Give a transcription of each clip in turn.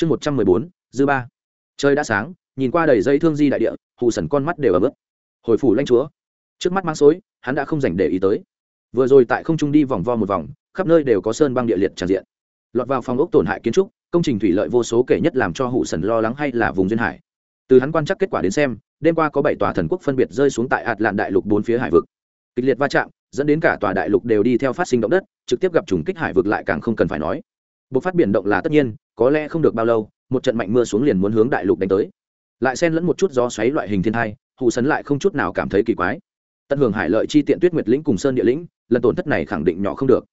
chương một trăm mười bốn, dư ba. Trời đã sáng, nhìn qua đầy dây thương di đại địa, hù sần con mắt đều ở bước hồi phủ lanh chúa. Trước mắt mang xối, hắn đã không dành để ý tới. Vừa rồi tại không trung đi vòng vo một vòng, khắp nơi đều có sơn băng địa liệt tràn diện. Lọt vào phòng ốc tổn hại kiến trúc, công trình thủy lợi vô số kể nhất làm cho hụ sần lo lắng hay là vùng duyên hải. Từ hắn quan chắc kết quả đến xem, đêm qua có bảy tòa thần quốc phân biệt rơi xuống tại ạt lạn đại lục bốn phía hải vực. Kịch liệt va chạm, dẫn đến cả tòa đại lục đều đi theo phát sinh động đất, trực tiếp gặp trùng kích hải vực lại càng không cần phải nói bộc phát biển động là tất nhiên, có lẽ không được bao lâu, một trận mạnh mưa xuống liền muốn hướng đại lục đánh tới. Lại xen lẫn một chút gió xoáy loại hình thiên thai hụ sấn lại không chút nào cảm thấy kỳ quái. Tận hưởng hải lợi chi tiện tuyết nguyệt lĩnh cùng sơn địa lĩnh, lần tổn thất này khẳng định nhỏ không được.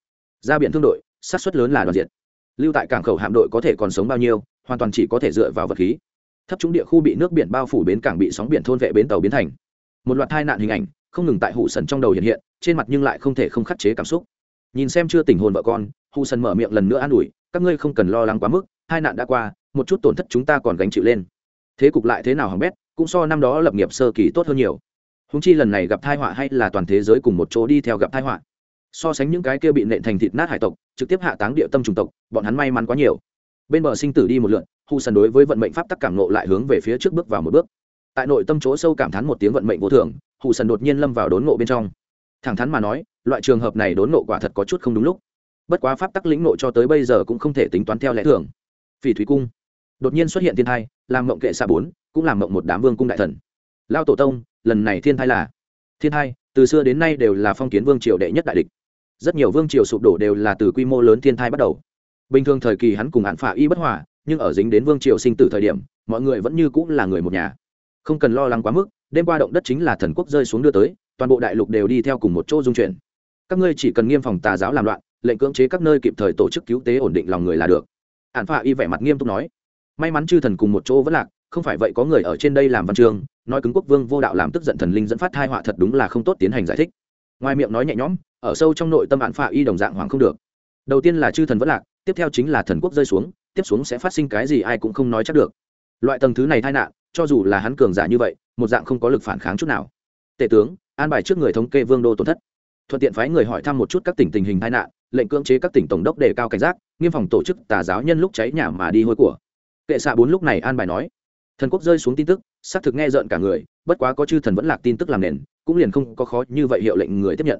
Ra biển thương đội sát xuất lớn là đoàn diện lưu tại cảng khẩu hạm đội có thể còn sống bao nhiêu, hoàn toàn chỉ có thể dựa vào vật khí. Thấp trúng địa khu bị nước biển bao phủ bến cảng bị sóng biển thôn vệ bến tàu biến thành. Một loạt tai nạn hình ảnh, không ngừng tại hụ sần trong đầu hiện hiện, trên mặt nhưng lại không thể không khắc chế cảm xúc. Nhìn xem chưa tình hồn vợ con hụ sần mở miệng lần nữa an ủi các ngươi không cần lo lắng quá mức, hai nạn đã qua, một chút tổn thất chúng ta còn gánh chịu lên. Thế cục lại thế nào hỏng bét, cũng so năm đó lập nghiệp sơ kỳ tốt hơn nhiều. Húng chi lần này gặp thai họa hay là toàn thế giới cùng một chỗ đi theo gặp thai họa. So sánh những cái kia bị nện thành thịt nát hải tộc, trực tiếp hạ táng địa tâm trùng tộc, bọn hắn may mắn quá nhiều. Bên bờ sinh tử đi một lượn Hù sần đối với vận mệnh pháp tắc cảm nộ lại hướng về phía trước bước vào một bước. Tại nội tâm chỗ sâu cảm thán một tiếng vận mệnh vô thường hù sần đột nhiên lâm vào đốn ngộ bên trong. Thẳng thắn mà nói, loại trường hợp này đốn ngộ quả thật có chút không đúng lúc bất quá pháp tắc lĩnh nộ cho tới bây giờ cũng không thể tính toán theo lẽ thường. Phỉ thủy cung. Đột nhiên xuất hiện thiên thai, làm mộng kệ xa bốn, cũng làm mộng một đám vương cung đại thần. Lao tổ tông, lần này thiên thai là? Thiên thai, từ xưa đến nay đều là phong kiến vương triều đệ nhất đại địch. Rất nhiều vương triều sụp đổ đều là từ quy mô lớn thiên thai bắt đầu. Bình thường thời kỳ hắn cùng hạn phả y bất hòa, nhưng ở dính đến vương triều sinh tử thời điểm, mọi người vẫn như cũng là người một nhà. Không cần lo lắng quá mức, đêm qua động đất chính là thần quốc rơi xuống đưa tới, toàn bộ đại lục đều đi theo cùng một chỗ dung chuyển. Các ngươi chỉ cần nghiêm phòng tà giáo làm loạn lệnh cưỡng chế các nơi kịp thời tổ chức cứu tế ổn định lòng người là được. Hạn phạ y vẻ mặt nghiêm túc nói, may mắn chư thần cùng một chỗ vẫn lạc, không phải vậy có người ở trên đây làm văn chương, nói cứng quốc vương vô đạo làm tức giận thần linh dẫn phát thai họa thật đúng là không tốt tiến hành giải thích. Ngoài miệng nói nhẹ nhõm, ở sâu trong nội tâm hạn phạ y đồng dạng hoàng không được. Đầu tiên là chư thần vẫn lạc, tiếp theo chính là thần quốc rơi xuống, tiếp xuống sẽ phát sinh cái gì ai cũng không nói chắc được. Loại tầng thứ này tai nạn, cho dù là hắn cường giả như vậy, một dạng không có lực phản kháng chút nào. Tể tướng, an bài trước người thống kê vương đô tổn thất. Thuận tiện phái người hỏi thăm một chút các tỉnh tình hình tai nạn lệnh cưỡng chế các tỉnh tổng đốc đề cao cảnh giác, nghiêm phòng tổ chức tà giáo nhân lúc cháy nhà mà đi hôi của. Kệ xạ bốn lúc này an bài nói, thần quốc rơi xuống tin tức, xác thực nghe rợn cả người, bất quá có chư thần vẫn lạc tin tức làm nền, cũng liền không có khó như vậy hiệu lệnh người tiếp nhận.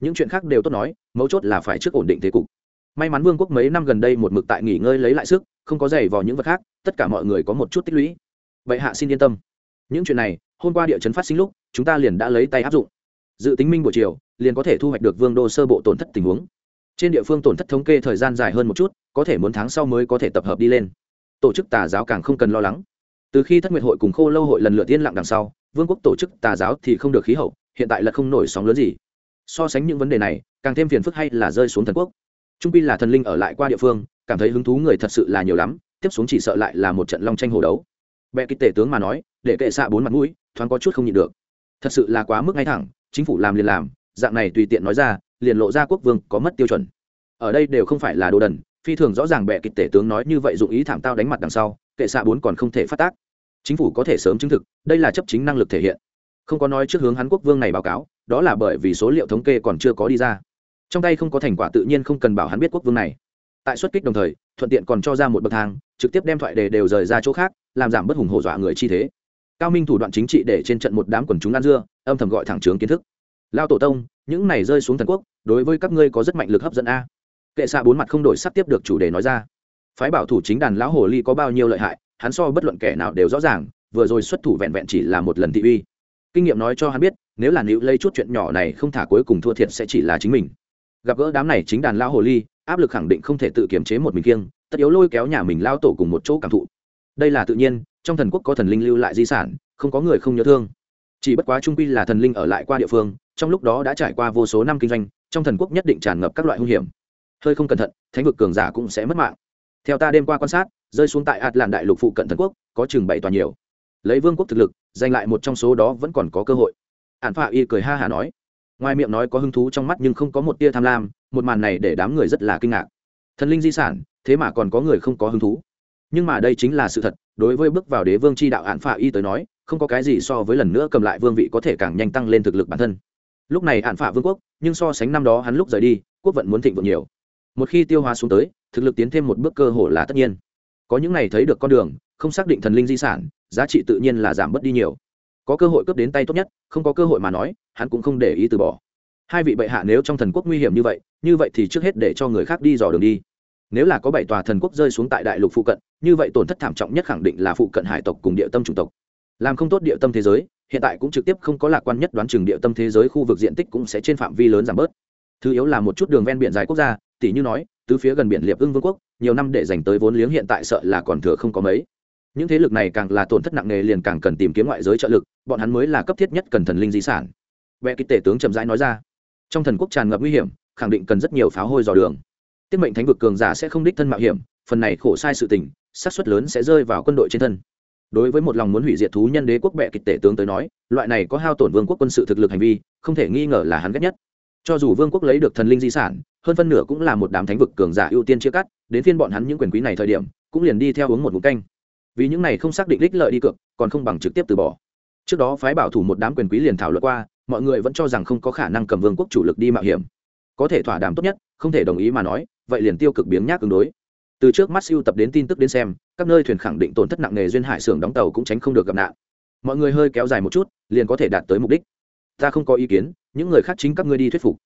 Những chuyện khác đều tốt nói, mấu chốt là phải trước ổn định thế cục. May mắn vương quốc mấy năm gần đây một mực tại nghỉ ngơi lấy lại sức, không có giày vào những vật khác, tất cả mọi người có một chút tích lũy. Vậy hạ xin yên tâm. Những chuyện này, hôm qua địa chấn phát sinh lúc, chúng ta liền đã lấy tay áp dụng. Dự tính minh buổi chiều, liền có thể thu hoạch được vương đô sơ bộ tổn thất tình huống trên địa phương tổn thất thống kê thời gian dài hơn một chút, có thể muốn tháng sau mới có thể tập hợp đi lên. Tổ chức tà giáo càng không cần lo lắng. Từ khi thất nguyệt hội cùng khô lâu hội lần lượt yên lặng đằng sau, vương quốc tổ chức tà giáo thì không được khí hậu, hiện tại là không nổi sóng lớn gì. So sánh những vấn đề này, càng thêm phiền phức hay là rơi xuống thần quốc. Trung pi là thần linh ở lại qua địa phương, cảm thấy hứng thú người thật sự là nhiều lắm, tiếp xuống chỉ sợ lại là một trận long tranh hồ đấu. Bệ kích tể tướng mà nói, để kệ xạ bốn mặt mũi, thoáng có chút không nhịn được. Thật sự là quá mức ngay thẳng, chính phủ làm liền làm dạng này tùy tiện nói ra, liền lộ ra quốc vương có mất tiêu chuẩn. Ở đây đều không phải là đồ đần, phi thường rõ ràng bệ kịch tể tướng nói như vậy dụng ý thảm tao đánh mặt đằng sau, kệ xạ bốn còn không thể phát tác. Chính phủ có thể sớm chứng thực, đây là chấp chính năng lực thể hiện. Không có nói trước hướng hắn quốc vương này báo cáo, đó là bởi vì số liệu thống kê còn chưa có đi ra. Trong tay không có thành quả tự nhiên không cần bảo hắn biết quốc vương này. Tại xuất kích đồng thời, thuận tiện còn cho ra một bậc thang, trực tiếp đem thoại đề đều rời ra chỗ khác, làm giảm bất hùng hổ dọa người chi thế. Cao minh thủ đoạn chính trị để trên trận một đám quần chúng ăn dưa, âm thầm gọi thẳng trướng kiến thức lao tổ tông, những này rơi xuống thần quốc, đối với các ngươi có rất mạnh lực hấp dẫn a. Kệ xạ bốn mặt không đổi sắp tiếp được chủ đề nói ra. Phái bảo thủ chính đàn lão hồ ly có bao nhiêu lợi hại, hắn so bất luận kẻ nào đều rõ ràng, vừa rồi xuất thủ vẹn vẹn chỉ là một lần thị uy. Kinh nghiệm nói cho hắn biết, nếu là nữ lấy chút chuyện nhỏ này không thả cuối cùng thua thiệt sẽ chỉ là chính mình. Gặp gỡ đám này chính đàn lão hồ ly, áp lực khẳng định không thể tự kiềm chế một mình kiêng, tất yếu lôi kéo nhà mình lao tổ cùng một chỗ cảm thụ. Đây là tự nhiên, trong thần quốc có thần linh lưu lại di sản, không có người không nhớ thương. Chỉ bất quá trung quy là thần linh ở lại qua địa phương trong lúc đó đã trải qua vô số năm kinh doanh, trong thần quốc nhất định tràn ngập các loại hung hiểm. Hơi không cẩn thận, thánh vực cường giả cũng sẽ mất mạng. Theo ta đêm qua quan sát, rơi xuống tại hạt làn đại lục phụ cận thần quốc, có chừng bảy tòa nhiều. Lấy vương quốc thực lực, giành lại một trong số đó vẫn còn có cơ hội. Hạn phạ y cười ha hả nói. Ngoài miệng nói có hứng thú trong mắt nhưng không có một tia tham lam, một màn này để đám người rất là kinh ngạc. Thần linh di sản, thế mà còn có người không có hứng thú. Nhưng mà đây chính là sự thật, đối với bước vào đế vương c h i đạo hạn phạ y tới nói, không có cái gì so với lần nữa cầm lại vương vị có thể càng nhanh tăng lên thực lực bản thân lúc này hạn phả vương quốc, nhưng so sánh năm đó hắn lúc rời đi, quốc vận muốn thịnh vượng nhiều. Một khi tiêu hóa xuống tới, thực lực tiến thêm một bước cơ hồ là tất nhiên. Có những này thấy được con đường, không xác định thần linh di sản, giá trị tự nhiên là giảm bớt đi nhiều. Có cơ hội cướp đến tay tốt nhất, không có cơ hội mà nói, hắn cũng không để ý từ bỏ. Hai vị bệ hạ nếu trong thần quốc nguy hiểm như vậy như vậy thì trước hết để cho người khác đi dò đường đi. Nếu là có bảy tòa thần quốc rơi xuống tại đại lục phụ cận, như vậy tổn thất thảm trọng nhất khẳng định là phụ cận hải tộc cùng địa tâm chủng tộc. Làm không tốt địa tâm thế giới hiện tại cũng trực tiếp không có lạc quan nhất đoán chừng địa tâm thế giới khu vực diện tích cũng sẽ trên phạm vi lớn giảm bớt. Thứ yếu là một chút đường ven biển dài quốc gia tỷ như nói, tứ phía gần biển liệp ưng vương quốc, nhiều năm để dành tới vốn liếng hiện tại sợ là còn thừa không có mấy. Những thế lực này càng là tổn thất nặng nề liền càng cần tìm kiếm ngoại giới trợ lực, bọn hắn mới là cấp thiết nhất cần thần linh di sản. Vẽ kích tể tướng trầm rãi nói ra. Trong thần quốc tràn ngập nguy hiểm, khẳng định cần rất nhiều pháo hôi dò đường. Tiết mệnh thánh vực cường giả sẽ không đích thân mạo hiểm, phần này khổ sai sự tình, xác suất lớn sẽ rơi vào quân đội trên thân đối với một lòng muốn hủy diệt thú nhân đế quốc bệ kịch tể tướng tới nói, loại này có hao tổn vương quốc quân sự thực lực hành vi, không thể nghi ngờ là hắn ghét nhất. Cho dù vương quốc lấy được thần linh di sản, hơn phân nửa cũng là một đám thánh vực cường giả ưu tiên chia cắt, đến phiên bọn hắn những quyền quý này thời điểm, cũng liền đi theo uống một ngụm canh. Vì những này không xác định đích lợi đi cược, còn không bằng trực tiếp từ bỏ. Trước đó phái bảo thủ một đám quyền quý liền thảo luận qua, mọi người vẫn cho rằng không có khả năng cầm vương quốc chủ lực đi mạo hiểm. Có thể thỏa đàm tốt nhất, không thể đồng ý mà nói, vậy liền tiêu cực biếng nhác ứng đối từ trước mắt siêu tập đến tin tức đến xem, các nơi thuyền khẳng định tổn thất nặng nề duyên hải xưởng đóng tàu cũng tránh không được gặp nạn. Mọi người hơi kéo dài một chút, liền có thể đạt tới mục đích. Ta không có ý kiến, những người khác chính các ngươi đi thuyết phục.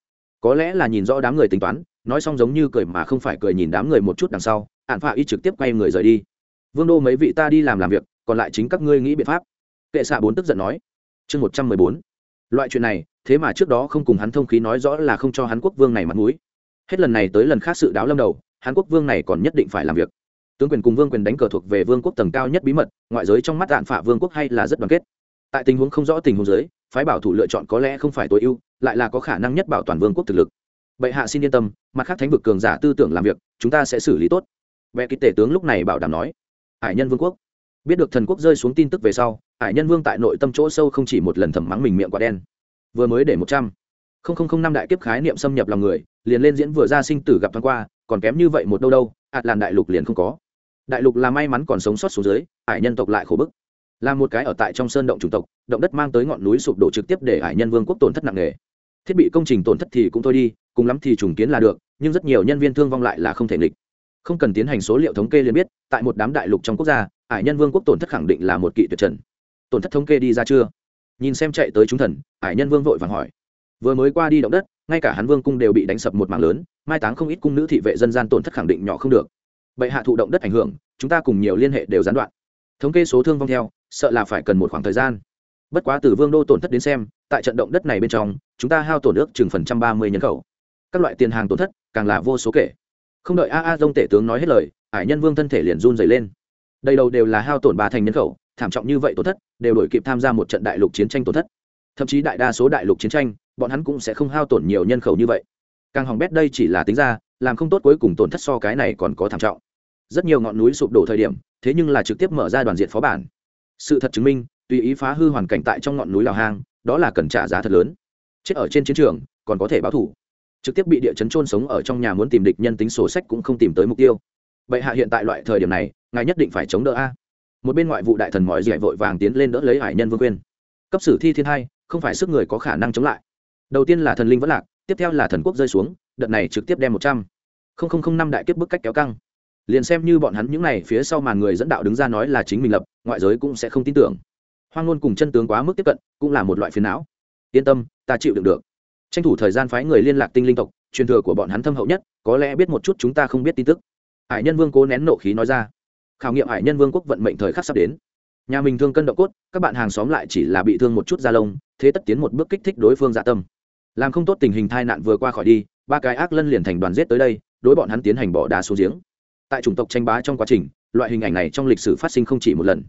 Có lẽ là nhìn rõ đám người tính toán, nói xong giống như cười mà không phải cười nhìn đám người một chút đằng sau ạn phạ y trực tiếp quay người rời đi. Vương đô mấy vị ta đi làm làm việc, còn lại chính các ngươi nghĩ biện pháp. Kệ xạ bốn tức giận nói. Chương một trăm mười bốn. Loại chuyện này, thế mà trước đó không cùng hắn thông khí nói rõ là không cho hắn quốc vương này mặt mũi. Hết lần này tới lần khác sự đáo lâm đầu hàn quốc vương này còn nhất định phải làm việc. Tướng quyền cùng vương quyền đánh cờ thuộc về vương quốc tầng cao nhất bí mật, ngoại giới trong mắt đạn phả vương quốc hay là rất đoàn kết. Tại tình huống không rõ tình huống giới phái bảo thủ lựa chọn có lẽ không phải tối ưu, lại là có khả năng nhất bảo toàn vương quốc thực lực. Bệ hạ xin yên tâm, mặt khác thánh vực cường giả tư tưởng làm việc, chúng ta sẽ xử lý tốt. Vẽ ký tể tướng lúc này bảo đảm nói, hải nhân vương quốc. Biết được thần quốc rơi xuống tin tức về sau, hải nhân vương tại nội tâm chỗ sâu không chỉ một lần thầm mắng mình miệng quả đen. Vừa mới để một trăm linh năm đại kiếp khái niệm xâm nhập lòng người liền lên diễn vừa ra sinh tử gặp thoáng qua, còn kém như vậy một đâu đâu, ạt làn đại lục liền không có. Đại lục là may mắn còn sống sót xuống dưới, ải nhân tộc lại khổ bức. Là một cái ở tại trong sơn động chủng tộc, động đất mang tới ngọn núi sụp đổ trực tiếp để ải nhân vương quốc tổn thất nặng nề. Thiết bị công trình tổn thất thì cũng thôi đi, cùng lắm thì trùng kiến là được, nhưng rất nhiều nhân viên thương vong lại là không thể nghịch. Không cần tiến hành số liệu thống kê liền biết, tại một đám đại lục trong quốc gia, ải nhân vương quốc tổn thất khẳng định là một kỵ tuyệt trần. Tổn thất thống kê đi ra chưa? Nhìn xem chạy tới chúng thần, ải nhân vương vội vàng hỏi. Vừa mới qua đi động đất ngay cả hắn vương cung đều bị đánh sập một mảng lớn, mai táng không ít cung nữ thị vệ dân gian tổn thất khẳng định nhỏ không được. Bệ hạ thụ động đất ảnh hưởng, chúng ta cùng nhiều liên hệ đều gián đoạn. Thống kê số thương vong theo, sợ là phải cần một khoảng thời gian. Bất quá từ vương đô tổn thất đến xem, tại trận động đất này bên trong, chúng ta hao tổn ước chừng phần trăm ba mươi nhân khẩu. Các loại tiền hàng tổn thất, càng là vô số kể. Không đợi a a dông tể tướng nói hết lời, ải nhân vương thân thể liền run dày lên. Đây đầu đều là hao tổn ba thành nhân khẩu, thảm trọng như vậy tổn thất, đều đổi kịp tham gia một trận đại lục chiến tranh tổn thất. Thậm chí đại đa số đại lục chiến tranh bọn hắn cũng sẽ không hao tổn nhiều nhân khẩu như vậy. Càng hỏng bét đây chỉ là tính ra, làm không tốt cuối cùng tổn thất so cái này còn có thảm trọng. Rất nhiều ngọn núi sụp đổ thời điểm, thế nhưng là trực tiếp mở ra đoàn diện phó bản. Sự thật chứng minh, tùy ý phá hư hoàn cảnh tại trong ngọn núi lào hang, đó là cần trả giá thật lớn. Chết ở trên chiến trường, còn có thể báo thủ. Trực tiếp bị địa chấn trôn sống ở trong nhà muốn tìm địch nhân tính sổ sách cũng không tìm tới mục tiêu. Bệ hạ hiện tại loại thời điểm này, ngài nhất định phải chống đỡ a. Một bên ngoại vụ đại thần mọi dạy vội vàng tiến lên đỡ lấy hải nhân vương quyên cấp sử thi thiên hai, không phải sức người có khả năng chống lại đầu tiên là thần linh vẫn lạc, tiếp theo là thần quốc rơi xuống, đợt này trực tiếp đem một trăm. Linh năm đại kiếp bức cách kéo căng. Liền xem như bọn hắn những n à y phía sau màn người dẫn đạo đứng ra nói là chính mình lập, ngoại giới cũng sẽ không tin tưởng. Hoang ngôn cùng chân tướng quá mức tiếp cận, cũng là một loại phiền não. Yên tâm, ta chịu đựng được. Tranh thủ thời gian phái người liên lạc tinh linh tộc, truyền thừa của bọn hắn thâm hậu nhất, có lẽ biết một chút chúng ta không biết tin tức. Hải nhân vương cố nén nộ khí nói ra. Khảo nghiệm hải nhân vương quốc vận mệnh thời khắc sắp đến. Nhà mình thương cân độ cốt, các bạn hàng xóm lại chỉ là bị thương một chút da lông, thế tất tiến một bước kích thích đối phương dạ tâm làm không tốt tình hình tai nạn vừa qua khỏi đi, ba cái ác lân liền thành đoàn giết tới đây, đối bọn hắn tiến hành bỏ đá xuống giếng. Tại chủng tộc tranh bá trong quá trình, loại hình ảnh này trong lịch sử phát sinh không chỉ một lần.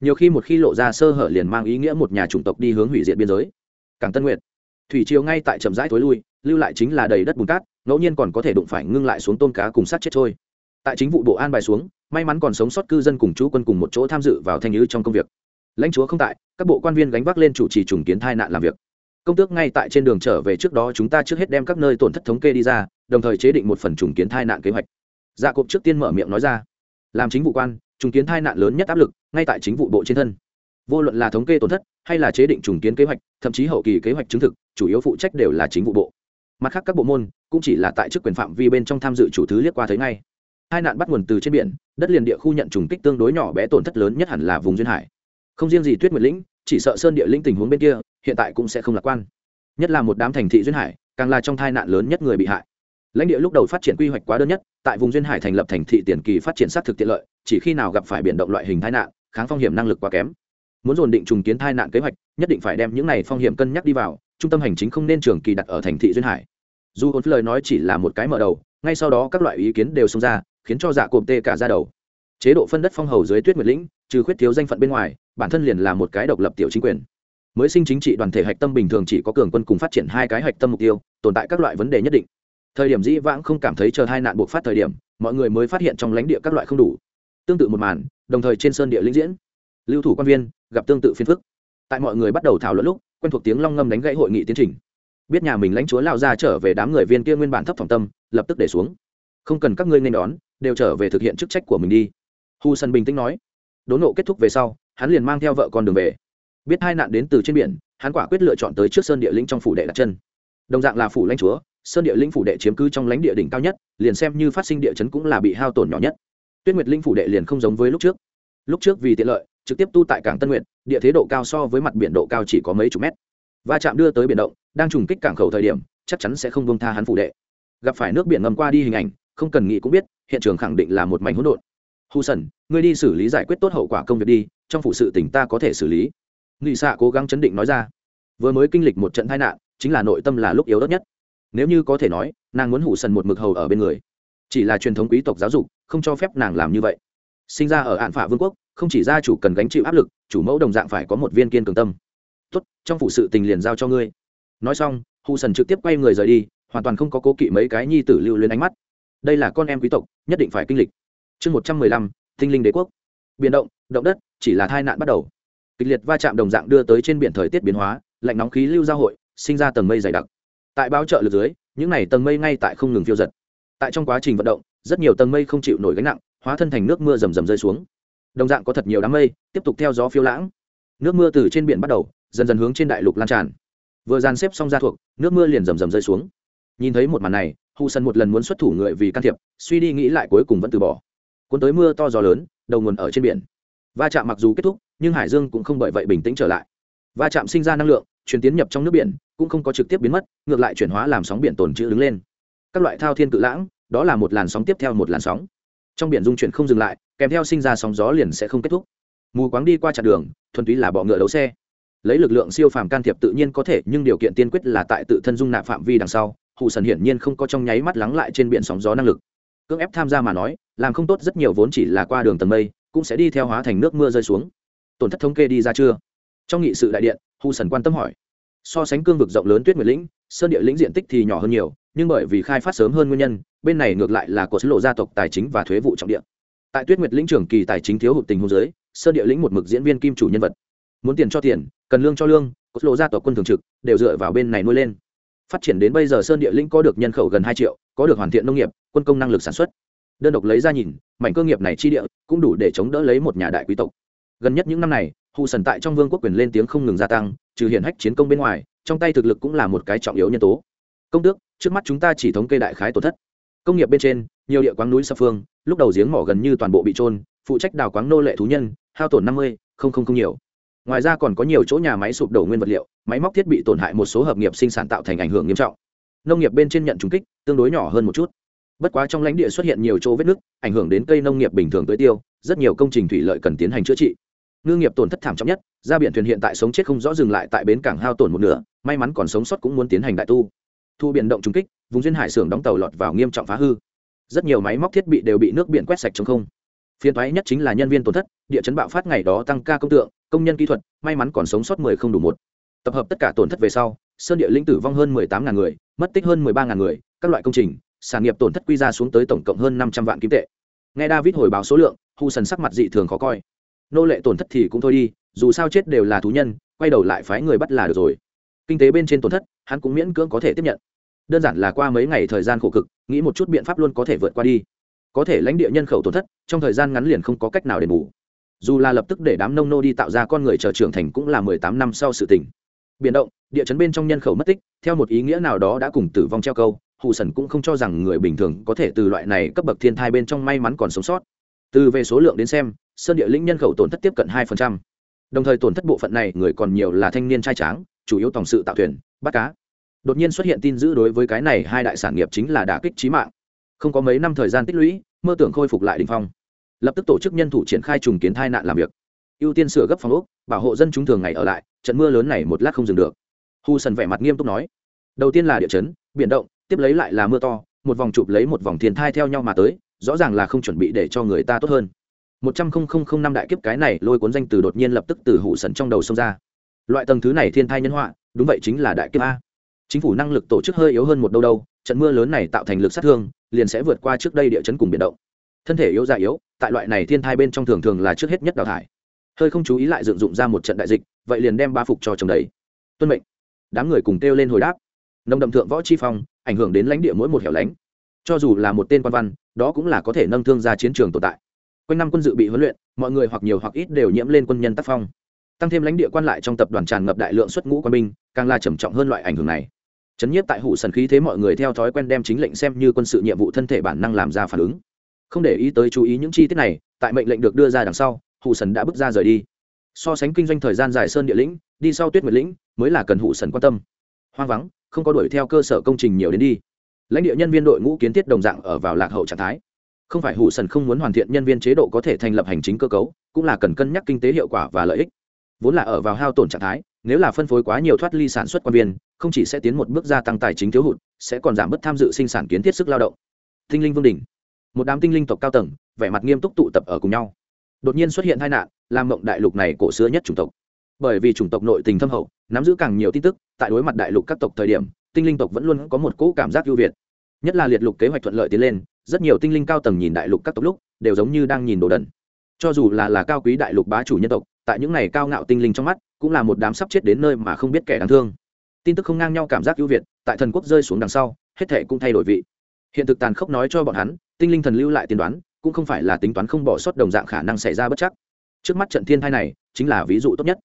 Nhiều khi một khi lộ ra sơ hở liền mang ý nghĩa một nhà chủng tộc đi hướng hủy diệt biên giới. Càng tân nguyệt. Thủy chiều ngay tại trầm rãi thối lui, lưu lại chính là đầy đất bùn cát, ngẫu nhiên còn có thể đụng phải ngưng lại xuống tôm cá cùng sát chết trôi. Tại chính vụ bộ an bài xuống, may mắn còn sống sót cư dân cùng chú quân cùng một chỗ tham dự vào thanh nhữ trong công việc. Lãnh chúa không tại, các bộ quan viên gánh vác lên chủ trì trùng kiến thai nạn làm việc công tước ngay tại trên đường trở về trước đó chúng ta trước hết đem các nơi tổn thất thống kê đi ra, đồng thời chế định một phần trùng kiến thai nạn kế hoạch. Dạ cộp trước tiên mở miệng nói ra. Làm chính vụ quan, trùng kiến thai nạn lớn nhất áp lực, ngay tại chính vụ bộ trên thân. Vô luận là thống kê tổn thất, hay là chế định trùng kiến kế hoạch, thậm chí hậu kỳ kế hoạch chứng thực, chủ yếu phụ trách đều là chính vụ bộ. Mặt khác các bộ môn, cũng chỉ là tại chức quyền phạm vi bên trong tham dự chủ thứ liếc qua thấy ngay. Hai nạn bắt nguồn từ trên biển, đất liền địa khu nhận trùng kích tương đối nhỏ bé tổn thất lớn nhất hẳn là vùng duyên hải. Không riêng gì tuyết nguyệt lĩnh, chỉ sợ sơn địa lĩnh tình huống bên kia hiện tại cũng sẽ không lạc quan. Nhất là một đám thành thị duyên hải, càng là trong tai nạn lớn nhất người bị hại. Lãnh địa lúc đầu phát triển quy hoạch quá đơn nhất, tại vùng duyên hải thành lập thành thị tiền kỳ phát triển sát thực tiện lợi, chỉ khi nào gặp phải biển động loại hình tai nạn, kháng phong hiểm năng lực quá kém. Muốn dồn định trùng kiến tai nạn kế hoạch, nhất định phải đem những này phong hiểm cân nhắc đi vào, trung tâm hành chính không nên trường kỳ đặt ở thành thị duyên hải. Dù hồn lời nói chỉ là một cái mở đầu, ngay sau đó các loại ý kiến đều xông ra, khiến cho dạ cộm tê cả ra đầu. Chế độ phân đất phong hầu dưới tuyết nguyệt lĩnh, trừ khuyết thiếu danh phận bên ngoài, bản thân liền là một cái độc lập tiểu chính quyền mới sinh chính trị đoàn thể hạch tâm bình thường chỉ có cường quân cùng phát triển hai cái hạch tâm mục tiêu, tồn tại các loại vấn đề nhất định. Thời điểm dĩ vãng không cảm thấy chờ hai nạn buộc phát thời điểm, mọi người mới phát hiện trong lãnh địa các loại không đủ. Tương tự một màn, đồng thời trên sơn địa lĩnh diễn. Lưu thủ quan viên, gặp tương tự phiên phức. Tại mọi người bắt đầu thảo luận lúc, quen thuộc tiếng long ngâm đánh gãy hội nghị tiến trình. Biết nhà mình lãnh chúa lao ra trở về đám người viên kia nguyên bản thấp phòng tâm, lập tức để xuống. Không cần các ngươi nên đón, đều trở về thực hiện chức trách của mình đi. Hu sân bình tĩnh nói. Đốn nộ kết thúc về sau, hắn liền mang theo vợ con đường về biết hai nạn đến từ trên biển, hắn quả quyết lựa chọn tới trước sơn địa lĩnh trong phủ đệ đặt chân. Đồng dạng là phủ lãnh chúa, sơn địa lĩnh phủ đệ chiếm cứ trong lãnh địa đỉnh cao nhất, liền xem như phát sinh địa chấn cũng là bị hao tổn nhỏ nhất. Tuyết nguyệt linh phủ đệ liền không giống với lúc trước. Lúc trước vì tiện lợi, trực tiếp tu tại cảng tân nguyện địa thế độ cao so với mặt biển độ cao chỉ có mấy chục mét. Va chạm đưa tới biển động, đang trùng kích cảng khẩu thời điểm, chắc chắn sẽ không bông tha hắn phủ đệ. Gặp phải nước biển ngầm qua đi hình ảnh, không cần nghĩ cũng biết, hiện trường khẳng định là một mảnh hỗn độn. Hù sần ngươi đi xử lý giải quyết tốt hậu quả công việc đi, trong phụ sự tỉnh ta có thể xử lý nghị xạ cố gắng chấn định nói ra. Vừa mới kinh lịch một trận tai nạn, chính là nội tâm là lúc yếu đất nhất. Nếu như có thể nói, nàng muốn hủ sần một mực hầu ở bên người. Chỉ là truyền thống quý tộc giáo dục, không cho phép nàng làm như vậy. Sinh ra ở hạn phả vương quốc, không chỉ gia chủ cần gánh chịu áp lực, chủ mẫu đồng dạng phải có một viên kiên cường tâm. Tốt, trong phụ sự tình liền giao cho ngươi. Nói xong hù sần trực tiếp quay người rời đi, hoàn toàn không có cố kỵ mấy cái nhi tử lưu lên ánh mắt. Đây là con em quý tộc, nhất định phải kinh lịch. Chương một trăm mười lăm, tinh linh đế quốc. Biển động động đất, chỉ là tai nạn bắt đầu kịch liệt va chạm đồng dạng đưa tới trên biển thời tiết biến hóa, lạnh nóng khí lưu giao hội, sinh ra tầng mây dày đặc. Tại bao trợ lực dưới, những này tầng mây ngay tại không ngừng phiêu giật. Tại trong quá trình vận động, rất nhiều tầng mây không chịu nổi gánh nặng, hóa thân thành nước mưa rầm rầm rơi xuống. Đồng dạng có thật nhiều đám mây, tiếp tục theo gió phiêu lãng. Nước mưa từ trên biển bắt đầu, dần dần hướng trên đại lục lan tràn. Vừa dàn xếp xong ra thuộc, nước mưa liền rầm rầm rơi xuống. Nhìn thấy một màn này, hù sân một lần muốn xuất thủ người vì can thiệp, suy đi nghĩ lại cuối cùng vẫn từ bỏ. Cuốn tới mưa to gió lớn, đầu nguồn ở trên biển. Va chạm mặc dù kết thúc nhưng hải dương cũng không bởi vậy bình tĩnh trở lại. Va chạm sinh ra năng lượng, chuyển tiến nhập trong nước biển, cũng không có trực tiếp biến mất, ngược lại chuyển hóa làm sóng biển tồn trữ đứng lên. Các loại thao thiên cự lãng, đó là một làn sóng tiếp theo một làn sóng. Trong biển dung chuyển không dừng lại, kèm theo sinh ra sóng gió liền sẽ không kết thúc. Mù quáng đi qua chặng đường, thuần túy là bọ ngựa đấu xe. Lấy lực lượng siêu phàm can thiệp tự nhiên có thể, nhưng điều kiện tiên quyết là tại tự thân dung nạp phạm vi đằng sau, hụ sần hiển nhiên không có trong nháy mắt lắng lại trên biển sóng gió năng lực. Cưỡng ép tham gia mà nói, làm không tốt rất nhiều vốn chỉ là qua đường tầng mây, cũng sẽ đi theo hóa thành nước mưa rơi xuống tổn thất thống kê đi ra chưa? Trong nghị sự đại điện, hu sần quan tâm hỏi. So sánh cương vực rộng lớn tuyết nguyệt lĩnh, sơn địa lĩnh diện tích thì nhỏ hơn nhiều, nhưng bởi vì khai phát sớm hơn nguyên nhân, bên này ngược lại là của sứ lộ gia tộc tài chính và thuế vụ trọng địa. Tại tuyết nguyệt lĩnh trường kỳ tài chính thiếu hụt tình hôn giới sơn địa lĩnh một mực diễn viên kim chủ nhân vật. Muốn tiền cho tiền, cần lương cho lương có lộ gia tộc quân thường trực đều dựa vào bên này nuôi lên. Phát triển đến bây giờ sơn địa lĩnh có được nhân khẩu gần hai triệu, có được hoàn thiện nông nghiệp, quân công năng lực sản xuất. Đơn độc lấy ra nhìn, mảnh cơ nghiệp này chi địa cũng đủ để chống đỡ lấy một nhà đại quý tộc gần nhất những năm này hù sần tại trong vương quốc quyền lên tiếng không ngừng gia tăng, trừ hiển hách chiến công bên ngoài, trong tay thực lực cũng là một cái trọng yếu nhân tố. Công tước, trước mắt chúng ta chỉ thống kê đại khái tổn thất. Công nghiệp bên trên, nhiều địa quáng núi sập phương, lúc đầu giếng mỏ gần như toàn bộ bị trôn, phụ trách đào quáng nô lệ thú nhân, hao tổn năm mươi, không không không nhiều. Ngoài ra còn có nhiều chỗ nhà máy sụp đổ nguyên vật liệu, máy móc thiết bị tổn hại một số hợp nghiệp sinh sản tạo thành ảnh hưởng nghiêm trọng. Nông nghiệp bên trên nhận trùng kích, tương đối nhỏ hơn một chút. Bất quá trong lãnh địa xuất hiện nhiều chỗ vết nứt, ảnh hưởng đến cây nông nghiệp bình thường tới tiêu, rất nhiều công trình thủy lợi cần tiến hành chữa trị ngư nghiệp tổn thất thảm trọng nhất, ra biển thuyền hiện tại sống chết không rõ dừng lại tại bến cảng hao tổn một nửa, may mắn còn sống sót cũng muốn tiến hành đại tu. Thu biển động trung kích, vùng duyên hải xưởng đóng tàu lọt vào nghiêm trọng phá hư. Rất nhiều máy móc thiết bị đều bị nước biển quét sạch chống không. Phiên thoái nhất chính là nhân viên tổn thất, địa chấn bạo phát ngày đó tăng ca công tượng, công nhân kỹ thuật, may mắn còn sống sót mười không đủ một. Tập hợp tất cả tổn thất về sau, sơn địa linh tử vong hơn mười tám ngàn người, mất tích hơn mười ba ngàn người, các loại công trình, sản nghiệp tổn thất quy ra xuống tới tổng cộng hơn năm trăm vạn kim tệ. Nghe david hồi báo số lượng, hu sần sắc mặt dị thường khó coi nô lệ tổn thất thì cũng thôi đi, dù sao chết đều là thú nhân, quay đầu lại phái người bắt là được rồi. Kinh tế bên trên tổn thất, hắn cũng miễn cưỡng có thể tiếp nhận. Đơn giản là qua mấy ngày thời gian khổ cực, nghĩ một chút biện pháp luôn có thể vượt qua đi. Có thể lãnh địa nhân khẩu tổn thất, trong thời gian ngắn liền không có cách nào đền bù. Dù là lập tức để đám nông nô đi tạo ra con người chờ trưởng thành cũng là mười tám năm sau sự tình. Biển động, địa chấn bên trong nhân khẩu mất tích, theo một ý nghĩa nào đó đã cùng tử vong treo câu, hù sần cũng không cho rằng người bình thường có thể từ loại này cấp bậc thiên thai bên trong may mắn còn sống sót từ về số lượng đến xem, sơn địa lĩnh nhân khẩu tổn thất tiếp cận hai đồng thời tổn thất bộ phận này, người còn nhiều là thanh niên trai tráng, chủ yếu tổng sự tạo thuyền, bắt cá. Đột nhiên xuất hiện tin dữ đối với cái này hai đại sản nghiệp chính là đả kích trí mạng. Không có mấy năm thời gian tích lũy, mơ tưởng khôi phục lại đình phong. Lập tức tổ chức nhân thủ triển khai trùng kiến thai nạn làm việc. Ưu tiên sửa gấp phòng ốc, bảo hộ dân chúng thường ngày ở lại, trận mưa lớn này một lát không dừng được. Hu sần vẻ mặt nghiêm túc nói, đầu tiên là địa chấn, biển động, tiếp lấy lại là mưa to, một vòng chụp lấy một vòng thiên thai theo nhau mà tới rõ ràng là không chuẩn bị để cho người ta tốt hơn. Một trăm linh năm đại kiếp cái này lôi cuốn danh từ đột nhiên lập tức từ hủ sần trong đầu xông ra. Loại tầng thứ này thiên thai nhân họa, đúng vậy chính là đại kiếp a. Chính phủ năng lực tổ chức hơi yếu hơn một đâu đâu, trận mưa lớn này tạo thành lực sát thương, liền sẽ vượt qua trước đây địa chấn cùng biển động. Thân thể yếu già yếu, tại loại này thiên thai bên trong thường thường là trước hết nhất đào thải. Hơi không chú ý lại dựng dụng ra một trận đại dịch, vậy liền đem ba phục cho chồng đấy tuân mệnh. Đám người cùng kêu lên hồi đáp. Nông đậm thượng võ chi phong, ảnh hưởng đến lãnh địa mỗi một hẻo lánh. Cho dù là một tên quan văn đó cũng là có thể nâng thương ra chiến trường tồn tại. Quanh năm quân dự bị huấn luyện, mọi người hoặc nhiều hoặc ít đều nhiễm lên quân nhân tác phong. Tăng thêm lãnh địa quan lại trong tập đoàn tràn ngập đại lượng xuất ngũ quân binh, càng là trầm trọng hơn loại ảnh hưởng này. Chấn nhiếp tại hủ sần khí thế mọi người theo thói quen đem chính lệnh xem như quân sự nhiệm vụ thân thể bản năng làm ra phản ứng. Không để ý tới chú ý những chi tiết này, tại mệnh lệnh được đưa ra đằng sau, hủ sần đã bước ra rời đi. So sánh kinh doanh thời gian dài sơn địa lĩnh, đi sau tuyết nguyệt lĩnh, mới là cần hủ sần quan tâm. Hoang vắng, không có đuổi theo cơ sở công trình nhiều đến đi lãnh địa nhân viên đội ngũ kiến thiết đồng dạng ở vào lạc hậu trạng thái. Không phải hủ sần không muốn hoàn thiện nhân viên chế độ có thể thành lập hành chính cơ cấu, cũng là cần cân nhắc kinh tế hiệu quả và lợi ích. Vốn là ở vào hao tổn trạng thái, nếu là phân phối quá nhiều thoát ly sản xuất quan viên, không chỉ sẽ tiến một bước gia tăng tài chính thiếu hụt, sẽ còn giảm bớt tham dự sinh sản kiến thiết sức lao động. Tinh linh vương đình. Một đám tinh linh tộc cao tầng, vẻ mặt nghiêm túc tụ tập ở cùng nhau. Đột nhiên xuất hiện tai nạn, làm mộng đại lục này cổ xưa nhất chủng tộc. Bởi vì chủng tộc nội tình thâm hậu, nắm giữ càng nhiều tin tức, tại đối mặt đại lục các tộc thời điểm tinh linh tộc vẫn luôn có một cỗ cảm giác ưu việt. Nhất là liệt lục kế hoạch thuận lợi tiến lên, rất nhiều tinh linh cao tầng nhìn đại lục các tộc lúc, đều giống như đang nhìn đồ đần. Cho dù là là cao quý đại lục bá chủ nhân tộc, tại những ngày cao ngạo tinh linh trong mắt, cũng là một đám sắp chết đến nơi mà không biết kẻ đáng thương. Tin tức không ngang nhau cảm giác ưu việt, tại thần quốc rơi xuống đằng sau, hết thể cũng thay đổi vị. Hiện thực tàn khốc nói cho bọn hắn, tinh linh thần lưu lại tiên đoán, cũng không phải là tính toán không bỏ sót đồng dạng khả năng xảy ra bất chắc. Trước mắt trận thiên thai này, chính là ví dụ tốt nhất.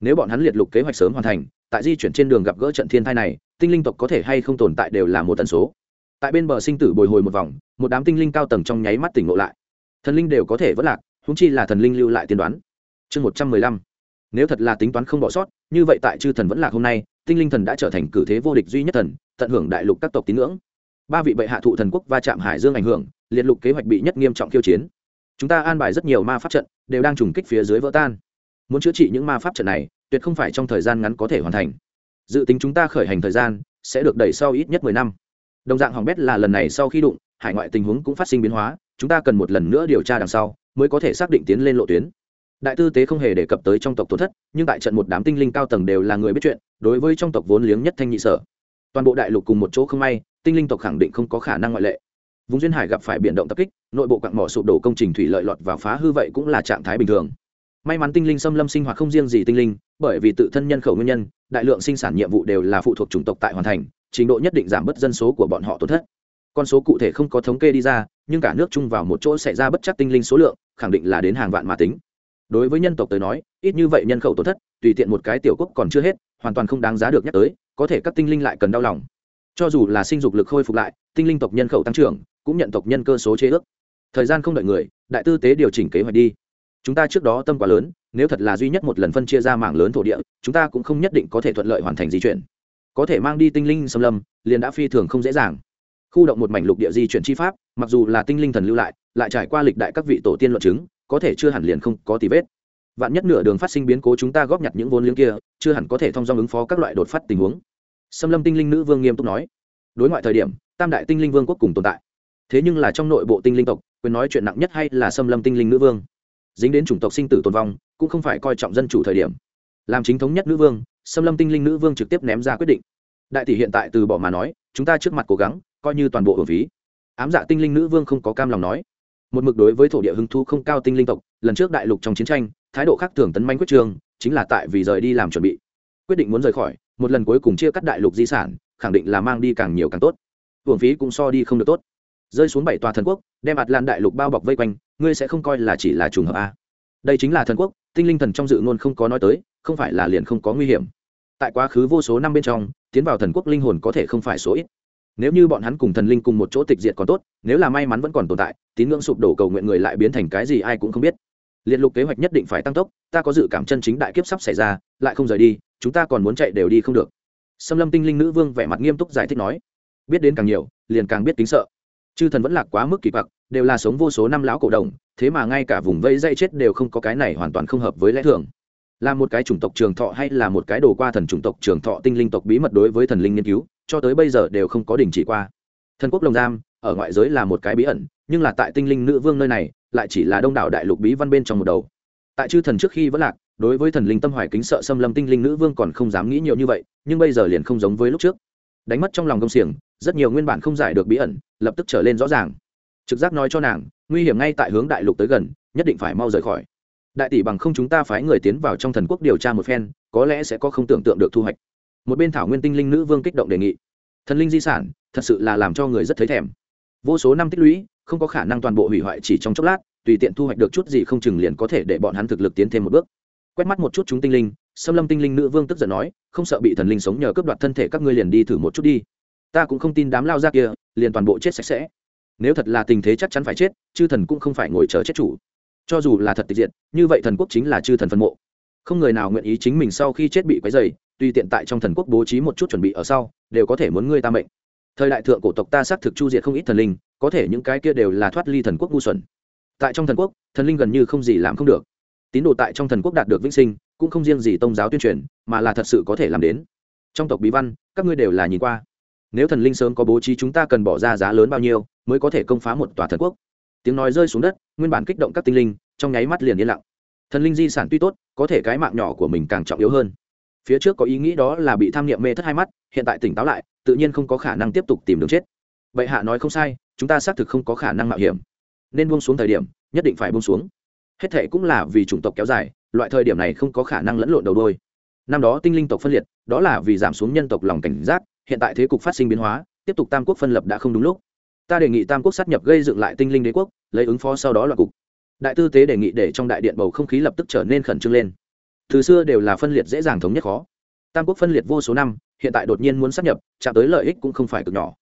Nếu bọn hắn liệt lục kế hoạch sớm hoàn thành, tại di chuyển trên đường gặp gỡ trận thiên thai này tinh linh tộc có thể hay không tồn tại đều là một tần số. Tại bên bờ sinh tử bồi hồi một vòng, một đám tinh linh cao tầng trong nháy mắt tỉnh ngộ lại. Thần linh đều có thể vẫn lạc húng chi là thần linh lưu lại tiên đoán. Chương một trăm mười lăm. Nếu thật là tính toán không bỏ sót, như vậy tại chư thần vẫn lạc hôm nay, tinh linh thần đã trở thành cử thế vô địch duy nhất thần, tận hưởng đại lục các tộc tín ngưỡng. Ba vị bệ hạ thụ thần quốc va chạm hải dương ảnh hưởng, liệt lục kế hoạch bị nhất nghiêm trọng khiêu chiến. Chúng ta an bài rất nhiều ma pháp trận, đều đang trùng kích phía dưới vỡ tan. Muốn chữa trị những ma pháp trận này, tuyệt không phải trong thời gian ngắn có thể hoàn thành dự tính chúng ta khởi hành thời gian sẽ được đẩy sau ít nhất mười năm. Đồng dạng hỏng bét là lần này sau khi đụng, hải ngoại tình huống cũng phát sinh biến hóa, chúng ta cần một lần nữa điều tra đằng sau mới có thể xác định tiến lên lộ tuyến. Đại tư tế không hề đề cập tới trong tộc tổn thất, nhưng tại trận một đám tinh linh cao tầng đều là người biết chuyện, đối với trong tộc vốn liếng nhất thanh nhị sở. Toàn bộ đại lục cùng một chỗ không may, tinh linh tộc khẳng định không có khả năng ngoại lệ. Vùng duyên hải gặp phải biển động tập kích, nội bộ quặng mỏ sụp đổ công trình thủy lợi lọt vào phá hư vậy cũng là trạng thái bình thường may mắn tinh linh xâm lâm sinh hoạt không riêng gì tinh linh, bởi vì tự thân nhân khẩu nguyên nhân, đại lượng sinh sản nhiệm vụ đều là phụ thuộc chủng tộc tại hoàn thành, trình độ nhất định giảm bớt dân số của bọn họ tổn thất. Con số cụ thể không có thống kê đi ra, nhưng cả nước chung vào một chỗ xảy ra bất chắc tinh linh số lượng, khẳng định là đến hàng vạn mà tính. Đối với nhân tộc tới nói, ít như vậy nhân khẩu tổn thất, tùy tiện một cái tiểu quốc còn chưa hết, hoàn toàn không đáng giá được nhắc tới, có thể các tinh linh lại cần đau lòng. Cho dù là sinh dục lực khôi phục lại, tinh linh tộc nhân khẩu tăng trưởng, cũng nhận tộc nhân cơ số chế ước. Thời gian không đợi người, đại tư tế điều chỉnh kế hoạch đi chúng ta trước đó tâm quá lớn, nếu thật là duy nhất một lần phân chia ra mạng lớn thổ địa, chúng ta cũng không nhất định có thể thuận lợi hoàn thành di chuyển. Có thể mang đi tinh linh xâm lâm, liền đã phi thường không dễ dàng. Khu động một mảnh lục địa di chuyển chi pháp, mặc dù là tinh linh thần lưu lại lại trải qua lịch đại các vị tổ tiên luận chứng, có thể chưa hẳn liền không có tì vết. Vạn nhất nửa đường phát sinh biến cố chúng ta góp nhặt những vốn liếng kia, chưa hẳn có thể thông dong ứng phó các loại đột phát tình huống. Xâm lâm tinh linh nữ vương nghiêm túc nói. Đối ngoại thời điểm, tam đại tinh linh vương quốc cùng tồn tại. Thế nhưng là trong nội bộ tinh linh tộc, quyền nói chuyện nặng nhất hay là xâm lâm tinh linh nữ vương? Dính đến chủng tộc sinh tử tồn vong, cũng không phải coi trọng dân chủ thời điểm. Làm chính thống nhất nữ vương, xâm lâm tinh linh nữ vương trực tiếp ném ra quyết định. Đại tỷ hiện tại từ bỏ mà nói, chúng ta trước mặt cố gắng, coi như toàn bộ hưởng phí. Ám dạ tinh linh nữ vương không có cam lòng nói. Một mực đối với thổ địa hứng thu không cao tinh linh tộc, lần trước đại lục trong chiến tranh, thái độ khác thường tấn manh quyết trường, chính là tại vì rời đi làm chuẩn bị. Quyết định muốn rời khỏi, một lần cuối cùng chia cắt đại lục di sản, khẳng định là mang đi càng nhiều càng tốt. Hưởng phí cũng so đi không được tốt. Rơi xuống bảy tòa thần quốc, đem ạt lan đại lục bao bọc vây quanh ngươi sẽ không coi là chỉ là trùng hợp a. Đây chính là thần quốc, tinh linh thần trong dự ngôn không có nói tới, không phải là liền không có nguy hiểm. Tại quá khứ vô số năm bên trong, tiến vào thần quốc linh hồn có thể không phải số ít. Nếu như bọn hắn cùng thần linh cùng một chỗ tịch diệt còn tốt, nếu là may mắn vẫn còn tồn tại, tín ngưỡng sụp đổ cầu nguyện người lại biến thành cái gì ai cũng không biết. Liệt lục kế hoạch nhất định phải tăng tốc, ta có dự cảm chân chính đại kiếp sắp xảy ra, lại không rời đi, chúng ta còn muốn chạy đều đi không được. Xâm lâm tinh linh nữ vương vẻ mặt nghiêm túc giải thích nói. Biết đến càng nhiều, liền càng biết kính sợ. Chư thần vẫn lạc quá mức kỳ quặc đều là sống vô số năm lão cổ đồng, thế mà ngay cả vùng vây dây chết đều không có cái này hoàn toàn không hợp với lẽ thường. Là một cái chủng tộc trường thọ hay là một cái đồ qua thần chủng tộc trường thọ tinh linh tộc bí mật đối với thần linh nghiên cứu, cho tới bây giờ đều không có đình chỉ qua. Thần quốc lồng giam, ở ngoại giới là một cái bí ẩn, nhưng là tại tinh linh nữ vương nơi này, lại chỉ là đông đảo đại lục bí văn bên trong một đầu. Tại chư thần trước khi vẫn lạc, đối với thần linh tâm hoài kính sợ xâm lâm tinh linh nữ vương còn không dám nghĩ nhiều như vậy, nhưng bây giờ liền không giống với lúc trước. Đánh mất trong lòng công xiềng, rất nhiều nguyên bản không giải được bí ẩn, lập tức trở lên rõ ràng trực giác nói cho nàng, nguy hiểm ngay tại hướng đại lục tới gần, nhất định phải mau rời khỏi. Đại tỷ bằng không chúng ta phái người tiến vào trong thần quốc điều tra một phen, có lẽ sẽ có không tưởng tượng được thu hoạch. Một bên thảo nguyên tinh linh nữ vương kích động đề nghị. Thần linh di sản, thật sự là làm cho người rất thấy thèm. Vô số năm tích lũy, không có khả năng toàn bộ hủy hoại chỉ trong chốc lát, tùy tiện thu hoạch được chút gì không chừng liền có thể để bọn hắn thực lực tiến thêm một bước. Quét mắt một chút chúng tinh linh xâm lâm tinh linh nữ vương tức giận nói, không sợ bị thần linh sống nhờ cướp đoạt thân thể các ngươi liền đi thử một chút đi. Ta cũng không tin đám lao ra kia, liền toàn bộ chết sạch sẽ nếu thật là tình thế chắc chắn phải chết, chư thần cũng không phải ngồi chờ chết chủ. Cho dù là thật tịch diệt, như vậy thần quốc chính là chư thần phân mộ. Không người nào nguyện ý chính mình sau khi chết bị quấy dày tuy tiện tại trong thần quốc bố trí một chút chuẩn bị ở sau, đều có thể muốn ngươi ta mệnh. Thời đại thượng cổ tộc ta xác thực chu diệt không ít thần linh, có thể những cái kia đều là thoát ly thần quốc ngu xuẩn. Tại trong thần quốc, thần linh gần như không gì làm không được. Tín đồ tại trong thần quốc đạt được vĩnh sinh, cũng không riêng gì tôn giáo tuyên truyền, mà là thật sự có thể làm đến. Trong tộc bí văn, các ngươi đều là nhìn qua. Nếu thần linh sớm có bố trí chúng ta cần bỏ ra giá lớn bao nhiêu mới có thể công phá một tòa thần quốc. Tiếng nói rơi xuống đất, nguyên bản kích động các tinh linh, trong nháy mắt liền yên lặng. Thần linh di sản tuy tốt, có thể cái mạng nhỏ của mình càng trọng yếu hơn. Phía trước có ý nghĩ đó là bị tham niệm mê thất hai mắt, hiện tại tỉnh táo lại, tự nhiên không có khả năng tiếp tục tìm đường chết. Bệ hạ nói không sai, chúng ta xác thực không có khả năng mạo hiểm. Nên buông xuống thời điểm, nhất định phải buông xuống. Hết thệ cũng là vì chủng tộc kéo dài, loại thời điểm này không có khả năng lẫn lộn đầu đôi. Năm đó tinh linh tộc phân liệt, đó là vì giảm xuống nhân tộc lòng cảnh giác, hiện tại thế cục phát sinh biến hóa, tiếp tục tam quốc phân lập đã không đúng lúc ta đề nghị tam quốc sát nhập gây dựng lại tinh linh đế quốc, lấy ứng phó sau đó là cục. Đại tư tế đề nghị để trong đại điện bầu không khí lập tức trở nên khẩn trương lên. Từ xưa đều là phân liệt dễ dàng thống nhất khó. Tam quốc phân liệt vô số năm, hiện tại đột nhiên muốn sát nhập, chạm tới lợi ích cũng không phải cực nhỏ.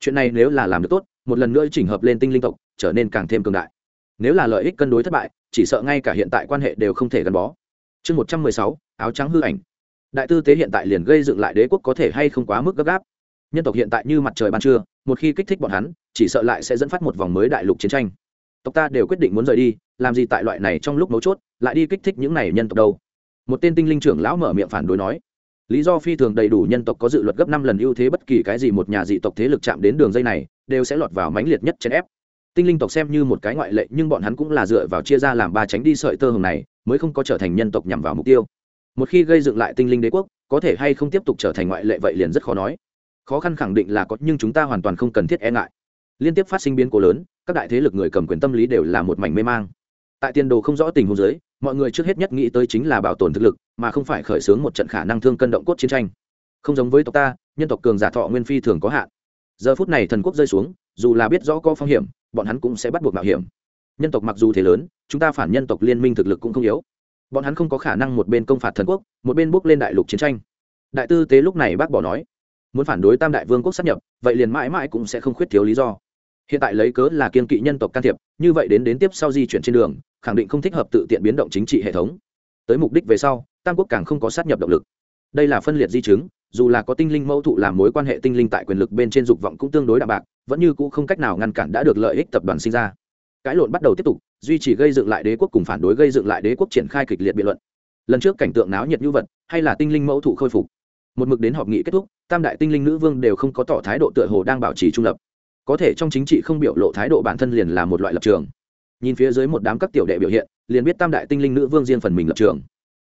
Chuyện này nếu là làm được tốt, một lần nữa chỉnh hợp lên tinh linh tộc, trở nên càng thêm cường đại. Nếu là lợi ích cân đối thất bại, chỉ sợ ngay cả hiện tại quan hệ đều không thể gắn bó. Chương một trăm mười sáu, áo trắng hư ảnh. Đại tư tế hiện tại liền gây dựng lại đế quốc có thể hay không quá mức gấp gáp. Nhân tộc hiện tại như mặt trời ban trưa một khi kích thích bọn hắn, chỉ sợ lại sẽ dẫn phát một vòng mới đại lục chiến tranh. Tộc ta đều quyết định muốn rời đi, làm gì tại loại này trong lúc mấu chốt, lại đi kích thích những này nhân tộc đâu? Một tên tinh linh trưởng lão mở miệng phản đối nói. Lý do phi thường đầy đủ nhân tộc có dự luật gấp năm lần ưu thế bất kỳ cái gì một nhà dị tộc thế lực chạm đến đường dây này, đều sẽ lọt vào mãnh liệt nhất chèn ép. Tinh linh tộc xem như một cái ngoại lệ, nhưng bọn hắn cũng là dựa vào chia ra làm ba tránh đi sợi tơ hồng này, mới không có trở thành nhân tộc nhằm vào mục tiêu. Một khi gây dựng lại tinh linh đế quốc, có thể hay không tiếp tục trở thành ngoại lệ vậy liền rất khó nói khó khăn khẳng định là có, nhưng chúng ta hoàn toàn không cần thiết e ngại. Liên tiếp phát sinh biến cố lớn, các đại thế lực người cầm quyền tâm lý đều là một mảnh mê mang. Tại tiền đồ không rõ tình huống giới mọi người trước hết nhất nghĩ tới chính là bảo tồn thực lực, mà không phải khởi xướng một trận khả năng thương cân động cốt chiến tranh. Không giống với tộc ta, nhân tộc cường giả thọ nguyên phi thường có hạn. Giờ phút này thần quốc rơi xuống, dù là biết rõ có phong hiểm, bọn hắn cũng sẽ bắt buộc mạo hiểm. Nhân tộc mặc dù thế lớn, chúng ta phản nhân tộc liên minh thực lực cũng không yếu. Bọn hắn không có khả năng một bên công phạt thần quốc, một bên bước lên đại lục chiến tranh. Đại tư tế lúc này bác bỏ nói muốn phản đối tam đại vương quốc sát nhập, vậy liền mãi mãi cũng sẽ không khuyết thiếu lý do. Hiện tại lấy cớ là kiên kỵ nhân tộc can thiệp, như vậy đến đến tiếp sau di chuyển trên đường, khẳng định không thích hợp tự tiện biến động chính trị hệ thống. Tới mục đích về sau, tam quốc càng không có sát nhập động lực. Đây là phân liệt di chứng, dù là có tinh linh mẫu thụ làm mối quan hệ tinh linh tại quyền lực bên trên dục vọng cũng tương đối đạm bạc, vẫn như cũ không cách nào ngăn cản đã được lợi ích tập đoàn sinh ra. Cãi lộn bắt đầu tiếp tục, duy trì gây dựng lại đế quốc cùng phản đối gây dựng lại đế quốc triển khai kịch liệt biện luận. Lần trước cảnh tượng náo nhiệt như vật, hay là tinh linh mẫu thụ khôi phục một mực đến họp nghị kết thúc, tam đại tinh linh nữ vương đều không có tỏ thái độ tựa hồ đang bảo trì trung lập. Có thể trong chính trị không biểu lộ thái độ bản thân liền là một loại lập trường. Nhìn phía dưới một đám các tiểu đệ biểu hiện, liền biết tam đại tinh linh nữ vương riêng phần mình lập trường.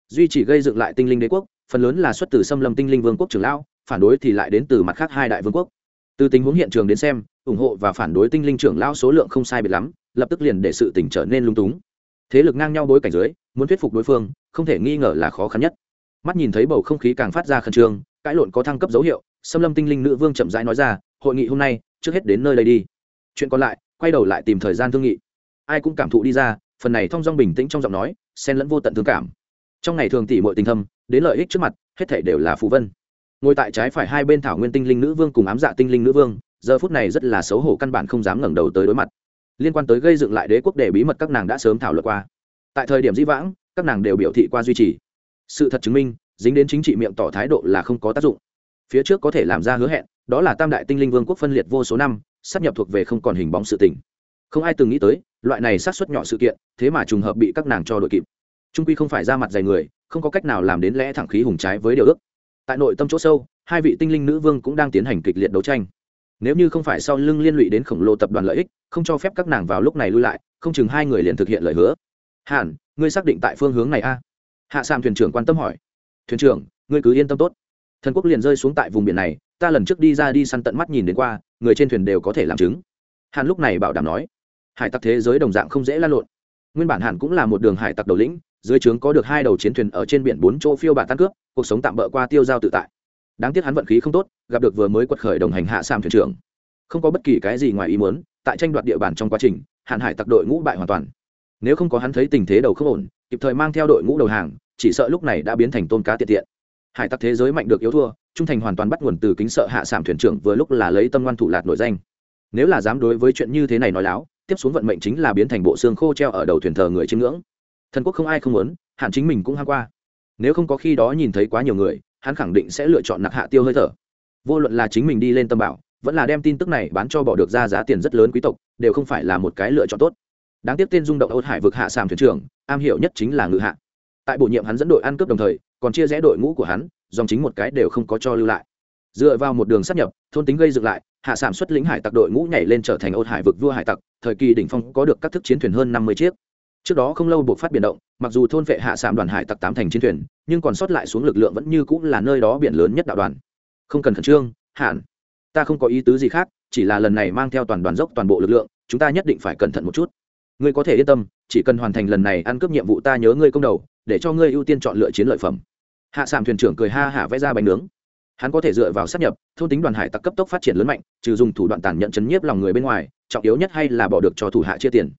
Duy chỉ gây dựng lại tinh linh đế quốc, phần lớn là xuất từ xâm lâm tinh linh vương quốc trưởng lão, phản đối thì lại đến từ mặt khác hai đại vương quốc. Từ tình huống hiện trường đến xem, ủng hộ và phản đối tinh linh trưởng lão số lượng không sai biệt lắm, lập tức liền để sự tỉnh trở nên lung túng. Thế lực ngang nhau bối cảnh dưới, muốn thuyết phục đối phương, không thể nghi ngờ là khó khăn nhất mắt nhìn thấy bầu không khí càng phát ra khẩn trương, cãi lộn có thăng cấp dấu hiệu xâm lâm tinh linh nữ vương chậm rãi nói ra, hội nghị hôm nay, trước hết đến nơi đây đi. Chuyện còn lại, quay đầu lại tìm thời gian thương nghị. Ai cũng cảm thụ đi ra, phần này thong dong bình tĩnh trong giọng nói, xen lẫn vô tận thương cảm. Trong ngày thường tỉ mọi tình thâm, đến lợi ích trước mặt, hết thể đều là phù vân. Ngồi tại trái phải hai bên thảo nguyên tinh linh nữ vương cùng ám dạ tinh linh nữ vương, giờ phút này rất là xấu hổ căn bản không dám ngẩng đầu tới đối mặt. Liên quan tới gây dựng lại đế quốc để bí mật các nàng đã sớm thảo luận qua. Tại thời điểm di vãng, các nàng đều biểu thị qua duy trì sự thật chứng minh, dính đến chính trị miệng tỏ thái độ là không có tác dụng. Phía trước có thể làm ra hứa hẹn, đó là tam đại tinh linh vương quốc phân liệt vô số năm, sắp nhập thuộc về không còn hình bóng sự tình. Không ai từng nghĩ tới, loại này sát xuất nhỏ sự kiện, thế mà trùng hợp bị các nàng cho đội kịp. Trung quy không phải ra mặt dày người, không có cách nào làm đến lẽ thẳng khí hùng trái với điều ước. Tại nội tâm chỗ sâu, hai vị tinh linh nữ vương cũng đang tiến hành kịch liệt đấu tranh. Nếu như không phải sau lưng liên lụy đến khổng lồ tập đoàn lợi ích, không cho phép các nàng vào lúc này lui lại, không chừng hai người liền thực hiện lời hứa. Hẳn ngươi xác định tại phương hướng này a? Hạ sàm thuyền trưởng quan tâm hỏi. Thuyền trưởng, ngươi cứ yên tâm tốt. Thần quốc liền rơi xuống tại vùng biển này, ta lần trước đi ra đi săn tận mắt nhìn đến qua, người trên thuyền đều có thể làm chứng. Hàn lúc này bảo đảm nói. Hải tặc thế giới đồng dạng không dễ lan lộn. Nguyên bản hàn cũng là một đường hải tặc đầu lĩnh, dưới trướng có được hai đầu chiến thuyền ở trên biển bốn chỗ phiêu bạt tan cướp, cuộc sống tạm bỡ qua tiêu giao tự tại. Đáng tiếc hắn vận khí không tốt, gặp được vừa mới quật khởi đồng hành hạ sam thuyền trưởng. Không có bất kỳ cái gì ngoài ý muốn, tại tranh đoạt địa bàn trong quá trình hạn hải tặc đội ngũ bại hoàn toàn. Nếu không có hắn thấy tình thế đầu không ổn kịp thời mang theo đội ngũ đầu hàng, chỉ sợ lúc này đã biến thành tôn cá tiện tiện. Hải tặc thế giới mạnh được yếu thua, trung thành hoàn toàn bắt nguồn từ kính sợ hạ sản thuyền trưởng vừa lúc là lấy tâm ngoan thủ lạt nổi danh. Nếu là dám đối với chuyện như thế này nói láo, tiếp xuống vận mệnh chính là biến thành bộ xương khô treo ở đầu thuyền thờ người chiêm ngưỡng. Thần quốc không ai không muốn, hạn chính mình cũng hăng qua. Nếu không có khi đó nhìn thấy quá nhiều người, hắn khẳng định sẽ lựa chọn nặc hạ tiêu hơi thở. Vô luận là chính mình đi lên tâm bảo, vẫn là đem tin tức này bán cho bỏ được ra giá tiền rất lớn quý tộc, đều không phải là một cái lựa chọn tốt. Đáng tiếc tên rung động âu hải vực hạ sàm thuyền trưởng am hiểu nhất chính là ngự hạ. Tại bổ nhiệm hắn dẫn đội ăn cướp đồng thời, còn chia rẽ đội ngũ của hắn, dòng chính một cái đều không có cho lưu lại. Dựa vào một đường sắp nhập, thôn tính gây dựng lại, hạ sản xuất lĩnh hải tặc đội ngũ nhảy lên trở thành âu hải vực vua hải tặc, thời kỳ đỉnh phong có được các thức chiến thuyền hơn năm mươi chiếc. Trước đó không lâu buộc phát biển động, mặc dù thôn vệ hạ sản đoàn hải tặc tám thành chiến thuyền, nhưng còn sót lại xuống lực lượng vẫn như cũng là nơi đó biển lớn nhất đạo đoàn. Không cần khẩn trương hạn ta không có ý tứ gì khác, chỉ là lần này mang theo toàn đoàn dốc toàn bộ lực lượng, chúng ta nhất định phải cẩn thận một chút ngươi có thể yên tâm, chỉ cần hoàn thành lần này ăn cướp nhiệm vụ ta nhớ ngươi công đầu, để cho ngươi ưu tiên chọn lựa chiến lợi phẩm. Hạ sàm thuyền trưởng cười ha hả vẽ ra bánh nướng. Hắn có thể dựa vào sát nhập, thôn tính đoàn hải tặc cấp tốc phát triển lớn mạnh, trừ dùng thủ đoạn tàn nhẫn chấn nhiếp lòng người bên ngoài, trọng yếu nhất hay là bỏ được cho thủ hạ chia tiền.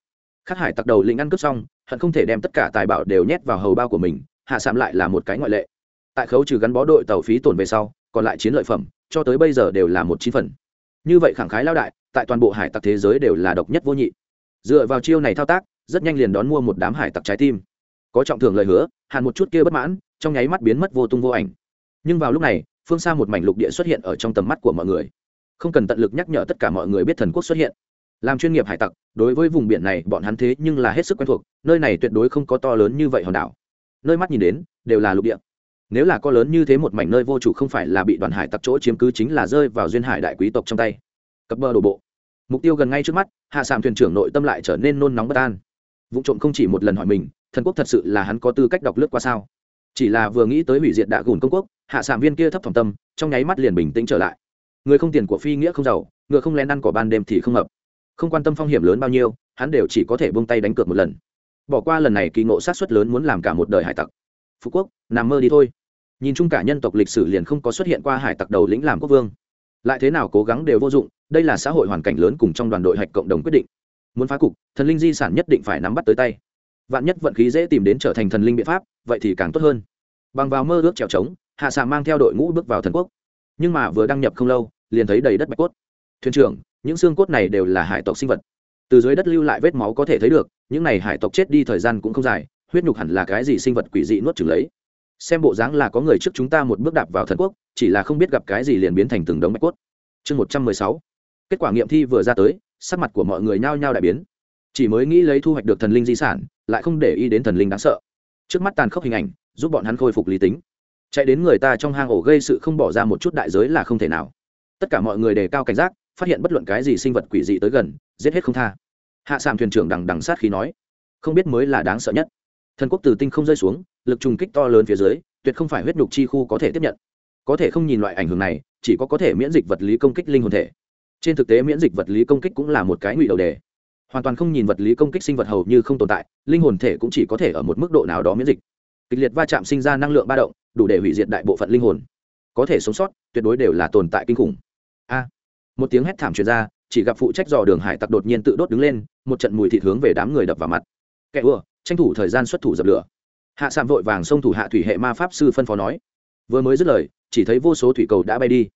Khắc hải tặc đầu lĩnh ăn cướp xong, hận không thể đem tất cả tài bảo đều nhét vào hầu bao của mình, hạ sàm lại là một cái ngoại lệ. Tại khấu trừ gắn bó đội tàu phí tổn về sau, còn lại chiến lợi phẩm, cho tới bây giờ đều là một chín phần. Như vậy khẳng khái lao đại, tại toàn bộ hải tặc thế giới đều là độc nhất vô nhị dựa vào chiêu này thao tác, rất nhanh liền đón mua một đám hải tặc trái tim. Có trọng thưởng lời hứa, hàn một chút kia bất mãn, trong nháy mắt biến mất vô tung vô ảnh. Nhưng vào lúc này, phương xa một mảnh lục địa xuất hiện ở trong tầm mắt của mọi người. Không cần tận lực nhắc nhở tất cả mọi người biết thần quốc xuất hiện. Làm chuyên nghiệp hải tặc, đối với vùng biển này, bọn hắn thế nhưng là hết sức quen thuộc, nơi này tuyệt đối không có to lớn như vậy hòn đảo. Nơi mắt nhìn đến, đều là lục địa. Nếu là có lớn như thế một mảnh nơi vô chủ không phải là bị đoàn hải tặc chỗ chiếm cứ chính là rơi vào duyên hải đại quý tộc trong tay. Cập bờ đổ bộ mục tiêu gần ngay trước mắt, hạ sàm thuyền trưởng nội tâm lại trở nên nôn nóng bất an. Vụ trộm không chỉ một lần hỏi mình, thần quốc thật sự là hắn có tư cách đọc lướt qua sao? Chỉ là vừa nghĩ tới hủy diệt đạ gùn công quốc, hạ sàm viên kia thấp thỏm tâm, trong nháy mắt liền bình tĩnh trở lại. Người không tiền của phi nghĩa không giàu, ngựa không lén ăn cỏ ban đêm thì không hợp. Không quan tâm phong hiểm lớn bao nhiêu, hắn đều chỉ có thể buông tay đánh cược một lần. Bỏ qua lần này kỳ ngộ sát xuất lớn muốn làm cả một đời hải tặc. Phú quốc, nằm mơ đi thôi. Nhìn chung cả nhân tộc lịch sử liền không có xuất hiện qua hải tặc đầu lĩnh làm quốc vương lại thế nào cố gắng đều vô dụng, đây là xã hội hoàn cảnh lớn cùng trong đoàn đội hạch cộng đồng quyết định. Muốn phá cục, thần linh di sản nhất định phải nắm bắt tới tay. Vạn nhất vận khí dễ tìm đến trở thành thần linh biện pháp, vậy thì càng tốt hơn. Bằng vào mơ ước trèo trống, hạ xà mang theo đội ngũ bước vào thần quốc. Nhưng mà vừa đăng nhập không lâu, liền thấy đầy đất bạch cốt. Thuyền trưởng, những xương cốt này đều là hải tộc sinh vật. Từ dưới đất lưu lại vết máu có thể thấy được, những này hải tộc chết đi thời gian cũng không dài, huyết nhục hẳn là cái gì sinh vật quỷ dị nuốt chừng lấy xem bộ dáng là có người trước chúng ta một bước đạp vào thần quốc, chỉ là không biết gặp cái gì liền biến thành từng đống bạch cốt. Chương một trăm mười sáu. Kết quả nghiệm thi vừa ra tới, sắc mặt của mọi người nhao nhao đại biến. Chỉ mới nghĩ lấy thu hoạch được thần linh di sản, lại không để ý đến thần linh đáng sợ. Trước mắt tàn khốc hình ảnh, giúp bọn hắn khôi phục lý tính. Chạy đến người ta trong hang ổ gây sự không bỏ ra một chút đại giới là không thể nào. Tất cả mọi người đề cao cảnh giác, phát hiện bất luận cái gì sinh vật quỷ dị tới gần, giết hết không tha. Hạ sàm thuyền trưởng đằng đằng sát khí nói, không biết mới là đáng sợ nhất. Thần quốc từ tinh không rơi xuống lực trùng kích to lớn phía dưới, tuyệt không phải huyết nhục chi khu có thể tiếp nhận. Có thể không nhìn loại ảnh hưởng này, chỉ có có thể miễn dịch vật lý công kích linh hồn thể. Trên thực tế miễn dịch vật lý công kích cũng là một cái ngụy đầu đề. Hoàn toàn không nhìn vật lý công kích sinh vật hầu như không tồn tại, linh hồn thể cũng chỉ có thể ở một mức độ nào đó miễn dịch. Kịch liệt va chạm sinh ra năng lượng ba động, đủ để hủy diệt đại bộ phận linh hồn. Có thể sống sót, tuyệt đối đều là tồn tại kinh khủng. A. Một tiếng hét thảm truyền ra, chỉ gặp phụ trách dò đường hải tặc đột nhiên tự đốt đứng lên, một trận mùi thịt hướng về đám người đập vào mặt. Kẻ ưa tranh thủ thời gian xuất thủ dập lửa hạ sạm vội vàng xông thủ hạ thủy hệ ma pháp sư phân phó nói. Vừa mới dứt lời, chỉ thấy vô số thủy cầu đã bay đi.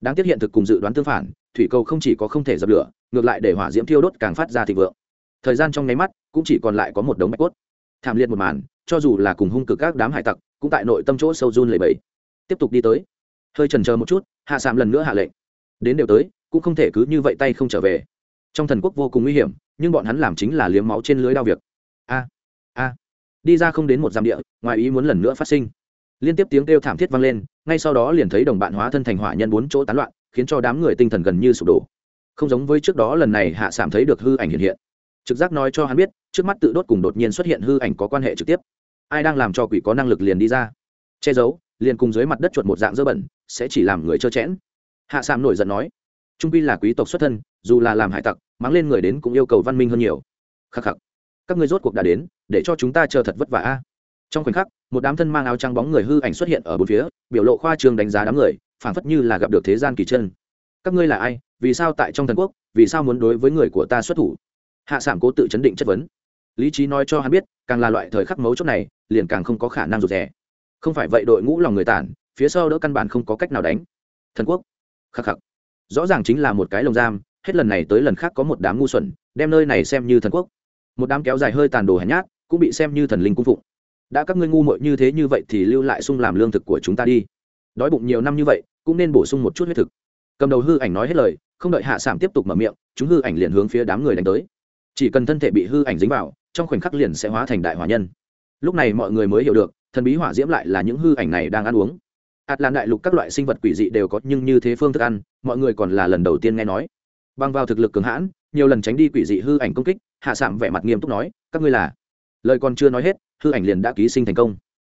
Đáng tiếc hiện thực cùng dự đoán tương phản, thủy cầu không chỉ có không thể dập lửa, ngược lại để hỏa diễm thiêu đốt càng phát ra thịnh vượng. Thời gian trong nháy mắt, cũng chỉ còn lại có một đống bạch cốt. Thảm liệt một màn, cho dù là cùng hung cực các đám hải tặc, cũng tại nội tâm chỗ sâu run lầy bẫy tiếp tục đi tới. Hơi trần chờ một chút, hạ sạm lần nữa hạ lệnh. Đến đều tới, cũng không thể cứ như vậy tay không trở về. Trong thần quốc vô cùng nguy hiểm, nhưng bọn hắn làm chính là liếm máu trên lưới đao việc. A a đi ra không đến một dặm địa, ngoài ý muốn lần nữa phát sinh. Liên tiếp tiếng kêu thảm thiết vang lên, ngay sau đó liền thấy đồng bạn hóa thân thành hỏa nhân bốn chỗ tán loạn, khiến cho đám người tinh thần gần như sụp đổ. Không giống với trước đó lần này hạ Sảm thấy được hư ảnh hiện hiện. Trực giác nói cho hắn biết, trước mắt tự đốt cùng đột nhiên xuất hiện hư ảnh có quan hệ trực tiếp. Ai đang làm cho quỷ có năng lực liền đi ra. Che giấu, liền cùng dưới mặt đất chuột một dạng dơ bẩn, sẽ chỉ làm người trơ chẽn hạ Sảm nổi giận nói, trung quy là quý tộc xuất thân, dù là làm hải tặc, mắng lên người đến cũng yêu cầu văn minh hơn nhiều. Khắc khắc các ngươi rốt cuộc đã đến, để cho chúng ta chờ thật vất vả a. Trong khoảnh khắc, một đám thân mang áo trắng bóng người hư ảnh xuất hiện ở bốn phía, biểu lộ khoa trương đánh giá đám người, phảng phất như là gặp được thế gian kỳ chân. Các ngươi là ai? Vì sao tại trong thần quốc? Vì sao muốn đối với người của ta xuất thủ? Hạ sản cố tự chấn định chất vấn. Lý trí nói cho hắn biết, càng là loại thời khắc mấu chốt này, liền càng không có khả năng rụt rè. Không phải vậy đội ngũ lòng người tản, phía sau đỡ căn bản không có cách nào đánh. Thần quốc. Khắc khắc. Rõ ràng chính là một cái lồng giam, hết lần này tới lần khác có một đám ngu xuẩn, đem nơi này xem như thần quốc một đám kéo dài hơi tàn đồ hèn nhát, cũng bị xem như thần linh cung phụng. Đã các ngươi ngu muội như thế như vậy thì lưu lại sung làm lương thực của chúng ta đi. Đói bụng nhiều năm như vậy, cũng nên bổ sung một chút huyết thực. Cầm đầu hư ảnh nói hết lời, không đợi hạ sảm tiếp tục mở miệng, chúng hư ảnh liền hướng phía đám người đánh tới. Chỉ cần thân thể bị hư ảnh dính vào, trong khoảnh khắc liền sẽ hóa thành đại hỏa nhân. Lúc này mọi người mới hiểu được, thần bí hỏa diễm lại là những hư ảnh này đang ăn uống. Ạt lan đại lục các loại sinh vật quỷ dị đều có nhưng như thế phương thức ăn, mọi người còn là lần đầu tiên nghe nói bằng vào thực lực cường hãn, nhiều lần tránh đi quỷ dị hư ảnh công kích, hạ sạm vẻ mặt nghiêm túc nói, các ngươi là lời còn chưa nói hết, hư ảnh liền đã ký sinh thành công.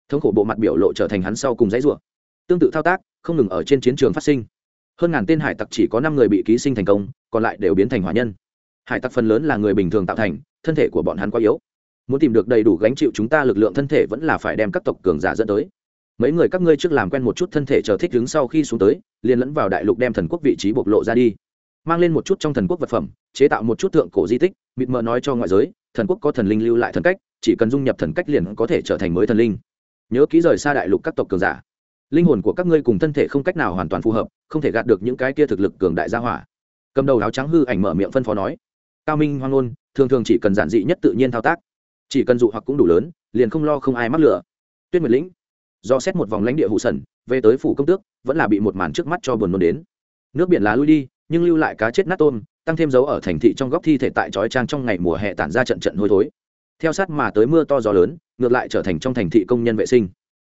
Thống khổ bộ mặt biểu lộ trở thành hắn sau cùng dãy rủa. Tương tự thao tác, không ngừng ở trên chiến trường phát sinh. Hơn ngàn tên hải tặc chỉ có năm người bị ký sinh thành công, còn lại đều biến thành hỏa nhân. Hải tặc phần lớn là người bình thường tạo thành, thân thể của bọn hắn quá yếu. Muốn tìm được đầy đủ gánh chịu chúng ta lực lượng thân thể vẫn là phải đem các tộc cường giả dẫn tới. Mấy người các ngươi trước làm quen một chút thân thể chờ thích đứng sau khi xuống tới, liền lẫn vào đại lục đem thần quốc vị trí bộc lộ ra đi mang lên một chút trong thần quốc vật phẩm, chế tạo một chút thượng cổ di tích, mịt mờ nói cho ngoại giới, thần quốc có thần linh lưu lại thần cách, chỉ cần dung nhập thần cách liền có thể trở thành mới thần linh. Nhớ ký rời xa đại lục các tộc cường giả. Linh hồn của các ngươi cùng thân thể không cách nào hoàn toàn phù hợp, không thể gạt được những cái kia thực lực cường đại gia hỏa. Cầm đầu áo trắng hư ảnh mở miệng phân phó nói. Cao minh hoang ngôn, thường thường chỉ cần giản dị nhất tự nhiên thao tác. Chỉ cần dụ hoặc cũng đủ lớn, liền không lo không ai mắc lửa. Tuyết nguyệt lĩnh, do xét một vòng lãnh địa hụ sần, về tới phủ công tước, vẫn là bị một màn trước mắt cho buồn nôn đến. Nước biển lá lui đi nhưng lưu lại cá chết nát tôm, tăng thêm dấu ở thành thị trong góc thi thể tại trói trang trong ngày mùa hè tản ra trận trận hôi thối. Theo sát mà tới mưa to gió lớn, ngược lại trở thành trong thành thị công nhân vệ sinh.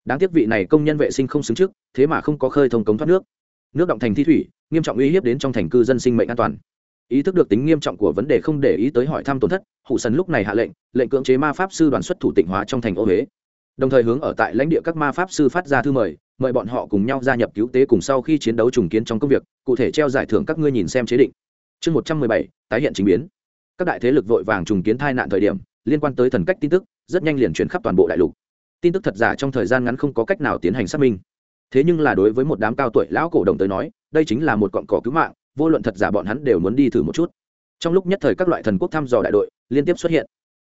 Đáng tiếc vị này công nhân vệ sinh không xứng trước, thế mà không có khơi thông cống thoát nước. Nước động thành thi thủy, nghiêm trọng uy hiếp đến trong thành cư dân sinh mệnh an toàn. Ý thức được tính nghiêm trọng của vấn đề không để ý tới hỏi thăm tổn thất hụ sần lúc này hạ lệnh lệnh cưỡng chế ma pháp sư đoàn xuất thủ tịnh hóa trong thành ô huế đồng thời hướng ở tại lãnh địa các ma pháp sư phát ra thư mời mời bọn họ cùng nhau gia nhập cứu tế cùng sau khi chiến đấu trùng kiến trong công việc, cụ thể treo giải thưởng các ngươi nhìn xem chế định. Chương một trăm mười bảy, tái hiện chính biến. Các đại thế lực vội vàng trùng kiến thai nạn thời điểm, liên quan tới thần cách tin tức, rất nhanh liền chuyển khắp toàn bộ đại lục. Tin tức thật giả trong thời gian ngắn không có cách nào tiến hành xác minh. Thế nhưng là đối với một đám cao tuổi lão cổ đồng tới nói, đây chính là một cọn cỏ cứu mạng, vô luận thật giả bọn hắn đều muốn đi thử một chút. Trong lúc nhất thời các loại thần quốc thăm dò đại đội liên tiếp xuất hiện.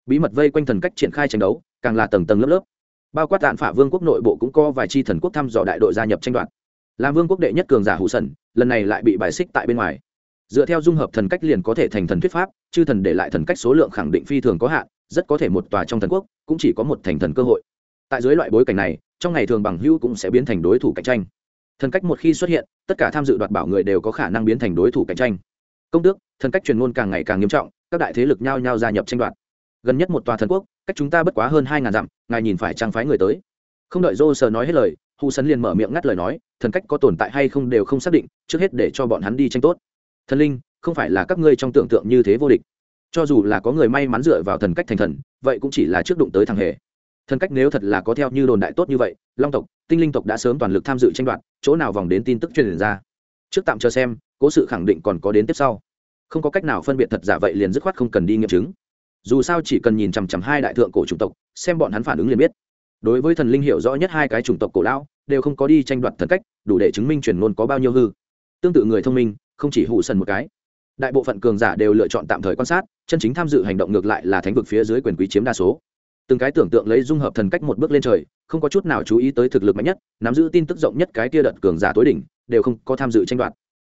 Bí mật vây quanh thần cách triển khai tranh đấu, càng là tầng tầng lớp lớp bao quát tạn phả vương quốc nội bộ cũng có vài chi thần quốc thăm dò đại đội gia nhập tranh đoạt. Làm vương quốc đệ nhất cường giả hủ sần, lần này lại bị bài xích tại bên ngoài. Dựa theo dung hợp thần cách liền có thể thành thần thuyết pháp, chư thần để lại thần cách số lượng khẳng định phi thường có hạn, rất có thể một tòa trong thần quốc cũng chỉ có một thành thần cơ hội. Tại dưới loại bối cảnh này, trong ngày thường bằng hữu cũng sẽ biến thành đối thủ cạnh tranh. Thần cách một khi xuất hiện, tất cả tham dự đoạt bảo người đều có khả năng biến thành đối thủ cạnh tranh. Công tước, thần cách truyền ngôn càng ngày càng nghiêm trọng, các đại thế lực nhao nhao gia nhập tranh đoạt gần nhất một tòa thần quốc, cách chúng ta bất quá hơn hai ngàn dặm, ngài nhìn phải trang phái người tới? Không đợi dô sờ nói hết lời hù sấn liền mở miệng ngắt lời nói, thần cách có tồn tại hay không đều không xác định, trước hết để cho bọn hắn đi tranh tốt. Thần linh, không phải là các ngươi trong tưởng tượng như thế vô địch. Cho dù là có người may mắn dựa vào thần cách thành thần, vậy cũng chỉ là trước đụng tới thằng hề. Thần cách nếu thật là có theo như đồn đại tốt như vậy, long tộc, tinh linh tộc đã sớm toàn lực tham dự tranh đoạt, chỗ nào vòng đến tin tức truyền ra? Trước tạm chờ xem, cố sự khẳng định còn có đến tiếp sau. Không có cách nào phân biệt thật giả vậy liền dứt khoát không cần đi nghiệm chứng dù sao chỉ cần nhìn chằm chằm hai đại thượng cổ chủng tộc, xem bọn hắn phản ứng liền biết. Đối với thần linh hiểu rõ nhất hai cái chủng tộc cổ lão, đều không có đi tranh đoạt thần cách, đủ để chứng minh truyền ngôn có bao nhiêu hư. Tương tự người thông minh, không chỉ hụ sần một cái. Đại bộ phận cường giả đều lựa chọn tạm thời quan sát, chân chính tham dự hành động ngược lại là thánh vực phía dưới quyền quý chiếm đa số. Từng cái tưởng tượng lấy dung hợp thần cách một bước lên trời, không có chút nào chú ý tới thực lực mạnh nhất, nắm giữ tin tức rộng nhất cái kia đợt cường giả tối đỉnh, đều không có tham dự tranh đoạt.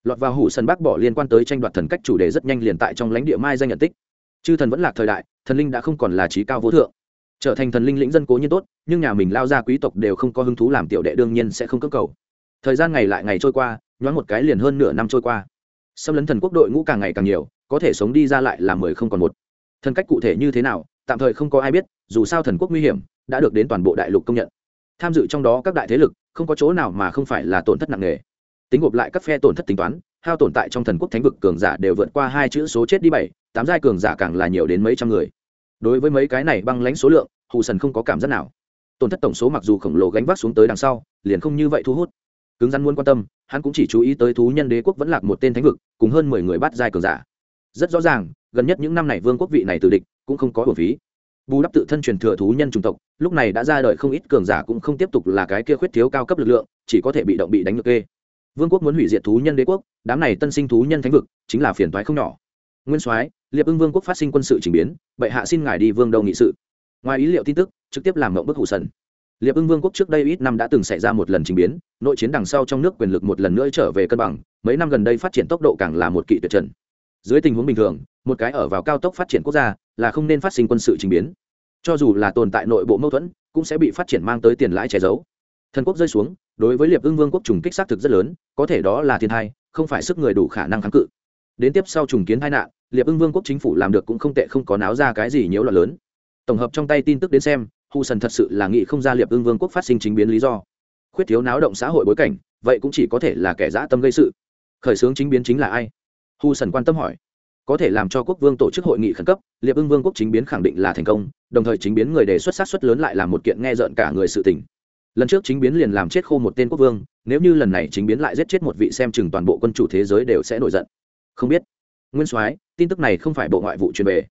Lọt vào hủ sân bác bỏ liên quan tới tranh đoạt thần cách chủ đề rất nhanh liền tại trong lãnh địa mai danh nhận tích chư thần vẫn là thời đại, thần linh đã không còn là trí cao vô thượng. Trở thành thần linh lĩnh dân cố nhiên tốt, nhưng nhà mình lao ra quý tộc đều không có hứng thú làm tiểu đệ đương nhiên sẽ không cấp cầu. Thời gian ngày lại ngày trôi qua, nhoáng một cái liền hơn nửa năm trôi qua. Xâm lấn thần quốc đội ngũ càng ngày càng nhiều, có thể sống đi ra lại là mười không còn một. Thần cách cụ thể như thế nào, tạm thời không có ai biết, dù sao thần quốc nguy hiểm, đã được đến toàn bộ đại lục công nhận. Tham dự trong đó các đại thế lực, không có chỗ nào mà không phải là tổn thất nặng nề tính gộp lại các phe tổn thất tính toán, hao tồn tại trong thần quốc thánh vực cường giả đều vượt qua hai chữ số chết đi bảy, tám giai cường giả càng là nhiều đến mấy trăm người. Đối với mấy cái này băng lãnh số lượng, hù sần không có cảm giác nào. Tổn thất tổng số mặc dù khổng lồ gánh vác xuống tới đằng sau, liền không như vậy thu hút. Cứng rắn muốn quan tâm, hắn cũng chỉ chú ý tới thú nhân đế quốc vẫn lạc một tên thánh vực, cùng hơn mười người bắt giai cường giả. Rất rõ ràng, gần nhất những năm này vương quốc vị này từ địch, cũng không có hồn phí. Bù đắp tự thân truyền thừa thú nhân chủng tộc, lúc này đã ra đời không ít cường giả cũng không tiếp tục là cái kia khuyết thiếu cao cấp lực lượng, chỉ có thể bị động bị đánh ngược kê vương quốc muốn hủy diệt thú nhân đế quốc, đám này tân sinh thú nhân thánh vực, chính là phiền toái không nhỏ. Nguyên soái, liệp ưng vương quốc phát sinh quân sự trình biến, bệ hạ xin ngài đi vương đâu nghị sự. Ngoài ý liệu tin tức, trực tiếp làm mộng bức hủ sần. Liệp ưng vương quốc trước đây ít năm đã từng xảy ra một lần trình biến, nội chiến đằng sau trong nước quyền lực một lần nữa trở về cân bằng, mấy năm gần đây phát triển tốc độ càng là một kỵ tuyệt trần. Dưới tình huống bình thường, một cái ở vào cao tốc phát triển quốc gia là không nên phát sinh quân sự trình biến. Cho dù là tồn tại nội bộ mâu thuẫn, cũng sẽ bị phát triển mang tới tiền lãi che giấu. Thần quốc rơi xuống đối với liệp ưng vương quốc trùng kích xác thực rất lớn, có thể đó là thiên thai, không phải sức người đủ khả năng kháng cự. Đến tiếp sau trùng kiến tai nạn, liệp ưng vương quốc chính phủ làm được cũng không tệ, không có náo ra cái gì nhiễu loạn lớn. Tổng hợp trong tay tin tức đến xem, hu sần thật sự là nghĩ không ra liệp ưng vương quốc phát sinh chính biến lý do. Khuyết thiếu náo động xã hội bối cảnh, vậy cũng chỉ có thể là kẻ dã tâm gây sự. Khởi xướng chính biến chính là ai? Hu sần quan tâm hỏi. Có thể làm cho quốc vương tổ chức hội nghị khẩn cấp, liệp ưng vương quốc chính biến khẳng định là thành công, đồng thời chính biến người đề xuất sát xuất lớn lại là một kiện nghe rợn cả người sự tình lần trước chính biến liền làm chết khô một tên quốc vương, nếu như lần này chính biến lại giết chết một vị xem chừng toàn bộ quân chủ thế giới đều sẽ nổi giận. Không biết. Nguyên soái, tin tức này không phải bộ ngoại vụ truyền về.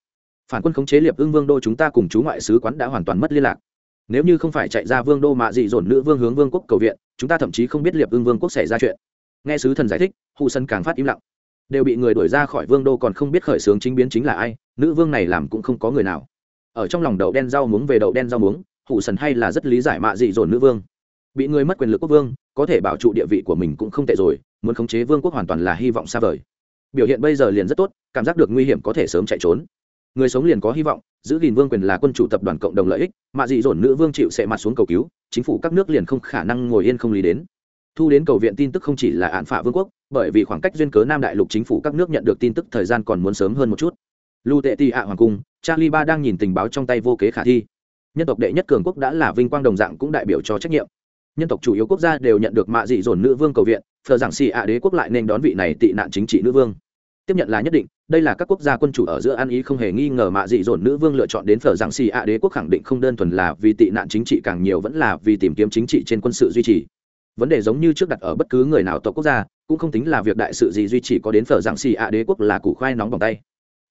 Phản quân khống chế liệp ưng vương đô chúng ta cùng chú ngoại sứ quán đã hoàn toàn mất liên lạc. Nếu như không phải chạy ra vương đô mạ dị dồn nữ vương hướng vương quốc cầu viện, chúng ta thậm chí không biết liệp ưng vương quốc xảy ra chuyện. Nghe sứ thần giải thích hụ sân càng phát im lặng. Đều bị người đuổi ra khỏi vương đô còn không biết khởi xướng chính biến chính là ai, nữ vương này làm cũng không có người nào. Ở trong lòng đậu đen rau muống về đậu đen rau muống hụ sần hay là rất lý giải mạ dị dồn nữ vương. Bị người mất quyền lực quốc vương, có thể bảo trụ địa vị của mình cũng không tệ rồi, muốn khống chế vương quốc hoàn toàn là hy vọng xa vời. Biểu hiện bây giờ liền rất tốt, cảm giác được nguy hiểm có thể sớm chạy trốn. Người sống liền có hy vọng, giữ gìn vương quyền là quân chủ tập đoàn cộng đồng lợi ích, mạ dị dồn nữ vương chịu sẽ mặt xuống cầu cứu, chính phủ các nước liền không khả năng ngồi yên không lý đến. Thu đến cầu viện tin tức không chỉ là án phạ vương quốc, bởi vì khoảng cách duyên cớ nam đại lục chính phủ các nước nhận được tin tức thời gian còn muốn sớm hơn một chút. Lưu tệ ti ạ hoàng cung, charlie ba đang nhìn tình báo trong tay vô kế khả thi nhân tộc đệ nhất cường quốc đã là vinh quang đồng dạng cũng đại biểu cho trách nhiệm. Nhân tộc chủ yếu quốc gia đều nhận được mạ dị dồn nữ vương cầu viện thờ giảng xì ạ đế quốc lại nên đón vị này tị nạn chính trị nữ vương. Tiếp nhận là nhất định, đây là các quốc gia quân chủ ở giữa ăn ý không hề nghi ngờ mạ dị dồn nữ vương lựa chọn đến phở giảng xì ạ đế quốc khẳng định không đơn thuần là vì tị nạn chính trị càng nhiều vẫn là vì tìm kiếm chính trị trên quân sự duy trì. Vấn đề giống như trước đặt ở bất cứ người nào tộc quốc gia, cũng không tính là việc đại sự gì duy trì có đến phở giảng xì ạ đế quốc là củ khoai nóng bằng tay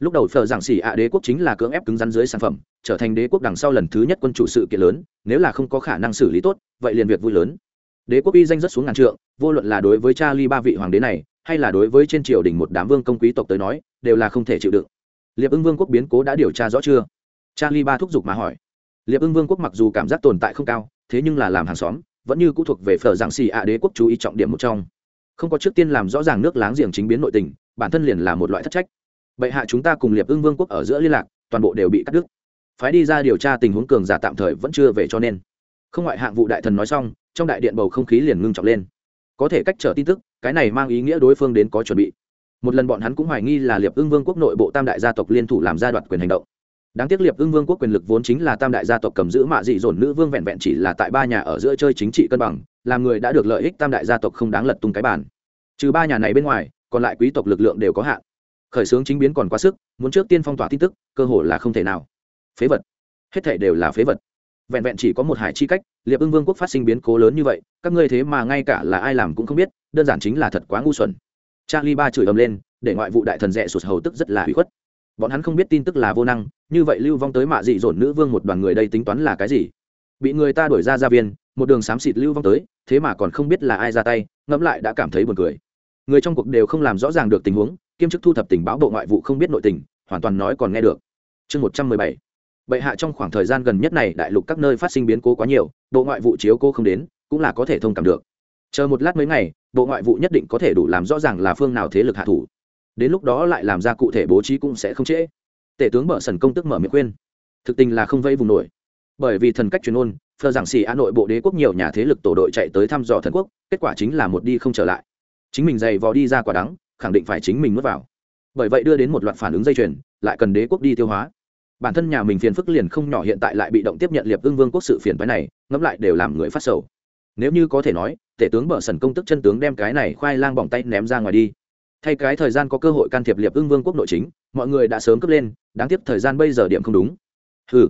lúc đầu phở giảng xì ạ đế quốc chính là cưỡng ép cứng rắn dưới sản phẩm, trở thành đế quốc đằng sau lần thứ nhất quân chủ sự kiện lớn, nếu là không có khả năng xử lý tốt, vậy liền việc vui lớn. Đế quốc uy danh rất xuống ngàn trượng, vô luận là đối với cha ly ba vị hoàng đế này, hay là đối với trên triều đình một đám vương công quý tộc tới nói, đều là không thể chịu đựng. Liệp ưng vương quốc biến cố đã điều tra rõ chưa? Charlie ba thúc giục mà hỏi. Liệp ưng vương quốc mặc dù cảm giác tồn tại không cao, thế nhưng là làm hàng xóm, vẫn như cũ thuộc về phở giảng xì ạ đế quốc chú ý trọng điểm một trong. Không có trước tiên làm rõ ràng nước láng giềng chính biến nội tình, bản thân liền là một loại thất trách bệ hạ chúng ta cùng liệp ưng vương quốc ở giữa liên lạc, toàn bộ đều bị cắt đứt. Phái đi ra điều tra tình huống cường giả tạm thời vẫn chưa về cho nên. Không ngoại hạng vụ đại thần nói xong, trong đại điện bầu không khí liền ngưng trọng lên. Có thể cách trở tin tức, cái này mang ý nghĩa đối phương đến có chuẩn bị. Một lần bọn hắn cũng hoài nghi là liệp ưng vương quốc nội bộ tam đại gia tộc liên thủ làm gia đoạt quyền hành động. Đáng tiếc liệp ưng vương quốc quyền lực vốn chính là tam đại gia tộc cầm giữ mạ dị dồn nữ vương vẹn vẹn chỉ là tại ba nhà ở giữa chơi chính trị cân bằng, làm người đã được lợi ích tam đại gia tộc không đáng lật tung cái bàn. Trừ ba nhà này bên ngoài, còn lại quý tộc lực lượng đều có hạn khởi xướng chính biến còn quá sức, muốn trước tiên phong tỏa tin tức, cơ hội là không thể nào. Phế vật. Hết thể đều là phế vật. Vẹn vẹn chỉ có một hải chi cách, liệp ưng vương quốc phát sinh biến cố lớn như vậy, các ngươi thế mà ngay cả là ai làm cũng không biết, đơn giản chính là thật quá ngu xuẩn. Charlie ba chửi ầm lên, để ngoại vụ đại thần rẽ sụt hầu tức rất là hủy khuất. Bọn hắn không biết tin tức là vô năng, như vậy lưu vong tới mạ dị dồn nữ vương một đoàn người đây tính toán là cái gì? Bị người ta đuổi ra gia viên, một đường xám xịt lưu vong tới, thế mà còn không biết là ai ra tay, ngẫm lại đã cảm thấy buồn cười. Người trong cuộc đều không làm rõ ràng được tình huống kiêm chức thu thập tình báo bộ ngoại vụ không biết nội tình, hoàn toàn nói còn nghe được. Chương một trăm mười bảy. Bệ hạ trong khoảng thời gian gần nhất này đại lục các nơi phát sinh biến cố quá nhiều, bộ ngoại vụ chiếu cô không đến, cũng là có thể thông cảm được. Chờ một lát mấy ngày, bộ ngoại vụ nhất định có thể đủ làm rõ ràng là phương nào thế lực hạ thủ. Đến lúc đó lại làm ra cụ thể bố trí cũng sẽ không trễ. Tể tướng mở sần công tức mở miệng khuyên. Thực tình là không vây vùng nổi. Bởi vì thần cách truyền ôn phờ giảng xì a nội bộ đế quốc nhiều nhà thế lực tổ đội chạy tới thăm dò thần quốc, kết quả chính là một đi không trở lại. Chính mình dày vò đi ra quả đắng khẳng định phải chính mình nuốt vào. Bởi vậy đưa đến một loạt phản ứng dây chuyền, lại cần đế quốc đi tiêu hóa. Bản thân nhà mình phiền phức liền không nhỏ hiện tại lại bị động tiếp nhận liệp ưng vương quốc sự phiền phái này, ngẫm lại đều làm người phát sầu. Nếu như có thể nói, tể tướng bở sần công tức chân tướng đem cái này khoai lang bỏng tay ném ra ngoài đi. Thay cái thời gian có cơ hội can thiệp liệp ưng vương quốc nội chính, mọi người đã sớm cướp lên, đáng tiếc thời gian bây giờ điểm không đúng. Ừ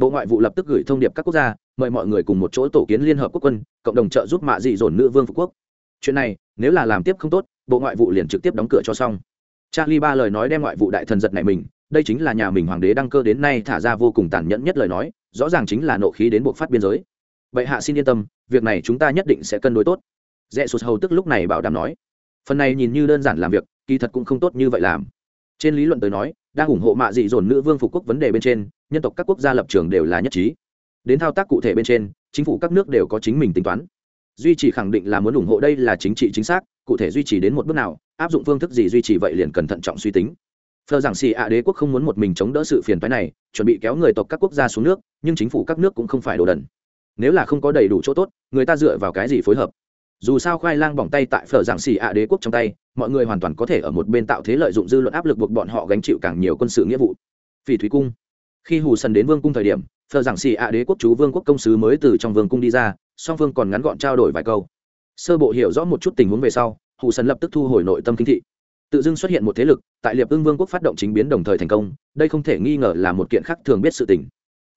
bộ ngoại vụ lập tức gửi thông điệp các quốc gia, mời mọi người cùng một chỗ tổ kiến liên hợp quốc quân, cộng đồng trợ giúp mạ dị dồn nữ vương phục quốc. Chuyện này, nếu là làm tiếp không tốt bộ ngoại vụ liền trực tiếp đóng cửa cho xong. Charlie ba lời nói đem ngoại vụ đại thần giật này mình, đây chính là nhà mình hoàng đế đăng cơ đến nay thả ra vô cùng tàn nhẫn nhất lời nói, rõ ràng chính là nộ khí đến buộc phát biên giới. Vậy hạ xin yên tâm, việc này chúng ta nhất định sẽ cân đối tốt. Rẽ sụt hầu tức lúc này bảo đảm nói, phần này nhìn như đơn giản làm việc, kỳ thật cũng không tốt như vậy làm. Trên lý luận tới nói, đang ủng hộ mạ dị dồn nữ vương phục quốc vấn đề bên trên, nhân tộc các quốc gia lập trường đều là nhất trí. Đến thao tác cụ thể bên trên, chính phủ các nước đều có chính mình tính toán duy trì khẳng định là muốn ủng hộ đây là chính trị chính xác, cụ thể duy trì đến một bước nào, áp dụng phương thức gì duy trì vậy liền cần thận trọng suy tính. Phờ giảng xì ạ đế quốc không muốn một mình chống đỡ sự phiền phái này, chuẩn bị kéo người tộc các quốc gia xuống nước, nhưng chính phủ các nước cũng không phải đồ đần. Nếu là không có đầy đủ chỗ tốt, người ta dựa vào cái gì phối hợp? Dù sao khoai lang bỏng tay tại phở giảng xì ạ đế quốc trong tay, mọi người hoàn toàn có thể ở một bên tạo thế lợi dụng dư luận áp lực buộc bọn họ gánh chịu càng nhiều quân sự nghĩa vụ. Phỉ thúy cung. Khi hù sần đến vương cung thời điểm thờ giảng xì ạ đế quốc chú vương quốc công sứ mới từ trong vương cung đi ra, song phương còn ngắn gọn trao đổi vài câu. Sơ bộ hiểu rõ một chút tình huống về sau, hù sần lập tức thu hồi nội tâm kinh thị. Tự dưng xuất hiện một thế lực, tại liệp ưng vương quốc phát động chính biến đồng thời thành công, đây không thể nghi ngờ là một kiện khác thường biết sự tình.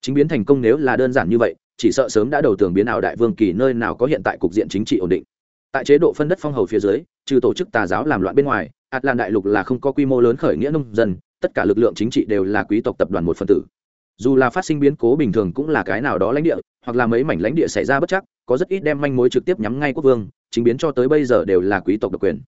Chính biến thành công nếu là đơn giản như vậy, chỉ sợ sớm đã đầu tường biến ảo đại vương kỳ nơi nào có hiện tại cục diện chính trị ổn định. Tại chế độ phân đất phong hầu phía dưới, trừ tổ chức tà giáo làm loạn bên ngoài ạt lan đại lục là không có quy mô lớn khởi nghĩa nông dân, tất cả lực lượng chính trị đều là quý tộc tập đoàn một phần tử dù là phát sinh biến cố bình thường cũng là cái nào đó lãnh địa, hoặc là mấy mảnh lãnh địa xảy ra bất chắc, có rất ít đem manh mối trực tiếp nhắm ngay quốc vương, chính biến cho tới bây giờ đều là quý tộc độc quyền.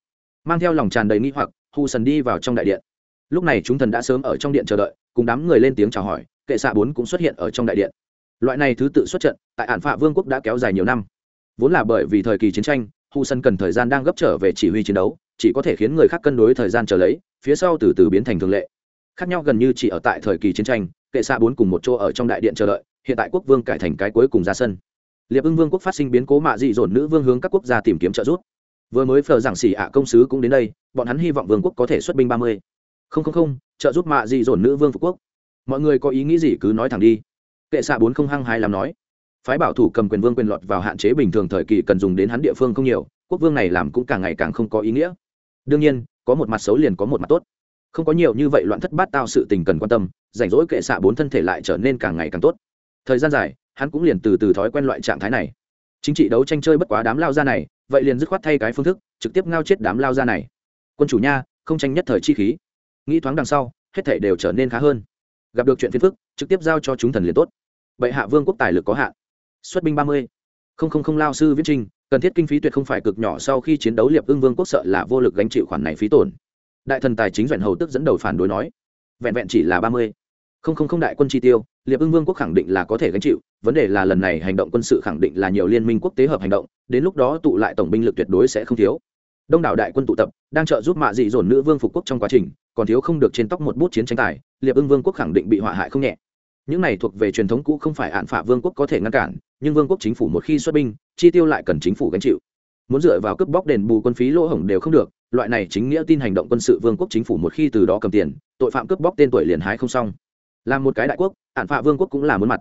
Mang theo lòng tràn đầy nghi hoặc hù sần đi vào trong đại điện. Lúc này chúng thần đã sớm ở trong điện chờ đợi, cùng đám người lên tiếng chào hỏi, kệ xạ bốn cũng xuất hiện ở trong đại điện. Loại này thứ tự xuất trận, tại ạn phạ vương quốc đã kéo dài nhiều năm. Vốn là bởi vì thời kỳ chiến tranh hù sân cần thời gian đang gấp trở về chỉ huy chiến đấu, chỉ có thể khiến người khác cân đối thời gian chờ lấy, phía sau từ từ biến thành thường lệ. Khác nhau gần như chỉ ở tại thời kỳ chiến tranh kệ xạ bốn cùng một chỗ ở trong đại điện chờ đợi, hiện tại quốc vương cải thành cái cuối cùng ra sân. Liệp ưng vương quốc phát sinh biến cố mạ dị dồn nữ vương hướng các quốc gia tìm kiếm trợ giúp. Vừa mới phờ giảng xỉ ạ công sứ cũng đến đây, bọn hắn hy vọng vương quốc có thể xuất binh ba mươi. Không không không, trợ giúp mạ dị dồn nữ vương phục quốc. Mọi người có ý nghĩ gì cứ nói thẳng đi. Kệ xạ bốn không hăng hai làm nói. Phái bảo thủ cầm quyền vương quyền lọt vào hạn chế bình thường thời kỳ cần dùng đến hắn địa phương không nhiều, quốc vương này làm cũng càng ngày càng không có ý nghĩa. Đương nhiên, có một mặt xấu liền có một mặt tốt không có nhiều như vậy loạn thất bát tao sự tình cần quan tâm, rảnh rỗi kệ xạ bốn thân thể lại trở nên càng ngày càng tốt. Thời gian dài, hắn cũng liền từ từ thói quen loại trạng thái này. Chính trị đấu tranh chơi bất quá đám lao ra này, vậy liền dứt khoát thay cái phương thức, trực tiếp ngao chết đám lao ra này. Quân chủ nha, không tranh nhất thời chi khí. Nghĩ thoáng đằng sau, hết thể đều trở nên khá hơn. Gặp được chuyện phiền phức, trực tiếp giao cho chúng thần liền tốt. Bệ hạ vương quốc tài lực có hạn. Xuất binh ba mươi. Không không không lao sư viết trinh cần thiết kinh phí tuyệt không phải cực nhỏ sau khi chiến đấu liệp ưng vương quốc sợ là vô lực gánh chịu khoản này phí tổn đại thần tài chính doẹn hầu tức dẫn đầu phản đối nói, vẹn vẹn chỉ là ba mươi. Không không không đại quân chi tiêu, liệp ưng vương quốc khẳng định là có thể gánh chịu, vấn đề là lần này hành động quân sự khẳng định là nhiều liên minh quốc tế hợp hành động, đến lúc đó tụ lại tổng binh lực tuyệt đối sẽ không thiếu. Đông đảo đại quân tụ tập, đang trợ giúp mạ dị dồn nữ vương phục quốc trong quá trình, còn thiếu không được trên tóc một bút chiến tranh tài, liệp ưng vương quốc khẳng định bị họa hại không nhẹ. Những này thuộc về truyền thống cũ không phải hạn phả vương quốc có thể ngăn cản, nhưng vương quốc chính phủ một khi xuất binh, chi tiêu lại cần chính phủ gánh chịu. Muốn dựa vào cướp bóc đền bù quân phí lỗ hổng đều không được loại này chính nghĩa tin hành động quân sự vương quốc chính phủ một khi từ đó cầm tiền, tội phạm cướp bóc tên tuổi liền hái không xong. Làm một cái đại quốc hạn phạ vương quốc cũng là muốn mặt.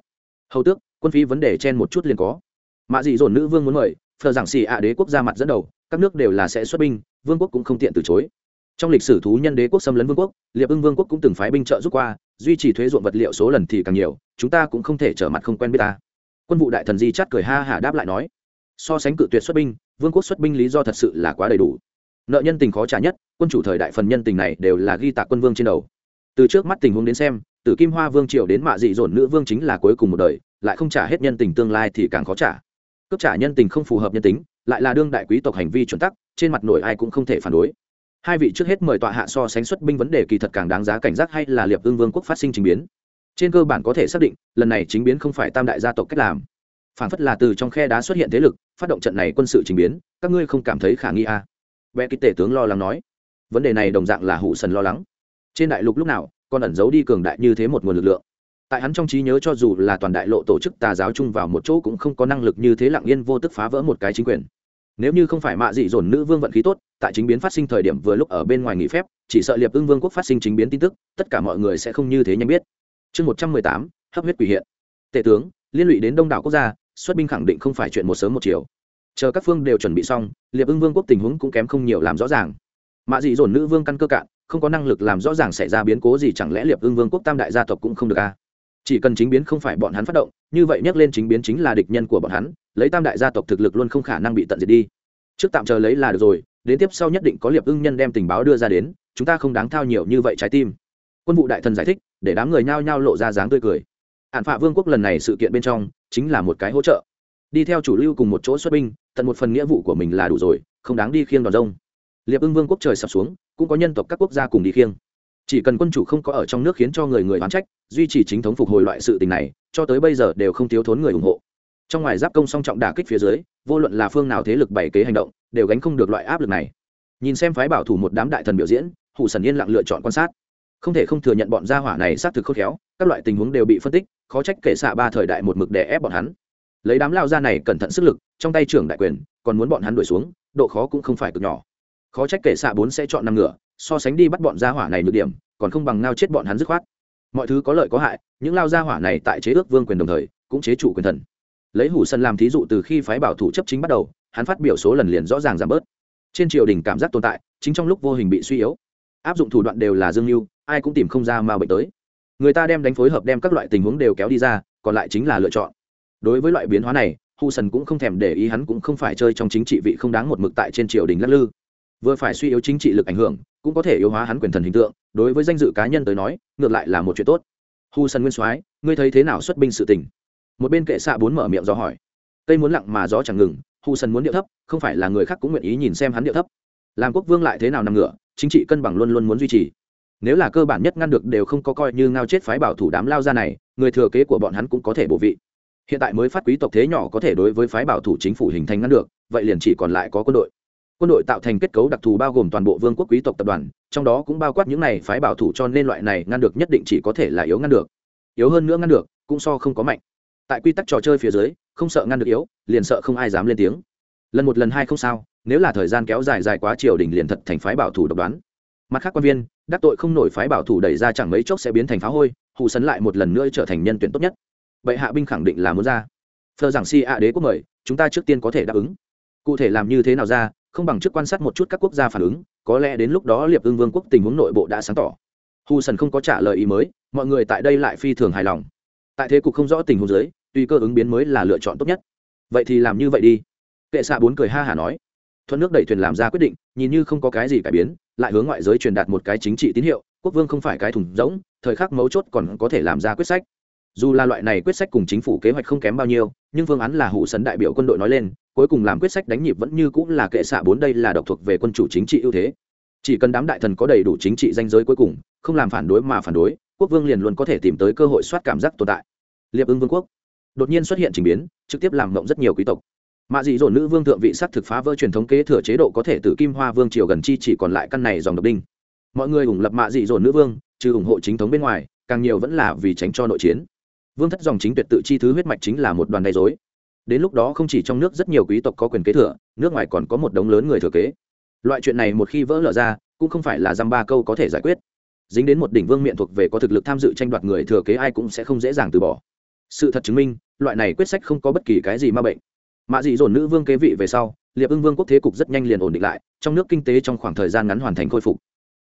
Hầu tước, quân phí vấn đề trên một chút liền có. Mạ dị dồn nữ vương muốn mời, phờ giảng xì ạ đế quốc ra mặt dẫn đầu, các nước đều là sẽ xuất binh, vương quốc cũng không tiện từ chối. Trong lịch sử thú nhân đế quốc xâm lấn vương quốc, liệp ưng vương quốc cũng từng phái binh trợ giúp qua, duy trì thuế ruộng vật liệu số lần thì càng nhiều, chúng ta cũng không thể trở mặt không quen biết ta. Quân vụ đại thần di chắt cười ha hả đáp lại nói, so sánh cự tuyệt xuất binh, vương quốc xuất binh lý do thật sự là quá đầy đủ nợ nhân tình khó trả nhất, quân chủ thời đại phần nhân tình này đều là ghi tạc quân vương trên đầu. Từ trước mắt tình huống đến xem từ kim hoa vương triều đến mạ dị dồn nữ vương chính là cuối cùng một đời, lại không trả hết nhân tình tương lai thì càng khó trả. Cướp trả nhân tình không phù hợp nhân tính, lại là đương đại quý tộc hành vi chuẩn tắc, trên mặt nổi ai cũng không thể phản đối. Hai vị trước hết mời tọa hạ so sánh xuất binh vấn đề kỳ thật càng đáng giá cảnh giác hay là liệp ương vương quốc phát sinh trình biến. Trên cơ bản có thể xác định, lần này chính biến không phải tam đại gia tộc cách làm. Phản phất là từ trong khe đá xuất hiện thế lực, phát động trận này quân sự trình biến, các ngươi không cảm thấy khả nghi à vẽ kích tể tướng lo lắng nói, vấn đề này đồng dạng là hụ sần lo lắng. Trên đại lục lúc nào còn ẩn giấu đi cường đại như thế một nguồn lực lượng. Tại hắn trong trí nhớ cho dù là toàn đại lộ tổ chức tà giáo chung vào một chỗ cũng không có năng lực như thế lặng yên vô tức phá vỡ một cái chính quyền. Nếu như không phải mạ dị dồn nữ vương vận khí tốt, tại chính biến phát sinh thời điểm vừa lúc ở bên ngoài nghỉ phép, chỉ sợ liệp ưng vương quốc phát sinh chính biến tin tức, tất cả mọi người sẽ không như thế nhanh biết. Chương một trăm mười tám, hấp huyết quỷ hiện. Tể tướng, liên lụy đến đông đảo quốc gia, xuất binh khẳng định không phải chuyện một sớm một chiều chờ các phương đều chuẩn bị xong, liệp ưng vương quốc tình huống cũng kém không nhiều làm rõ ràng. Mạ dị dồn nữ vương căn cơ cạn, không có năng lực làm rõ ràng xảy ra biến cố gì chẳng lẽ liệp ưng vương quốc tam đại gia tộc cũng không được a à? chỉ cần chính biến không phải bọn hắn phát động, như vậy nhắc lên chính biến chính là địch nhân của bọn hắn, lấy tam đại gia tộc thực lực luôn không khả năng bị tận diệt đi. Trước tạm chờ lấy là được rồi, đến tiếp sau nhất định có liệp ưng nhân đem tình báo đưa ra đến, chúng ta không đáng thao nhiều như vậy trái tim. Quân vụ đại thần giải thích, để đám người nhao nhao lộ ra dáng tươi cười. Hạn phạ vương quốc lần này sự kiện bên trong, chính là một cái hỗ trợ đi theo chủ lưu cùng một chỗ xuất binh, tận một phần nghĩa vụ của mình là đủ rồi, không đáng đi khiêng đòn rông. Liệp ưng vương quốc trời sập xuống, cũng có nhân tộc các quốc gia cùng đi khiêng. Chỉ cần quân chủ không có ở trong nước khiến cho người người oán trách, duy trì chính thống phục hồi loại sự tình này, cho tới bây giờ đều không thiếu thốn người ủng hộ. Trong ngoài giáp công song trọng đả kích phía dưới, vô luận là phương nào thế lực bày kế hành động, đều gánh không được loại áp lực này. Nhìn xem phái bảo thủ một đám đại thần biểu diễn, hủ sần yên lặng lựa chọn quan sát. Không thể không thừa nhận bọn gia hỏa này xác thực khôn khéo, các loại tình huống đều bị phân tích, khó trách kể xạ ba thời đại một mực đè ép bọn hắn lấy đám lao ra này cẩn thận sức lực, trong tay trưởng đại quyền, còn muốn bọn hắn đuổi xuống, độ khó cũng không phải cực nhỏ. Khó trách kể xạ bốn sẽ chọn năm ngựa, so sánh đi bắt bọn gia hỏa này nhược điểm, còn không bằng ngao chết bọn hắn dứt khoát. Mọi thứ có lợi có hại, những lao gia hỏa này tại chế ước vương quyền đồng thời, cũng chế chủ quyền thần. Lấy hủ sân làm thí dụ từ khi phái bảo thủ chấp chính bắt đầu, hắn phát biểu số lần liền rõ ràng giảm bớt. Trên triều đình cảm giác tồn tại, chính trong lúc vô hình bị suy yếu. Áp dụng thủ đoạn đều là dương mưu, ai cũng tìm không ra mà bệnh tới. Người ta đem đánh phối hợp đem các loại tình huống đều kéo đi ra, còn lại chính là lựa chọn đối với loại biến hóa này hu sần cũng không thèm để ý hắn cũng không phải chơi trong chính trị vị không đáng một mực tại trên triều đình lắc lư. Vừa phải suy yếu chính trị lực ảnh hưởng, cũng có thể yếu hóa hắn quyền thần hình tượng, đối với danh dự cá nhân tới nói, ngược lại là một chuyện tốt. Hu sần nguyên soái, ngươi thấy thế nào xuất binh sự tình? Một bên kệ xạ bốn mở miệng do hỏi. Cây muốn lặng mà gió chẳng ngừng hu sần muốn điệu thấp, không phải là người khác cũng nguyện ý nhìn xem hắn điệu thấp. Làm quốc vương lại thế nào nằm ngửa, chính trị cân bằng luôn luôn muốn duy trì. Nếu là cơ bản nhất ngăn được đều không có coi như ngao chết phái bảo thủ đám lao ra này, người thừa kế của bọn hắn cũng có thể bổ vị hiện tại mới phát quý tộc thế nhỏ có thể đối với phái bảo thủ chính phủ hình thành ngăn được, vậy liền chỉ còn lại có quân đội. Quân đội tạo thành kết cấu đặc thù bao gồm toàn bộ vương quốc quý tộc tập đoàn, trong đó cũng bao quát những này phái bảo thủ cho nên loại này ngăn được nhất định chỉ có thể là yếu ngăn được. Yếu hơn nữa ngăn được, cũng so không có mạnh. Tại quy tắc trò chơi phía dưới, không sợ ngăn được yếu, liền sợ không ai dám lên tiếng. Lần một lần hai không sao, nếu là thời gian kéo dài dài quá triều đình liền thật thành phái bảo thủ độc đoán. Mặt khác quan viên, đắc tội không nổi phái bảo thủ đẩy ra chẳng mấy chốc sẽ biến thành phá hôi hụ sấn lại một lần nữa trở thành nhân tuyển tốt nhất vậy hạ binh khẳng định là muốn ra. Thờ giảng si ạ đế quốc mời, chúng ta trước tiên có thể đáp ứng. Cụ thể làm như thế nào ra, không bằng trước quan sát một chút các quốc gia phản ứng, có lẽ đến lúc đó liệp ưng vương quốc tình huống nội bộ đã sáng tỏ. Hù sần không có trả lời ý mới, mọi người tại đây lại phi thường hài lòng. Tại thế cục không rõ tình huống dưới, tuy cơ ứng biến mới là lựa chọn tốt nhất. Vậy thì làm như vậy đi. Kệ xạ bốn cười ha hả nói. Thuận nước đẩy thuyền làm ra quyết định, nhìn như không có cái gì cải biến, lại hướng ngoại giới truyền đạt một cái chính trị tín hiệu, quốc vương không phải cái thùng rỗng, thời khắc mấu chốt còn có thể làm ra quyết sách dù là loại này quyết sách cùng chính phủ kế hoạch không kém bao nhiêu, nhưng phương án là hụ sấn đại biểu quân đội nói lên, cuối cùng làm quyết sách đánh nhịp vẫn như cũng là kệ xạ bốn đây là độc thuộc về quân chủ chính trị ưu thế. Chỉ cần đám đại thần có đầy đủ chính trị danh giới cuối cùng, không làm phản đối mà phản đối, quốc vương liền luôn có thể tìm tới cơ hội soát cảm giác tồn tại. Liệp ưng vương quốc. Đột nhiên xuất hiện trình biến, trực tiếp làm mộng rất nhiều quý tộc. Mạ dị dồn nữ vương thượng vị sắc thực phá vỡ truyền thống kế thừa chế độ có thể từ kim hoa vương triều gần chi chỉ còn lại căn này dòng độc đinh. Mọi người ủng lập mạ dị dồn nữ vương, trừ ủng hộ chính thống bên ngoài, càng nhiều vẫn là vì tránh cho nội chiến vương thất dòng chính tuyệt tự chi thứ huyết mạch chính là một đoàn đầy dối đến lúc đó không chỉ trong nước rất nhiều quý tộc có quyền kế thừa, nước ngoài còn có một đống lớn người thừa kế. Loại chuyện này một khi vỡ lở ra, cũng không phải là dăm ba câu có thể giải quyết. Dính đến một đỉnh vương miện thuộc về có thực lực tham dự tranh đoạt người thừa kế ai cũng sẽ không dễ dàng từ bỏ. Sự thật chứng minh, loại này quyết sách không có bất kỳ cái gì ma bệnh. Mạ dị dồn nữ vương kế vị về sau, liệp ưng vương quốc thế cục rất nhanh liền ổn định lại, trong nước kinh tế trong khoảng thời gian ngắn hoàn thành khôi phục.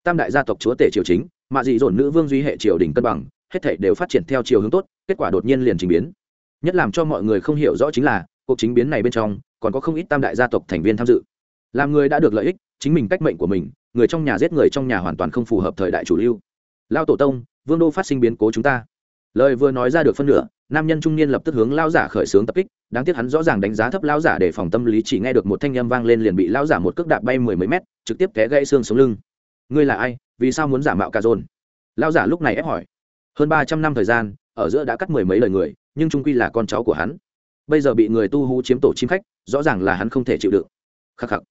Tam đại gia tộc chúa tể triều chính mạ dị dồn nữ vương duy hệ triều đình cân bằng hết thảy đều phát triển theo chiều hướng tốt, kết quả đột nhiên liền trình biến. Nhất làm cho mọi người không hiểu rõ chính là, cuộc chính biến này bên trong, còn có không ít tam đại gia tộc thành viên tham dự. Làm người đã được lợi ích, chính mình cách mệnh của mình, người trong nhà giết người trong nhà hoàn toàn không phù hợp thời đại chủ lưu. Lao tổ tông, vương đô phát sinh biến cố chúng ta. Lời vừa nói ra được phân nửa, nam nhân trung niên lập tức hướng lao giả khởi xướng tập kích, đáng tiếc hắn rõ ràng đánh giá thấp lao giả để phòng tâm lý chỉ nghe được một thanh â m vang lên liền bị lao giả một cước đạp bay mười mấy mét, trực tiếp té gãy xương sống lưng. Ngươi là ai? Vì sao muốn giả mạo cà rôn lao giả lúc này ép hỏi hơn ba trăm năm thời gian, ở giữa đã cắt mười mấy lời người, nhưng trung quy là con cháu của hắn. Bây giờ bị người tu hú chiếm tổ chim khách, rõ ràng là hắn không thể chịu đựng. Khắc khắc.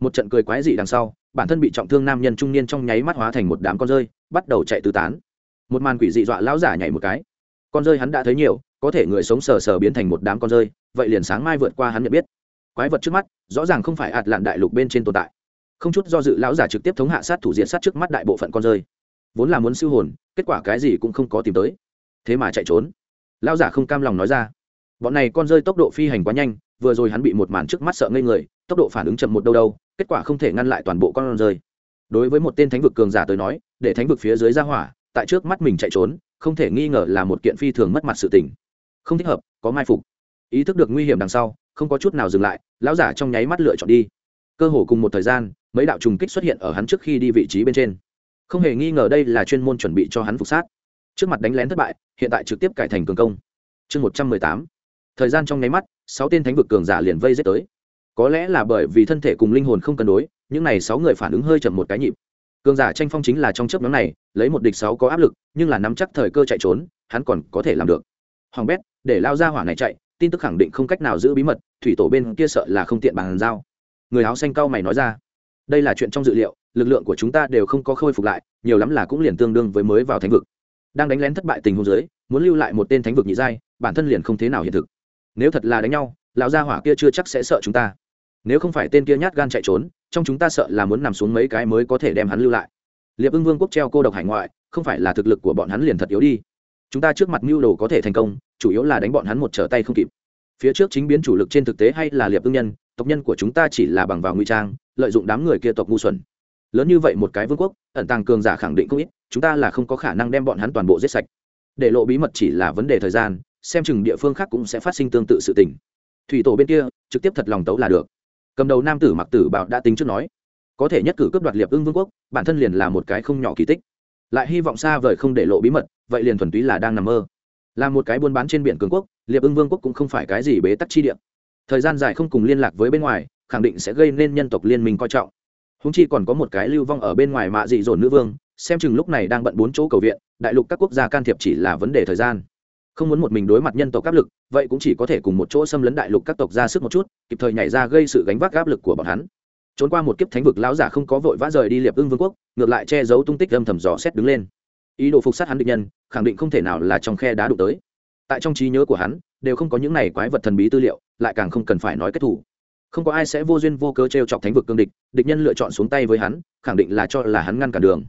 Một trận cười quái dị đằng sau, bản thân bị trọng thương nam nhân trung niên trong nháy mắt hóa thành một đám con rơi, bắt đầu chạy tứ tán. Một màn quỷ dị dọa lão giả nhảy một cái. Con rơi hắn đã thấy nhiều, có thể người sống sờ sờ biến thành một đám con rơi, vậy liền sáng mai vượt qua hắn nhận biết. Quái vật trước mắt, rõ ràng không phải ạt lạn đại lục bên trên tồn tại. Không chút do dự, lão giả trực tiếp thống hạ sát thủ diện sát trước mắt đại bộ phận con rơi vốn là muốn siêu hồn, kết quả cái gì cũng không có tìm tới. Thế mà chạy trốn. Lão giả không cam lòng nói ra. Bọn này con rơi tốc độ phi hành quá nhanh, vừa rồi hắn bị một màn trước mắt sợ ngây người, tốc độ phản ứng chậm một đâu đâu, kết quả không thể ngăn lại toàn bộ con rơi. Đối với một tên thánh vực cường giả tới nói, để thánh vực phía dưới ra hỏa, tại trước mắt mình chạy trốn, không thể nghi ngờ là một kiện phi thường mất mặt sự tình. Không thích hợp, có mai phục. Ý thức được nguy hiểm đằng sau, không có chút nào dừng lại, lão giả trong nháy mắt lựa chọn đi. Cơ hồ cùng một thời gian, mấy đạo trùng kích xuất hiện ở hắn trước khi đi vị trí bên trên không hề nghi ngờ đây là chuyên môn chuẩn bị cho hắn phục sát. Trước mặt đánh lén thất bại, hiện tại trực tiếp cải thành cường công. Chương một trăm mười tám. Thời gian trong nháy mắt, sáu tên thánh vực cường giả liền vây giết tới. Có lẽ là bởi vì thân thể cùng linh hồn không cân đối, những này sáu người phản ứng hơi chậm một cái nhịp. Cường giả tranh phong chính là trong chớp nhóm này, lấy một địch sáu có áp lực, nhưng là nắm chắc thời cơ chạy trốn, hắn còn có thể làm được. Hoàng bét, để lao ra hỏa này chạy, tin tức khẳng định không cách nào giữ bí mật, thủy tổ bên kia sợ là không tiện bàn giao. Người áo xanh cao mày nói ra, đây là chuyện trong dự liệu lực lượng của chúng ta đều không có khôi phục lại, nhiều lắm là cũng liền tương đương với mới vào thánh vực. Đang đánh lén thất bại tình huống dưới, muốn lưu lại một tên thánh vực nhị giai, bản thân liền không thế nào hiện thực. Nếu thật là đánh nhau, lão gia hỏa kia chưa chắc sẽ sợ chúng ta. Nếu không phải tên kia nhát gan chạy trốn, trong chúng ta sợ là muốn nằm xuống mấy cái mới có thể đem hắn lưu lại. Liệp ưng vương quốc treo cô độc hải ngoại, không phải là thực lực của bọn hắn liền thật yếu đi. Chúng ta trước mặt mưu đồ có thể thành công, chủ yếu là đánh bọn hắn một trở tay không kịp. Phía trước chính biến chủ lực trên thực tế hay là liệp ưng nhân, tộc nhân của chúng ta chỉ là bằng vào nguy trang, lợi dụng đám người kia tộc ngu xuẩn lớn như vậy một cái vương quốc, ẩn tàng cường giả khẳng định không ít, chúng ta là không có khả năng đem bọn hắn toàn bộ giết sạch. Để lộ bí mật chỉ là vấn đề thời gian, xem chừng địa phương khác cũng sẽ phát sinh tương tự sự tình. Thủy tổ bên kia, trực tiếp thật lòng tấu là được. Cầm đầu nam tử mặc tử bảo đã tính trước nói, có thể nhất cử cướp đoạt liệp ưng vương quốc, bản thân liền là một cái không nhỏ kỳ tích. Lại hy vọng xa vời không để lộ bí mật, vậy liền thuần túy là đang nằm mơ. Là một cái buôn bán trên biển cường quốc, liệp ưng vương quốc cũng không phải cái gì bế tắc chi điện thời gian dài không cùng liên lạc với bên ngoài, khẳng định sẽ gây nên nhân tộc liên minh coi trọng húng chi còn có một cái lưu vong ở bên ngoài mạ dị dồn nữ vương, xem chừng lúc này đang bận bốn chỗ cầu viện, đại lục các quốc gia can thiệp chỉ là vấn đề thời gian. Không muốn một mình đối mặt nhân tộc áp lực, vậy cũng chỉ có thể cùng một chỗ xâm lấn đại lục các tộc ra sức một chút, kịp thời nhảy ra gây sự gánh vác áp lực của bọn hắn. Trốn qua một kiếp thánh vực lão giả không có vội vã rời đi liệp ưng vương quốc, ngược lại che giấu tung tích âm thầm dò xét đứng lên. Ý đồ phục sát hắn định nhân, khẳng định không thể nào là trong khe đá đụng tới. Tại trong trí nhớ của hắn, đều không có những này quái vật thần bí tư liệu, lại càng không cần phải nói kết thủ không có ai sẽ vô duyên vô cớ t r e o chọc thánh vực cương địch địch nhân lựa chọn xuống tay với hắn, khẳng định là cho là hắn ngăn cản đường.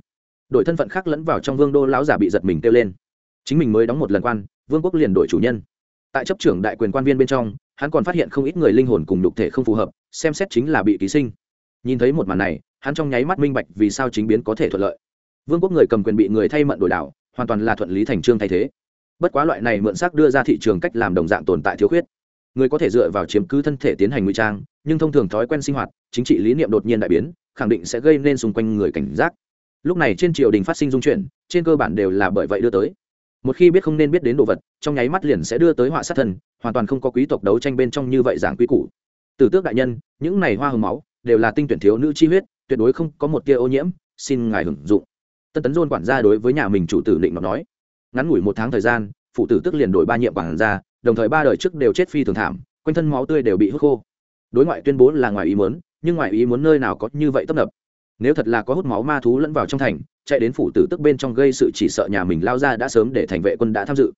Đội thân phận khác lẫn vào trong vương đô lão giả bị giật mình kêu lên. Chính mình mới đóng một lần quan, vương quốc liền đổi chủ nhân. Tại chấp trưởng đại quyền quan viên bên trong, hắn còn phát hiện không ít người linh hồn cùng đục thể không phù hợp, xem xét chính là bị ký sinh. Nhìn thấy một màn này, hắn trong nháy mắt minh bạch vì sao chính biến có thể thuận lợi. Vương quốc người cầm quyền bị người thay mận đổi đảo, hoàn toàn là thuận lý thành trương thay thế. Bất quá loại này mượn xác đưa ra thị trường cách làm đồng dạng tồn tại thiếu khuyết. Người có thể dựa vào chiếm cứ thân thể tiến hành ngụy trang nhưng thông thường thói quen sinh hoạt, chính trị lý niệm đột nhiên đại biến, khẳng định sẽ gây nên xung quanh người cảnh giác. Lúc này trên triều đình phát sinh dung chuyển, trên cơ bản đều là bởi vậy đưa tới. Một khi biết không nên biết đến đồ vật, trong nháy mắt liền sẽ đưa tới họa sát thần hoàn toàn không có quý tộc đấu tranh bên trong như vậy giảng quý cũ từ tước đại nhân, những này hoa hồng máu, đều là tinh tuyển thiếu nữ chi huyết, tuyệt đối không có một tia ô nhiễm, xin ngài hưởng dụng. Tân tấn dôn quản gia đối với nhà mình chủ tử định nó nói. Ngắn ngủi một tháng thời gian, phụ tử tức liền đổi ba nhiệm quản gia, đồng thời ba đời trước đều chết phi thường thảm, quanh thân máu tươi đều bị hút khô đối ngoại tuyên bố là ngoài ý muốn, nhưng ngoài ý muốn nơi nào có như vậy tấp nập. Nếu thật là có hút máu ma thú lẫn vào trong thành, chạy đến phủ tử tức bên trong gây sự chỉ sợ nhà mình lao ra đã sớm để thành vệ quân đã tham dự.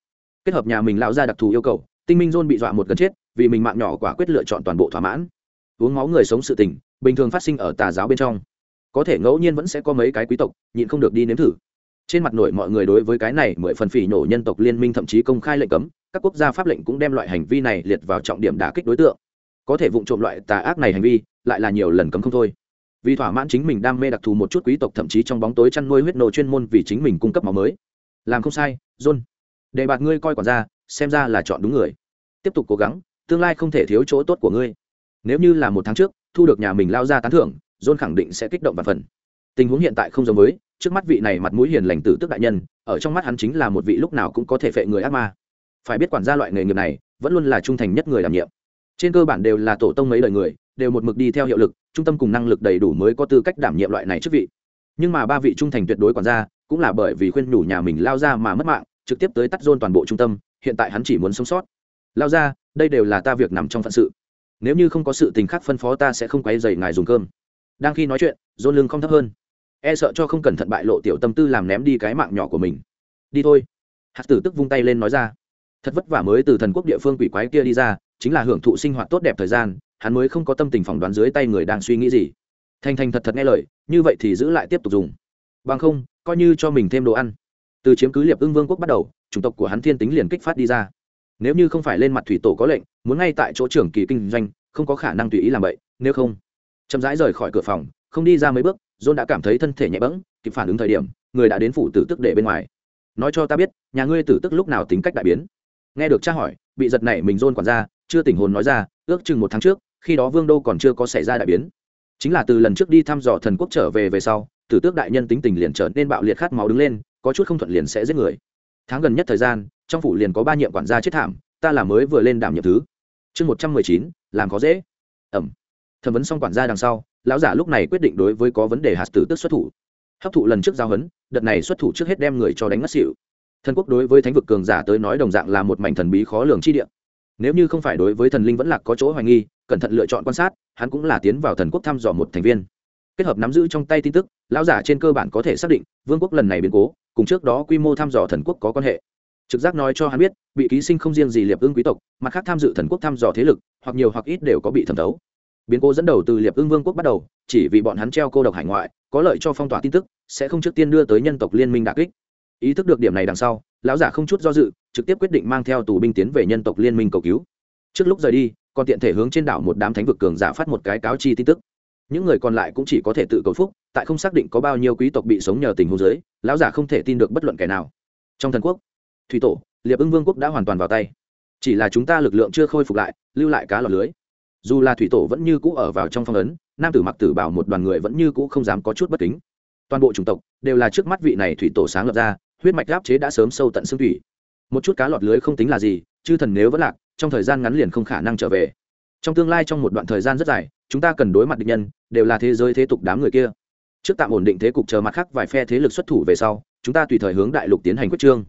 Kết hợp nhà mình lao ra đặc thù yêu cầu, tinh minh dôn bị dọa một gần chết, vì mình mạng nhỏ quả quyết lựa chọn toàn bộ thỏa mãn. Uống máu người sống sự tình, bình thường phát sinh ở tà giáo bên trong. Có thể ngẫu nhiên vẫn sẽ có mấy cái quý tộc, nhịn không được đi nếm thử. Trên mặt nổi mọi người đối với cái này mười phần phỉ nổ nhân tộc liên minh thậm chí công khai lệnh cấm, các quốc gia pháp lệnh cũng đem loại hành vi này liệt vào trọng điểm đả kích đối tượng có thể vụng trộm loại tà ác này hành vi, lại là nhiều lần cấm không thôi. Vì thỏa mãn chính mình đam mê đặc thù một chút quý tộc thậm chí trong bóng tối chăn nuôi huyết nổ chuyên môn vì chính mình cung cấp máu mới. Làm không sai, john. Để bạt ngươi coi quản ra xem ra là chọn đúng người. Tiếp tục cố gắng, tương lai không thể thiếu chỗ tốt của ngươi. Nếu như là một tháng trước, thu được nhà mình lao ra tán thưởng, john khẳng định sẽ kích động và phần. Tình huống hiện tại không giống với, trước mắt vị này mặt mũi hiền lành tử tức đại nhân, ở trong mắt hắn chính là một vị lúc nào cũng có thể phệ người ác ma. Phải biết quản gia loại nghề nghiệp này, vẫn luôn là trung thành nhất người đảm nhiệm trên cơ bản đều là tổ tông mấy đời người, đều một mực đi theo hiệu lực, trung tâm cùng năng lực đầy đủ mới có tư cách đảm nhiệm loại này chức vị. Nhưng mà ba vị trung thành tuyệt đối quản gia, cũng là bởi vì khuyên nhủ nhà mình lao ra mà mất mạng, trực tiếp tới tắt dôn toàn bộ trung tâm, hiện tại hắn chỉ muốn sống sót. Lao ra, đây đều là ta việc nằm trong phận sự. Nếu như không có sự tình khác phân phó ta sẽ không quay dày ngài dùng cơm. Đang khi nói chuyện, dôn lưng không thấp hơn. E sợ cho không cẩn thận bại lộ tiểu tâm tư làm ném đi cái mạng nhỏ của mình. Đi thôi. Hạt tử tức vung tay lên nói ra. Thật vất vả mới từ thần quốc địa phương quỷ quái kia đi ra chính là hưởng thụ sinh hoạt tốt đẹp thời gian, hắn mới không có tâm tình phỏng đoán dưới tay người đang suy nghĩ gì. Thành thành thật thật nghe lời, như vậy thì giữ lại tiếp tục dùng. Bằng không, coi như cho mình thêm đồ ăn. Từ chiếm cứ liệp ưng vương quốc bắt đầu, chủng tộc của hắn thiên tính liền kích phát đi ra. Nếu như không phải lên mặt thủy tổ có lệnh, muốn ngay tại chỗ trưởng kỳ kinh doanh, không có khả năng tùy ý làm vậy, nếu không. Chậm rãi rời khỏi cửa phòng, không đi ra mấy bước, john đã cảm thấy thân thể nhẹ bẫng, kịp phản ứng thời điểm, người đã đến phủ tử tức để bên ngoài. Nói cho ta biết, nhà ngươi tử tức lúc nào tính cách đại biến? Nghe được cha hỏi, bị giật này mình john quản ra chưa tỉnh hồn nói ra, ước chừng một tháng trước, khi đó vương đô còn chưa có xảy ra đại biến. Chính là từ lần trước đi thăm dò thần quốc trở về về sau, tử tước đại nhân tính tình liền trở nên bạo liệt khát máu đứng lên, có chút không thuận liền sẽ giết người. Tháng gần nhất thời gian, trong phủ liền có ba nhiệm quản gia chết thảm, ta là mới vừa lên đảm nhiệm thứ. Chương một trăm mười chín, làm khó dễ. Ẩm. Thẩm vấn xong quản gia đằng sau, lão giả lúc này quyết định đối với có vấn đề hạt tử tức xuất thủ. Hấp thụ lần trước giao hấn, đợt này xuất thủ trước hết đem người cho đánh ngất xỉu. Thần quốc đối với thánh vực cường giả tới nói đồng dạng là một mảnh thần bí khó lường chi địa nếu như không phải đối với thần linh vẫn lạc có chỗ hoài nghi, cẩn thận lựa chọn quan sát, hắn cũng là tiến vào thần quốc thăm dò một thành viên. Kết hợp nắm giữ trong tay tin tức, lão giả trên cơ bản có thể xác định, vương quốc lần này biến cố, cùng trước đó quy mô thăm dò thần quốc có quan hệ. Trực giác nói cho hắn biết, bị ký sinh không riêng gì liệp ưng quý tộc mặt khác tham dự thần quốc thăm dò thế lực, hoặc nhiều hoặc ít đều có bị thẩm thấu. Biến cố dẫn đầu từ liệp ưng vương quốc bắt đầu, chỉ vì bọn hắn treo cô độc hải ngoại, có lợi cho phong tỏa tin tức, sẽ không trước tiên đưa tới nhân tộc liên minh đà kích ý thức được điểm này đằng sau, lão giả không chút do dự, trực tiếp quyết định mang theo tù binh tiến về nhân tộc liên minh cầu cứu. Trước lúc rời đi, còn tiện thể hướng trên đảo một đám thánh vực cường giả phát một cái cáo chi tin tức. Những người còn lại cũng chỉ có thể tự cầu phúc, tại không xác định có bao nhiêu quý tộc bị sống nhờ tình huống giới lão giả không thể tin được bất luận kẻ nào. Trong thần quốc, thủy tổ, liệp ưng vương quốc đã hoàn toàn vào tay. Chỉ là chúng ta lực lượng chưa khôi phục lại, lưu lại cá lọc lưới. Dù là thủy tổ vẫn như cũ ở vào trong phong ấn, nam tử mặc tử bảo một đoàn người vẫn như cũ không dám có chút bất kính. Toàn bộ chủng tộc đều là trước mắt vị này thủy tổ sáng lập ra huyết mạch áp chế đã sớm sâu tận xương thủy. Một chút cá lọt lưới không tính là gì, chư thần nếu vẫn lạc, trong thời gian ngắn liền không khả năng trở về. Trong tương lai trong một đoạn thời gian rất dài, chúng ta cần đối mặt địch nhân, đều là thế giới thế tục đám người kia. Trước tạm ổn định thế cục chờ mặt khác vài phe thế lực xuất thủ về sau, chúng ta tùy thời hướng đại lục tiến hành quyết trương.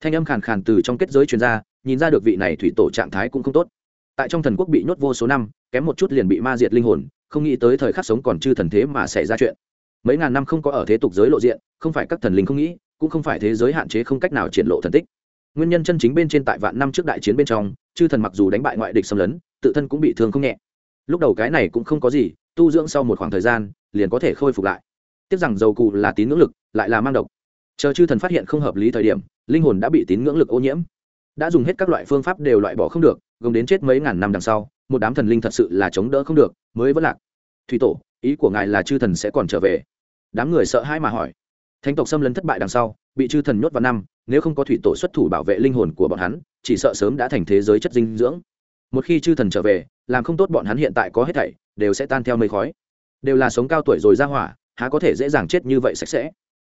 Thanh âm khàn khàn từ trong kết giới chuyên gia nhìn ra được vị này thủy tổ trạng thái cũng không tốt. Tại trong thần quốc bị nhốt vô số năm, kém một chút liền bị ma diệt linh hồn, không nghĩ tới thời khắc sống còn chư thần thế mà xảy ra chuyện. Mấy ngàn năm không có ở thế tục giới lộ diện, không phải các thần linh không nghĩ cũng không phải thế giới hạn chế không cách nào triển lộ thần tích. Nguyên nhân chân chính bên trên tại vạn năm trước đại chiến bên trong, chư thần mặc dù đánh bại ngoại địch xâm lấn, tự thân cũng bị thương không nhẹ. Lúc đầu cái này cũng không có gì, tu dưỡng sau một khoảng thời gian, liền có thể khôi phục lại. Tiếc rằng dầu cụ là tín ngưỡng lực, lại là mang độc. Chờ chư thần phát hiện không hợp lý thời điểm, linh hồn đã bị tín ngưỡng lực ô nhiễm. Đã dùng hết các loại phương pháp đều loại bỏ không được gồm đến chết mấy ngàn năm đằng sau, một đám thần linh thật sự là chống đỡ không được, mới vẫn lạc. Thủy tổ, ý của ngài là chư thần sẽ còn trở về. Đám người sợ hãi mà hỏi thánh tộc xâm lấn thất bại đằng sau, bị chư thần nhốt vào năm, nếu không có thủy tổ xuất thủ bảo vệ linh hồn của bọn hắn, chỉ sợ sớm đã thành thế giới chất dinh dưỡng. Một khi chư thần trở về, làm không tốt bọn hắn hiện tại có hết thảy, đều sẽ tan theo mây khói. Đều là sống cao tuổi rồi ra hỏa, há có thể dễ dàng chết như vậy sạch sẽ?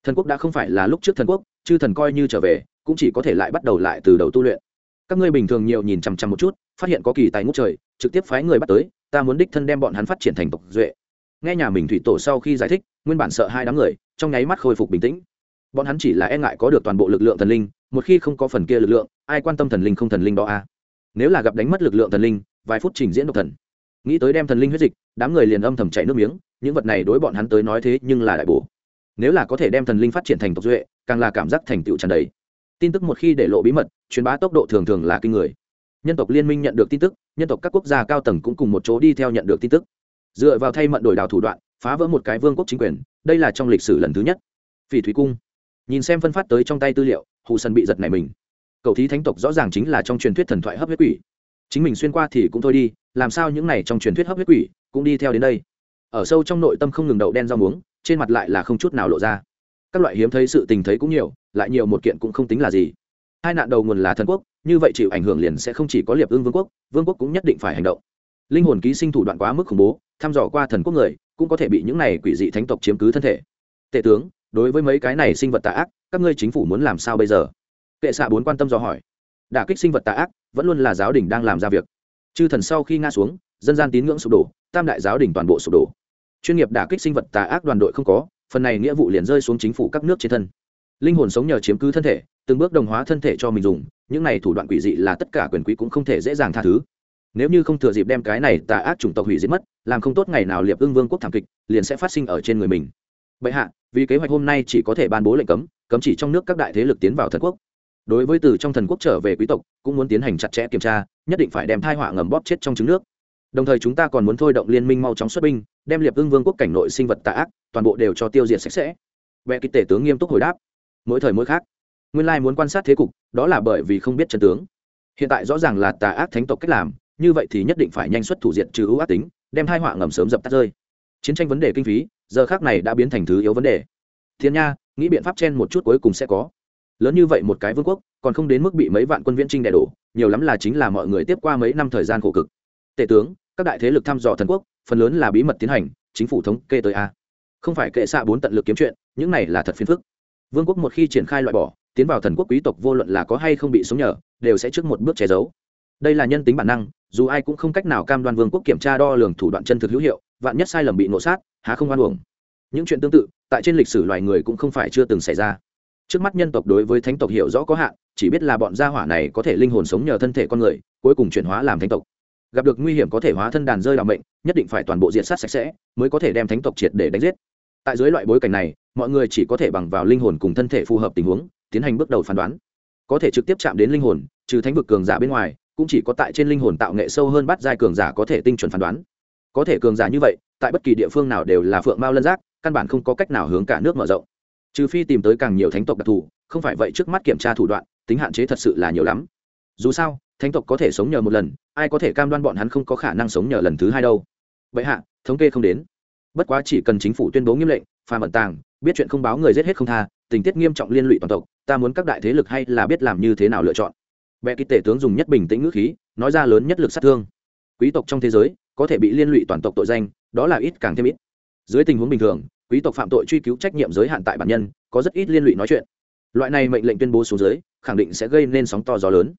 Thần quốc đã không phải là lúc trước thần quốc, chư thần coi như trở về, cũng chỉ có thể lại bắt đầu lại từ đầu tu luyện. Các ngươi bình thường nhiều nhìn chằm chằm một chút, phát hiện có kỳ tài ngút trời, trực tiếp phái người bắt tới, ta muốn đích thân đem bọn hắn phát triển thành tộc duệ. Nghe nhà mình thủy tổ sau khi giải thích, nguyên bản sợ hai đám người trong nháy mắt khôi phục bình tĩnh. Bọn hắn chỉ là e ngại có được toàn bộ lực lượng thần linh, một khi không có phần kia lực lượng, ai quan tâm thần linh không thần linh đó a à? nếu là gặp đánh mất lực lượng thần linh, vài phút trình diễn độc thần. Nghĩ tới đem thần linh huyết dịch, đám người liền âm thầm chảy nước miếng, những vật này đối bọn hắn tới nói thế nhưng là đại bổ. Nếu là có thể đem thần linh phát triển thành tộc duệ, càng là cảm giác thành tựu tràn đầy. Tin tức một khi để lộ bí mật, truyền bá tốc độ thường thường là kinh người. Nhân tộc liên minh nhận được tin tức, nhân tộc các quốc gia cao tầng cũng cùng một chỗ đi theo nhận được tin tức. Dựa vào thay mận đổi đào thủ đoạn, phá vỡ một cái vương quốc chính quyền đây là trong lịch sử lần thứ nhất. Phỉ thúy cung. Nhìn xem phân phát tới trong tay tư liệu, hù sân bị giật này mình. Cậu thí thánh tộc rõ ràng chính là trong truyền thuyết thần thoại hấp huyết quỷ. Chính mình xuyên qua thì cũng thôi đi, làm sao những này trong truyền thuyết hấp huyết quỷ cũng đi theo đến đây? Ở sâu trong nội tâm không ngừng đậu đen rau muống, trên mặt lại là không chút nào lộ ra. Các loại hiếm thấy sự tình thấy cũng nhiều, lại nhiều một kiện cũng không tính là gì. Hai nạn đầu nguồn là thần quốc, như vậy chịu ảnh hưởng liền sẽ không chỉ có liệp ương vương quốc vương quốc cũng nhất định phải hành động. Linh hồn ký sinh thủ đoạn quá mức khủng bố thăm dò qua thần quốc người, cũng có thể bị những này quỷ dị thánh tộc chiếm cứ thân thể. Tể tướng, đối với mấy cái này sinh vật tà ác, các ngươi chính phủ muốn làm sao bây giờ? Kệ xạ bốn quan tâm dò hỏi. Đả kích sinh vật tà ác, vẫn luôn là giáo đình đang làm ra việc. Chư thần sau khi nga xuống, dân gian tín ngưỡng sụp đổ, tam đại giáo đình toàn bộ sụp đổ. Chuyên nghiệp đả kích sinh vật tà ác đoàn đội không có, phần này nghĩa vụ liền rơi xuống chính phủ các nước trên thân. Linh hồn sống nhờ chiếm cứ thân thể, từng bước đồng hóa thân thể cho mình dùng, những này thủ đoạn quỷ dị là tất cả quyền quý cũng không thể dễ dàng tha thứ nếu như không thừa dịp đem cái này tà ác chủng tộc hủy diệt mất, làm không tốt ngày nào liệp ưng vương quốc thảm kịch, liền sẽ phát sinh ở trên người mình. Bệ hạ, vì kế hoạch hôm nay chỉ có thể ban bố lệnh cấm cấm chỉ trong nước các đại thế lực tiến vào thần quốc. Đối với từ trong thần quốc trở về quý tộc, cũng muốn tiến hành chặt chẽ kiểm tra, nhất định phải đem thai họa ngầm bóp chết trong trứng nước. Đồng thời chúng ta còn muốn thôi động liên minh mau chóng xuất binh, đem liệp ưng vương quốc cảnh nội sinh vật tà ác, toàn bộ đều cho tiêu diệt sạch sẽ. Vẽ kịch tể tướng nghiêm túc hồi đáp. Mỗi thời mỗi khác, nguyên lai muốn quan sát thế cục, đó là bởi vì không biết chân tướng. Hiện tại rõ ràng là tà ác thánh tộc cách làm như vậy thì nhất định phải nhanh xuất thủ diện trừ ưu ác tính, đem hai họa ngầm sớm dập tắt rơi. Chiến tranh vấn đề kinh phí, giờ khác này đã biến thành thứ yếu vấn đề. Thiên nha, nghĩ biện pháp chen một chút cuối cùng sẽ có. Lớn như vậy một cái vương quốc, còn không đến mức bị mấy vạn quân viễn trinh đè đổ, nhiều lắm là chính là mọi người tiếp qua mấy năm thời gian khổ cực. Tể tướng, các đại thế lực thăm dò thần quốc, phần lớn là bí mật tiến hành, chính phủ thống kê tới a. Không phải kệ xạ bốn tận lực kiếm chuyện, những này là thật phiền phức. Vương quốc một khi triển khai loại bỏ, tiến vào thần quốc quý tộc vô luận là có hay không bị sống nhờ, đều sẽ trước một bước che giấu. Đây là nhân tính bản năng dù ai cũng không cách nào cam đoan vương quốc kiểm tra đo lường thủ đoạn chân thực hữu hiệu, vạn nhất sai lầm bị nổ sát, há không hoan uổng. Những chuyện tương tự, tại trên lịch sử loài người cũng không phải chưa từng xảy ra. Trước mắt nhân tộc đối với thánh tộc hiểu rõ có hạn, chỉ biết là bọn gia hỏa này có thể linh hồn sống nhờ thân thể con người, cuối cùng chuyển hóa làm thánh tộc. Gặp được nguy hiểm có thể hóa thân đàn rơi làm mệnh, nhất định phải toàn bộ diện sát sạch sẽ, mới có thể đem thánh tộc triệt để đánh giết. Tại dưới loại bối cảnh này, mọi người chỉ có thể bằng vào linh hồn cùng thân thể phù hợp tình huống, tiến hành bước đầu phán đoán. Có thể trực tiếp chạm đến linh hồn, trừ thánh vực cường giả bên ngoài cũng chỉ có tại trên linh hồn tạo nghệ sâu hơn bắt giai cường giả có thể tinh chuẩn phán đoán. Có thể cường giả như vậy, tại bất kỳ địa phương nào đều là phượng mao lân giác, căn bản không có cách nào hướng cả nước mở rộng. Trừ phi tìm tới càng nhiều thánh tộc đặc thù, không phải vậy trước mắt kiểm tra thủ đoạn, tính hạn chế thật sự là nhiều lắm. Dù sao, thánh tộc có thể sống nhờ một lần, ai có thể cam đoan bọn hắn không có khả năng sống nhờ lần thứ hai đâu. Vậy hạ, thống kê không đến. Bất quá chỉ cần chính phủ tuyên bố nghiêm lệnh phà mận tàng, biết chuyện không báo người giết hết không tha, tình tiết nghiêm trọng liên lụy toàn tộc, ta muốn các đại thế lực hay là biết làm như thế nào lựa chọn bệ ký tể tướng dùng nhất bình tĩnh ngữ khí, nói ra lớn nhất lực sát thương. Quý tộc trong thế giới, có thể bị liên lụy toàn tộc tội danh, đó là ít càng thêm ít. Dưới tình huống bình thường, quý tộc phạm tội truy cứu trách nhiệm giới hạn tại bản nhân, có rất ít liên lụy nói chuyện. Loại này mệnh lệnh tuyên bố xuống dưới, khẳng định sẽ gây nên sóng to gió lớn.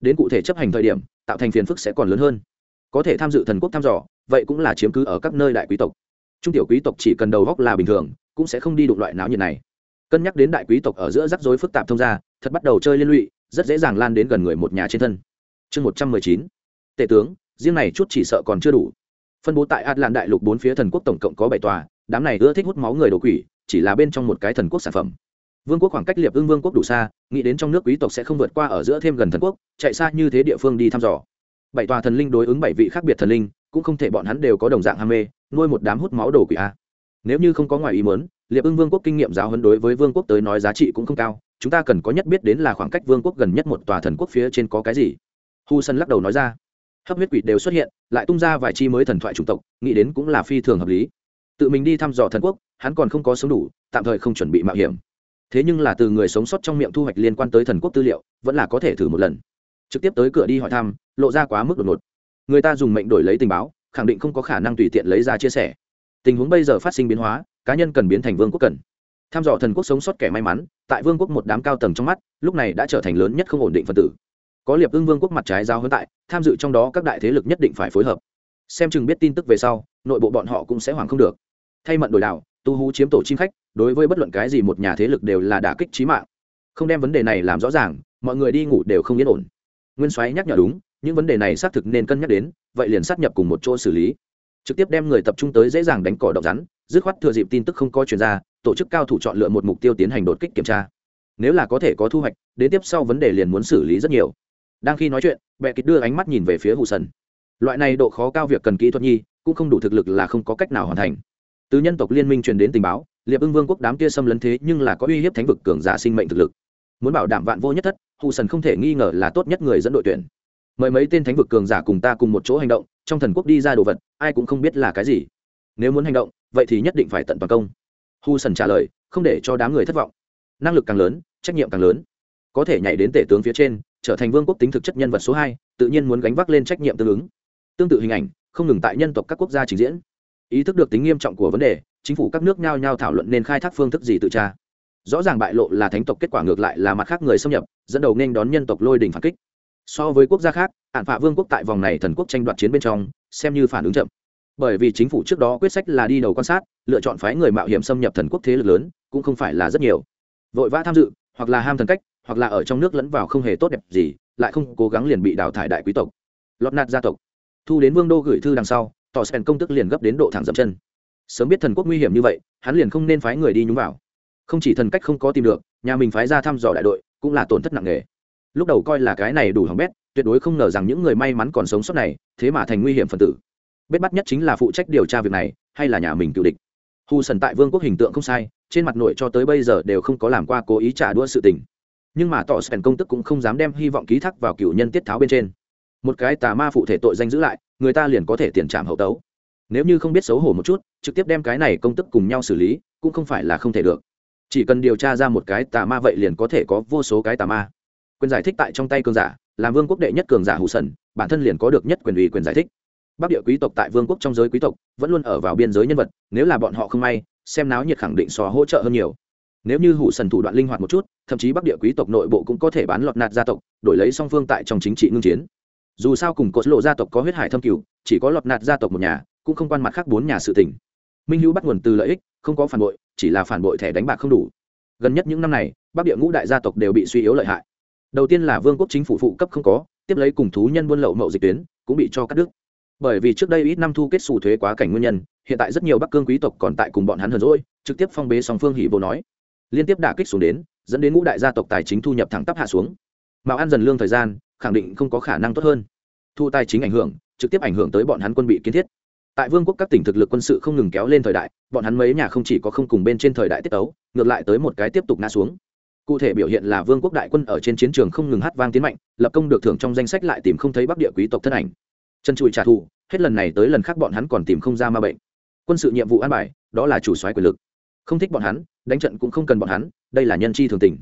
Đến cụ thể chấp hành thời điểm, tạo thành phiền phức sẽ còn lớn hơn. Có thể tham dự thần quốc thăm dò, vậy cũng là chiếm cứ ở các nơi đại quý tộc. Trung tiểu quý tộc chỉ cần đầu góc là bình thường, cũng sẽ không đi đụng loại náo nhiệt này. Cân nhắc đến đại quý tộc ở giữa rắc rối phức tạp thông gia, thật bắt đầu chơi liên lụy rất dễ dàng lan đến gần người một nhà trên thân. Chương một trăm mười chín. Tể tướng, riêng này chút chỉ sợ còn chưa đủ. Phân bố tại atlan đại lục bốn phía thần quốc tổng cộng có bảy tòa, đám này ưa thích hút máu người đồ quỷ, chỉ là bên trong một cái thần quốc sản phẩm. Vương quốc khoảng cách liệp ưng vương quốc đủ xa, nghĩ đến trong nước quý tộc sẽ không vượt qua ở giữa thêm gần thần quốc, chạy xa như thế địa phương đi thăm dò. Bảy tòa thần linh đối ứng bảy vị khác biệt thần linh, cũng không thể bọn hắn đều có đồng dạng ham mê, nuôi một đám hút máu đồ quỷ a. Nếu như không có ngoài ý muốn, liệp ưng vương quốc kinh nghiệm giáo huấn đối với vương quốc tới nói giá trị cũng không cao chúng ta cần có nhất biết đến là khoảng cách vương quốc gần nhất một tòa thần quốc phía trên có cái gì. Hu sân lắc đầu nói ra. Hấp huyết quỷ đều xuất hiện, lại tung ra vài chi mới thần thoại chủng tộc, nghĩ đến cũng là phi thường hợp lý. Tự mình đi thăm dò thần quốc, hắn còn không có sống đủ, tạm thời không chuẩn bị mạo hiểm. Thế nhưng là từ người sống sót trong miệng thu hoạch liên quan tới thần quốc tư liệu, vẫn là có thể thử một lần. Trực tiếp tới cửa đi hỏi thăm, lộ ra quá mức đột ngột. Người ta dùng mệnh đổi lấy tình báo, khẳng định không có khả năng tùy tiện lấy ra chia sẻ. Tình huống bây giờ phát sinh biến hóa, cá nhân cần biến thành vương quốc cần tham dò thần quốc sống sót kẻ may mắn, tại vương quốc một đám cao tầng trong mắt, lúc này đã trở thành lớn nhất không ổn định phân tử. Có liệp ưng vương quốc mặt trái giao hơn tại, tham dự trong đó các đại thế lực nhất định phải phối hợp. Xem chừng biết tin tức về sau, nội bộ bọn họ cũng sẽ hoảng không được. Thay mận đổi đảo, tu hú chiếm tổ chim khách, đối với bất luận cái gì một nhà thế lực đều là đả kích trí mạng. Không đem vấn đề này làm rõ ràng, mọi người đi ngủ đều không yên ổn. Nguyên soái nhắc nhở đúng, những vấn đề này xác thực nên cân nhắc đến, vậy liền sát nhập cùng một chỗ xử lý. Trực tiếp đem người tập trung tới dễ dàng đánh cỏ độc rắn dứt khoát thừa dịp tin tức không có chuyển ra, tổ chức cao thủ chọn lựa một mục tiêu tiến hành đột kích kiểm tra. Nếu là có thể có thu hoạch, đến tiếp sau vấn đề liền muốn xử lý rất nhiều. Đang khi nói chuyện, bệ kịch đưa ánh mắt nhìn về phía hù sần. Loại này độ khó cao việc cần kỹ thuật nhi, cũng không đủ thực lực là không có cách nào hoàn thành. Từ nhân tộc liên minh truyền đến tình báo, liệp ưng vương quốc đám kia xâm lấn thế nhưng là có uy hiếp thánh vực cường giả sinh mệnh thực lực. Muốn bảo đảm vạn vô nhất thất, hù sần không thể nghi ngờ là tốt nhất người dẫn đội tuyển. Mời mấy tên thánh vực cường giả cùng ta cùng một chỗ hành động, trong thần quốc đi ra đồ vật, ai cũng không biết là cái gì. Nếu muốn hành động vậy thì nhất định phải tận toàn công. Hu sần trả lời, không để cho đám người thất vọng. Năng lực càng lớn, trách nhiệm càng lớn. Có thể nhảy đến tể tướng phía trên, trở thành vương quốc tính thực chất nhân vật số hai, tự nhiên muốn gánh vác lên trách nhiệm tương ứng. Tương tự hình ảnh, không ngừng tại nhân tộc các quốc gia trình diễn. Ý thức được tính nghiêm trọng của vấn đề, chính phủ các nước nhao nhao thảo luận nên khai thác phương thức gì tự tra. Rõ ràng bại lộ là thánh tộc kết quả ngược lại là mặt khác người xâm nhập, dẫn đầu nên đón nhân tộc lôi đình phản kích. So với quốc gia khác ạn phạ vương quốc tại vòng này thần quốc tranh đoạt chiến bên trong, xem như phản ứng chậm bởi vì chính phủ trước đó quyết sách là đi đầu quan sát, lựa chọn phái người mạo hiểm xâm nhập thần quốc thế lực lớn, cũng không phải là rất nhiều. Vội vã tham dự, hoặc là ham thần cách, hoặc là ở trong nước lẫn vào không hề tốt đẹp gì, lại không cố gắng liền bị đào thải đại quý tộc. Lọt nạt gia tộc. Thu đến vương đô gửi thư đằng sau, tỏ sen công tức liền gấp đến độ thẳng dậm chân. Sớm biết thần quốc nguy hiểm như vậy, hắn liền không nên phái người đi nhúng vào. Không chỉ thần cách không có tìm được, nhà mình phái ra thăm dò đại đội, cũng là tổn thất nặng nề. Lúc đầu coi là cái này đủ hỏng bét, tuyệt đối không ngờ rằng những người may mắn còn sống sót này, thế mà thành nguy hiểm phần tử bết bắt nhất chính là phụ trách điều tra việc này, hay là nhà mình cựu địch. Hù sần tại vương quốc hình tượng không sai, trên mặt nội cho tới bây giờ đều không có làm qua cố ý trả đũa sự tình. Nhưng mà tỏ sèn công tức cũng không dám đem hy vọng ký thác vào cựu nhân tiết tháo bên trên. Một cái tà ma phụ thể tội danh giữ lại, người ta liền có thể tiền trảm hậu tấu. Nếu như không biết xấu hổ một chút, trực tiếp đem cái này công tức cùng nhau xử lý, cũng không phải là không thể được. Chỉ cần điều tra ra một cái tà ma vậy liền có thể có vô số cái tà ma. Quyền giải thích tại trong tay cường giả, làm vương quốc đệ nhất cường giả hù sần, bản thân liền có được nhất quyền ủy quyền giải thích bắc địa quý tộc tại vương quốc trong giới quý tộc vẫn luôn ở vào biên giới nhân vật, nếu là bọn họ không may, xem náo nhiệt khẳng định so hỗ trợ hơn nhiều. Nếu như hủ sần thủ đoạn linh hoạt một chút, thậm chí bắc địa quý tộc nội bộ cũng có thể bán lọt nạt gia tộc, đổi lấy song phương tại trong chính trị ngưng chiến. Dù sao cùng cột lộ gia tộc có huyết hải thâm cửu, chỉ có lọt nạt gia tộc một nhà, cũng không quan mặt khác bốn nhà sự tình. Minh hữu bắt nguồn từ lợi ích, không có phản bội, chỉ là phản bội thẻ đánh bạc không đủ. Gần nhất những năm này, bắc địa ngũ đại gia tộc đều bị suy yếu lợi hại. Đầu tiên là vương quốc chính phủ phụ cấp không có, tiếp lấy cùng thú nhân buôn lậu mậu dịch tuyến, cũng bị cho cắt đứt bởi vì trước đây ít năm thu kết xù thuế quá cảnh nguyên nhân, hiện tại rất nhiều bắc cương quý tộc còn tại cùng bọn hắn hờn rỗi trực tiếp phong bế song phương hỷ vô nói. Liên tiếp đả kích xuống đến, dẫn đến ngũ đại gia tộc tài chính thu nhập thẳng tắp hạ xuống. Mạo ăn dần lương thời gian, khẳng định không có khả năng tốt hơn. Thu tài chính ảnh hưởng, trực tiếp ảnh hưởng tới bọn hắn quân bị kiến thiết. Tại vương quốc các tỉnh thực lực quân sự không ngừng kéo lên thời đại, bọn hắn mấy nhà không chỉ có không cùng bên trên thời đại tiết tấu, ngược lại tới một cái tiếp tục ngã xuống. Cụ thể biểu hiện là vương quốc đại quân ở trên chiến trường không ngừng hát vang tiến mạnh, lập công được thưởng trong danh sách lại tìm không thấy bắc địa quý tộc thân ảnh chân trụi trả thù, hết lần này tới lần khác bọn hắn còn tìm không ra ma bệnh. Quân sự nhiệm vụ an bài, đó là chủ soái quyền lực. Không thích bọn hắn, đánh trận cũng không cần bọn hắn, đây là nhân chi thường tình.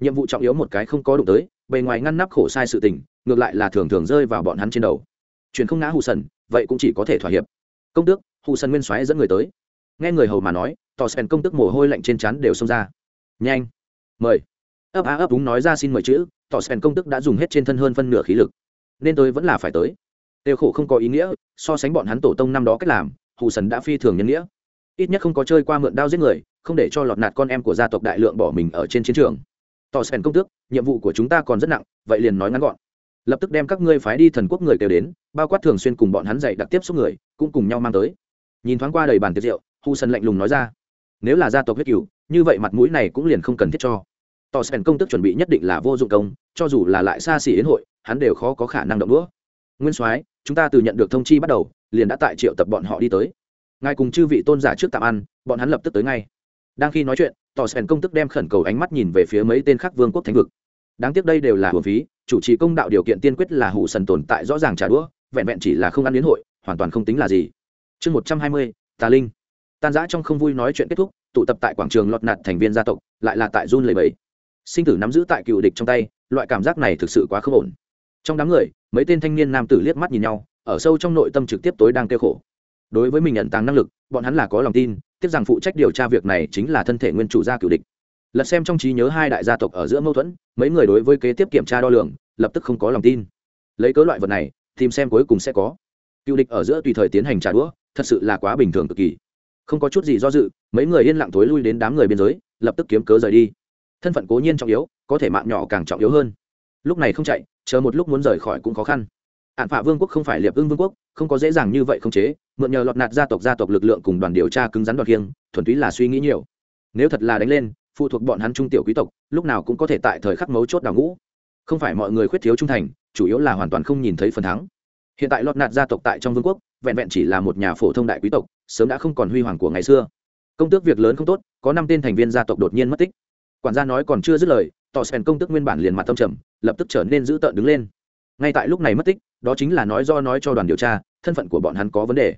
Nhiệm vụ trọng yếu một cái không có đụng tới, bề ngoài ngăn nắp khổ sai sự tình, ngược lại là thường thường rơi vào bọn hắn trên đầu. Chuyện không ngã hù sần, vậy cũng chỉ có thể thỏa hiệp. Công tước, hù sần nguyên soái dẫn người tới. Nghe người hầu mà nói, tò sen công tức mồ hôi lạnh trên chắn đều xông ra. Nhanh, mời. Ấp á ấp đúng nói ra xin mời chữ, tò sen công tức đã dùng hết trên thân hơn phân nửa khí lực. Nên tôi vẫn là phải tới tiêu khổ không có ý nghĩa, so sánh bọn hắn tổ tông năm đó cách làm, hù sần đã phi thường nhân nghĩa. Ít nhất không có chơi qua mượn đao giết người, không để cho lọt nạt con em của gia tộc đại lượng bỏ mình ở trên chiến trường. Tỏ sen công tước, nhiệm vụ của chúng ta còn rất nặng, vậy liền nói ngắn gọn. Lập tức đem các ngươi phái đi thần quốc người kêu đến, bao quát thường xuyên cùng bọn hắn dạy đặc tiếp xúc người, cũng cùng nhau mang tới. Nhìn thoáng qua đầy bàn tiệc rượu, hù sần lạnh lùng nói ra, nếu là gia tộc huyết cửu như vậy mặt mũi này cũng liền không cần thiết cho. Tỏ sen công tức chuẩn bị nhất định là vô dụng công, cho dù là lại xa xỉ yến hội, hắn đều khó có khả năng động đũa. Nguyên soái chúng ta từ nhận được thông chi bắt đầu, liền đã tại triệu tập bọn họ đi tới. Ngài cùng chư vị tôn giả trước tạm ăn, bọn hắn lập tức tới ngay. Đang khi nói chuyện, tỏ sen công tức đem khẩn cầu ánh mắt nhìn về phía mấy tên khác vương quốc thánh vực. Đáng tiếc đây đều là hùa phí, chủ trì công đạo điều kiện tiên quyết là hủ sần tồn tại rõ ràng trả đũa, vẹn vẹn chỉ là không ăn đến hội, hoàn toàn không tính là gì. Chương một trăm hai mươi, tà linh. Tan giã trong không vui nói chuyện kết thúc, tụ tập tại quảng trường lọt nạt thành viên gia tộc, lại là tại run lầy bẫy sinh tử nắm giữ tại cựu địch trong tay, loại cảm giác này thực sự quá không ổn. Trong đám người mấy tên thanh niên nam tử liếc mắt nhìn nhau, ở sâu trong nội tâm trực tiếp tối đang kêu khổ. Đối với mình nhận tàng năng lực, bọn hắn là có lòng tin tiếp rằng phụ trách điều tra việc này chính là thân thể nguyên chủ gia cựu địch. Lật xem trong trí nhớ hai đại gia tộc ở giữa mâu thuẫn, mấy người đối với kế tiếp kiểm tra đo lường, lập tức không có lòng tin. Lấy cớ loại vật này, tìm xem cuối cùng sẽ có. Cựu địch ở giữa tùy thời tiến hành trả đũa, thật sự là quá bình thường cực kỳ. Không có chút gì do dự, mấy người yên lặng thối lui đến đám người biên giới, lập tức kiếm cớ rời đi. Thân phận cố nhiên trọng yếu, có thể mạng nhỏ càng trọng yếu hơn. Lúc này không chạy chờ một lúc muốn rời khỏi cũng khó khăn. Hạn phạ vương quốc không phải liệp ưng vương quốc, không có dễ dàng như vậy không chế, mượn nhờ lọt nạt gia tộc gia tộc lực lượng cùng đoàn điều tra cứng rắn đoạt kiêng thuần túy là suy nghĩ nhiều. Nếu thật là đánh lên, phụ thuộc bọn hắn trung tiểu quý tộc, lúc nào cũng có thể tại thời khắc mấu chốt đào ngũ. Không phải mọi người khuyết thiếu trung thành, chủ yếu là hoàn toàn không nhìn thấy phần thắng. Hiện tại lọt nạt gia tộc tại trong vương quốc, vẹn vẹn chỉ là một nhà phổ thông đại quý tộc, sớm đã không còn huy hoàng của ngày xưa. Công tước việc lớn không tốt, có năm tên thành viên gia tộc đột nhiên mất tích. Quản gia nói còn chưa dứt lời tỏ sèn công tước nguyên bản liền mặt tâm trầm lập tức trở nên dữ tợn đứng lên. Ngay tại lúc này mất tích, đó chính là nói do nói cho đoàn điều tra, thân phận của bọn hắn có vấn đề.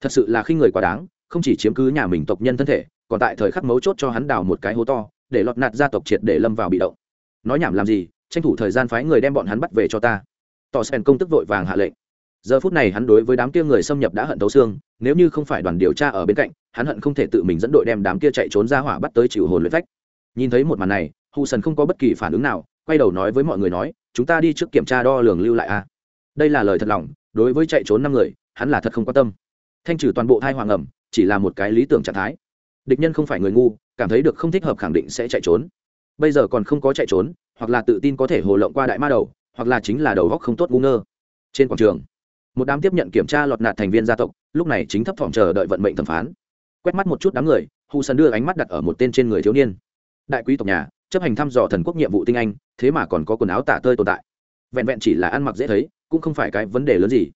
Thật sự là khi người quá đáng, không chỉ chiếm cứ nhà mình tộc nhân thân thể, còn tại thời khắc mấu chốt cho hắn đào một cái hố to, để lọt nạt gia tộc triệt để lâm vào bị động. Nói nhảm làm gì, tranh thủ thời gian phái người đem bọn hắn bắt về cho ta. Tỏ sen công tức vội vàng hạ lệnh. Giờ phút này hắn đối với đám kia người xâm nhập đã hận thấu xương, nếu như không phải đoàn điều tra ở bên cạnh, hắn hận không thể tự mình dẫn đội đem đám kia chạy trốn ra hỏa bắt tới chịu hồn luyện phách. Nhìn thấy một màn này hù sần không có bất kỳ phản ứng nào quay đầu nói với mọi người nói, chúng ta đi trước kiểm tra đo lường lưu lại a đây là lời thật lòng, đối với chạy trốn năm người, hắn là thật không quan tâm. Thanh trừ toàn bộ thai hoàng ẩm, chỉ là một cái lý tưởng trạng thái. Địch nhân không phải người ngu, cảm thấy được không thích hợp khẳng định sẽ chạy trốn. Bây giờ còn không có chạy trốn, hoặc là tự tin có thể hồ lộng qua đại ma đầu, hoặc là chính là đầu góc không tốt ngu ngơ. Trên quảng trường, một đám tiếp nhận kiểm tra lọt nạt thành viên gia tộc, lúc này chính thấp thỏm chờ đợi vận mệnh thẩm phán. Quét mắt một chút đám người hù sần đưa ánh mắt đặt ở một tên trên người thiếu niên. Đại quý tộc nhà chấp hành thăm dò thần quốc nhiệm vụ tinh anh, thế mà còn có quần áo tả tơi tồn tại. Vẹn vẹn chỉ là ăn mặc dễ thấy, cũng không phải cái vấn đề lớn gì.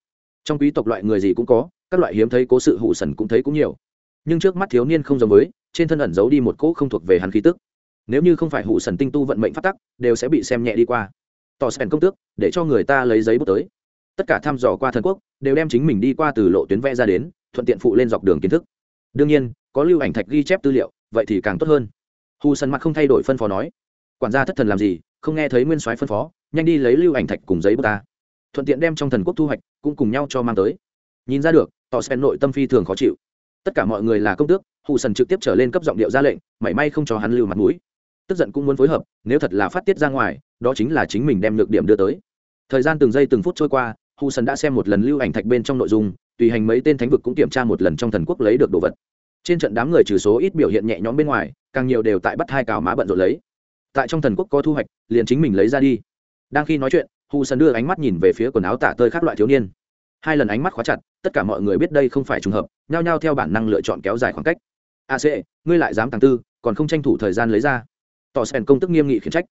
Trong quý tộc loại người gì cũng có, các loại hiếm thấy cố sự hụ sần cũng thấy cũng nhiều. Nhưng trước mắt thiếu niên không giống với, trên thân ẩn giấu đi một cỗ không thuộc về hắn khí tức. Nếu như không phải hụ sần tinh tu vận mệnh phát tắc, đều sẽ bị xem nhẹ đi qua. Tỏ sẻn công tước, để cho người ta lấy giấy bút tới. Tất cả thăm dò qua thần quốc, đều đem chính mình đi qua từ lộ tuyến vẽ ra đến, thuận tiện phụ lên dọc đường kiến thức. Đương nhiên, có lưu ảnh thạch ghi chép tư liệu, vậy thì càng tốt hơn hù sần mặt không thay đổi phân phó nói, quản gia thất thần làm gì, không nghe thấy nguyên soái phân phó, nhanh đi lấy lưu ảnh thạch cùng giấy bút ta. Thuận tiện đem trong thần quốc thu hoạch cũng cùng nhau cho mang tới. Nhìn ra được, tỏ sen nội tâm phi thường khó chịu. Tất cả mọi người là công tước hù sần trực tiếp trở lên cấp giọng điệu ra lệnh, mảy may không cho hắn lưu mặt mũi. Tức giận cũng muốn phối hợp, nếu thật là phát tiết ra ngoài, đó chính là chính mình đem được điểm đưa tới. Thời gian từng giây từng phút trôi qua hù sần đã xem một lần lưu ảnh thạch bên trong nội dung, tùy hành mấy tên thánh vực cũng kiểm tra một lần trong thần quốc lấy được đồ vật trên trận đám người trừ số ít biểu hiện nhẹ nhõm bên ngoài, càng nhiều đều tại bắt hai cào má bận rộn lấy. Tại trong thần quốc có thu hoạch, liền chính mình lấy ra đi. Đang khi nói chuyện hù sần đưa ánh mắt nhìn về phía quần áo tả tơi khác loại thiếu niên. Hai lần ánh mắt khóa chặt, tất cả mọi người biết đây không phải trùng hợp, nhao nhao theo bản năng lựa chọn kéo dài khoảng cách. A c ngươi lại dám tháng tư, còn không tranh thủ thời gian lấy ra. Tỏ sen công tức nghiêm nghị khiển trách.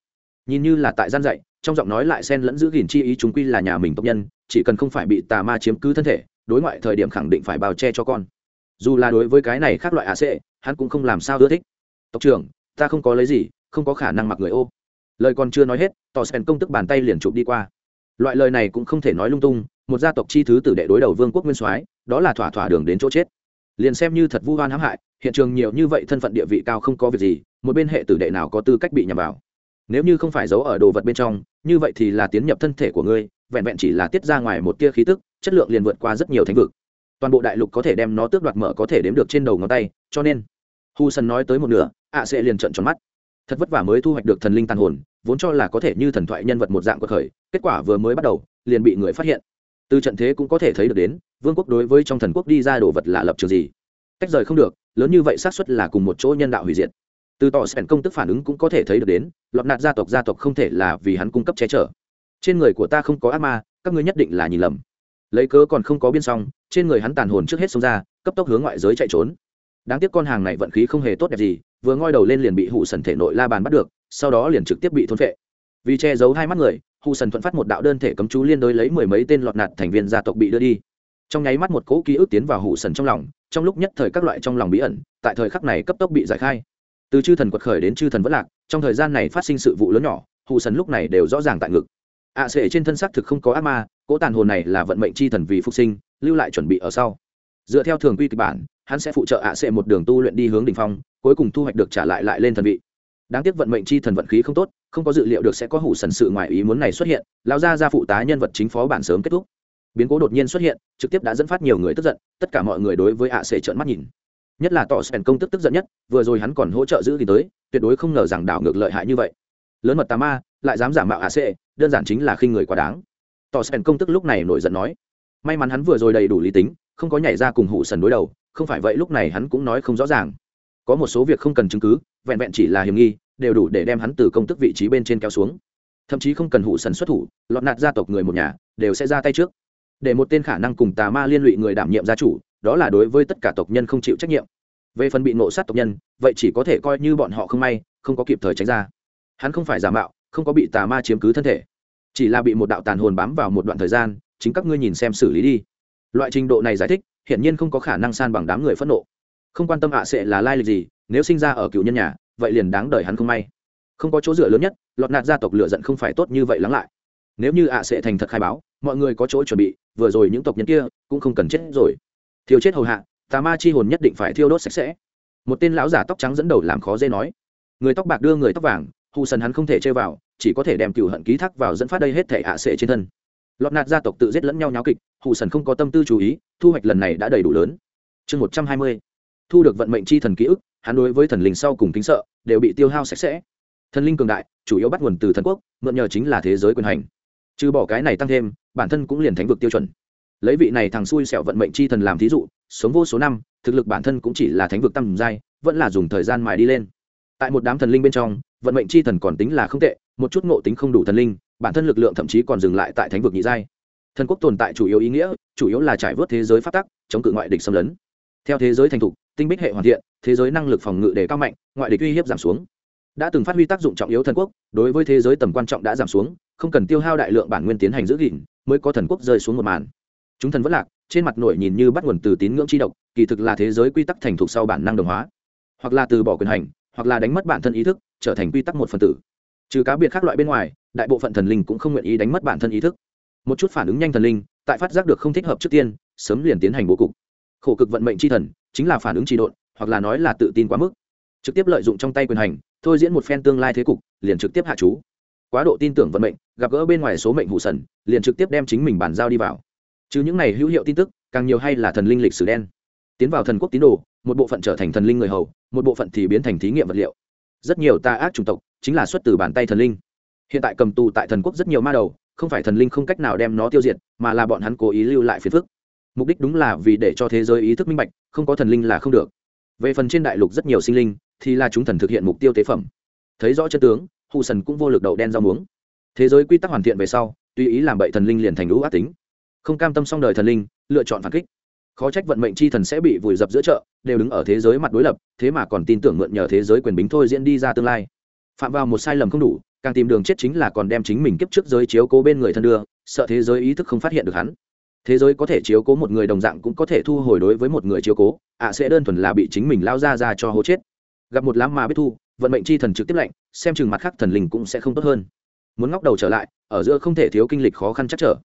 Nhìn như là tại gian dạy, trong giọng nói lại sen lẫn giữ gìn chi ý chúng quy là nhà mình tộc nhân, chỉ cần không phải bị tà ma chiếm cứ thân thể, đối ngoại thời điểm khẳng định phải bào che cho con dù là đối với cái này khác loại ạ sệ hắn cũng không làm sao ưa thích. Tộc trưởng, ta không có lấy gì, không có khả năng mặc người ô. Lời còn chưa nói hết tò sen công tức bàn tay liền chụp đi qua. Loại lời này cũng không thể nói lung tung, một gia tộc chi thứ tử đệ đối đầu vương quốc nguyên soái, đó là thỏa thỏa đường đến chỗ chết. Liền xem như thật vu hoan hãm hại, hiện trường nhiều như vậy thân phận địa vị cao không có việc gì, một bên hệ tử đệ nào có tư cách bị nhầm vào. Nếu như không phải giấu ở đồ vật bên trong, như vậy thì là tiến nhập thân thể của ngươi, vẹn vẹn chỉ là tiết ra ngoài một tia khí tức, chất lượng liền vượt qua rất nhiều thánh vực toàn bộ đại lục có thể đem nó tước đoạt mở có thể đếm được trên đầu ngón tay, cho nên, hu sân nói tới một nửa, ạ sẽ liền trận tròn mắt. Thật vất vả mới thu hoạch được thần linh tàn hồn, vốn cho là có thể như thần thoại nhân vật một dạng cuộc khởi kết quả vừa mới bắt đầu, liền bị người phát hiện. Từ trận thế cũng có thể thấy được đến, vương quốc đối với trong thần quốc đi ra đồ vật là lập trường gì. Cách rời không được, lớn như vậy xác suất là cùng một chỗ nhân đạo hủy diệt. Từ tỏ sẻn công tức phản ứng cũng có thể thấy được đến, lọt nạt gia tộc gia tộc không thể là vì hắn cung cấp che chở. Trên người của ta không có ác ma, các ngươi nhất định là nhìn lầm lấy cớ còn không có biên xong trên người hắn tàn hồn trước hết xông ra cấp tốc hướng ngoại giới chạy trốn. Đáng tiếc con hàng này vận khí không hề tốt đẹp gì vừa ngoi đầu lên liền bị hụ sần thể nội la bàn bắt được sau đó liền trực tiếp bị thôn phệ. Vì che giấu hai mắt người hụ sần thuận phát một đạo đơn thể cấm chú liên đối lấy mười mấy tên lọt nạt thành viên gia tộc bị đưa đi. Trong nháy mắt một cỗ ký ức tiến vào hụ sần trong lòng trong lúc nhất thời các loại trong lòng bí ẩn tại thời khắc này cấp tốc bị giải khai. Từ chư thần quật khởi đến chư thần vất lạc trong thời gian này phát sinh sự vụ lớn nhỏ hụ sần lúc này đều rõ ràng tại ngực. Ạ à, sệ trên thân xác thực không có ác ma cỗ tàn hồn này là vận mệnh chi thần vì phục sinh, lưu lại chuẩn bị ở sau. Dựa theo thường quy kịch bản, hắn sẽ phụ trợ ạ sệ một đường tu luyện đi hướng đ ỉ n h phong, cuối cùng thu hoạch được trả lại lại lên thần vị. Đáng tiếc vận mệnh chi thần vận khí không tốt, không có dự liệu được sẽ có hủ sần sự ngoài ý muốn này xuất hiện lao ra ra phụ tá nhân vật chính phó bản sớm kết thúc. Biến cố đột nhiên xuất hiện, trực tiếp đã dẫn phát nhiều người tức giận, tất cả mọi người đối với ạ sệ trợn mắt nhìn. Nhất là tỏ sèn công tức tức giận nhất, vừa rồi hắn còn hỗ trợ giữ thì tới, tuyệt đối không ngờ rằng đảo ngược lợi hại như vậy. Lớn mật tà ma, lại dám giả mạo ạ sệ đơn giản chính là khi người quá đáng tỏ sèn công tức lúc này nổi giận nói, may mắn hắn vừa rồi đầy đủ lý tính, không có nhảy ra cùng hụ sần đối đầu, không phải vậy lúc này hắn cũng nói không rõ ràng. Có một số việc không cần chứng cứ, vẹn vẹn chỉ là hiểm nghi, đều đủ để đem hắn từ công tức vị trí bên trên kéo xuống. Thậm chí không cần hụ sần xuất thủ, lọt nạt gia tộc người một nhà, đều sẽ ra tay trước. Để một tên khả năng cùng tà ma liên lụy người đảm nhiệm gia chủ, đó là đối với tất cả tộc nhân không chịu trách nhiệm. Về phần bị nộ sát tộc nhân, vậy chỉ có thể coi như bọn họ không may, không có kịp thời tránh ra. Hắn không phải giả mạo, không có bị tà ma chiếm cứ thân thể chỉ là bị một đạo tàn hồn bám vào một đoạn thời gian, chính các ngươi nhìn xem xử lý đi. Loại trình độ này giải thích, hiển nhiên không có khả năng san bằng đám người phẫn nộ. Không quan tâm ạ à sẽ là lai lịch gì, nếu sinh ra ở cựu nhân nhà, vậy liền đáng đời hắn không may. Không có chỗ dựa lớn nhất, lọt nạt gia tộc lựa giận không phải tốt như vậy lắng lại. Nếu như ạ à sẽ thành thật khai báo, mọi người có chỗ chuẩn bị, vừa rồi những tộc nhân kia cũng không cần chết rồi. Thiêu chết hầu hạ, tà ma chi hồn nhất định phải thiêu đốt sạch sẽ. Một tên lão giả tóc trắng dẫn đầu làm khó dễ nói. Người tóc bạc đưa người tóc vàng hù sần hắn không thể chơi vào, chỉ có thể đem cựu hận ký thác vào dẫn phát đây hết thể ạ à sệ trên thân. Lọt nạt gia tộc tự giết lẫn nhau nháo kịch hù sần không có tâm tư chú ý, thu hoạch lần này đã đầy đủ lớn. Chương một trăm hai mươi, thu được vận mệnh chi thần ký ức, hắn đối với thần linh sau cùng kính sợ, đều bị tiêu hao sạch sẽ. Thần linh cường đại, chủ yếu bắt nguồn từ thần quốc, mượn nhờ chính là thế giới quyền hành. Trừ bỏ cái này tăng thêm, bản thân cũng liền thánh vực tiêu chuẩn. Lấy vị này thằng xui xẻo vận mệnh chi thần làm thí dụ, sống vô số năm, thực lực bản thân cũng chỉ là thánh vực tăng giai, vẫn là dùng thời gian mài đi lên tại một đám thần linh bên trong, vận mệnh chi thần còn tính là không tệ, một chút ngộ tính không đủ thần linh, bản thân lực lượng thậm chí còn dừng lại tại thánh vực nhị giai. Thần quốc tồn tại chủ yếu ý nghĩa, chủ yếu là trải vớt thế giới phát tắc, chống cự ngoại địch xâm lấn. Theo thế giới thành thục, tinh bích hệ hoàn thiện, thế giới năng lực phòng ngự đề cao mạnh, ngoại địch uy hiếp giảm xuống. Đã từng phát huy tác dụng trọng yếu thần quốc, đối với thế giới tầm quan trọng đã giảm xuống, không cần tiêu hao đại lượng bản nguyên tiến hành giữ gìn, mới có thần quốc rơi xuống một màn. Chúng thần vất lạc, trên mặt nổi nhìn như bắt nguồn từ tín ngưỡng chi độc, kỳ thực là thế giới quy tắc thành thục sau bản năng đồng hóa. Hoặc là từ bỏ quyền hành hoặc là đánh mất bản thân ý thức, trở thành quy tắc một phần tử. Trừ cá biệt khác loại bên ngoài, đại bộ phận thần linh cũng không nguyện ý đánh mất bản thân ý thức. Một chút phản ứng nhanh thần linh, tại phát giác được không thích hợp trước tiên, sớm liền tiến hành bố cục. Khổ cực vận mệnh c h i thần, chính là phản ứng trị độn, hoặc là nói là tự tin quá mức. Trực tiếp lợi dụng trong tay quyền hành, thôi diễn một phen tương lai thế cục, liền trực tiếp hạ chú. Quá độ tin tưởng vận mệnh, gặp gỡ bên ngoài số mệnh hụ sần, liền trực tiếp đem chính mình bàn giao đi vào. Chứ những này hữu hiệu tin tức, càng nhiều hay là thần linh lịch sử đen. Tiến vào thần quốc tín đồ một bộ phận trở thành thần linh người hầu, một bộ phận thì biến thành thí nghiệm vật liệu. Rất nhiều tà ác chủng tộc chính là xuất từ bàn tay thần linh. Hiện tại cầm tù tại thần quốc rất nhiều ma đầu, không phải thần linh không cách nào đem nó tiêu diệt, mà là bọn hắn cố ý lưu lại phiền phức. Mục đích đúng là vì để cho thế giới ý thức minh bạch, không có thần linh là không được. Về phần trên đại lục rất nhiều sinh linh, thì là chúng thần thực hiện mục tiêu tế phẩm. Thấy rõ chân tướng, hù sần cũng vô lực đậu đen rau muống. Thế giới quy tắc hoàn thiện về sau, tùy ý làm bậy thần linh liền thành lũ ác tính. Không cam tâm xong đời thần linh, lựa chọn phản kích khó trách vận mệnh chi thần sẽ bị vùi dập giữa chợ, đều đứng ở thế giới mặt đối lập, thế mà còn tin tưởng mượn nhờ thế giới quyền bính thôi diễn đi ra tương lai. Phạm vào một sai lầm không đủ, càng tìm đường chết chính là còn đem chính mình kiếp trước giới chiếu cố bên người thân đưa, sợ thế giới ý thức không phát hiện được hắn. Thế giới có thể chiếu cố một người đồng dạng cũng có thể thu hồi đối với một người chiếu cố, ạ sẽ đơn thuần là bị chính mình lao ra ra cho hố chết. Gặp một lắm mà biết thu, vận mệnh chi thần trực tiếp lạnh, xem chừng mặt khác thần linh cũng sẽ không tốt hơn. Muốn ngóc đầu trở lại, ở giữa không thể thiếu kinh lịch khó khăn chắc trở.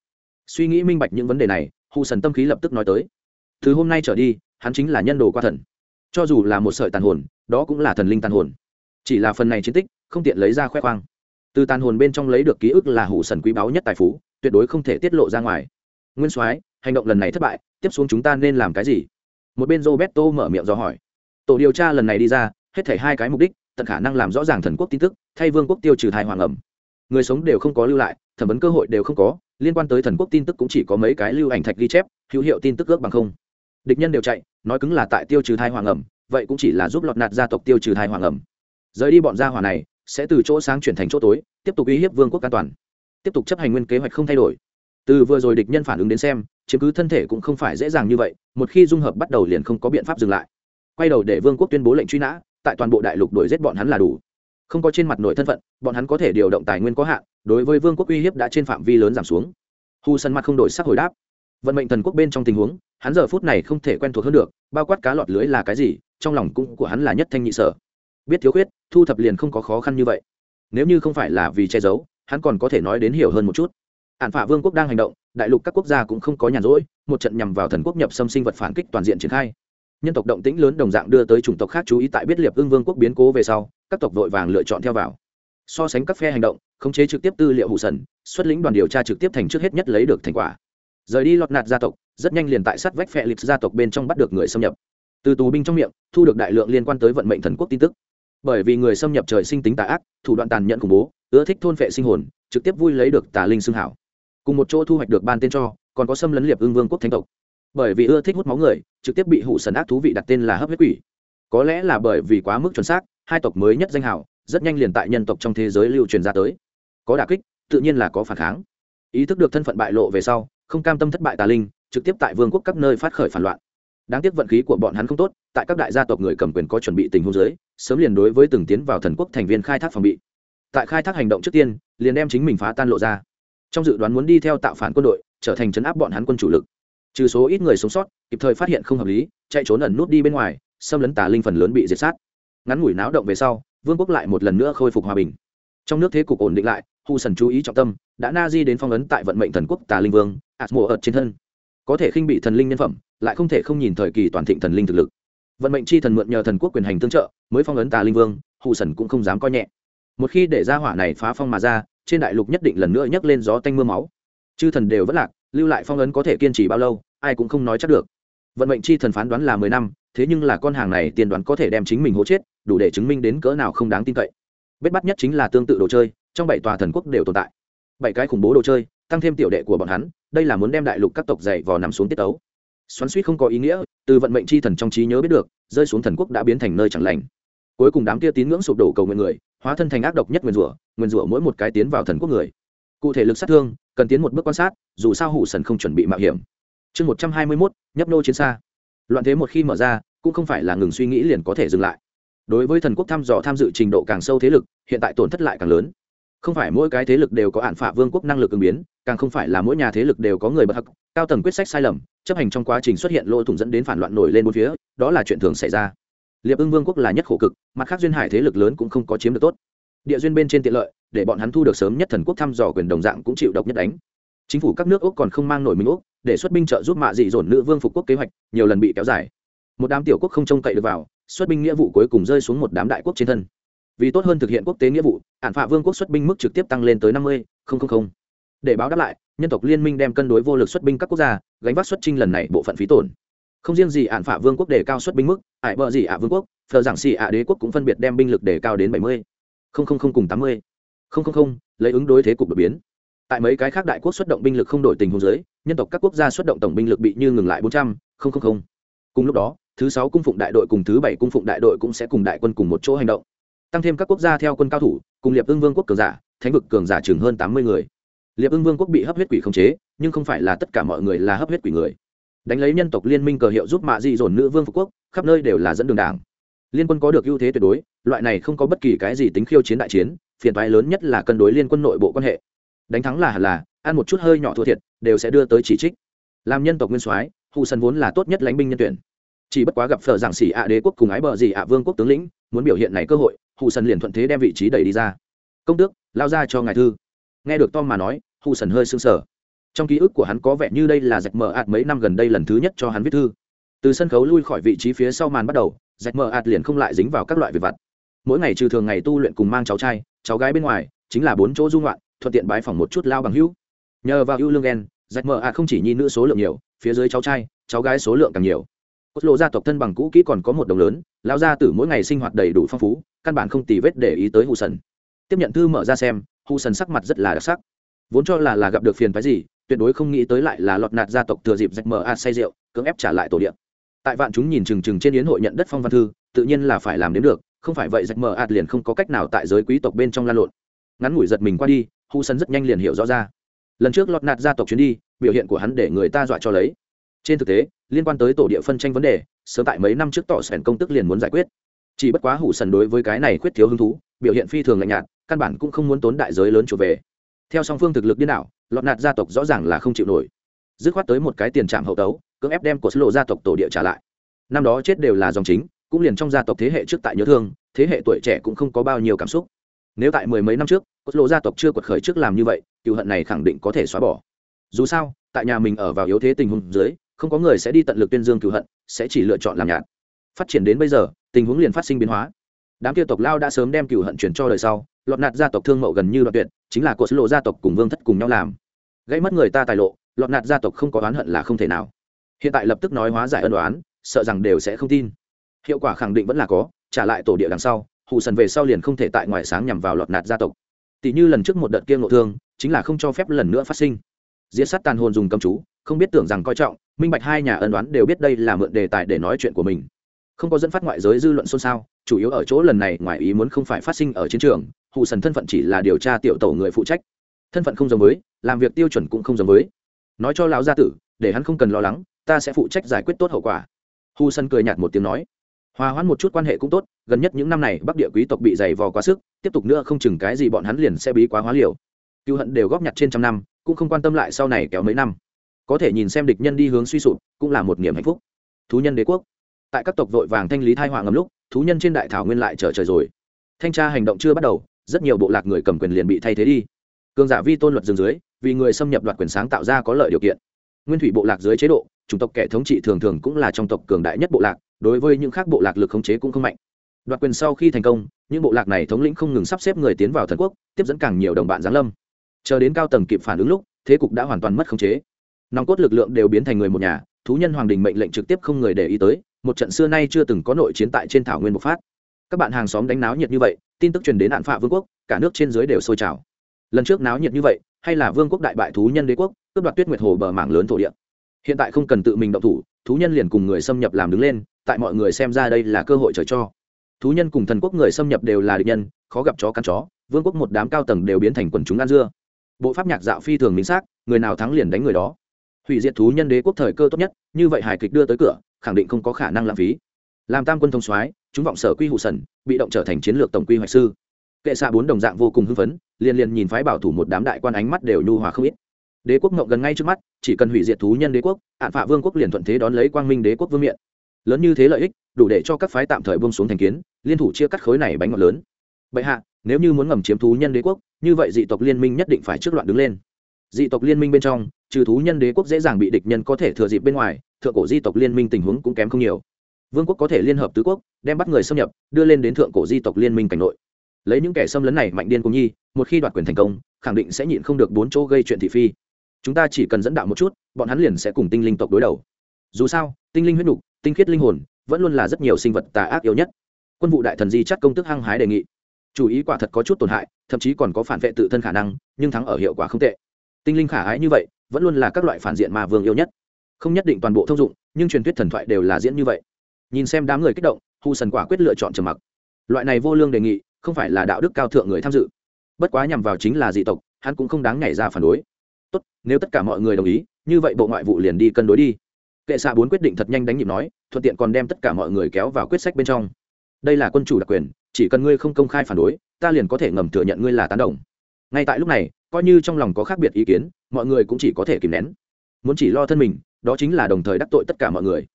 Suy nghĩ minh bạch những vấn đề này hù sần tâm khí lập tức nói tới từ hôm nay trở đi, hắn chính là nhân đồ qua thần. Cho dù là một sợi tàn hồn, đó cũng là thần linh tàn hồn. Chỉ là phần này chiến tích, không tiện lấy ra khoe khoang. Từ tàn hồn bên trong lấy được ký ức là hủ sần quý báu nhất tài phú, tuyệt đối không thể tiết lộ ra ngoài. Nguyên soái, hành động lần này thất bại, tiếp xuống chúng ta nên làm cái gì? Một bên roberto mở miệng do hỏi. Tổ điều tra lần này đi ra, hết thảy hai cái mục đích, tận khả năng làm rõ ràng thần quốc tin tức, thay vương quốc tiêu trừ thai hoàng ẩm. Người sống đều không có lưu lại, thẩm vấn cơ hội đều không có, liên quan tới thần quốc tin tức cũng chỉ có mấy cái lưu ảnh thạch ghi chép, hữu hiệu tin tức ước bằng không địch nhân đều chạy, nói cứng là tại tiêu trừ thai hoàng ẩm, vậy cũng chỉ là giúp lọt nạt gia tộc tiêu trừ thai hoàng ẩm. Rời đi bọn gia hỏa này, sẽ từ chỗ sáng chuyển thành chỗ tối, tiếp tục uy hiếp vương quốc an toàn. Tiếp tục chấp hành nguyên kế hoạch không thay đổi. Từ vừa rồi địch nhân phản ứng đến xem, chiếm cứ thân thể cũng không phải dễ dàng như vậy, một khi dung hợp bắt đầu liền không có biện pháp dừng lại. Quay đầu để vương quốc tuyên bố lệnh truy nã, tại toàn bộ đại lục đuổi giết bọn hắn là đủ. Không có trên mặt nội thân phận, bọn hắn có thể điều động tài nguyên có hạn, đối với vương quốc uy hiếp đã trên phạm vi lớn giảm xuống. Hu sân mặt không đổi sắc hồi đáp vận mệnh thần quốc bên trong tình huống, hắn giờ phút này không thể quen thuộc hơn được, bao quát cá lọt lưới là cái gì, trong lòng cũng của hắn là nhất thanh nhị sở. Biết thiếu khuyết, thu thập liền không có khó khăn như vậy. Nếu như không phải là vì che giấu, hắn còn có thể nói đến hiểu hơn một chút. Ạn phả vương quốc đang hành động, đại lục các quốc gia cũng không có nhàn rỗi, một trận nhằm vào thần quốc nhập xâm sinh vật phản kích toàn diện triển khai. Nhân tộc động tĩnh lớn đồng dạng đưa tới chủng tộc khác chú ý tại biết liệp ưng vương quốc biến cố về sau, các tộc vội vàng lựa chọn theo vào. So sánh các phe hành động, khống chế trực tiếp tư liệu hụ sần, xuất lĩnh đoàn điều tra trực tiếp thành trước hết nhất lấy được thành quả rời đi lọt nạt gia tộc, rất nhanh liền tại sát vách phe lịch gia tộc bên trong bắt được người xâm nhập. Từ tù binh trong miệng, thu được đại lượng liên quan tới vận mệnh thần quốc tin tức. Bởi vì người xâm nhập trời sinh tính tà ác, thủ đoạn tàn nhẫn khủng bố, ưa thích thôn phệ sinh hồn, trực tiếp vui lấy được tà linh xương hảo. Cùng một chỗ thu hoạch được ban tên cho, còn có xâm lấn liệp ương vương quốc thánh tộc. Bởi vì ưa thích hút máu người, trực tiếp bị hụ sần ác thú vị đặt tên là hấp huyết quỷ. Có lẽ là bởi vì quá mức chuẩn xác, hai tộc mới nhất danh hảo, rất nhanh liền tại nhân tộc trong thế giới lưu truyền ra tới. Có đả kích, tự nhiên là có phản kháng. Ý thức được thân phận bại lộ về sau không cam tâm thất bại tà linh, trực tiếp tại vương quốc các nơi phát khởi phản loạn. Đáng tiếc vận khí của bọn hắn không tốt, tại các đại gia tộc người cầm quyền có chuẩn bị tình huống giới sớm liền đối với từng tiến vào thần quốc thành viên khai thác phòng bị. Tại khai thác hành động trước tiên, liền đem chính mình phá tan lộ ra. Trong dự đoán muốn đi theo tạo phản quân đội, trở thành chấn áp bọn hắn quân chủ lực. Trừ số ít người sống sót, kịp thời phát hiện không hợp lý, chạy trốn ẩn nút đi bên ngoài, xâm lấn tà linh phần lớn bị diệt sát. Ngắn ngủi náo động về sau, vương quốc lại một lần nữa khôi phục hòa bình. Trong nước thế cục ổn định lại hù sần chú ý trọng tâm, đã na di đến phong ấn tại vận mệnh thần quốc tà linh vương ạt mùa ợt trên thân. Có thể khinh bị thần linh nhân phẩm, lại không thể không nhìn thời kỳ toàn thịnh thần linh thực lực. Vận mệnh chi thần mượn nhờ thần quốc quyền hành tương trợ, mới phong ấn tà linh vương hụ sần cũng không dám coi nhẹ. Một khi để ra hỏa này phá phong mà ra, trên đại lục nhất định lần nữa nhấc lên gió tanh m ư a máu. Chư thần đều vất lạc, lưu lại phong ấn có thể kiên trì bao lâu, ai cũng không nói chắc được. Vận mệnh chi thần phán đoán là mười năm, thế nhưng là con hàng này tiên đoán có thể đem chính mình hố chết, đủ để chứng minh đến cỡ nào không đáng tin cậy. Bết bắt nhất chính là tương tự đồ chơi, trong bảy tòa thần quốc đều tồn tại. Bảy cái khủng bố đồ chơi, tăng thêm tiểu đệ của bọn hắn đây là muốn đem đại lục các tộc dày vò nằm xuống tiết tấu. Xoắn suýt không có ý nghĩa, từ vận mệnh chi thần trong trí nhớ biết được, rơi xuống thần quốc đã biến thành nơi chẳng lành. Cuối cùng đám kia tín ngưỡng sụp đổ cầu nguyện người, hóa thân thành ác độc nhất nguyên rủa nguyên rủa mỗi một cái tiến vào thần quốc người. Cụ thể lực sát thương, cần tiến một bước quan sát, dù sao hủ sần không chuẩn bị mạo hiểm. Chương một trăm hai mươi mốt, nhấp nô chiến xa. Loạn thế một khi mở ra, cũng không phải là ngừng suy nghĩ liền có thể dừng lại. Đối với thần quốc thăm dò tham dự trình độ càng sâu thế lực, hiện tại tổn thất lại càng lớn. Không phải mỗi cái thế lực đều có hạn phả vương quốc năng lực ứng biến càng không phải là mỗi nhà thế lực đều có người bất hắc, cao tầng quyết sách sai lầm, chấp hành trong quá trình xuất hiện lỗ thủng dẫn đến phản loạn nổi lên bốn phía, đó là chuyện thường xảy ra. Liệp ưng vương quốc là nhất khổ cực, mặt khác duyên hải thế lực lớn cũng không có chiếm được tốt. Địa duyên bên trên tiện lợi, để bọn hắn thu được sớm nhất thần quốc thăm dò quyền đồng dạng cũng chịu độc nhất đánh. Chính phủ các nước úc còn không mang nổi mình úc, để xuất binh trợ giúp mạ dị dồn nữ vương phục quốc kế hoạch, nhiều lần bị kéo dài. Một đám tiểu quốc không trông cậy được vào, xuất binh nghĩa vụ cuối cùng rơi xuống một đám đại quốc trên thân. Vì tốt hơn thực hiện quốc tế nghĩa vụ, hạn phạ vương quốc xuất binh mức trực tiếp tăng lên tới năm mươi để báo đáp lại, nhân tộc liên minh đem cân đối vô lực xuất binh các quốc gia, gánh vác xuất trinh lần này bộ phận phí tổn. Không riêng gì ạn phả vương quốc đề cao xuất binh mức, ải bờ gì ạ vương quốc, phờ giảng xì ạ đế quốc cũng phân biệt đem binh lực đề cao đến bảy mươi. Cùng tám mươi. Lấy ứng đối thế cục đột biến. Tại mấy cái khác đại quốc xuất động binh lực không đổi tình huống giới nhân tộc các quốc gia xuất động tổng binh lực bị như ngừng lại bốn trăm linh cùng lúc đó, thứ sáu cung phụng đại đội cùng thứ bảy cung phụng đại đội cũng sẽ cùng đại quân cùng một chỗ hành động. Tăng thêm các quốc gia theo quân cao thủ, cùng liệp ưng vương quốc cường giả, thánh vực cường giả chừng hơn tám mươi người liệp ưng vương quốc bị hấp huyết quỷ khống chế, nhưng không phải là tất cả mọi người là hấp huyết quỷ người. Đánh lấy nhân tộc liên minh cờ hiệu giúp mạ di dồn nữ vương phục quốc, khắp nơi đều là dẫn đường đảng. Liên quân có được ưu thế tuyệt đối, loại này không có bất kỳ cái gì tính khiêu chiến đại chiến, phiền toái lớn nhất là cân đối liên quân nội bộ quan hệ. Đánh thắng là hẳn là, ăn một chút hơi nhỏ thua thiệt, đều sẽ đưa tới chỉ trích. Làm nhân tộc nguyên soái hụ sân vốn là tốt nhất lánh binh nhân tuyển. Chỉ bất quá gặp phở giảng xỉ ạ đế quốc cùng ái bờ gì ạ vương quốc tướng lĩnh, muốn biểu hiện này cơ hội hụ sân liền thuận thế đem vị trí đẩy đi ra. Công tước, lao ra cho ngài thư. Nghe được tom mà nói hù Sần hơi sưng sờ. Trong ký ức của hắn có vẻ như đây là rạch mờ ạt mấy năm gần đây lần thứ nhất cho hắn viết thư. Từ sân khấu lui khỏi vị trí phía sau màn bắt đầu rạch mờ ạt liền không lại dính vào các loại việc vặt. Mỗi ngày trừ thường ngày tu luyện cùng mang cháu trai, cháu gái bên ngoài, chính là bốn chỗ dung loạn thuận tiện bái phỏng một chút lao bằng hữu. Nhờ vào ưu lương ghen rạch mờ ạt không chỉ nhi nữ số lượng nhiều, phía dưới cháu trai, cháu gái số lượng càng nhiều. Cốt lộ gia tộc thân bằng cũ kỹ còn có một đồng lớn lao gia tử mỗi ngày sinh hoạt đầy đủ phong phú, căn bản không tì vết để ý tới hù sần. Tiếp nhận thư mở ra xem hù sần sắc mặt rất là đặc sắc vốn cho là là gặp được phiền phái gì, tuyệt đối không nghĩ tới lại là lọt nạt gia tộc thừa dịp rạch mờ a say rượu, cưỡng ép trả lại tổ điện tại vạn chúng nhìn chừng chừng trên yến hội nhận đất phong văn thư, tự nhiên là phải làm đến được, không phải vậy rạch mờ ạt liền không có cách nào tại giới quý tộc bên trong lan lộn. Ngắn ngủi giật mình qua đi, hu sân rất nhanh liền hiểu rõ ra. Lần trước lọt nạt gia tộc chuyến đi, biểu hiện của hắn để người ta dọa cho lấy. Trên thực tế, liên quan tới tổ địa phân tranh vấn đề, sớm tại mấy năm trước tỏ sẻn công tức liền muốn giải quyết. Chỉ bất quá hủ sần đối với cái này khuyết thiếu hứng thú, biểu hiện phi thường lạnh nhạt, căn bản cũng không muốn tốn đại giới lớn trở về theo song phương thực lực điên đảo, lọt nạt gia tộc rõ ràng là không chịu nổi. Dứt khoát tới một cái tiền trạm hậu tấu, cưỡng ép đem của sứ lộ gia tộc tổ địa trả lại. Năm đó chết đều là dòng chính, cũng liền trong gia tộc thế hệ trước tại nhớ thương, thế hệ tuổi trẻ cũng không có bao nhiêu cảm xúc. Nếu tại mười mấy năm trước cốt lộ gia tộc chưa quật khởi trước làm như vậy cựu hận này khẳng định có thể xóa bỏ. Dù sao, tại nhà mình ở vào yếu thế tình huống dưới, không có người sẽ đi tận lực tuyên dương cựu hận, sẽ chỉ lựa chọn làm nhạt. Phát triển đến bây giờ, tình huống liền phát sinh biến hóa. Đám kia tộc lao đã sớm đem cựu hận chuyển cho đời sau lọt nạt gia tộc thương mậu gần như đoạn tuyệt, chính là cột lộ gia tộc cùng vương thất cùng nhau làm. Gây mất người ta tài lộ, lọt nạt gia tộc không có oán hận là không thể nào. Hiện tại lập tức nói hóa giải ân đoán sợ rằng đều sẽ không tin. Hiệu quả khẳng định vẫn là có, trả lại tổ địa đằng sau hụ sần về sau liền không thể tại ngoài sáng nhằm vào lọt nạt gia tộc. Tỷ như lần trước một đợt kia ngộ thương, chính là không cho phép lần nữa phát sinh. Diễn sát tàn hồn dùng cầm chú, không biết tưởng rằng coi trọng, minh bạch hai nhà ân đoán đều biết đây là mượn đề tài để nói chuyện của mình không có dẫn phát ngoại giới dư luận xôn xao, chủ yếu ở chỗ lần này ngoài ý muốn không phải phát sinh ở chiến trường hù sần thân phận chỉ là điều tra tiểu tổ người phụ trách. Thân phận không giống với, làm việc tiêu chuẩn cũng không giống với. Nói cho lão gia tử, để hắn không cần lo lắng, ta sẽ phụ trách giải quyết tốt hậu quả. Hù sân cười nhạt một tiếng nói. Hòa hoãn một chút quan hệ cũng tốt, gần nhất những năm này bắc địa quý tộc bị dày vò quá sức, tiếp tục nữa không chừng cái gì bọn hắn liền sẽ bí quá hóa liều. Cựu hận đều góp nhặt trên trăm năm, cũng không quan tâm lại sau này kéo mấy năm. Có thể nhìn xem địch nhân đi hướng suy sụp, cũng là một niềm hạnh phúc. Thú nhân đế quốc tại các tộc vội vàng thanh lý thai họa ngầm lúc, thú nhân trên đại thảo nguyên lại trở trời rồi. Thanh tra hành động chưa bắt đầu, rất nhiều bộ lạc người cầm quyền liền bị thay thế đi. Cường giả vi tôn luật dừng dưới, vì người xâm nhập đoạt quyền sáng tạo ra có lợi điều kiện. Nguyên thủy bộ lạc dưới chế độ, chủng tộc kẻ thống trị thường thường cũng là trong tộc cường đại nhất bộ lạc, đối với những khác bộ lạc lực khống chế cũng không mạnh. Đoạt quyền sau khi thành công, những bộ lạc này thống lĩnh không ngừng sắp xếp người tiến vào thần quốc, tiếp dẫn càng nhiều đồng bạn giáng lâm. Chờ đến cao tầng kịp phản ứng lúc, thế cục đã hoàn toàn mất khống chế. Nòng cốt lực lượng đều biến thành người một nhà, thú nhân hoàng đình mệnh lệnh trực tiếp không người để ý tới một trận xưa nay chưa từng có nội chiến tại trên thảo nguyên bộc phát. Các bạn hàng xóm đánh náo nhiệt như vậy, tin tức truyền đến hạn phạ vương quốc, cả nước trên dưới đều sôi trào. Lần trước náo nhiệt như vậy, hay là vương quốc đại bại thú nhân đế quốc, cướp đoạt tuyết nguyệt hồ bờ mảng lớn thổ địa. Hiện tại không cần tự mình động thủ, thú nhân liền cùng người xâm nhập làm đứng lên, tại mọi người xem ra đây là cơ hội trời cho. Thú nhân cùng thần quốc người xâm nhập đều là địch nhân, khó gặp chó căn chó, vương quốc một đám cao tầng đều biến thành quần chúng ăn dưa. Bộ pháp nhạc dạo phi thường minh xác, người nào thắng liền đánh người đó. Hủy diệt thú nhân đế quốc thời cơ tốt nhất, như vậy hài kịch đưa tới cửa khẳng định không có khả năng lãng phí. Làm tam quân thông soái, chúng vọng sở quy hụ sần, bị động trở thành chiến lược tổng quy hoạch sư. Kệ xạ bốn đồng dạng vô cùng hưng phấn, liền liền nhìn phái bảo thủ một đám đại quan ánh mắt đều nhu hòa không ít. Đế quốc ngộng gần ngay trước mắt, chỉ cần hủy diệt thú nhân đế quốc, hạn phạ vương quốc liền thuận thế đón lấy quang minh đế quốc vương miện. Lớn như thế lợi ích, đủ để cho các phái tạm thời buông xuống thành kiến, liên thủ chia cắt khối này bánh ngọt lớn. Bệ hạ, nếu như muốn ngầm chiếm thú nhân đế quốc, như vậy dị tộc liên minh nhất định phải trước loạn đứng lên. Dị tộc liên minh bên trong trừ thú nhân đế quốc dễ dàng bị địch nhân có thể thừa dịp bên ngoài, thượng cổ di tộc liên minh tình huống cũng kém không nhiều. Vương quốc có thể liên hợp tứ quốc, đem bắt người xâm nhập, đưa lên đến thượng cổ di tộc liên minh cảnh nội. Lấy những kẻ xâm lấn này mạnh điên cùng nhi, một khi đoạt quyền thành công, khẳng định sẽ nhịn không được bốn chỗ gây chuyện thị phi. Chúng ta chỉ cần dẫn đạo một chút, bọn hắn liền sẽ cùng tinh linh tộc đối đầu. Dù sao, tinh linh huyết nục, tinh khiết linh hồn, vẫn luôn là rất nhiều sinh vật tà ác yếu nhất. Quân vụ đại thần di chắc công tức hăng hái đề nghị. Chủ ý quả thật có chút tổn hại, thậm chí còn có phản vệ tự thân khả năng, nhưng thắng ở hiệu quả không tệ. Tinh linh khả ái như vậy vẫn luôn là các loại phản diện mà vương yêu nhất. Không nhất định toàn bộ thông dụng, nhưng truyền thuyết thần thoại đều là diễn như vậy. Nhìn xem đám người kích động hù sần quả quyết lựa chọn trầm mặc. Loại này vô lương đề nghị, không phải là đạo đức cao thượng người tham dự. Bất quá nhằm vào chính là dị tộc, hắn cũng không đáng nhảy ra phản đối. Tốt, nếu tất cả mọi người đồng ý, như vậy bộ ngoại vụ liền đi cân đối đi. Kệ xạ bốn quyết định thật nhanh đánh nhịp nói, thuận tiện còn đem tất cả mọi người kéo vào quyết sách bên trong. Đây là quân chủ đặc quyền, chỉ cần ngươi không công khai phản đối, ta liền có thể ngầm thừa nhận ngươi là tán đồng. Ngay tại lúc này, coi như trong lòng có khác biệt ý kiến mọi người cũng chỉ có thể kìm nén. Muốn chỉ lo thân mình, đó chính là đồng thời đắc tội tất cả mọi người.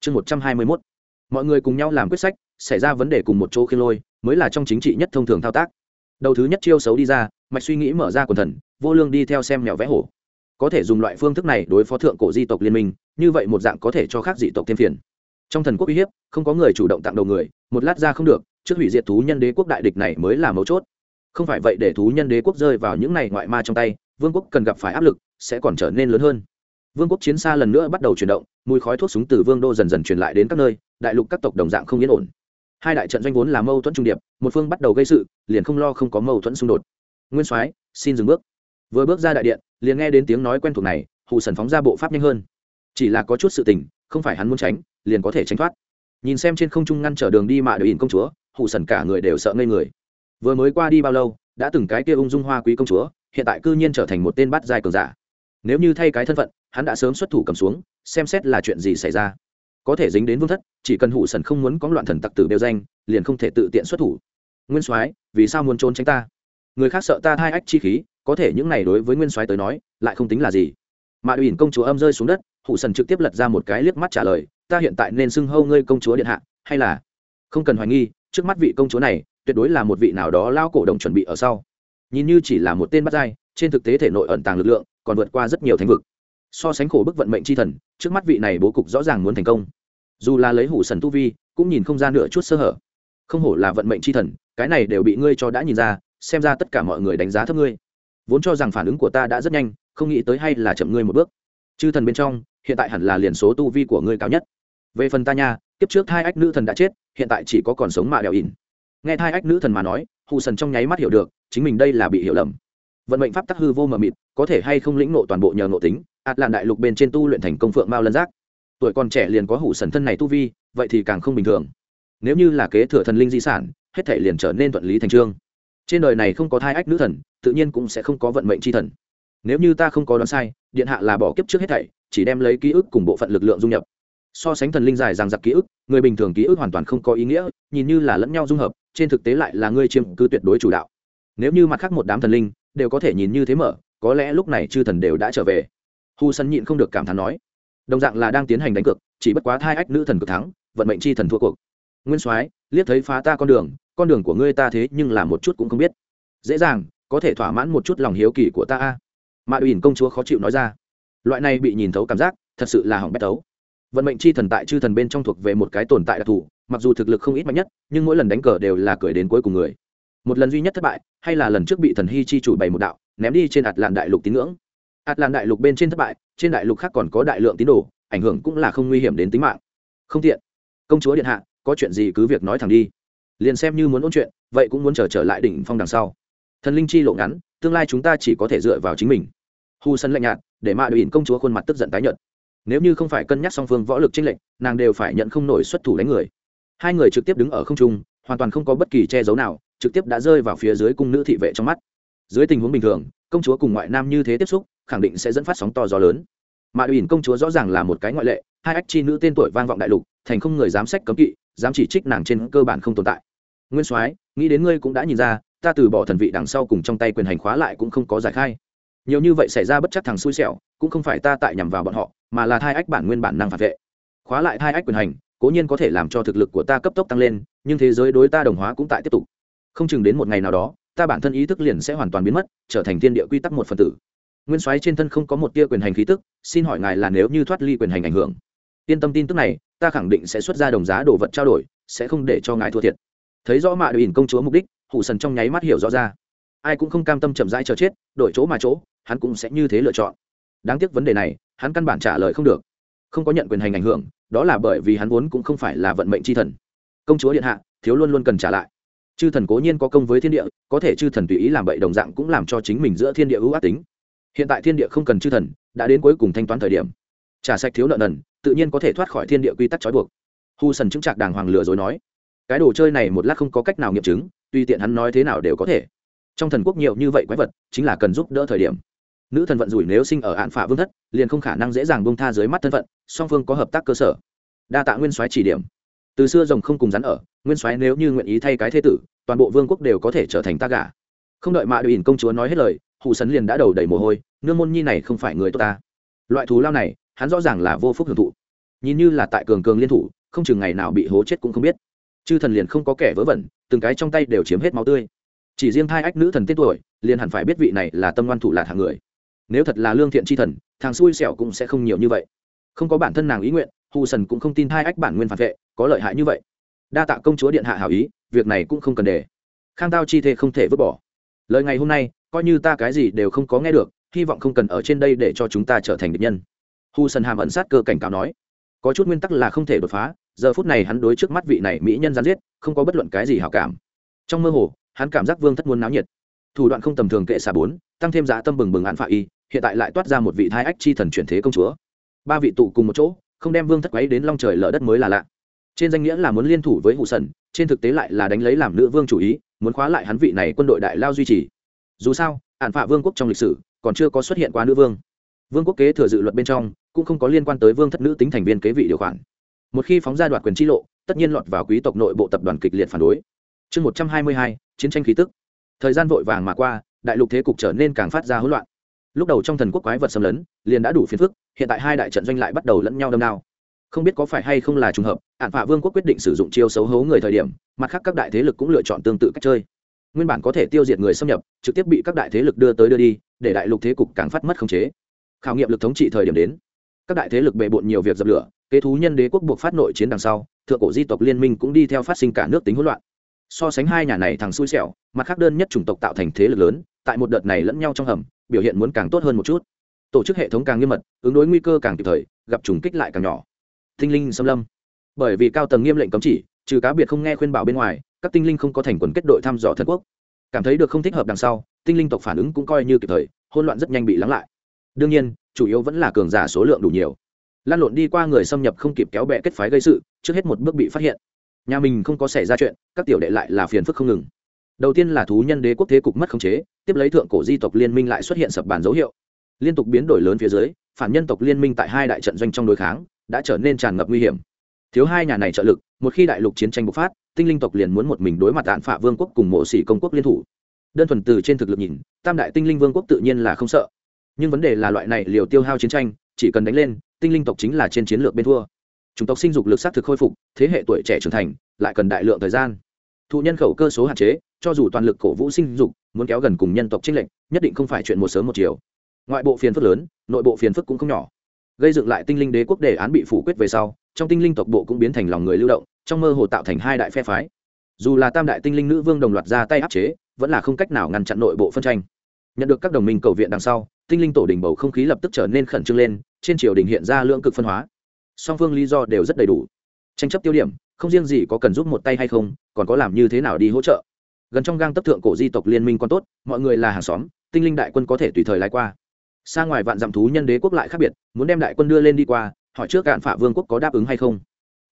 Chương một trăm hai mươi mốt. Mọi người cùng nhau làm quyết sách, xảy ra vấn đề cùng một chỗ khiên lôi, mới là trong chính trị nhất thông thường thao tác. Đầu thứ nhất chiêu xấu đi ra, mạch suy nghĩ mở ra quần thần, vô lương đi theo xem mèo vẽ hổ. Có thể dùng loại phương thức này đối phó thượng cổ di tộc liên minh, như vậy một dạng có thể cho khác dị tộc thêm phiền. Trong thần quốc uy hiếp, không có người chủ động tặng đầu người, một lát ra không được, trước hủy diệt thú nhân đế quốc đại địch này mới là mấu chốt. Không phải vậy để thú nhân đế quốc rơi vào những này ngoại ma trong tay vương quốc cần gặp phải áp lực, sẽ còn trở nên lớn hơn. Vương quốc chiến xa lần nữa bắt đầu chuyển động, mùi khói thuốc súng từ vương đô dần dần truyền lại đến các nơi, đại lục các tộc đồng dạng không yên ổn. Hai đại trận doanh vốn là mâu thuẫn trung điệp, một phương bắt đầu gây sự, liền không lo không có mâu thuẫn xung đột. Nguyên soái, xin dừng bước. Vừa bước ra đại điện, liền nghe đến tiếng nói quen thuộc này hụ sần phóng ra bộ pháp nhanh hơn. Chỉ là có chút sự tình, không phải hắn muốn tránh, liền có thể tránh thoát. Nhìn xem trên không trung ngăn trở đường đi mạ đội ỉn công chúa hụ sần cả người đều sợ ngây người. Vừa mới qua đi bao lâu đã từng cái kia ung dung hoa quý công chúa, hiện tại cư nhiên trở thành một tên bắt giai cường giả. Nếu như thay cái thân phận, hắn đã sớm xuất thủ cầm xuống, xem xét là chuyện gì xảy ra. Có thể dính đến vương thất, chỉ cần hụ sần không muốn có loạn thần tặc tử đeo danh, liền không thể tự tiện xuất thủ. Nguyên soái, vì sao muốn trốn tránh ta? Người khác sợ ta thai ách chi khí, có thể những này đối với nguyên soái tới nói, lại không tính là gì. Mà ủy công chúa âm rơi xuống đất hụ sần trực tiếp lật ra một cái liếc mắt trả lời, ta hiện tại nên xưng hâu ngươi công chúa điện hạ, hay là? Không cần hoài nghi, trước mắt vị công chúa này tuyệt đối là một vị nào đó lao cổ đồng chuẩn bị ở sau. Nhìn như chỉ là một tên bắt dai trên thực tế thể nội ẩn tàng lực lượng còn vượt qua rất nhiều thành vực. So sánh khổ bức vận mệnh c h i thần, trước mắt vị này bố cục rõ ràng muốn thành công. Dù là lấy hủ sần tu vi, cũng nhìn không ra nửa chút sơ hở. Không hổ là vận mệnh c h i thần, cái này đều bị ngươi cho đã nhìn ra, xem ra tất cả mọi người đánh giá thấp ngươi. Vốn cho rằng phản ứng của ta đã rất nhanh, không nghĩ tới hay là chậm ngươi một bước. Chư thần bên trong, hiện tại hẳn là liền số tu vi của ngươi cao nhất. Về phần ta nha, kiếp trước hai ách nữ thần đã chết, hiện tại chỉ có còn sống mạ đèo ỉn nghe thai ách nữ thần mà nói, hù sần trong nháy mắt hiểu được, chính mình đây là bị hiểu lầm. Vận mệnh pháp tắc hư vô mờ mịt, có thể hay không lĩnh nộ toàn bộ nhờ nộ tính, ạt làn đại lục bên trên tu luyện thành công phượng mao lân giác. Tuổi còn trẻ liền có hủ sần thân này tu vi, vậy thì càng không bình thường. Nếu như là kế thừa thần linh di sản, hết thể liền trở nên thuận lý thành trương. Trên đời này không có thai ách nữ thần, tự nhiên cũng sẽ không có vận mệnh c h i thần. Nếu như ta không có đoán sai, điện hạ là bỏ kiếp trước hết thảy, chỉ đem lấy ký ức cùng bộ phận lực lượng dung nhập. So sánh thần linh dài rằng giặc ký ức, người bình thường ký ức hoàn toàn không có ý nghĩa, nhìn như là lẫn nhau dung hợp trên thực tế lại là ngươi chiếm cư tuyệt đối chủ đạo. Nếu như mặt khác một đám thần linh đều có thể nhìn như thế mở, có lẽ lúc này chư thần đều đã trở về. Hu sân nhịn không được cảm thán nói. Đồng dạng là đang tiến hành đánh cược, chỉ bất quá thai ách nữ thần cực thắng, vận mệnh chi thần thua cuộc. Nguyên soái, liếc thấy phá ta con đường con đường của ngươi ta thế nhưng là một chút cũng không biết. Dễ dàng, có thể thỏa mãn một chút lòng hiếu kỳ của ta a. Mạ uyển công chúa khó chịu nói ra. Loại này bị nhìn thấu cảm giác, thật sự là hỏng bét tấu vận mệnh chi thần tại chư thần bên trong thuộc về một cái tồn tại đặc thù mặc dù thực lực không ít mạnh nhất, nhưng mỗi lần đánh cờ đều là cười đến cuối cùng người. Một lần duy nhất thất bại, hay là lần trước bị thần hy chi chủ bày một đạo, ném đi trên ạt làn đại lục tín ngưỡng. Ạt làn đại lục bên trên thất bại, trên đại lục khác còn có đại lượng tín đồ, ảnh hưởng cũng là không nguy hiểm đến tính mạng. Không tiện. Công chúa điện hạ, có chuyện gì cứ việc nói thẳng đi. Liền xem như muốn ôn chuyện, vậy cũng muốn trở trở lại đỉnh phong đằng sau. Thần linh chi lộ ngắn, tương lai chúng ta chỉ có thể dựa vào chính mình. Hu sân lạnh nhạt, để mạ đội ỉn công chúa khuôn mặt tức giận tái nhợt. Nếu như không phải cân nhắc song phương võ lực tranh lệch, nàng đều phải nhận không nổi xuất thủ đánh người hai người trực tiếp đứng ở không trung, hoàn toàn không có bất kỳ che giấu nào, trực tiếp đã rơi vào phía dưới cung nữ thị vệ trong mắt. Dưới tình huống bình thường, công chúa cùng ngoại nam như thế tiếp xúc, khẳng định sẽ dẫn phát sóng to gió lớn. Mà ủy công chúa rõ ràng là một cái ngoại lệ, hai ách chi nữ tên tuổi vang vọng đại lục, thành không người dám sách cấm kỵ, dám chỉ trích nàng trên cơ bản không tồn tại. Nguyên soái, nghĩ đến ngươi cũng đã nhìn ra, ta từ bỏ thần vị đằng sau cùng trong tay quyền hành khóa lại cũng không có giải khai. Nhiều như vậy xảy ra bất chắc thằng xui xẻo, cũng không phải ta tại nhằm vào bọn họ, mà là thai ách bản nguyên bản năng phản vệ. Khóa lại thai ách quyền hành cố nhiên có thể làm cho thực lực của ta cấp tốc tăng lên, nhưng thế giới đối ta đồng hóa cũng tại tiếp tục. Không chừng đến một ngày nào đó, ta bản thân ý thức liền sẽ hoàn toàn biến mất, trở thành thiên địa quy tắc một phần tử. Nguyên soái trên thân không có một tia quyền hành khí tức, xin hỏi ngài là nếu như thoát ly quyền hành ảnh hưởng? Yên tâm tin tức này, ta khẳng định sẽ xuất ra đồng giá đồ vật trao đổi, sẽ không để cho ngài thua thiệt. Thấy rõ mạ đội công chúa mục đích, hủ sần trong nháy mắt hiểu rõ ra. Ai cũng không cam tâm chậm rãi chờ chết, đổi chỗ mà chỗ, hắn cũng sẽ như thế lựa chọn. Đáng tiếc vấn đề này, hắn căn bản trả lời không được không có nhận quyền hành ảnh hưởng, đó là bởi vì hắn vốn cũng không phải là vận mệnh c h i thần. Công chúa điện hạ, thiếu luôn luôn cần trả lại. Chư thần cố nhiên có công với thiên địa, có thể chư thần tùy ý làm bậy đồng dạng cũng làm cho chính mình giữa thiên địa ưu ác tính. Hiện tại thiên địa không cần chư thần, đã đến cuối cùng thanh toán thời điểm. Trả sạch thiếu nợ nần, tự nhiên có thể thoát khỏi thiên địa quy tắc trói buộc. Hu sần chứng trạc đàng hoàng lừa dối nói, cái đồ chơi này một lát không có cách nào nghiệm chứng tuy tiện hắn nói thế nào đều có thể. Trong thần quốc nhiều như vậy quái vật, chính là cần giúp đỡ thời điểm. Nữ thần vận rủi nếu sinh ở hạn phả vương thất liền không khả năng dễ dàng bông tha dưới mắt thân phận, song phương có hợp tác cơ sở. Đa tạ nguyên soái chỉ điểm. Từ xưa rồng không cùng rắn ở, nguyên soái nếu như nguyện ý thay cái thế tử, toàn bộ vương quốc đều có thể trở thành ta gả. Không đợi mạ đội ỉn công chúa nói hết lời hụ sấn liền đã đầu đầy mồ hôi, nương môn nhi này không phải người tốt ta. Loại thú lao này, hắn rõ ràng là vô phúc hưởng thụ. Nhìn như là tại cường cường liên thủ, không chừng ngày nào bị hố chết cũng không biết. Chư thần liền không có kẻ vớ vẩn, từng cái trong tay đều chiếm hết máu tươi. Chỉ riêng thai ách nữ thần tên tuổi, liền hẳn phải biết vị này là tâm ngoan thủ lạc hàng người nếu thật là lương thiện tri thần, thằng xui xẻo cũng sẽ không nhiều như vậy. Không có bản thân nàng ý nguyện, hù sần cũng không tin hai ách bản nguyên phản vệ, có lợi hại như vậy. Đa tạ công chúa điện hạ hảo ý, việc này cũng không cần để. Khang tao chi thê không thể vứt bỏ. Lời ngày hôm nay, coi như ta cái gì đều không có nghe được, hy vọng không cần ở trên đây để cho chúng ta trở thành địch nhân. Hù sần hàm ẩn sát cơ cảnh cáo nói. Có chút nguyên tắc là không thể đột phá, giờ phút này hắn đối trước mắt vị này mỹ nhân gián giết, không có bất luận cái gì hảo cảm. Trong mơ hồ, hắn cảm giác vương thất muôn náo nhiệt thủ đoạn không tầm thường kệ xà bốn, tăng thêm giá tâm bừng bừng án phạ y, hiện tại lại toát ra một vị thái ách chi thần chuyển thế công chúa. Ba vị tụ cùng một chỗ, không đem vương thất quấy đến long trời lở đất mới là lạ. Trên danh nghĩa là muốn liên thủ với hụ sần, trên thực tế lại là đánh lấy làm nữ vương chủ ý, muốn khóa lại hắn vị này quân đội đại lao duy trì. Dù sao ản phạ vương quốc trong lịch sử còn chưa có xuất hiện qua nữ vương. Vương quốc kế thừa dự luật bên trong, cũng không có liên quan tới vương thất nữ tính thành viên kế vị điều khoản. Một khi phóng ra đoạt quyền chi lộ, tất nhiên lọt vào quý tộc nội bộ tập đoàn kịch liệt phản đối. Chương một trăm hai mươi hai, chiến tranh khí tức thời gian vội vàng mà qua, đại lục thế cục trở nên càng phát ra hỗn loạn. Lúc đầu trong thần quốc quái vật xâm lấn, liền đã đủ phiền phức, hiện tại hai đại trận doanh lại bắt đầu lẫn nhau đâm đao. Không biết có phải hay không là trùng hợp ạn phạ vương quốc quyết định sử dụng chiêu xấu hố người thời điểm, mặt khác các đại thế lực cũng lựa chọn tương tự cách chơi. Nguyên bản có thể tiêu diệt người xâm nhập, trực tiếp bị các đại thế lực đưa tới đưa đi, để đại lục thế cục càng phát mất khống chế. Khảo nghiệm lực thống trị thời điểm đến, các đại thế lực bề bộn nhiều việc dập lửa, kế thú nhân đế quốc buộc phát nội chiến đằng sau, thượng cổ di tộc liên minh cũng đi theo phát sinh cả nước tính hỗn loạn so sánh hai nhà này thằng xui xẻo, mặt khác đơn nhất chủng tộc tạo thành thế lực lớn, tại một đợt này lẫn nhau trong hầm, biểu hiện muốn càng tốt hơn một chút. Tổ chức hệ thống càng nghiêm mật, ứng đối nguy cơ càng kịp thời, gặp trùng kích lại càng nhỏ. Tinh linh xâm lâm. Bởi vì cao tầng nghiêm lệnh cấm chỉ, trừ cá biệt không nghe khuyên bảo bên ngoài, các tinh linh không có thành quần kết đội thăm dò thần quốc. Cảm thấy được không thích hợp đằng sau, tinh linh tộc phản ứng cũng coi như kịp thời, hỗn loạn rất nhanh bị lắng lại. Đương nhiên, chủ yếu vẫn là cường giả số lượng đủ nhiều. Lan lộn đi qua người xâm nhập không kịp kéo bẹ kết phái gây sự, trước hết một bước bị phát hiện nhà mình không có xảy ra chuyện, các tiểu đệ lại là phiền phức không ngừng. Đầu tiên là thú nhân đế quốc thế cục mất khống chế, tiếp lấy thượng cổ di tộc liên minh lại xuất hiện sập bàn dấu hiệu. Liên tục biến đổi lớn phía dưới, phản nhân tộc liên minh tại hai đại trận doanh trong đối kháng, đã trở nên tràn ngập nguy hiểm. Thiếu hai nhà này trợ lực, một khi đại lục chiến tranh bộc phát, tinh linh tộc liền muốn một mình đối mặt đạn phả vương quốc cùng mộ sĩ công quốc liên thủ. Đơn thuần từ trên thực lực nhìn, tam đại tinh linh vương quốc tự nhiên là không sợ. Nhưng vấn đề là loại này liều tiêu hao chiến tranh, chỉ cần đánh lên, tinh linh tộc chính là trên chiến lược bên thua chủng tộc sinh dục lực xác thực khôi phục, thế hệ tuổi trẻ trưởng thành, lại cần đại lượng thời gian. Thụ nhân khẩu cơ số hạn chế, cho dù toàn lực cổ vũ sinh dục, muốn kéo gần cùng nhân tộc trinh lệnh nhất định không phải chuyện một sớm một chiều. Ngoại bộ phiền phức lớn, nội bộ phiền phức cũng không nhỏ. Gây dựng lại tinh linh đế quốc đề án bị phủ quyết về sau, trong tinh linh tộc bộ cũng biến thành lòng người lưu động, trong mơ hồ tạo thành hai đại phe phái. Dù là tam đại tinh linh nữ vương đồng loạt ra tay áp chế, vẫn là không cách nào ngăn chặn nội bộ phân tranh. Nhận được các đồng minh cầu viện đằng sau, tinh linh tổ đình bầu không khí lập tức trở nên khẩn trương lên, trên triều đình hiện ra lượng cực phân hóa song phương lý do đều rất đầy đủ. Tranh chấp tiêu điểm, không riêng gì có cần giúp một tay hay không, còn có làm như thế nào đi hỗ trợ. Gần trong gang tấp thượng cổ di tộc liên minh còn tốt, mọi người là hàng xóm, tinh linh đại quân có thể tùy thời lái qua. Xa ngoài vạn dặm thú nhân đế quốc lại khác biệt, muốn đem đại quân đưa lên đi qua, hỏi trước cạn phả vương quốc có đáp ứng hay không.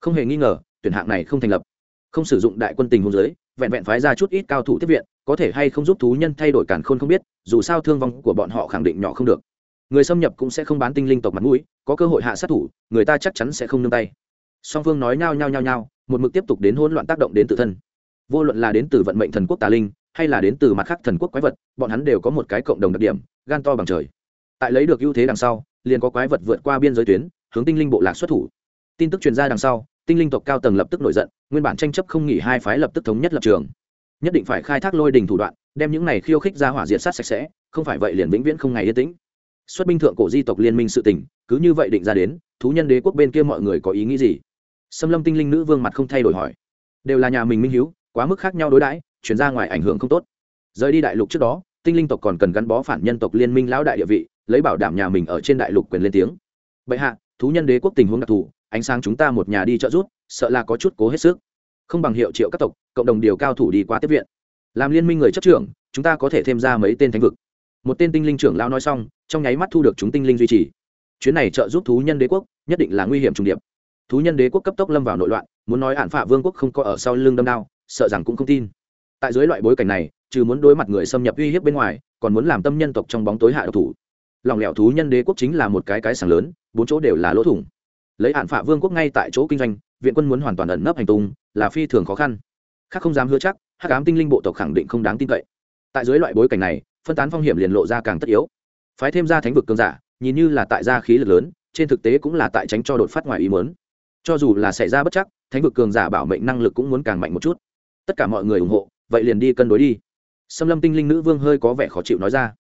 Không hề nghi ngờ, tuyển hạng này không thành lập. Không sử dụng đại quân tình hôn giới vẹn vẹn phái ra chút ít cao thủ tiếp viện, có thể hay không giúp thú nhân thay đổi cản khôn không biết, dù sao thương vong của bọn họ khẳng định nhỏ không được người xâm nhập cũng sẽ không bán tinh linh tộc mặt mũi, có cơ hội hạ sát thủ, người ta chắc chắn sẽ không nương tay. Song phương nói nhao nhao nhao nhao một mực tiếp tục đến hỗn loạn tác động đến tự thân. Vô luận là đến từ vận mệnh thần quốc tà linh, hay là đến từ mặt khác thần quốc quái vật, bọn hắn đều có một cái cộng đồng đặc điểm, gan to bằng trời. Tại lấy được ưu thế đằng sau, liền có quái vật vượt qua biên giới tuyến, hướng tinh linh bộ lạc xuất thủ. Tin tức truyền ra đằng sau, tinh linh tộc cao tầng lập tức nổi giận, nguyên bản tranh chấp không nghỉ hai phái lập tức thống nhất lập trường. Nhất định phải khai thác lôi đình thủ đoạn, đem những này khiêu khích ra hỏa diện sát sạch sẽ, không phải vậy liền vĩnh viễn không ngày yên tĩnh xuất binh thượng cổ di tộc liên minh sự tỉnh cứ như vậy định ra đến, thú nhân đế quốc bên kia mọi người có ý nghĩ gì? Xâm lâm tinh linh nữ vương mặt không thay đổi hỏi. Đều là nhà mình minh hiếu, quá mức khác nhau đối đãi, chuyển ra ngoài ảnh hưởng không tốt. Rời đi đại lục trước đó, tinh linh tộc còn cần gắn bó phản nhân tộc liên minh lão đại địa vị, lấy bảo đảm nhà mình ở trên đại lục quyền lên tiếng. Bệ hạ, thú nhân đế quốc tình huống đặc thù, ánh sáng chúng ta một nhà đi trợ rút sợ là có chút cố hết sức. Không bằng hiệu triệu các tộc, cộng đồng điều cao thủ đi qua tiếp viện. Làm liên minh người chấp trưởng, chúng ta có thể thêm ra mấy tên thánh vực một tên tinh linh trưởng lao nói xong, trong nháy mắt thu được chúng tinh linh duy trì. Chuyến này trợ giúp thú nhân đế quốc, nhất định là nguy hiểm trùng điệp. Thú nhân đế quốc cấp tốc lâm vào nội loạn, muốn nói hạn phạ vương quốc không có ở sau lưng đâm đao, sợ rằng cũng không tin. Tại dưới loại bối cảnh này, trừ muốn đối mặt người xâm nhập uy hiếp bên ngoài, còn muốn làm tâm nhân tộc trong bóng tối hạ độc thủ. Lòng lẻo thú nhân đế quốc chính là một cái cái sàng lớn, bốn chỗ đều là lỗ thủng. Lấy hạn phạ vương quốc ngay tại chỗ kinh doanh, viện quân muốn hoàn toàn ẩn nấp hành tung, là phi thường khó khăn. Khác không dám hứa chắc hát cám tinh linh bộ tộc khẳng định không đáng tin cậy. Tại dưới loại bối cảnh này phân tán phong hiểm liền lộ ra càng tất yếu. Phái thêm ra thánh vực cường giả, nhìn như là tại gia khí lực lớn, trên thực tế cũng là tại tránh cho đột phát ngoài ý mớn cho dù là xảy ra bất chắc, thánh vực cường giả bảo mệnh năng lực cũng muốn càng mạnh một chút. Tất cả mọi người ủng hộ, vậy liền đi cân đối đi. Xâm lâm tinh linh nữ vương hơi có vẻ khó chịu nói ra.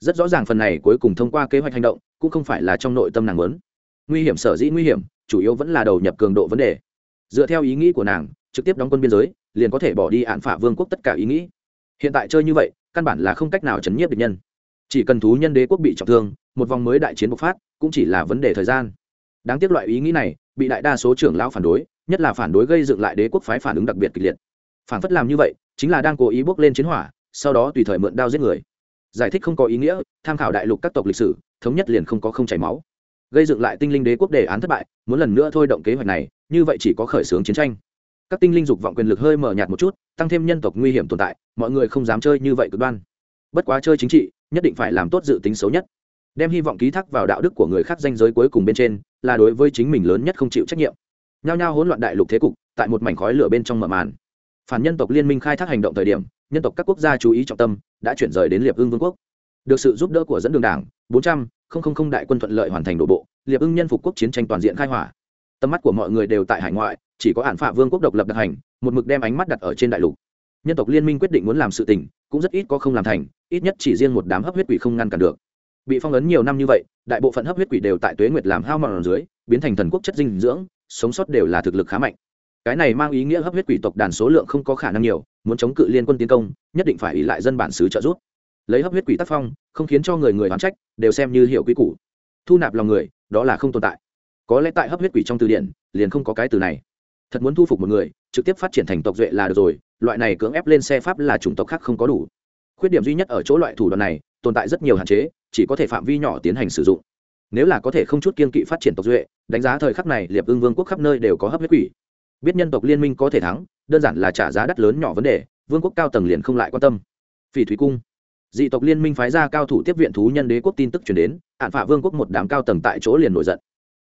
Rất rõ ràng phần này cuối cùng thông qua kế hoạch hành động, cũng không phải là trong nội tâm nàng lớn nguy hiểm sở dĩ nguy hiểm, chủ yếu vẫn là đầu nhập cường độ vấn đề. Dựa theo ý nghĩ của nàng, trực tiếp đóng quân biên giới, liền có thể bỏ đi án phả vương quốc tất cả ý nghĩ. Hiện tại chơi như vậy căn bản là không cách nào chấn nhiếp địch nhân. Chỉ cần thú nhân đế quốc bị trọng thương, một vòng mới đại chiến bộc phát, cũng chỉ là vấn đề thời gian. Đáng tiếc loại ý nghĩ này, bị đại đa số trưởng lão phản đối, nhất là phản đối gây dựng lại đế quốc phái phản ứng đặc biệt kịch liệt. Phản phất làm như vậy, chính là đang cố ý bước lên chiến hỏa, sau đó tùy thời mượn đao giết người. Giải thích không có ý nghĩa, tham khảo đại lục các tộc lịch sử, thống nhất liền không có không chảy máu. Gây dựng lại tinh linh đế quốc đề án thất bại, muốn lần nữa thôi động kế hoạch này, như vậy chỉ có khởi xướng chiến tranh các tinh linh dục vọng quyền lực hơi mở nhạt một chút, tăng thêm nhân tộc nguy hiểm tồn tại, mọi người không dám chơi như vậy cực đoan. Bất quá chơi chính trị, nhất định phải làm tốt dự tính xấu nhất. Đem hy vọng ký thác vào đạo đức của người khác danh giới cuối cùng bên trên, là đối với chính mình lớn nhất không chịu trách nhiệm. Nhao nhao hỗn loạn đại lục thế cục, tại một mảnh khói lửa bên trong mở màn. Phản nhân tộc liên minh khai thác hành động thời điểm, nhân tộc các quốc gia chú ý trọng tâm, đã chuyển rời đến liệp ưng vương quốc. Được sự giúp đỡ của dẫn đường đảng, bốn trăm linh đại quân thuận lợi hoàn thành đổ bộ, liệp ưng nhân phục quốc chiến tranh toàn diện khai hỏa tầm mắt của mọi người đều tại hải ngoại, chỉ có hạn phạ vương quốc độc lập đặc hành, một mực đem ánh mắt đặt ở trên đại lục. Nhân tộc liên minh quyết định muốn làm sự tình, cũng rất ít có không làm thành, ít nhất chỉ riêng một đám hấp huyết quỷ không ngăn cản được. Bị phong ấn nhiều năm như vậy, đại bộ phận hấp huyết quỷ đều tại tuế nguyệt làm hao mòn dưới, biến thành thần quốc chất dinh dưỡng, sống sót đều là thực lực khá mạnh. Cái này mang ý nghĩa hấp huyết quỷ tộc đàn số lượng không có khả năng nhiều, muốn chống cự liên quân tiến công, nhất định phải ỉ lại dân bản xứ trợ giúp. Lấy hấp huyết quỷ tác phong, không khiến cho người người oán trách, đều xem như hiệu quy củ. Thu nạp lòng người, đó là không tồn tại có lẽ tại hấp huyết quỷ trong từ điển, liền không có cái từ này. Thật muốn thu phục một người, trực tiếp phát triển thành tộc duệ là được rồi, loại này cưỡng ép lên xe pháp là chủng tộc khác không có đủ. Khuyết điểm duy nhất ở chỗ loại thủ đoạn này, tồn tại rất nhiều hạn chế, chỉ có thể phạm vi nhỏ tiến hành sử dụng. Nếu là có thể không chút kiên kỵ phát triển tộc duệ, đánh giá thời khắc này, liệp ưng vương quốc khắp nơi đều có hấp huyết quỷ. Biết nhân tộc liên minh có thể thắng, đơn giản là trả giá đắt lớn nhỏ vấn đề, vương quốc cao tầng liền không lại quan tâm. Phỉ thúy cung. Dị tộc liên minh phái ra cao thủ tiếp viện thú nhân đế quốc tin tức chuyển đến, hạn phả vương quốc một đám cao tầng tại chỗ liền nổi giận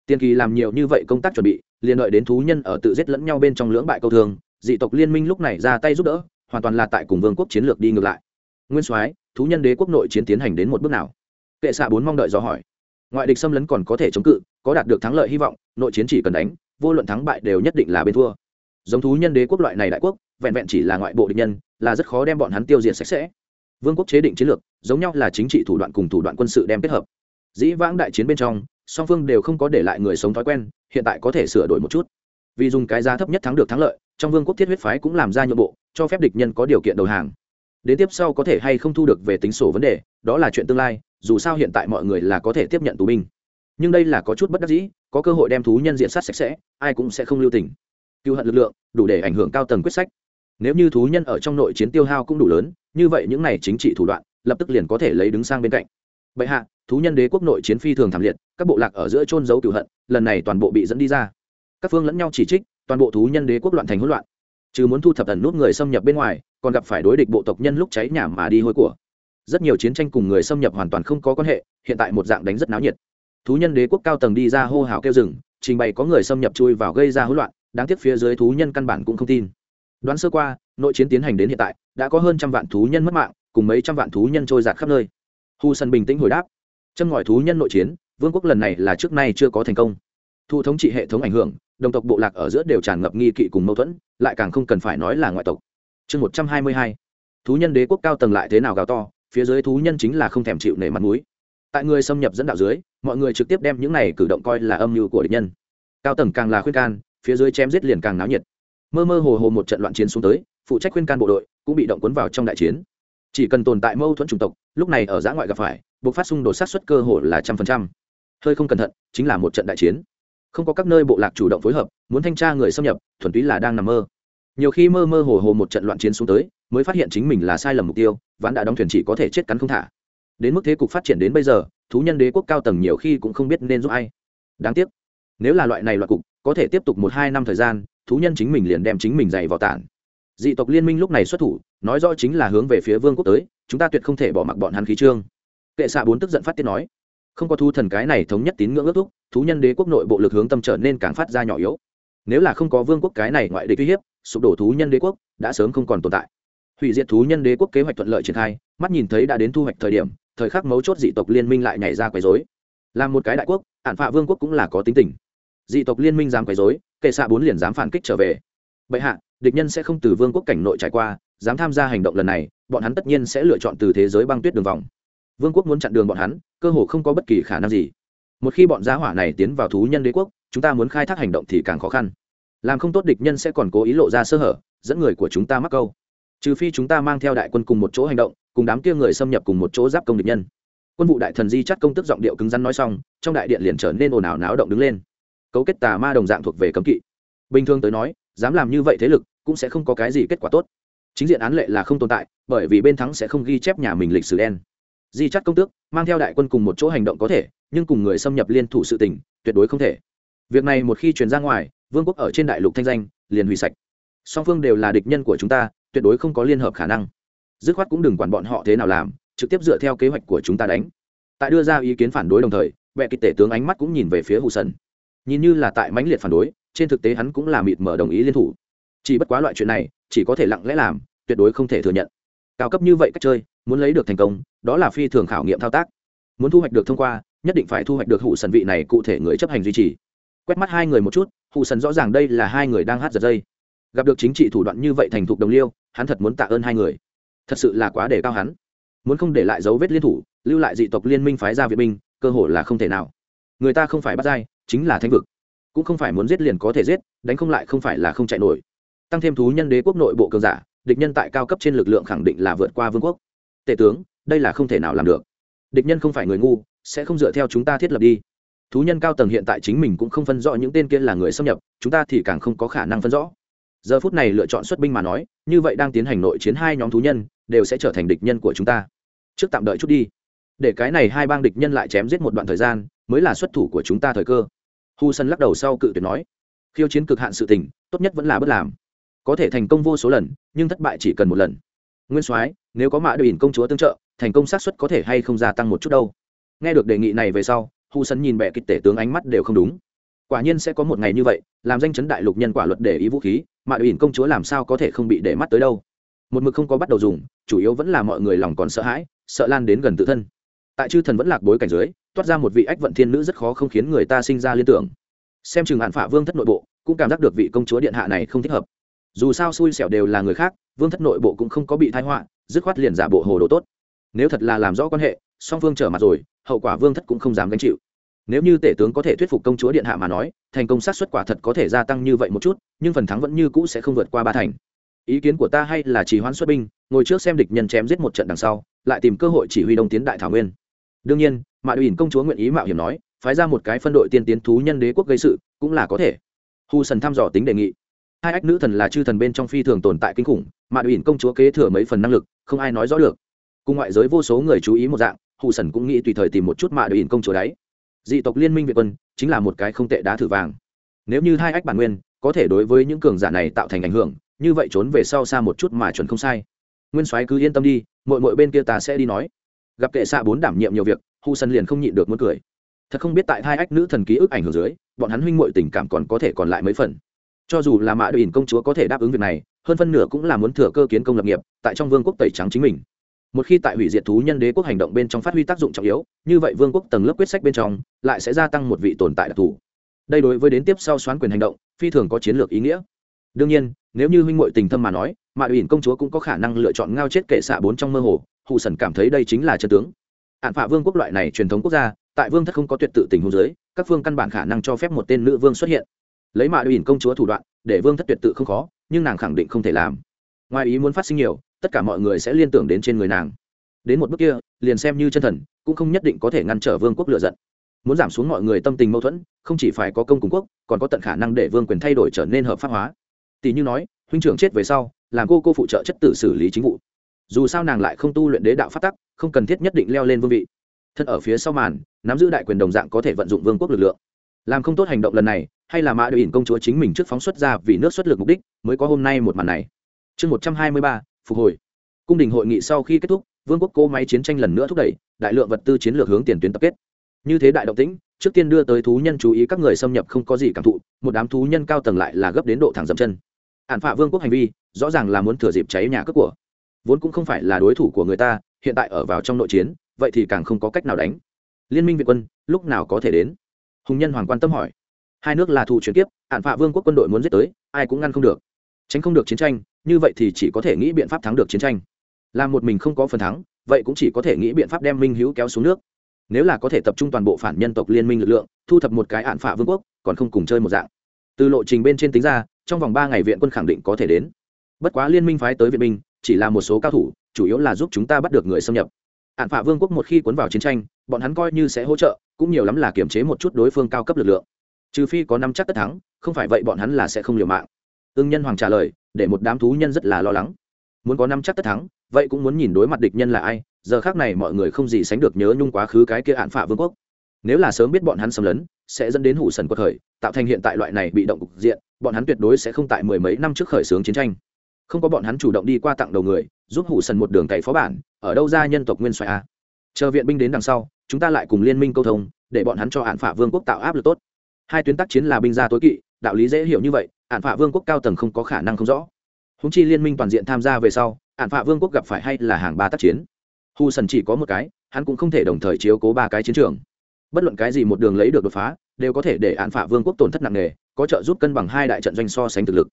tiên kỳ làm nhiều như vậy công tác chuẩn bị, liền đợi đến thú nhân ở tự giết lẫn nhau bên trong lưỡng bại câu thường, dị tộc liên minh lúc này ra tay giúp đỡ, hoàn toàn là tại cùng vương quốc chiến lược đi ngược lại. Nguyên soái, thú nhân đế quốc nội chiến tiến hành đến một bước nào? Kệ xạ bốn mong đợi do hỏi. Ngoại địch xâm lấn còn có thể chống cự, có đạt được thắng lợi hy vọng, nội chiến chỉ cần đánh, vô luận thắng bại đều nhất định là bên thua. Giống thú nhân đế quốc loại này đại quốc, vẹn vẹn chỉ là ngoại bộ địch nhân, là rất khó đem bọn hắn tiêu diệt sạch sẽ. Vương quốc chế định chiến lược, giống nhau là chính trị thủ đoạn cùng thủ đoạn quân sự đem kết hợp. Dĩ vãng đại chiến bên trong song phương đều không có để lại người sống thói quen, hiện tại có thể sửa đổi một chút. Vì dùng cái giá thấp nhất thắng được thắng lợi, trong vương quốc thiết huyết phái cũng làm ra nhượng bộ, cho phép địch nhân có điều kiện đầu hàng. Đến tiếp sau có thể hay không thu được về tính sổ vấn đề, đó là chuyện tương lai, dù sao hiện tại mọi người là có thể tiếp nhận tù binh. Nhưng đây là có chút bất đắc dĩ, có cơ hội đem thú nhân diện sát sạch sẽ, ai cũng sẽ không lưu tình. Cựu hận lực lượng, đủ để ảnh hưởng cao tầng quyết sách. Nếu như thú nhân ở trong nội chiến tiêu hao cũng đủ lớn, như vậy những này chính trị thủ đoạn, lập tức liền có thể lấy đứng sang bên cạnh. Bệ hạ, thú nhân đế quốc nội chiến phi thường thảm liệt các bộ lạc ở giữa trôn giấu cửu hận, lần này toàn bộ bị dẫn đi ra. Các phương lẫn nhau chỉ trích, toàn bộ thú nhân đế quốc loạn thành hỗn loạn. Trừ muốn thu thập ẩn nút người xâm nhập bên ngoài, còn gặp phải đối địch bộ tộc nhân lúc cháy nhà mà đi hôi của. Rất nhiều chiến tranh cùng người xâm nhập hoàn toàn không có quan hệ, hiện tại một dạng đánh rất náo nhiệt. Thú nhân đế quốc cao tầng đi ra hô hào kêu rừng trình bày có người xâm nhập chui vào gây ra hỗn loạn, đáng tiếc phía dưới thú nhân căn bản cũng không tin. Đoán sơ qua, nội chiến tiến hành đến hiện tại, đã có hơn trăm vạn thú nhân mất mạng, cùng mấy trăm vạn thú nhân trôi giạt khắp nơi. Hu sân bình tĩnh hồi đáp. Châm ngòi thú nhân nội chiến vương quốc lần này là trước nay chưa có thành công. Thu thống trị hệ thống ảnh hưởng, đồng tộc bộ lạc ở giữa đều tràn ngập nghi kỵ cùng mâu thuẫn, lại càng không cần phải nói là ngoại tộc. Chương một trăm hai mươi hai, thú nhân đế quốc cao tầng lại thế nào gào to, phía dưới thú nhân chính là không thèm chịu nể mặt mũi. Tại người xâm nhập dẫn đạo dưới, mọi người trực tiếp đem những này cử động coi là âm mưu của địch nhân. Cao tầng càng là khuyên can, phía dưới chém giết liền càng náo nhiệt. Mơ mơ hồ hồ một trận loạn chiến xuống tới, phụ trách khuyên can bộ đội cũng bị động cuốn vào trong đại chiến. Chỉ cần tồn tại mâu thuẫn chủng tộc, lúc này ở giã ngoại gặp phải buộc phát xung đột sát xuất cơ hội là trăm phần trăm hơi không cẩn thận, chính là một trận đại chiến. Không có các nơi bộ lạc chủ động phối hợp, muốn thanh tra người xâm nhập, thuần túy là đang nằm mơ. Nhiều khi mơ mơ hồ hồ một trận loạn chiến xuống tới, mới phát hiện chính mình là sai lầm mục tiêu, ván đã đóng thuyền chỉ có thể chết cắn không thả. Đến mức thế cục phát triển đến bây giờ, thú nhân đế quốc cao tầng nhiều khi cũng không biết nên giúp ai. Đáng tiếc, nếu là loại này loại cục, có thể tiếp tục một hai năm thời gian, thú nhân chính mình liền đem chính mình dày vào tản. Dị tộc liên minh lúc này xuất thủ, nói rõ chính là hướng về phía vương quốc tới, chúng ta tuyệt không thể bỏ mặc bọn hắn khí trương. Kệ xạ bốn tức giận phát tiết nói không có thú thần cái này thống nhất tín ngưỡng ước thúc, thú nhân đế quốc nội bộ lực hướng tâm trở nên càng phát ra nhỏ yếu. Nếu là không có vương quốc cái này ngoại địch uy hiếp, sụp đổ thú nhân đế quốc, đã sớm không còn tồn tại. Hủy diệt thú nhân đế quốc kế hoạch thuận lợi triển khai, mắt nhìn thấy đã đến thu hoạch thời điểm, thời khắc mấu chốt dị tộc liên minh lại nhảy ra quấy dối là một cái đại quốc ạn phạ vương quốc cũng là có tính tình. Dị tộc liên minh dám quấy dối kệ xạ bốn liền dám phản kích trở về. Bệ hạ, địch nhân sẽ không từ vương quốc cảnh nội trải qua, dám tham gia hành động lần này, bọn hắn tất nhiên sẽ lựa chọn từ thế giới băng tuyết đường vòng vương quốc muốn chặn đường bọn hắn, cơ hồ không có bất kỳ khả năng gì. Một khi bọn giá hỏa này tiến vào thú nhân đế quốc, chúng ta muốn khai thác hành động thì càng khó khăn. Làm không tốt địch nhân sẽ còn cố ý lộ ra sơ hở, dẫn người của chúng ta mắc câu. Trừ phi chúng ta mang theo đại quân cùng một chỗ hành động, cùng đám kia người xâm nhập cùng một chỗ giáp công địch nhân. Quân vụ đại thần di chắt công tức giọng điệu cứng rắn nói xong, trong đại điện liền trở nên ồn ào náo động đứng lên. Cấu kết tà ma đồng dạng thuộc về cấm kỵ. Bình thường tới nói, dám làm như vậy thế lực cũng sẽ không có cái gì kết quả tốt. Chính diện án lệ là không tồn tại, bởi vì bên thắng sẽ không ghi chép nhà mình lịch sử đen di chắt công tước, mang theo đại quân cùng một chỗ hành động có thể, nhưng cùng người xâm nhập liên thủ sự tình, tuyệt đối không thể. Việc này một khi truyền ra ngoài, vương quốc ở trên đại lục thanh danh, liền hủy sạch. Song phương đều là địch nhân của chúng ta, tuyệt đối không có liên hợp khả năng. Dứt khoát cũng đừng quản bọn họ thế nào làm, trực tiếp dựa theo kế hoạch của chúng ta đánh. Tại đưa ra ý kiến phản đối đồng thời, vệ kịch tể tướng ánh mắt cũng nhìn về phía hù sân nhìn như là tại mãnh liệt phản đối, trên thực tế hắn cũng là mịt mở đồng ý liên thủ. Chỉ bất quá loại chuyện này, chỉ có thể lặng lẽ làm, tuyệt đối không thể thừa nhận. Cao cấp như vậy cách chơi muốn lấy được thành công, đó là phi thường khảo nghiệm thao tác. Muốn thu hoạch được thông qua, nhất định phải thu hoạch được hụ sần vị này cụ thể người chấp hành duy trì. Quét mắt hai người một chút, hụ sần rõ ràng đây là hai người đang hát giật dây. Gặp được chính trị thủ đoạn như vậy thành thục đồng liêu, hắn thật muốn tạ ơn hai người. Thật sự là quá đề cao hắn. Muốn không để lại dấu vết liên thủ, lưu lại dị tộc liên minh phái ra viện binh, cơ hội là không thể nào. Người ta không phải bắt dai chính là thanh vực. Cũng không phải muốn giết liền có thể giết, đánh không lại không phải là không chạy nổi. Tăng thêm thú nhân đế quốc nội bộ cường giả, địch nhân tại cao cấp trên lực lượng khẳng định là vượt qua vương quốc tể tướng, đây là không thể nào làm được. Địch nhân không phải người ngu, sẽ không dựa theo chúng ta thiết lập đi. Thú nhân cao tầng hiện tại chính mình cũng không phân rõ những tên kia là người xâm nhập, chúng ta thì càng không có khả năng phân rõ. Giờ phút này lựa chọn xuất binh mà nói, như vậy đang tiến hành nội chiến hai nhóm thú nhân, đều sẽ trở thành địch nhân của chúng ta. Trước tạm đợi chút đi. Để cái này hai bang địch nhân lại chém giết một đoạn thời gian, mới là xuất thủ của chúng ta thời cơ. Hu sân lắc đầu sau cự tuyệt nói, khiêu chiến cực hạn sự tình, tốt nhất vẫn là bất làm. Có thể thành công vô số lần, nhưng thất bại chỉ cần một lần nguyên soái, nếu có mã đội công chúa tương trợ, thành công xác suất có thể hay không gia tăng một chút đâu. Nghe được đề nghị này về sau, hu sân nhìn bệ kịch tể tướng ánh mắt đều không đúng. Quả nhiên sẽ có một ngày như vậy, làm danh chấn đại lục nhân quả luật để ý vũ khí mạ ỉn công chúa làm sao có thể không bị để mắt tới đâu. Một mực không có bắt đầu dùng, chủ yếu vẫn là mọi người lòng còn sợ hãi, sợ lan đến gần tự thân. Tại chư thần vẫn lạc bối cảnh dưới, toát ra một vị ách vận thiên nữ rất khó không khiến người ta sinh ra liên tưởng. Xem chừng hạn phả vương thất nội bộ, cũng cảm giác được vị công chúa điện hạ này không thích hợp dù sao xui xẻo đều là người khác, vương thất nội bộ cũng không có bị thái họa, dứt khoát liền giả bộ hồ đồ tốt. Nếu thật là làm rõ quan hệ, song phương trở mặt rồi, hậu quả vương thất cũng không dám gánh chịu. Nếu như tể tướng có thể thuyết phục công chúa điện hạ mà nói, thành công sát xuất quả thật có thể gia tăng như vậy một chút, nhưng phần thắng vẫn như cũ sẽ không vượt qua ba thành. Ý kiến của ta hay là chỉ hoãn xuất binh, ngồi trước xem địch nhân chém giết một trận đằng sau, lại tìm cơ hội chỉ huy đông tiến đại thảo nguyên. Đương nhiên, mạ đùi công chúa nguyện ý mạo hiểm nói, phái ra một cái phân đội tiên tiến thú nhân đế quốc gây sự, cũng là có thể. Hu sần thăm dò tính đề nghị hai ách nữ thần là chư thần bên trong phi thường tồn tại kinh khủng mạ ủy công chúa kế thừa mấy phần năng lực, không ai nói rõ được. Cùng ngoại giới vô số người chú ý một dạng, hụ sần cũng nghĩ tùy thời tìm một chút mạ ủy công chúa đấy. Dị tộc liên minh việt quân, chính là một cái không tệ đá thử vàng. Nếu như hai ách bản nguyên, có thể đối với những cường giả này tạo thành ảnh hưởng, như vậy trốn về sau xa một chút mà chuẩn không sai. Nguyên soái cứ yên tâm đi mội mội bên kia ta sẽ đi nói. Gặp kệ xạ bốn đảm nhiệm nhiều việc, hụ sần liền không nhịn được muốn cười. Thật không biết tại hai ách nữ thần ký ức ảnh hưởng dưới, bọn hắn huynh mội tình cảm còn có thể còn lại mấy phần cho dù là mạ đội ỉn công chúa có thể đáp ứng việc này, hơn phân nửa cũng là muốn thừa cơ kiến công lập nghiệp, tại trong vương quốc tẩy trắng chính mình. Một khi tại hủy diệt thú nhân đế quốc hành động bên trong phát huy tác dụng trọng yếu, như vậy vương quốc tầng lớp quyết sách bên trong lại sẽ gia tăng một vị tồn tại đặc thù. Đây đối với đến tiếp sau xoán quyền hành động, phi thường có chiến lược ý nghĩa. Đương nhiên, nếu như huynh m tình thâm mà nói mạ ủy công chúa cũng có khả năng lựa chọn ngao chết kệ xạ bốn trong mơ hồ hụ sần cảm thấy đây chính là chân tướng. Hạn phạ vương quốc loại này truyền thống quốc gia, tại vương thất không có tuyệt tự tình hôn giới các phương căn bản khả năng cho phép một tên nữ vương xuất hiện lấy mạ ủy công chúa thủ đoạn, để vương thất tuyệt tự không khó, nhưng nàng khẳng định không thể làm. Ngoài ý muốn phát sinh nhiều, tất cả mọi người sẽ liên tưởng đến trên người nàng. Đến một bước kia, liền xem như chân thần, cũng không nhất định có thể ngăn trở vương quốc lựa giận. Muốn giảm xuống mọi người tâm tình mâu thuẫn, không chỉ phải có công cùng quốc, còn có tận khả năng để vương quyền thay đổi trở nên hợp pháp hóa. Tỷ như nói, huynh trưởng chết về sau, làm cô cô phụ trợ chất tử xử lý chính vụ. Dù sao nàng lại không tu luyện đế đạo phát tắc, không cần thiết nhất định leo lên vương vị. Thân ở phía sau màn, nắm giữ đại quyền đồng dạng có thể vận dụng vương quốc lực lượng làm không tốt hành động lần này, hay là mã đội ỉn công chúa chính mình trước phóng xuất ra vì nước xuất lực mục đích mới có hôm nay một màn này. Chương một trăm hai mươi ba, phục hồi. Cung đình hội nghị sau khi kết thúc, vương quốc cố máy chiến tranh lần nữa thúc đẩy, đại lượng vật tư chiến lược hướng tiền tuyến tập kết. Như thế đại động tĩnh, trước tiên đưa tới thú nhân chú ý các người xâm nhập không có gì cảm thụ, một đám thú nhân cao tầng lại là gấp đến độ thẳng dậm chân. Hạn phạ vương quốc hành vi, rõ ràng là muốn thừa dịp cháy nhà cướp của. Vốn cũng không phải là đối thủ của người ta, hiện tại ở vào trong nội chiến, vậy thì càng không có cách nào đánh. Liên minh việt quân, lúc nào có thể đến? Hùng nhân hoàng quan tâm hỏi. Hai nước là thù chuyển tiếp hạn phạ vương quốc quân đội muốn giết tới, ai cũng ngăn không được. Tránh không được chiến tranh, như vậy thì chỉ có thể nghĩ biện pháp thắng được chiến tranh. Làm một mình không có phần thắng, vậy cũng chỉ có thể nghĩ biện pháp đem minh hữu kéo xuống nước. Nếu là có thể tập trung toàn bộ phản nhân tộc liên minh lực lượng, thu thập một cái hạn phạ vương quốc, còn không cùng chơi một dạng. Từ lộ trình bên trên tính ra, trong vòng ba ngày viện quân khẳng định có thể đến. Bất quá liên minh phái tới viện binh, chỉ là một số cao thủ, chủ yếu là giúp chúng ta bắt được người xâm nhập. Hạn phạ vương quốc một khi cuốn vào chiến tranh, bọn hắn coi như sẽ hỗ trợ cũng nhiều lắm là kiềm chế một chút đối phương cao cấp lực lượng. Trừ phi có năm chắc tất thắng, không phải vậy bọn hắn là sẽ không liều mạng. Ưng nhân hoàng trả lời, để một đám thú nhân rất là lo lắng. Muốn có năm chắc tất thắng, vậy cũng muốn nhìn đối mặt địch nhân là ai, giờ khác này mọi người không gì sánh được nhớ nhung quá khứ cái kia hạn phả vương quốc. Nếu là sớm biết bọn hắn xâm lấn, sẽ dẫn đến hủ sần quật khởi, tạo thành hiện tại loại này bị động cục diện, bọn hắn tuyệt đối sẽ không tại mười mấy năm trước khởi xướng chiến tranh. Không có bọn hắn chủ động đi qua tặng đầu người, giúp hủ sần một đường cày phó bản, ở đâu ra nhân tộc nguyên xoài a? Chờ viện binh đến đằng sau chúng ta lại cùng liên minh câu thông, để bọn hắn cho hạn phả vương quốc tạo áp lực tốt. Hai tuyến tác chiến là binh gia tối kỵ, đạo lý dễ hiểu như vậy hạn phả vương quốc cao tầng không có khả năng không rõ. Húng chi liên minh toàn diện tham gia về sau hạn phả vương quốc gặp phải hay là hàng ba tác chiến. Hù sần chỉ có một cái, hắn cũng không thể đồng thời chiếu cố ba cái chiến trường. Bất luận cái gì một đường lấy được đột phá, đều có thể để hạn phả vương quốc tổn thất nặng nề, có trợ giúp cân bằng hai đại trận doanh so sánh thực lực.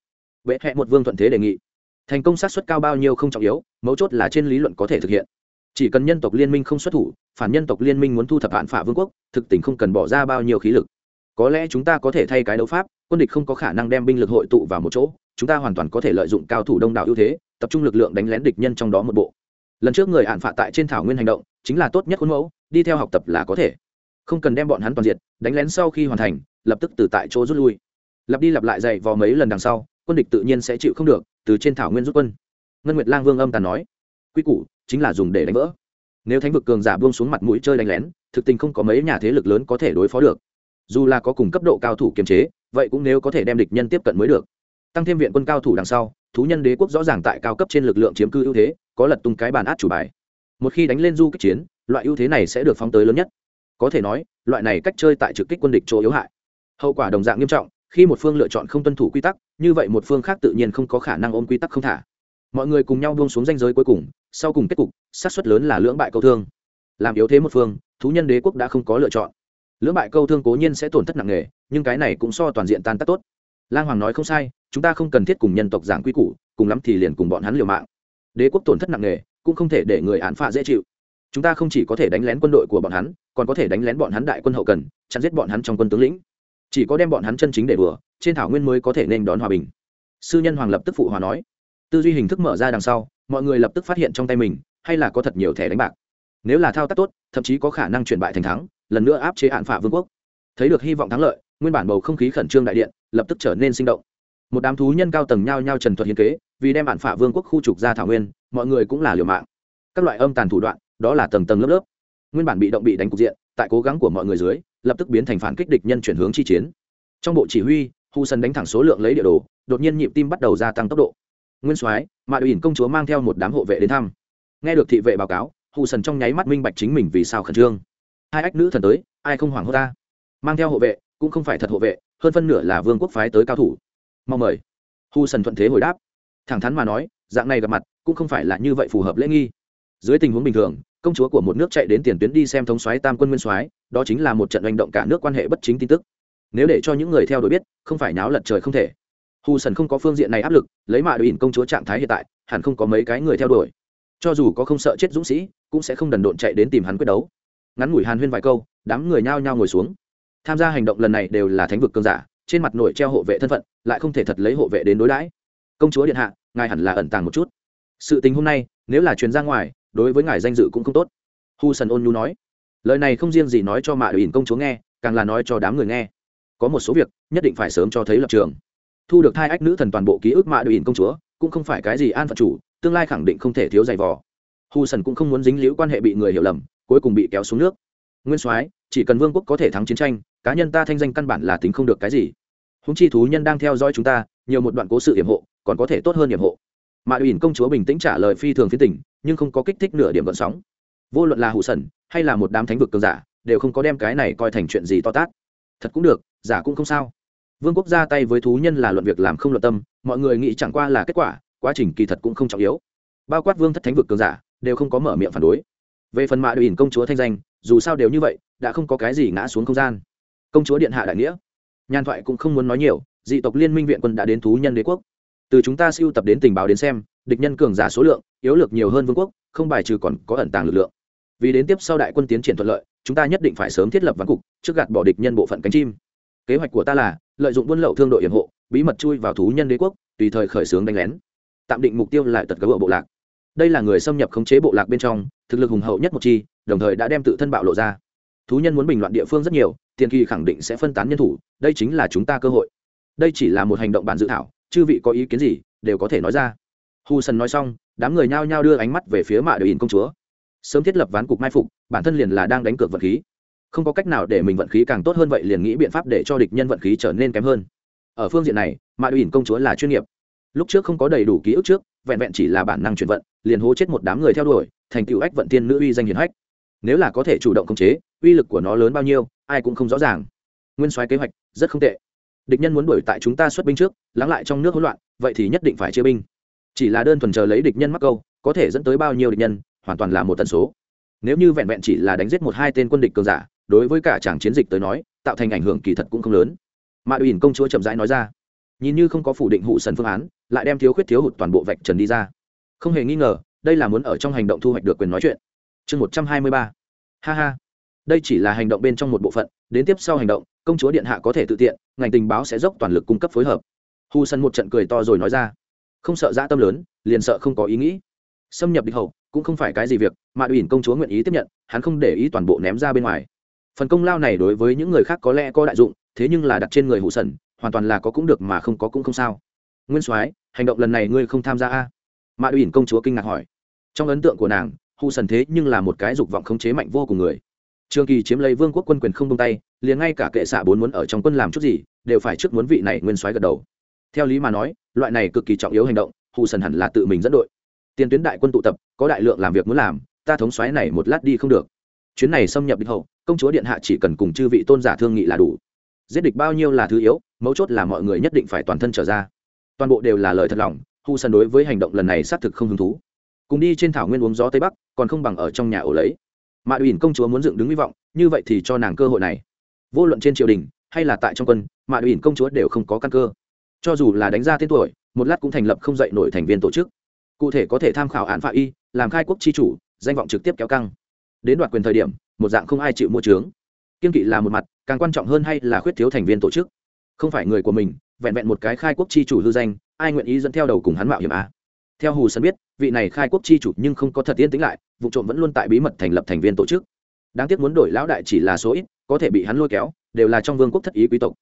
Vệ hẹ một vương thuận thế đề nghị. Thành công sát xuất cao bao nhiêu không trọng yếu, mấu chốt là trên lý luận có thể thực hiện chỉ cần nhân tộc liên minh không xuất thủ, phản nhân tộc liên minh muốn thu thập hạn phả vương quốc, thực tình không cần bỏ ra bao nhiêu khí lực. Có lẽ chúng ta có thể thay cái đấu pháp, quân địch không có khả năng đem binh lực hội tụ vào một chỗ, chúng ta hoàn toàn có thể lợi dụng cao thủ đông đảo ưu thế, tập trung lực lượng đánh lén địch nhân trong đó một bộ. Lần trước người hạn phạ tại trên thảo nguyên hành động, chính là tốt nhất khuôn mẫu, đi theo học tập là có thể. Không cần đem bọn hắn toàn diện đánh lén sau khi hoàn thành, lập tức từ tại chỗ rút lui. Lặp đi lặp lại dày vò mấy lần đằng sau, quân địch tự nhiên sẽ chịu không được, từ trên thảo nguyên rút quân. Ngân nguyệt lang vương âm tàn nói quy củ chính là dùng để đánh vỡ. Nếu thánh vực cường giả buông xuống mặt mũi chơi đánh lén, thực tình không có mấy nhà thế lực lớn có thể đối phó được. Dù là có cùng cấp độ cao thủ kiềm chế, vậy cũng nếu có thể đem địch nhân tiếp cận mới được. Tăng thêm viện quân cao thủ đằng sau, thú nhân đế quốc rõ ràng tại cao cấp trên lực lượng chiếm cư ưu thế, có lật tung cái bàn át chủ bài. Một khi đánh lên du kích chiến, loại ưu thế này sẽ được phóng tới lớn nhất. Có thể nói, loại này cách chơi tại trực kích quân địch chỗ yếu hại. Hậu quả đồng dạng nghiêm trọng, khi một phương lựa chọn không tuân thủ quy tắc, như vậy một phương khác tự nhiên không có khả năng ôm quy tắc không thả mọi người cùng nhau buông xuống danh giới cuối cùng, sau cùng kết cục sát xuất lớn là lưỡng bại câu thương. Làm yếu thế một phương, thú nhân đế quốc đã không có lựa chọn. Lưỡng bại câu thương cố nhiên sẽ tổn thất nặng nề, nhưng cái này cũng so toàn diện tan tác tốt. Lang hoàng nói không sai, chúng ta không cần thiết cùng nhân tộc giảng quy củ, cùng lắm thì liền cùng bọn hắn liều mạng. Đế quốc tổn thất nặng nề, cũng không thể để người án phạ dễ chịu. Chúng ta không chỉ có thể đánh lén quân đội của bọn hắn, còn có thể đánh lén bọn hắn đại quân hậu cần, chặn giết bọn hắn trong quân tướng lĩnh. Chỉ có đem bọn hắn chân chính để vừa trên thảo nguyên mới có thể nên đón hòa bình. Sư nhân hoàng lập tức phụ hòa nói tư duy hình thức mở ra đằng sau, mọi người lập tức phát hiện trong tay mình, hay là có thật nhiều thẻ đánh bạc. Nếu là thao tác tốt, thậm chí có khả năng chuyển bại thành thắng, lần nữa áp chế hạn phả vương quốc. Thấy được hy vọng thắng lợi, nguyên bản bầu không khí khẩn trương đại điện, lập tức trở nên sinh động. Một đám thú nhân cao tầng nhao nhao trần thuật hiến kế, vì đem bản phả vương quốc khu trục ra thảo nguyên, mọi người cũng là liều mạng. Các loại âm tàn thủ đoạn, đó là tầng tầng lớp lớp. Nguyên bản bị động bị đánh cục diện, tại cố gắng của mọi người dưới, lập tức biến thành phản kích địch nhân chuyển hướng chi chiến. Trong bộ chỉ huy, hu sân đánh thẳng số lượng lấy địa đồ, đột nhiên nhịp tim bắt đầu gia tăng tốc độ nguyên soái mạ đội ỉn công chúa mang theo một đám hộ vệ đến thăm. Nghe được thị vệ báo cáo, hù sần trong nháy mắt minh bạch chính mình vì sao khẩn trương. Hai ách nữ thần tới, ai không hoảng hốt ta? Mang theo hộ vệ, cũng không phải thật hộ vệ, hơn phân nửa là vương quốc phái tới cao thủ. Mong mời. Hù sần thuận thế hồi đáp. Thẳng thắn mà nói, dạng này gặp mặt, cũng không phải là như vậy phù hợp lễ nghi. Dưới tình huống bình thường, công chúa của một nước chạy đến tiền tuyến đi xem thống soái tam quân nguyên soái, đó chính là một trận hành động cả nước quan hệ bất chính tin tức. Nếu để cho những người theo đuổi biết, không phải náo lật trời không thể hù sần không có phương diện này áp lực, lấy mạ đùi ỉn công chúa trạng thái hiện tại, hẳn không có mấy cái người theo đuổi. Cho dù có không sợ chết dũng sĩ, cũng sẽ không đần độn chạy đến tìm hắn quyết đấu. Ngắn ngủi hàn huyên vài câu, đám người nhao nhao ngồi xuống. Tham gia hành động lần này đều là thánh vực cơn giả, trên mặt nổi treo hộ vệ thân phận, lại không thể thật lấy hộ vệ đến đối đãi. Công chúa điện hạ, ngài hẳn là ẩn tàng một chút. Sự tình hôm nay, nếu là chuyến ra ngoài, đối với ngài danh dự cũng không tốt. Hu sần ôn nhu nói. Lời này không riêng gì nói cho mạ ủy công chúa nghe, càng là nói cho đám người nghe. Có một số việc, nhất định phải sớm cho thấy lập trường thu được hai ách nữ thần toàn bộ ký ức mạ ủy công chúa, cũng không phải cái gì an phận chủ, tương lai khẳng định không thể thiếu giày vò. Hù sần cũng không muốn dính liễu quan hệ bị người hiểu lầm, cuối cùng bị kéo xuống nước. Nguyên soái, chỉ cần vương quốc có thể thắng chiến tranh, cá nhân ta thanh danh căn bản là tính không được cái gì. Húng chi thú nhân đang theo dõi chúng ta, nhiều một đoạn cố sự hiểm hộ, còn có thể tốt hơn hiểm hộ. Mạ ủy công chúa bình tĩnh trả lời phi thường phiến tỉnh nhưng không có kích thích nửa điểm vận sóng. Vô luận là hụ sần, hay là một đám thánh vực cường giả, đều không có đem cái này coi thành chuyện gì to tát. Thật cũng được, giả cũng không sao vương quốc ra tay với thú nhân là luận việc làm không luận tâm, mọi người nghĩ chẳng qua là kết quả, quá trình kỳ thật cũng không trọng yếu. Bao quát vương thất thánh vực cường giả, đều không có mở miệng phản đối. Về phần mạ ủy công chúa thanh danh, dù sao đều như vậy, đã không có cái gì ngã xuống không gian. Công chúa điện hạ đại nghĩa. Nhàn thoại cũng không muốn nói nhiều, dị tộc liên minh viện quân đã đến thú nhân đế quốc. Từ chúng ta siêu tập đến tình báo đến xem, địch nhân cường giả số lượng, yếu lược nhiều hơn vương quốc, không bài trừ còn có ẩn tàng lực lượng. Vì đến tiếp sau đại quân tiến triển thuận lợi, chúng ta nhất định phải sớm thiết lập ván cục, trước gạt bỏ địch nhân bộ phận cánh chim. Kế hoạch của ta là lợi dụng buôn lậu thương đội yểm hộ, bí mật chui vào thú nhân đế quốc, tùy thời khởi xướng đánh lén. Tạm định mục tiêu lại tật gấu ở bộ lạc. Đây là người xâm nhập khống chế bộ lạc bên trong, thực lực hùng hậu nhất một chi, đồng thời đã đem tự thân bạo lộ ra. Thú nhân muốn bình loạn địa phương rất nhiều, tiền kỳ khẳng định sẽ phân tán nhân thủ, đây chính là chúng ta cơ hội. Đây chỉ là một hành động bản dự thảo, chư vị có ý kiến gì, đều có thể nói ra. Hù sần nói xong, đám người nhao nhao đưa ánh mắt về phía mạ đội ỉn công chúa. Sớm thiết lập ván cục mai phục, bản thân liền là đang đánh cược vật khí không có cách nào để mình vận khí càng tốt hơn vậy liền nghĩ biện pháp để cho địch nhân vận khí trở nên kém hơn. Ở phương diện này mạ đùi ỉn công chúa là chuyên nghiệp. Lúc trước không có đầy đủ ký ức trước, vẹn vẹn chỉ là bản năng chuyển vận, liền hố chết một đám người theo đuổi, thành tựu ách vận tiên nữ uy danh hiền hách. Nếu là có thể chủ động khống chế, uy lực của nó lớn bao nhiêu, ai cũng không rõ ràng. Nguyên soái kế hoạch, rất không tệ. Địch nhân muốn đuổi tại chúng ta xuất binh trước, lắng lại trong nước hỗn loạn, vậy thì nhất định phải chia binh. Chỉ là đơn thuần chờ lấy địch nhân mắc câu, có thể dẫn tới bao nhiêu địch nhân, hoàn toàn là một tần số. Nếu như vẹn vẹn chỉ là đánh giết một hai tên quân địch cường giả đối với cả chàng chiến dịch tới nói, tạo thành ảnh hưởng kỳ thật cũng không lớn. Mạ uyển công chúa chậm rãi nói ra, nhìn như không có phủ định hụ sần phương án, lại đem thiếu khuyết thiếu hụt toàn bộ vạch trần đi ra. Không hề nghi ngờ, đây là muốn ở trong hành động thu hoạch được quyền nói chuyện. Chương một trăm hai mươi ba. Ha ha. Đây chỉ là hành động bên trong một bộ phận, đến tiếp sau hành động, công chúa điện hạ có thể tự tiện, ngành tình báo sẽ dốc toàn lực cung cấp phối hợp. Hù sân một trận cười to rồi nói ra, không sợ dã tâm lớn, liền sợ không có ý nghĩ. Xâm nhập địch hậu, cũng không phải cái gì việc mà ủy công chúa nguyện ý tiếp nhận, hắn không để ý toàn bộ ném ra bên ngoài phần công lao này đối với những người khác có lẽ có đại dụng, thế nhưng là đặt trên người hụ sần, hoàn toàn là có cũng được mà không có cũng không sao. Nguyên soái, hành động lần này ngươi không tham gia a? Mạ ủy công chúa kinh ngạc hỏi. Trong ấn tượng của nàng hụ sần thế nhưng là một cái dục vọng khống chế mạnh vô cùng người. Trường kỳ chiếm lấy vương quốc quân quyền không tung tay, liền ngay cả kệ xạ bốn muốn ở trong quân làm chút gì, đều phải trước muốn vị này nguyên soái gật đầu. Theo lý mà nói, loại này cực kỳ trọng yếu hành động hụ sần hẳn là tự mình dẫn đội. Tiền tuyến đại quân tụ tập, có đại lượng làm việc muốn làm, ta thống xoáy này một lát đi không được chuyến này xâm nhập địch hậu, công chúa điện hạ chỉ cần cùng chư vị tôn giả thương nghị là đủ. Giết địch bao nhiêu là thứ yếu, mấu chốt là mọi người nhất định phải toàn thân trở ra. Toàn bộ đều là lời thật lòng, hu sân đối với hành động lần này xác thực không hứng thú. Cùng đi trên thảo nguyên uống gió tây bắc, còn không bằng ở trong nhà ổ lấy. Mạ uyển công chúa muốn dựng đứng hy vọng, như vậy thì cho nàng cơ hội này. Vô luận trên triều đình, hay là tại trong quân, mạ uyển công chúa đều không có căn cơ. Cho dù là đánh ra tên tuổi, một lát cũng thành lập không dậy nổi thành viên tổ chức. Cụ thể có thể tham khảo án phạ y, làm khai quốc chi chủ, danh vọng trực tiếp kéo căng đến đoạt quyền thời điểm, một dạng không ai chịu mua trướng kiên kỵ là một mặt, càng quan trọng hơn hay là khuyết thiếu thành viên tổ chức. Không phải người của mình, vẹn vẹn một cái khai quốc chi chủ hư danh, ai nguyện ý dẫn theo đầu cùng hắn mạo hiểm a theo hù sân biết, vị này khai quốc chi chủ nhưng không có thật yên tĩnh lại, vụ trộm vẫn luôn tại bí mật thành lập thành viên tổ chức. Đáng tiếc muốn đổi lão đại chỉ là số ít, có thể bị hắn lôi kéo, đều là trong vương quốc thất ý quý tộc.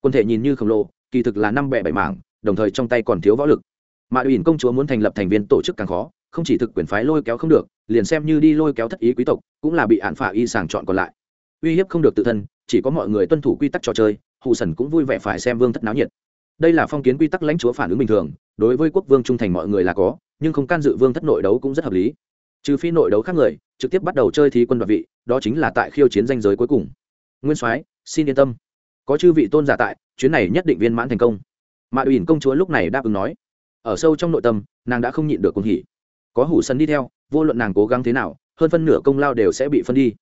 Quân thể nhìn như khổng lồ, kỳ thực là năm bẻ bảy mảng, đồng thời trong tay còn thiếu võ lực. Mà ủy công chúa muốn thành lập thành viên tổ chức càng khó, không chỉ thực quyền phái lôi kéo không được liền xem như đi lôi kéo thất ý quý tộc, cũng là bị hạn phả y sàng chọn còn lại. Uy hiếp không được tự thân, chỉ có mọi người tuân thủ quy tắc trò chơi, hù sần cũng vui vẻ phải xem vương thất náo nhiệt. Đây là phong kiến quy tắc lãnh chúa phản ứng bình thường, đối với quốc vương trung thành mọi người là có, nhưng không can dự vương thất nội đấu cũng rất hợp lý. Trừ phi nội đấu khác người, trực tiếp bắt đầu chơi thí quân đoạt vị, đó chính là tại khiêu chiến danh giới cuối cùng. Nguyên soái, xin yên tâm. Có chư vị tôn giả tại, chuyến này nhất định viên mãn thành công. Mạ ủy công chúa lúc này đáp ứng nói. Ở sâu trong nội tâm, nàng đã không nhịn được cùng hỉ. Có hủ sân đi theo vô luận nàng cố gắng thế nào, hơn phân nửa công lao đều sẽ bị phân đi.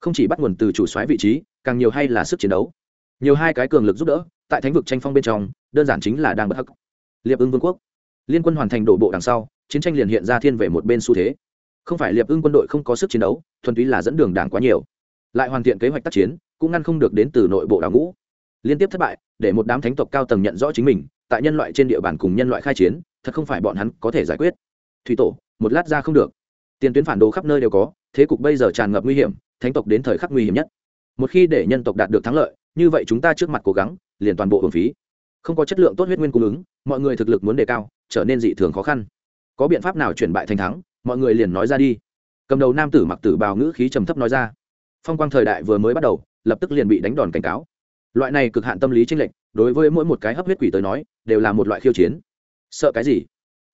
Không chỉ bắt nguồn từ chủ soái vị trí, càng nhiều hay là sức chiến đấu. Nhiều hai cái cường lực giúp đỡ, tại thánh vực tranh phong bên trong, đơn giản chính là đang bất hắc. Liệp ưng vương quốc. Liên quân hoàn thành đổ bộ đằng sau, chiến tranh liền hiện ra thiên về một bên xu thế. Không phải liệp ưng quân đội không có sức chiến đấu, thuần túy là dẫn đường đảng quá nhiều. Lại hoàn thiện kế hoạch tác chiến, cũng ngăn không được đến từ nội bộ đảo ngũ. Liên tiếp thất bại, để một đám thánh tộc cao tầng nhận rõ chính mình, tại nhân loại trên địa bàn cùng nhân loại khai chiến, thật không phải bọn hắn có thể giải quyết. Thủy tổ, một lát ra không được tiền tuyến phản đồ khắp nơi đều có, thế cục bây giờ tràn ngập nguy hiểm, thánh tộc đến thời khắc nguy hiểm nhất. Một khi để nhân tộc đạt được thắng lợi, như vậy chúng ta trước mặt cố gắng, liền toàn bộ hưởng phí. Không có chất lượng tốt huyết nguyên cung ứng, mọi người thực lực muốn đề cao, trở nên dị thường khó khăn. Có biện pháp nào chuyển bại thành thắng, mọi người liền nói ra đi. Cầm đầu nam tử mặc tử bào ngữ khí trầm thấp nói ra. Phong quang thời đại vừa mới bắt đầu, lập tức liền bị đánh đòn cảnh cáo. Loại này cực hạn tâm lý tranh lệch, đối với mỗi một cái hấp huyết quỷ tới nói, đều là một loại khiêu chiến. Sợ cái gì?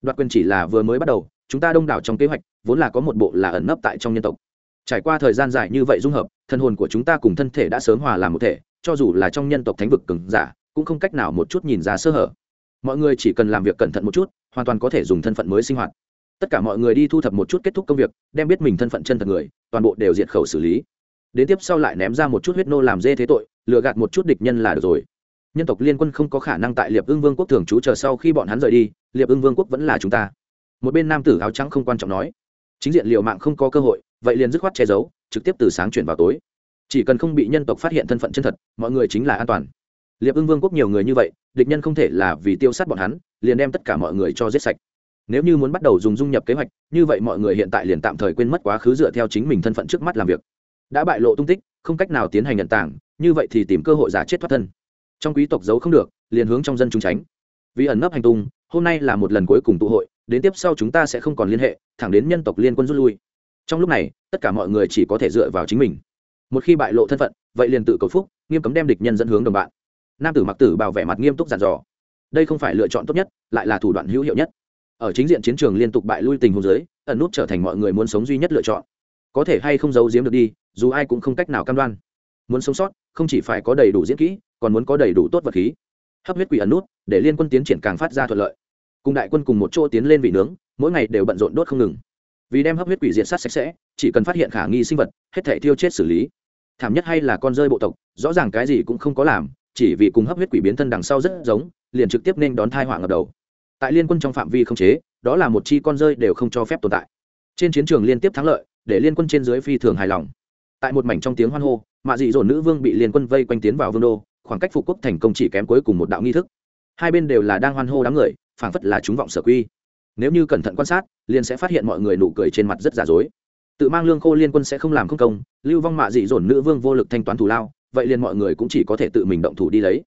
Đoạt quyền chỉ là vừa mới bắt đầu chúng ta đông đảo trong kế hoạch, vốn là có một bộ là ẩn nấp tại trong nhân tộc. Trải qua thời gian dài như vậy dung hợp, thân hồn của chúng ta cùng thân thể đã sớm hòa làm một thể, cho dù là trong nhân tộc thánh vực cứng giả, cũng không cách nào một chút nhìn ra sơ hở. Mọi người chỉ cần làm việc cẩn thận một chút, hoàn toàn có thể dùng thân phận mới sinh hoạt. Tất cả mọi người đi thu thập một chút kết thúc công việc, đem biết mình thân phận chân thật người, toàn bộ đều diệt khẩu xử lý. Đến tiếp sau lại ném ra một chút huyết nô làm dê thế tội, lừa gạt một chút địch nhân là được rồi. Nhân tộc liên quân không có khả năng tại liệp ưng vương quốc thường trú chờ sau khi bọn hắn rời đi, liệp ưng vương quốc vẫn là chúng ta một bên nam tử áo trắng không quan trọng nói, chính diện liệu mạng không có cơ hội, vậy liền dứt khoát che giấu, trực tiếp từ sáng chuyển vào tối. Chỉ cần không bị nhân tộc phát hiện thân phận chân thật, mọi người chính là an toàn. Liệp ưng vương quốc nhiều người như vậy, địch nhân không thể là vì tiêu sát bọn hắn, liền đem tất cả mọi người cho giết sạch. Nếu như muốn bắt đầu dùng dung nhập kế hoạch, như vậy mọi người hiện tại liền tạm thời quên mất quá khứ dựa theo chính mình thân phận trước mắt làm việc. Đã bại lộ tung tích, không cách nào tiến hành nhận tảng, như vậy thì tìm cơ hội giả chết thoát thân. Trong quý tộc giấu không được, liền hướng trong dân chúng tránh. Vì ẩn nấp hành tung, hôm nay là một lần cuối cùng tụ hội đến tiếp sau chúng ta sẽ không còn liên hệ, thẳng đến nhân tộc liên quân rút lui. Trong lúc này, tất cả mọi người chỉ có thể dựa vào chính mình. Một khi bại lộ thân phận, vậy liền tự cầu phúc, nghiêm cấm đem địch nhân dẫn hướng đồng bạn. Nam tử mặc tử bảo vệ mặt nghiêm túc giàn dò. Đây không phải lựa chọn tốt nhất, lại là thủ đoạn hữu hiệu nhất. Ở chính diện chiến trường liên tục bại lui tình huống giới ẩn nút trở thành mọi người muốn sống duy nhất lựa chọn. Có thể hay không giấu giếm được đi, dù ai cũng không cách nào cam đoan. Muốn sống sót, không chỉ phải có đầy đủ diễn kỹ, còn muốn có đầy đủ tốt vật khí. Hấp huyết quỷ ẩn nút, để liên quân tiến triển càng phát ra thuận lợi cùng đại quân cùng một chỗ tiến lên vị nướng, mỗi ngày đều bận rộn đốt không ngừng. Vì đem hấp huyết quỷ diệt sát sạch sẽ, chỉ cần phát hiện khả nghi sinh vật, hết thể tiêu chết xử lý. Thảm nhất hay là con rơi bộ tộc, rõ ràng cái gì cũng không có làm, chỉ vì cùng hấp huyết quỷ biến thân đằng sau rất giống, liền trực tiếp nên đón thai họa ngập đầu. Tại liên quân trong phạm vi không chế, đó là một chi con rơi đều không cho phép tồn tại. Trên chiến trường liên tiếp thắng lợi, để liên quân trên dưới phi thường hài lòng. Tại một mảnh trong tiếng hoan hô, mạ dị dồn nữ vương bị liên quân vây quanh tiến vào vương đô, khoảng cách phục quốc thành công chỉ kém cuối cùng một đạo nghi thức. Hai bên đều là đang hoan hô đám người phảng phất là chúng vọng sở quy. Nếu như cẩn thận quan sát, liền sẽ phát hiện mọi người nụ cười trên mặt rất giả dối. Tự mang lương khô liên quân sẽ không làm không công, lưu vong mạ dị dồn nữ vương vô lực thanh toán thù lao, vậy liền mọi người cũng chỉ có thể tự mình động thủ đi lấy.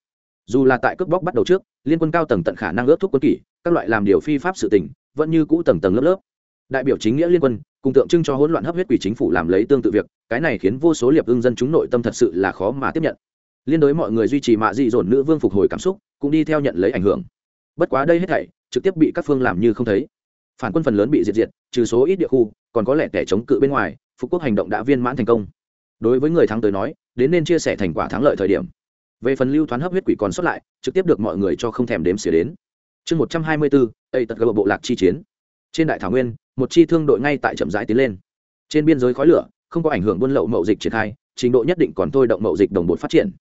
Dù là tại cướp bóc bắt đầu trước, liên quân cao tầng tận khả năng ướt thuốc quân kỷ, các loại làm điều phi pháp sự tình, vẫn như cũ tầng tầng lớp lớp. Đại biểu chính nghĩa liên quân, cùng tượng trưng cho hỗn loạn hấp huyết quỷ chính phủ làm lấy tương tự việc, cái này khiến vô số liệp ưng dân chúng nội tâm thật sự là khó mà tiếp nhận. Liên đối mọi người duy trì mạ dị dồn nữ vương phục hồi cảm xúc, cũng đi theo nhận lấy ảnh hưởng bất quá đây hết thảy, trực tiếp bị các phương làm như không thấy. Phản quân phần lớn bị diệt diệt, trừ số ít địa khu, còn có lẽ kẻ chống cự bên ngoài, phục quốc hành động đã viên mãn thành công. Đối với người thắng tới nói, đến nên chia sẻ thành quả thắng lợi thời điểm. Về phần lưu thoán hấp huyết quỷ còn xuất lại, trực tiếp được mọi người cho không thèm đếm xỉa đến. Chương một trăm hai mươi bốn ây tật gỡ bộ lạc chi chiến. Trên đại thảo nguyên, một chi thương đội ngay tại chậm rãi tiến lên. Trên biên giới khói lửa, không có ảnh hưởng buôn lậu mậu dịch triển khai, trình độ nhất định còn thôi động mậu dịch đồng bộ phát triển.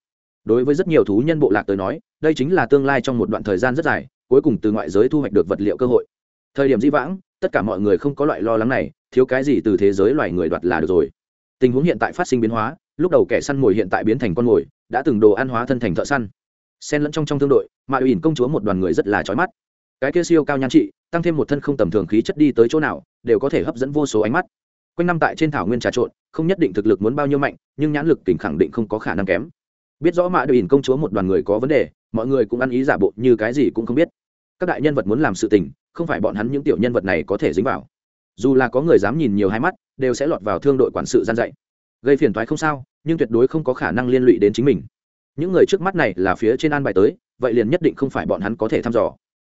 Đối với rất nhiều thú nhân bộ lạc tới nói, đây chính là tương lai trong một đoạn thời gian rất dài cuối cùng từ ngoại giới thu hoạch được vật liệu cơ hội. Thời điểm di vãng, tất cả mọi người không có loại lo lắng này, thiếu cái gì từ thế giới loài người đoạt là được rồi. Tình huống hiện tại phát sinh biến hóa, lúc đầu kẻ săn mồi hiện tại biến thành con mồi, đã từng đồ ăn hóa thân thành thợ săn. Xen lẫn trong trong thương đội, mà ủy công chúa một đoàn người rất là trói mắt. Cái kia siêu cao nhan trị, tăng thêm một thân không tầm thường khí chất đi tới chỗ nào, đều có thể hấp dẫn vô số ánh mắt. Quanh năm tại trên thảo nguyên trà trộn, không nhất định thực lực muốn bao nhiêu mạnh, nhưng nhãn lực tỉnh khẳng định không có khả năng kém. Biết rõ mạ đội ỉn công chúa một đoàn người có vấn đề mọi người cũng ăn ý giả bộ như cái gì cũng không biết. Các đại nhân vật muốn làm sự tình, không phải bọn hắn những tiểu nhân vật này có thể dính vào. Dù là có người dám nhìn nhiều hai mắt, đều sẽ lọt vào thương đội quản sự gian dạy. Gây phiền toái không sao, nhưng tuyệt đối không có khả năng liên lụy đến chính mình. Những người trước mắt này là phía trên an bài tới, vậy liền nhất định không phải bọn hắn có thể thăm dò.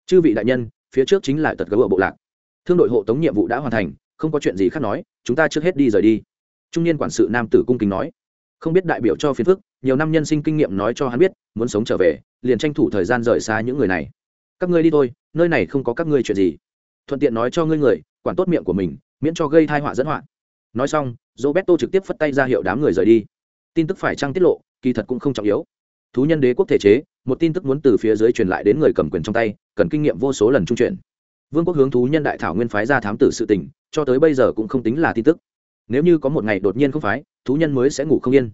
Chư vị đại nhân, phía trước chính là tật gấu ở bộ lạc. Thương đội hộ tống nhiệm vụ đã hoàn thành, không có chuyện gì khác nói, chúng ta trước hết đi rời đi. Trung niên quản sự nam tử cung kính nói không biết đại biểu cho phiền phức, nhiều năm nhân sinh kinh nghiệm nói cho hắn biết, muốn sống trở về, liền tranh thủ thời gian rời xa những người này. Các ngươi đi thôi, nơi này không có các ngươi chuyện gì. Thuận tiện nói cho ngươi người, quản tốt miệng của mình, miễn cho gây thai họa dẫn họa. Nói xong, roberto trực tiếp phất tay ra hiệu đám người rời đi. Tin tức phải trăng tiết lộ, kỳ thật cũng không trọng yếu. Thú nhân đế quốc thể chế, một tin tức muốn từ phía dưới truyền lại đến người cầm quyền trong tay, cần kinh nghiệm vô số lần trung chuyển. Vương quốc hướng thú nhân đại thảo nguyên phái ra thám tử sự tình, cho tới bây giờ cũng không tính là tin tức nếu như có một ngày đột nhiên không phái, thú nhân mới sẽ ngủ không yên.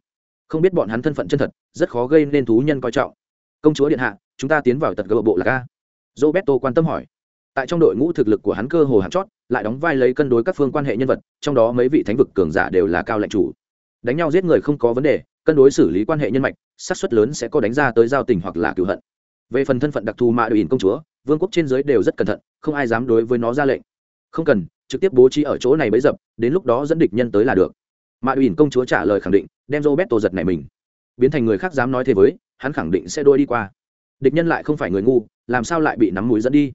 Không biết bọn hắn thân phận chân thật, rất khó gây nên thú nhân coi trọng. Công chúa điện hạ, chúng ta tiến vào tật gỡ bộ là ca roberto quan tâm hỏi. Tại trong đội ngũ thực lực của hắn cơ hồ hạt chót, lại đóng vai lấy cân đối các phương quan hệ nhân vật, trong đó mấy vị thánh vực cường giả đều là cao lệnh chủ. Đánh nhau giết người không có vấn đề, cân đối xử lý quan hệ nhân mạch, xác suất lớn sẽ có đánh ra tới giao tình hoặc là cựu hận. Về phần thân phận đặc thù mạ đội ỉn công chúa, vương quốc trên giới đều rất cẩn thận, không ai dám đối với nó ra lệnh. Không cần trực tiếp bố trí ở chỗ này bấy dập, đến lúc đó dẫn địch nhân tới là được. Mạ Uyển công chúa trả lời khẳng định, đem roberto giật này mình. Biến thành người khác dám nói thế với, hắn khẳng định sẽ đôi đi qua. Địch nhân lại không phải người ngu, làm sao lại bị nắm mũi dẫn đi?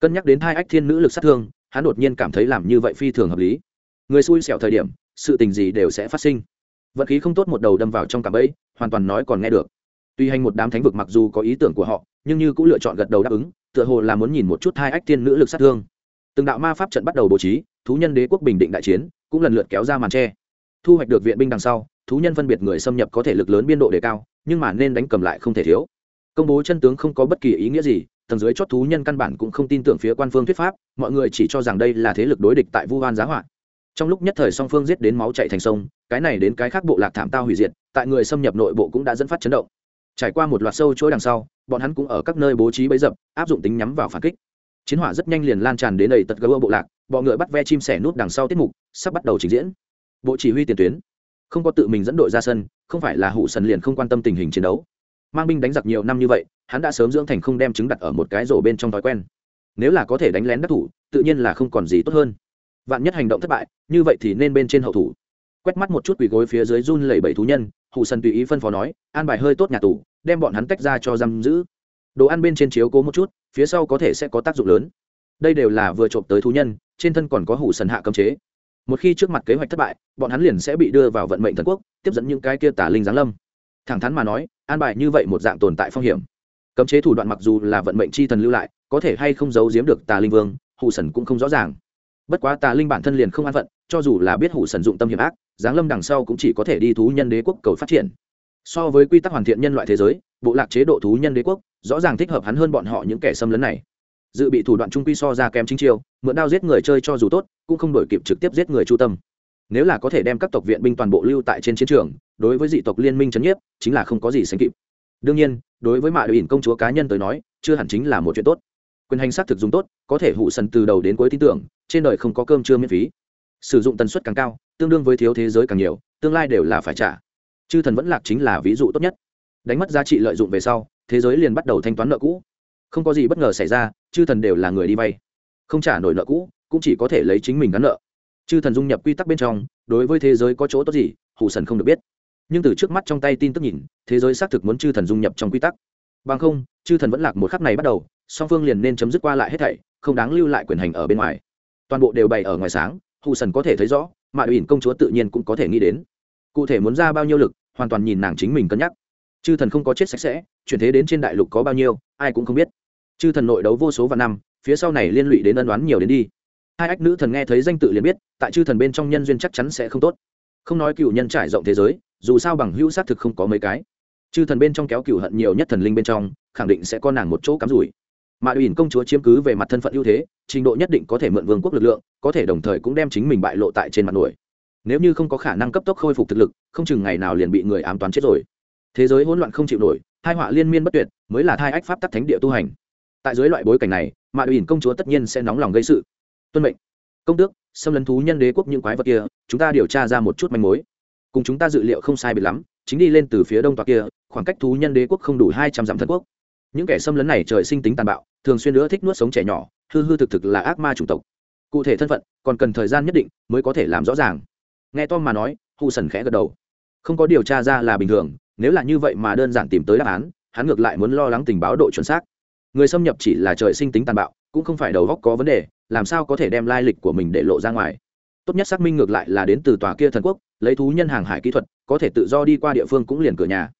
Cân nhắc đến hai ách thiên nữ lực sát thương, hắn đột nhiên cảm thấy làm như vậy phi thường hợp lý. Người xui xẻo thời điểm, sự tình gì đều sẽ phát sinh. Vận khí không tốt một đầu đâm vào trong cạm bẫy, hoàn toàn nói còn nghe được. Tuy hành một đám thánh vực mặc dù có ý tưởng của họ, nhưng như cũng lựa chọn gật đầu đáp ứng, tựa hồ là muốn nhìn một chút hai ách thiên nữ lực sát thương từng đạo ma pháp trận bắt đầu bố trí, thú nhân đế quốc bình định đại chiến, cũng lần lượt kéo ra màn tre. Thu hoạch được viện binh đằng sau, thú nhân phân biệt người xâm nhập có thể lực lớn biên độ đề cao, nhưng mà nên đánh cầm lại không thể thiếu. Công bố chân tướng không có bất kỳ ý nghĩa gì, tầng dưới chót thú nhân căn bản cũng không tin tưởng phía quan phương thuyết pháp, mọi người chỉ cho rằng đây là thế lực đối địch tại vu hoan giá hoạn trong lúc nhất thời song phương giết đến máu chạy thành sông, cái này đến cái khác bộ lạc thảm tao hủy diệt, tại người xâm nhập nội bộ cũng đã dẫn phát chấn động. Trải qua một loạt sâu chuỗi đằng sau, bọn hắn cũng ở các nơi bố trí bấy dập, áp dụng tính nhắm vào phản kích chiến hỏa rất nhanh liền lan tràn đến đầy tật gấu bộ lạc, bọ ngựa bắt ve chim sẻ nút đằng sau tiết mục, sắp bắt đầu trình diễn. Bộ chỉ huy tiền tuyến. Không có tự mình dẫn đội ra sân, không phải là hụ sần liền không quan tâm tình hình chiến đấu. Mang binh đánh giặc nhiều năm như vậy, hắn đã sớm dưỡng thành không đem trứng đặt ở một cái rổ bên trong thói quen. Nếu là có thể đánh lén đắc thủ, tự nhiên là không còn gì tốt hơn. Vạn nhất hành động thất bại, như vậy thì nên bên trên hậu thủ. Quét mắt một chút quỳ gối phía dưới run lẩy bẩy thú nhân hụ sần tùy ý phân phó nói, an bài hơi tốt nhà tù, đem bọn hắn tách ra cho giam giữ. Đồ ăn bên trên chiếu cố một chút phía sau có thể sẽ có tác dụng lớn. Đây đều là vừa trộm tới thú nhân, trên thân còn có hủ sần hạ cấm chế. Một khi trước mặt kế hoạch thất bại, bọn hắn liền sẽ bị đưa vào vận mệnh thần quốc, tiếp dẫn những cái kia tả linh giáng lâm. Thẳng thắn mà nói, an bài như vậy một dạng tồn tại phong hiểm. Cấm chế thủ đoạn mặc dù là vận mệnh c h i thần lưu lại, có thể hay không giấu giếm được tà linh vương, hủ sần cũng không rõ ràng. Bất quá tà linh bản thân liền không an phận, cho dù là biết hủ sần dụng tâm hiểm ác, giáng lâm đằng sau cũng chỉ có thể đi thú nhân đế quốc cầu phát triển. So với quy tắc hoàn thiện nhân loại thế giới, bộ lạc chế độ thú nhân đế quốc rõ ràng thích hợp hắn hơn bọn họ những kẻ xâm lấn này. Dự bị thủ đoạn trung quy so ra kém chính chiêu, mượn đao giết người chơi cho dù tốt, cũng không đổi kịp trực tiếp giết người chu tâm. Nếu là có thể đem các tộc viện binh toàn bộ lưu tại trên chiến trường, đối với dị tộc liên minh trấn nhiếp, chính là không có gì sánh kịp. Đương nhiên, đối với mạ đội ỉn công chúa cá nhân tới nói, chưa hẳn chính là một chuyện tốt. Quyền hành xác thực dùng tốt, có thể hụ sần từ đầu đến cuối tin tưởng, trên đời không có cơm chưa miễn phí. Sử dụng tần suất càng cao, tương đương với thiếu thế giới càng nhiều, tương lai đều là phải trả. Chư thần vẫn lạc chính là ví dụ tốt nhất. Đánh mất giá trị lợi dụng về sau thế giới liền bắt đầu thanh toán nợ cũ. Không có gì bất ngờ xảy ra, chư thần đều là người đi vay. Không trả nổi nợ cũ, cũng chỉ có thể lấy chính mình gắn nợ. Chư thần dung nhập quy tắc bên trong, đối với thế giới có chỗ tốt gì hủ sần không được biết. Nhưng từ trước mắt trong tay tin tức nhìn, thế giới xác thực muốn chư thần dung nhập trong quy tắc. Bằng không, chư thần vẫn lạc một khắc này bắt đầu, song phương liền nên chấm dứt qua lại hết thảy, không đáng lưu lại quyền hành ở bên ngoài. Toàn bộ đều bày ở ngoài sáng, hù sần có thể thấy rõ, mà ủy công chúa tự nhiên cũng có thể nghĩ đến. Cụ thể muốn ra bao nhiêu lực, hoàn toàn nhìn nàng chính mình cân nhắc chư thần không có chết sạch sẽ, chuyển thế đến trên đại lục có bao nhiêu, ai cũng không biết. Chư thần nội đấu vô số và năm, phía sau này liên lụy đến ân đoán nhiều đến đi. Hai ách nữ thần nghe thấy danh tự liền biết, tại chư thần bên trong nhân duyên chắc chắn sẽ không tốt. Không nói cựu nhân trải rộng thế giới, dù sao bằng hữu xác thực không có mấy cái. Chư thần bên trong kéo cựu hận nhiều nhất thần linh bên trong, khẳng định sẽ có nàng một chỗ cắm rủi. Mà ủy công chúa chiếm cứ về mặt thân phận ưu thế, trình độ nhất định có thể mượn vương quốc lực lượng, có thể đồng thời cũng đem chính mình bại lộ tại trên mặt nổi. Nếu như không có khả năng cấp tốc khôi phục thực lực, không chừng ngày nào liền bị người ám toán chết rồi thế giới hỗn loạn không chịu nổi hai họa liên miên bất tuyệt, mới là thai ách pháp tắc thánh địa tu hành. Tại dưới loại bối cảnh này, mạ ủy công chúa tất nhiên sẽ nóng lòng gây sự. Tuân mệnh. Công tước, xâm lấn thú nhân đế quốc những quái vật kia, chúng ta điều tra ra một chút manh mối. Cùng chúng ta dự liệu không sai biệt lắm, chính đi lên từ phía đông tòa kia, khoảng cách thú nhân đế quốc không đủ hai trăm dặm thần quốc. Những kẻ xâm lấn này trời sinh tính tàn bạo, thường xuyên nữa thích nuốt sống trẻ nhỏ, hư hư thực thực là ác ma chủng tộc. Cụ thể thân phận, còn cần thời gian nhất định mới có thể làm rõ ràng. Nghe tom mà nói hù sần khẽ gật đầu. Không có điều tra ra là bình thường nếu là như vậy mà đơn giản tìm tới đáp án, hắn ngược lại muốn lo lắng tình báo độ chuẩn xác. Người xâm nhập chỉ là trời sinh tính tàn bạo, cũng không phải đầu góc có vấn đề, làm sao có thể đem lai lịch của mình để lộ ra ngoài. Tốt nhất xác minh ngược lại là đến từ tòa kia thần quốc, lấy thú nhân hàng hải kỹ thuật, có thể tự do đi qua địa phương cũng liền cửa nhà.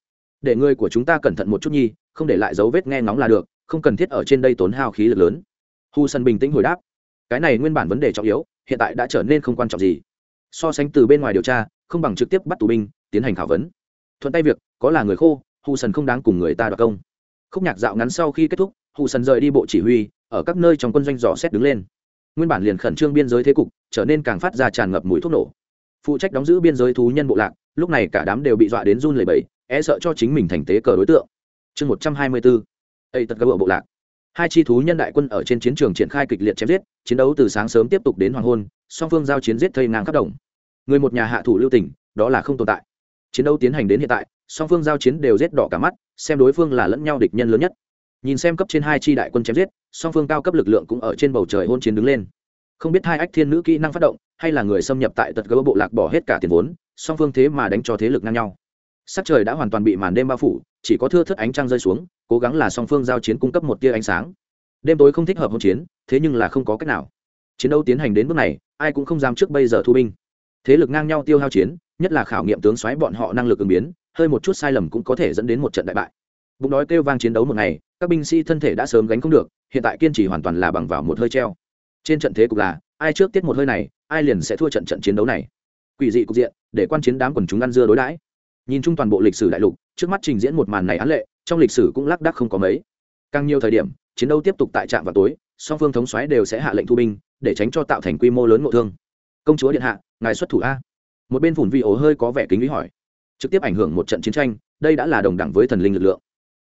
Để người của chúng ta cẩn thận một chút nhi, không để lại dấu vết nghe ngóng là được, không cần thiết ở trên đây tốn hao khí lực lớn. Hu sân bình tĩnh hồi đáp. Cái này nguyên bản vấn đề trọng yếu, hiện tại đã trở nên không quan trọng gì. So sánh từ bên ngoài điều tra, không bằng trực tiếp bắt tù binh, tiến hành khảo vấn. Thuận tay việc có là người khô, hù sần không đáng cùng người ta đoạt công. Khúc nhạc dạo ngắn sau khi kết thúc, hù sần rời đi bộ chỉ huy, ở các nơi trong quân doanh dò xét đứng lên. Nguyên bản liền khẩn trương biên giới thế cục, trở nên càng phát ra tràn ngập mùi thuốc nổ. Phụ trách đóng giữ biên giới thú nhân bộ lạc, lúc này cả đám đều bị dọa đến run lẩy bẩy e sợ cho chính mình thành tế cờ đối tượng. Chương một trăm hai mươi bốn ây tật cơ bộ bộ lạc. Hai chi thú nhân đại quân ở trên chiến trường triển khai kịch liệt chém giết, chiến đấu từ sáng sớm tiếp tục đến hoàng hôn, song phương giao chiến giết thây ngang khắp đồng. Người một nhà hạ thủ lưu tỉnh đó là không tồn tại. Chiến đấu tiến hành đến hiện tại song phương giao chiến đều giết đỏ cả mắt, xem đối phương là lẫn nhau địch nhân lớn nhất. Nhìn xem cấp trên hai chi đại quân chém giết, song phương cao cấp lực lượng cũng ở trên bầu trời hôn chiến đứng lên. Không biết hai ách thiên nữ kỹ năng phát động, hay là người xâm nhập tại tật gỡ bộ lạc bỏ hết cả tiền vốn, song phương thế mà đánh cho thế lực ngang nhau. Sắc trời đã hoàn toàn bị màn đêm bao phủ, chỉ có thưa thất ánh trăng rơi xuống, cố gắng là song phương giao chiến cung cấp một tia ánh sáng. Đêm tối không thích hợp hỗn chiến, thế nhưng là không có cách nào. Chiến đấu tiến hành đến bước này, ai cũng không dám trước bây giờ thu binh. Thế lực ngang nhau tiêu hao chiến, nhất là khảo nghiệm tướng xoáy bọn họ năng lực ứng biến hơi một chút sai lầm cũng có thể dẫn đến một trận đại bại. Bụng đói kêu vang chiến đấu một ngày, các binh sĩ thân thể đã sớm gánh không được, hiện tại kiên trì hoàn toàn là bằng vào một hơi treo. Trên trận thế cục là, ai trước tiết một hơi này, ai liền sẽ thua trận trận chiến đấu này. Quỷ dị cục diện, để quan chiến đám quần chúng ăn dưa đối đãi. Nhìn chung toàn bộ lịch sử đại lục, trước mắt trình diễn một màn này án lệ, trong lịch sử cũng lác đác không có mấy. Càng nhiều thời điểm, chiến đấu tiếp tục tại trạm vào tối, song phương thống xoáy đều sẽ hạ lệnh thu binh, để tránh cho tạo thành quy mô lớn ngộ thương. Công chúa điện hạ, ngài xuất thủ a. Một bên phủn vị ổ hơi có vẻ kính lý hỏi trực tiếp ảnh hưởng một trận chiến tranh, đây đã là đồng đẳng với thần linh lực lượng.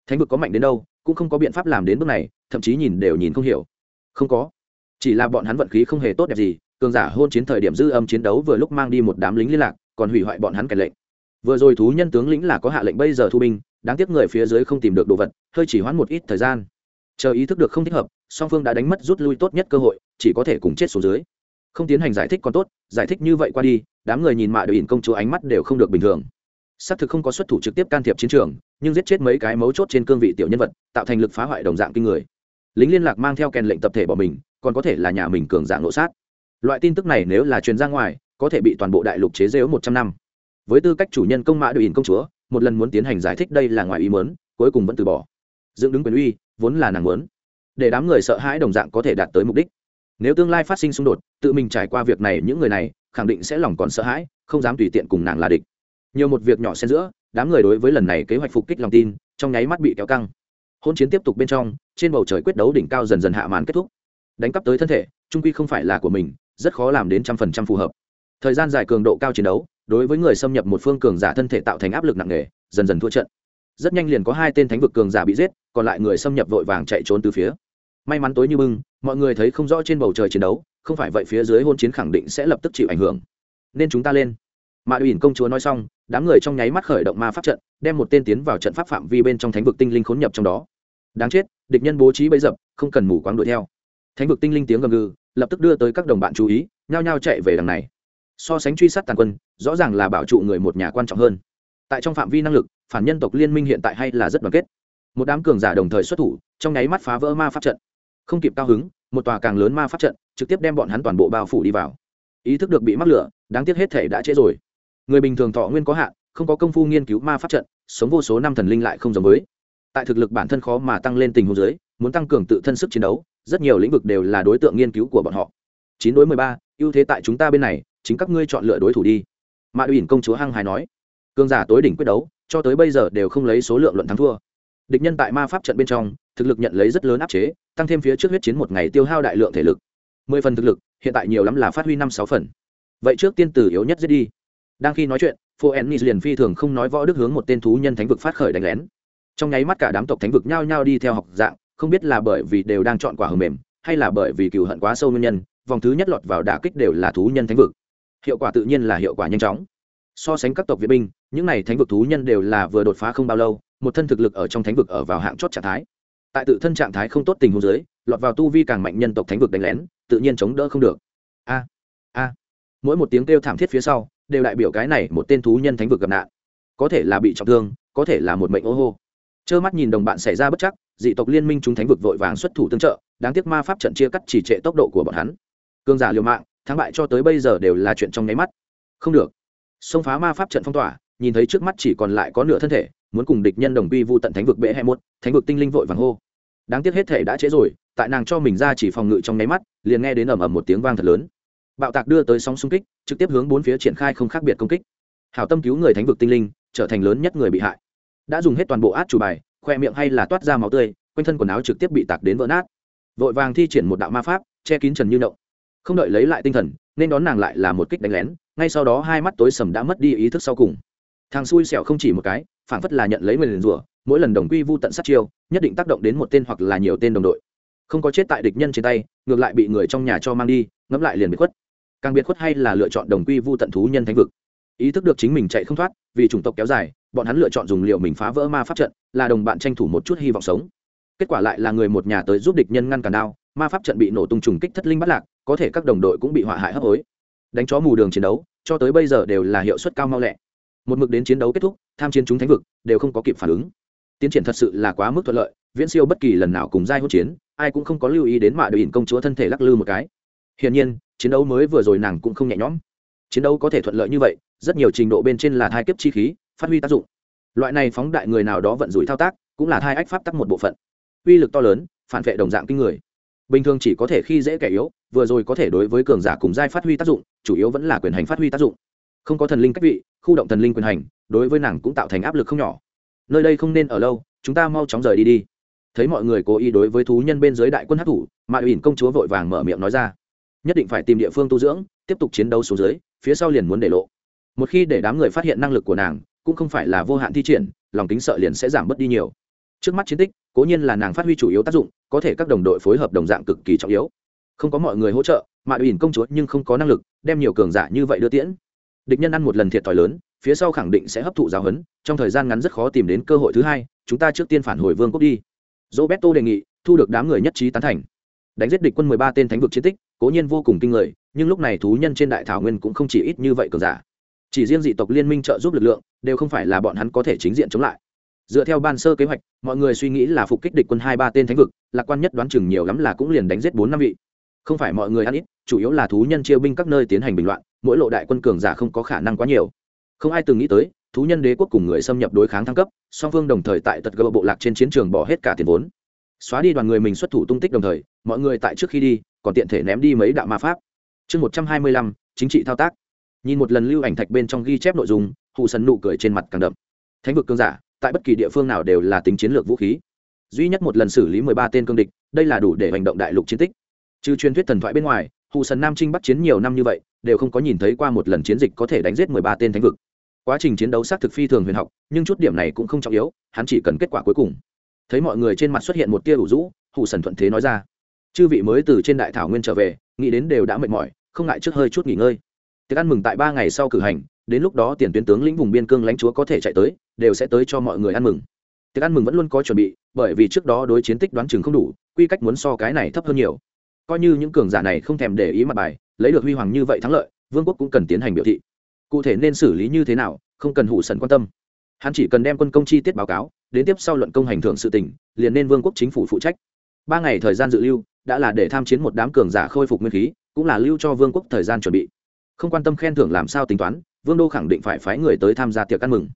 Thánh vực có mạnh đến đâu, cũng không có biện pháp làm đến bước này, thậm chí nhìn đều nhìn không hiểu. Không có. Chỉ là bọn hắn vận khí không hề tốt đẹp gì, cường giả hôn chiến thời điểm dư âm chiến đấu vừa lúc mang đi một đám lính liên lạc, còn hủy hoại bọn hắn kẻ lệnh. Vừa rồi thú nhân tướng lĩnh là có hạ lệnh bây giờ thu binh, đáng tiếc người phía dưới không tìm được đồ vật, hơi chỉ hoãn một ít thời gian. Chờ ý thức được không thích hợp, song phương đã đánh mất rút lui tốt nhất cơ hội, chỉ có thể cùng chết xuống dưới. Không tiến hành giải thích còn tốt, giải thích như vậy qua đi, đám người nhìn mạ đội ỉn công chúa ánh mắt đều không được bình thường xác thực không có xuất thủ trực tiếp can thiệp chiến trường, nhưng giết chết mấy cái mấu chốt trên cương vị tiểu nhân vật, tạo thành lực phá hoại đồng dạng kinh người. Lính liên lạc mang theo kèn lệnh tập thể bỏ mình, còn có thể là nhà mình cường dạng nộ sát. Loại tin tức này nếu là truyền ra ngoài, có thể bị toàn bộ đại lục chế dễu một trăm năm. Với tư cách chủ nhân công mã đội ỉn công chúa, một lần muốn tiến hành giải thích đây là ngoài ý mớn cuối cùng vẫn từ bỏ. Dựng đứng quyền uy, vốn là nàng muốn, để đám người sợ hãi đồng dạng có thể đạt tới mục đích. Nếu tương lai phát sinh xung đột, tự mình trải qua việc này những người này, khẳng định sẽ lòng còn sợ hãi, không dám tùy tiện cùng nàng là địch nhiều một việc nhỏ xen giữa, đám người đối với lần này kế hoạch phục kích lòng tin, trong nháy mắt bị kéo căng. Hôn chiến tiếp tục bên trong, trên bầu trời quyết đấu đỉnh cao dần dần hạ màn kết thúc. Đánh cắp tới thân thể, trung quy không phải là của mình, rất khó làm đến trăm phần trăm phù hợp. Thời gian dài cường độ cao chiến đấu, đối với người xâm nhập một phương cường giả thân thể tạo thành áp lực nặng nề, dần dần thua trận. Rất nhanh liền có hai tên thánh vực cường giả bị giết, còn lại người xâm nhập vội vàng chạy trốn từ phía. May mắn tối như bưng, mọi người thấy không rõ trên bầu trời chiến đấu, không phải vậy phía dưới hôn chiến khẳng định sẽ lập tức chịu ảnh hưởng. Nên chúng ta lên. Mạ ủy công chúa nói xong đám người trong nháy mắt khởi động ma pháp trận, đem một tên tiến vào trận pháp phạm vi bên trong thánh vực tinh linh khốn nhập trong đó. Đáng chết, địch nhân bố trí bấy dập, không cần mù quáng đuổi theo. Thánh vực tinh linh tiếng gầm gừ, lập tức đưa tới các đồng bạn chú ý, nhao nhao chạy về đằng này. So sánh truy sát tàn quân, rõ ràng là bảo trụ người một nhà quan trọng hơn. Tại trong phạm vi năng lực, phản nhân tộc liên minh hiện tại hay là rất đoàn kết. Một đám cường giả đồng thời xuất thủ, trong nháy mắt phá vỡ ma pháp trận. Không kịp cao hứng, một tòa càng lớn ma pháp trận, trực tiếp đem bọn hắn toàn bộ bao phủ đi vào. Ý thức được bị mắc lửa, đáng tiếc hết thể đã trễ rồi người bình thường thọ nguyên có hạn, không có công phu nghiên cứu ma pháp trận, sống vô số năm thần linh lại không giống với. Tại thực lực bản thân khó mà tăng lên tình huống giới muốn tăng cường tự thân sức chiến đấu, rất nhiều lĩnh vực đều là đối tượng nghiên cứu của bọn họ. Chín đối mười ba, ưu thế tại chúng ta bên này, chính các ngươi chọn lựa đối thủ đi. Mạ uyển công chúa hăng hải nói. Cường giả tối đỉnh quyết đấu, cho tới bây giờ đều không lấy số lượng luận thắng thua. Địch nhân tại ma pháp trận bên trong, thực lực nhận lấy rất lớn áp chế, tăng thêm phía trước huyết chiến một ngày tiêu hao đại lượng thể lực. Mười phần thực lực, hiện tại nhiều lắm là phát huy năm sáu phần. Vậy trước tiên tử yếu nhất giết đi đang khi nói chuyện phô ennis liền phi thường không nói võ đức hướng một tên thú nhân thánh vực phát khởi đánh lén. Trong nháy mắt cả đám tộc thánh vực nhao nhao đi theo học dạng, không biết là bởi vì đều đang chọn quả hầm mềm, hay là bởi vì cừu hận quá sâu nguyên nhân, vòng thứ nhất lọt vào đả kích đều là thú nhân thánh vực. Hiệu quả tự nhiên là hiệu quả nhanh chóng. So sánh các tộc viện binh, những này thánh vực thú nhân đều là vừa đột phá không bao lâu, một thân thực lực ở trong thánh vực ở vào hạng chót trạng thái. Tại tự thân trạng thái không tốt tình huống dưới, lọt vào tu vi càng mạnh nhân tộc thánh vực đánh lén, tự nhiên chống đỡ không được. A a. Mỗi một tiếng kêu thảm thiết phía sau đều đại biểu cái này một tên thú nhân thánh vực gặp nạn. Có thể là bị trọng thương, có thể là một mệnh ô hô. Trơ mắt nhìn đồng bạn xảy ra bất chắc, dị tộc liên minh chúng thánh vực vội vàng xuất thủ tương trợ, đáng tiếc ma pháp trận chia cắt chỉ trệ tốc độ của bọn hắn. Cương giả liều mạng, thắng bại cho tới bây giờ đều là chuyện trong nháy mắt. Không được. Xông phá ma pháp trận phong tỏa, nhìn thấy trước mắt chỉ còn lại có nửa thân thể, muốn cùng địch nhân đồng quy vu tận thánh vực bệ hai một, thánh vực tinh linh vội vàng hô. Đáng tiếc hết thể đã trễ rồi, tại nàng cho mình ra chỉ phòng ngự trong nháy mắt, liền nghe đến ầm ầm một tiếng vang thật lớn bạo tạc đưa tới sóng xung kích, trực tiếp hướng bốn phía triển khai không khác biệt công kích. Hảo tâm cứu người thánh vực tinh linh, trở thành lớn nhất người bị hại. Đã dùng hết toàn bộ át chủ bài, khoe miệng hay là toát ra máu tươi, quanh thân quần áo trực tiếp bị tạc đến vỡ nát. Vội vàng thi triển một đạo ma pháp, che kín trần như động. Không đợi lấy lại tinh thần, nên đón nàng lại là một kích đánh lén, ngay sau đó hai mắt tối sầm đã mất đi ý thức sau cùng. Thằng xui xẻo không chỉ một cái phản phất là nhận lấy mình rủa, mỗi lần đồng quy vu tận sát chiêu, nhất định tác động đến một tên hoặc là nhiều tên đồng đội không có chết tại địch nhân trên tay, ngược lại bị người trong nhà cho mang đi, ngẫm lại liền bị khuất. Càng biệt khuất hay là lựa chọn đồng quy vu tận thú nhân thánh vực. Ý thức được chính mình chạy không thoát, vì chủng tộc kéo dài, bọn hắn lựa chọn dùng liệu mình phá vỡ ma pháp trận, là đồng bạn tranh thủ một chút hy vọng sống. Kết quả lại là người một nhà tới giúp địch nhân ngăn cản đao, ma pháp trận bị nổ tung trùng kích thất linh bắt lạc, có thể các đồng đội cũng bị hỏa hại hấp hối. Đánh chó mù đường chiến đấu, cho tới bây giờ đều là hiệu suất cao mau lẹ. Một mực đến chiến đấu kết thúc, tham chiến chúng thánh vực, đều không có kịp phản ứng tiến triển thật sự là quá mức thuận lợi, viễn siêu bất kỳ lần nào cùng giai hỗn chiến, ai cũng không có lưu ý đến mạ đội công chúa thân thể lắc lư một cái. Hiển nhiên, chiến đấu mới vừa rồi nàng cũng không nhẹ nhõm. Chiến đấu có thể thuận lợi như vậy, rất nhiều trình độ bên trên là thai kiếp chi khí, phát huy tác dụng. Loại này phóng đại người nào đó vận rủi thao tác, cũng là thai ách pháp tắc một bộ phận. Uy lực to lớn, phản vệ đồng dạng kinh người. Bình thường chỉ có thể khi dễ kẻ yếu, vừa rồi có thể đối với cường giả cùng giai phát huy tác dụng, chủ yếu vẫn là quyền hành phát huy tác dụng. Không có thần linh cách vị, khu động thần linh quyền hành, đối với nàng cũng tạo thành áp lực không nhỏ nơi đây không nên ở lâu, chúng ta mau chóng rời đi đi. Thấy mọi người cố ý đối với thú nhân bên dưới đại quân hát thủ mà ủy công chúa vội vàng mở miệng nói ra. Nhất định phải tìm địa phương tu dưỡng, tiếp tục chiến đấu xuống dưới, phía sau liền muốn để lộ. Một khi để đám người phát hiện năng lực của nàng, cũng không phải là vô hạn thi triển, lòng kính sợ liền sẽ giảm bớt đi nhiều. Trước mắt chiến tích, cố nhiên là nàng phát huy chủ yếu tác dụng, có thể các đồng đội phối hợp đồng dạng cực kỳ trọng yếu. Không có mọi người hỗ trợ mà ủy công chúa nhưng không có năng lực, đem nhiều cường giả như vậy đưa tiễn. Địch nhân ăn một lần thiệt thòi lớn phía sau khẳng định sẽ hấp thụ giáo huấn, trong thời gian ngắn rất khó tìm đến cơ hội thứ hai, chúng ta trước tiên phản hồi vương quốc đi. Roberto đề nghị, thu được đám người nhất trí tán thành. Đánh giết địch quân mười ba tên thánh vực chiến tích, cố nhiên vô cùng kinh người, nhưng lúc này thú nhân trên đại thảo nguyên cũng không chỉ ít như vậy cường giả. Chỉ riêng dị tộc liên minh trợ giúp lực lượng, đều không phải là bọn hắn có thể chính diện chống lại. Dựa theo ban sơ kế hoạch, mọi người suy nghĩ là phục kích địch quân hai ba tên thánh vực, lạc quan nhất đoán chừng nhiều lắm là cũng liền đánh giết bốn năm vị. Không phải mọi người ăn ít, chủ yếu là thú nhân chia binh các nơi tiến hành bình loạn, mỗi lộ đại quân cường giả không có khả năng quá nhiều không ai từng nghĩ tới, thú nhân đế quốc cùng người xâm nhập đối kháng thăng cấp, song phương đồng thời tại tật gỡ bộ lạc trên chiến trường bỏ hết cả tiền vốn. Xóa đi đoàn người mình xuất thủ tung tích đồng thời, mọi người tại trước khi đi, còn tiện thể ném đi mấy đạo ma pháp. Chương một trăm hai mươi lăm, chính trị thao tác. Nhìn một lần lưu ảnh thạch bên trong ghi chép nội dung hụ sần nụ cười trên mặt càng đậm. Thánh vực cương giả, tại bất kỳ địa phương nào đều là tính chiến lược vũ khí. Duy nhất một lần xử lý mười ba tên cương địch, đây là đủ để hành động đại lục chiến tích. Trừ truyền thuyết thần thoại bên ngoài hụ sần nam trinh bắt chiến nhiều năm như vậy, đều không có nhìn thấy qua một lần chiến dịch có thể đánh giết mười ba tên thánh vực quá trình chiến đấu xác thực phi thường huyền học, nhưng chút điểm này cũng không trọng yếu, hắn chỉ cần kết quả cuối cùng. Thấy mọi người trên mặt xuất hiện một tia ủ rũ hụ sần thuận thế nói ra. Chư vị mới từ trên đại thảo nguyên trở về, nghĩ đến đều đã mệt mỏi, không ngại trước hơi chút nghỉ ngơi. Tiệc ăn mừng tại ba ngày sau cử hành, đến lúc đó tiền tuyến tướng lĩnh vùng biên cương lãnh chúa có thể chạy tới, đều sẽ tới cho mọi người ăn mừng. Tiệc ăn mừng vẫn luôn có chuẩn bị, bởi vì trước đó đối chiến tích đoán chừng không đủ, quy cách muốn so cái này thấp hơn nhiều. Coi như những cường giả này không thèm để ý mặt bài, lấy được huy hoàng như vậy thắng lợi, vương quốc cũng cần tiến hành biểu thị cụ thể nên xử lý như thế nào, không cần hủ sần quan tâm. Hắn chỉ cần đem quân công chi tiết báo cáo, đến tiếp sau luận công hành thưởng sự tỉnh liền nên vương quốc chính phủ phụ trách. Ba ngày thời gian dự lưu, đã là để tham chiến một đám cường giả khôi phục nguyên khí, cũng là lưu cho vương quốc thời gian chuẩn bị. Không quan tâm khen thưởng làm sao tính toán, vương đô khẳng định phải phái người tới tham gia tiệc ăn mừng.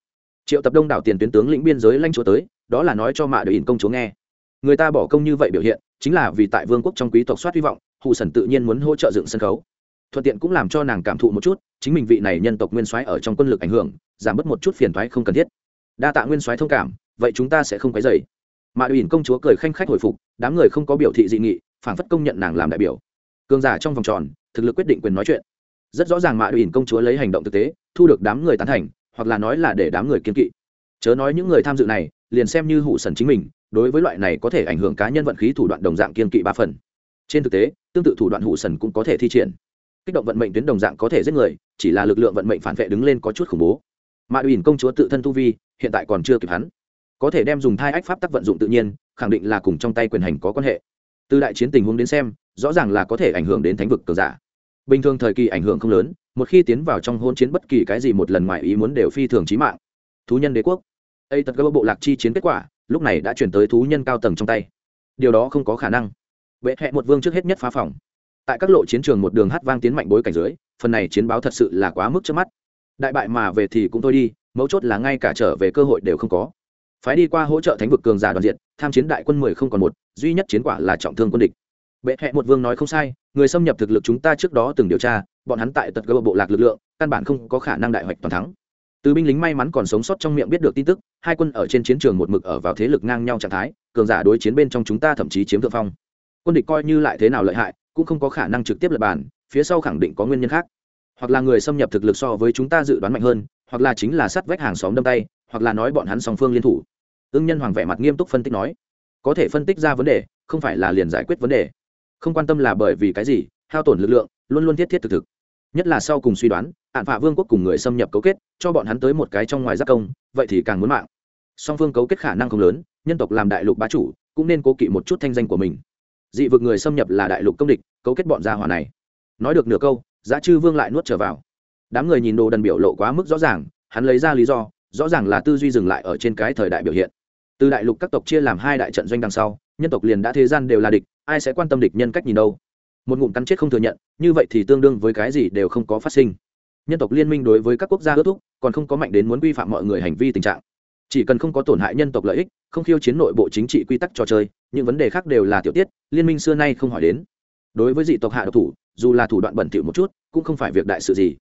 Triệu tập đông đảo tiền tuyến tướng lĩnh biên giới lanh chúa tới, đó là nói cho mạ đội ỉn công chúa nghe. Người ta bỏ công như vậy biểu hiện, chính là vì tại vương quốc trong quý tộc soát hy vọng hụ sần tự nhiên muốn hỗ trợ dựng sân khấu thuận tiện cũng làm cho nàng cảm thụ một chút, chính mình vị này nhân tộc nguyên soái ở trong quân lực ảnh hưởng, giảm bớt một chút phiền thoái không cần thiết. Đa tạ nguyên soái thông cảm, vậy chúng ta sẽ không quấy dày mạ ủy công chúa cười khanh khách hồi phục, đám người không có biểu thị dị nghị phản phất công nhận nàng làm đại biểu. Cường giả trong vòng tròn, thực lực quyết định quyền nói chuyện. Rất rõ ràng mạ ủy công chúa lấy hành động thực tế, thu được đám người tán thành, hoặc là nói là để đám người kiên kỵ. Chớ nói những người tham dự này, liền xem như hụ sần chính mình, đối với loại này có thể ảnh hưởng cá nhân vận khí thủ đoạn đồng dạng kiên kỵ ba phần. Trên thực tế, tương tự thủ đoạn hụ sần cũng có thể thi triển kích động vận mệnh tuyến đồng dạng có thể giết người, chỉ là lực lượng vận mệnh phản vệ đứng lên có chút khủng bố. Mà ủy công chúa tự thân tu vi, hiện tại còn chưa kịp hắn. Có thể đem dùng thai ách pháp tắc vận dụng tự nhiên, khẳng định là cùng trong tay quyền hành có quan hệ. Từ đại chiến tình huống đến xem, rõ ràng là có thể ảnh hưởng đến thánh vực cường giả. Bình thường thời kỳ ảnh hưởng không lớn, một khi tiến vào trong hôn chiến bất kỳ cái gì một lần ngoài ý muốn đều phi thường trí mạng. Thú nhân đế quốc. Ây tật các bộ lạc chi chiến kết quả, lúc này đã chuyển tới thú nhân cao tầng trong tay. Điều đó không có khả năng. Bệ hẹ một vương trước hết nhất phá phòng tại các lộ chiến trường một đường hát vang tiến mạnh bối cảnh dưới, phần này chiến báo thật sự là quá mức trước mắt. Đại bại mà về thì cũng thôi đi, mấu chốt là ngay cả trở về cơ hội đều không có. Phái đi qua hỗ trợ thánh vực cường giả đoàn diện, tham chiến đại quân mười không còn một, duy nhất chiến quả là trọng thương quân địch. Bệ hẹ một vương nói không sai, người xâm nhập thực lực chúng ta trước đó từng điều tra, bọn hắn tại tật gỡ bộ lạc lực lượng, căn bản không có khả năng đại hoạch toàn thắng. Từ binh lính may mắn còn sống sót trong miệng biết được tin tức, hai quân ở trên chiến trường một mực ở vào thế lực ngang nhau trạng thái, cường giả đối chiến bên trong chúng ta thậm chí chiếm thượng phong. Quân địch coi như lại thế nào lợi hại cũng không có khả năng trực tiếp lập bàn, phía sau khẳng định có nguyên nhân khác. Hoặc là người xâm nhập thực lực so với chúng ta dự đoán mạnh hơn, hoặc là chính là sắt vách hàng xóm đâm tay, hoặc là nói bọn hắn song phương liên thủ. Ưng nhân hoàng vẻ mặt nghiêm túc phân tích nói, có thể phân tích ra vấn đề, không phải là liền giải quyết vấn đề. Không quan tâm là bởi vì cái gì, hao tổn lực lượng, luôn luôn thiết thiết thực thực. Nhất là sau cùng suy đoán hạn phạ vương quốc cùng người xâm nhập cấu kết, cho bọn hắn tới một cái trong ngoài giác công, vậy thì càng muốn mạng. Song phương cấu kết khả năng không lớn, nhân tộc làm đại lục bá chủ, cũng nên cố kỵ một chút thanh danh của mình dị vực người xâm nhập là đại lục công địch, cấu kết bọn gia hỏa này. Nói được nửa câu, giá chư vương lại nuốt trở vào. Đám người nhìn đồ đần biểu lộ quá mức rõ ràng, hắn lấy ra lý do, rõ ràng là tư duy dừng lại ở trên cái thời đại biểu hiện. Từ đại lục các tộc chia làm hai đại trận doanh đằng sau, nhân tộc liền đã thế gian đều là địch, ai sẽ quan tâm địch nhân cách nhìn đâu? Một ngụm cắn chết không thừa nhận, như vậy thì tương đương với cái gì đều không có phát sinh. Nhân tộc liên minh đối với các quốc gia ước thúc, còn không có mạnh đến muốn vi phạm mọi người hành vi tình trạng chỉ cần không có tổn hại nhân tộc lợi ích, không khiêu chiến nội bộ chính trị quy tắc trò chơi, những vấn đề khác đều là tiểu tiết, liên minh xưa nay không hỏi đến. Đối với dị tộc hạ độc thủ, dù là thủ đoạn bẩn thỉu một chút, cũng không phải việc đại sự gì.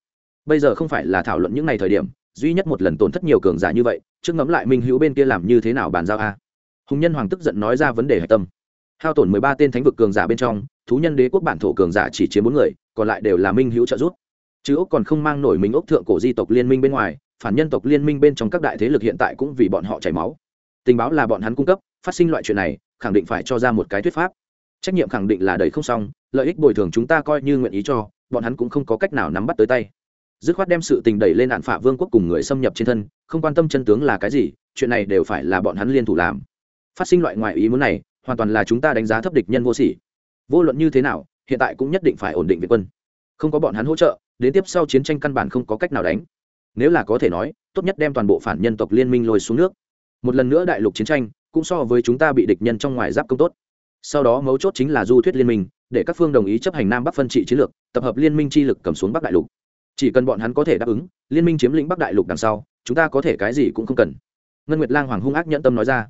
Bây giờ không phải là thảo luận những ngày thời điểm, duy nhất một lần tổn thất nhiều cường giả như vậy, trước ngẫm lại minh hữu bên kia làm như thế nào bàn giao a? Hùng nhân hoàng tức giận nói ra vấn đề hạch tâm. Hao tổn mười ba tên thánh vực cường giả bên trong, thú nhân đế quốc bản thổ cường giả chỉ chiếm bốn người, còn lại đều là minh hữu trợ giúp. Chứ ốc còn không mang nổi mình ốc thượng cổ di tộc liên minh bên ngoài phản nhân tộc liên minh bên trong các đại thế lực hiện tại cũng vì bọn họ chảy máu. Tình báo là bọn hắn cung cấp, phát sinh loại chuyện này, khẳng định phải cho ra một cái thuyết pháp. Trách nhiệm khẳng định là đầy không xong, lợi ích bồi thường chúng ta coi như nguyện ý cho, bọn hắn cũng không có cách nào nắm bắt tới tay. Dứt khoát đem sự tình đẩy lên nạn phả vương quốc cùng người xâm nhập trên thân, không quan tâm chân tướng là cái gì, chuyện này đều phải là bọn hắn liên thủ làm. Phát sinh loại ngoại ý muốn này, hoàn toàn là chúng ta đánh giá thấp địch nhân vô sỉ. Vô luận như thế nào, hiện tại cũng nhất định phải ổn định việt quân. Không có bọn hắn hỗ trợ, đến tiếp sau chiến tranh căn bản không có cách nào đánh nếu là có thể nói, tốt nhất đem toàn bộ phản nhân tộc liên minh lôi xuống nước. Một lần nữa đại lục chiến tranh, cũng so với chúng ta bị địch nhân trong ngoài giáp công tốt. Sau đó mấu chốt chính là du thuyết liên minh, để các phương đồng ý chấp hành nam bắc phân trị chiến lược, tập hợp liên minh chi lực cầm xuống bắc đại lục. Chỉ cần bọn hắn có thể đáp ứng, liên minh chiếm lĩnh bắc đại lục đằng sau, chúng ta có thể cái gì cũng không cần. Ngân nguyệt lang hoàng hung ác nhẫn tâm nói ra.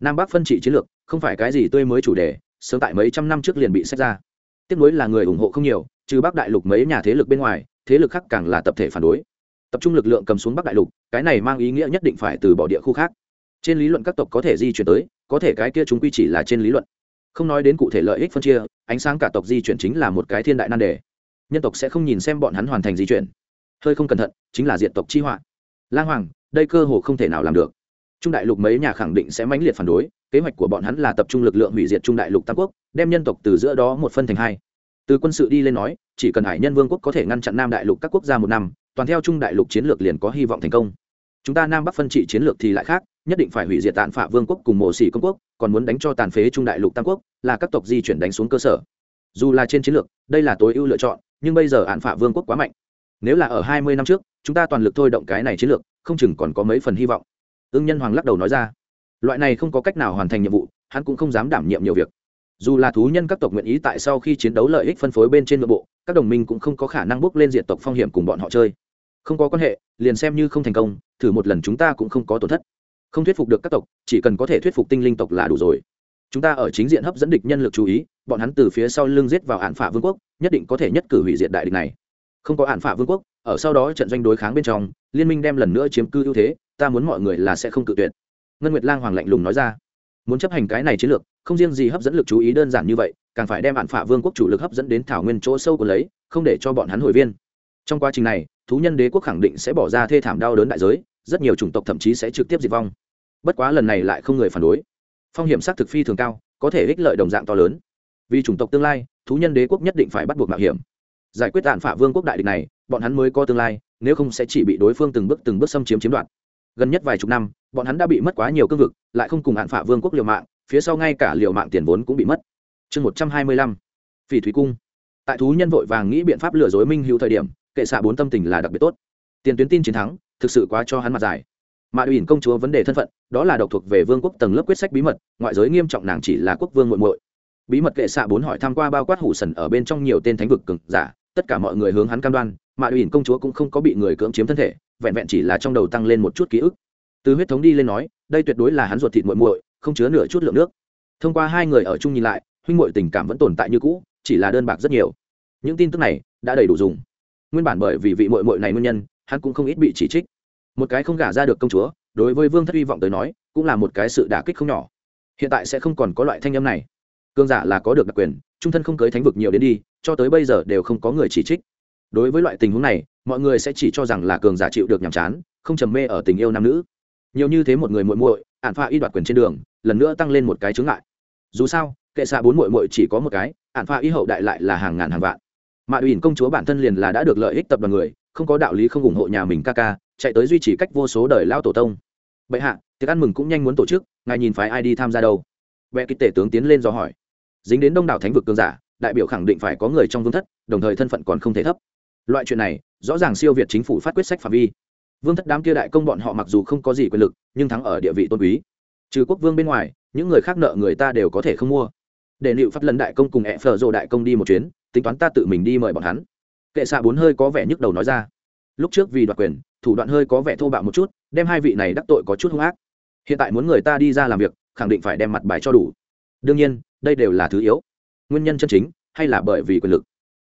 Nam bắc phân trị chiến lược, không phải cái gì tươi mới chủ đề, sớm tại mấy trăm năm trước liền bị xét ra. Tiếp nối là người ủng hộ không nhiều, trừ bắc đại lục mấy nhà thế lực bên ngoài, thế lực khác càng là tập thể phản đối tập trung lực lượng cầm xuống bắc đại lục, cái này mang ý nghĩa nhất định phải từ bỏ địa khu khác. Trên lý luận các tộc có thể di chuyển tới, có thể cái kia chúng quy chỉ là trên lý luận. Không nói đến cụ thể lợi ích phân chia, ánh sáng cả tộc di chuyển chính là một cái thiên đại nan đề. Nhân tộc sẽ không nhìn xem bọn hắn hoàn thành di chuyển. Hơi không cẩn thận, chính là diện tộc chi họa. Lang hoàng, đây cơ hồ không thể nào làm được. Trung đại lục mấy nhà khẳng định sẽ mãnh liệt phản đối, kế hoạch của bọn hắn là tập trung lực lượng hủy diệt trung đại lục tam quốc, đem nhân tộc từ giữa đó một phân thành hai. Từ quân sự đi lên nói, chỉ cần hải nhân vương quốc có thể ngăn chặn nam đại lục các quốc gia một năm toàn theo trung đại lục chiến lược liền có hy vọng thành công. Chúng ta nam bắc phân trị chiến lược thì lại khác, nhất định phải hủy diệt tàn phạ vương quốc cùng mộ sĩ công quốc, còn muốn đánh cho tàn phế trung đại lục tam quốc, là các tộc di chuyển đánh xuống cơ sở. Dù là trên chiến lược, đây là tối ưu lựa chọn, nhưng bây giờ hạn phạ vương quốc quá mạnh. Nếu là ở hai mươi năm trước, chúng ta toàn lực thôi động cái này chiến lược, không chừng còn có mấy phần hy vọng. Ưng nhân hoàng lắc đầu nói ra. Loại này không có cách nào hoàn thành nhiệm vụ, hắn cũng không dám đảm nhiệm nhiều việc. Dù là thú nhân các tộc nguyện ý tại sau khi chiến đấu lợi ích phân phối bên trên nội bộ, các đồng minh cũng không có khả năng bước lên diện tộc phong hiểm cùng bọn họ chơi không có quan hệ, liền xem như không thành công, thử một lần chúng ta cũng không có tổn thất. Không thuyết phục được các tộc, chỉ cần có thể thuyết phục tinh linh tộc là đủ rồi. Chúng ta ở chính diện hấp dẫn địch nhân lực chú ý, bọn hắn từ phía sau lưng giết vào hạn phả vương quốc, nhất định có thể nhất cử hủy diệt đại địch này. Không có hạn phả vương quốc, ở sau đó trận doanh đối kháng bên trong, liên minh đem lần nữa chiếm cư ưu thế, ta muốn mọi người là sẽ không cự tuyệt. Ngân nguyệt lang hoàng lạnh lùng nói ra. Muốn chấp hành cái này chiến lược, không riêng gì hấp dẫn lực chú ý đơn giản như vậy, càng phải đem hạn phả vương quốc chủ lực hấp dẫn đến thảo nguyên chỗ sâu của lấy, không để cho bọn hắn hồi viên. Trong quá trình này thú nhân đế quốc khẳng định sẽ bỏ ra thê thảm đau đớn đại giới, rất nhiều chủng tộc thậm chí sẽ trực tiếp diệt vong. Bất quá lần này lại không người phản đối. Phong hiểm xác thực phi thường cao, có thể ích lợi đồng dạng to lớn. Vì chủng tộc tương lai, thú nhân đế quốc nhất định phải bắt buộc mạo hiểm. Giải quyết tàn phả vương quốc đại địch này, bọn hắn mới có tương lai, nếu không sẽ chỉ bị đối phương từng bước từng bước xâm chiếm chiếm đoạt. Gần nhất vài chục năm, bọn hắn đã bị mất quá nhiều cương vực, lại không cùng hạn phả vương quốc liều mạng, phía sau ngay cả liều mạng tiền vốn cũng bị mất. Chương một trăm hai mươi lăm, phỉ thúy cung. Tại thú nhân vội vàng nghĩ biện pháp lừa dối minh hữu thời điểm kệ xạ bốn tâm tình là đặc biệt tốt. Tiền tuyến tin chiến thắng, thực sự quá cho hắn mặt dài. Mà ủy công chúa vấn đề thân phận, đó là độc thuộc về vương quốc tầng lớp quyết sách bí mật, ngoại giới nghiêm trọng nàng chỉ là quốc vương muội muội. Bí mật kệ xạ bốn hỏi tham q u a bao quát hủ sần ở bên trong nhiều tên thánh vực cực giả, tất cả mọi người hướng hắn cam đoan mà ủy công chúa cũng không có bị người cưỡng chiếm thân thể, vẹn vẹn chỉ là trong đầu tăng lên một chút ký ức. Từ huyết thống đi lên nói, đây tuyệt đối là hắn ruột thịt muội muội, không chứa nửa chút lượng nước. Thông qua hai người ở chung nhìn lại, huynh muội tình cảm vẫn tồn tại như cũ, chỉ là đơn bạc rất nhiều. Những tin tức này đã đầy đủ dùng nguyên bản bởi vì vị muội muội này nguyên nhân, hắn cũng không ít bị chỉ trích. Một cái không gả ra được công chúa, đối với vương thất hy vọng tới nói, cũng là một cái sự đả kích không nhỏ. Hiện tại sẽ không còn có loại thanh âm này. Cương giả là có được đặc quyền, trung thân không cưới thánh vực nhiều đến đi, cho tới bây giờ đều không có người chỉ trích. Đối với loại tình huống này, mọi người sẽ chỉ cho rằng là cường giả chịu được nhàm chán, không trầm mê ở tình yêu nam nữ. Nhiều như thế một người muội muội, ản pha y đoạt quyền trên đường, lần nữa tăng lên một cái chướng ngại. Dù sao, kệ xạ bốn muội muội chỉ có một cái, ản pha y hậu đại lại là hàng ngàn hàng vạn mạ ủy công chúa bản thân liền là đã được lợi ích tập đoàn người, không có đạo lý không ủng hộ nhà mình ca ca, chạy tới duy trì cách vô số đời lao tổ tông. Bệ hạ, tiệc ăn mừng cũng nhanh muốn tổ chức, ngài nhìn phái ai đi tham gia đâu? Vẽ kích tể tướng tiến lên do hỏi. Dính đến đông đảo thánh vực cường giả, đại biểu khẳng định phải có người trong vương thất, đồng thời thân phận còn không thể thấp. Loại chuyện này, rõ ràng siêu việt chính phủ phát quyết sách phạm vi. Vương thất đám kia đại công bọn họ mặc dù không có gì quyền lực, nhưng thắng ở địa vị tôn quý. Trừ quốc vương bên ngoài, những người khác nợ người ta đều có thể không mua để liệu phát lần đại công cùng ẹ phở rộ đại công đi một chuyến, tính toán ta tự mình đi mời bọn hắn. Kệ xạ bốn hơi có vẻ nhức đầu nói ra. Lúc trước vì đoạt quyền, thủ đoạn hơi có vẻ thô bạo một chút, đem hai vị này đắc tội có chút hung ác. Hiện tại muốn người ta đi ra làm việc, khẳng định phải đem mặt bài cho đủ. Đương nhiên, đây đều là thứ yếu. Nguyên nhân chân chính, hay là bởi vì quyền lực.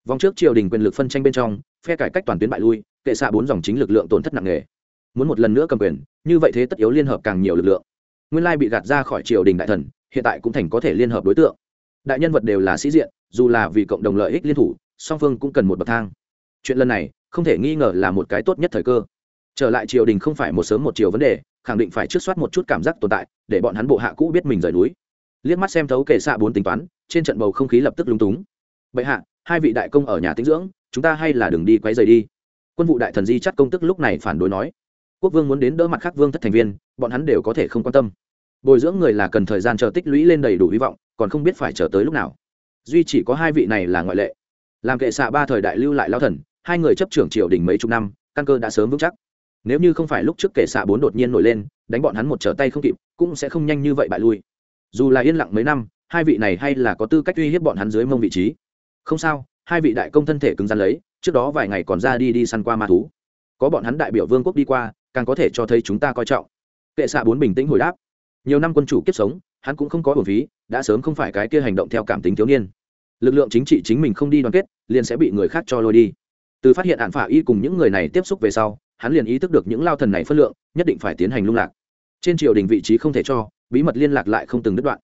Vòng trước triều đình quyền lực phân tranh bên trong, phe cải cách toàn tuyến bại lui, kệ xạ bốn dòng chính lực lượng tổn thất nặng nề. Muốn một lần nữa cầm quyền, như vậy thế tất yếu liên hợp càng nhiều lực lượng. Nguyên lai bị gạt ra khỏi triều đình đại thần, hiện tại cũng thành có thể liên hợp đối tượng đại nhân vật đều là sĩ diện, dù là vì cộng đồng lợi ích liên thủ, song phương cũng cần một bậc thang. Chuyện lần này, không thể nghi ngờ là một cái tốt nhất thời cơ. Trở lại triều đình không phải một sớm một chiều vấn đề, khẳng định phải trước soát một chút cảm giác tồn tại, để bọn hắn bộ hạ cũ biết mình rời núi. Liếc mắt xem thấu kệ xạ bốn tính toán, trên trận bầu không khí lập tức lúng túng. Bệ hạ, hai vị đại công ở nhà tĩnh dưỡng, chúng ta hay là đừng đi quấy rầy đi. Quân vụ đại thần di chắt công tức lúc này phản đối nói. Quốc vương muốn đến đỡ mặt khác vương thất thành viên, bọn hắn đều có thể không quan tâm bồi dưỡng người là cần thời gian chờ tích lũy lên đầy đủ hy vọng, còn không biết phải chờ tới lúc nào. Duy chỉ có hai vị này là ngoại lệ. Làm kệ xạ ba thời đại lưu lại lao thần, hai người chấp trưởng triều đình mấy chục năm, căn cơ đã sớm vững chắc. Nếu như không phải lúc trước kệ xạ bốn đột nhiên nổi lên, đánh bọn hắn một trở tay không kịp, cũng sẽ không nhanh như vậy bại lui. Dù là yên lặng mấy năm, hai vị này hay là có tư cách uy hiếp bọn hắn dưới mông vị trí. Không sao, hai vị đại công thân thể cứng rắn lấy, trước đó vài ngày còn ra đi đi săn qua ma thú. Có bọn hắn đại biểu vương quốc đi qua, càng có thể cho thấy chúng ta coi trọng. Kệ xạ bốn bình tĩnh hồi đáp nhiều năm quân chủ kiếp sống, hắn cũng không có hồn phí, đã sớm không phải cái kia hành động theo cảm tính thiếu niên. Lực lượng chính trị chính mình không đi đoàn kết, liền sẽ bị người khác cho lôi đi. Từ phát hiện hạn phả y cùng những người này tiếp xúc về sau, hắn liền ý thức được những lao thần này phân lượng, nhất định phải tiến hành lung lạc. Trên triều đình vị trí không thể cho, bí mật liên lạc lại không từng đứt đoạn.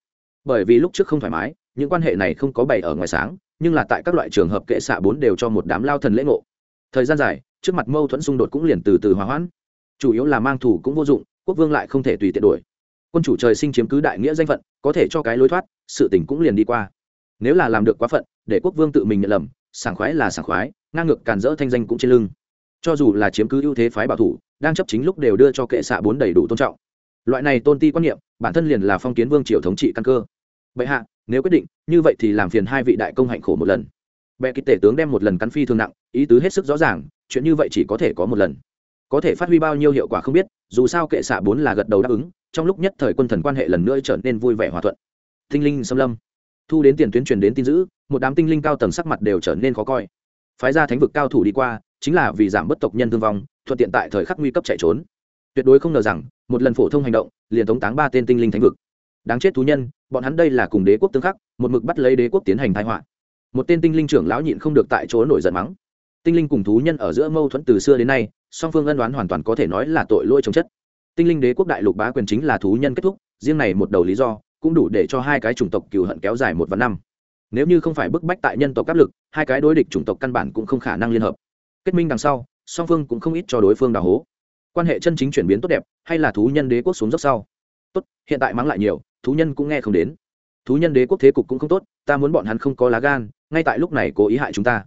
Bởi vì lúc trước không thoải mái, những quan hệ này không có bày ở ngoài sáng, nhưng là tại các loại trường hợp kệ xạ bốn đều cho một đám lao thần lễ ngộ. Thời gian dài, trước mặt mâu thuẫn xung đột cũng liền từ từ hòa hoãn. Chủ yếu là mang thủ cũng vô dụng, quốc vương lại không thể tùy tiện đổi quân chủ trời sinh chiếm cứ đại nghĩa danh phận, có thể cho cái lối thoát, sự tình cũng liền đi qua. Nếu là làm được quá phận, để quốc vương tự mình nhận lầm, sảng khoái là sảng khoái, ngang ngược càn rỡ thanh danh cũng trên lưng. Cho dù là chiếm cứ ưu thế phái bảo thủ, đang chấp chính lúc đều đưa cho kệ xạ bốn đầy đủ tôn trọng. Loại này tôn ti quan niệm, bản thân liền là phong kiến vương triều thống trị căn cơ. Bệ hạ, nếu quyết định, như vậy thì làm phiền hai vị đại công hạnh khổ một lần. Bệ kịch tể tướng đem một lần cắn phi thương nặng, ý tứ hết sức rõ ràng, chuyện như vậy chỉ có thể có một lần. Có thể phát huy bao nhiêu hiệu quả không biết, dù sao kệ xạ bốn là gật đầu đáp ứng trong lúc nhất thời quân thần quan hệ lần nữa trở nên vui vẻ hòa thuận. Tinh linh xâm lâm. Thu đến tiền tuyến truyền đến tin dữ, một đám tinh linh cao tầng sắc mặt đều trở nên khó coi. Phái ra thánh vực cao thủ đi qua, chính là vì giảm bất tộc nhân thương vong, thuận tiện tại thời khắc nguy cấp chạy trốn. Tuyệt đối không ngờ rằng, một lần phổ thông hành động, liền tống táng ba tên tinh linh thánh vực. Đáng chết thú nhân, bọn hắn đây là cùng đế quốc tương khắc, một mực bắt lấy đế quốc tiến hành thái họa. Một tên tinh linh trưởng lão nhịn không được tại chỗ nổi giận mắng. Tinh linh cùng thú nhân ở giữa mâu thuẫn từ xưa đến nay, song phương ân đoán hoàn toàn có thể nói là tội lỗi chống chất tinh linh đế quốc đại lục bá quyền chính là thú nhân kết thúc, riêng này một đầu lý do, cũng đủ để cho hai cái chủng tộc cừu hận kéo dài một vạn năm. Nếu như không phải bức bách tại nhân tộc áp lực, hai cái đối địch chủng tộc căn bản cũng không khả năng liên hợp. Kết minh đằng sau, song phương cũng không ít cho đối phương đào hố. Quan hệ chân chính chuyển biến tốt đẹp, hay là thú nhân đế quốc xuống dốc sau? Tốt, hiện tại mắng lại nhiều, thú nhân cũng nghe không đến. Thú nhân đế quốc thế cục cũng không tốt, ta muốn bọn hắn không có lá gan, ngay tại lúc này cố ý hại chúng ta.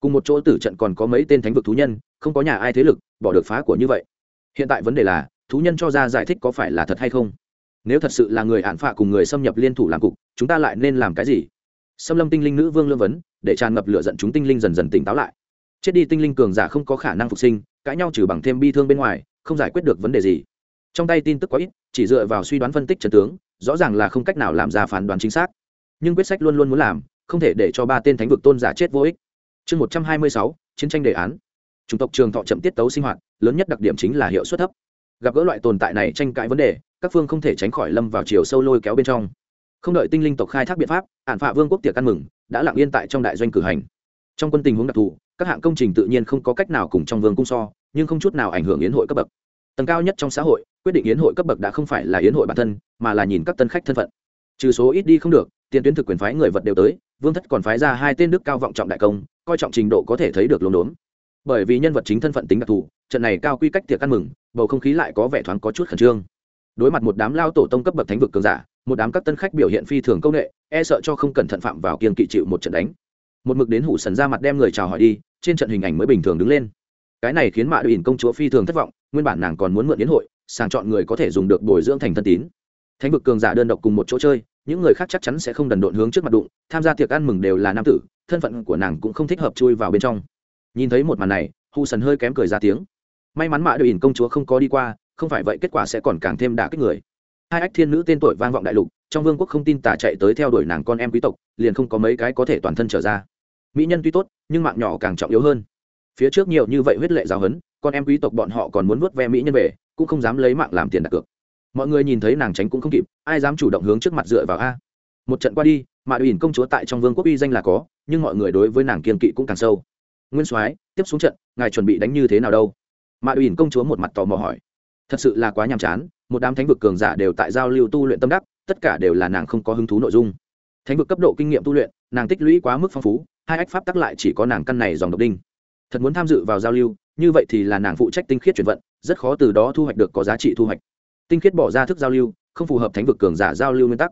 Cùng một chỗ tử trận còn có mấy tên thánh vực thú nhân, không có nhà ai thế lực, bỏ được phá của như vậy. Hiện tại vấn đề là thú nhân cho ra giải thích có phải là thật hay không. Nếu thật sự là người ạn phạ cùng người xâm nhập liên thủ làm cục, chúng ta lại nên làm cái gì? Xâm lâm tinh linh nữ vương lương vấn, để tràn ngập lửa giận chúng tinh linh dần dần tỉnh táo lại. Chết đi tinh linh cường giả không có khả năng phục sinh, cãi nhau trừ bằng thêm bi thương bên ngoài, không giải quyết được vấn đề gì. Trong tay tin tức quá ít, chỉ dựa vào suy đoán phân tích trần tướng, rõ ràng là không cách nào làm ra phán đoán chính xác. Nhưng quyết sách luôn luôn muốn làm, không thể để cho ba tên thánh vực tôn giả chết vô ích. Chương một trăm hai mươi sáu, chiến tranh đề án. Chủng tộc trường thọ chậm tiết tấu sinh hoạt, lớn nhất đặc điểm chính là hiệu suất thấp gặp gỡ loại tồn tại này tranh cãi vấn đề, các phương không thể tránh khỏi lâm vào chiều sâu lôi kéo bên trong. Không đợi tinh linh tộc khai thác biện pháp, ản phạ vương quốc tiệc ăn mừng đã lặng yên tại trong đại doanh cử hành. Trong quân tình huống đặc thù, các hạng công trình tự nhiên không có cách nào cùng trong vương cung so, nhưng không chút nào ảnh hưởng yến hội cấp bậc. Tầng cao nhất trong xã hội, quyết định yến hội cấp bậc đã không phải là yến hội bản thân, mà là nhìn các tân khách thân phận. Trừ số ít đi không được, tiền tuyến thực quyền phái người vật đều tới, vương thất còn phái ra hai tên đức cao vọng trọng đại công, coi trọng trình độ có thể thấy được lốm đốm bởi vì nhân vật chính thân phận tính đặc thù, trận này cao quy cách tiệc ăn mừng, bầu không khí lại có vẻ thoáng có chút khẩn trương. Đối mặt một đám lao tổ tông cấp bậc thánh vực cường giả, một đám các tân khách biểu hiện phi thường công nghệ e sợ cho không cẩn thận phạm vào kiên kỵ chịu một trận đánh. Một mực đến hủ sần ra mặt đem người chào hỏi đi, trên trận hình ảnh mới bình thường đứng lên. Cái này khiến mạ đội công chúa phi thường thất vọng, nguyên bản nàng còn muốn mượn đến hội, sàng chọn người có thể dùng được bồi dưỡng thành thân tín. Thánh vực cường giả đơn độc cùng một chỗ chơi, những người khác chắc chắn sẽ không đần độn hướng trước mặt đụng, tham gia tiệc ăn mừng đều là nam tử, thân phận của nàng cũng không thích hợp chui vào bên trong nhìn thấy một màn này hù sần hơi kém cười ra tiếng. May mắn mạ đội ỉn công chúa không có đi qua, không phải vậy kết quả sẽ còn càng thêm đả kích người. Hai ách thiên nữ tên tuổi vang vọng đại lục, trong vương quốc không tin tả chạy tới theo đuổi nàng con em quý tộc, liền không có mấy cái có thể toàn thân trở ra. Mỹ nhân tuy tốt, nhưng mạng nhỏ càng trọng yếu hơn. Phía trước nhiều như vậy huyết lệ giáo hấn con em quý tộc bọn họ còn muốn vớt ve mỹ nhân về, cũng không dám lấy mạng làm tiền đặt cược. Mọi người nhìn thấy nàng tránh cũng không kịp, ai dám chủ động hướng trước mặt dựa vào a. Một trận qua đi mạ ủy công chúa tại trong vương quốc uy danh là có, nhưng mọi người đối với nàng kiên kỵ cũng càng sâu nguyên soái, tiếp xuống trận, ngài chuẩn bị đánh như thế nào đâu? Mạ Uyển công chúa một mặt tò mò hỏi. Thật sự là quá nhàm chán, một đám thánh vực cường giả đều tại giao lưu tu luyện tâm đắc, tất cả đều là nàng không có hứng thú nội dung. Thánh vực cấp độ kinh nghiệm tu luyện, nàng tích lũy quá mức phong phú, hai ách pháp tắc lại chỉ có nàng căn này dòng độc đinh. Thật muốn tham dự vào giao lưu, như vậy thì là nàng phụ trách tinh khiết chuyển vận, rất khó từ đó thu hoạch được có giá trị thu hoạch. Tinh khiết bỏ ra thức giao lưu, không phù hợp thánh vực cường giả giao lưu nguyên tắc.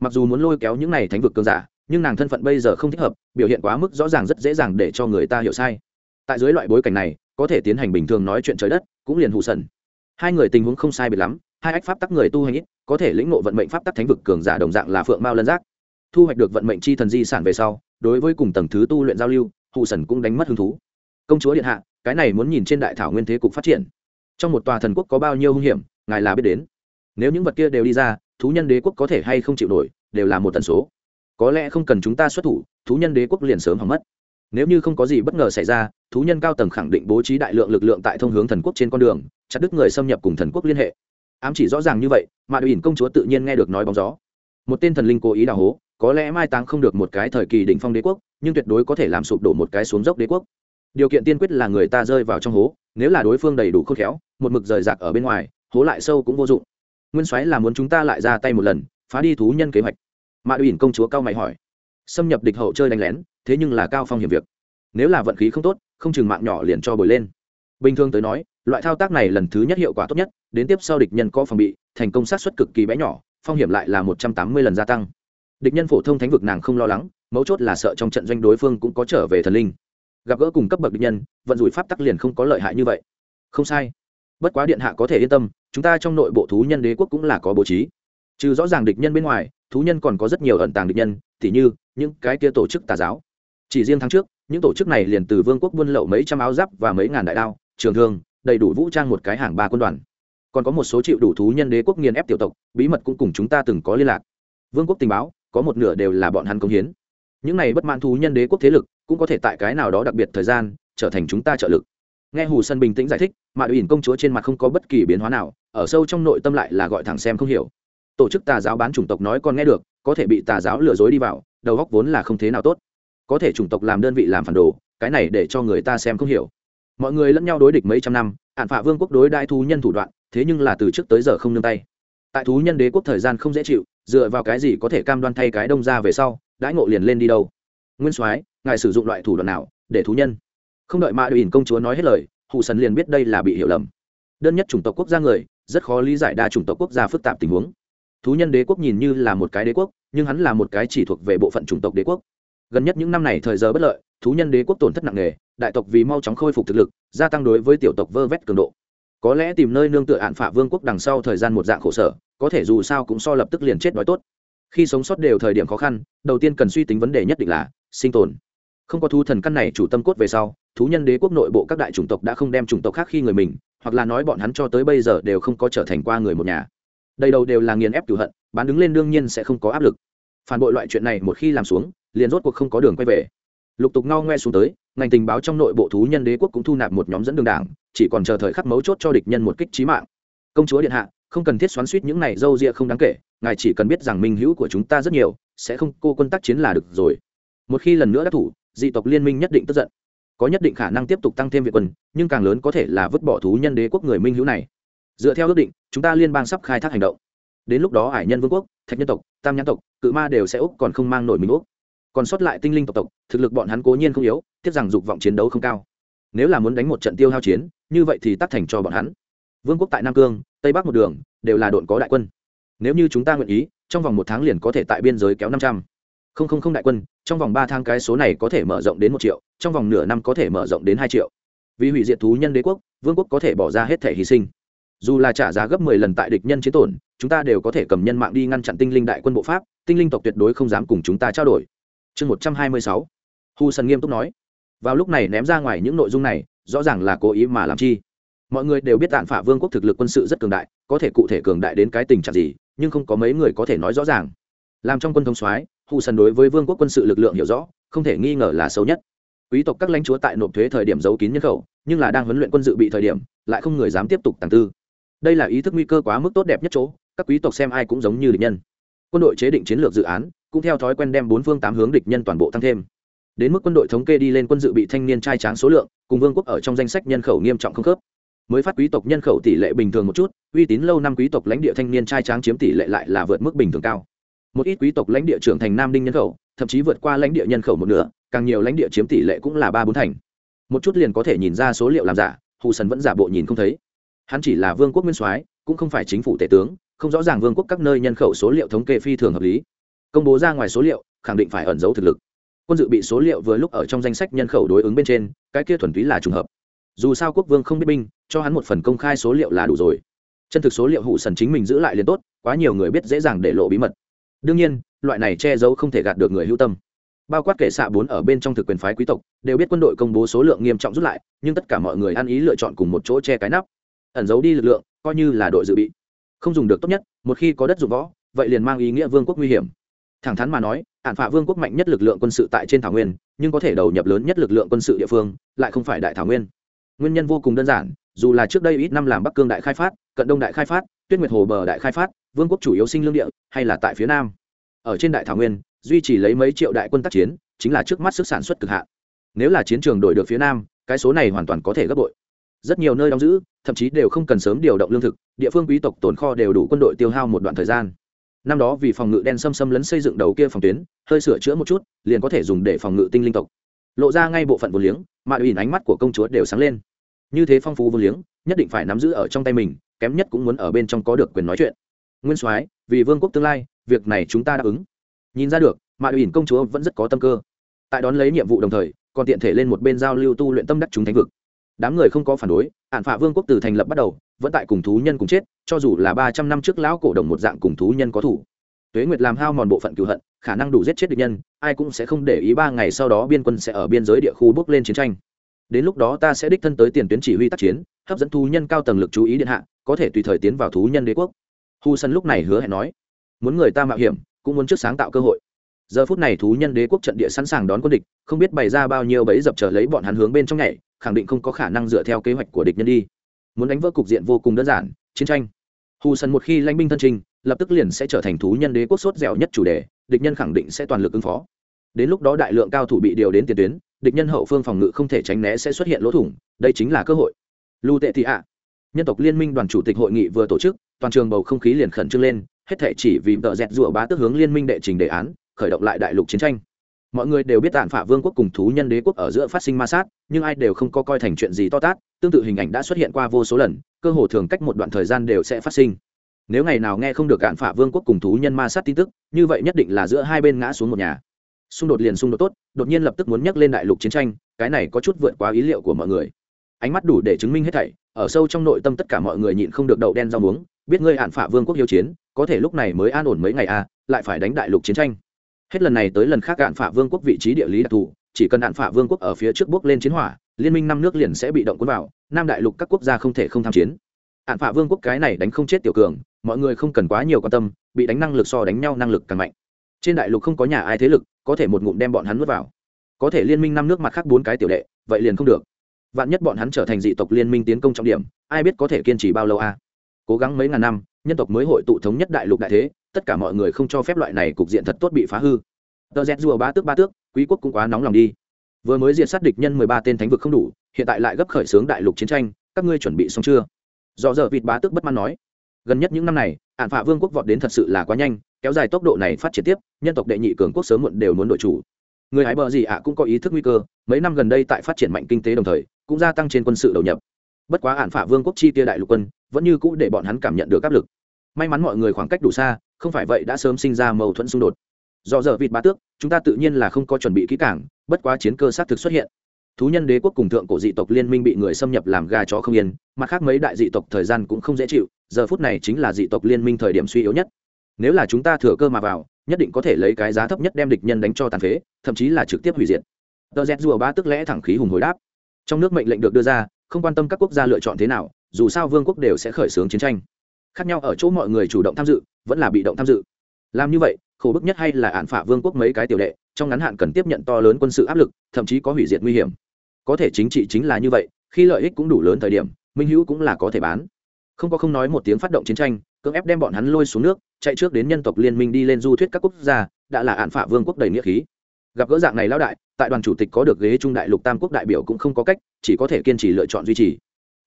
Mặc dù muốn lôi kéo những này thánh vực cường giả nhưng nàng thân phận bây giờ không thích hợp, biểu hiện quá mức rõ ràng rất dễ dàng để cho người ta hiểu sai. Tại dưới loại bối cảnh này, có thể tiến hành bình thường nói chuyện trời đất, cũng liền hụ sần. Hai người tình huống không sai biệt lắm, hai ách pháp tắc người tu hành ít, có thể lĩnh ngộ vận mệnh pháp tắc thánh vực cường giả đồng dạng là phượng mao lân giác. Thu hoạch được vận mệnh chi thần di sản về sau, đối với cùng tầng thứ tu luyện giao lưu hụ sần cũng đánh mất hứng thú. Công chúa điện hạ, cái này muốn nhìn trên đại thảo nguyên thế cục phát triển. Trong một tòa thần quốc có bao nhiêu hung hiểm, ngài là biết đến. Nếu những vật kia đều đi ra, thú nhân đế quốc có thể hay không chịu nổi, đều là một tần số có lẽ không cần chúng ta xuất thủ, thú nhân đế quốc liền sớm hỏng mất. Nếu như không có gì bất ngờ xảy ra, thú nhân cao tầng khẳng định bố trí đại lượng lực lượng tại thông hướng thần quốc trên con đường, chặt đứt người xâm nhập cùng thần quốc liên hệ. Ám chỉ rõ ràng như vậy mà đội ỉn công chúa tự nhiên nghe được nói bóng gió. Một tên thần linh cố ý đào hố, có lẽ mai táng không được một cái thời kỳ đỉnh phong đế quốc, nhưng tuyệt đối có thể làm sụp đổ một cái xuống dốc đế quốc. Điều kiện tiên quyết là người ta rơi vào trong hố, nếu là đối phương đầy đủ khôn khéo, một mực rời rạc ở bên ngoài, hố lại sâu cũng vô dụng. Nguyên soái là muốn chúng ta lại ra tay một lần, phá đi thú nhân kế hoạch mạ ủy công chúa cao mày hỏi. Xâm nhập địch hậu chơi đánh lén, thế nhưng là cao phong hiểm việc. Nếu là vận khí không tốt, không chừng mạng nhỏ liền cho bồi lên. Bình thường tới nói, loại thao tác này lần thứ nhất hiệu quả tốt nhất, đến tiếp sau địch nhân có phòng bị, thành công sát xuất cực kỳ bé nhỏ, phong hiểm lại là một trăm tám mươi lần gia tăng. Địch nhân phổ thông thánh vực nàng không lo lắng, mấu chốt là sợ trong trận doanh đối phương cũng có trở về thần linh. Gặp gỡ cùng cấp bậc địch nhân, vận rủi pháp tắc liền không có lợi hại như vậy. Không sai. Bất quá điện hạ có thể yên tâm, chúng ta trong nội bộ thú nhân đế quốc cũng là có bố trí. Trừ rõ ràng địch nhân bên ngoài thú nhân còn có rất nhiều ẩn tàng địch nhân, tỉ như, những cái kia tổ chức tà giáo. Chỉ riêng tháng trước, những tổ chức này liền từ vương quốc buôn lậu mấy trăm áo giáp và mấy ngàn đại đao, trường thương, đầy đủ vũ trang một cái hàng ba quân đoàn. Còn có một số chịu đủ thú nhân đế quốc nghiền ép tiểu tộc, bí mật cũng cùng chúng ta từng có liên lạc. Vương quốc tình báo, có một nửa đều là bọn hắn công hiến. Những này bất mãn thú nhân đế quốc thế lực, cũng có thể tại cái nào đó đặc biệt thời gian, trở thành chúng ta trợ lực. Nghe hù sân bình tĩnh giải thích mà ủy công chúa trên mặt không có bất kỳ biến hóa nào, ở sâu trong nội tâm lại là gọi thẳng xem không hiểu tổ chức tà giáo bán chủng tộc nói còn nghe được, có thể bị tà giáo lừa dối đi vào, đầu góc vốn là không thế nào tốt. Có thể chủng tộc làm đơn vị làm phản đồ, cái này để cho người ta xem không hiểu. Mọi người lẫn nhau đối địch mấy trăm năm ạn phạ vương quốc đối đại thú nhân thủ đoạn, thế nhưng là từ trước tới giờ không nương tay. Tại thú nhân đế quốc thời gian không dễ chịu, dựa vào cái gì có thể cam đoan thay cái đông ra về sau, đãi ngộ liền lên đi đâu? Nguyên soái, ngài sử dụng loại thủ đoạn nào, để thú nhân? Không đợi mạ ủy công chúa nói hết lời hụ sần liền biết đây là bị hiểu lầm. Đơn nhất chủng tộc quốc gia người, rất khó lý giải đa chủng tộc quốc gia phức tạp tình huống thú nhân đế quốc nhìn như là một cái đế quốc, nhưng hắn là một cái chỉ thuộc về bộ phận chủng tộc đế quốc. Gần nhất những năm này thời giờ bất lợi, thú nhân đế quốc tổn thất nặng nề, đại tộc vì mau chóng khôi phục thực lực, gia tăng đối với tiểu tộc vơ vét cường độ. Có lẽ tìm nơi nương tựa hạn phạ vương quốc đằng sau thời gian một dạng khổ sở, có thể dù sao cũng so lập tức liền chết đói tốt. Khi sống sót đều thời điểm khó khăn, đầu tiên cần suy tính vấn đề nhất định là sinh tồn. Không có thú thần căn này chủ tâm cốt về sau, thú nhân đế quốc nội bộ các đại chủng tộc đã không đem chủng tộc khác khi người mình, hoặc là nói bọn hắn cho tới bây giờ đều không có trở thành qua người một nhà đây đầu đều là nghiền ép cửu hận, bán đứng lên đương nhiên sẽ không có áp lực. Phản bội loại chuyện này một khi làm xuống, liền rốt cuộc không có đường quay về. Lục tục ngao ngoe xuống tới, ngành tình báo trong nội bộ thú nhân đế quốc cũng thu nạp một nhóm dẫn đường đảng, chỉ còn chờ thời khắc mấu chốt cho địch nhân một kích trí mạng. Công chúa điện hạ, không cần thiết xoắn suýt những này dâu ria không đáng kể, ngài chỉ cần biết rằng minh hữu của chúng ta rất nhiều, sẽ không cô quân tác chiến là được rồi. Một khi lần nữa đắc thủ, dị tộc liên minh nhất định tức giận. Có nhất định khả năng tiếp tục tăng thêm viện quân, nhưng càng lớn có thể là vứt bỏ thú nhân đế quốc người minh hữu này dựa theo ước định, chúng ta liên bang sắp khai thác hành động. Đến lúc đó hải nhân vương quốc, thạch nhân tộc, tam nhãn tộc, cự ma đều sẽ úc còn không mang nổi mình úc. Còn sót lại tinh linh tộc tộc, thực lực bọn hắn cố nhiên không yếu, tiếc rằng dục vọng chiến đấu không cao. Nếu là muốn đánh một trận tiêu hao chiến, như vậy thì tắt thành cho bọn hắn. Vương quốc tại nam cương, tây bắc một đường, đều là đội có đại quân. Nếu như chúng ta nguyện ý, trong vòng một tháng liền có thể tại biên giới kéo năm trăm. Không không không đại quân, trong vòng ba tháng cái số này có thể mở rộng đến một triệu, trong vòng nửa năm có thể mở rộng đến hai triệu. Vì hủy diệt thú nhân đế quốc, vương quốc có thể bỏ ra hết thể hy sinh dù là trả giá gấp mười lần tại địch nhân chiến tổn, chúng ta đều có thể cầm nhân mạng đi ngăn chặn tinh linh đại quân bộ pháp, tinh linh tộc tuyệt đối không dám cùng chúng ta trao đổi. Chương một trăm hai mươi sáu. Hu sần nghiêm túc nói. Vào lúc này ném ra ngoài những nội dung này, rõ ràng là cố ý mà làm chi. Mọi người đều biết tạn phả vương quốc thực lực quân sự rất cường đại, có thể cụ thể cường đại đến cái tình trạng gì, nhưng không có mấy người có thể nói rõ ràng. Làm trong quân thống soái hù sần đối với vương quốc quân sự lực lượng hiểu rõ, không thể nghi ngờ là xấu nhất. Quý tộc các lãnh chúa tại nộp thuế thời điểm giấu kín nhân khẩu, nhưng là đang huấn luyện quân dự bị thời điểm, lại không người dám tiếp tục tàng tư đây là ý thức nguy cơ quá mức tốt đẹp nhất chỗ, các quý tộc xem ai cũng giống như địch nhân. Quân đội chế định chiến lược dự án, cũng theo thói quen đem bốn phương tám hướng địch nhân toàn bộ tăng thêm. Đến mức quân đội thống kê đi lên quân dự bị thanh niên trai tráng số lượng, cùng vương quốc ở trong danh sách nhân khẩu nghiêm trọng không khớp. Mới phát quý tộc nhân khẩu tỷ lệ bình thường một chút, uy tín lâu năm quý tộc lãnh địa thanh niên trai tráng chiếm tỷ lệ lại là vượt mức bình thường cao. Một ít quý tộc lãnh địa trưởng thành nam đinh nhân khẩu, thậm chí vượt qua lãnh địa nhân khẩu một nửa, càng nhiều lãnh địa chiếm tỷ lệ cũng là ba bốn thành. Một chút liền có thể nhìn ra số liệu làm giả, hù sần vẫn giả bộ nhìn không thấy hắn chỉ là vương quốc nguyên soái, cũng không phải chính phủ tể tướng, không rõ ràng vương quốc các nơi nhân khẩu số liệu thống kê phi thường hợp lý. Công bố ra ngoài số liệu, khẳng định phải ẩn giấu thực lực. Quân dự bị số liệu vừa lúc ở trong danh sách nhân khẩu đối ứng bên trên, cái kia thuần túy là trùng hợp. Dù sao quốc vương không biết binh, cho hắn một phần công khai số liệu là đủ rồi. Chân thực số liệu hụ sần chính mình giữ lại liền tốt, quá nhiều người biết dễ dàng để lộ bí mật. Đương nhiên, loại này che giấu không thể gạt được người hữu tâm. Bao quát kể xạ bốn ở bên trong thực quyền phái quý tộc, đều biết quân đội công bố số lượng nghiêm trọng rút lại, nhưng tất cả mọi người ăn ý lựa chọn cùng một chỗ che cái nắp ẩn giấu đi lực lượng, coi như là đội dự bị. Không dùng được tốt nhất, một khi có đất dụng võ, vậy liền mang ý nghĩa vương quốc nguy hiểm. Thẳng thắn mà nói ạn phạ vương quốc mạnh nhất lực lượng quân sự tại trên thảo nguyên, nhưng có thể đầu nhập lớn nhất lực lượng quân sự địa phương, lại không phải đại thảo nguyên. Nguyên nhân vô cùng đơn giản, dù là trước đây ít năm làm bắc cương đại khai phát, cận đông đại khai phát, tuyết nguyệt hồ bờ đại khai phát, vương quốc chủ yếu sinh lương địa, hay là tại phía nam. Ở trên đại thảo nguyên, duy trì lấy mấy triệu đại quân tác chiến, chính là trước mắt sức sản xuất cực hạn. Nếu là chiến trường đổi được phía nam, cái số này hoàn toàn có thể gấp bội. Rất nhiều nơi đóng giữ thậm chí đều không cần sớm điều động lương thực, địa phương quý tộc tồn kho đều đủ quân đội tiêu hao một đoạn thời gian. Năm đó vì phòng ngự đen xâm xâm lấn xây dựng đầu kia phòng tuyến, hơi sửa chữa một chút, liền có thể dùng để phòng ngự tinh linh tộc. Lộ ra ngay bộ phận vô liếng, mà ủy ánh mắt của công chúa đều sáng lên. Như thế phong phú vô liếng, nhất định phải nắm giữ ở trong tay mình, kém nhất cũng muốn ở bên trong có được quyền nói chuyện. Nguyên soái, vì vương quốc tương lai, việc này chúng ta đáp ứng. Nhìn ra được, mà ủy công chúa vẫn rất có tâm cơ. Tại đón lấy nhiệm vụ đồng thời, còn tiện thể lên một bên giao lưu tu luyện tâm đắc chúng thánh vực đám người không có phản đối ạn phạ vương quốc từ thành lập bắt đầu, vẫn tại cùng thú nhân cùng chết, cho dù là ba trăm năm trước lão cổ đồng một dạng cùng thú nhân có thủ. Tuế nguyệt làm hao mòn bộ phận cựu hận, khả năng đủ giết chết địch nhân, ai cũng sẽ không để ý ba ngày sau đó biên quân sẽ ở biên giới địa khu bước lên chiến tranh. Đến lúc đó ta sẽ đích thân tới tiền tuyến chỉ huy tác chiến, hấp dẫn thú nhân cao tầng lực chú ý điện hạ, có thể tùy thời tiến vào thú nhân đế quốc. Hu sân lúc này hứa hẹn nói, muốn người ta mạo hiểm, cũng muốn trước sáng tạo cơ hội giờ phút này thú nhân đế quốc trận địa sẵn sàng đón quân địch, không biết bày ra bao nhiêu bẫy dập trở lấy bọn hắn hướng bên trong nhảy, khẳng định không có khả năng dựa theo kế hoạch của địch nhân đi. Muốn đánh vỡ cục diện vô cùng đơn giản, chiến tranh. Hù sần một khi lãnh binh thân trình, lập tức liền sẽ trở thành thú nhân đế quốc sốt dẻo nhất chủ đề, địch nhân khẳng định sẽ toàn lực ứng phó. Đến lúc đó đại lượng cao thủ bị điều đến tiền tuyến, địch nhân hậu phương phòng ngự không thể tránh né sẽ xuất hiện lỗ thủng, đây chính là cơ hội. Lưu tệ thị ạ. Nhân tộc liên minh đoàn chủ tịch hội nghị vừa tổ chức, toàn trường bầu không khí liền khẩn trương lên, hết thể chỉ vì tợ dẹt rủa bá tước hướng liên minh đệ trình đề án khởi động lại đại lục chiến tranh. Mọi người đều biết tàn phả vương quốc cùng thú nhân đế quốc ở giữa phát sinh ma sát, nhưng ai đều không có coi thành chuyện gì to tát, tương tự hình ảnh đã xuất hiện qua vô số lần, cơ hồ thường cách một đoạn thời gian đều sẽ phát sinh. Nếu ngày nào nghe không được cạn phả vương quốc cùng thú nhân ma sát tin tức, như vậy nhất định là giữa hai bên ngã xuống một nhà. Xung đột liền xung đột tốt, đột nhiên lập tức muốn nhắc lên đại lục chiến tranh, cái này có chút vượt quá ý liệu của mọi người. Ánh mắt đủ để chứng minh hết thảy, ở sâu trong nội tâm tất cả mọi người nhịn không được đậu đen rau muống, biết ngươi hạn phả vương quốc hiếu chiến, có thể lúc này mới an ổn mấy ngày à lại phải đánh đại lục chiến tranh hết lần này tới lần khác cạn phả vương quốc vị trí địa lý đặc thù, chỉ cần đạn phả vương quốc ở phía trước bước lên chiến hỏa, liên minh năm nước liền sẽ bị động cuốn vào, nam đại lục các quốc gia không thể không tham chiến. Hạn phả vương quốc cái này đánh không chết tiểu cường, mọi người không cần quá nhiều quan tâm, bị đánh năng lực so đánh nhau năng lực càng mạnh. Trên đại lục không có nhà ai thế lực, có thể một ngụm đem bọn hắn nuốt vào. Có thể liên minh năm nước mặt khác bốn cái tiểu đệ, vậy liền không được. Vạn nhất bọn hắn trở thành dị tộc liên minh tiến công trọng điểm, ai biết có thể kiên trì bao lâu a? À? cố gắng mấy ngàn năm, nhân tộc mới hội tụ thống nhất đại lục đại thế tất cả mọi người không cho phép loại này cục diện thật tốt bị phá hư. Tờ z rùa ba tước ba tước, quý quốc cũng quá nóng lòng đi. Vừa mới diệt sát địch nhân mười ba tên thánh vực không đủ, hiện tại lại gấp khởi xướng đại lục chiến tranh, các ngươi chuẩn bị xong chưa? Do giờ vịt bá tước bất mãn nói. Gần nhất những năm này, ạn phạ vương quốc vọt đến thật sự là quá nhanh, kéo dài tốc độ này phát triển tiếp, nhân tộc đệ nhị cường quốc sớm muộn đều muốn đội chủ. Người hái bờ gì ạ cũng có ý thức nguy cơ, mấy năm gần đây tại phát triển mạnh kinh tế đồng thời, cũng gia tăng trên quân sự đầu nhập. Bất quá ạn phạ vương quốc chi tiêu đại lục quân, vẫn như cũ để bọn hắn cảm nhận được áp lực. May mắn mọi người khoảng cách đủ xa không phải vậy đã sớm sinh ra mâu thuẫn xung đột. Do giờ vịt bá tước, chúng ta tự nhiên là không có chuẩn bị kỹ cảng bất quá chiến cơ xác thực xuất hiện. Thú nhân đế quốc cùng thượng cổ dị tộc liên minh bị người xâm nhập làm gà chó không yên mặt khác mấy đại dị tộc thời gian cũng không dễ chịu, giờ phút này chính là dị tộc liên minh thời điểm suy yếu nhất. Nếu là chúng ta thừa cơ mà vào, nhất định có thể lấy cái giá thấp nhất đem địch nhân đánh cho tàn phế, thậm chí là trực tiếp hủy diệt. Tờ z rùa ba tức lẽ thẳng khí hùng hồi đáp. Trong nước mệnh lệnh được đưa ra, không quan tâm các quốc gia lựa chọn thế nào, dù sao vương quốc đều sẽ khởi xướng chiến tranh khác nhau ở chỗ mọi người chủ động tham dự vẫn là bị động tham dự. Làm như vậy khổ bức nhất hay là án phả vương quốc mấy cái tiểu lệ, trong ngắn hạn cần tiếp nhận to lớn quân sự áp lực thậm chí có hủy diệt nguy hiểm. Có thể chính trị chính là như vậy khi lợi ích cũng đủ lớn thời điểm minh hữu cũng là có thể bán. Không có không nói một tiếng phát động chiến tranh cưỡng ép đem bọn hắn lôi xuống nước chạy trước đến nhân tộc liên minh đi lên du thuyết các quốc gia đã là án phả vương quốc đầy nghĩa khí. Gặp gỡ dạng này lão đại tại đoàn chủ tịch có được ghế trung đại lục tam quốc đại biểu cũng không có cách chỉ có thể kiên trì lựa chọn duy trì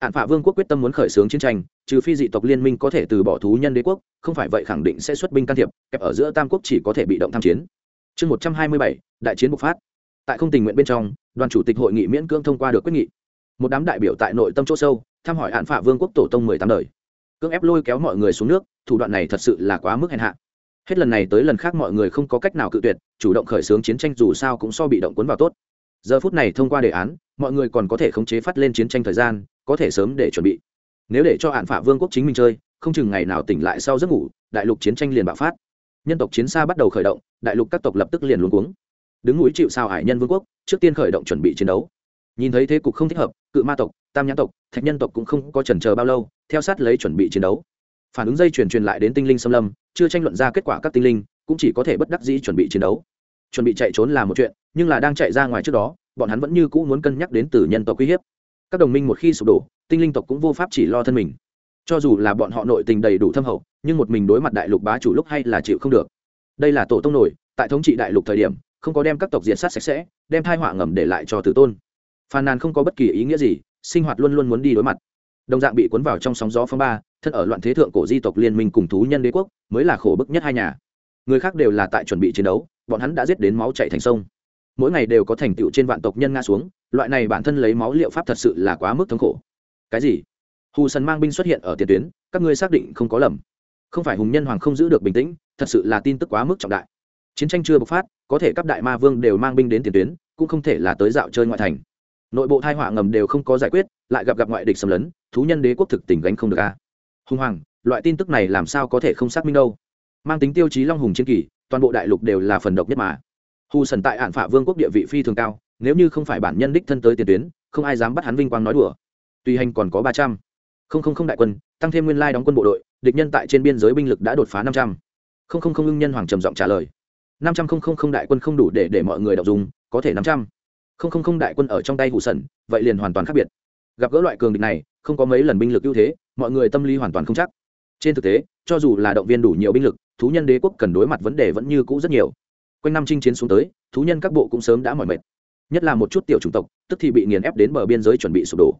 hạn phạ vương quốc quyết tâm muốn khởi xướng chiến tranh, trừ phi dị tộc liên minh có thể từ bỏ thú nhân đế quốc, không phải vậy khẳng định sẽ xuất binh can thiệp, kẹp ở giữa tam quốc chỉ có thể bị động tham chiến. Chương một trăm hai mươi bảy, đại chiến bộc phát. Tại không tình nguyện bên trong, đoàn chủ tịch hội nghị miễn cưỡng thông qua được quyết nghị. Một đám đại biểu tại nội tâm chỗ sâu, thăm hỏi hạn phạ vương quốc tổ tông mười tám đời. Cưỡng ép lôi kéo mọi người xuống nước, thủ đoạn này thật sự là quá mức hèn hạ. Hết lần này tới lần khác mọi người không có cách nào cự tuyệt, chủ động khởi xướng chiến tranh dù sao cũng so bị động cuốn vào tốt. Giờ phút này thông qua đề án, mọi người còn có thể khống chế phát lên chiến tranh thời gian có thể sớm để chuẩn bị. Nếu để cho hạn phả vương quốc chính mình chơi, không chừng ngày nào tỉnh lại sau giấc ngủ, đại lục chiến tranh liền bạo phát. Nhân tộc chiến xa bắt đầu khởi động, đại lục các tộc lập tức liền luống cuống. Đứng núi chịu sao hải nhân vương quốc, trước tiên khởi động chuẩn bị chiến đấu. Nhìn thấy thế cục không thích hợp, cự ma tộc, tam nhãn tộc, thạch nhân tộc cũng không có chần chờ bao lâu, theo sát lấy chuẩn bị chiến đấu. Phản ứng dây chuyển truyền lại đến tinh linh xâm lâm, chưa tranh luận ra kết quả các tinh linh, cũng chỉ có thể bất đắc dĩ chuẩn bị chiến đấu. Chuẩn bị chạy trốn là một chuyện, nhưng là đang chạy ra ngoài trước đó, bọn hắn vẫn như cũ muốn cân nhắc đến từ nhân tộc uy hiếp các đồng minh một khi sụp đổ, tinh linh tộc cũng vô pháp chỉ lo thân mình. Cho dù là bọn họ nội tình đầy đủ thâm hậu, nhưng một mình đối mặt đại lục bá chủ lúc hay là chịu không được. Đây là tổ tông nổi, tại thống trị đại lục thời điểm, không có đem các tộc diện sát sạch sẽ, đem thai họa ngầm để lại cho tử tôn. Phàn nàn không có bất kỳ ý nghĩa gì, sinh hoạt luôn luôn muốn đi đối mặt. Đồng dạng bị cuốn vào trong sóng gió phong ba, thân ở loạn thế thượng cổ di tộc liên minh cùng thú nhân đế quốc, mới là khổ bức nhất hai nhà. Người khác đều là tại chuẩn bị chiến đấu, bọn hắn đã giết đến máu chạy thành sông. Mỗi ngày đều có thành tựu trên vạn tộc nhân nga xuống loại này bản thân lấy máu liệu pháp thật sự là quá mức thống khổ. Cái gì? Hù sần mang binh xuất hiện ở tiền tuyến, các ngươi xác định không có lầm. Không phải hùng nhân hoàng không giữ được bình tĩnh, thật sự là tin tức quá mức trọng đại. Chiến tranh chưa bộc phát, có thể các đại ma vương đều mang binh đến tiền tuyến, cũng không thể là tới dạo chơi ngoại thành. Nội bộ thai họa ngầm đều không có giải quyết, lại gặp gặp ngoại địch xâm lấn, thú nhân đế quốc thực tình gánh không được a. Hùng hoàng, loại tin tức này làm sao có thể không xác minh đâu? Mang tính tiêu chí long hùng chiến kỳ, toàn bộ đại lục đều là phần độc nhất mà. Hù sần tại ạn phạ vương quốc địa vị phi thường cao nếu như không phải bản nhân đích thân tới tiền tuyến, không ai dám bắt hắn vinh quang nói đùa. Tùy hành còn có ba trăm, không không không đại quân, tăng thêm nguyên lai đóng quân bộ đội, địch nhân tại trên biên giới binh lực đã đột phá năm trăm. Không không không ưng nhân hoàng trầm giọng trả lời. Năm trăm không không không đại quân không đủ để để mọi người đọc dùng có thể năm trăm. Không không không đại quân ở trong tay hụ sần, vậy liền hoàn toàn khác biệt. Gặp gỡ loại cường địch này, không có mấy lần binh lực ưu thế, mọi người tâm lý hoàn toàn không chắc. Trên thực tế, cho dù là động viên đủ nhiều binh lực, thú nhân đế quốc cần đối mặt vấn đề vẫn như cũ rất nhiều. Quanh năm chinh chiến xuống tới, thú nhân các bộ cũng sớm đã mỏi mệt nhất là một chút tiểu chủng tộc, tức thì bị nghiền ép đến bờ biên giới chuẩn bị sụp đổ.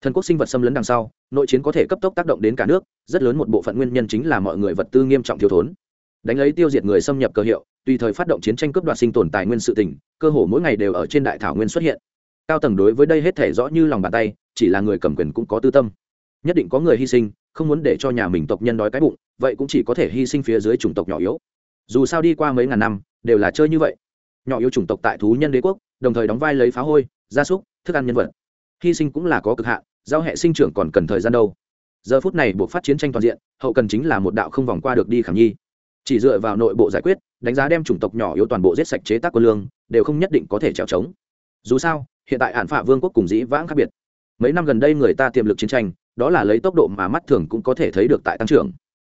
Thần quốc sinh vật xâm lấn đằng sau, nội chiến có thể cấp tốc tác động đến cả nước, rất lớn một bộ phận nguyên nhân chính là mọi người vật tư nghiêm trọng thiếu thốn. Đánh lấy tiêu diệt người xâm nhập cơ hiệu, tùy thời phát động chiến tranh cướp đoạt sinh tồn tài nguyên sự tỉnh cơ hồ mỗi ngày đều ở trên đại thảo nguyên xuất hiện. Cao tầng đối với đây hết thể rõ như lòng bàn tay, chỉ là người cầm quyền cũng có tư tâm. Nhất định có người hy sinh, không muốn để cho nhà mình tộc nhân đói cái bụng, vậy cũng chỉ có thể hy sinh phía dưới chủng tộc nhỏ yếu. Dù sao đi qua mấy ngàn năm, đều là chơi như vậy. Nhỏ yếu chủng tộc tại thú nhân đế quốc đồng thời đóng vai lấy phá hôi, gia súc, thức ăn nhân vật. Hy sinh cũng là có cực hạn, giao hệ sinh trưởng còn cần thời gian đâu. Giờ phút này buộc phát chiến tranh toàn diện, hậu cần chính là một đạo không vòng qua được đi khảm nhi. Chỉ dựa vào nội bộ giải quyết, đánh giá đem chủng tộc nhỏ yếu toàn bộ giết sạch chế tác quân lương, đều không nhất định có thể trèo trống. Dù sao, hiện tại hạn phạ vương quốc cùng dĩ vãng khác biệt. Mấy năm gần đây người ta tiềm lực chiến tranh, đó là lấy tốc độ mà mắt thường cũng có thể thấy được tại tăng trưởng.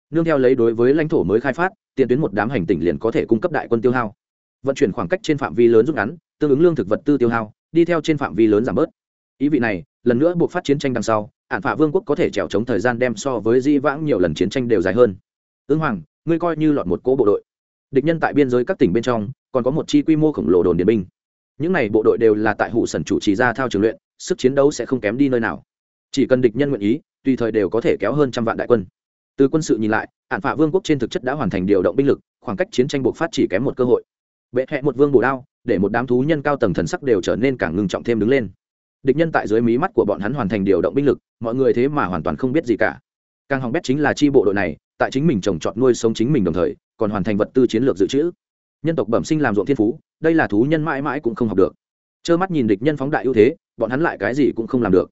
Nương theo lấy đối với lãnh thổ mới khai phát, tiền tuyến một đám hành tỉnh liền có thể cung cấp đại quân tiêu hao vận chuyển khoảng cách trên phạm vi lớn rút ngắn, tương ứng lương thực vật tư tiêu hao, đi theo trên phạm vi lớn giảm bớt. Ý vị này, lần nữa buộc phát chiến tranh đằng sau ạn phạ vương quốc có thể trèo chống thời gian đem so với di vãng nhiều lần chiến tranh đều dài hơn. Ương hoàng, ngươi coi như lọt một cỗ bộ đội. Địch nhân tại biên giới các tỉnh bên trong, còn có một chi quy mô khổng lồ đồn điện binh. Những này bộ đội đều là tại hủ sần chủ trì ra thao trường luyện, sức chiến đấu sẽ không kém đi nơi nào. Chỉ cần địch nhân nguyện ý, tùy thời đều có thể kéo hơn trăm vạn đại quân. Từ quân sự nhìn lại ạn phạ vương quốc trên thực chất đã hoàn thành điều động binh lực, khoảng cách chiến tranh buộc phát chỉ kém một cơ hội bệ hẹ một vương bổ đao, để một đám thú nhân cao tầng thần sắc đều trở nên càng ngưng trọng thêm đứng lên. Địch nhân tại dưới mí mắt của bọn hắn hoàn thành điều động binh lực, mọi người thế mà hoàn toàn không biết gì cả. Càng hỏng bét chính là chi bộ đội này, tại chính mình trồng trọt nuôi sống chính mình đồng thời, còn hoàn thành vật tư chiến lược dự trữ. Nhân tộc bẩm sinh làm ruộng thiên phú, đây là thú nhân mãi mãi cũng không học được. Trơ mắt nhìn địch nhân phóng đại ưu thế, bọn hắn lại cái gì cũng không làm được.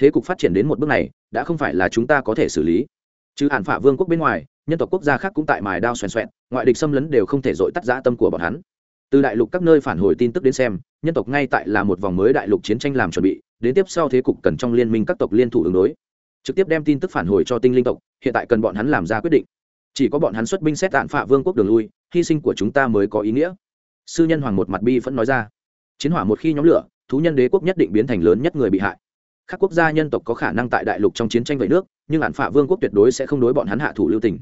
Thế cục phát triển đến một bước này, đã không phải là chúng ta có thể xử lý. Chứ hạn phả vương quốc bên ngoài, nhân tộc quốc gia khác cũng tại mài đao xoèn xoẹn, ngoại địch xâm lấn đều không thể dội tắt dã tâm của bọn hắn từ đại lục các nơi phản hồi tin tức đến xem, nhân tộc ngay tại là một vòng mới đại lục chiến tranh làm chuẩn bị, đến tiếp sau thế cục cần trong liên minh các tộc liên thủ ứng đối. Trực tiếp đem tin tức phản hồi cho tinh linh tộc, hiện tại cần bọn hắn làm ra quyết định. Chỉ có bọn hắn xuất binh xét tạn phạ vương quốc đường lui, hy sinh của chúng ta mới có ý nghĩa. Sư nhân hoàng một mặt bi vẫn nói ra. Chiến hỏa một khi nhóm lửa, thú nhân đế quốc nhất định biến thành lớn nhất người bị hại. Các quốc gia nhân tộc có khả năng tại đại lục trong chiến tranh vẩy nước, nhưng hạn phạ vương quốc tuyệt đối sẽ không đối bọn hắn hạ thủ lưu tình.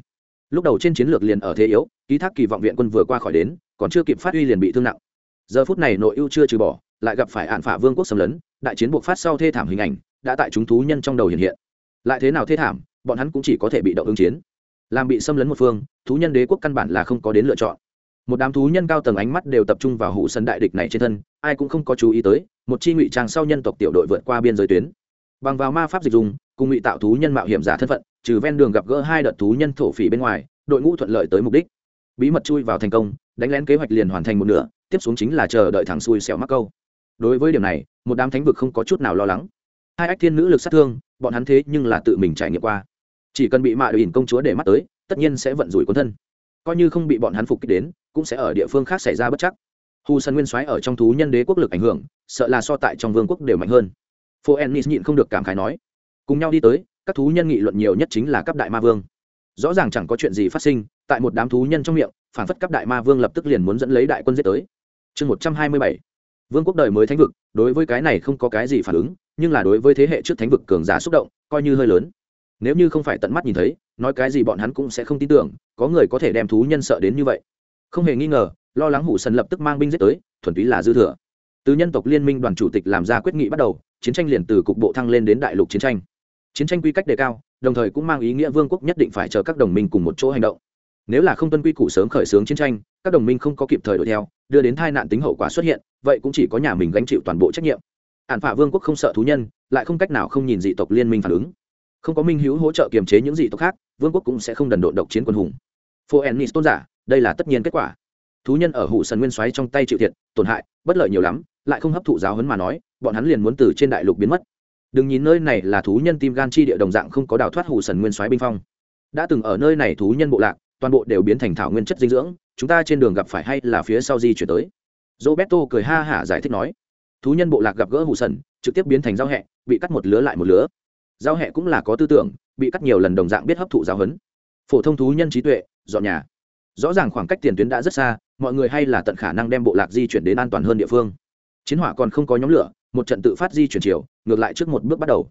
Lúc đầu trên chiến lược liền ở thế yếu, ký thác kỳ vọng viện quân vừa qua khỏi đến còn chưa kịp phát huy liền bị thương nặng. Giờ phút này nội ưu chưa trừ bỏ, lại gặp phải hạn phả vương quốc xâm lấn, đại chiến buộc phát sau thê thảm hình ảnh đã tại chúng thú nhân trong đầu hiện hiện. Lại thế nào thê thảm, bọn hắn cũng chỉ có thể bị động ứng chiến. Làm bị xâm lấn một phương, thú nhân đế quốc căn bản là không có đến lựa chọn. Một đám thú nhân cao tầng ánh mắt đều tập trung vào hụ sân đại địch này trên thân, ai cũng không có chú ý tới, một chi ngụy trang sau nhân tộc tiểu đội vượt qua biên giới tuyến. Bằng vào ma pháp dịch dùng, cùng ngụy tạo thú nhân mạo hiểm giả thân phận, trừ ven đường gặp gỡ hai đợt thú nhân thổ phỉ bên ngoài, đội ngũ thuận lợi tới mục đích. Bí mật chui vào thành công đánh lén kế hoạch liền hoàn thành một nửa, tiếp xuống chính là chờ đợi thằng xui xẻo mắc câu. Đối với điểm này, một đám thánh vực không có chút nào lo lắng. Hai ách thiên nữ lực sát thương, bọn hắn thế nhưng là tự mình trải nghiệm qua. Chỉ cần bị mạ đội ỉn công chúa để mắt tới, tất nhiên sẽ vận rủi quân thân. Coi như không bị bọn hắn phục kích đến, cũng sẽ ở địa phương khác xảy ra bất chắc. Hu sân nguyên soái ở trong thú nhân đế quốc lực ảnh hưởng, sợ là so tại trong vương quốc đều mạnh hơn. Phố ennis nhịn không được cảm khái nói, cùng nhau đi tới, các thú nhân nghị luận nhiều nhất chính là cấp đại ma vương. Rõ ràng chẳng có chuyện gì phát sinh, tại một đám thú nhân trong miệng phản phất cấp đại ma vương lập tức liền muốn dẫn lấy đại quân giết tới. Chương một trăm hai mươi bảy. Vương quốc đời mới thánh vực, đối với cái này không có cái gì phản ứng, nhưng là đối với thế hệ trước thánh vực cường giả xúc động, coi như hơi lớn. Nếu như không phải tận mắt nhìn thấy, nói cái gì bọn hắn cũng sẽ không tin tưởng, có người có thể đem thú nhân sợ đến như vậy. Không hề nghi ngờ, lo lắng hủ sần lập tức mang binh giết tới, thuần túy là dư thừa. Từ nhân tộc liên minh đoàn chủ tịch làm ra quyết nghị bắt đầu, chiến tranh liền từ cục bộ thăng lên đến đại lục chiến tranh. Chiến tranh quy cách đề cao, đồng thời cũng mang ý nghĩa vương quốc nhất định phải chờ các đồng minh cùng một chỗ hành động nếu là không tuân quy củ sớm khởi xướng chiến tranh, các đồng minh không có kịp thời đuổi theo, đưa đến tai nạn tính hậu quả xuất hiện, vậy cũng chỉ có nhà mình gánh chịu toàn bộ trách nhiệm. Hạn phả vương quốc không sợ thú nhân, lại không cách nào không nhìn dị tộc liên minh phản ứng. Không có minh hữu hỗ trợ kiềm chế những dị tộc khác, vương quốc cũng sẽ không đần độn độc chiến quân hùng. Phố ennis tôn giả, đây là tất nhiên kết quả. Thú nhân ở hụ Sần nguyên xoáy trong tay chịu thiệt, tổn hại, bất lợi nhiều lắm, lại không hấp thụ giáo hấn mà nói, bọn hắn liền muốn từ trên đại lục biến mất. Đừng nhìn nơi này là thú nhân tim gan chi địa đồng dạng không có đào thoát hủ sần nguyên soái binh phong. Đã từng ở nơi này thú nhân bộ lạc toàn bộ đều biến thành thảo nguyên chất dinh dưỡng, chúng ta trên đường gặp phải hay là phía sau di chuyển tới. Roberto cười ha hả giải thích nói, thú nhân bộ lạc gặp gỡ hủ sần, trực tiếp biến thành giao hẹ, bị cắt một lứa lại một lứa. Giao hẹ cũng là có tư tưởng, bị cắt nhiều lần đồng dạng biết hấp thụ giáo huấn. Phổ thông thú nhân trí tuệ, dọn nhà. Rõ ràng khoảng cách tiền tuyến đã rất xa, mọi người hay là tận khả năng đem bộ lạc di chuyển đến an toàn hơn địa phương. Chiến hỏa còn không có nhóm lửa, một trận tự phát di chuyển chiều, ngược lại trước một bước bắt đầu.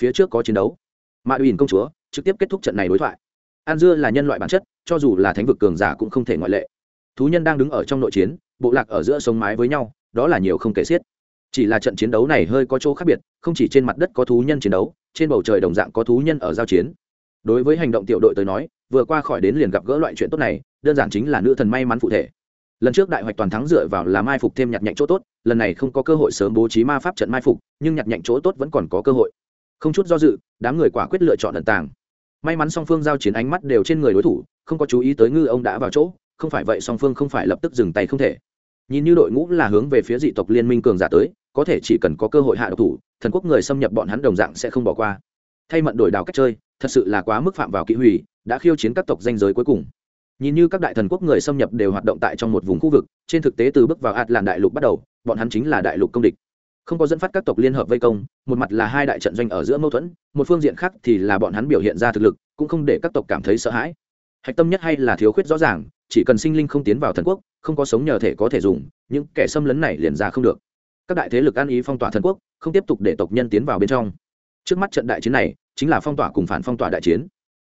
Phía trước có chiến đấu. Mạ ủy công chúa, trực tiếp kết thúc trận này đối thoại an dưa là nhân loại bản chất, cho dù là thánh vực cường giả cũng không thể ngoại lệ. Thú nhân đang đứng ở trong nội chiến, bộ lạc ở giữa sống mái với nhau, đó là nhiều không kể xiết. Chỉ là trận chiến đấu này hơi có chỗ khác biệt, không chỉ trên mặt đất có thú nhân chiến đấu, trên bầu trời đồng dạng có thú nhân ở giao chiến. Đối với hành động tiểu đội tới nói, vừa qua khỏi đến liền gặp gỡ loại chuyện tốt này, đơn giản chính là nữ thần may mắn phụ thể. Lần trước đại hoạch toàn thắng dựa vào là mai phục thêm nhặt nhạnh chỗ tốt, lần này không có cơ hội sớm bố trí ma pháp trận mai phục, nhưng nhặt nhạnh chỗ tốt vẫn còn có cơ hội. Không chút do dự, đám người quả quyết lựa chọn lần tàng may mắn song phương giao chiến ánh mắt đều trên người đối thủ, không có chú ý tới ngư ông đã vào chỗ, không phải vậy song phương không phải lập tức dừng tay không thể. Nhìn như đội ngũ là hướng về phía dị tộc liên minh cường giả tới, có thể chỉ cần có cơ hội hạ độc thủ, thần quốc người xâm nhập bọn hắn đồng dạng sẽ không bỏ qua. Thay mận đổi đào cách chơi, thật sự là quá mức phạm vào kỹ hủy, đã khiêu chiến các tộc danh giới cuối cùng. Nhìn như các đại thần quốc người xâm nhập đều hoạt động tại trong một vùng khu vực, trên thực tế từ bước vào ạt làn đại lục bắt đầu, bọn hắn chính là đại lục công địch không có dẫn phát các tộc liên hợp vây công, một mặt là hai đại trận doanh ở giữa mâu thuẫn, một phương diện khác thì là bọn hắn biểu hiện ra thực lực, cũng không để các tộc cảm thấy sợ hãi. Hạch tâm nhất hay là thiếu khuyết rõ ràng, chỉ cần sinh linh không tiến vào thần quốc, không có sống nhờ thể có thể dùng, những kẻ xâm lấn này liền ra không được. Các đại thế lực an ý phong tỏa thần quốc, không tiếp tục để tộc nhân tiến vào bên trong. Trước mắt trận đại chiến này, chính là phong tỏa cùng phản phong tỏa đại chiến.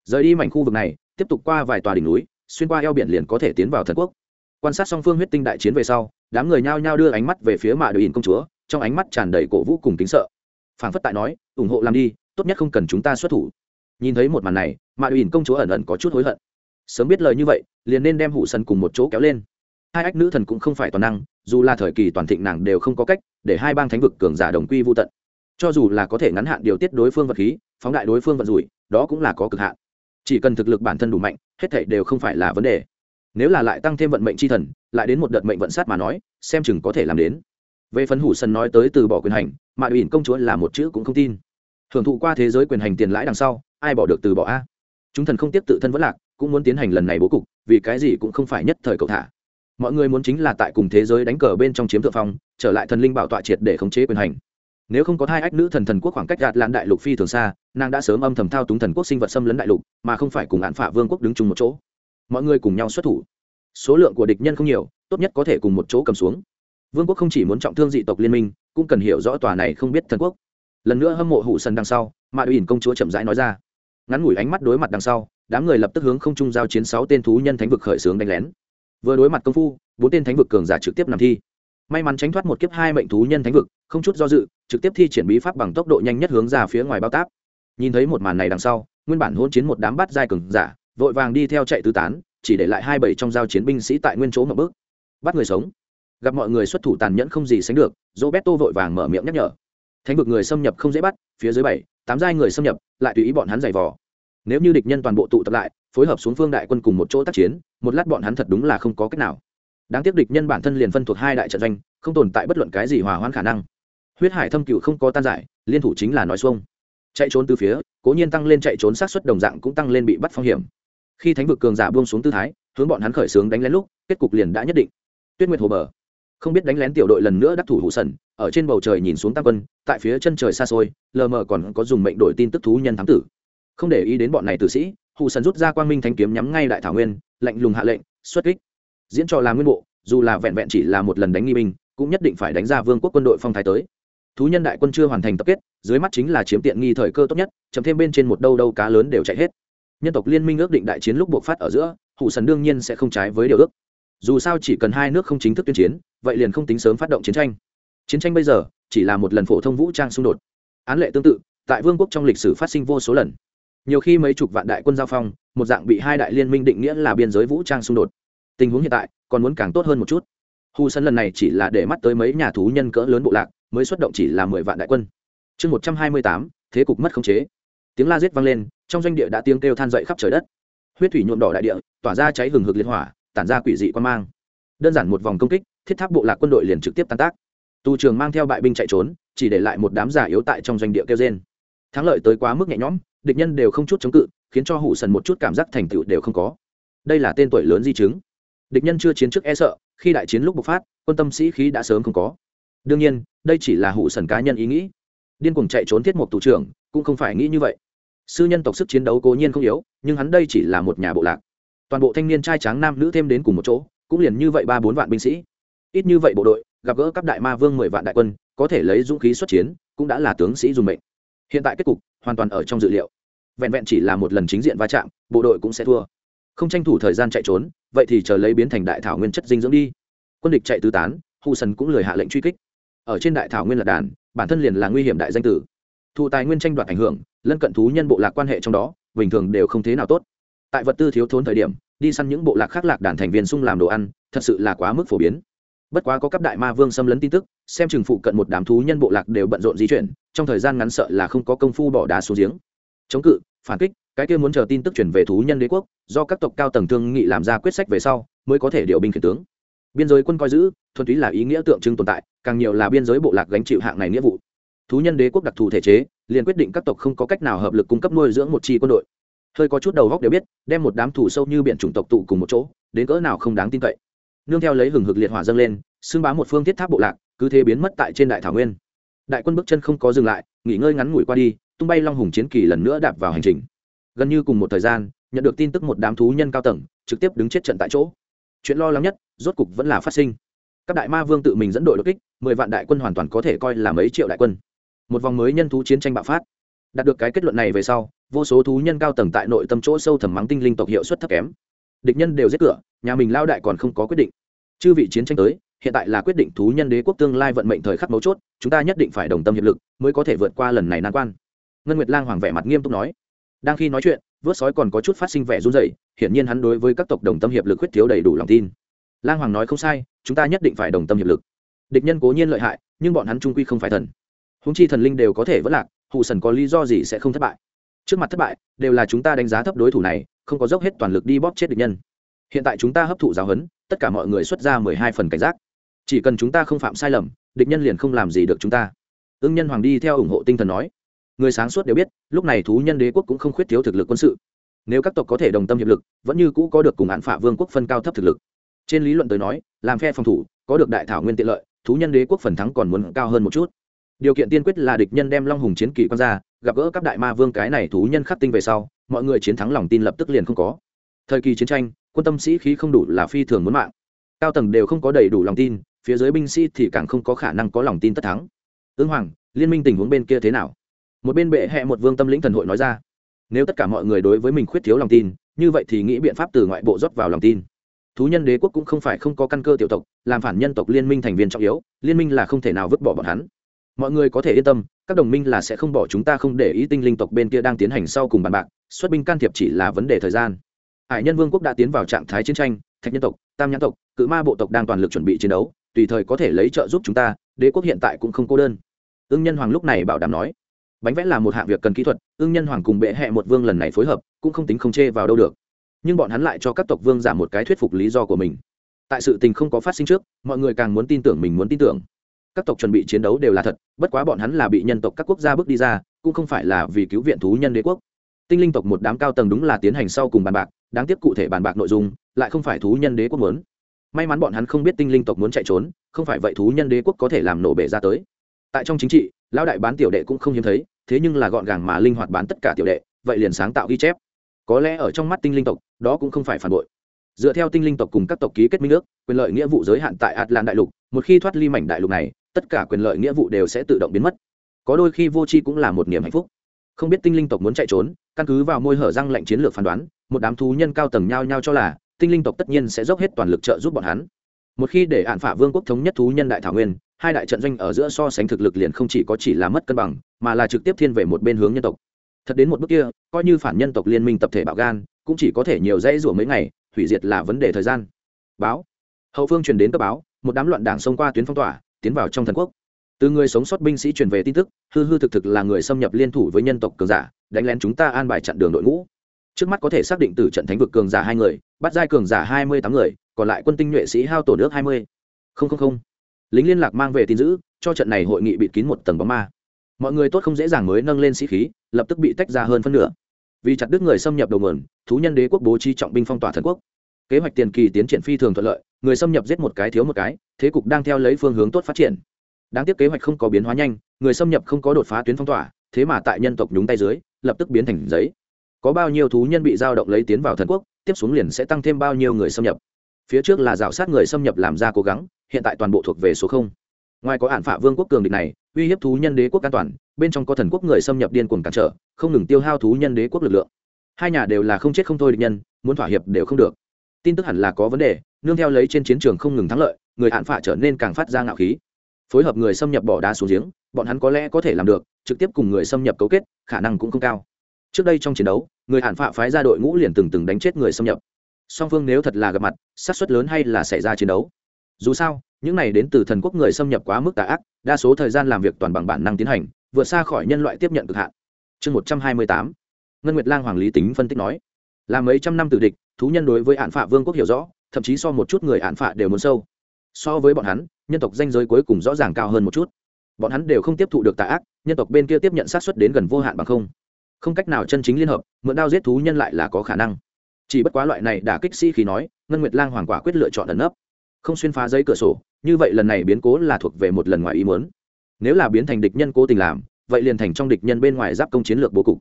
Rời đi mảnh khu vực này, tiếp tục qua vài tòa đỉnh núi, xuyên qua eo biển liền có thể tiến vào thần quốc. Quan sát song phương huyết tinh đại chiến về sau, đám người nhao nhao đưa ánh mắt về phía mạ đội ỉn công chúa trong ánh mắt tràn đầy cổ vũ cùng kính sợ. Phảng phất tại nói, ủng hộ làm đi, tốt nhất không cần chúng ta xuất thủ. Nhìn thấy một màn này mạ đội ỉn công chúa ẩn ẩn có chút hối hận. Sớm biết lời như vậy, liền nên đem hủ sân cùng một chỗ kéo lên. Hai ách nữ thần cũng không phải toàn năng, dù là thời kỳ toàn thịnh nàng đều không có cách để hai bang thánh vực cường giả đồng quy vô tận. Cho dù là có thể ngắn hạn điều tiết đối phương vật khí, phóng đại đối phương vật rủi, đó cũng là có cực hạn. Chỉ cần thực lực bản thân đủ mạnh, hết thảy đều không phải là vấn đề. Nếu là lại tăng thêm vận mệnh c h i thần, lại đến một đợt mệnh vận sát mà nói, xem chừng có thể làm đến về phần hủ sân nói tới từ bỏ quyền hành, mà ủy công chúa là một chữ cũng không tin. Hưởng thụ qua thế giới quyền hành tiền lãi đằng sau, ai bỏ được từ bỏ a? Chúng thần không tiếp tự thân vẫn lạc, cũng muốn tiến hành lần này bố cục, vì cái gì cũng không phải nhất thời cậu thả. Mọi người muốn chính là tại cùng thế giới đánh cờ bên trong chiếm thượng phong, trở lại thần linh bảo tọa triệt để khống chế quyền hành. Nếu không có hai ách nữ thần thần quốc khoảng cách gạt lan đại lục phi thường xa, nàng đã sớm âm thầm thao túng thần quốc sinh vật xâm lấn đại lục, mà không phải cùng hạn phả vương quốc đứng chung một chỗ. Mọi người cùng nhau xuất thủ. Số lượng của địch nhân không nhiều, tốt nhất có thể cùng một chỗ cầm xuống vương quốc không chỉ muốn trọng thương dị tộc liên minh, cũng cần hiểu rõ tòa này không biết thần quốc. Lần nữa hâm mộ hụ sân đằng sau mà ủy công chúa chậm rãi nói ra. Ngắn ngủi ánh mắt đối mặt đằng sau, đám người lập tức hướng không trung giao chiến sáu tên thú nhân thánh vực khởi xướng đánh lén. Vừa đối mặt công phu, bốn tên thánh vực cường giả trực tiếp nằm thi. May mắn tránh thoát một kiếp hai mệnh thú nhân thánh vực, không chút do dự, trực tiếp thi triển bí pháp bằng tốc độ nhanh nhất hướng ra phía ngoài bao táp. Nhìn thấy một màn này đằng sau, nguyên bản hôn chiến một đám bắt giai cường giả, vội vàng đi theo chạy tứ tán, chỉ để lại hai bảy trong giao chiến binh sĩ tại nguyên chỗ một bước. Bắt người sống gặp mọi người xuất thủ tàn nhẫn không gì sánh được, roberto vội vàng mở miệng nhắc nhở. Thánh vực người xâm nhập không dễ bắt, phía dưới bảy, tám giai người xâm nhập, lại tùy ý bọn hắn giày vò. Nếu như địch nhân toàn bộ tụ tập lại, phối hợp xuống phương đại quân cùng một chỗ tác chiến, một lát bọn hắn thật đúng là không có cách nào. Đáng tiếc địch nhân bản thân liền phân thuộc hai đại trận doanh, không tồn tại bất luận cái gì hòa hoãn khả năng. Huyết hải thâm cựu không có tan giải liên thủ chính là nói xuông. Chạy trốn từ phía, cố nhiên tăng lên chạy trốn sát xuất đồng dạng cũng tăng lên bị bắt phong hiểm. Khi thánh vực cường giả buông xuống tư thái, hướng bọn hắn khởi xướng đánh lén lúc, kết cục liền đã nhất định. Tuyết nguyệt hồ bờ không biết đánh lén tiểu đội lần nữa đắc thủ hụ sần, ở trên bầu trời nhìn xuống tam quân, tại phía chân trời xa xôi, lờ mờ còn có dùng mệnh đổi tin tức thú nhân thám tử. Không để ý đến bọn này tử sĩ hụ sần rút ra quang minh thanh kiếm nhắm ngay đại thảo nguyên, lạnh lùng hạ lệnh, xuất kích. Diễn trò là nguyên bộ, dù là vẹn vẹn chỉ là một lần đánh nghi binh, cũng nhất định phải đánh ra vương quốc quân đội phong thái tới. Thú nhân đại quân chưa hoàn thành tập kết, dưới mắt chính là chiếm tiện nghi thời cơ tốt nhất chấm thêm bên trên một đâu đâu cá lớn đều chạy hết. Nhân tộc liên minh ước định đại chiến lúc buộc phát ở giữa hụ sần đương nhiên sẽ không trái với điều ước dù sao chỉ cần hai nước không chính thức tuyên chiến, vậy liền không tính sớm phát động chiến tranh. Chiến tranh bây giờ chỉ là một lần phổ thông vũ trang xung đột. Án lệ tương tự, tại vương quốc trong lịch sử phát sinh vô số lần. Nhiều khi mấy chục vạn đại quân giao phong, một dạng bị hai đại liên minh định nghĩa là biên giới vũ trang xung đột. Tình huống hiện tại còn muốn càng tốt hơn một chút. Hù sân lần này chỉ là để mắt tới mấy nhà thú nhân cỡ lớn bộ lạc, mới xuất động chỉ là mười vạn đại quân. Chương một trăm hai mươi tám, thế cục mất khống chế. Tiếng la giết vang lên, trong doanh địa đã tiếng kêu than dậy khắp trời đất. Huyết thủy nhuộm đỏ đại địa, tỏa ra cháy hừng hực liệt hỏa tản ra quỷ dị quan mang. Đơn giản một vòng công kích, thiết tháp bộ lạc quân đội liền trực tiếp tan tác. Tù trường mang theo bại binh chạy trốn, chỉ để lại một đám giả yếu tại trong doanh địa kêu trên thắng lợi tới quá mức nhẹ nhõm, địch nhân đều không chút chống cự, khiến cho hủ sần một chút cảm giác thành tựu đều không có. Đây là tên tuổi lớn di chứng. Địch nhân chưa chiến trước e sợ, khi đại chiến lúc bộc phát, quân tâm sĩ khí đã sớm không có. Đương nhiên, đây chỉ là hủ sần cá nhân ý nghĩ. Điên cuồng chạy trốn thiết mục tù trưởng cũng không phải nghĩ như vậy. Sư nhân tộc sức chiến đấu cố nhiên không yếu, nhưng hắn đây chỉ là một nhà bộ lạc toàn bộ thanh niên trai tráng nam nữ thêm đến cùng một chỗ, cũng liền như vậy ba bốn vạn binh sĩ. Ít như vậy bộ đội, gặp gỡ các đại ma vương mười vạn đại quân, có thể lấy dũng khí xuất chiến, cũng đã là tướng sĩ dùng mệnh. Hiện tại kết cục, hoàn toàn ở trong dự liệu. Vẹn vẹn chỉ là một lần chính diện va chạm, bộ đội cũng sẽ thua. Không tranh thủ thời gian chạy trốn, vậy thì chờ lấy biến thành đại thảo nguyên chất dinh dưỡng đi. Quân địch chạy tứ tán hù sần cũng lười hạ lệnh truy kích. Ở trên đại thảo nguyên là đàn, bản thân liền là nguy hiểm đại danh tử. Thụ tài nguyên tranh đoạt ảnh hưởng, lân cận thú nhân bộ lạc quan hệ trong đó, bình thường đều không thế nào tốt tại vật tư thiếu thốn thời điểm, đi săn những bộ lạc khác lạc đàn thành viên sung làm đồ ăn, thật sự là quá mức phổ biến. Bất quá có cấp đại ma vương xâm lấn tin tức, xem chừng phụ cận một đám thú nhân bộ lạc đều bận rộn di chuyển, trong thời gian ngắn sợ là không có công phu bỏ đá xuống giếng. Chống cự, phản kích, cái kia muốn chờ tin tức chuyển về thú nhân đế quốc, do các tộc cao tầng thương nghị làm ra quyết sách về sau, mới có thể điều binh khiển tướng. Biên giới quân coi giữ, thuần túy là ý nghĩa tượng trưng tồn tại, càng nhiều là biên giới bộ lạc gánh chịu hạng này nghĩa vụ. Thú nhân đế quốc đặc thù thể chế, liền quyết định các tộc không có cách nào hợp lực cung cấp nuôi dưỡng một chi quân đội hơi có chút đầu góc đều biết, đem một đám thủ sâu như biển chủng tộc tụ cùng một chỗ, đến cỡ nào không đáng tin cậy. Nương theo lấy hừng hực liệt hỏa dâng lên, xưng bá một phương thiết tháp bộ lạc, cứ thế biến mất tại trên đại thảo nguyên. Đại quân bước chân không có dừng lại, nghỉ ngơi ngắn ngủi qua đi, tung bay long hùng chiến kỳ lần nữa đạp vào hành trình. Gần như cùng một thời gian, nhận được tin tức một đám thú nhân cao tầng, trực tiếp đứng chết trận tại chỗ. Chuyện lo lắng nhất, rốt cục vẫn là phát sinh. Các đại ma vương tự mình dẫn đội đột kích, mười vạn đại quân hoàn toàn có thể coi là mấy triệu đại quân. Một vòng mới nhân thú chiến tranh bạo phát đạt được cái kết luận này về sau, vô số thú nhân cao tầng tại nội tâm chỗ sâu thầm mắng tinh linh tộc hiệu suất thấp kém. Địch nhân đều giết cửa, nhà mình lao đại còn không có quyết định. Chư vị chiến tranh tới, hiện tại là quyết định thú nhân đế quốc tương lai vận mệnh thời khắc mấu chốt, chúng ta nhất định phải đồng tâm hiệp lực mới có thể vượt qua lần này nan quan. Ngân nguyệt lang hoàng vẻ mặt nghiêm túc nói. Đang khi nói chuyện, vớt sói còn có chút phát sinh vẻ run rẩy, hiển nhiên hắn đối với các tộc đồng tâm hiệp lực khuyết thiếu đầy đủ lòng tin. Lang hoàng nói không sai, chúng ta nhất định phải đồng tâm hiệp lực. Địch nhân cố nhiên lợi hại, nhưng bọn hắn trung quy không phải thần. Húng chi thần linh đều có thể vất lạc hụ sần có lý do gì sẽ không thất bại. Trước mặt thất bại, đều là chúng ta đánh giá thấp đối thủ này, không có dốc hết toàn lực đi bóp chết địch nhân. Hiện tại chúng ta hấp thụ giáo huấn, tất cả mọi người xuất ra mười hai phần cảnh giác. Chỉ cần chúng ta không phạm sai lầm, địch nhân liền không làm gì được chúng ta. Ưng nhân hoàng đi theo ủng hộ tinh thần nói. Người sáng suốt đều biết, lúc này thú nhân đế quốc cũng không khuyết thiếu thực lực quân sự. Nếu các tộc có thể đồng tâm hiệp lực, vẫn như cũ có được cùng hạn phả vương quốc phân cao thấp thực lực. Trên lý luận tới nói, làm phe phòng thủ, có được đại thảo nguyên tiện lợi, thú nhân đế quốc phần thắng còn muốn cao hơn một chút điều kiện tiên quyết là địch nhân đem long hùng chiến kỳ quan ra, gặp gỡ các đại ma vương cái này thú nhân khắc tinh về sau, mọi người chiến thắng lòng tin lập tức liền không có. Thời kỳ chiến tranh, quân tâm sĩ khí không đủ là phi thường muốn mạng. Cao tầng đều không có đầy đủ lòng tin, phía dưới binh sĩ thì càng không có khả năng có lòng tin tất thắng. Ương hoàng, liên minh tình huống bên kia thế nào? Một bên bệ hẹ một vương tâm lĩnh thần hội nói ra. Nếu tất cả mọi người đối với mình khuyết thiếu lòng tin, như vậy thì nghĩ biện pháp từ ngoại bộ rót vào lòng tin. Thú nhân đế quốc cũng không phải không có căn cơ tiểu tộc, làm phản nhân tộc liên minh thành viên trọng yếu, liên minh là không thể nào vứt bỏ bọn hắn mọi người có thể yên tâm, các đồng minh là sẽ không bỏ chúng ta không để ý tinh linh tộc bên kia đang tiến hành sau cùng bàn bạc, xuất binh can thiệp chỉ là vấn đề thời gian. Hải nhân vương quốc đã tiến vào trạng thái chiến tranh, thạch nhân tộc, tam nhãn tộc, cự ma bộ tộc đang toàn lực chuẩn bị chiến đấu, tùy thời có thể lấy trợ giúp chúng ta, đế quốc hiện tại cũng không cô đơn. Ưng nhân hoàng lúc này bảo đảm nói, bánh vẽ là một hạng việc cần kỹ thuật, ưng nhân hoàng cùng bệ hẹ một vương lần này phối hợp, cũng không tính không chê vào đâu được. Nhưng bọn hắn lại cho các tộc vương giảm một cái thuyết phục lý do của mình. Tại sự tình không có phát sinh trước, mọi người càng muốn tin tưởng mình muốn tin tưởng các tộc chuẩn bị chiến đấu đều là thật, bất quá bọn hắn là bị nhân tộc các quốc gia bước đi ra, cũng không phải là vì cứu viện thú nhân đế quốc. Tinh linh tộc một đám cao tầng đúng là tiến hành sau cùng bàn bạc, đáng tiếc cụ thể bàn bạc nội dung, lại không phải thú nhân đế quốc muốn. May mắn bọn hắn không biết tinh linh tộc muốn chạy trốn, không phải vậy thú nhân đế quốc có thể làm nổ bể ra tới. Tại trong chính trị, lão đại bán tiểu đệ cũng không hiếm thấy, thế nhưng là gọn gàng mà linh hoạt bán tất cả tiểu đệ, vậy liền sáng tạo ghi chép. Có lẽ ở trong mắt tinh linh tộc, đó cũng không phải phản bội. Dựa theo tinh linh tộc cùng các tộc ký kết minh ước, quyền lợi nghĩa vụ giới hạn tại atlan đại lục, một khi thoát ly mảnh đại lục này tất cả quyền lợi nghĩa vụ đều sẽ tự động biến mất. Có đôi khi vô tri cũng là một niềm hạnh phúc. Không biết tinh linh tộc muốn chạy trốn, căn cứ vào môi hở răng lệnh chiến lược phán đoán, một đám thú nhân cao tầng nhao nhao cho là, tinh linh tộc tất nhiên sẽ dốc hết toàn lực trợ giúp bọn hắn. Một khi để hạn phả vương quốc thống nhất thú nhân đại thảo nguyên, hai đại trận doanh ở giữa so sánh thực lực liền không chỉ có chỉ là mất cân bằng, mà là trực tiếp thiên về một bên hướng nhân tộc. Thật đến một bước kia, coi như phản nhân tộc liên minh tập thể bạo gan, cũng chỉ có thể nhiều dãy rủa mấy ngày, hủy diệt là vấn đề thời gian. Báo. Hậu phương truyền đến cấp báo, một đám loạn đảng xông qua tuyến phong tỏa tiến vào trong thần quốc. Từ người sống sót binh sĩ truyền về tin tức, hư hư thực thực là người xâm nhập liên thủ với nhân tộc cường giả, đánh lén chúng ta an bài chặn đường đội ngũ. Trước mắt có thể xác định từ trận thánh vực cường giả hai người, bắt giai cường giả hai mươi tám người, còn lại quân tinh nhuệ sĩ hao tổ nước hai mươi. Không không không. Lính liên lạc mang về tin giữ, cho trận này hội nghị bịt kín một tầng bóng ma. Mọi người tốt không dễ dàng mới nâng lên sĩ khí, lập tức bị tách ra hơn phân nửa. Vì chặt đứt người xâm nhập đầu nguồn, thú nhân đế quốc bố trí trọng binh phong tỏa thần quốc. Kế hoạch tiền kỳ tiến triển phi thường thuận lợi người xâm nhập giết một cái thiếu một cái, thế cục đang theo lấy phương hướng tốt phát triển. Đáng tiếc kế hoạch không có biến hóa nhanh, người xâm nhập không có đột phá tuyến phong tỏa, thế mà tại nhân tộc nhúng tay dưới, lập tức biến thành giấy. Có bao nhiêu thú nhân bị giao động lấy tiến vào thần quốc, tiếp xuống liền sẽ tăng thêm bao nhiêu người xâm nhập. Phía trước là rào sát người xâm nhập làm ra cố gắng, hiện tại toàn bộ thuộc về số không. Ngoài có ản phạ vương quốc cường địch này, uy hiếp thú nhân đế quốc an toàn, bên trong có thần quốc người xâm nhập điên cuồng cản trở, không ngừng tiêu hao thú nhân đế quốc lực lượng. Hai nhà đều là không chết không thôi địch nhân, muốn thỏa hiệp đều không được. Tin tức hẳn là có vấn đề nương theo lấy trên chiến trường không ngừng thắng lợi, người hạn phạ trở nên càng phát ra ngạo khí. Phối hợp người xâm nhập bỏ đá xuống giếng, bọn hắn có lẽ có thể làm được, trực tiếp cùng người xâm nhập cấu kết, khả năng cũng không cao. Trước đây trong chiến đấu, người hạn phạ phái ra đội ngũ liền từng từng đánh chết người xâm nhập. Song phương nếu thật là gặp mặt sát suất lớn hay là xảy ra chiến đấu. Dù sao, những này đến từ thần quốc người xâm nhập quá mức tà ác, đa số thời gian làm việc toàn bằng bản năng tiến hành, vượt xa khỏi nhân loại tiếp nhận cực hạn. Chương một trăm hai mươi tám, ngân nguyệt lang hoàng lý tính phân tích nói. Là mấy trăm năm tử địch, thú nhân đối với hạn phạ vương quốc hiểu rõ thậm chí so một chút người án phạ đều muốn sâu. So với bọn hắn, nhân tộc danh giới cuối cùng rõ ràng cao hơn một chút. Bọn hắn đều không tiếp thụ được tà ác, nhân tộc bên kia tiếp nhận sát xuất đến gần vô hạn bằng không. Không cách nào chân chính liên hợp, mượn đao giết thú nhân lại là có khả năng. Chỉ bất quá loại này đã kích sĩ khi nói, ngân nguyệt lang hoàng quả quyết lựa chọn ẩn nấp. Không xuyên phá giấy cửa sổ, như vậy lần này biến cố là thuộc về một lần ngoài ý muốn. Nếu là biến thành địch nhân cố tình làm, vậy liền thành trong địch nhân bên ngoài giáp công chiến lược bố cục.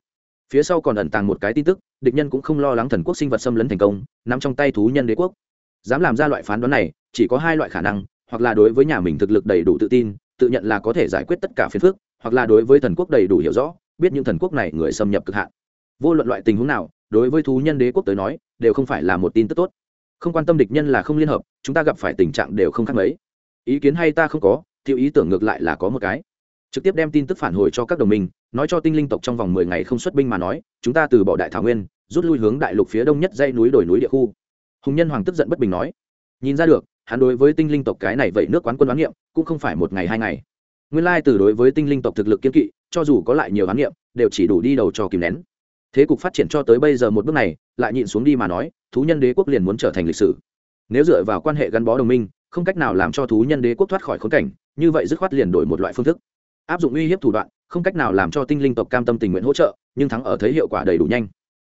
Phía sau còn ẩn tàng một cái tin tức, địch nhân cũng không lo lắng thần quốc sinh vật xâm lấn thành công, nắm trong tay thú nhân đế quốc dám làm ra loại phán đoán này, chỉ có hai loại khả năng, hoặc là đối với nhà mình thực lực đầy đủ tự tin, tự nhận là có thể giải quyết tất cả phiền phức, hoặc là đối với thần quốc đầy đủ hiểu rõ, biết những thần quốc này người xâm nhập cực hạn. Vô luận loại tình huống nào, đối với thú nhân đế quốc tới nói, đều không phải là một tin tức tốt. Không quan tâm địch nhân là không liên hợp, chúng ta gặp phải tình trạng đều không khác mấy. Ý kiến hay ta không có thiếu ý tưởng ngược lại là có một cái. Trực tiếp đem tin tức phản hồi cho các đồng minh, nói cho tinh linh tộc trong vòng mười ngày không xuất binh mà nói, chúng ta từ bỏ đại thảo nguyên, rút lui hướng đại lục phía đông nhất dãy núi đồi núi địa khu hùng nhân hoàng tức giận bất bình nói, nhìn ra được, hắn đối với tinh linh tộc cái này vậy nước quán quân đoán niệm, cũng không phải một ngày hai ngày. Nguyên lai từ đối với tinh linh tộc thực lực kiên kỵ, cho dù có lại nhiều đoán niệm, đều chỉ đủ đi đầu cho kìm nén. Thế cục phát triển cho tới bây giờ một bước này, lại nhịn xuống đi mà nói, thú nhân đế quốc liền muốn trở thành lịch sử. Nếu dựa vào quan hệ gắn bó đồng minh, không cách nào làm cho thú nhân đế quốc thoát khỏi khốn cảnh, như vậy dứt khoát liền đổi một loại phương thức. Áp dụng uy hiếp thủ đoạn, không cách nào làm cho tinh linh tộc cam tâm tình nguyện hỗ trợ, nhưng thắng ở thấy hiệu quả đầy đủ nhanh.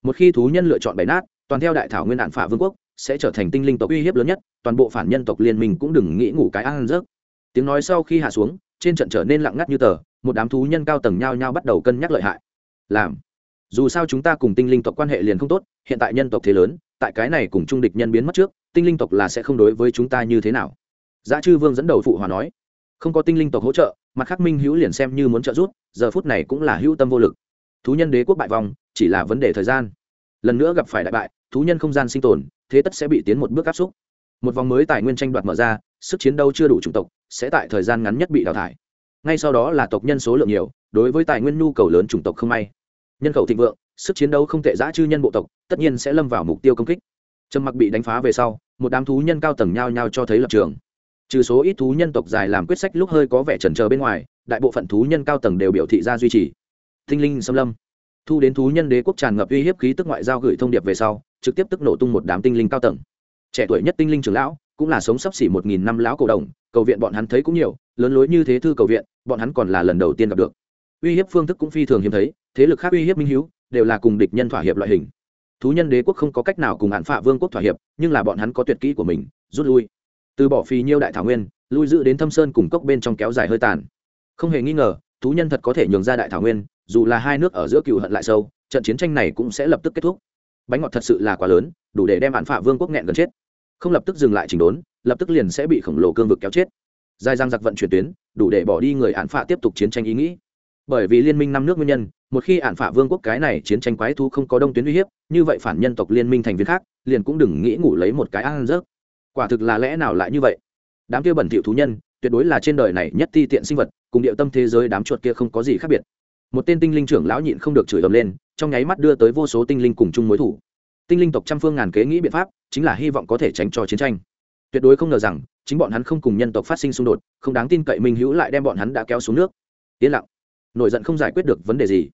Một khi thú nhân lựa chọn bày nát, toàn theo đại thảo nguyên đạn phả vương quốc sẽ trở thành tinh linh tộc uy hiếp lớn nhất toàn bộ phản nhân tộc liên minh cũng đừng nghĩ ngủ cái ăn rớt tiếng nói sau khi hạ xuống trên trận trở nên lặng ngắt như tờ một đám thú nhân cao tầng nhao nhao bắt đầu cân nhắc lợi hại. Làm dù sao chúng ta cùng tinh linh tộc quan hệ liền không tốt hiện tại nhân tộc thế lớn tại cái này cùng trung địch nhân biến mất trước tinh linh tộc là sẽ không đối với chúng ta như thế nào. Giá chư vương dẫn đầu phụ hòa nói không có tinh linh tộc hỗ trợ mặt khắc minh hữu liền xem như muốn trợ giúp giờ phút này cũng là hữu tâm vô lực. Thú nhân đế quốc bại vòng, chỉ là vấn đề thời gian. Lần nữa gặp phải đại bại thú nhân không gian sinh tồn thế tất sẽ bị tiến một bước áp xúc. Một vòng mới tài nguyên tranh đoạt mở ra, sức chiến đấu chưa đủ chủng tộc, sẽ tại thời gian ngắn nhất bị đào thải. Ngay sau đó là tộc nhân số lượng nhiều, đối với tài nguyên nhu cầu lớn chủng tộc không may. Nhân khẩu thịnh vượng, sức chiến đấu không tệ giã chư nhân bộ tộc, tất nhiên sẽ lâm vào mục tiêu công kích. Trầm mặc bị đánh phá về sau, một đám thú nhân cao tầng nhao nhao cho thấy lập trường. Trừ số ít thú nhân tộc dài làm quyết sách lúc hơi có vẻ trần trờ bên ngoài, đại bộ phận thú nhân cao tầng đều biểu thị ra duy trì. Thinh linh xâm lâm thu đến thú nhân đế quốc tràn ngập uy hiếp khí tức ngoại giao gửi thông điệp về sau, trực tiếp tức nổ tung một đám tinh linh cao tầng. Trẻ tuổi nhất tinh linh trưởng lão, cũng là sống sắp xỉ một nghìn năm lão cổ đồng, cầu viện bọn hắn thấy cũng nhiều, lớn lối như thế thư cầu viện, bọn hắn còn là lần đầu tiên gặp được. Uy hiếp phương thức cũng phi thường hiếm thấy, thế lực khác uy hiếp minh hữu đều là cùng địch nhân thỏa hiệp loại hình. Thú nhân đế quốc không có cách nào cùng hạn phạ vương quốc thỏa hiệp, nhưng là bọn hắn có tuyệt kỹ của mình, rút lui. Từ bỏ phi nhiêu đại thảo nguyên, lui giữ đến thâm sơn cùng cốc bên trong kéo dài hơi tàn. Không hề nghi ngờ, thú nhân thật có thể nhường ra đại thảo nguyên dù là hai nước ở giữa cựu hận lại sâu, trận chiến tranh này cũng sẽ lập tức kết thúc. Bánh ngọt thật sự là quá lớn, đủ để đem hạn phả vương quốc nghẹn gần chết. Không lập tức dừng lại chỉnh đốn, lập tức liền sẽ bị khổng lồ cương vực kéo chết. Dài răng giặc vận chuyển tuyến, đủ để bỏ đi người hạn phả tiếp tục chiến tranh ý nghĩ. Bởi vì liên minh năm nước nguyên nhân, một khi hạn phả vương quốc cái này chiến tranh quái thú không có đông tuyến uy hiếp, như vậy phản nhân tộc liên minh thành viên khác, liền cũng đừng nghĩ ngủ lấy một cái ăn rớt quả thực là lẽ nào lại như vậy? Đám kia bẩn thiệu thú nhân, tuyệt đối là trên đời này nhất ti tiện sinh vật, cùng điệu tâm thế giới đám chuột kia không có gì khác biệt một tên tinh linh trưởng lão nhịn không được chửi ầm lên, trong nháy mắt đưa tới vô số tinh linh cùng chung mối thủ. Tinh linh tộc trăm phương ngàn kế nghĩ biện pháp, chính là hy vọng có thể tránh cho chiến tranh. Tuyệt đối không ngờ rằng, chính bọn hắn không cùng nhân tộc phát sinh xung đột, không đáng tin cậy minh hữu lại đem bọn hắn đã kéo xuống nước. Yên lặng. Nổi giận không giải quyết được vấn đề gì.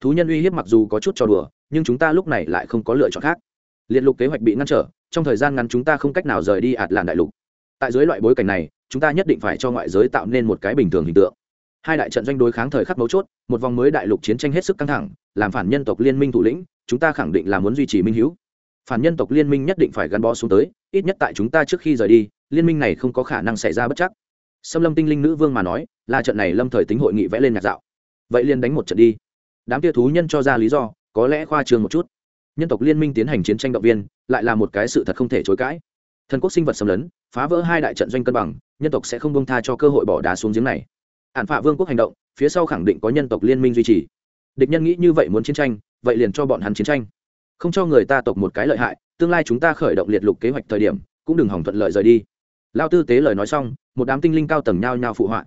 Thú nhân uy hiếp mặc dù có chút trò đùa, nhưng chúng ta lúc này lại không có lựa chọn khác. Liệt lục kế hoạch bị ngăn trở, trong thời gian ngắn chúng ta không cách nào rời đi ạt làn đại lục. Tại dưới loại bối cảnh này, chúng ta nhất định phải cho ngoại giới tạo nên một cái bình thường hình tượng hai đại trận doanh đối kháng thời khắc mấu chốt, một vòng mới đại lục chiến tranh hết sức căng thẳng, làm phản nhân tộc liên minh thủ lĩnh, chúng ta khẳng định là muốn duy trì minh hữu. Phản nhân tộc liên minh nhất định phải gắn bó xuống tới, ít nhất tại chúng ta trước khi rời đi, liên minh này không có khả năng xảy ra bất chắc. Xâm lâm tinh linh nữ vương mà nói, là trận này lâm thời tính hội nghị vẽ lên nhạc dạo. Vậy liền đánh một trận đi. Đám tia thú nhân cho ra lý do, có lẽ khoa trương một chút. Nhân tộc liên minh tiến hành chiến tranh động viên, lại là một cái sự thật không thể chối cãi. Thần quốc sinh vật xâm lấn, phá vỡ hai đại trận doanh cân bằng, nhân tộc sẽ không bông tha cho cơ hội bỏ đá xuống giếng này ản phạ vương quốc hành động, phía sau khẳng định có nhân tộc liên minh duy trì. Địch nhân nghĩ như vậy muốn chiến tranh, vậy liền cho bọn hắn chiến tranh. Không cho người ta tộc một cái lợi hại, tương lai chúng ta khởi động liệt lục kế hoạch thời điểm, cũng đừng hỏng thuận lợi rời đi. Lao tư tế lời nói xong, một đám tinh linh cao tầng nhao nhao phụ họa.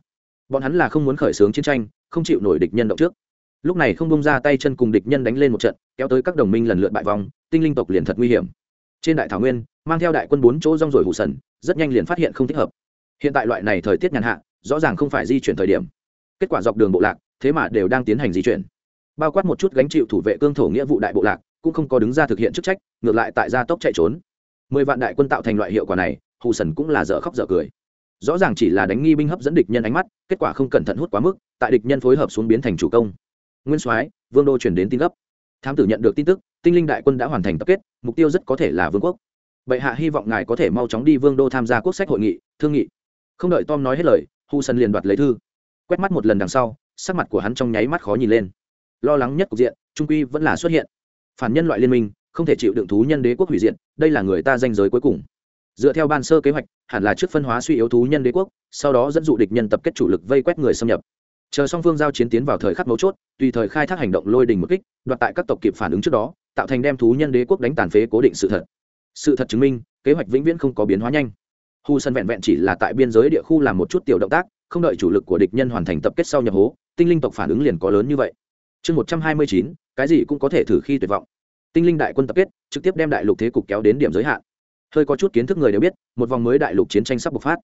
Bọn hắn là không muốn khởi xướng chiến tranh, không chịu nổi địch nhân động trước. Lúc này không bông ra tay chân cùng địch nhân đánh lên một trận, kéo tới các đồng minh lần lượt bại vòng tinh linh tộc liền thật nguy hiểm. Trên đại thảo nguyên, mang theo đại quân bốn chỗ rong rồi hụ sần, rất nhanh liền phát hiện không thích hợp. Hiện tại loại này thời tiết nhàn hạ rõ ràng không phải di chuyển thời điểm. Kết quả dọc đường bộ lạc, thế mà đều đang tiến hành di chuyển. Bao quát một chút gánh chịu thủ vệ cương thổ nghĩa vụ đại bộ lạc, cũng không có đứng ra thực hiện chức trách, ngược lại tại gia tốc chạy trốn. Mười vạn đại quân tạo thành loại hiệu quả này, hù sần cũng là dở khóc dở cười. Rõ ràng chỉ là đánh nghi binh hấp dẫn địch nhân ánh mắt, kết quả không cẩn thận hút quá mức, tại địch nhân phối hợp xuống biến thành chủ công. Nguyên soái, vương đô chuyển đến tin gấp. Thám tử nhận được tin tức, tinh linh đại quân đã hoàn thành tập kết, mục tiêu rất có thể là vương quốc. Bệ hạ hy vọng ngài có thể mau chóng đi vương đô tham gia quốc sách hội nghị, thương nghị. Không đợi tom nói hết lời hu sân liền đoạt lấy thư. Quét mắt một lần đằng sau sắc mặt của hắn trong nháy mắt khó nhìn lên. Lo lắng nhất cục diện trung quy vẫn là xuất hiện. Phản nhân loại liên minh không thể chịu đựng thú nhân đế quốc hủy diện, đây là người ta danh giới cuối cùng. Dựa theo ban sơ kế hoạch hẳn là trước phân hóa suy yếu thú nhân đế quốc sau đó dẫn dụ địch nhân tập kết chủ lực vây quét người xâm nhập. Chờ song phương giao chiến tiến vào thời khắc mấu chốt tùy thời khai thác hành động lôi đình một kích đoạt tại các tộc kịp phản ứng trước đó tạo thành đem thú nhân đế quốc đánh tàn phế cố định sự thật. Sự thật chứng minh kế hoạch vĩnh viễn không có biến hóa nhanh hu sân vẹn vẹn chỉ là tại biên giới địa khu làm một chút tiểu động tác, không đợi chủ lực của địch nhân hoàn thành tập kết sau nhập hố, tinh linh tộc phản ứng liền có lớn như vậy. Chương một trăm hai mươi chín, cái gì cũng có thể thử khi tuyệt vọng. Tinh linh đại quân tập kết, trực tiếp đem đại lục thế cục kéo đến điểm giới hạn. Hơi có chút kiến thức người đều biết, một vòng mới đại lục chiến tranh sắp bộc phát.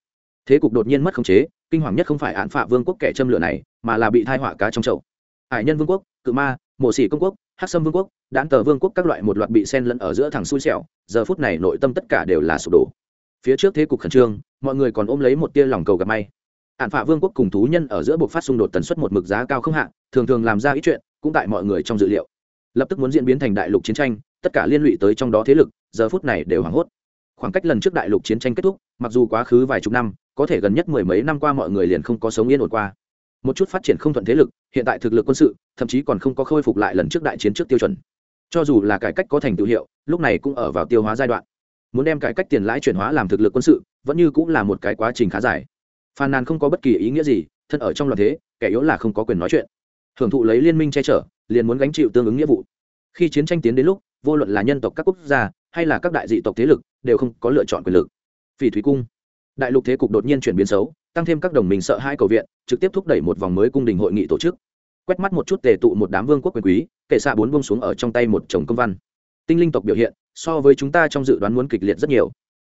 Thế cục đột nhiên mất khống chế, kinh hoàng nhất không phải án phạ vương quốc kẻ châm lửa này, mà là bị thai họa cá trong chậu. Hải nhân vương quốc, cự ma, mộ sĩ công quốc, hắc sâm vương quốc đán tờ vương quốc các loại một loạt bị sen lẫn ở giữa thằng xui xẻo, giờ phút này nội tâm tất cả đều là sụp đổ phía trước thế cục khẩn trương, mọi người còn ôm lấy một tia lòng cầu gặp may. Ạn phạ vương quốc cùng thú nhân ở giữa buộc phát xung đột tần suất một mực giá cao không hạn thường thường làm ra ít chuyện, cũng tại mọi người trong dự liệu. Lập tức muốn diễn biến thành đại lục chiến tranh, tất cả liên lụy tới trong đó thế lực, giờ phút này đều hoảng hốt. Khoảng cách lần trước đại lục chiến tranh kết thúc, mặc dù quá khứ vài chục năm, có thể gần nhất mười mấy năm qua mọi người liền không có sống yên ổn qua. Một chút phát triển không thuận thế lực, hiện tại thực lực quân sự, thậm chí còn không có khôi phục lại lần trước đại chiến trước tiêu chuẩn. Cho dù là cải cách có thành tựu hiệu, lúc này cũng ở vào tiêu hóa giai đoạn muốn đem cải cách tiền lãi chuyển hóa làm thực lực quân sự, vẫn như cũng là một cái quá trình khá dài. Phàn nàn không có bất kỳ ý nghĩa gì, thân ở trong loạn thế, kẻ yếu là không có quyền nói chuyện. Hưởng thụ lấy liên minh che chở, liền muốn gánh chịu tương ứng nghĩa vụ. Khi chiến tranh tiến đến lúc, vô luận là nhân tộc các quốc gia, hay là các đại dị tộc thế lực, đều không có lựa chọn quyền lực. Phỉ thúy cung. Đại lục thế cục đột nhiên chuyển biến xấu, tăng thêm các đồng minh sợ hai cầu viện, trực tiếp thúc đẩy một vòng mới cung đình hội nghị tổ chức. Quét mắt một chút tề tụ một đám vương quốc quyền quý kệ xạ bốn bông xuống ở trong tay một chồng công văn tinh linh tộc biểu hiện, so với chúng ta trong dự đoán muốn kịch liệt rất nhiều.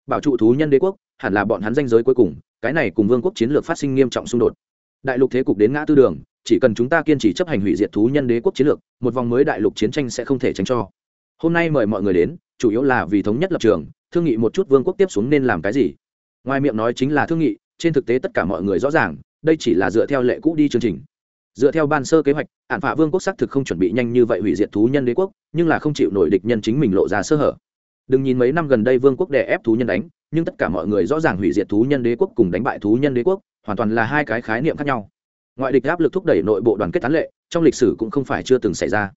Bảo trụ thú nhân đế quốc, hẳn là bọn hắn danh giới cuối cùng, cái này cùng vương quốc chiến lược phát sinh nghiêm trọng xung đột. Đại lục thế cục đến ngã tư đường, chỉ cần chúng ta kiên trì chấp hành hủy diệt thú nhân đế quốc chiến lược, một vòng mới đại lục chiến tranh sẽ không thể tránh cho. Hôm nay mời mọi người đến, chủ yếu là vì thống nhất lập trường, thương nghị một chút vương quốc tiếp xuống nên làm cái gì. Ngoài miệng nói chính là thương nghị, trên thực tế tất cả mọi người rõ ràng, đây chỉ là dựa theo lệ cũ đi chương trình dựa theo ban sơ kế hoạch ạn phạ vương quốc xác thực không chuẩn bị nhanh như vậy hủy diệt thú nhân đế quốc, nhưng là không chịu nổi địch nhân chính mình lộ ra sơ hở. Đừng nhìn mấy năm gần đây vương quốc đè ép thú nhân đánh, nhưng tất cả mọi người rõ ràng hủy diệt thú nhân đế quốc cùng đánh bại thú nhân đế quốc, hoàn toàn là hai cái khái niệm khác nhau. Ngoại địch áp lực thúc đẩy nội bộ đoàn kết tán lệ, trong lịch sử cũng không phải chưa từng xảy ra.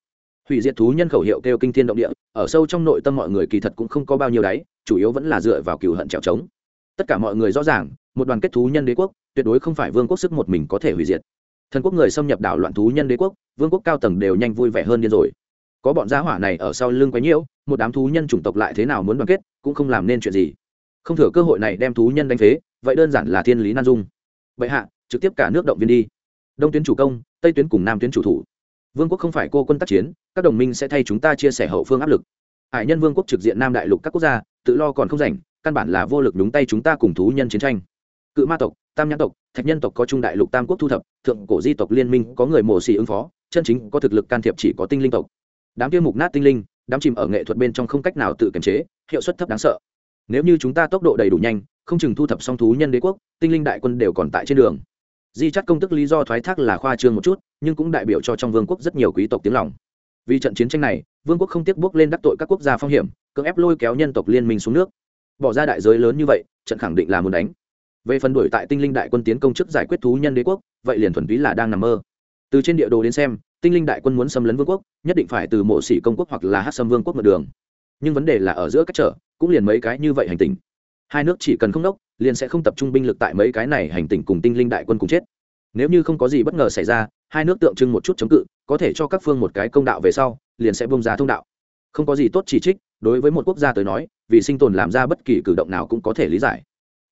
Hủy diệt thú nhân khẩu hiệu kêu kinh thiên động địa, ở sâu trong nội tâm mọi người kỳ thật cũng không có bao nhiêu đáy, chủ yếu vẫn là dựa vào cừu hận trèo trống. Tất cả mọi người rõ ràng, một đoàn kết thú nhân đế quốc, tuyệt đối không phải vương quốc sức một mình có thể hủy diệt thần quốc người xâm nhập đảo loạn thú nhân đế quốc, vương quốc cao tầng đều nhanh vui vẻ hơn điên rồi. Có bọn gia hỏa này ở sau lưng quấy nhiễu, một đám thú nhân chủng tộc lại thế nào muốn đoàn kết, cũng không làm nên chuyện gì. Không thừa cơ hội này đem thú nhân đánh phế, vậy đơn giản là thiên lý nan dung. Vậy hạ, trực tiếp cả nước động viên đi. Đông tuyến chủ công, tây tuyến cùng nam tuyến chủ thủ. Vương quốc không phải cô quân tác chiến, các đồng minh sẽ thay chúng ta chia sẻ hậu phương áp lực. Hải nhân vương quốc trực diện nam đại lục các quốc gia, tự lo còn không rảnh, căn bản là vô lực đúng tay chúng ta cùng thú nhân chiến tranh. Cự ma tộc tam nhãn tộc, thạch nhân tộc có trung đại lục tam quốc thu thập, thượng cổ di tộc liên minh có người mổ xì ứng phó, chân chính có thực lực can thiệp chỉ có tinh linh tộc. Đám tiêu mục nát tinh linh, đám chìm ở nghệ thuật bên trong không cách nào tự kiềm chế, hiệu suất thấp đáng sợ. Nếu như chúng ta tốc độ đầy đủ nhanh, không chừng thu thập xong thú nhân đế quốc, tinh linh đại quân đều còn tại trên đường. Di chắc công tức lý do thoái thác là khoa trương một chút, nhưng cũng đại biểu cho trong vương quốc rất nhiều quý tộc tiếng lòng. Vì trận chiến tranh này, vương quốc không tiếc bước lên đắc tội các quốc gia phong hiểm, cưỡng ép lôi kéo nhân tộc liên minh xuống nước. Bỏ ra đại giới lớn như vậy, trận khẳng định là muốn đánh về phần đuổi tại tinh linh đại quân tiến công chức giải quyết thú nhân đế quốc, vậy liền thuần túy là đang nằm mơ. Từ trên địa đồ đến xem, tinh linh đại quân muốn xâm lấn vương quốc, nhất định phải từ mộ sĩ công quốc hoặc là hát xâm vương quốc ngược đường. Nhưng vấn đề là ở giữa các trở cũng liền mấy cái như vậy hành tình hai nước chỉ cần không đốc liền sẽ không tập trung binh lực tại mấy cái này hành tình cùng tinh linh đại quân cùng chết. Nếu như không có gì bất ngờ xảy ra, hai nước tượng trưng một chút chống cự, có thể cho các phương một cái công đạo về sau, liền sẽ bông ra thông đạo. Không có gì tốt chỉ trích, đối với một quốc gia tới nói, vì sinh tồn làm ra bất kỳ cử động nào cũng có thể lý giải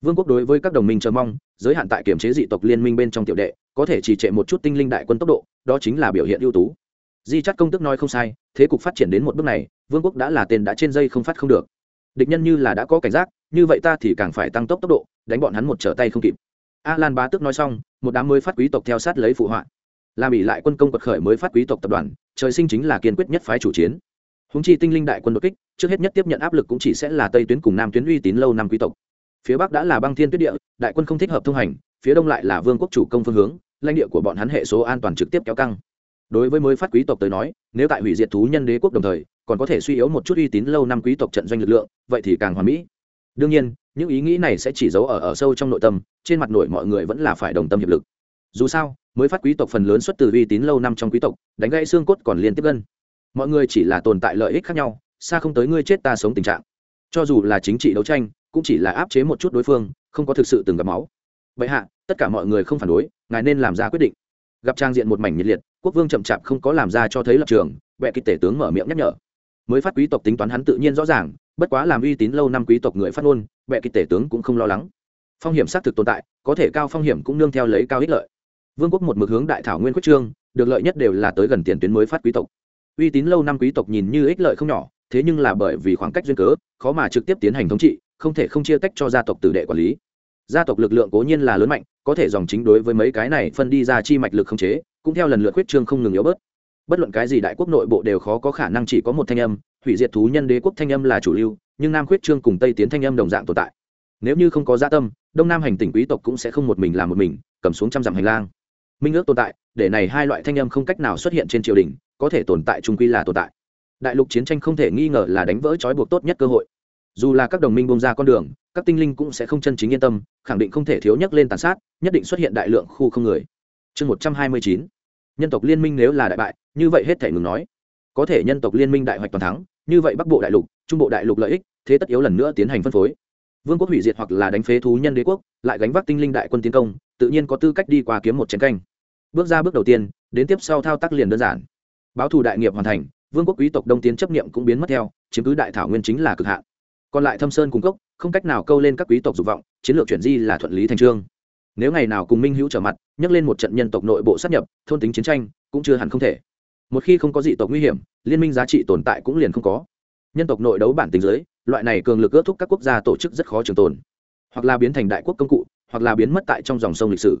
vương quốc đối với các đồng minh chờ mong, giới hạn tại kiểm chế dị tộc liên minh bên trong tiểu đệ, có thể chỉ trệ một chút tinh linh đại quân tốc độ, đó chính là biểu hiện ưu tú. Di chắc công tức nói không sai, thế cục phát triển đến một bước này, vương quốc đã là tên đã trên dây không phát không được. Địch nhân như là đã có cảnh giác, như vậy ta thì càng phải tăng tốc tốc độ, đánh bọn hắn một trở tay không kịp. A lan bá tức nói xong, một đám mới phát quý tộc theo sát lấy phụ họa. Làm ỉ lại quân công quật khởi mới phát quý tộc tập đoàn, trời sinh chính là kiên quyết nhất phái chủ chiến. Húng chi tinh linh đại quân đột kích, trước hết nhất tiếp nhận áp lực cũng chỉ sẽ là tây tuyến cùng nam tuyến uy tín lâu năm quý tộc phía bắc đã là băng thiên tuyết địa, đại quân không thích hợp thông hành, phía đông lại là vương quốc chủ công phương hướng, lãnh địa của bọn hắn hệ số an toàn trực tiếp kéo căng. Đối với mới phát quý tộc tới nói, nếu tại hủy diệt thú nhân đế quốc đồng thời, còn có thể suy yếu một chút uy tín lâu năm quý tộc trận doanh lực lượng, vậy thì càng hoàn mỹ. Đương nhiên, những ý nghĩ này sẽ chỉ giấu ở ở sâu trong nội tâm, trên mặt nội mọi người vẫn là phải đồng tâm hiệp lực. Dù sao, mới phát quý tộc phần lớn xuất từ uy tín lâu năm trong quý tộc, đánh gãy xương cốt còn liên tiếp gân mọi người chỉ là tồn tại lợi ích khác nhau, xa không tới ngươi chết ta sống tình trạng. Cho dù là chính trị đấu tranh cũng chỉ là áp chế một chút đối phương, không có thực sự từng gặp máu. Vậy hạ, tất cả mọi người không phản đối, ngài nên làm ra quyết định. Gặp trang diện một mảnh nhiệt liệt, quốc vương chậm chạp không có làm ra cho thấy lập trường, bệ kịch tể tướng mở miệng nhắc nhở. Mới phát quý tộc tính toán hắn tự nhiên rõ ràng, bất quá làm uy tín lâu năm quý tộc người phát ngôn, bệ kịch tể tướng cũng không lo lắng. Phong hiểm xác thực tồn tại, có thể cao phong hiểm cũng nương theo lấy cao ích lợi. Vương quốc một mực hướng đại thảo nguyên quyết trương, được lợi nhất đều là tới gần tiền tuyến mới phát quý tộc. Uy tín lâu năm quý tộc nhìn như ích lợi không nhỏ, thế nhưng là bởi vì khoảng cách duyên cớ, khó mà trực tiếp tiến hành thống trị không thể không chia tách cho gia tộc tử đệ quản lý. Gia tộc lực lượng cố nhiên là lớn mạnh, có thể dòng chính đối với mấy cái này phân đi ra chi mạch lực không chế, cũng theo lần lượt quyết trương không ngừng yếu bớt. Bất luận cái gì đại quốc nội bộ đều khó có khả năng chỉ có một thanh âm, hủy diệt thú nhân đế quốc thanh âm là chủ lưu, nhưng nam khuyết trương cùng tây tiến thanh âm đồng dạng tồn tại. Nếu như không có gia tâm, đông nam hành tỉnh quý tộc cũng sẽ không một mình làm một mình, cầm xuống trăm dặm hành lang. Minh ước tồn tại, để này hai loại thanh âm không cách nào xuất hiện trên triều đình, có thể tồn tại trung quy là tồn tại. Đại lục chiến tranh không thể nghi ngờ là đánh vỡ trói buộc tốt nhất cơ hội dù là các đồng minh bông ra con đường, các tinh linh cũng sẽ không chân chính yên tâm, khẳng định không thể thiếu nhắc lên tàn sát, nhất định xuất hiện đại lượng khu không người. Chương một trăm hai mươi chín. Nhân tộc liên minh nếu là đại bại, như vậy hết thể ngừng nói. Có thể nhân tộc liên minh đại hoạch toàn thắng, như vậy bắc bộ đại lục, trung bộ đại lục lợi ích, thế tất yếu lần nữa tiến hành phân phối. Vương quốc hủy diệt hoặc là đánh phế thú nhân đế quốc, lại gánh vác tinh linh đại quân tiến công, tự nhiên có tư cách đi qua kiếm một chiến canh. Bước ra bước đầu tiên, đến tiếp sau thao tác liền đơn giản. Báo thù đại nghiệp hoàn thành, vương quốc quý tộc đông tiến chấp nghiệm cũng biến mất theo, chiếm cứ đại thảo nguyên chính là cực hạn còn lại thâm sơn cung cốc, không cách nào câu lên các quý tộc dục vọng, chiến lược chuyển di là thuận lý thành trương. Nếu ngày nào cùng minh hữu trở mặt, nhắc lên một trận nhân tộc nội bộ sát nhập, thôn tính chiến tranh, cũng chưa hẳn không thể. Một khi không có dị tộc nguy hiểm, liên minh giá trị tồn tại cũng liền không có. Nhân tộc nội đấu bản tính giới, loại này cường lực ước thúc các quốc gia tổ chức rất khó trường tồn. Hoặc là biến thành đại quốc công cụ, hoặc là biến mất tại trong dòng sông lịch sử.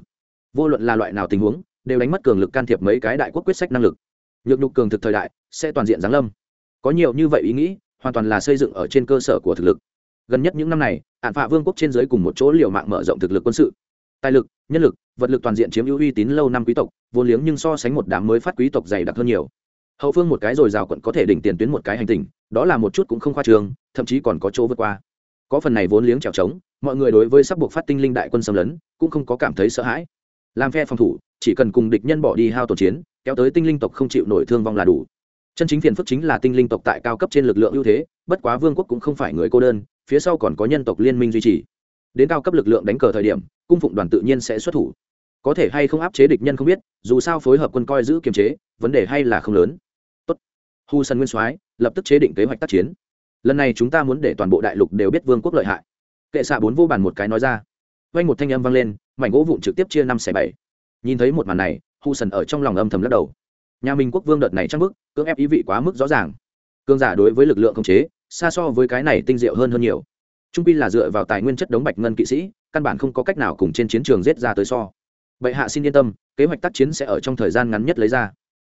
Vô luận là loại nào tình huống, đều đánh mất cường lực can thiệp mấy cái đại quốc quyết sách năng lực. Nhược nhục cường thực thời đại, sẽ toàn diện giáng lâm. Có nhiều như vậy ý nghĩ hoàn toàn là xây dựng ở trên cơ sở của thực lực. Gần nhất những năm này ạn phạ vương quốc trên giới cùng một chỗ liều mạng mở rộng thực lực quân sự. Tài lực, nhân lực, vật lực toàn diện chiếm ưu uy tín lâu năm quý tộc, vốn liếng nhưng so sánh một đám mới phát quý tộc dày đặc hơn nhiều. Hậu phương một cái rồi rào quận có thể đỉnh tiền tuyến một cái hành tình đó là một chút cũng không khoa trường thậm chí còn có chỗ vượt qua. Có phần này vốn liếng trèo trống, mọi người đối với sắp buộc phát tinh linh đại quân xâm lấn, cũng không có cảm thấy sợ hãi. Làm phe phòng thủ, chỉ cần cùng địch nhân bỏ đi hao tổn chiến, kéo tới tinh linh tộc không chịu nổi thương vong là đủ chân chính phiền phức chính là tinh linh tộc tại cao cấp trên lực lượng ưu thế, bất quá vương quốc cũng không phải người cô đơn, phía sau còn có nhân tộc liên minh duy trì. Đến cao cấp lực lượng đánh cờ thời điểm, cung phụng đoàn tự nhiên sẽ xuất thủ. Có thể hay không áp chế địch nhân không biết, dù sao phối hợp quân coi giữ kiềm chế, vấn đề hay là không lớn. Tốt. Hu sân nguyên soái, lập tức chế định kế hoạch tác chiến. Lần này chúng ta muốn để toàn bộ đại lục đều biết vương quốc lợi hại. Kệ xạ bốn vô bàn một cái nói ra. Vay một thanh âm vang lên, mảnh gỗ vụn trực tiếp chia năm xẻ bảy. Nhìn thấy một màn này, hu sân ở trong lòng âm thầm lắc đầu nhà mình quốc vương đợt này trang bức, cưỡng ép ý vị quá mức rõ ràng. Cương giả đối với lực lượng khống chế, xa so với cái này tinh diệu hơn hơn nhiều. Trung pi là dựa vào tài nguyên chất đống bạch ngân kỵ sĩ, căn bản không có cách nào cùng trên chiến trường giết ra tới so. Bệ hạ xin yên tâm, kế hoạch tác chiến sẽ ở trong thời gian ngắn nhất lấy ra.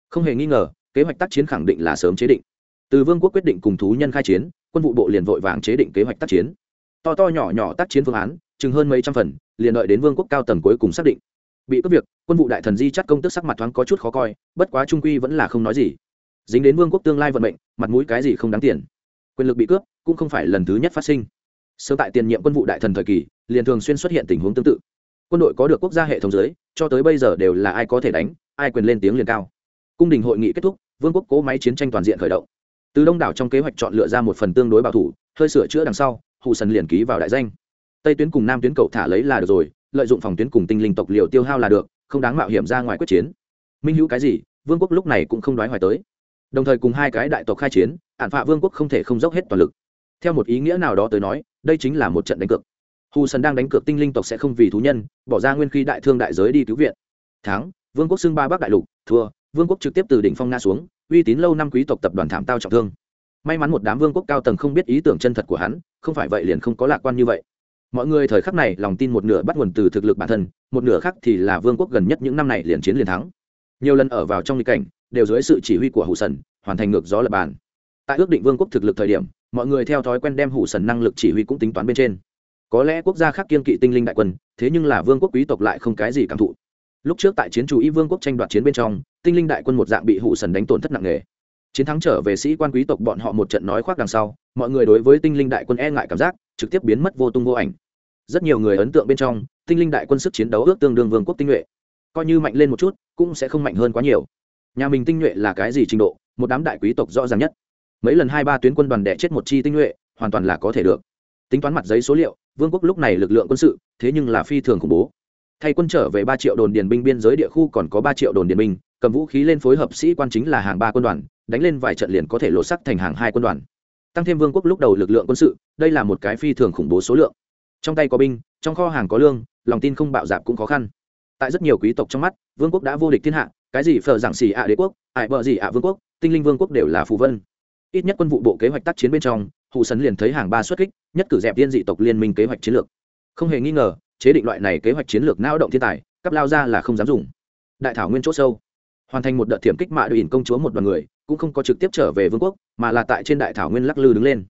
Không hề nghi ngờ, kế hoạch tác chiến khẳng định là sớm chế định. Từ vương quốc quyết định cùng thú nhân khai chiến, quân vụ bộ liền vội vàng chế định kế hoạch tác chiến. To to nhỏ nhỏ tác chiến phương án, chừng hơn mấy trăm phần, liền đợi đến vương quốc cao tầng cuối cùng xác định bị cướp việc, quân vụ đại thần di chắt công tức sắc mặt thoáng có chút khó coi, bất quá trung quy vẫn là không nói gì. Dính đến vương quốc tương lai vận mệnh, mặt mũi cái gì không đáng tiền. Quyền lực bị cướp, cũng không phải lần thứ nhất phát sinh. Sớm tại tiền nhiệm quân vụ đại thần thời kỳ, liền thường xuyên xuất hiện tình huống tương tự. Quân đội có được quốc gia hệ thống giới, cho tới bây giờ đều là ai có thể đánh, ai quyền lên tiếng liền cao. Cung đình hội nghị kết thúc, vương quốc cố máy chiến tranh toàn diện khởi động. Từ đông đảo trong kế hoạch chọn lựa ra một phần tương đối bảo thủ, hơi sửa chữa đằng sau, hụ sần liền ký vào đại danh. Tây tuyến cùng nam tuyến cầu thả lấy là được rồi lợi dụng phòng tuyến cùng tinh linh tộc liều tiêu hao là được, không đáng mạo hiểm ra ngoài quyết chiến. Minh hữu cái gì? Vương quốc lúc này cũng không đoái hoài tới. Đồng thời cùng hai cái đại tộc khai chiến ạn phạ vương quốc không thể không dốc hết toàn lực. Theo một ý nghĩa nào đó tới nói, đây chính là một trận đánh cược. Hù sần đang đánh cược tinh linh tộc sẽ không vì thú nhân, bỏ ra nguyên khi đại thương đại giới đi cứu viện. Thắng, vương quốc xưng ba bắc đại lục, thua, vương quốc trực tiếp từ đỉnh phong nga xuống, uy tín lâu năm quý tộc tập đoàn thảm tao trọng thương. May mắn một đám vương quốc cao tầng không biết ý tưởng chân thật của hắn, không phải vậy liền không có lạc quan như vậy mọi người thời khắc này lòng tin một nửa bắt nguồn từ thực lực bản thân, một nửa khác thì là vương quốc gần nhất những năm này liền chiến liền thắng. Nhiều lần ở vào trong nghịch cảnh, đều dưới sự chỉ huy của hủ sần, hoàn thành ngược gió lập bàn. Tại ước định vương quốc thực lực thời điểm, mọi người theo thói quen đem hủ sần năng lực chỉ huy cũng tính toán bên trên. Có lẽ quốc gia khác kiên kỵ tinh linh đại quân, thế nhưng là vương quốc quý tộc lại không cái gì cảm thụ. Lúc trước tại chiến chủ y vương quốc tranh đoạt chiến bên trong, tinh linh đại quân một dạng bị hủ sần đánh tổn thất nặng nề. Chiến thắng trở về sĩ quan quý tộc bọn họ một trận nói khoác đằng sau, mọi người đối với tinh linh đại quân e ngại cảm giác trực tiếp biến mất vô tung vô ảnh. Rất nhiều người ấn tượng bên trong, tinh linh đại quân sức chiến đấu ước tương đương vương quốc tinh nhuệ. Coi như mạnh lên một chút, cũng sẽ không mạnh hơn quá nhiều. Nhà mình tinh nhuệ là cái gì trình độ, một đám đại quý tộc rõ ràng nhất. Mấy lần hai ba tuyến quân đoàn đẻ chết một chi tinh nhuệ, hoàn toàn là có thể được. Tính toán mặt giấy số liệu, vương quốc lúc này lực lượng quân sự, thế nhưng là phi thường khủng bố. Thay quân trở về ba triệu đồn điền binh biên giới địa khu còn có ba triệu đồn điền binh, cầm vũ khí lên phối hợp sĩ quan chính là hàng ba quân đoàn, đánh lên vài trận liền có thể lột sắc thành hàng hai quân đoàn tăng thêm vương quốc lúc đầu lực lượng quân sự, đây là một cái phi thường khủng bố số lượng. Trong tay có binh, trong kho hàng có lương, lòng tin không bạo dạp cũng khó khăn. Tại rất nhiều quý tộc trong mắt, vương quốc đã vô địch thiên hạ, cái gì phờ giảng xì ạ đế quốc ải bờ gì ạ vương quốc, tinh linh vương quốc đều là phù vân. Ít nhất quân vụ bộ kế hoạch tác chiến bên trong hụ sấn liền thấy hàng ba xuất kích, nhất cử dẹp tiên dị tộc liên minh kế hoạch chiến lược. Không hề nghi ngờ, chế định loại này kế hoạch chiến lược não động thiên tài, cấp lao ra là không dám dùng. Đại thảo nguyên chỗ sâu hoàn thành một đợt thiểm kích mạ đội công chúa một đoàn người, cũng không có trực tiếp trở về vương quốc, mà là tại trên đại thảo nguyên lắc lư đứng lên.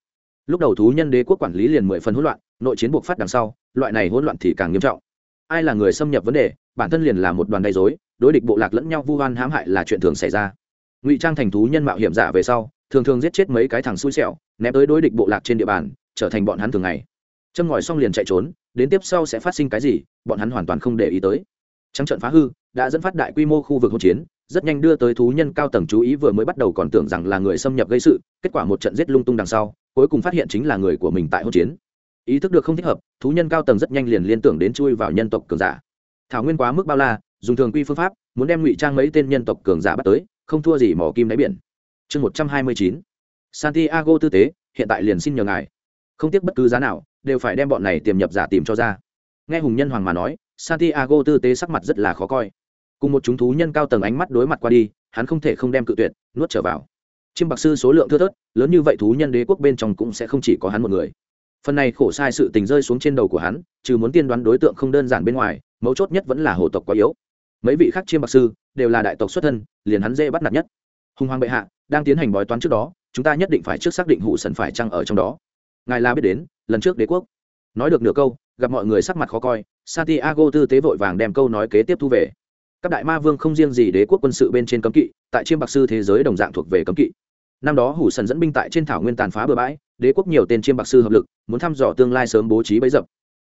Lúc đầu thú nhân đế quốc quản lý liền mười phần hỗn loạn, nội chiến buộc phát đằng sau, loại này hỗn loạn thì càng nghiêm trọng. Ai là người xâm nhập vấn đề, bản thân liền là một đoàn gây dối đối địch bộ lạc lẫn nhau vu oan hãm hại là chuyện thường xảy ra. Ngụy trang thành thú nhân mạo hiểm giả về sau, thường thường giết chết mấy cái thằng xui xẻo, ném tới đối địch bộ lạc trên địa bàn, trở thành bọn hắn thường ngày. Châm ngòi xong liền chạy trốn, đến tiếp sau sẽ phát sinh cái gì, bọn hắn hoàn toàn không để ý tới. Trắng trận phá hư, đã dẫn phát đại quy mô khu vực hỗn chiến rất nhanh đưa tới thú nhân cao tầng chú ý vừa mới bắt đầu còn tưởng rằng là người xâm nhập gây sự, kết quả một trận giết lung tung đằng sau, cuối cùng phát hiện chính là người của mình tại hỗn chiến. Ý thức được không thích hợp, thú nhân cao tầng rất nhanh liền liên tưởng đến chui vào nhân tộc cường giả. Thảo nguyên quá mức bao la, dùng thường quy phương pháp, muốn đem ngụy trang mấy tên nhân tộc cường giả bắt tới, không thua gì mỏ kim đáy biển. Chương một trăm hai mươi chín. Santiago tư tế, hiện tại liền xin nhờ ngài. Không tiếc bất cứ giá nào, đều phải đem bọn này tiềm nhập giả tìm cho ra. Nghe hùng nhân hoàng mà nói, santiago tư tế sắc mặt rất là khó coi cùng một chúng thú nhân cao tầng ánh mắt đối mặt qua đi, hắn không thể không đem cự tuyệt, nuốt trở vào. Chiêm bạc sư số lượng thưa thớt, lớn như vậy thú nhân đế quốc bên trong cũng sẽ không chỉ có hắn một người. Phần này khổ sai sự tình rơi xuống trên đầu của hắn, trừ muốn tiên đoán đối tượng không đơn giản bên ngoài, mấu chốt nhất vẫn là hồ tộc quá yếu. Mấy vị khác chiêm bạc sư đều là đại tộc xuất thân, liền hắn dễ bắt nạt nhất. Hùng hoàng bệ hạ, đang tiến hành bói toán trước đó, chúng ta nhất định phải trước xác định hụ sần phải chăng ở trong đó. Ngài la biết đến, lần trước đế quốc. Nói được nửa câu, gặp mọi người sắc mặt khó coi, santiago tư tế vội vàng đem câu nói kế tiếp thu về các đại ma vương không riêng gì đế quốc quân sự bên trên cấm kỵ, tại chiêm bạc sư thế giới đồng dạng thuộc về cấm kỵ. Năm đó hủ sần dẫn binh tại trên thảo nguyên tàn phá bừa bãi, đế quốc nhiều tên chiêm bạc sư hợp lực, muốn thăm dò tương lai sớm bố trí bấy dập.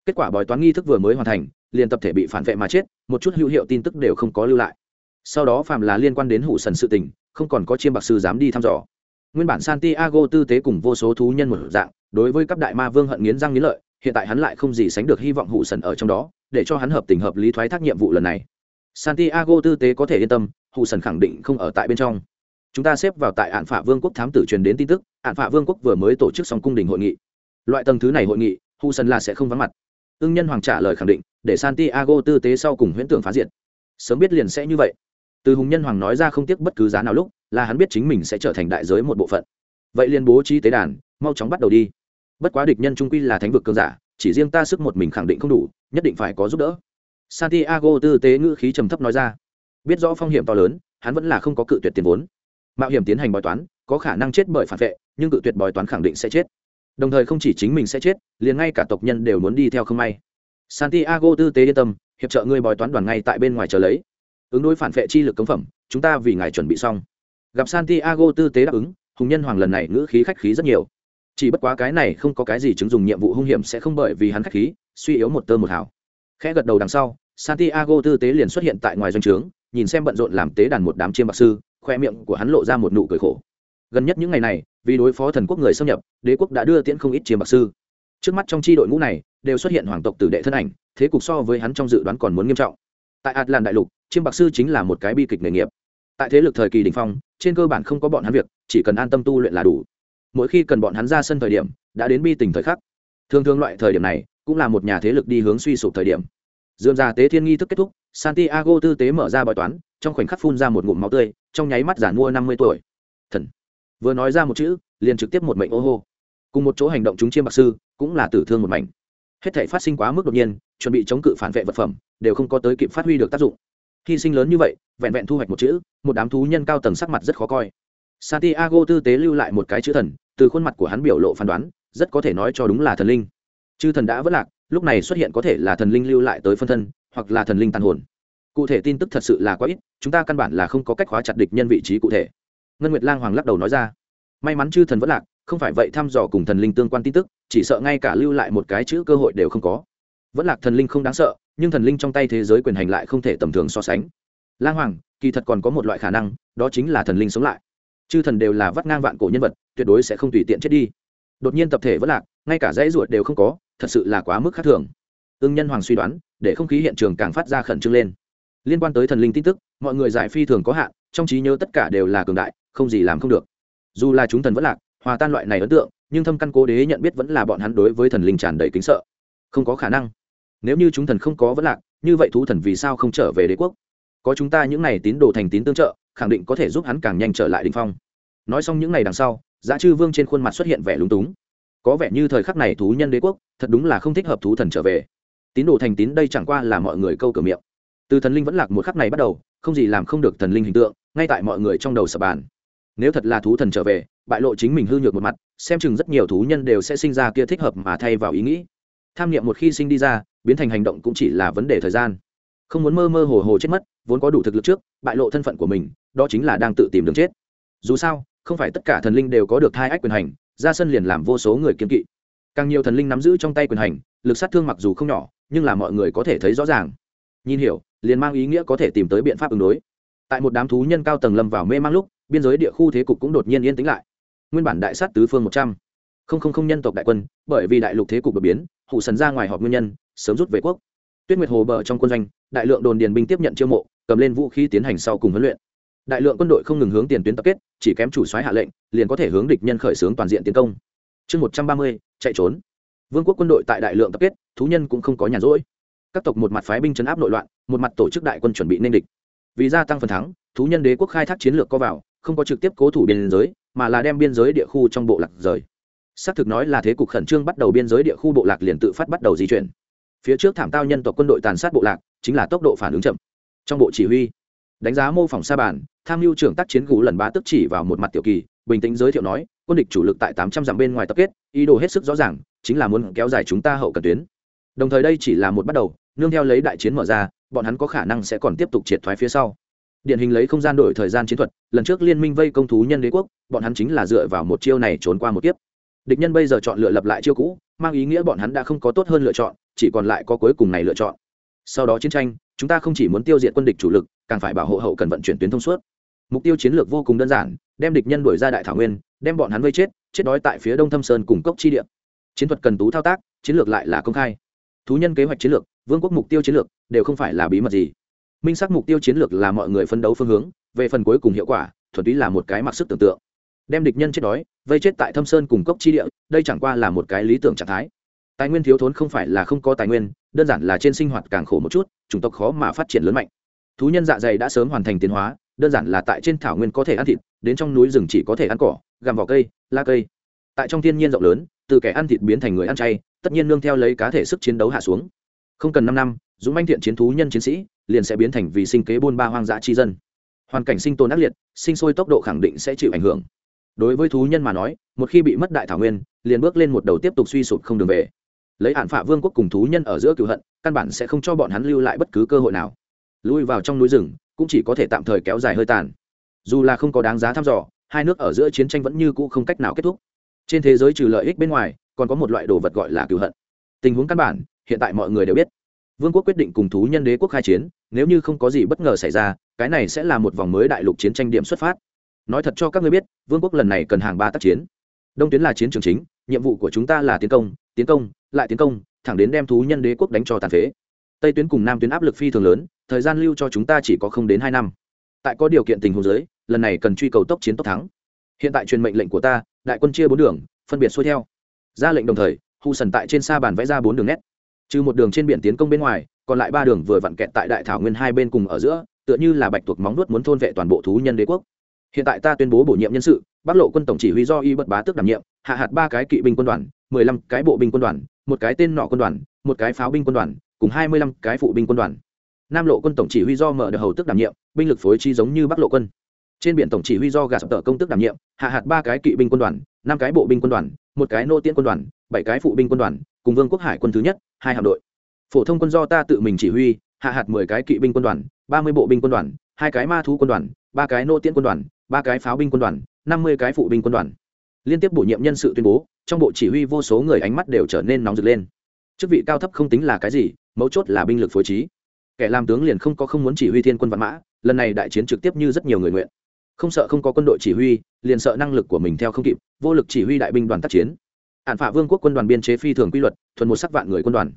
Kết quả bói toán nghi thức vừa mới hoàn thành, liền tập thể bị phản vệ mà chết, một chút hữu hiệu tin tức đều không có lưu lại. Sau đó phàm là liên quan đến hủ sần sự tình, không còn có chiêm bạc sư dám đi thăm dò. Nguyên bản santiago tư tế cùng vô số thú nhân một dạng, đối với các đại ma vương hận nghiến răng nghiến lợi, hiện tại hắn lại không gì sánh được hy vọng hủ sần ở trong đó, để cho hắn hợp tình hợp lý thoái thác nhiệm vụ lần này santiago tư tế có thể yên tâm hủ sần khẳng định không ở tại bên trong. Chúng ta xếp vào tại ạn phả vương quốc thám tử truyền đến tin tức, ạn phả vương quốc vừa mới tổ chức xong cung đình hội nghị. Loại tầng thứ này hội nghị hủ sần là sẽ không vắng mặt. Ưng nhân hoàng trả lời khẳng định, để santiago tư tế sau cùng huyễn tưởng phá diệt. Sớm biết liền sẽ như vậy. Từ hùng nhân hoàng nói ra không tiếc bất cứ giá nào lúc, là hắn biết chính mình sẽ trở thành đại giới một bộ phận. Vậy liền bố trí tế đàn, mau chóng bắt đầu đi. Bất quá địch nhân trung quy là thánh vực cường giả, chỉ riêng ta sức một mình khẳng định không đủ, nhất định phải có giúp đỡ santiago tư tế ngữ khí trầm thấp nói ra. Biết rõ phong hiểm to lớn, hắn vẫn là không có cự tuyệt tiền vốn. Mạo hiểm tiến hành bói toán, có khả năng chết bởi phản vệ, nhưng cự tuyệt bói toán khẳng định sẽ chết. Đồng thời không chỉ chính mình sẽ chết, liền ngay cả tộc nhân đều muốn đi theo không may. Santiago tư tế yên tâm, hiệp trợ ngươi bói toán đoàn ngay tại bên ngoài chờ lấy. Ứng đối phản vệ chi lực cống phẩm, chúng ta vì ngài chuẩn bị xong. Gặp santiago tư tế đáp ứng, hùng nhân hoàng lần này ngữ khí khách khí rất nhiều. Chỉ bất quá cái này không có cái gì chứng dùng nhiệm vụ hung hiểm sẽ không bởi vì hắn khách khí, suy yếu một tơ một hào. Khẽ gật đầu đằng sau santiago tư tế liền xuất hiện tại ngoài doanh trướng, nhìn xem bận rộn làm tế đàn một đám chiêm bạc sư, khoe miệng của hắn lộ ra một nụ cười khổ. Gần nhất những ngày này, vì đối phó thần quốc người xâm nhập, đế quốc đã đưa tiễn không ít chiêm bạc sư. Trước mắt trong tri đội ngũ này, đều xuất hiện hoàng tộc tử đệ thân ảnh, thế cục so với hắn trong dự đoán còn muốn nghiêm trọng. Tại atlan đại lục, chiêm bạc sư chính là một cái bi kịch nghề nghiệp. Tại thế lực thời kỳ đình phong, trên cơ bản không có bọn hắn việc, chỉ cần an tâm tu luyện là đủ. Mỗi khi cần bọn hắn ra sân thời điểm, đã đến bi tình thời khắc. Thường thường loại thời điểm này, cũng là một nhà thế lực đi hướng suy sụp thời điểm dườm gia tế thiên nghi thức kết thúc, santiago tư tế mở ra bài toán, trong khoảnh khắc phun ra một ngụm máu tươi, trong nháy mắt giản mua năm mươi tuổi. Thần. Vừa nói ra một chữ, liền trực tiếp một mệnh ô hô. Cùng một chỗ hành động chúng chiêm bạc sư, cũng là tử thương một mảnh. Hết thể phát sinh quá mức đột nhiên, chuẩn bị chống cự phản vệ vật phẩm, đều không có tới kịp phát huy được tác dụng. Hy sinh lớn như vậy, vẹn vẹn thu hoạch một chữ, một đám thú nhân cao tầng sắc mặt rất khó coi. Santiago tư tế lưu lại một cái chữ thần, từ khuôn mặt của hắn biểu lộ phán đoán, rất có thể nói cho đúng là thần linh. Chư thần đã vất lạc lúc này xuất hiện có thể là thần linh lưu lại tới phân thân, hoặc là thần linh tàn hồn. Cụ thể tin tức thật sự là quá ít, chúng ta căn bản là không có cách khóa chặt địch nhân vị trí cụ thể. Ngân nguyệt lang hoàng lắc đầu nói ra. May mắn chư thần vẫn lạc, không phải vậy thăm dò cùng thần linh tương quan tin tức, chỉ sợ ngay cả lưu lại một cái chữ cơ hội đều không có. Vẫn lạc thần linh không đáng sợ, nhưng thần linh trong tay thế giới quyền hành lại không thể tầm thường so sánh. Lang hoàng, kỳ thật còn có một loại khả năng, đó chính là thần linh sống lại. Chư thần đều là vắt ngang vạn cổ nhân vật, tuyệt đối sẽ không tùy tiện chết đi. Đột nhiên tập thể vẫn lạc, ngay cả dãy ruột đều không có thật sự là quá mức khác thường. Ưng nhân hoàng suy đoán, để không khí hiện trường càng phát ra khẩn trương lên. Liên quan tới thần linh tin tức, mọi người giải phi thường có hạn, trong trí nhớ tất cả đều là cường đại, không gì làm không được. Dù là chúng thần vẫn lạc, hòa tan loại này ấn tượng, nhưng thâm căn cố đế nhận biết vẫn là bọn hắn đối với thần linh tràn đầy kính sợ. Không có khả năng. Nếu như chúng thần không có vẫn lạc, như vậy thú thần vì sao không trở về đế quốc? Có chúng ta những n à y tín đồ thành tín tương trợ, khẳng định có thể giúp hắn càng nhanh trở lại đình phong. Nói xong những n à y đằng sau, giá chư vương trên khuôn mặt xuất hiện vẻ lúng túng có vẻ như thời khắc này thú nhân đế quốc, thật đúng là không thích hợp thú thần trở về. Tín đồ thành tín đây chẳng qua là mọi người câu cửa miệng. Từ thần linh vẫn lạc một khắc này bắt đầu, không gì làm không được thần linh hình tượng, ngay tại mọi người trong đầu sập bàn. Nếu thật là thú thần trở về, bại lộ chính mình hư nhược một mặt, xem chừng rất nhiều thú nhân đều sẽ sinh ra kia thích hợp mà thay vào ý nghĩ. Tham nghiệm một khi sinh đi ra, biến thành hành động cũng chỉ là vấn đề thời gian. Không muốn mơ mơ hồ hồ chết mất, vốn có đủ thực lực trước, bại lộ thân phận của mình, đó chính là đang tự tìm đường chết. Dù sao, không phải tất cả thần linh đều có được thai ách quyền hành ra sân liền làm vô số người kiên kỵ. Càng nhiều thần linh nắm giữ trong tay quyền hành, lực sát thương mặc dù không nhỏ, nhưng là mọi người có thể thấy rõ ràng. Nhìn hiểu, liền mang ý nghĩa có thể tìm tới biện pháp ứng đối. Tại một đám thú nhân cao tầng lâm vào mê mang lúc, biên giới địa khu thế cục cũng đột nhiên yên tĩnh lại. Nguyên bản đại sát tứ phương một trăm linh nhân tộc đại quân, bởi vì đại lục thế cục đột biến, hụ sần ra ngoài họp nguyên nhân, sớm rút về quốc. Tuyết nguyệt hồ bờ trong quân doanh, đại lượng đồn điền binh tiếp nhận chiêu mộ, cầm lên vũ khí tiến hành sau cùng huấn luyện đại lượng quân đội không ngừng hướng tiền tuyến tập kết, chỉ kém chủ soái hạ lệnh, liền có thể hướng địch nhân khởi xướng toàn diện tiến công. Chương một trăm ba mươi, chạy trốn. Vương quốc quân đội tại đại lượng tập kết, thú nhân cũng không có nhàn rỗi. Các tộc một mặt phái binh chấn áp nội loạn, một mặt tổ chức đại quân chuẩn bị nên địch. Vì gia tăng phần thắng, thú nhân đế quốc khai thác chiến lược có vào, không có trực tiếp cố thủ biên giới, mà là đem biên giới địa khu trong bộ lạc rời. Xác thực nói là thế cục khẩn trương bắt đầu biên giới địa khu bộ lạc liền tự phát bắt đầu di chuyển. Phía trước thảm tao nhân tộc quân đội tàn sát bộ lạc, chính là tốc độ phản ứng chậm. Trong bộ chỉ huy đánh giá mô phỏng sa bản tham mưu trưởng tác chiến gú lần bá tức chỉ vào một mặt tiểu kỳ, bình tĩnh giới thiệu nói, quân địch chủ lực tại tám trăm dặm bên ngoài tập kết, ý đồ hết sức rõ ràng, chính là muốn kéo dài chúng ta hậu cần tuyến. Đồng thời đây chỉ là một bắt đầu, nương theo lấy đại chiến mở ra, bọn hắn có khả năng sẽ còn tiếp tục triệt thoái phía sau. Điển hình lấy không gian đổi thời gian chiến thuật, lần trước liên minh vây công thú nhân đế quốc, bọn hắn chính là dựa vào một chiêu này trốn qua một kiếp. Địch nhân bây giờ chọn lựa lập lại chiêu cũ, mang ý nghĩa bọn hắn đã không có tốt hơn lựa chọn, chỉ còn lại có cuối cùng này lựa chọn. Sau đó chiến tranh chúng ta không chỉ muốn tiêu diệt quân địch chủ lực, càng phải bảo hộ hậu cần vận chuyển tuyến thông suốt. Mục tiêu chiến lược vô cùng đơn giản, đem địch nhân đuổi ra đại thảo nguyên, đem bọn hắn vây chết chết đói tại phía đông thâm sơn cùng cốc chi địa. Chiến thuật cần tú thao tác, chiến lược lại là công khai. Thú nhân kế hoạch chiến lược, vương quốc mục tiêu chiến lược, đều không phải là bí mật gì. Minh xác mục tiêu chiến lược là mọi người phấn đấu phương hướng, về phần cuối cùng hiệu quả, thuần túy là một cái mặc sức tưởng tượng. Đem địch nhân chết đói, vây chết tại thâm sơn cùng cốc chi địa, đây chẳng qua là một cái lý tưởng trạng thái tài nguyên thiếu thốn không phải là không có tài nguyên, đơn giản là trên sinh hoạt càng khổ một chút, chủng tộc khó mà phát triển lớn mạnh. Thú nhân dạ dày đã sớm hoàn thành tiến hóa, đơn giản là tại trên thảo nguyên có thể ăn thịt, đến trong núi rừng chỉ có thể ăn cỏ, gặm vỏ cây la cây. Tại trong thiên nhiên rộng lớn, từ kẻ ăn thịt biến thành người ăn chay, tất nhiên nương theo lấy cá thể sức chiến đấu hạ xuống. Không cần năm năm, dũng manh thiện chiến thú nhân chiến sĩ liền sẽ biến thành vì sinh kế buôn ba hoang dã chi dân. Hoàn cảnh sinh tồn ác liệt, sinh sôi tốc độ khẳng định sẽ chịu ảnh hưởng. Đối với thú nhân mà nói, một khi bị mất đại thảo nguyên, liền bước lên một đầu tiếp tục suy sụp không đường về lấy hạn phạ vương quốc cùng thú nhân ở giữa cựu hận, căn bản sẽ không cho bọn hắn lưu lại bất cứ cơ hội nào. Lui vào trong núi rừng, cũng chỉ có thể tạm thời kéo dài hơi tàn. Dù là không có đáng giá thăm dò, hai nước ở giữa chiến tranh vẫn như cũ không cách nào kết thúc. Trên thế giới trừ lợi ích bên ngoài, còn có một loại đồ vật gọi là cựu hận. Tình huống căn bản, hiện tại mọi người đều biết. Vương quốc quyết định cùng thú nhân đế quốc khai chiến, nếu như không có gì bất ngờ xảy ra, cái này sẽ là một vòng mới đại lục chiến tranh điểm xuất phát. Nói thật cho các ngươi biết, vương quốc lần này cần hàng ba tác chiến. Đông tuyến là chiến trường chính, nhiệm vụ của chúng ta là tiến công tiến công, lại tiến công, thẳng đến đem thú nhân đế quốc đánh cho tàn phế. Tây tuyến cùng nam tuyến áp lực phi thường lớn, thời gian lưu cho chúng ta chỉ có không đến hai năm. Tại có điều kiện tình huống giới lần này cần truy cầu tốc chiến tốc thắng. Hiện tại truyền mệnh lệnh của ta, đại quân chia bốn đường, phân biệt xuôi theo. Ra lệnh đồng thời, hù sần tại trên xa bàn vẽ ra bốn đường nét. Trừ một đường trên biển tiến công bên ngoài, còn lại ba đường vừa vặn kẹt tại đại thảo nguyên hai bên cùng ở giữa, tựa như là bạch tuộc móng nuốt muốn thôn vệ toàn bộ thú nhân đế quốc. Hiện tại ta tuyên bố bổ nhiệm nhân sự, bắc lộ quân tổng chỉ huy do y bất bá tước đảm nhiệm, hạ hạt ba cái kỵ binh quân đoàn mười lăm cái bộ binh quân đoàn một cái tên nọ quân đoàn một cái pháo binh quân đoàn cùng hai mươi lăm cái phụ binh quân đoàn nam lộ quân tổng chỉ huy do mở được hầu tức đảm nhiệm binh lực phối chi giống như bắc lộ quân trên biển tổng chỉ huy do gà sập tờ công tước đảm nhiệm hạ hạt ba cái kỵ binh quân đoàn năm cái bộ binh quân đoàn một cái nô tiễn quân đoàn bảy cái phụ binh quân đoàn cùng vương quốc hải quân thứ nhất hai hạm đội phổ thông quân do ta tự mình chỉ huy hạ hạt mười cái kỵ binh quân đoàn ba mươi bộ binh quân đoàn hai cái ma thú quân đoàn ba cái nô tiễn quân đoàn ba cái pháo binh quân đoàn năm mươi cái phụ binh quân đoàn liên tiếp bổ nhiệm nhân sự tuyên bố trong bộ chỉ huy vô số người ánh mắt đều trở nên nóng rực lên. Chức vị cao thấp không tính là cái gì, mấu chốt là binh lực phối trí. Kẻ làm tướng liền không có không muốn chỉ huy thiên quân văn mã, lần này đại chiến trực tiếp như rất nhiều người nguyện. Không sợ không có quân đội chỉ huy, liền sợ năng lực của mình theo không kịp, vô lực chỉ huy đại binh đoàn tác chiến. Hạn phạ vương quốc quân đoàn biên chế phi thường quy luật, thuần một sắc vạn người quân đoàn.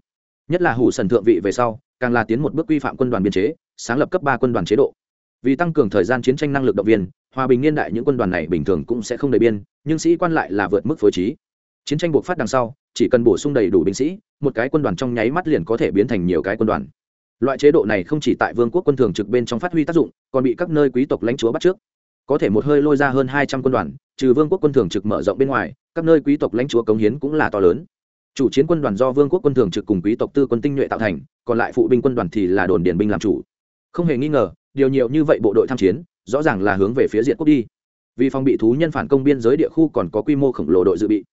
Nhất là hủ sần thượng vị về sau, càng là tiến một bước quy phạm quân đoàn biên chế, sáng lập cấp ba quân đoàn chế độ. Vì tăng cường thời gian chiến tranh năng lực động viên, hòa bình niên đại những quân đoàn này bình thường cũng sẽ không đầy biên, nhưng sĩ quan lại là vượt mức phối trí chiến tranh buộc phát đằng sau, chỉ cần bổ sung đầy đủ binh sĩ, một cái quân đoàn trong nháy mắt liền có thể biến thành nhiều cái quân đoàn. Loại chế độ này không chỉ tại vương quốc quân thường trực bên trong phát huy tác dụng, còn bị các nơi quý tộc lãnh chúa bắt trước. Có thể một hơi lôi ra hơn hai trăm quân đoàn, trừ vương quốc quân thường trực mở rộng bên ngoài, các nơi quý tộc lãnh chúa cống hiến cũng là to lớn. Chủ chiến quân đoàn do vương quốc quân thường trực cùng quý tộc tư quân tinh nhuệ tạo thành, còn lại phụ binh quân đoàn thì là đồn điển binh làm chủ. Không hề nghi ngờ, điều nhiều như vậy bộ đội tham chiến, rõ ràng là hướng về phía diện quốc đi. Vì phòng bị thú nhân phản công biên giới địa khu còn có quy mô khổng lồ đội dự bị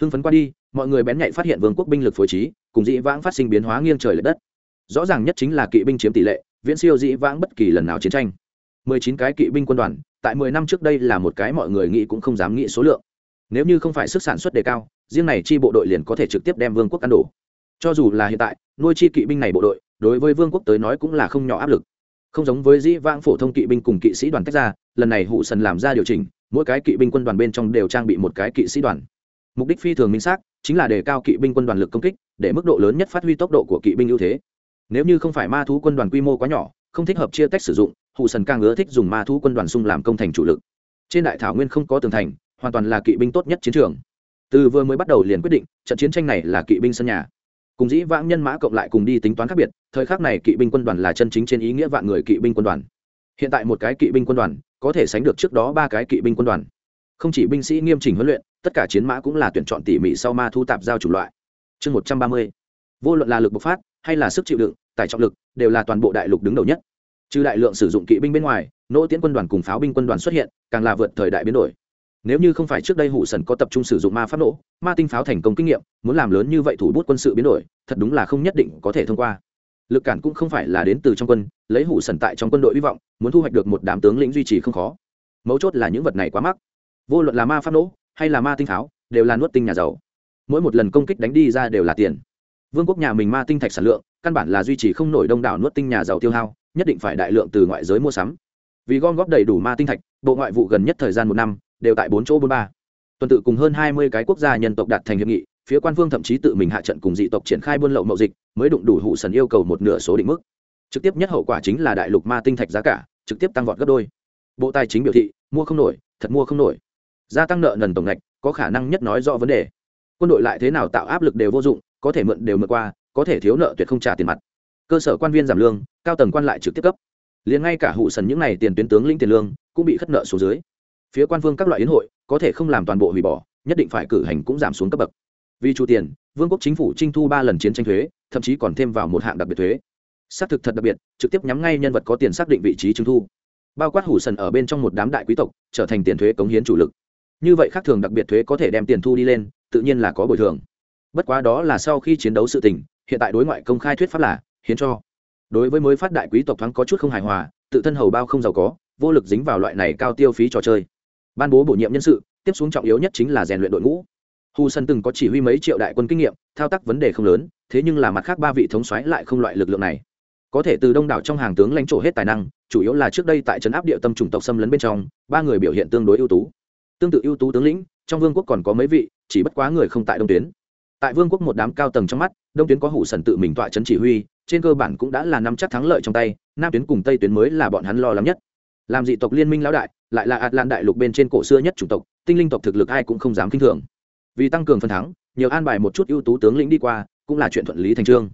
hưng phấn qua đi, mọi người bén nhạy phát hiện vương quốc binh lực phối trí, cùng dĩ vãng phát sinh biến hóa nghiêng trời l ệ đất. Rõ ràng nhất chính là kỵ binh chiếm tỷ lệ, viễn siêu dĩ vãng bất kỳ lần nào chiến tranh. Mười chín cái kỵ binh quân đoàn, tại mười năm trước đây là một cái mọi người nghĩ cũng không dám nghĩ số lượng. Nếu như không phải sức sản xuất đề cao, riêng này chi bộ đội liền có thể trực tiếp đem vương quốc ăn đổ. Cho dù là hiện tại, nuôi chi kỵ binh này bộ đội, đối với vương quốc tới nói cũng là không nhỏ áp lực. Không giống với dĩ vãng phổ thông kỵ binh cùng kỵ sĩ đoàn tách ra, lần này hụ sần làm ra điều chỉnh, mỗi cái kỵ binh quân đoàn bên trong đều trang bị một cái kỵ sĩ đoàn mục đích phi thường minh xác, chính là đề cao kỵ binh quân đoàn lực công kích, để mức độ lớn nhất phát huy tốc độ của kỵ binh ưu thế. Nếu như không phải ma thú quân đoàn quy mô quá nhỏ, không thích hợp chia tách sử dụng hụ sần càng ưa thích dùng ma thú quân đoàn xung làm công thành chủ lực. Trên đại thảo nguyên không có tường thành, hoàn toàn là kỵ binh tốt nhất chiến trường. Từ vừa mới bắt đầu liền quyết định, trận chiến tranh này là kỵ binh sân nhà. Cùng dĩ vãng nhân mã cộng lại cùng đi tính toán khác biệt, thời khắc này kỵ binh quân đoàn là chân chính trên ý nghĩa vạn người kỵ binh quân đoàn. Hiện tại một cái kỵ binh quân đoàn, có thể sánh được trước đó ba cái kỵ binh quân đoàn. Không chỉ binh sĩ nghiêm chỉnh huấn luyện tất cả chiến mã cũng là tuyển chọn tỉ mỉ sau ma thu tạp giao chủ loại. Chương một trăm ba mươi, vô luận là lực bộc phát hay là sức chịu đựng tải trọng lực đều là toàn bộ đại lục đứng đầu nhất. Trừ đại lượng sử dụng kỵ binh bên ngoài, nỗ tiễn quân đoàn cùng pháo binh quân đoàn xuất hiện, càng là vượt thời đại biến đổi. Nếu như không phải trước đây hụ sần có tập trung sử dụng ma pháp nổ, ma tinh pháo thành công kinh nghiệm, muốn làm lớn như vậy thủ bút quân sự biến đổi, thật đúng là không nhất định có thể thông qua. Lực cản cũng không phải là đến từ trong quân, lấy hụ sần tại trong quân đội hy vọng, muốn thu hoạch được một đám tướng lĩnh duy trì không khó. Mấu chốt là những vật này quá mắc. Vô luận là ma pháp nổ hay là ma tinh pháo đều là nuốt tinh nhà giàu. Mỗi một lần công kích đánh đi ra đều là tiền. Vương quốc nhà mình ma tinh thạch sản lượng, căn bản là duy trì không nổi đông đảo nuốt tinh nhà giàu tiêu hao, nhất định phải đại lượng từ ngoại giới mua sắm. Vì gom góp đầy đủ ma tinh thạch, bộ ngoại vụ gần nhất thời gian một năm, đều tại bốn chỗ bốn ba. Tuần tự cùng hơn hai mươi cái quốc gia nhân tộc đạt thành hiệp nghị, phía quan phương thậm chí tự mình hạ trận cùng dị tộc triển khai buôn lậu mậu dịch, mới đụng đủ hụ sần yêu cầu một nửa số định mức. Trực tiếp nhất hậu quả chính là đại lục ma tinh thạch giá cả, trực tiếp tăng vọt gấp đôi. Bộ tài chính biểu thị, mua không nổi, thật mua không nổi gia tăng nợ nần tổng ngạch, có khả năng nhất nói rõ vấn đề. Quân đội lại thế nào tạo áp lực đều vô dụng, có thể mượn đều mượn qua, có thể thiếu nợ tuyệt không trả tiền mặt. Cơ sở quan viên giảm lương, cao tầng quan lại trực tiếp cấp. Liền ngay cả hụ sần những n à y tiền tuyến tướng lĩnh tiền lương, cũng bị khất nợ xuống dưới. Phía quan vương các loại yến hội, có thể không làm toàn bộ hủy bỏ, nhất định phải cử hành cũng giảm xuống cấp bậc. Vì chủ tiền, vương quốc chính phủ trinh thu ba lần chiến tranh thuế, thậm chí còn thêm vào một hạng đặc biệt thuế. Xác thực thật đặc biệt, trực tiếp nhắm ngay nhân vật có tiền xác định vị trí chứng thu. Bao quát hủ sần ở bên trong một đám đại quý tộc, trở thành tiền thuế cống hiến chủ lực như vậy khác thường đặc biệt thuế có thể đem tiền thu đi lên, tự nhiên là có bồi thường. Bất quá đó là sau khi chiến đấu sự tình, hiện tại đối ngoại công khai thuyết pháp là, hiến cho. Đối với mới phát đại quý tộc thoáng có chút không hài hòa, tự thân hầu bao không giàu có, vô lực dính vào loại này cao tiêu phí trò chơi. Ban bố bổ nhiệm nhân sự, tiếp xuống trọng yếu nhất chính là rèn luyện đội ngũ. Hu sân từng có chỉ huy mấy triệu đại quân kinh nghiệm, thao tác vấn đề không lớn, thế nhưng là mặt khác ba vị thống soái lại không loại lực lượng này. Có thể từ đông đảo trong hàng tướng lãnh trổ hết tài năng, chủ yếu là trước đây tại trấn áp địa tâm chủng tộc xâm lấn bên trong, ba người biểu hiện tương đối ưu tú tương tự ưu tú tướng lĩnh, trong vương quốc còn có mấy vị, chỉ bất quá người không tại đông tuyến. Tại vương quốc một đám cao tầng trong mắt, đông tuyến có hủ sần tự mình tọa chấn chỉ huy, trên cơ bản cũng đã là nắm chắc thắng lợi trong tay, nam tuyến cùng tây tuyến mới là bọn hắn lo lắng nhất. Làm dị tộc liên minh lão đại, lại là ạt lan đại lục bên trên cổ xưa nhất chủng tộc, tinh linh tộc thực lực ai cũng không dám k i n h thường. Vì tăng cường phần thắng nhiều an bài một chút ưu tú tướng lĩnh đi qua, cũng là chuyện thuận lý thành trương.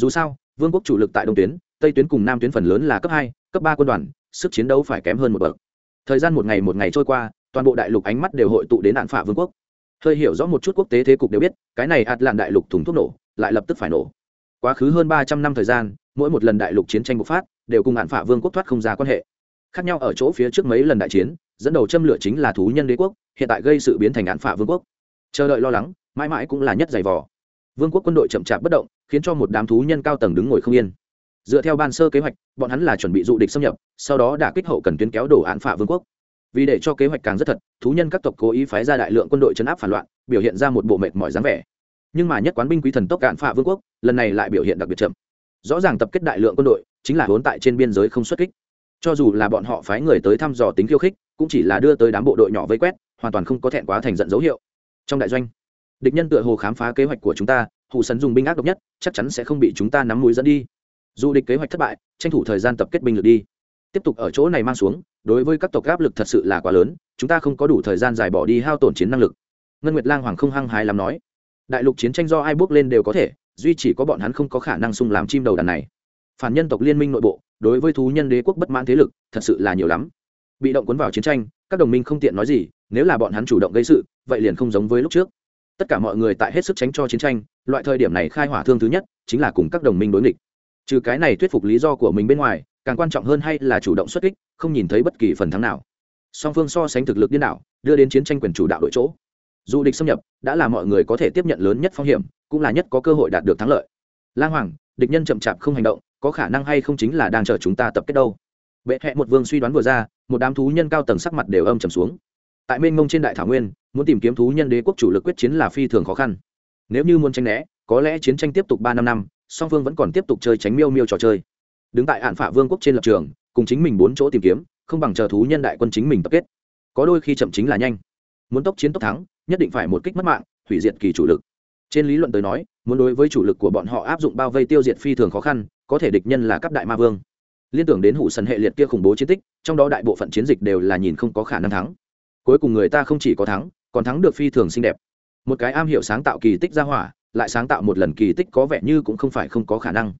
Dù sao, vương quốc chủ lực tại đông tuyến, tây tuyến cùng nam tuyến phần lớn là cấp hai, cấp ba quân đoàn, sức chiến đấu phải kém hơn một bậc. Thời gian một ngày một ngày trôi qua toàn bộ đại lục ánh mắt đều hội tụ đến nạn phạ vương quốc. Hơi hiểu rõ một chút quốc tế thế cục đều biết, cái này ạt lạn đại lục thùng thuốc nổ, lại lập tức phải nổ. Quá khứ hơn ba trăm năm thời gian, mỗi một lần đại lục chiến tranh bộc phát, đều cùng hạn phạ vương quốc thoát không ra quan hệ. Khác nhau ở chỗ phía trước mấy lần đại chiến, dẫn đầu châm lửa chính là thú nhân đế quốc, hiện tại gây sự biến thành án phả vương quốc. Chờ đợi lo lắng, mãi mãi cũng là nhất giày vò. Vương quốc quân đội chậm chạp bất động, khiến cho một đám thú nhân cao tầng đứng ngồi không yên. Dựa theo ban sơ kế hoạch, bọn hắn là chuẩn bị dụ địch xâm nhập, sau đó đả kích hậu cần tuyến kéo đổ án phả vương quốc vì để cho kế hoạch càng rất thật, thú nhân các tộc cố ý phái ra đại lượng quân đội chấn áp phản loạn, biểu hiện ra một bộ mệt mỏi dáng vẻ. Nhưng mà nhất quán binh quý thần tốc cạn phạ vương quốc, lần này lại biểu hiện đặc biệt chậm. Rõ ràng tập kết đại lượng quân đội, chính là vốn tại trên biên giới không xuất kích. Cho dù là bọn họ phái người tới thăm dò tính khiêu khích, cũng chỉ là đưa tới đám bộ đội nhỏ vây quét, hoàn toàn không có thẹn quá thành giận dấu hiệu. Trong đại doanh, địch nhân tựa hồ khám phá kế hoạch của chúng ta hụ sấn dùng binh ác độc nhất, chắc chắn sẽ không bị chúng ta nắm mũi dẫn đi. Dù địch kế hoạch thất bại, tranh thủ thời gian tập kết binh lực đi tiếp tục ở chỗ này mang xuống, đối với các tộc áp lực thật sự là quá lớn, chúng ta không có đủ thời gian dài bỏ đi hao tổn chiến năng lực. Ngân nguyệt lang hoàng không hăng hái làm nói. Đại lục chiến tranh do ai bước lên đều có thể, duy chỉ có bọn hắn không có khả năng sung làm chim đầu đàn này. Phản nhân tộc liên minh nội bộ, đối với thú nhân đế quốc bất mãn thế lực, thật sự là nhiều lắm. Bị động cuốn vào chiến tranh, các đồng minh không tiện nói gì, nếu là bọn hắn chủ động gây sự, vậy liền không giống với lúc trước. Tất cả mọi người tại hết sức tránh cho chiến tranh, loại thời điểm này khai hỏa thương thứ nhất, chính là cùng các đồng minh đối nghịch. Trừ cái này thuyết phục lý do của mình bên ngoài càng quan trọng hơn hay là chủ động xuất kích, không nhìn thấy bất kỳ phần thắng nào. Song phương so sánh thực lực điên đảo, đưa đến chiến tranh quyền chủ đạo đội chỗ. Dù địch xâm nhập, đã là mọi người có thể tiếp nhận lớn nhất phong hiểm, cũng là nhất có cơ hội đạt được thắng lợi. Lang hoàng, địch nhân chậm chạp không hành động, có khả năng hay không chính là đang chờ chúng ta tập kết đâu. Bệ hẹ một vương suy đoán vừa ra, một đám thú nhân cao tầng sắc mặt đều âm trầm xuống. Tại mênh mông trên đại thảo nguyên, muốn tìm kiếm thú nhân đế quốc chủ lực quyết chiến là phi thường khó khăn. Nếu như muốn tranh né, có lẽ chiến tranh tiếp tục ba năm năm, song phương vẫn còn tiếp tục chơi tránh miêu miêu trò chơi đứng tại hạn phả vương quốc trên lập trường, cùng chính mình bốn chỗ tìm kiếm, không bằng chờ thú nhân đại quân chính mình tập kết. Có đôi khi chậm chính là nhanh. Muốn tốc chiến tốc thắng, nhất định phải một kích mất mạng, hủy diệt kỳ chủ lực. Trên lý luận tới nói, muốn đối với chủ lực của bọn họ áp dụng bao vây tiêu diệt phi thường khó khăn, có thể địch nhân là cấp đại ma vương. Liên tưởng đến hụ sần hệ liệt kia khủng bố chiến tích, trong đó đại bộ phận chiến dịch đều là nhìn không có khả năng thắng. Cuối cùng người ta không chỉ có thắng, còn thắng được phi thường xinh đẹp. Một cái am hiểu sáng tạo kỳ tích ra hỏa, lại sáng tạo một lần kỳ tích có vẻ như cũng không phải không có khả năng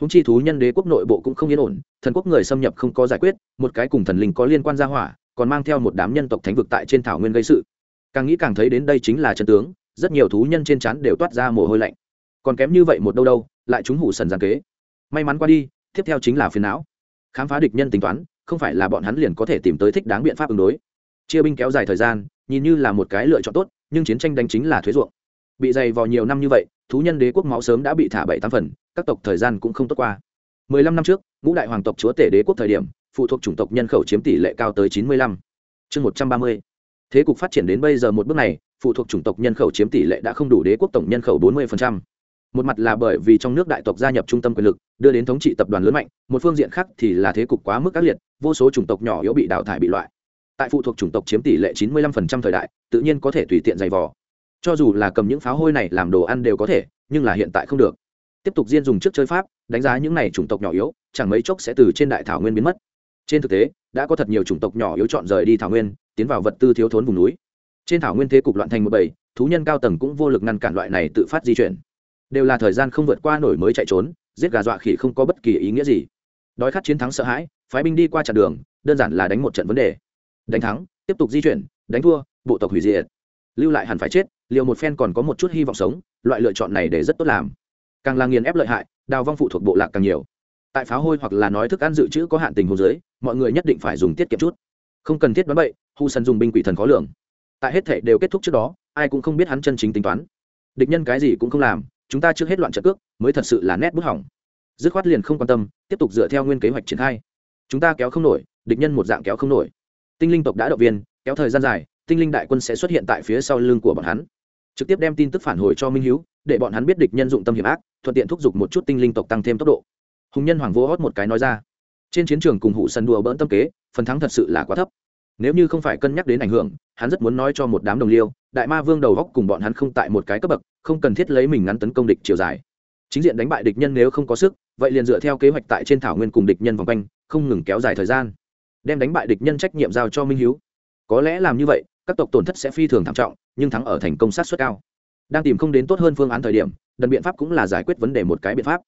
húng chi thú nhân đế quốc nội bộ cũng không yên ổn, thần quốc người xâm nhập không có giải quyết, một cái cùng thần linh có liên quan ra hỏa, còn mang theo một đám nhân tộc thánh vực tại trên thảo nguyên gây sự. Càng nghĩ càng thấy đến đây chính là chân tướng, rất nhiều thú nhân trên trán đều toát ra mồ hôi lạnh. Còn kém như vậy một đâu đâu, lại chúng hủ sần giàn kế. May mắn qua đi, tiếp theo chính là phiền não. Khám phá địch nhân tính toán, không phải là bọn hắn liền có thể tìm tới thích đáng biện pháp ứng đối. Chia binh kéo dài thời gian, nhìn như là một cái lựa chọn tốt, nhưng chiến tranh đánh chính là thuế ruộng. Bị dày vào nhiều năm như vậy, thú nhân đế quốc máu sớm đã bị thả bảy tám phần các tộc thời gian cũng không tốt qua. Mười lăm năm trước, ngũ đại hoàng tộc chúa tể đế quốc thời điểm, phụ thuộc chủng tộc nhân khẩu chiếm tỷ lệ cao tới chín mươi lăm. Chương một trăm ba mươi. Thế cục phát triển đến bây giờ một bước này, phụ thuộc chủng tộc nhân khẩu chiếm tỷ lệ đã không đủ đế quốc tổng nhân khẩu bốn mươi một mặt là bởi vì trong nước đại tộc gia nhập trung tâm quyền lực, đưa đến thống trị tập đoàn lớn mạnh, một phương diện khác thì là thế cục quá mức các liệt, vô số chủng tộc nhỏ yếu bị đào thải bị loại. Tại phụ thuộc chủng tộc chiếm tỷ lệ 95% thời đại, tự nhiên có thể tùy tiện giày vò. Cho dù là cầm những pháo hôi này làm đồ ăn đều có thể, nhưng là hiện tại không được tiếp tục diên dùng trước chơi pháp, đánh giá những này chủng tộc nhỏ yếu, chẳng mấy chốc sẽ từ trên đại thảo nguyên biến mất. Trên thực tế, đã có thật nhiều chủng tộc nhỏ yếu chọn rời đi thảo nguyên, tiến vào vật tư thiếu thốn vùng núi. Trên thảo nguyên thế cục loạn thành một bầy, thú nhân cao tầng cũng vô lực ngăn cản loại này tự phát di chuyển. Đều là thời gian không vượt qua nổi mới chạy trốn, giết gà dọa khỉ không có bất kỳ ý nghĩa gì. Đói khát chiến thắng sợ hãi, phái binh đi qua chặn đường, đơn giản là đánh một trận vấn đề. Đánh thắng, tiếp tục di chuyển, đánh thua, bộ tộc hủy diệt. Lưu lại hẳn phải chết, liều một phen còn có một chút hy vọng sống, loại lựa chọn này để rất tốt làm càng là nghiền ép lợi hại, đào vong phụ thuộc bộ lạc càng nhiều. Tại pháo hôi hoặc là nói thức ăn dự trữ có hạn tình hồ dưới, mọi người nhất định phải dùng tiết kiệm chút. Không cần thiết đoán bậy hu sân dùng binh quỷ thần khó lường. Tại hết thể đều kết thúc trước đó, ai cũng không biết hắn chân chính tính toán. Địch nhân cái gì cũng không làm, chúng ta trước hết loạn trận cước, mới thật sự là nét bút hỏng. Dứt khoát liền không quan tâm, tiếp tục dựa theo nguyên kế hoạch triển khai. Chúng ta kéo không nổi, địch nhân một dạng kéo không nổi. Tinh linh tộc đã động viên, kéo thời gian dài, tinh linh đại quân sẽ xuất hiện tại phía sau lưng của bọn hắn. Trực tiếp đem tin tức phản hồi cho minh hiếu, để bọn hắn biết địch nhân dụng tâm hiểm ác thuận tiện thúc giục một chút tinh linh tộc tăng thêm tốc độ. Hùng nhân hoàng vô hót một cái nói ra. Trên chiến trường cùng hụ sân đùa bỡn tâm kế, phần thắng thật sự là quá thấp. Nếu như không phải cân nhắc đến ảnh hưởng, hắn rất muốn nói cho một đám đồng liêu, đại ma vương đầu góc cùng bọn hắn không tại một cái cấp bậc, không cần thiết lấy mình ngắn tấn công địch chiều dài. Chính diện đánh bại địch nhân nếu không có sức, vậy liền dựa theo kế hoạch tại trên thảo nguyên cùng địch nhân vòng quanh, không ngừng kéo dài thời gian. Đem đánh bại địch nhân trách nhiệm giao cho minh hiếu. Có lẽ làm như vậy, các tộc tổn thất sẽ phi thường thảm trọng, nhưng thắng ở thành công sát xuất cao. Đang tìm không đến tốt hơn phương án thời điểm đần biện pháp cũng là giải quyết vấn đề một cái biện pháp.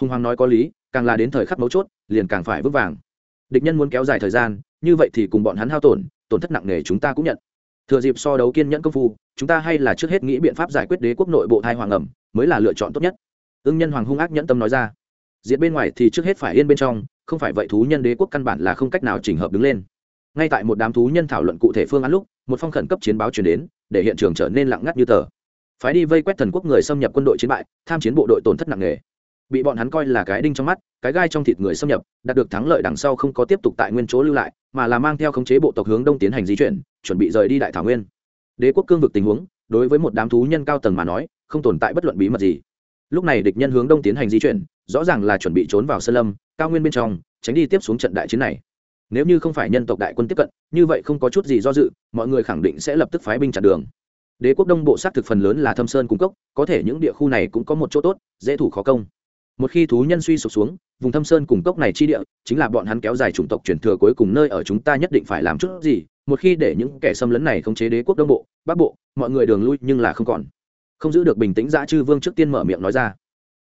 Hùng hoàng nói có lý, càng là đến thời khắc mấu chốt, liền càng phải vững vàng. Địch nhân muốn kéo dài thời gian, như vậy thì cùng bọn hắn hao tổn tổn thất nặng nề chúng ta cũng nhận. Thừa dịp so đấu kiên nhẫn công phu, chúng ta hay là trước hết nghĩ biện pháp giải quyết đế quốc nội bộ thai hoàng ẩm mới là lựa chọn tốt nhất. Ưng nhân hoàng hung ác nhẫn tâm nói ra. Diện bên ngoài thì trước hết phải yên bên trong, không phải vậy thú nhân đế quốc căn bản là không cách nào chỉnh hợp đứng lên. Ngay tại một đám thú nhân thảo luận cụ thể phương án lúc, một phong khẩn cấp chiến báo chuyển đến, để hiện trường trở nên lặng ngắt như tờ phái đi vây quét thần quốc người xâm nhập quân đội chiến bại, tham chiến bộ đội tổn thất nặng nề. Bị bọn hắn coi là cái đinh trong mắt, cái gai trong thịt người xâm nhập, đạt được thắng lợi đằng sau không có tiếp tục tại nguyên chỗ lưu lại, mà là mang theo khống chế bộ tộc hướng đông tiến hành di chuyển, chuẩn bị rời đi đại thảo nguyên. Đế quốc cương vực tình huống, đối với một đám thú nhân cao tầng mà nói, không tồn tại bất luận bí mật gì. Lúc này địch nhân hướng đông tiến hành di chuyển, rõ ràng là chuẩn bị trốn vào sơn lâm, cao nguyên bên trong, tránh đi tiếp xuống trận đại chiến này. Nếu như không phải nhân tộc đại quân tiếp cận, như vậy không có chút gì do dự, mọi người khẳng định sẽ lập tức phái binh chặn đường đế quốc đông bộ xác thực phần lớn là thâm sơn cung cấp có thể những địa khu này cũng có một chỗ tốt dễ thủ khó công. Một khi thú nhân suy sụp xuống vùng thâm sơn cung cốc này chi địa chính là bọn hắn kéo dài chủng tộc truyền thừa cuối cùng nơi ở chúng ta nhất định phải làm chút gì một khi để những kẻ xâm lấn này khống chế đế quốc đông bộ bắc bộ mọi người đường lui nhưng là không còn. Không giữ được bình tĩnh dã chư vương trước tiên mở miệng nói ra.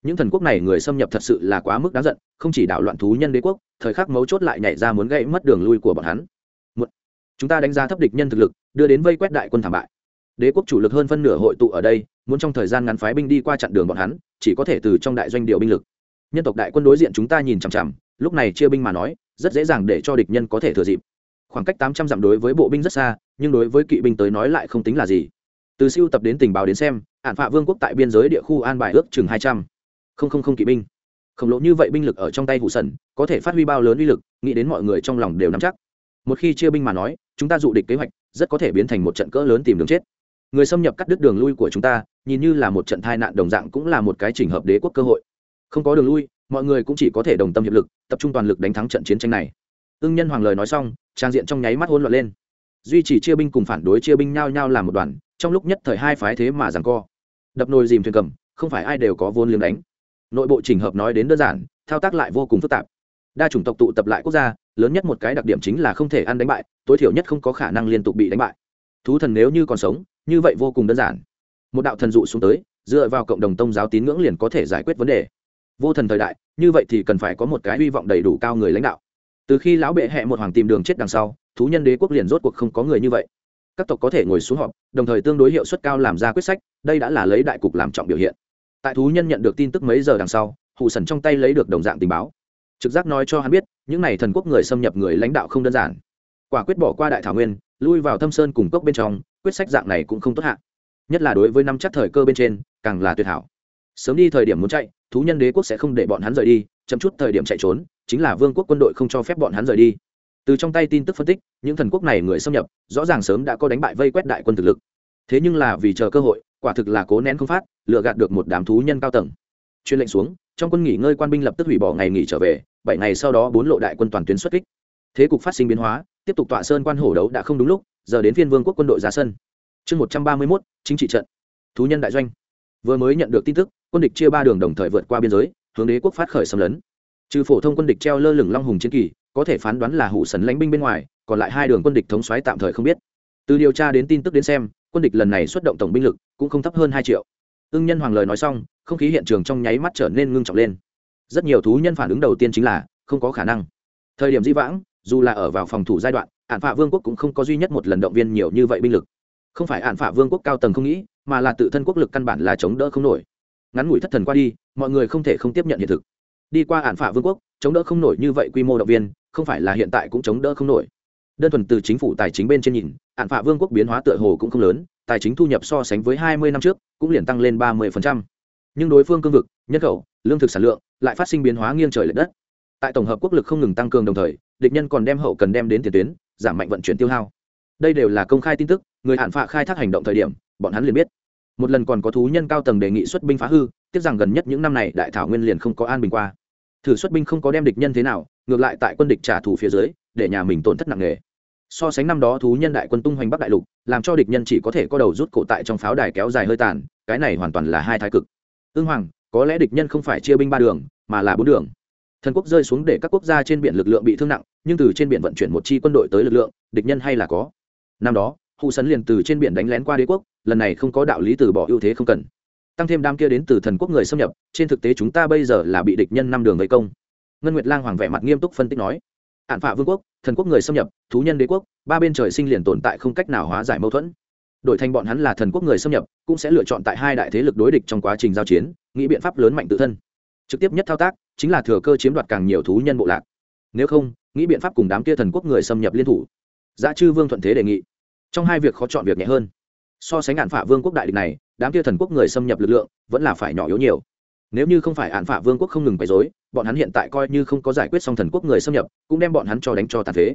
Những thần quốc này người xâm nhập thật sự là quá mức đáng giận không chỉ đảo loạn thú nhân đế quốc thời khắc mấu chốt lại nhảy ra muốn gây mất đường lui của bọn hắn. Một, chúng ta đánh giá thấp địch nhân thực lực đưa đến vây quét đại quân thảm bại đế quốc chủ lực hơn phân nửa hội tụ ở đây, muốn trong thời gian ngắn phái binh đi qua chặn đường bọn hắn, chỉ có thể từ trong đại doanh điều binh lực. Nhân tộc đại quân đối diện chúng ta nhìn chằm chằm, lúc này chia binh mà nói, rất dễ dàng để cho địch nhân có thể thừa dịp. Khoảng cách tám trăm dặm đối với bộ binh rất xa, nhưng đối với kỵ binh tới nói lại không tính là gì. Từ siêu tập đến tình báo đến xem, hạn phạ vương quốc tại biên giới địa khu an bài ước chừng hai trăm. Không không không kỵ binh. Khổng lồ như vậy binh lực ở trong tay hụ sần, có thể phát huy bao lớn uy lực, nghĩ đến mọi người trong lòng đều nắm chắc. Một khi chia binh mà nói, chúng ta dụ địch kế hoạch, rất có thể biến thành một trận cỡ lớn tìm đường chết người xâm nhập cắt đứt đường lui của chúng ta, nhìn như là một trận tai nạn đồng dạng cũng là một cái trình hợp đế quốc cơ hội. Không có đường lui, mọi người cũng chỉ có thể đồng tâm hiệp lực, tập trung toàn lực đánh thắng trận chiến tranh này. Ưng nhân hoàng lời nói xong, trang diện trong nháy mắt hỗn loạn lên. Duy trì chia binh cùng phản đối chia binh nhao nhao làm một đoàn, trong lúc nhất thời hai phái thế mà rằng co. Đập nồi dìm thuyền cầm, không phải ai đều có vốn liếng đánh. Nội bộ trình hợp nói đến đơn giản, thao tác lại vô cùng phức tạp. Đa chủng tộc tụ tập lại quốc gia, lớn nhất một cái đặc điểm chính là không thể ăn đánh bại, tối thiểu nhất không có khả năng liên tục bị đánh bại. Thú thần nếu như còn sống như vậy vô cùng đơn giản. Một đạo thần dụ xuống tới, dựa vào cộng đồng tôn giáo tín ngưỡng liền có thể giải quyết vấn đề. Vô thần thời đại, như vậy thì cần phải có một cái hy vọng đầy đủ cao người lãnh đạo. Từ khi lão bệ hẹ một hoàng tìm đường chết đằng sau, thú nhân đế quốc liền rốt cuộc không có người như vậy. Các tộc có thể ngồi xuống họp, đồng thời tương đối hiệu suất cao làm ra quyết sách, đây đã là lấy đại cục làm trọng biểu hiện. Tại thú nhân nhận được tin tức mấy giờ đằng sau, hụ sần trong tay lấy được đồng dạng tình báo. Trực giác nói cho hắn biết, những n à y thần quốc người xâm nhập người lãnh đạo không đơn giản. Quả quyết bỏ qua đại thảo nguyên, lui vào thâm sơn cùng cốc bên trong quyết sách dạng này cũng không tốt hạ. Nhất là đối với năm chắc thời cơ bên trên, càng là tuyệt hảo. Sớm đi thời điểm muốn chạy, thú nhân đế quốc sẽ không để bọn hắn rời đi, chậm chút thời điểm chạy trốn, chính là vương quốc quân đội không cho phép bọn hắn rời đi. Từ trong tay tin tức phân tích, những thần quốc này người xâm nhập, rõ ràng sớm đã có đánh bại vây quét đại quân thực lực. Thế nhưng là vì chờ cơ hội, quả thực là cố nén không phát lựa gạt được một đám thú nhân cao tầng. Chuyên lệnh xuống, trong quân nghỉ ngơi quan binh lập tức hủy bỏ ngày nghỉ trở về, bảy ngày sau đó bốn lộ đại quân toàn tuyến xuất kích. Thế cục phát sinh biến hóa, tiếp tục tọa sơn quan hổ đấu đã không đúng lúc giờ đến phiên vương quốc quân đội ra sân. Chương một trăm ba mươi mốt, chính trị trận. Thú nhân đại doanh. Vừa mới nhận được tin tức, quân địch chia ba đường đồng thời vượt qua biên giới, hướng đế quốc phát khởi xâm lấn. Trừ phổ thông quân địch treo lơ lửng long hùng chiến kỳ, có thể phán đoán là hủ sấn lãnh binh bên ngoài, còn lại hai đường quân địch thống xoáy tạm thời không biết. Từ điều tra đến tin tức đến xem, quân địch lần này xuất động tổng binh lực cũng không thấp hơn hai triệu. Ưng nhân hoàng lời nói xong, không khí hiện trường trong nháy mắt trở nên ngưng trọng lên. Rất nhiều thú nhân phản ứng đầu tiên chính là, không có khả năng. Thời điểm di vãng dù là ở vào phòng thủ giai đoạn ạn phạ vương quốc cũng không có duy nhất một lần động viên nhiều như vậy binh lực. Không phải ạn phạ vương quốc cao tầng không nghĩ, mà là tự thân quốc lực căn bản là chống đỡ không nổi. Ngắn ngủi thất thần qua đi, mọi người không thể không tiếp nhận hiện thực. Đi qua ạn phạ vương quốc, chống đỡ không nổi như vậy quy mô động viên, không phải là hiện tại cũng chống đỡ không nổi. Đơn thuần từ chính phủ tài chính bên trên nhìn ạn phạ vương quốc biến hóa tựa hồ cũng không lớn, tài chính thu nhập so sánh với hai mươi năm trước, cũng liền tăng lên ba mươi nhưng đối phương cương vực, nhân khẩu, lương thực sản lượng, lại phát sinh biến hóa nghiêng trời l ệ đất. Tại tổng hợp quốc lực không ngừng tăng cường đồng thời địch nhân còn đem hậu cần đem đến tiền tuyến, giảm mạnh vận chuyển tiêu hao. Đây đều là công khai tin tức, người hạn phạ khai thác hành động thời điểm, bọn hắn liền biết. Một lần còn có thú nhân cao tầng đề nghị xuất binh phá hư, tiếc rằng gần nhất những năm này đại thảo nguyên liền không có an bình qua. Thử xuất binh không có đem địch nhân thế nào, ngược lại tại quân địch trả thù phía dưới, để nhà mình tổn thất nặng nề. So sánh năm đó thú nhân đại quân tung hoành bắc đại lục, làm cho địch nhân chỉ có thể có đầu rút cổ tại trong pháo đài kéo dài hơi tàn, cái này hoàn toàn là hai thái cực. Ương hoàng, có lẽ địch nhân không phải chia binh ba đường, mà là bốn đường thần quốc rơi xuống để các quốc gia trên biển lực lượng bị thương nặng, nhưng từ trên biển vận chuyển một chi quân đội tới lực lượng, địch nhân hay là có. Năm đó hụ sấn liền từ trên biển đánh lén qua đế quốc, lần này không có đạo lý từ bỏ ưu thế không cần. Tăng thêm đám kia đến từ thần quốc người xâm nhập, trên thực tế chúng ta bây giờ là bị địch nhân năm đường vây công. Ngân nguyệt lang hoàng vẻ mặt nghiêm túc phân tích nói ạn phạ vương quốc, thần quốc người xâm nhập, thú nhân đế quốc, ba bên trời sinh liền tồn tại không cách nào hóa giải mâu thuẫn. Đổi thành bọn hắn là thần quốc người xâm nhập, cũng sẽ lựa chọn tại hai đại thế lực đối địch trong quá trình giao chiến, nghĩ biện pháp lớn mạnh tự thân. Trực tiếp nhất thao tác chính là thừa cơ chiếm đoạt càng nhiều thú nhân bộ lạc. Nếu không, nghĩ biện pháp cùng đám kia thần quốc người xâm nhập liên thủ. Giá chư vương thuận thế đề nghị. Trong hai việc khó chọn việc nhẹ hơn. So sánh ạn phả vương quốc đại địch này, đám kia thần quốc người xâm nhập lực lượng vẫn là phải nhỏ yếu nhiều. Nếu như không phải ạn phả vương quốc không ngừng bày dối bọn hắn hiện tại coi như không có giải quyết xong thần quốc người xâm nhập, cũng đem bọn hắn cho đánh cho tàn phế.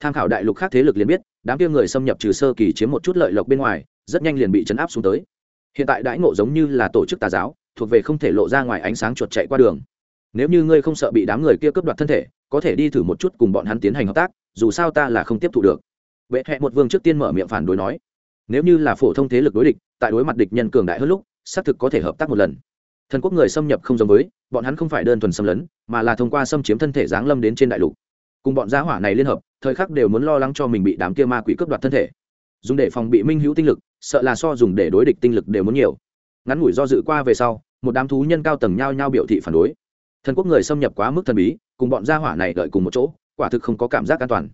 Tham khảo đại lục khác thế lực liền biết, đám kia người xâm nhập trừ sơ kỳ chiếm một chút lợi lộc bên ngoài, rất nhanh liền bị chấn áp xuống tới. Hiện tại đãi ngộ giống như là tổ chức tà giáo, thuộc về không thể lộ ra ngoài ánh sáng chuột chạy qua đường nếu như ngươi không sợ bị đám người kia cướp đoạt thân thể, có thể đi thử một chút cùng bọn hắn tiến hành hợp tác, dù sao ta là không tiếp thụ được. Vệ hẹ một vương trước tiên mở miệng phản đối nói. Nếu như là phổ thông thế lực đối địch, tại đối mặt địch nhân cường đại hơn lúc, xác thực có thể hợp tác một lần. Thần quốc người xâm nhập không giống với, bọn hắn không phải đơn thuần xâm lấn, mà là thông qua xâm chiếm thân thể giáng lâm đến trên đại lục. Cùng bọn gia hỏa này liên hợp, thời khắc đều muốn lo lắng cho mình bị đám kia ma quỷ cướp đoạt thân thể. Dùng để phòng bị minh hữu tinh lực, sợ là so dùng để đối địch tinh lực đều muốn nhiều. Ngắn ngủi do dự qua về sau, một đám thú nhân cao tầng nhao nhao biểu thị phản đối thần quốc người xâm nhập quá mức thần bí, cùng bọn gia hỏa này đợi cùng một chỗ, quả thực không có cảm giác an toàn.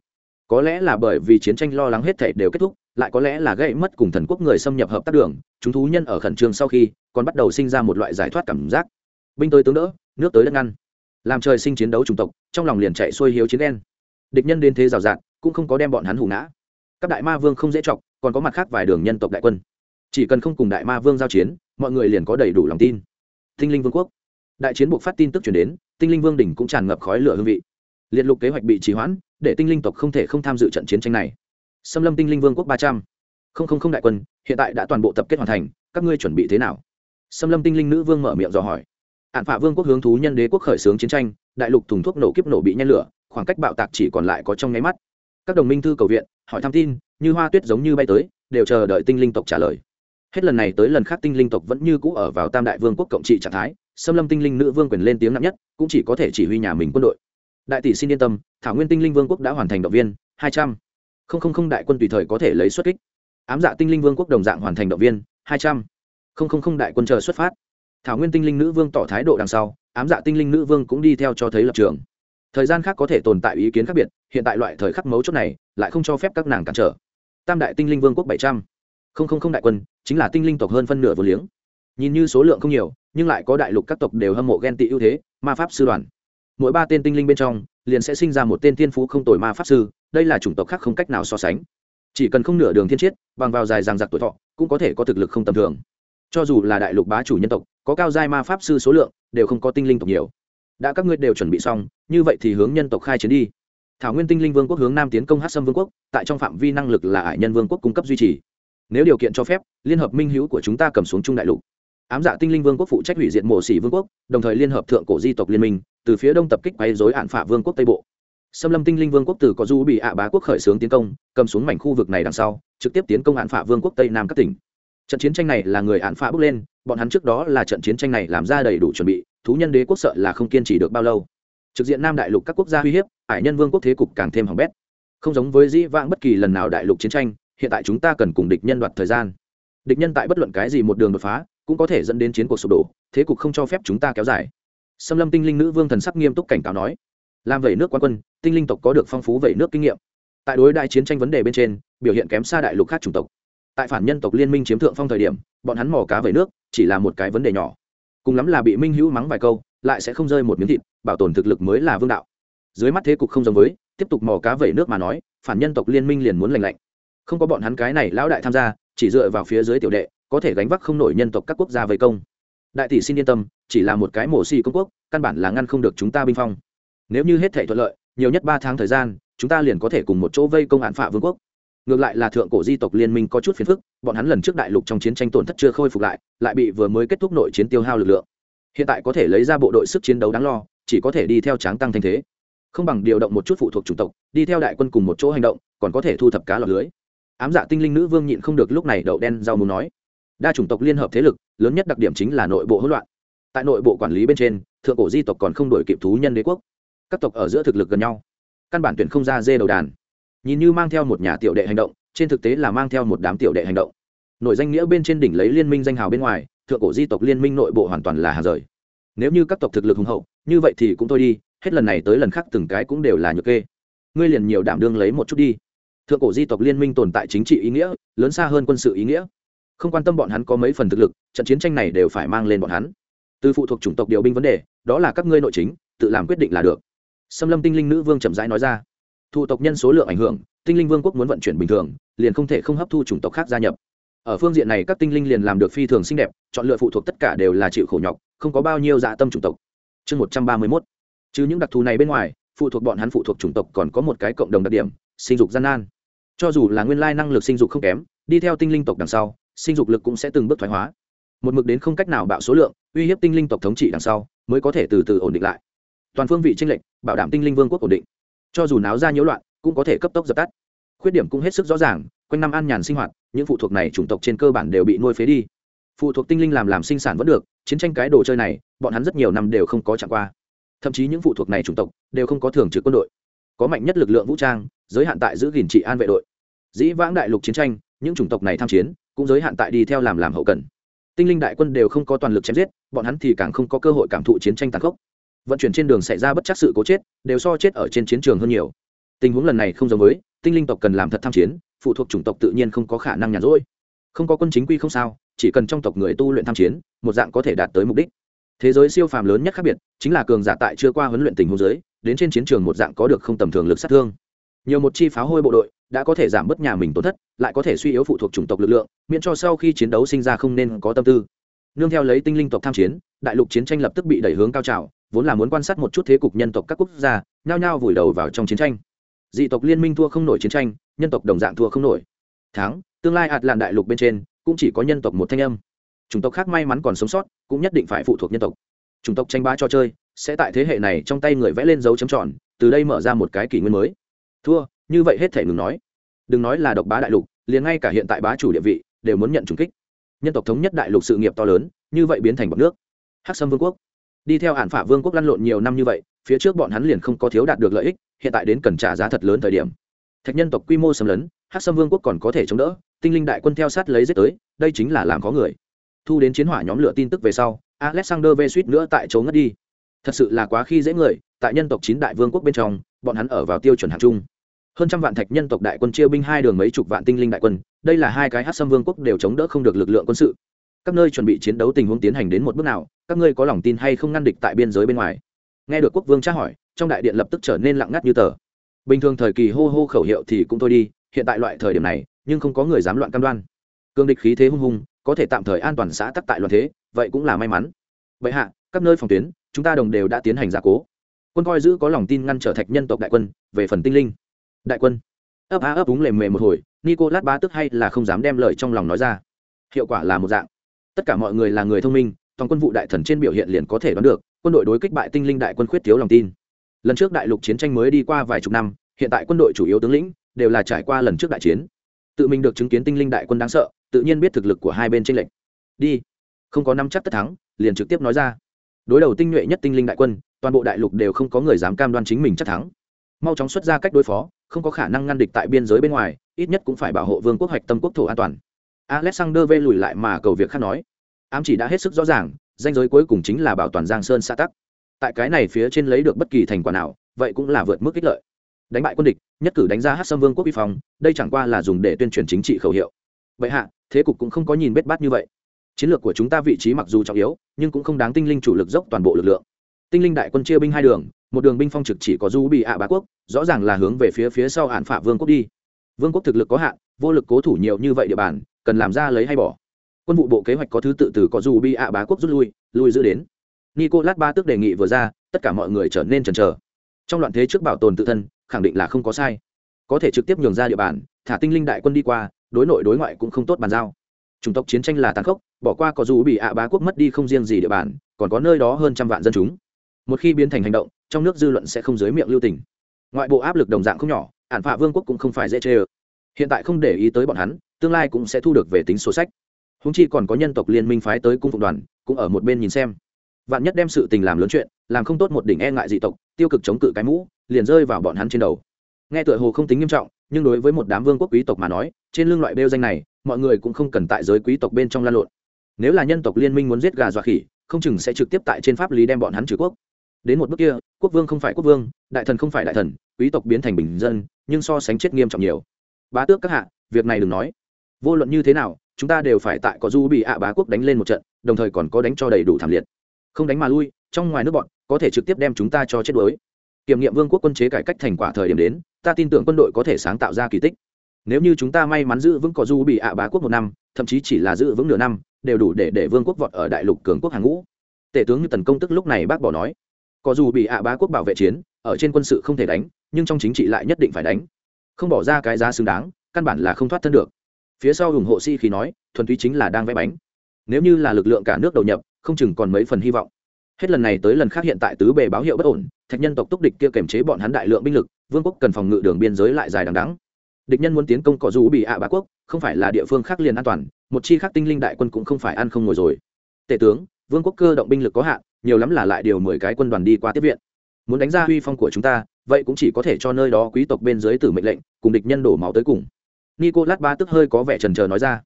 Có lẽ là bởi vì chiến tranh lo lắng hết thể đều kết thúc, lại có lẽ là gây mất cùng thần quốc người xâm nhập hợp tác đường, chúng thú nhân ở khẩn trương sau khi, còn bắt đầu sinh ra một loại giải thoát cảm giác. Binh tới tướng đỡ, nước tới đất ngăn. Làm trời sinh chiến đấu chủng tộc, trong lòng liền chạy xuôi hiếu chiến đen địch nhân đến thế rào rạt cũng không có đem bọn hắn hủ ngã. Các đại ma vương không dễ chọc, còn có mặt khác vài đường nhân tộc đại quân. Chỉ cần không cùng đại ma vương giao chiến, mọi người liền có đầy đủ lòng tin. Thinh linh vương quốc đại chiến buộc phát tin tức chuyển đến, tinh linh vương đỉnh cũng tràn ngập khói lửa hương vị. Liệt lục kế hoạch bị trì hoãn, để tinh linh tộc không thể không tham dự trận chiến tranh này. Xâm lâm tinh linh vương quốc ba trăm. Linh đại quân, hiện tại đã toàn bộ tập kết hoàn thành, các ngươi chuẩn bị thế nào? Xâm lâm tinh linh nữ vương mở miệng dò hỏi. Hạn phạ vương quốc hướng thú nhân đế quốc khởi xướng chiến tranh, đại lục thùng thuốc nổ kiếp nổ bị nhen lửa, khoảng cách bạo tạc chỉ còn lại có trong nháy mắt. Các đồng minh thư cầu viện, hỏi thăm tin, như hoa tuyết giống như bay tới, đều chờ đợi tinh linh tộc trả lời. Hết lần này tới lần khác tinh linh tộc vẫn như cũ ở vào tam đại vương quốc cộng trị trạng thái xâm lâm tinh linh nữ vương quyền lên tiếng nặng nhất, cũng chỉ có thể chỉ huy nhà mình quân đội. Đại tỷ xin yên tâm, thảo nguyên tinh linh vương quốc đã hoàn thành động viên, hai trăm. Linh đại quân tùy thời có thể lấy xuất kích. Ám dạ tinh linh vương quốc đồng dạng hoàn thành động viên, hai trăm. Linh đại quân chờ xuất phát. Thảo nguyên tinh linh nữ vương tỏ thái độ đằng sau, ám dạ tinh linh nữ vương cũng đi theo cho thấy lập trường. Thời gian khác có thể tồn tại ý kiến khác biệt, hiện tại loại thời khắc mấu chốt này lại không cho phép các nàng cản trở. Tam đại tinh linh vương quốc bảy trăm. Linh đại quân, chính là tinh linh tộc hơn phân nửa vô liếng nhìn như số lượng không nhiều, nhưng lại có đại lục các tộc đều hâm mộ ghen tị ưu thế, ma pháp sư đoàn. Mỗi ba tên tinh linh bên trong, liền sẽ sinh ra một tên thiên phú không tồi ma pháp sư, đây là chủng tộc khác không cách nào so sánh. Chỉ cần không nửa đường thiên chiết, bằng vào dài ràng giặc tuổi thọ, cũng có thể có thực lực không tầm thường. Cho dù là đại lục bá chủ nhân tộc, có cao giai ma pháp sư số lượng, đều không có tinh linh tộc nhiều. Đã các ngươi đều chuẩn bị xong, như vậy thì hướng nhân tộc khai chiến đi. Thảo nguyên tinh linh vương quốc hướng nam tiến công hát sâm vương quốc, tại trong phạm vi năng lực là ải nhân vương quốc cung cấp duy trì. Nếu điều kiện cho phép, liên hợp minh hữu của chúng ta cầm xuống trung đại lục ám dạ tinh linh vương quốc phụ trách hủy diệt mộ xỉ vương quốc, đồng thời liên hợp thượng cổ di tộc liên minh, từ phía đông tập kích bay dối hạn phả vương quốc tây bộ. Xâm lâm tinh linh vương quốc từ có du bị ạ bá quốc khởi xướng tiến công, cầm xuống mảnh khu vực này đằng sau, trực tiếp tiến công hạn phả vương quốc tây nam các tỉnh. Trận chiến tranh này là người hạn phả bước lên, bọn hắn trước đó là trận chiến tranh này làm ra đầy đủ chuẩn bị, thú nhân đế quốc sợ là không kiên trì được bao lâu. Trực diện nam đại lục các quốc gia uy hiếp hải nhân vương quốc thế cục càng thêm hỏng bét. Không giống với dĩ vãng bất kỳ lần nào đại lục chiến tranh, hiện tại chúng ta cần cùng địch nhân đoạt thời gian. Địch nhân tại bất luận cái gì một đường đột phá cũng có thể dẫn đến chiến cuộc sụp đổ, thế cục không cho phép chúng ta kéo dài. Xâm lâm tinh linh nữ vương thần sắc nghiêm túc cảnh cáo nói. Làm vẩy nước quan quân, tinh linh tộc có được phong phú vẩy nước kinh nghiệm. Tại đối đại chiến tranh vấn đề bên trên, biểu hiện kém xa đại lục khác chủng tộc. Tại phản nhân tộc liên minh chiếm thượng phong thời điểm, bọn hắn mò cá vẩy nước, chỉ là một cái vấn đề nhỏ. Cùng lắm là bị minh hữu mắng vài câu, lại sẽ không rơi một miếng thịt, bảo tồn thực lực mới là vương đạo. Dưới mắt thế cục không giống với, tiếp tục mò cá vẩy nước mà nói, phản nhân tộc liên minh liền muốn lành lạnh. Không có bọn hắn cái này lão đại tham gia, chỉ dựa vào phía dưới tiểu đệ có thể gánh vác không nổi nhân tộc các quốc gia vây công. Đại tỷ xin yên tâm, chỉ là một cái mổ xì công quốc, căn bản là ngăn không được chúng ta binh phong. Nếu như hết thể thuận lợi, nhiều nhất ba tháng thời gian, chúng ta liền có thể cùng một chỗ vây công án phạ vương quốc. Ngược lại là thượng cổ di tộc liên minh có chút phiền phức, bọn hắn lần trước đại lục trong chiến tranh tổn thất chưa khôi phục lại lại bị vừa mới kết thúc nội chiến tiêu hao lực lượng. Hiện tại có thể lấy ra bộ đội sức chiến đấu đáng lo, chỉ có thể đi theo tráng tăng thanh thế. Không bằng điều động một chút phụ thuộc chủng tộc, đi theo đại quân cùng một chỗ hành động, còn có thể thu thập cá lọt lưới. Ám dạ tinh linh nữ vương nhịn không được lúc này đậu đen rau muốn nói đa chủng tộc liên hợp thế lực, lớn nhất đặc điểm chính là nội bộ hỗn loạn. Tại nội bộ quản lý bên trên, thượng cổ di tộc còn không đổi kịp thú nhân đế quốc. Các tộc ở giữa thực lực gần nhau. Căn bản tuyển không ra dê đầu đàn. Nhìn như mang theo một nhà tiểu đệ hành động, trên thực tế là mang theo một đám tiểu đệ hành động. Nội danh nghĩa bên trên đỉnh lấy liên minh danh hào bên ngoài, thượng cổ di tộc liên minh nội bộ hoàn toàn là hàng rời. Nếu như các tộc thực lực hùng hậu, như vậy thì cũng thôi đi, hết lần này tới lần khác từng cái cũng đều là nhược kê. Ngươi liền nhiều đảm đương lấy một chút đi. Thượng cổ di tộc liên minh tồn tại chính trị ý nghĩa, lớn xa hơn quân sự ý nghĩa không quan tâm bọn hắn có mấy phần thực lực, trận chiến tranh này đều phải mang lên bọn hắn. Từ phụ thuộc chủng tộc điều binh vấn đề, đó là các ngươi nội chính, tự làm quyết định là được. Xâm lâm tinh linh nữ vương chậm rãi nói ra. Thụ tộc nhân số lượng ảnh hưởng, tinh linh vương quốc muốn vận chuyển bình thường, liền không thể không hấp thu chủng tộc khác gia nhập. Ở phương diện này các tinh linh liền làm được phi thường xinh đẹp, chọn lựa phụ thuộc tất cả đều là chịu khổ nhọc, không có bao nhiêu dạ tâm chủng tộc. Chương một trăm ba mươi mốt. Chứ những đặc thù này bên ngoài, phụ thuộc bọn hắn phụ thuộc chủng tộc còn có một cái cộng đồng đặc điểm, sinh dục gian nan. Cho dù là nguyên lai năng lực sinh dục không kém, đi theo tinh linh tộc đằng sau sinh dục lực cũng sẽ từng bước thoái hóa. Một mực đến không cách nào bạo số lượng, uy hiếp tinh linh tộc thống trị đằng sau, mới có thể từ từ ổn định lại. Toàn phương vị tranh lệch, bảo đảm tinh linh vương quốc ổn định. Cho dù náo ra nhiễu loạn, cũng có thể cấp tốc dập tắt. Khuyết điểm cũng hết sức rõ ràng, quanh năm an nhàn sinh hoạt, những phụ thuộc này chủng tộc trên cơ bản đều bị nuôi phế đi. Phụ thuộc tinh linh làm làm sinh sản vẫn được, chiến tranh cái đồ chơi này, bọn hắn rất nhiều năm đều không có chạm qua. Thậm chí những phụ thuộc này chủng tộc đều không có thường trực quân đội. Có mạnh nhất lực lượng vũ trang, giới hạn tại giữ gìn trị an vệ đội. Dĩ vãng đại lục chiến tranh những chủng tộc này tham chiến, cũng giới hạn tại đi theo làm làm hậu cần. Tinh linh đại quân đều không có toàn lực chém giết, bọn hắn thì càng không có cơ hội cảm thụ chiến tranh tàn khốc. Vận chuyển trên đường xảy ra bất chắc sự cố chết, đều so chết ở trên chiến trường hơn nhiều. Tình huống lần này không giống với, tinh linh tộc cần làm thật tham chiến, phụ thuộc chủng tộc tự nhiên không có khả năng nhàn rỗi. Không có quân chính quy không sao, chỉ cần trong tộc người tu luyện tham chiến, một dạng có thể đạt tới mục đích. Thế giới siêu phàm lớn nhất khác biệt, chính là cường giả tại chưa qua huấn luyện tình huống giới đến trên chiến trường một dạng có được không tầm thường lực sát thương. Nhiều một chi pháo hôi bộ đội đã có thể giảm bớt nhà mình tổn thất, lại có thể suy yếu phụ thuộc chủng tộc lực lượng, miễn cho sau khi chiến đấu sinh ra không nên có tâm tư. Nương theo lấy tinh linh tộc tham chiến, đại lục chiến tranh lập tức bị đẩy hướng cao trào, vốn là muốn quan sát một chút thế cục nhân tộc các quốc gia, nhao nhao vùi đầu vào trong chiến tranh. Dị tộc liên minh thua không nổi chiến tranh, nhân tộc đồng dạng thua không nổi. Tháng, tương lai hạt làn đại lục bên trên, cũng chỉ có nhân tộc một thanh âm. Chủng tộc khác may mắn còn sống sót, cũng nhất định phải phụ thuộc nhân tộc. Chủng tộc tranh bá cho chơi, sẽ tại thế hệ này trong tay người vẽ lên dấu chấm tròn, từ đây mở ra một cái kỷ nguyên mới. Thua như vậy hết thể ngừng nói. Đừng nói là độc bá đại lục, liền ngay cả hiện tại bá chủ địa vị, đều muốn nhận trùng kích. Nhân tộc thống nhất đại lục sự nghiệp to lớn, như vậy biến thành bọc nước. Hắc sâm vương quốc. Đi theo hạn phả vương quốc lăn lộn nhiều năm như vậy, phía trước bọn hắn liền không có thiếu đạt được lợi ích, hiện tại đến cần trả giá thật lớn thời điểm. Thạch nhân tộc quy mô xâm lấn, hắc sâm vương quốc còn có thể chống đỡ, tinh linh đại quân theo sát lấy giết tới, đây chính là làm có người. Thu đến chiến hỏa nhóm lửa tin tức về sau, alexander v suýt nữa tại chỗ ngất đi. Thật sự là quá khi dễ người, tại nhân tộc chín đại vương quốc bên trong, bọn hắn ở vào tiêu chuẩn hạng chung hơn trăm vạn thạch nhân tộc đại quân chia binh hai đường mấy chục vạn tinh linh đại quân, đây là hai cái hát xâm vương quốc đều chống đỡ không được lực lượng quân sự. Các nơi chuẩn bị chiến đấu tình huống tiến hành đến một bước nào, các ngươi có lòng tin hay không ngăn địch tại biên giới bên ngoài? Nghe được quốc vương tra hỏi, trong đại điện lập tức trở nên lặng ngắt như tờ. Bình thường thời kỳ hô hô khẩu hiệu thì cũng thôi đi, hiện tại loại thời điểm này, nhưng không có người dám loạn cam đoan. Cương địch khí thế hung hung có thể tạm thời an toàn xã tắc tại loạn thế, vậy cũng là may mắn. Vậy hạ, các nơi phòng tuyến, chúng ta đồng đều đã tiến hành gia cố. Quân coi giữ có lòng tin ngăn trở thạch nhân tộc đại quân, về phần tinh linh đại quân. Ấp á ấp úng lềm mề một hồi nico lát ba tức hay là không dám đem lời trong lòng nói ra. Hiệu quả là một dạng. Tất cả mọi người là người thông minh, toàn quân vụ đại thần trên biểu hiện liền có thể đoán được, quân đội đối kích bại tinh linh đại quân khuyết thiếu lòng tin. Lần trước đại lục chiến tranh mới đi qua vài chục năm, hiện tại quân đội chủ yếu tướng lĩnh đều là trải qua lần trước đại chiến. Tự mình được chứng kiến tinh linh đại quân đáng sợ, tự nhiên biết thực lực của hai bên tranh lệch. Đi. Không có năm chắc tất thắng, liền trực tiếp nói ra. Đối đầu tinh nhuệ nhất tinh linh đại quân, toàn bộ đại lục đều không có người dám cam đoan chính mình chắc thắng mau chóng xuất ra cách đối phó, không có khả năng ngăn địch tại biên giới bên ngoài, ít nhất cũng phải bảo hộ vương quốc hoạch tâm quốc thổ an toàn. Alexander vê lùi lại mà cầu việc khác nói. Ám chỉ đã hết sức rõ ràng, danh giới cuối cùng chính là bảo toàn giang sơn xã tắc. Tại cái này phía trên lấy được bất kỳ thành quả nào, vậy cũng là vượt mức ích lợi. Đánh bại quân địch, nhất cử đánh ra hát sâm vương quốc vi phòng đây chẳng qua là dùng để tuyên truyền chính trị khẩu hiệu. Vậy hạ, thế cục cũng không có nhìn bết bát như vậy. Chiến lược của chúng ta vị trí mặc dù trọng yếu, nhưng cũng không đáng tinh linh chủ lực dốc toàn bộ lực lượng. Tinh linh đại quân chia binh hai đường một đường binh phong trực chỉ có du bị ạ bá quốc, rõ ràng là hướng về phía phía sau hạn phả vương quốc đi. Vương quốc thực lực có hạn, vô lực cố thủ nhiều như vậy địa bàn, cần làm ra lấy hay bỏ. Quân vụ bộ kế hoạch có thứ tự từ có du bị ạ bá quốc rút lui lui giữ đến. Nicolas ba tức đề nghị vừa ra, tất cả mọi người trở nên chần chờ. Trong loạn thế trước bảo tồn tự thân, khẳng định là không có sai. Có thể trực tiếp nhường ra địa bàn, thả tinh linh đại quân đi qua, đối nội đối ngoại cũng không tốt bàn giao. Chủng tộc chiến tranh là tàn khốc, bỏ qua có dù bị ạ bá quốc mất đi không riêng gì địa bàn, còn có nơi đó hơn trăm vạn dân chúng. Một khi biến thành hành động trong nước dư luận sẽ không dưới miệng lưu tình. Ngoại bộ áp lực đồng dạng không nhỏ, ản phạ vương quốc cũng không phải dễ chê ơ. Hiện tại không để ý tới bọn hắn, tương lai cũng sẽ thu được về tính sổ sách. Húng chi còn có nhân tộc liên minh phái tới cung phục đoàn, cũng ở một bên nhìn xem. Vạn nhất đem sự tình làm lớn chuyện, làm không tốt một đỉnh e ngại dị tộc, tiêu cực chống cự cái mũ, liền rơi vào bọn hắn trên đầu. Nghe tựa hồ không tính nghiêm trọng, nhưng đối với một đám vương quốc quý tộc mà nói, trên lưng loại bêu danh này, mọi người cũng không cần tại giới quý tộc bên trong lan lộn. Nếu là nhân tộc liên minh muốn giết gà dọa khỉ, không chừng sẽ trực tiếp tại trên pháp lý đem bọn hắn trừ quốc đến một bước kia, quốc vương không phải quốc vương, đại thần không phải đại thần, quý tộc biến thành bình dân, nhưng so sánh chết nghiêm trọng nhiều. Bá tước các hạ, việc này đừng nói. Vô luận như thế nào, chúng ta đều phải tại có du bị ạ bá quốc đánh lên một trận, đồng thời còn có đánh cho đầy đủ thảm liệt. Không đánh mà lui, trong ngoài nước bọn, có thể trực tiếp đem chúng ta cho chết đuối. Kiểm nghiệm vương quốc quân chế cải cách thành quả thời điểm đến, ta tin tưởng quân đội có thể sáng tạo ra kỳ tích. Nếu như chúng ta may mắn giữ vững có du bị ạ bá quốc một năm, thậm chí chỉ là giữ vững nửa năm, đều đủ để để vương quốc vọt ở đại lục cường quốc hàng ngũ. Tể tướng như tần công tức lúc này bác bỏ nói có dù bị ạ bá quốc bảo vệ chiến, ở trên quân sự không thể đánh, nhưng trong chính trị lại nhất định phải đánh. Không bỏ ra cái giá xứng đáng, căn bản là không thoát thân được. Phía sau ủng hộ si khi nói, thuần túy chính là đang vẽ bánh. Nếu như là lực lượng cả nước đầu nhập, không chừng còn mấy phần hy vọng. Hết lần này tới lần khác hiện tại tứ bề báo hiệu bất ổn, thạch nhân tộc túc địch kia kềm chế bọn hắn đại lượng binh lực, vương quốc cần phòng ngự đường biên giới lại dài đằng đắng địch nhân muốn tiến công cỏ dù bị ạ bá quốc, không phải là địa phương khác liền an toàn, một chi khác tinh linh đại quân cũng không phải ăn không ngồi rồi. Tể tướng, vương quốc cơ động binh lực có hạn nhiều lắm là lại điều mười cái quân đoàn đi qua tiếp viện. Muốn đánh ra huy phong của chúng ta, vậy cũng chỉ có thể cho nơi đó quý tộc bên dưới tử mệnh lệnh, cùng địch nhân đổ máu tới cùng. Nicolas ba tức hơi có vẻ trần trờ nói ra.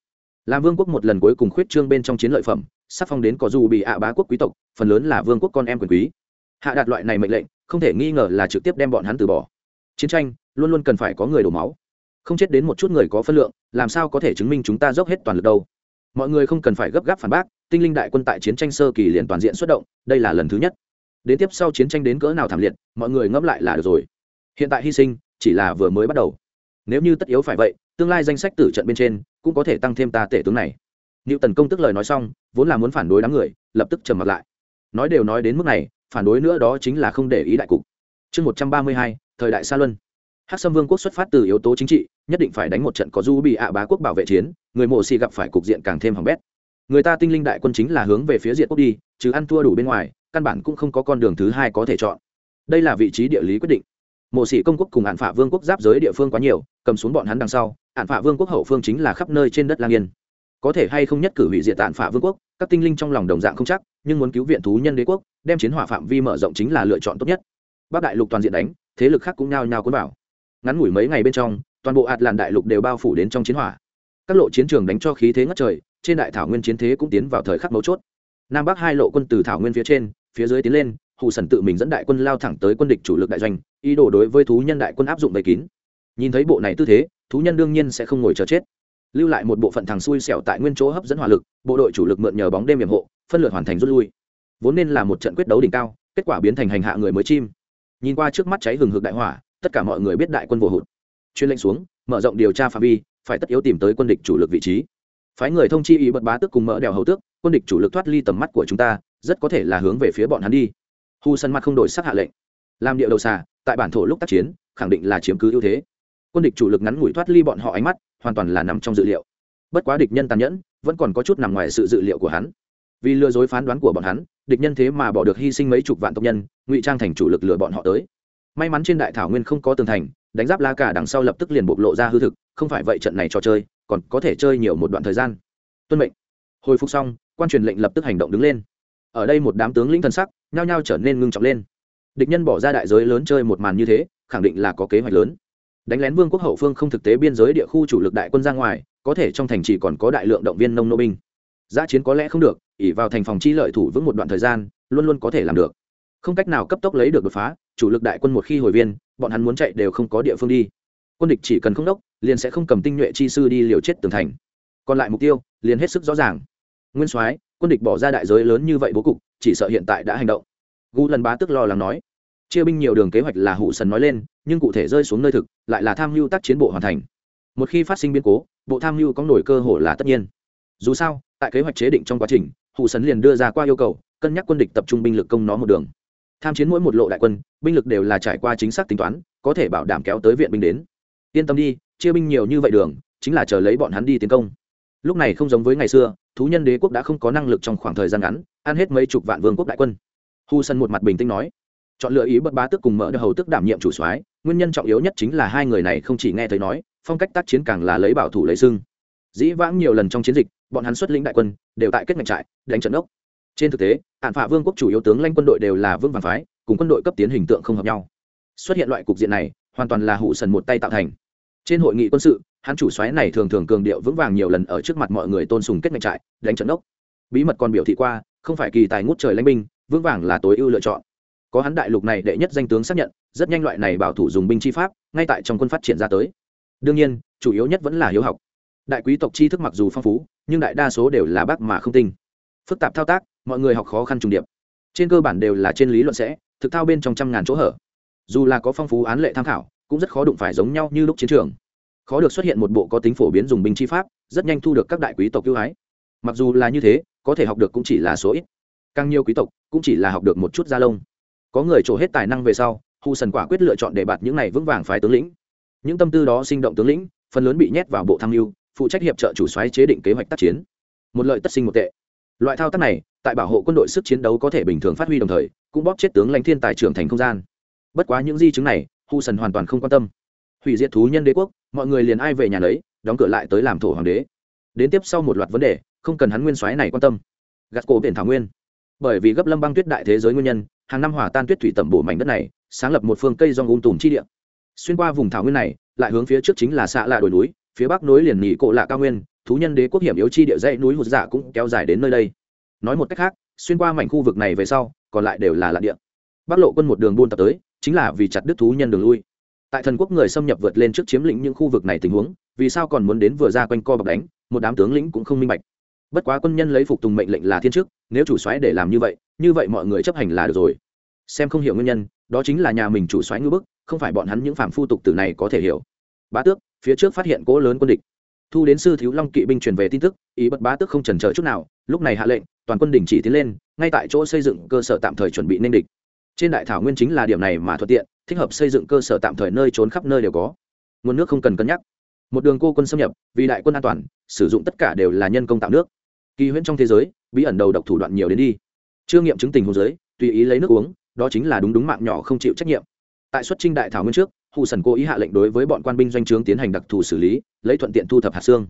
Làm vương quốc một lần cuối cùng khuyết trương bên trong chiến lợi phẩm, sắp phong đến có dù bị ạ bá quốc quý tộc, phần lớn là vương quốc con em quyền quý. Hạ đạt loại này mệnh lệnh, không thể nghi ngờ là trực tiếp đem bọn hắn từ bỏ. Chiến tranh, luôn luôn cần phải có người đổ máu. Không chết đến một chút người có phân lượng, làm sao có thể chứng minh chúng ta dốc hết toàn lực đâu? Mọi người không cần phải gấp gáp phản bác tinh linh đại quân tại chiến tranh sơ kỳ liền toàn diện xuất động đây là lần thứ nhất đến tiếp sau chiến tranh đến cỡ nào thảm liệt mọi người ngẫm lại là được rồi hiện tại hy sinh chỉ là vừa mới bắt đầu nếu như tất yếu phải vậy tương lai danh sách tử trận bên trên cũng có thể tăng thêm ta tể tướng này Niệu Tần công tức lời nói xong, vốn là muốn phản đối đám người, lập tức trầm mặt lại. Nói đều nói đến mức này, phản đối nữa đó chính là không để ý đại cục. Chương một trăm ba mươi hai, thời đại Sa Luân. Hắc Sâm Vương quốc xuất phát từ yếu tố chính trị, nhất định phải đánh một trận có du bị ạ bá quốc bảo vệ chiến, người mộ xì gặp phải cục diện càng thêm hỏng bét. Người ta tinh linh đại quân chính là hướng về phía diện quốc đi, chứ ăn thua đủ bên ngoài, căn bản cũng không có con đường thứ hai có thể chọn. Đây là vị trí địa lý quyết định. Mộ sĩ công quốc cùng Án phả Vương quốc giáp giới địa phương quá nhiều, cầm xuống bọn hắn đằng sau, Án phả Vương quốc hậu phương chính là khắp nơi trên đất lang yên có thể hay không nhất cử hủy diệt tàn phả vương quốc các tinh linh trong lòng đồng dạng không chắc nhưng muốn cứu viện thú nhân đế quốc đem chiến hỏa phạm vi mở rộng chính là lựa chọn tốt nhất bắc đại lục toàn diện đánh thế lực khác cũng nhao nhao cuốn vào ngắn ngủi mấy ngày bên trong, toàn bộ hạt làn đại lục đều bao phủ đến trong chiến hỏa. Các lộ chiến trường đánh cho khí thế ngất trời, trên đại thảo nguyên chiến thế cũng tiến vào thời khắc mấu chốt. Nam bắc hai lộ quân từ thảo nguyên phía trên, phía dưới tiến lên hụ sần tự mình dẫn đại quân lao thẳng tới quân địch chủ lực đại doanh, ý đồ đối với thú nhân đại quân áp dụng đầy kín. Nhìn thấy bộ này tư thế, thú nhân đương nhiên sẽ không ngồi chờ chết. Lưu lại một bộ phận thằng xui xẻo tại nguyên chỗ hấp dẫn hỏa lực, bộ đội chủ lực mượn nhờ bóng đêm hiểm hộ, phân lượt hoàn thành rút lui. Vốn nên là một trận quyết đấu đỉnh cao, kết quả biến thành hành hạ người mới chim. Nhìn qua trước mắt cháy hừng hực đại hỏa tất cả mọi người biết đại quân vô hụt. Chuyên lệnh xuống, mở rộng điều tra phạm vi, phải tất yếu tìm tới quân địch chủ lực vị trí. Phái người thông chi ý bật bá tức cùng mỡ đèo hầu tước, quân địch chủ lực thoát ly tầm mắt của chúng ta, rất có thể là hướng về phía bọn hắn đi. Hu sân mặt không đổi sắc hạ lệnh. Làm địa đầu xà, tại bản thổ lúc tác chiến, khẳng định là chiếm cứ ưu thế. Quân địch chủ lực ngắn ngủi thoát ly bọn họ ánh mắt, hoàn toàn là nằm trong dự liệu. Bất quá địch nhân tàn nhẫn, vẫn còn có chút nằm ngoài sự dự liệu của hắn. Vì lừa dối phán đoán của bọn hắn, địch nhân thế mà bỏ được hy sinh mấy chục vạn tộc nhân, ngụy trang thành chủ lực lừa bọn họ tới may mắn trên đại thảo nguyên không có tường thành, đánh giáp la cả đằng sau lập tức liền bộc lộ ra hư thực, không phải vậy trận này trò chơi, còn có thể chơi nhiều một đoạn thời gian. Tuân mệnh. Hồi phục xong, quan truyền lệnh lập tức hành động đứng lên. Ở đây một đám tướng lĩnh thần sắc, nhao nhao trở nên ngưng trọng lên. Địch nhân bỏ ra đại giới lớn chơi một màn như thế, khẳng định là có kế hoạch lớn. Đánh lén vương quốc hậu phương không thực tế biên giới địa khu chủ lực đại quân ra ngoài, có thể trong thành chỉ còn có đại lượng động viên nông nô binh. Giã chiến có lẽ không được ỉ vào thành phòng chi lợi thủ vững một đoạn thời gian, luôn luôn có thể làm được không cách nào cấp tốc lấy được đột phá, chủ lực đại quân một khi hồi viên, bọn hắn muốn chạy đều không có địa phương đi. Quân địch chỉ cần không đốc, liền sẽ không cầm tinh nhuệ chi sư đi liều chết tường thành. Còn lại mục tiêu, liền hết sức rõ ràng. Nguyên soái, quân địch bỏ ra đại giới lớn như vậy bố cục, chỉ sợ hiện tại đã hành động. Gu lần bá tức lo lắng nói. Chia binh nhiều đường kế hoạch là hụ sần nói lên, nhưng cụ thể rơi xuống nơi thực, lại là tham mưu tác chiến bộ hoàn thành. Một khi phát sinh biến cố, bộ tham mưu có nổi cơ hội là tất nhiên. Dù sao, tại kế hoạch chế định trong quá trình, hụ sấn liền đưa ra qua yêu cầu, cân nhắc quân địch tập trung binh lực công nó một đường tham chiến mỗi một lộ đại quân, binh lực đều là trải qua chính xác tính toán, có thể bảo đảm kéo tới viện binh đến. Yên tâm đi, chia binh nhiều như vậy đường, chính là chờ lấy bọn hắn đi tiến công. Lúc này không giống với ngày xưa, thú nhân đế quốc đã không có năng lực trong khoảng thời gian ngắn, ăn hết mấy chục vạn vương quốc đại quân. Hu sân một mặt bình tĩnh nói, chọn lựa ý bất bá tức cùng mở hầu tức đảm nhiệm chủ soái, nguyên nhân trọng yếu nhất chính là hai người này không chỉ nghe thấy nói, phong cách tác chiến càng là lấy bảo thủ lấy sưng dĩ vãng nhiều lần trong chiến dịch, bọn hắn xuất lĩnh đại quân, đều tại kết ngạch trại, đánh trận ốc trên thực tế hạn phạ vương quốc chủ yếu tướng lãnh quân đội đều là vương vàng phái, cùng quân đội cấp tiến hình tượng không hợp nhau. Xuất hiện loại cục diện này, hoàn toàn là hụ sần một tay tạo thành. Trên hội nghị quân sự, hắn chủ xoáy này thường thường cường điệu vững vàng nhiều lần ở trước mặt mọi người tôn sùng kết ngạch trại, đánh trận ốc. Bí mật còn biểu thị qua, không phải kỳ tài ngút trời lãnh binh, vững vàng là tối ưu lựa chọn. Có hắn đại lục này đệ nhất danh tướng xác nhận, rất nhanh loại này bảo thủ dùng binh chi pháp, ngay tại trong quân phát triển ra tới. Đương nhiên, chủ yếu nhất vẫn là hiếu học. Đại quý tộc tri thức mặc dù phong phú, nhưng đại đa số đều là bác mà không tinh. Phức tạp thao tác mọi người học khó khăn trùng điệp. Trên cơ bản đều là trên lý luận sẽ, thực thao bên trong trăm ngàn chỗ hở. Dù là có phong phú án lệ tham khảo, cũng rất khó đụng phải giống nhau như lúc chiến trường. Khó được xuất hiện một bộ có tính phổ biến dùng binh chi pháp, rất nhanh thu được các đại quý tộc ưu ái. Mặc dù là như thế, có thể học được cũng chỉ là số ít. Càng nhiều quý tộc, cũng chỉ là học được một chút gia lông. Có người trổ hết tài năng về sau hù sần quả quyết lựa chọn để bạt những này vững vàng phái tướng lĩnh. Những tâm tư đó sinh động tướng lĩnh, phần lớn bị nhét vào bộ tham mưu, phụ trách hiệp trợ chủ xoáy chế định kế hoạch tác chiến. Một lợi tất sinh một tệ. Loại thao tác này tại bảo hộ quân đội sức chiến đấu có thể bình thường phát huy đồng thời, cũng bóp chết tướng lãnh thiên tài trưởng thành không gian. Bất quá những di chứng này, hu sần hoàn toàn không quan tâm. Hủy diệt thú nhân đế quốc, mọi người liền ai về nhà lấy đóng cửa lại tới làm thổ hoàng đế. Đến tiếp sau một loạt vấn đề, không cần hắn nguyên soái này quan tâm. Gạt cổ biển thảo nguyên. Bởi vì gấp lâm băng tuyết đại thế giới nguyên nhân, hàng năm hòa tan tuyết thủy tẩm bổ mảnh đất này, sáng lập một phương cây do ung tùm chi địa. Xuyên qua vùng thảo nguyên này, lại hướng phía trước chính là xạ lạ đồi núi, phía bắc nối liền nhị cổ lạ cao nguyên, thú nhân đế quốc hiểm yếu chi địa dãy núi hụt dạ cũng kéo dài đến nơi đây nói một cách khác, xuyên qua mảnh khu vực này về sau, còn lại đều là lạ địa. Bắc lộ quân một đường buôn tập tới, chính là vì chặt đứt thú nhân đường lui. Tại thần quốc người xâm nhập vượt lên trước chiếm lĩnh những khu vực này tình huống, vì sao còn muốn đến vừa ra quanh co bọc đánh, một đám tướng lĩnh cũng không minh bạch. Bất quá quân nhân lấy phục tùng mệnh lệnh là thiên chức, nếu chủ soái để làm như vậy như vậy mọi người chấp hành là được rồi. Xem không hiểu nguyên nhân, đó chính là nhà mình chủ soái ngư bức, không phải bọn hắn những phạm phu tục tử này có thể hiểu. Bá tước, phía trước phát hiện cỗ lớn quân địch. Thu đến sư thiếu long kỵ binh truyền về tin tức, ý bất bá tước không trần chờ chút nào, lúc này hạ lệnh toàn quân đình chỉ tiến lên, ngay tại chỗ xây dựng cơ sở tạm thời chuẩn bị nên địch. Trên đại thảo nguyên chính là điểm này mà thuận tiện, thích hợp xây dựng cơ sở tạm thời nơi trốn khắp nơi đều có. Nguồn nước không cần cân nhắc. Một đường cô quân xâm nhập, vì đại quân an toàn, sử dụng tất cả đều là nhân công tạo nước. Kỳ huyễn trong thế giới, bí ẩn đầu độc thủ đoạn nhiều đến đi. Chưa nghiệm chứng tình hồ giới tùy ý lấy nước uống, đó chính là đúng đúng mạng nhỏ không chịu trách nhiệm. Tại xuất trinh đại thảo nguyên trước, hù sần cố ý hạ lệnh đối với bọn quan binh doanh trướng tiến hành đặc thù xử lý, lấy thuận tiện thu thập hạt xương.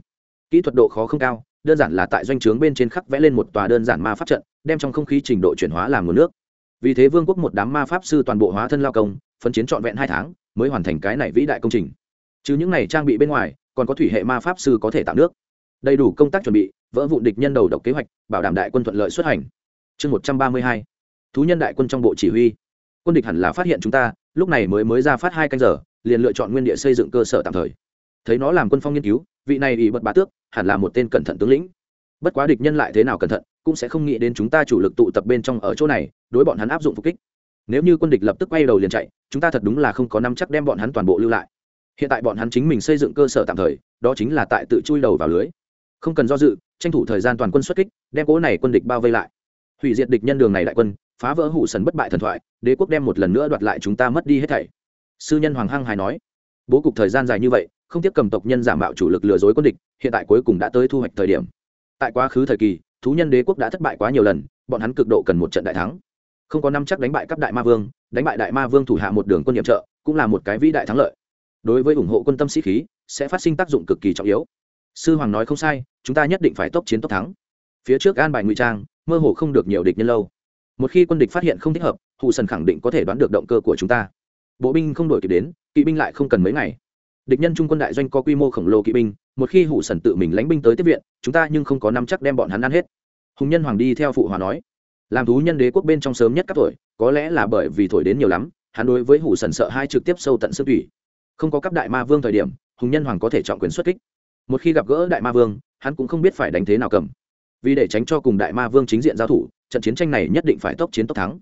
Kỹ thuật độ khó không cao đơn giản là tại doanh trướng bên trên khắc vẽ lên một tòa đơn giản ma pháp trận, đem trong không khí trình độ chuyển hóa làm nguồn nước. Vì thế vương quốc một đám ma pháp sư toàn bộ hóa thân lao công phân chiến trọn vẹn hai tháng, mới hoàn thành cái này vĩ đại công trình. Chứ những này trang bị bên ngoài, còn có thủy hệ ma pháp sư có thể tạo nước. Đầy đủ công tác chuẩn bị, vỡ vụ địch nhân đầu độc kế hoạch, bảo đảm đại quân thuận lợi xuất hành. Chương một trăm ba mươi hai, thú nhân đại quân trong bộ chỉ huy. Quân địch hẳn là phát hiện chúng ta, lúc này mới mới ra phát hai canh giờ, liền lựa chọn nguyên địa xây dựng cơ sở tạm thời. Thấy nó làm quân phong nghiên cứu vị này ủy bật bá tước, hẳn là một tên cẩn thận tướng lĩnh. Bất quá địch nhân lại thế nào cẩn thận, cũng sẽ không nghĩ đến chúng ta chủ lực tụ tập bên trong ở chỗ này, đối bọn hắn áp dụng phục kích. Nếu như quân địch lập tức quay đầu liền chạy, chúng ta thật đúng là không có năm chắc đem bọn hắn toàn bộ lưu lại. Hiện tại bọn hắn chính mình xây dựng cơ sở tạm thời, đó chính là tại tự chui đầu vào lưới. Không cần do dự, tranh thủ thời gian toàn quân xuất kích, đem cố này quân địch bao vây lại. Hủy diệt địch nhân đường này đại quân, phá vỡ hủ sần bất bại thần thoại, đế quốc đem một lần nữa đoạt lại chúng ta mất đi hết thảy. Sư nhân hoàng hăng hài nói. Bố cục thời gian dài như vậy không tiếp cầm tộc nhân giả mạo chủ lực lừa dối quân địch, hiện tại cuối cùng đã tới thu hoạch thời điểm. Tại quá khứ thời kỳ, thú nhân đế quốc đã thất bại quá nhiều lần, bọn hắn cực độ cần một trận đại thắng. Không có năm chắc đánh bại các đại ma vương, đánh bại đại ma vương thủ hạ một đường quân nhiệm trợ, cũng là một cái vĩ đại thắng lợi. Đối với ủng hộ quân tâm sĩ khí, sẽ phát sinh tác dụng cực kỳ trọng yếu. Sư hoàng nói không sai, chúng ta nhất định phải tốc chiến tốc thắng. Phía trước an bài ngụy trang, mơ hồ không được nhiều địch nhân lâu. Một khi quân địch phát hiện không thích hợp hụ sần khẳng định có thể đoán được động cơ của chúng ta. Bộ binh không đổi kịp đến, kỵ binh lại không cần mấy ngày địch nhân trung quân đại doanh có quy mô khổng lồ kỵ binh, một khi hủ sần tự mình lánh binh tới tiếp viện, chúng ta nhưng không có năm chắc đem bọn hắn ăn hết. Hùng nhân hoàng đi theo phụ hòa nói. Làm thú nhân đế quốc bên trong sớm nhất các tuổi có lẽ là bởi vì thổi đến nhiều lắm, hắn đối với hủ sần sợ hai trực tiếp sâu tận xương thủy không có cấp đại ma vương thời điểm, hùng nhân hoàng có thể chọn quyền xuất kích. Một khi gặp gỡ đại ma vương, hắn cũng không biết phải đánh thế nào cầm. Vì để tránh cho cùng đại ma vương chính diện giao thủ, trận chiến tranh này nhất định phải tốc chiến tốc thắng.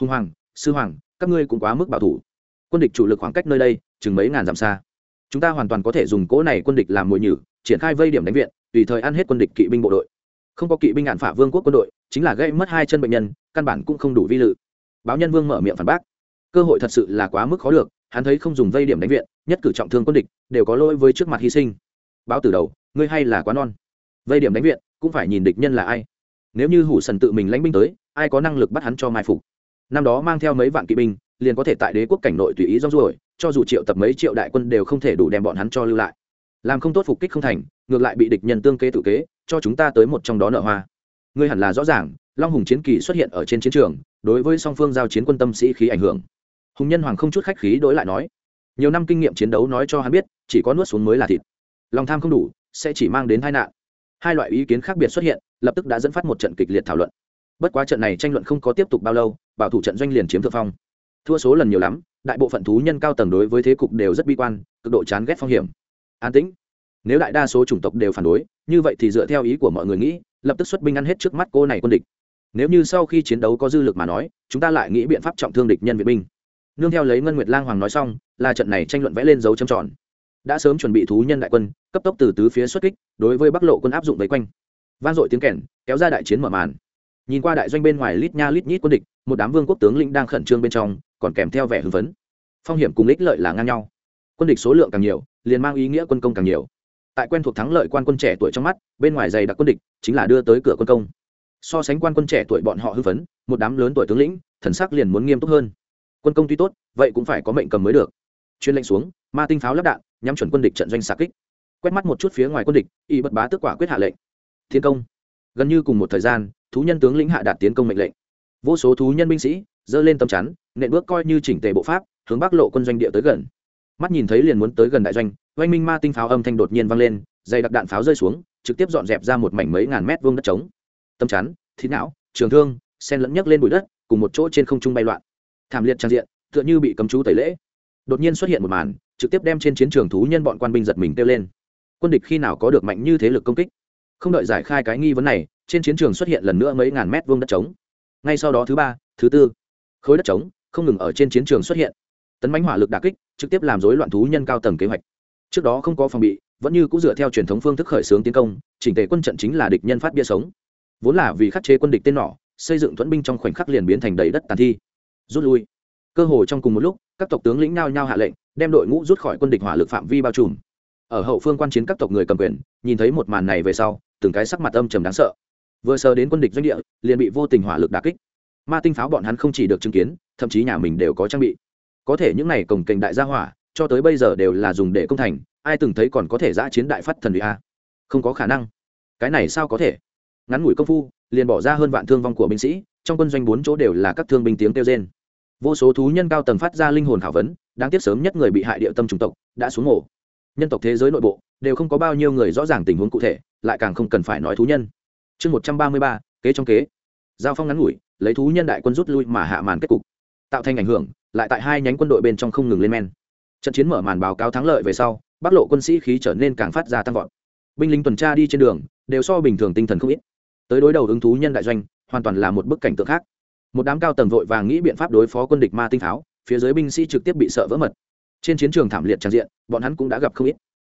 Hùng hoàng, sư hoàng, các ngươi cũng quá mức bảo thủ. Quân địch chủ lực khoảng cách nơi đây, chừng mấy ngàn dặm xa chúng ta hoàn toàn có thể dùng cỗ này quân địch làm mồi nhử, triển khai vây điểm đánh viện, tùy thời ăn hết quân địch kỵ binh bộ đội. Không có kỵ binh ngạn phả vương quốc quân đội, chính là gây mất hai chân bệnh nhân, căn bản cũng không đủ vi lự. Báo nhân vương mở miệng phản bác. Cơ hội thật sự là quá mức khó được, hắn thấy không dùng vây điểm đánh viện, nhất cử trọng thương quân địch, đều có lỗi với trước mặt hy sinh. Báo từ đầu, ngươi hay là quá non. Vây điểm đánh viện, cũng phải nhìn địch nhân là ai. Nếu như hủ sần tự mình lãnh binh tới, ai có năng lực bắt hắn cho mai phục? Năm đó mang theo mấy vạn kỵ binh, liền có thể tại đế quốc cảnh nội tùy ý rong ruổi cho dù triệu tập mấy triệu đại quân đều không thể đủ đem bọn hắn cho lưu lại. Làm không tốt phục kích không thành, ngược lại bị địch nhân tương kế tự kế, cho chúng ta tới một trong đó nợ hoa. Ngươi hẳn là rõ ràng, long hùng chiến kỳ xuất hiện ở trên chiến trường, đối với song phương giao chiến quân tâm sĩ khí ảnh hưởng. Hùng nhân hoàng không chút khách khí đối lại nói, nhiều năm kinh nghiệm chiến đấu nói cho hắn biết, chỉ có nuốt xuống mới là thịt. Lòng tham không đủ, sẽ chỉ mang đến tai nạn. Hai loại ý kiến khác biệt xuất hiện, lập tức đã dẫn phát một trận kịch liệt thảo luận. Bất quá trận này tranh luận không có tiếp tục bao lâu, bảo thủ trận doanh liền chiếm thượng phong. Thua số lần nhiều lắm đại bộ phận thú nhân cao tầng đối với thế cục đều rất bi quan, cực độ chán ghét phong hiểm. An tĩnh. Nếu đại đa số chủng tộc đều phản đối, như vậy thì dựa theo ý của mọi người nghĩ, lập tức xuất binh ăn hết trước mắt cô này quân địch. Nếu như sau khi chiến đấu có dư lực mà nói, chúng ta lại nghĩ biện pháp trọng thương địch nhân viện binh. Nương theo lấy ngân nguyệt lang hoàng nói xong, là trận này tranh luận vẽ lên dấu châm tròn. Đã sớm chuẩn bị thú nhân đại quân, cấp tốc từ tứ phía xuất kích, đối với bắc lộ quân áp dụng vây quanh. Vang dội tiếng kèn, kéo ra đại chiến mở màn. Nhìn qua đại doanh bên ngoài lít nha lít nhít quân địch, một đám vương quốc tướng lĩnh đang khẩn trương bên trong còn kèm theo vẻ hưng phấn. Phong hiểm cùng ích lợi là ngang nhau. Quân địch số lượng càng nhiều, liền mang ý nghĩa quân công càng nhiều. Tại quen thuộc thắng lợi quan quân trẻ tuổi trong mắt, bên ngoài dày đặc quân địch chính là đưa tới cửa quân công. So sánh quan quân trẻ tuổi bọn họ hư phấn, một đám lớn tuổi tướng lĩnh, thần sắc liền muốn nghiêm túc hơn. Quân công tuy tốt, vậy cũng phải có mệnh cầm mới được. Chuyên lệnh xuống, ma tinh pháo lắp đạn, nhắm chuẩn quân địch trận doanh xạ kích. Quét mắt một chút phía ngoài quân địch, y bất bá tức quả quyết hạ lệnh. Thiên công. Gần như cùng một thời gian, thú nhân tướng lĩnh hạ đạt tiến công mệnh lệnh. Vô số thú nhân binh sĩ dơ lên tấm chắn, nện bước coi như chỉnh tề bộ pháp, hướng bắc lộ quân doanh địa tới gần. Mắt nhìn thấy liền muốn tới gần đại doanh, oanh minh ma tinh pháo âm thanh đột nhiên vang lên, dày đặc đạn pháo rơi xuống, trực tiếp dọn dẹp ra một mảnh mấy ngàn mét vuông đất trống. Tâm chắn, thịt não, trường thương, sen lẫn nhấc lên bụi đất, cùng một chỗ trên không trung bay loạn. Thảm liệt trang diện, tựa như bị cấm chú tẩy lễ. Đột nhiên xuất hiện một màn, trực tiếp đem trên chiến trường thú nhân bọn quan binh giật mình kêu lên. Quân địch khi nào có được mạnh như thế lực công kích? Không đợi giải khai cái nghi vấn này, trên chiến trường xuất hiện lần nữa mấy ngàn mét vuông đất trống. Ngay sau đó thứ ba, thứ tư khối đất trống không ngừng ở trên chiến trường xuất hiện. Tấn mánh hỏa lực đà kích, trực tiếp làm rối loạn thú nhân cao tầng kế hoạch. Trước đó không có phòng bị, vẫn như cũng dựa theo truyền thống phương thức khởi xướng tiến công, chỉnh tề quân trận chính là địch nhân phát bia sống. Vốn là vì khắc chế quân địch tên nỏ xây dựng thuẫn binh trong khoảnh khắc liền biến thành đầy đất tàn thi. Rút lui. Cơ hồ trong cùng một lúc, các tộc tướng lĩnh nao nhau hạ lệnh, đem đội ngũ rút khỏi quân địch hỏa lực phạm vi bao trùm. Ở hậu phương quan chiến các tộc người cầm quyền, nhìn thấy một màn này về sau, từng cái sắc mặt âm trầm đáng sợ. Vừa sờ đến quân địch doanh địa, liền bị vô tình hỏa lực đà kích ma tinh pháo bọn hắn không chỉ được chứng kiến, thậm chí nhà mình đều có trang bị. Có thể những này cổng kềnh đại gia hỏa, cho tới bây giờ đều là dùng để công thành, ai từng thấy còn có thể giã chiến đại phát thần vị a? Không có khả năng. Cái này sao có thể? Ngắn ngủi công phu, liền bỏ ra hơn vạn thương vong của binh sĩ, trong quân doanh bốn chỗ đều là các thương binh tiếng kêu trên vô số thú nhân cao tầng phát ra linh hồn khảo vấn, đáng tiếc sớm nhất người bị hại địa tâm chủng tộc đã xuống mổ nhân tộc thế giới nội bộ đều không có bao nhiêu người rõ ràng tình huống cụ thể, lại càng không cần phải nói thú nhân. Chương một trăm ba mươi ba, kế trong kế. Giao phong ngắn ngủi lấy thú nhân đại quân rút lui mà hạ màn kết cục, tạo thành ảnh hưởng, lại tại hai nhánh quân đội bên trong không ngừng lên men. Trận chiến mở màn báo cáo thắng lợi về sau, bắc lộ quân sĩ khí trở nên càng phát ra tăng vọt. Binh lính tuần tra đi trên đường, đều so bình thường tinh thần không ít. Tới đối đầu ứng thú nhân đại doanh, hoàn toàn là một bức cảnh tượng khác. Một đám cao tầng vội vàng nghĩ biện pháp đối phó quân địch ma tinh tháo, phía dưới binh sĩ trực tiếp bị sợ vỡ mật. Trên chiến trường thảm liệt tràn diện, bọn hắn cũng đã gặp không ít.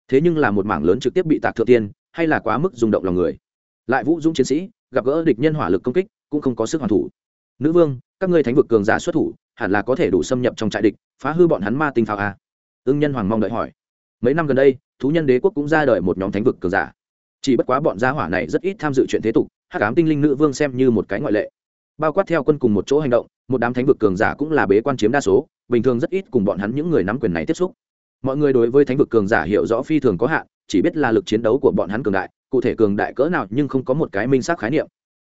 Thế nhưng là một mảng lớn trực tiếp bị tạc thượng tiên, hay là quá mức rung động lòng người. Lại vũ dũng chiến sĩ, gặp gỡ địch nhân hỏa lực công kích cũng không có sức hoàn thủ. Nữ vương, các ngươi thánh vực cường giả xuất thủ, hẳn là có thể đủ xâm nhập trong trại địch, phá hư bọn hắn ma tinh pháo a? Ưng nhân hoàng mong đợi hỏi. Mấy năm gần đây, thú nhân đế quốc cũng ra đời một nhóm thánh vực cường giả. Chỉ bất quá bọn gia hỏa này rất ít tham dự chuyện thế tục, hắc ám tinh linh nữ vương xem như một cái ngoại lệ. Bao quát theo quân cùng một chỗ hành động, một đám thánh vực cường giả cũng là bế quan chiếm đa số, bình thường rất ít cùng bọn hắn những người nắm quyền này tiếp xúc. Mọi người đối với thánh vực cường giả hiểu rõ phi thường có hạn, chỉ biết là lực chiến đấu của bọn hắn cường đại, cụ thể cường đại cỡ nào nhưng không có một cái minh xác khái niệm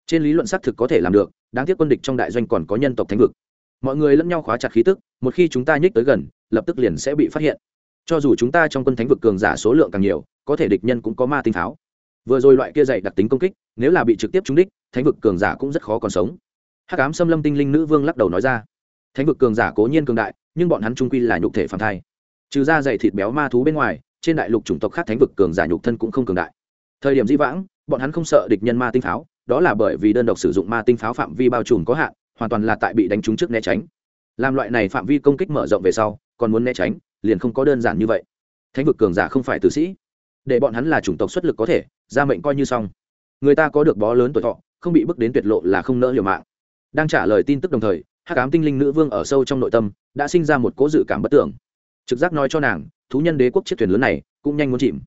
trên lý luận xác thực có thể làm được, đáng tiếc quân địch trong đại doanh còn có nhân tộc thánh vực. Mọi người lẫn nhau khóa chặt khí tức, một khi chúng ta nhích tới gần, lập tức liền sẽ bị phát hiện. Cho dù chúng ta trong quân thánh vực cường giả số lượng càng nhiều, có thể địch nhân cũng có ma tinh pháo. Vừa rồi loại kia dạy đặc tính công kích, nếu là bị trực tiếp trúng đích, thánh vực cường giả cũng rất khó còn sống. Hắc ám xâm lâm tinh linh nữ vương lắc đầu nói ra. Thánh vực cường giả cố nhiên cường đại, nhưng bọn hắn trung quy là nhục thể phản thai. Trừ ra dày thịt béo ma thú bên ngoài, trên đại lục chủng tộc khác thánh vực cường giả nhục thân cũng không cường đại. Thời điểm di vãng, bọn hắn không sợ địch nhân ma tinh pháo đó là bởi vì đơn độc sử dụng ma tinh pháo phạm vi bao trùm có hạn, hoàn toàn là tại bị đánh trúng trước né tránh. Làm loại này phạm vi công kích mở rộng về sau, còn muốn né tránh, liền không có đơn giản như vậy. Thánh vực cường giả không phải tử sĩ. Để bọn hắn là chủng tộc xuất lực có thể, ra mệnh coi như xong. Người ta có được bó lớn tuổi thọ, không bị bước đến tuyệt lộ là không nỡ liều mạng. Đang trả lời tin tức đồng thời, hắc ám tinh linh nữ vương ở sâu trong nội tâm, đã sinh ra một cố dự cảm bất tưởng trực giác nói cho nàng, thú nhân đế quốc chiếc thuyền lớn này, cũng nhanh muốn chìm.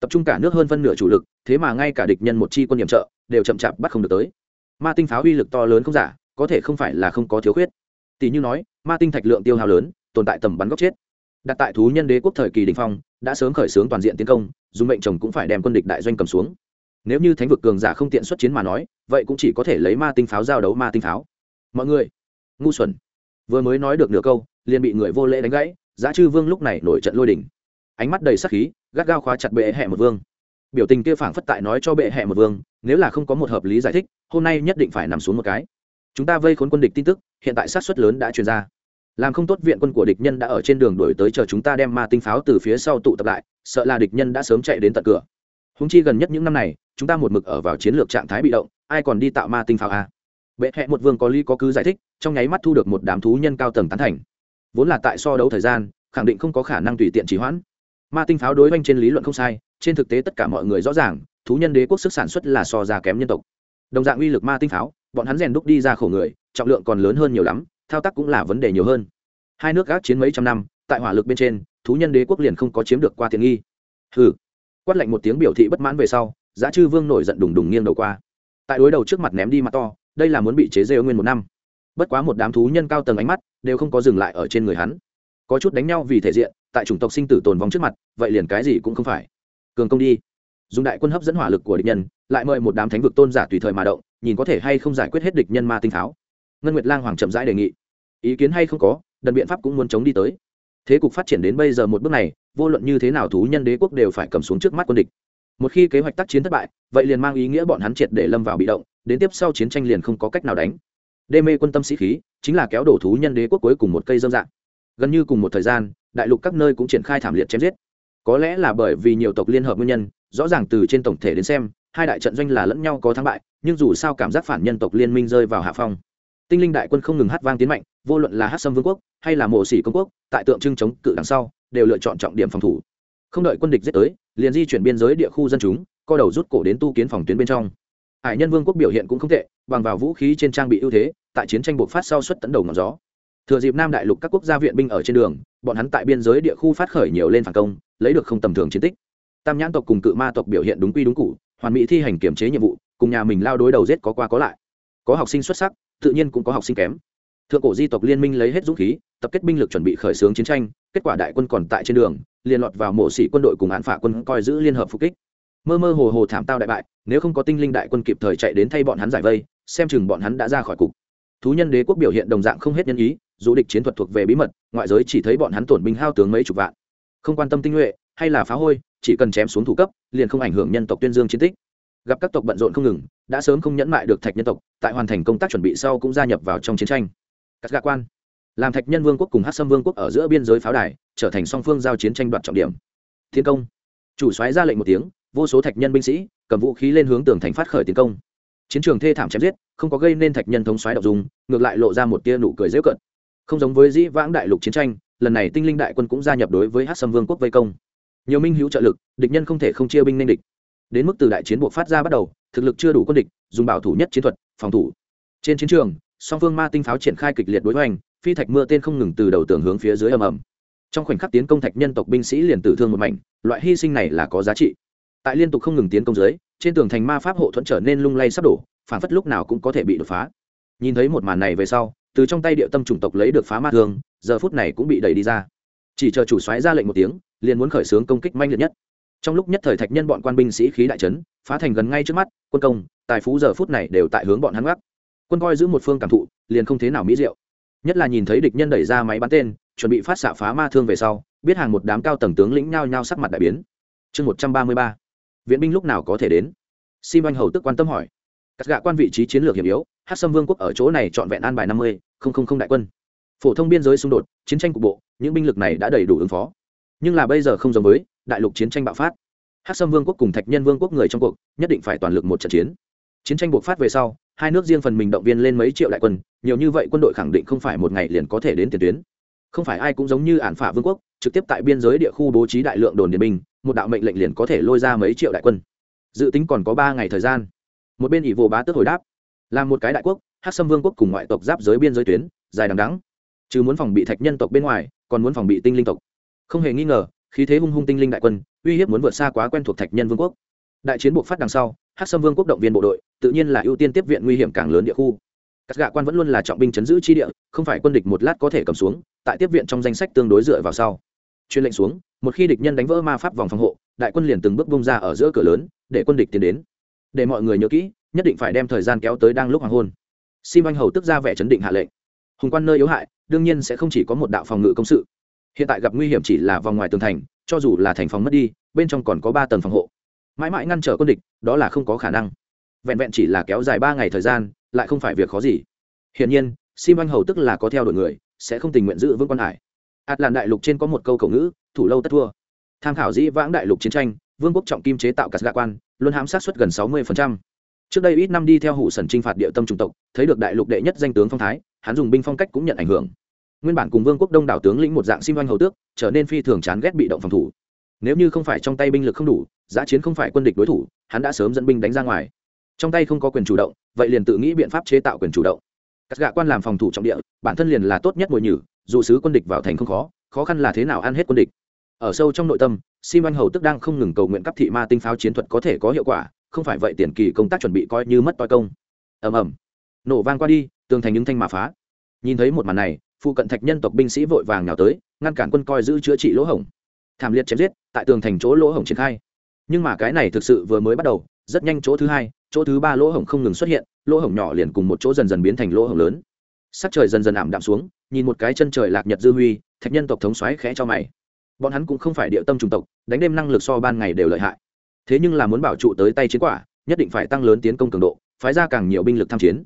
Tập trung cả nước hơn phân nửa chủ lực, thế mà ngay cả địch nhân một chi quân điểm trợ đều chậm chạp bắt không được tới. Ma tinh pháo uy lực to lớn không giả, có thể không phải là không có thiếu khuyết. Tỷ như nói, ma tinh thạch lượng tiêu hao lớn, tồn tại tầm bắn góc chết. Đặt tại thú nhân đế quốc thời kỳ đình phong, đã sớm khởi xướng toàn diện tiến công, dùng mệnh chồng cũng phải đem quân địch đại doanh cầm xuống. Nếu như thánh vực cường giả không tiện xuất chiến mà nói, vậy cũng chỉ có thể lấy ma tinh pháo giao đấu ma tinh pháo. Mọi người, ngu xuẩn. Vừa mới nói được nửa câu, liền bị người vô lễ đánh gãy, giá chư vương lúc này nổi trận lôi đỉnh ánh mắt đầy sắc khí, gắt gao khóa chặt bệ hẹ một vương biểu tình kia phảng phất tại nói cho bệ hẹ một vương, nếu là không có một hợp lý giải thích, hôm nay nhất định phải nằm xuống một cái. Chúng ta vây khốn quân địch tin tức, hiện tại sát xuất lớn đã truyền ra. Làm không tốt viện quân của địch nhân đã ở trên đường đổi tới chờ chúng ta đem ma tinh pháo từ phía sau tụ tập lại, sợ là địch nhân đã sớm chạy đến tận cửa. Húng chi gần nhất những năm này, chúng ta một mực ở vào chiến lược trạng thái bị động, ai còn đi tạo ma tinh pháo à? bệ hẹ một vương có lý có cứ giải thích, trong nháy mắt thu được một đám thú nhân cao tầng tán thành. Vốn là tại so đấu thời gian, khẳng định không có khả năng tùy tiện trì hoãn. Ma tinh pháo đối oanh trên lý luận không sai trên thực tế tất cả mọi người rõ ràng, thú nhân đế quốc sức sản xuất là so ra kém nhân tộc. Đồng dạng uy lực ma tinh pháo, bọn hắn rèn đúc đi ra khổ người, trọng lượng còn lớn hơn nhiều lắm, thao tác cũng là vấn đề nhiều hơn. Hai nước gác chiến mấy trăm năm, tại hỏa lực bên trên, thú nhân đế quốc liền không có chiếm được qua tiền nghi. Hừ. Quát lạnh một tiếng biểu thị bất mãn về sau, giá chư vương nổi giận đùng đùng nghiêng đầu qua. Tại đối đầu trước mặt ném đi mặt to, đây là muốn bị chế rêu nguyên một năm. Bất quá một đám thú nhân cao tầng ánh mắt, đều không có dừng lại ở trên người hắn. Có chút đánh nhau vì thể diện, tại chủng tộc sinh tử tồn vong trước mặt, vậy liền cái gì cũng không phải cường công đi. Dùng đại quân hấp dẫn hỏa lực của địch nhân, lại mời một đám thánh vực tôn giả tùy thời mà động, nhìn có thể hay không giải quyết hết địch nhân ma tinh tháo. Ngân nguyệt lang hoàng chậm rãi đề nghị. Ý kiến hay không có, đần biện pháp cũng muốn chống đi tới. Thế cục phát triển đến bây giờ một bước này, vô luận như thế nào thú nhân đế quốc đều phải cầm xuống trước mắt quân địch. Một khi kế hoạch tác chiến thất bại, vậy liền mang ý nghĩa bọn hắn triệt để lâm vào bị động, đến tiếp sau chiến tranh liền không có cách nào đánh. Đê mê quân tâm sĩ khí, chính là kéo đổ thú nhân đế quốc cuối cùng một cây dâm dạng. Gần như cùng một thời gian, đại lục các nơi cũng triển khai thảm liệt chém giết có lẽ là bởi vì nhiều tộc liên hợp nguyên nhân, rõ ràng từ trên tổng thể đến xem, hai đại trận doanh là lẫn nhau có thắng bại, nhưng dù sao cảm giác phản nhân tộc liên minh rơi vào hạ phong. Tinh linh đại quân không ngừng hát vang tiến mạnh, vô luận là hát sâm vương quốc hay là mộ sĩ công quốc, tại tượng trưng chống cự đằng sau, đều lựa chọn trọng điểm phòng thủ. Không đợi quân địch giết tới, liền di chuyển biên giới địa khu dân chúng, co đầu rút cổ đến tu kiến phòng tuyến bên trong. Hải nhân vương quốc biểu hiện cũng không tệ, bằng vào vũ khí trên trang bị ưu thế, tại chiến tranh buộc phát sau xuất tấn đầu ngọn gió. Thừa dịp nam đại lục các quốc gia viện binh ở trên đường, bọn hắn tại biên giới địa khu phát khởi nhiều lên phản công lấy được không tầm thường chiến tích. Tam nhãn tộc cùng cự ma tộc biểu hiện đúng quy đúng cụ, hoàn mỹ thi hành kiểm chế nhiệm vụ, cùng nhà mình lao đối đầu giết có qua có lại. Có học sinh xuất sắc, tự nhiên cũng có học sinh kém. Thượng cổ di tộc liên minh lấy hết dũng khí, tập kết binh lực chuẩn bị khởi xướng chiến tranh, kết quả đại quân còn tại trên đường, liền lọt vào mộ sĩ quân đội cùng án phả quân coi giữ liên hợp phục kích. Mơ mơ hồ hồ thảm tao đại bại, nếu không có tinh linh đại quân kịp thời chạy đến thay bọn hắn giải vây, xem chừng bọn hắn đã ra khỏi cục. Thú nhân đế quốc biểu hiện đồng dạng không hết nhân ý, dù địch chiến thuật thuộc về bí mật, ngoại giới chỉ thấy bọn hắn tổn binh hao tướng mấy chục vạn không quan tâm tinh nhuệ hay là phá hôi, chỉ cần chém xuống thủ cấp, liền không ảnh hưởng nhân tộc tuyên dương chiến tích. Gặp các tộc bận rộn không ngừng, đã sớm không nhẫn mại được thạch nhân tộc, tại hoàn thành công tác chuẩn bị sau cũng gia nhập vào trong chiến tranh. Các gạ quan, làm thạch nhân vương quốc cùng hát sâm vương quốc ở giữa biên giới pháo đài, trở thành song phương giao chiến tranh đoạt trọng điểm. Thiên công, chủ xoáy ra lệnh một tiếng, vô số thạch nhân binh sĩ, cầm vũ khí lên hướng tường thành phát khởi tiến công. Chiến trường thê thảm chém giết, không có gây nên thạch nhân thống xoáy độc dùng ngược lại lộ ra một tia nụ cười dễu cận không giống với dĩ vãng đại lục chiến tranh lần này tinh linh đại quân cũng gia nhập đối với hát sâm vương quốc vây công. Nhiều minh hữu trợ lực, địch nhân không thể không chia binh nên địch. Đến mức từ đại chiến buộc phát ra bắt đầu, thực lực chưa đủ quân địch, dùng bảo thủ nhất chiến thuật, phòng thủ. Trên chiến trường, song phương ma tinh pháo triển khai kịch liệt đối hoành, phi thạch mưa tên không ngừng từ đầu tường hướng phía dưới ầm ầm. Trong khoảnh khắc tiến công thạch nhân tộc binh sĩ liền tử thương một mảnh, loại hy sinh này là có giá trị. Tại liên tục không ngừng tiến công dưới, trên tường thành ma pháp hộ thuẫn trở nên lung lay sắp đổ, phản phất lúc nào cũng có thể bị đột phá. Nhìn thấy một màn này về sau từ trong tay địa tâm chủng tộc lấy được phá ma thương, giờ phút này cũng bị đẩy đi ra. Chỉ chờ chủ soái ra lệnh một tiếng, liền muốn khởi xướng công kích manh liệt nhất. Trong lúc nhất thời thạch nhân bọn quan binh sĩ khí đại trấn phá thành gần ngay trước mắt, quân công, tài phú giờ phút này đều tại hướng bọn hắn gác quân coi giữ một phương cảm thụ, liền không thế nào mỹ diệu. Nhất là nhìn thấy địch nhân đẩy ra máy bắn tên, chuẩn bị phát xạ phá ma thương về sau, biết hàng một đám cao tầng tướng lĩnh nhao nhao sắc mặt đại biến. Chương một trăm ba mươi ba. Viện binh lúc nào có thể đến? Sim anh hầu tức quan tâm hỏi các gạ quan vị trí chiến lược hiểm yếu hát sâm vương quốc ở chỗ này trọn vẹn an bài năm mươi, không không không đại quân. Phổ thông biên giới xung đột, chiến tranh cục bộ, những binh lực này đã đầy đủ ứng phó. Nhưng là bây giờ không giống với đại lục chiến tranh bạo phát. Hát sâm vương quốc cùng thạch nhân vương quốc người trong cuộc, nhất định phải toàn lực một trận chiến. Chiến tranh buộc phát về sau, hai nước riêng phần mình động viên lên mấy triệu đại quân, nhiều như vậy quân đội khẳng định không phải một ngày liền có thể đến tiền tuyến. Không phải ai cũng giống như ản phả vương quốc, trực tiếp tại biên giới địa khu bố trí đại lượng đồn điền binh, một đạo mệnh lệnh liền có thể lôi ra mấy triệu đại quân. Dự tính còn có ba ngày thời gian một bên ỷ vô bá tức hồi đáp, là một cái đại quốc hát xâm vương quốc cùng ngoại tộc giáp giới biên giới tuyến, dài đằng đắng chứ muốn phòng bị thạch nhân tộc bên ngoài, còn muốn phòng bị tinh linh tộc. Không hề nghi ngờ, khí thế hung hung tinh linh đại quân, uy hiếp muốn vượt xa quá quen thuộc thạch nhân vương quốc. Đại chiến buộc phát đằng sau hát xâm vương quốc động viên bộ đội, tự nhiên là ưu tiên tiếp viện nguy hiểm càng lớn địa khu. Các gạ quan vẫn luôn là trọng binh chấn giữ chi địa, không phải quân địch một lát có thể cầm xuống, tại tiếp viện trong danh sách tương đối dựa vào sau. Chuyên lệnh xuống, một khi địch nhân đánh vỡ ma pháp vòng phòng hộ, đại quân liền từng bước bung ra ở giữa cửa lớn, để quân địch tiến đến để mọi người nhớ kỹ, nhất định phải đem thời gian kéo tới đang lúc hoàng hôn. Sim anh hầu tức ra vẻ chấn định hạ lệnh. Hùng quan nơi yếu hại, đương nhiên sẽ không chỉ có một đạo phòng ngự công sự. Hiện tại gặp nguy hiểm chỉ là vòng ngoài tường thành, cho dù là thành phòng mất đi, bên trong còn có ba tầng phòng hộ. Mãi mãi ngăn trở quân địch, đó là không có khả năng. Vẹn vẹn chỉ là kéo dài ba ngày thời gian, lại không phải việc khó gì. Hiển nhiên, sim anh hầu tức là có theo đuổi người, sẽ không tình nguyện giữ vững quan hải. Ạt làn đại lục trên có một câu cầu ngữ, thủ lâu tất thua. Tham khảo dĩ vãng đại lục chiến tranh vương quốc trọng kim chế tạo cả gạ quan, luôn hãm sát xuất gần sáu mươi trước đây ít năm đi theo hủ sần trinh phạt địa tâm chủng tộc, thấy được đại lục đệ nhất danh tướng phong thái, hắn dùng binh phong cách cũng nhận ảnh hưởng. Nguyên bản cùng vương quốc đông đảo tướng lĩnh một dạng sim oanh hầu tước, trở nên phi thường chán ghét bị động phòng thủ. Nếu như không phải trong tay binh lực không đủ, giã chiến không phải quân địch đối thủ, hắn đã sớm dẫn binh đánh ra ngoài. Trong tay không có quyền chủ động, vậy liền tự nghĩ biện pháp chế tạo quyền chủ động. Các gạ quan làm phòng thủ trọng địa, bản thân liền là tốt nhất mồi nhử, dù sứ quân địch vào thành không khó khó khăn là thế nào ăn hết quân địch ở sâu trong nội tâm, sim anh hầu tức đang không ngừng cầu nguyện cấp thị ma tinh pháo chiến thuật có thể có hiệu quả, không phải vậy tiền kỳ công tác chuẩn bị coi như mất toi công. Ầm ầm. Nổ vang qua đi, tường thành những thanh mà phá. Nhìn thấy một màn này, phụ cận thạch nhân tộc binh sĩ vội vàng nhào tới, ngăn cản quân coi giữ chữa trị lỗ hổng. Thảm liệt chém giết, tại tường thành chỗ lỗ hổng triển khai. Nhưng mà cái này thực sự vừa mới bắt đầu, rất nhanh chỗ thứ hai, chỗ thứ ba lỗ hổng không ngừng xuất hiện, lỗ hổng nhỏ liền cùng một chỗ dần dần biến thành lỗ hổng lớn. Sắc trời dần dần ảm đạm xuống, nhìn một cái chân trời lạc nhật dư huy, thạch nhân tộc thống xoáy khẽ cho mày bọn hắn cũng không phải địa tâm chủng tộc, đánh đêm năng lực so ban ngày đều lợi hại. Thế nhưng là muốn bảo trụ tới tay chiến quả, nhất định phải tăng lớn tiến công cường độ, phái ra càng nhiều binh lực tham chiến.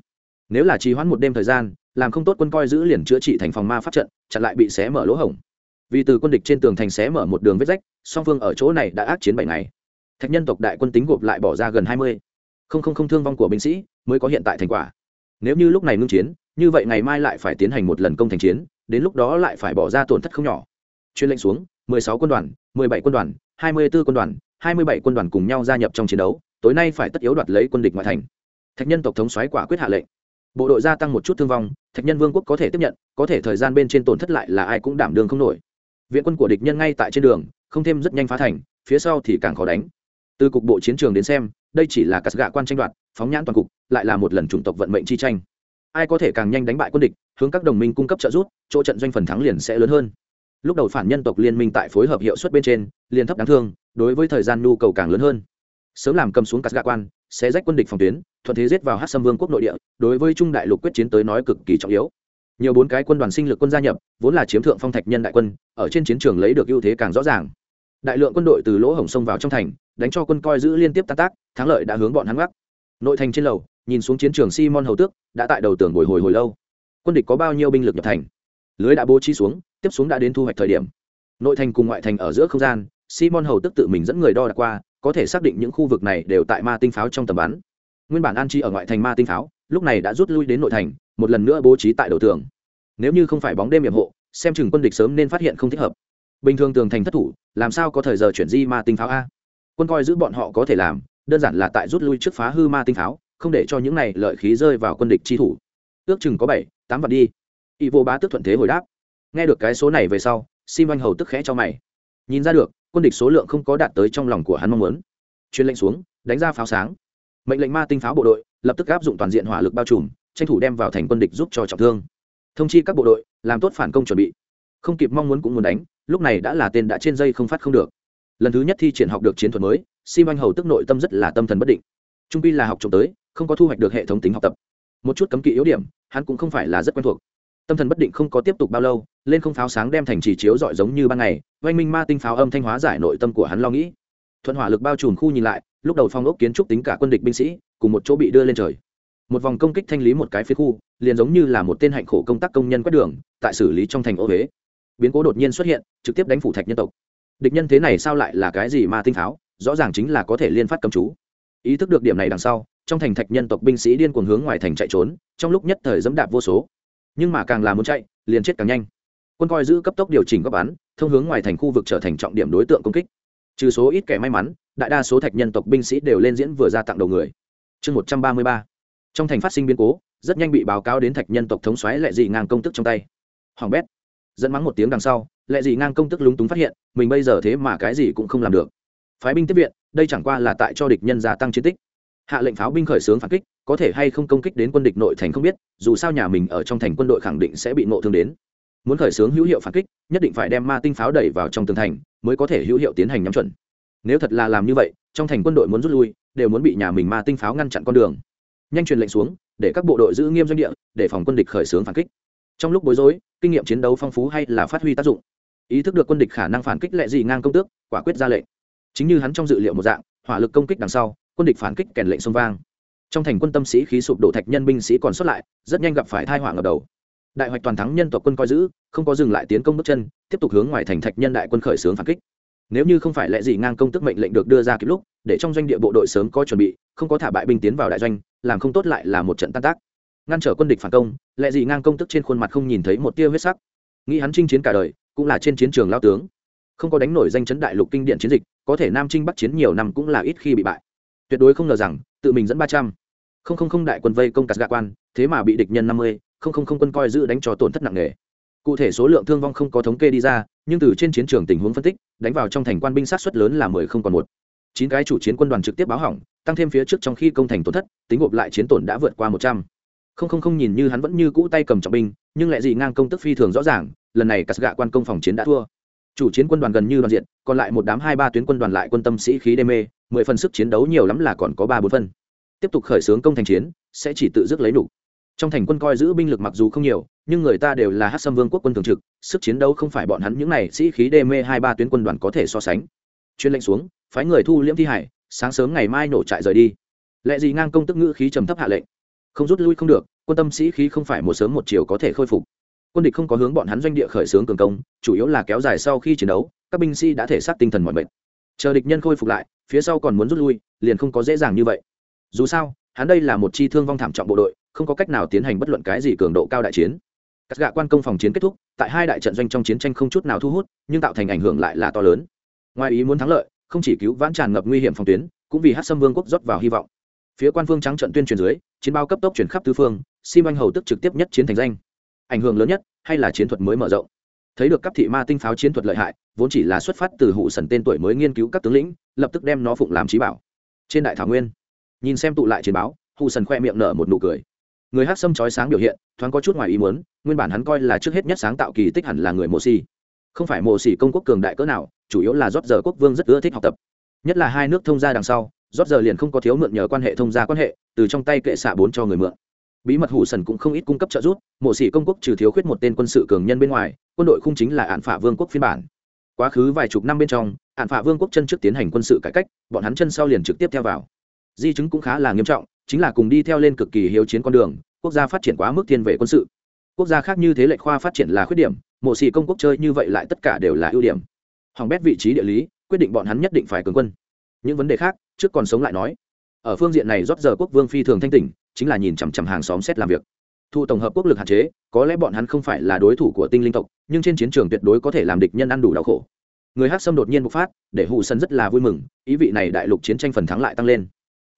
Nếu là trì hoãn một đêm thời gian, làm không tốt quân coi giữ liền chữa trị thành phòng ma pháp trận, chặn lại bị xé mở lỗ hổng. Vì từ quân địch trên tường thành xé mở một đường vết rách, song phương ở chỗ này đã ác chiến bảy ngày. Thạch nhân tộc đại quân tính gộp lại bỏ ra gần hai mươi. Không không không thương vong của binh sĩ mới có hiện tại thành quả. Nếu như lúc này ngưng chiến, như vậy ngày mai lại phải tiến hành một lần công thành chiến, đến lúc đó lại phải bỏ ra tổn thất không nhỏ. Chuyên lệnh xuống mười sáu quân đoàn, mười bảy quân đoàn, hai mươi 24 quân đoàn, hai mươi bảy quân đoàn cùng nhau gia nhập trong chiến đấu, tối nay phải tất yếu đoạt lấy quân địch ngoại thành. Thạch nhân tộc thống soái quả quyết hạ lệnh. Bộ đội gia tăng một chút thương vong, thạch nhân vương quốc có thể tiếp nhận, có thể thời gian bên trên tổn thất lại là ai cũng đảm đương không nổi. Viện quân của địch nhân ngay tại trên đường, không thêm rất nhanh phá thành, phía sau thì càng khó đánh. Từ cục bộ chiến trường đến xem, đây chỉ là cát gạ quan tranh đoạt, phóng nhãn toàn cục, lại là một lần chủng tộc vận mệnh chi tranh. Ai có thể càng nhanh đánh bại quân địch, hướng các đồng minh cung cấp trợ giúp, chỗ trận doanh phần thắng liền sẽ lớn hơn lúc đầu phản nhân tộc liên minh tại phối hợp hiệu suất bên trên liên thấp đáng thương, đối với thời gian nhu cầu càng lớn hơn. Sớm làm cầm xuống cắt gạ quan, sẽ rách quân địch phòng tuyến, thuận thế giết vào hát xâm vương quốc nội địa, đối với trung đại lục quyết chiến tới nói cực kỳ trọng yếu. Nhiều bốn cái quân đoàn sinh lực quân gia nhập, vốn là chiếm thượng phong thạch nhân đại quân, ở trên chiến trường lấy được ưu thế càng rõ ràng. Đại lượng quân đội từ lỗ hổng sông vào trong thành, đánh cho quân coi giữ liên tiếp tan tác, thắng lợi đã hướng bọn hắn gác. Nội thành trên lầu, nhìn xuống chiến trường simon hầu tước, đã tại đầu tường bồi hồi hồi lâu. Quân địch có bao nhiêu binh lực nhập thành? Lưới đã bố trí xuống tiếp xuống đã đến thu hoạch thời điểm. Nội thành cùng ngoại thành ở giữa không gian, simon hầu tức tự mình dẫn người đo đạc qua, có thể xác định những khu vực này đều tại ma tinh pháo trong tầm bắn. Nguyên bản an chi ở ngoại thành ma tinh pháo, lúc này đã rút lui đến nội thành, một lần nữa bố trí tại đầu tường. Nếu như không phải bóng đêm yểm hộ, xem chừng quân địch sớm nên phát hiện không thích hợp. Bình thường tường thành thất thủ, làm sao có thời giờ chuyển di ma tinh pháo a? Quân coi giữ bọn họ có thể làm, đơn giản là tại rút lui trước phá hư ma tinh pháo, không để cho những này lợi khí rơi vào quân địch chi thủ. Ước chừng có bảy, tám vạn đi. Y vô bá tức thuận thế hồi đáp nghe được cái số này về sau, sim anh hầu tức khẽ cho mày. Nhìn ra được, quân địch số lượng không có đạt tới trong lòng của hắn mong muốn. Chuyên lệnh xuống, đánh ra pháo sáng. Mệnh lệnh ma tinh pháo bộ đội lập tức áp dụng toàn diện hỏa lực bao trùm, tranh thủ đem vào thành quân địch giúp cho trọng thương. Thông chi các bộ đội, làm tốt phản công chuẩn bị. Không kịp mong muốn cũng muốn đánh, lúc này đã là tên đã trên dây không phát không được. Lần thứ nhất thi triển học được chiến thuật mới, sim anh hầu tức nội tâm rất là tâm thần bất định. Trung pi là học trộm tới, không có thu hoạch được hệ thống tính học tập. Một chút cấm kỵ yếu điểm, hắn cũng không phải là rất quen thuộc tâm thần bất định không có tiếp tục bao lâu, lên không pháo sáng đem thành trì chiếu dọi giống như ban ngày, oanh minh ma tinh pháo âm thanh hóa giải nội tâm của hắn lo nghĩ. Thuận hỏa lực bao trùm khu nhìn lại, lúc đầu phong ốc kiến trúc tính cả quân địch binh sĩ, cùng một chỗ bị đưa lên trời. Một vòng công kích thanh lý một cái phía khu, liền giống như là một tên hạnh khổ công tác công nhân quét đường, tại xử lý trong thành ô huế biến cố đột nhiên xuất hiện, trực tiếp đánh phủ thạch nhân tộc. Địch nhân thế này sao lại là cái gì ma tinh pháo? Rõ ràng chính là có thể liên phát cầm chú. Ý thức được điểm này đằng sau, trong thành thạch nhân tộc binh sĩ điên cuồng hướng ngoài thành chạy trốn, trong lúc nhất thời dẫm đạp vô số nhưng mà càng là muốn chạy, liền chết càng nhanh. Quân coi giữ cấp tốc điều chỉnh góc bắn, thông hướng ngoài thành khu vực trở thành trọng điểm đối tượng công kích. Trừ số ít kẻ may mắn, đại đa số thạch nhân tộc binh sĩ đều lên diễn vừa ra tặng đầu người. Chương một trăm ba mươi ba. Trong thành phát sinh biến cố, rất nhanh bị báo cáo đến thạch nhân tộc thống xoáy lệ dị ngang công tức trong tay. Hoàng bét. Dẫn mắng một tiếng đằng sau, lệ dị ngang công tức lúng túng phát hiện, mình bây giờ thế mà cái gì cũng không làm được. Phái binh tiếp viện, đây chẳng qua là tại cho địch nhân gia tăng chiến tích. Hạ lệnh pháo binh khởi xướng phản kích có thể hay không công kích đến quân địch nội thành không biết, dù sao nhà mình ở trong thành quân đội khẳng định sẽ bị nộ thương đến. Muốn khởi xướng hữu hiệu phản kích, nhất định phải đem ma tinh pháo đẩy vào trong tường thành, mới có thể hữu hiệu tiến hành nhắm chuẩn. Nếu thật là làm như vậy, trong thành quân đội muốn rút lui, đều muốn bị nhà mình ma tinh pháo ngăn chặn con đường. Nhanh truyền lệnh xuống, để các bộ đội giữ nghiêm doanh địa, để phòng quân địch khởi xướng phản kích. Trong lúc bối rối, kinh nghiệm chiến đấu phong phú hay là phát huy tác dụng? Ý thức được quân địch khả năng phản kích lệ gì ngang công tước, quả quyết ra lệnh. Chính như hắn trong dự liệu một dạng, hỏa lực công kích đằng sau, quân địch phản kích kèn lệnh sông vang trong thành quân tâm sĩ khí sụp đổ thạch nhân binh sĩ còn xuất lại, rất nhanh gặp phải thai hỏa ngập đầu. Đại hoạch toàn thắng nhân tộc quân coi giữ, không có dừng lại tiến công bước chân, tiếp tục hướng ngoài thành thạch nhân đại quân khởi xướng phản kích. Nếu như không phải lẽ gì ngang công tức mệnh lệnh được đưa ra kịp lúc, để trong doanh địa bộ đội sớm có chuẩn bị, không có thả bại binh tiến vào đại doanh, làm không tốt lại là một trận tan tác. Ngăn trở quân địch phản công lẽ gì ngang công tức trên khuôn mặt không nhìn thấy một tia huyết sắc. Nghĩ hắn chinh chiến cả đời, cũng là trên chiến trường lao tướng. Không có đánh nổi danh chấn đại lục kinh điển chiến dịch, có thể nam trinh bắc chiến nhiều năm cũng là ít khi bị bại. Tuyệt đối không ngờ rằng tự mình dẫn ba trăm. Không không không đại quân vây công cắt gạ quan, thế mà bị địch nhân năm mươi, không không không quân coi giữ đánh cho tổn thất nặng nề. Cụ thể số lượng thương vong không có thống kê đi ra, nhưng từ trên chiến trường tình huống phân tích, đánh vào trong thành quan binh sát xuất lớn là mười không còn một. Chín cái chủ chiến quân đoàn trực tiếp báo hỏng, tăng thêm phía trước trong khi công thành tổn thất, tính gộp lại chiến tổn đã vượt qua một trăm. Không không không nhìn như hắn vẫn như cũ tay cầm trọng binh, nhưng lại gì ngang công tức phi thường rõ ràng, lần này cắt gạ quan công phòng chiến đã thua. Chủ chiến quân đoàn gần như đoàn diện, còn lại một đám hai ba tuyến quân đoàn lại quân tâm sĩ khí đê mê mười phần sức chiến đấu nhiều lắm là còn có ba bốn phân tiếp tục khởi xướng công thành chiến, sẽ chỉ tự dứt lấy đủ trong thành quân coi giữ binh lực mặc dù không nhiều, nhưng người ta đều là hát xâm vương quốc quân thường trực, sức chiến đấu không phải bọn hắn những này sĩ khí đê mê hai ba tuyến quân đoàn có thể so sánh. Chuyên lệnh xuống, phái người thu liễm thi hải, sáng sớm ngày mai nổ trại rời đi. Lẽ gì ngang công tức ngữ khí trầm thấp hạ lệnh. Không rút lui không được, quân tâm sĩ khí không phải một sớm một chiều có thể khôi phục. Quân địch không có hướng bọn hắn doanh địa khởi xướng cường công, chủ yếu là kéo dài sau khi chiến đấu, các binh sĩ đã thể xác tinh thần mọi mệt chờ địch nhân khôi phục lại, phía sau còn muốn rút lui, liền không có dễ dàng như vậy. Dù sao, hắn đây là một chi thương vong thảm trọng bộ đội, không có cách nào tiến hành bất luận cái gì cường độ cao đại chiến. Các gạ quan công phòng chiến kết thúc, tại hai đại trận doanh trong chiến tranh không chút nào thu hút, nhưng tạo thành ảnh hưởng lại là to lớn. Ngoài ý muốn thắng lợi, không chỉ cứu vãn tràn ngập nguy hiểm phòng tuyến, cũng vì hát xâm vương quốc rót vào hy vọng. Phía quan phương trắng trận tuyên truyền dưới, chiến bao cấp tốc chuyển khắp tứ phương sim anh hầu tức trực tiếp nhất chiến thành danh. Ảnh hưởng lớn nhất, hay là chiến thuật mới mở rộng thấy được các thị ma tinh pháo chiến thuật lợi hại, vốn chỉ là xuất phát từ hụ sần tên tuổi mới nghiên cứu các tướng lĩnh, lập tức đem nó phụng làm trí bảo. Trên đại thảo nguyên, nhìn xem tụ lại chiến báo, hụ sần khoe miệng nở một nụ cười. Người hát sâm chói sáng biểu hiện, thoáng có chút ngoài ý muốn, nguyên bản hắn coi là trước hết nhất sáng tạo kỳ tích hẳn là người mộ xì không phải mộ xì công quốc cường đại cỡ nào, chủ yếu là rót giờ quốc vương rất ưa thích học tập. Nhất là hai nước thông gia đằng sau, rót giờ liền không có thiếu mượn nhờ quan hệ thông gia quan hệ, từ trong tay kệ xạ bốn cho người mượn bí mật hủ sần cũng không ít cung cấp trợ giúp, mộ sĩ công quốc trừ thiếu khuyết một tên quân sự cường nhân bên ngoài, quân đội không chính là ạn phả vương quốc phiên bản. Quá khứ vài chục năm bên trong, ạn phả vương quốc chân trước tiến hành quân sự cải cách, bọn hắn chân sau liền trực tiếp theo vào. Di chứng cũng khá là nghiêm trọng, chính là cùng đi theo lên cực kỳ hiếu chiến con đường, quốc gia phát triển quá mức thiên về quân sự. Quốc gia khác như thế lệ khoa phát triển là khuyết điểm, mộ sĩ công quốc chơi như vậy lại tất cả đều là ưu điểm. Hỏng bét vị trí địa lý, quyết định bọn hắn nhất định phải cường quân. Những vấn đề khác, trước còn sống lại nói. Ở phương diện này rót giờ quốc vương phi thường thanh tỉnh chính là nhìn chằm chằm hàng xóm xét làm việc. Thu tổng hợp quốc lực hạn chế, có lẽ bọn hắn không phải là đối thủ của tinh linh tộc, nhưng trên chiến trường tuyệt đối có thể làm địch nhân ăn đủ đau khổ. Người hát xâm đột nhiên bộc phát, để hụ sân rất là vui mừng, ý vị này đại lục chiến tranh phần thắng lại tăng lên.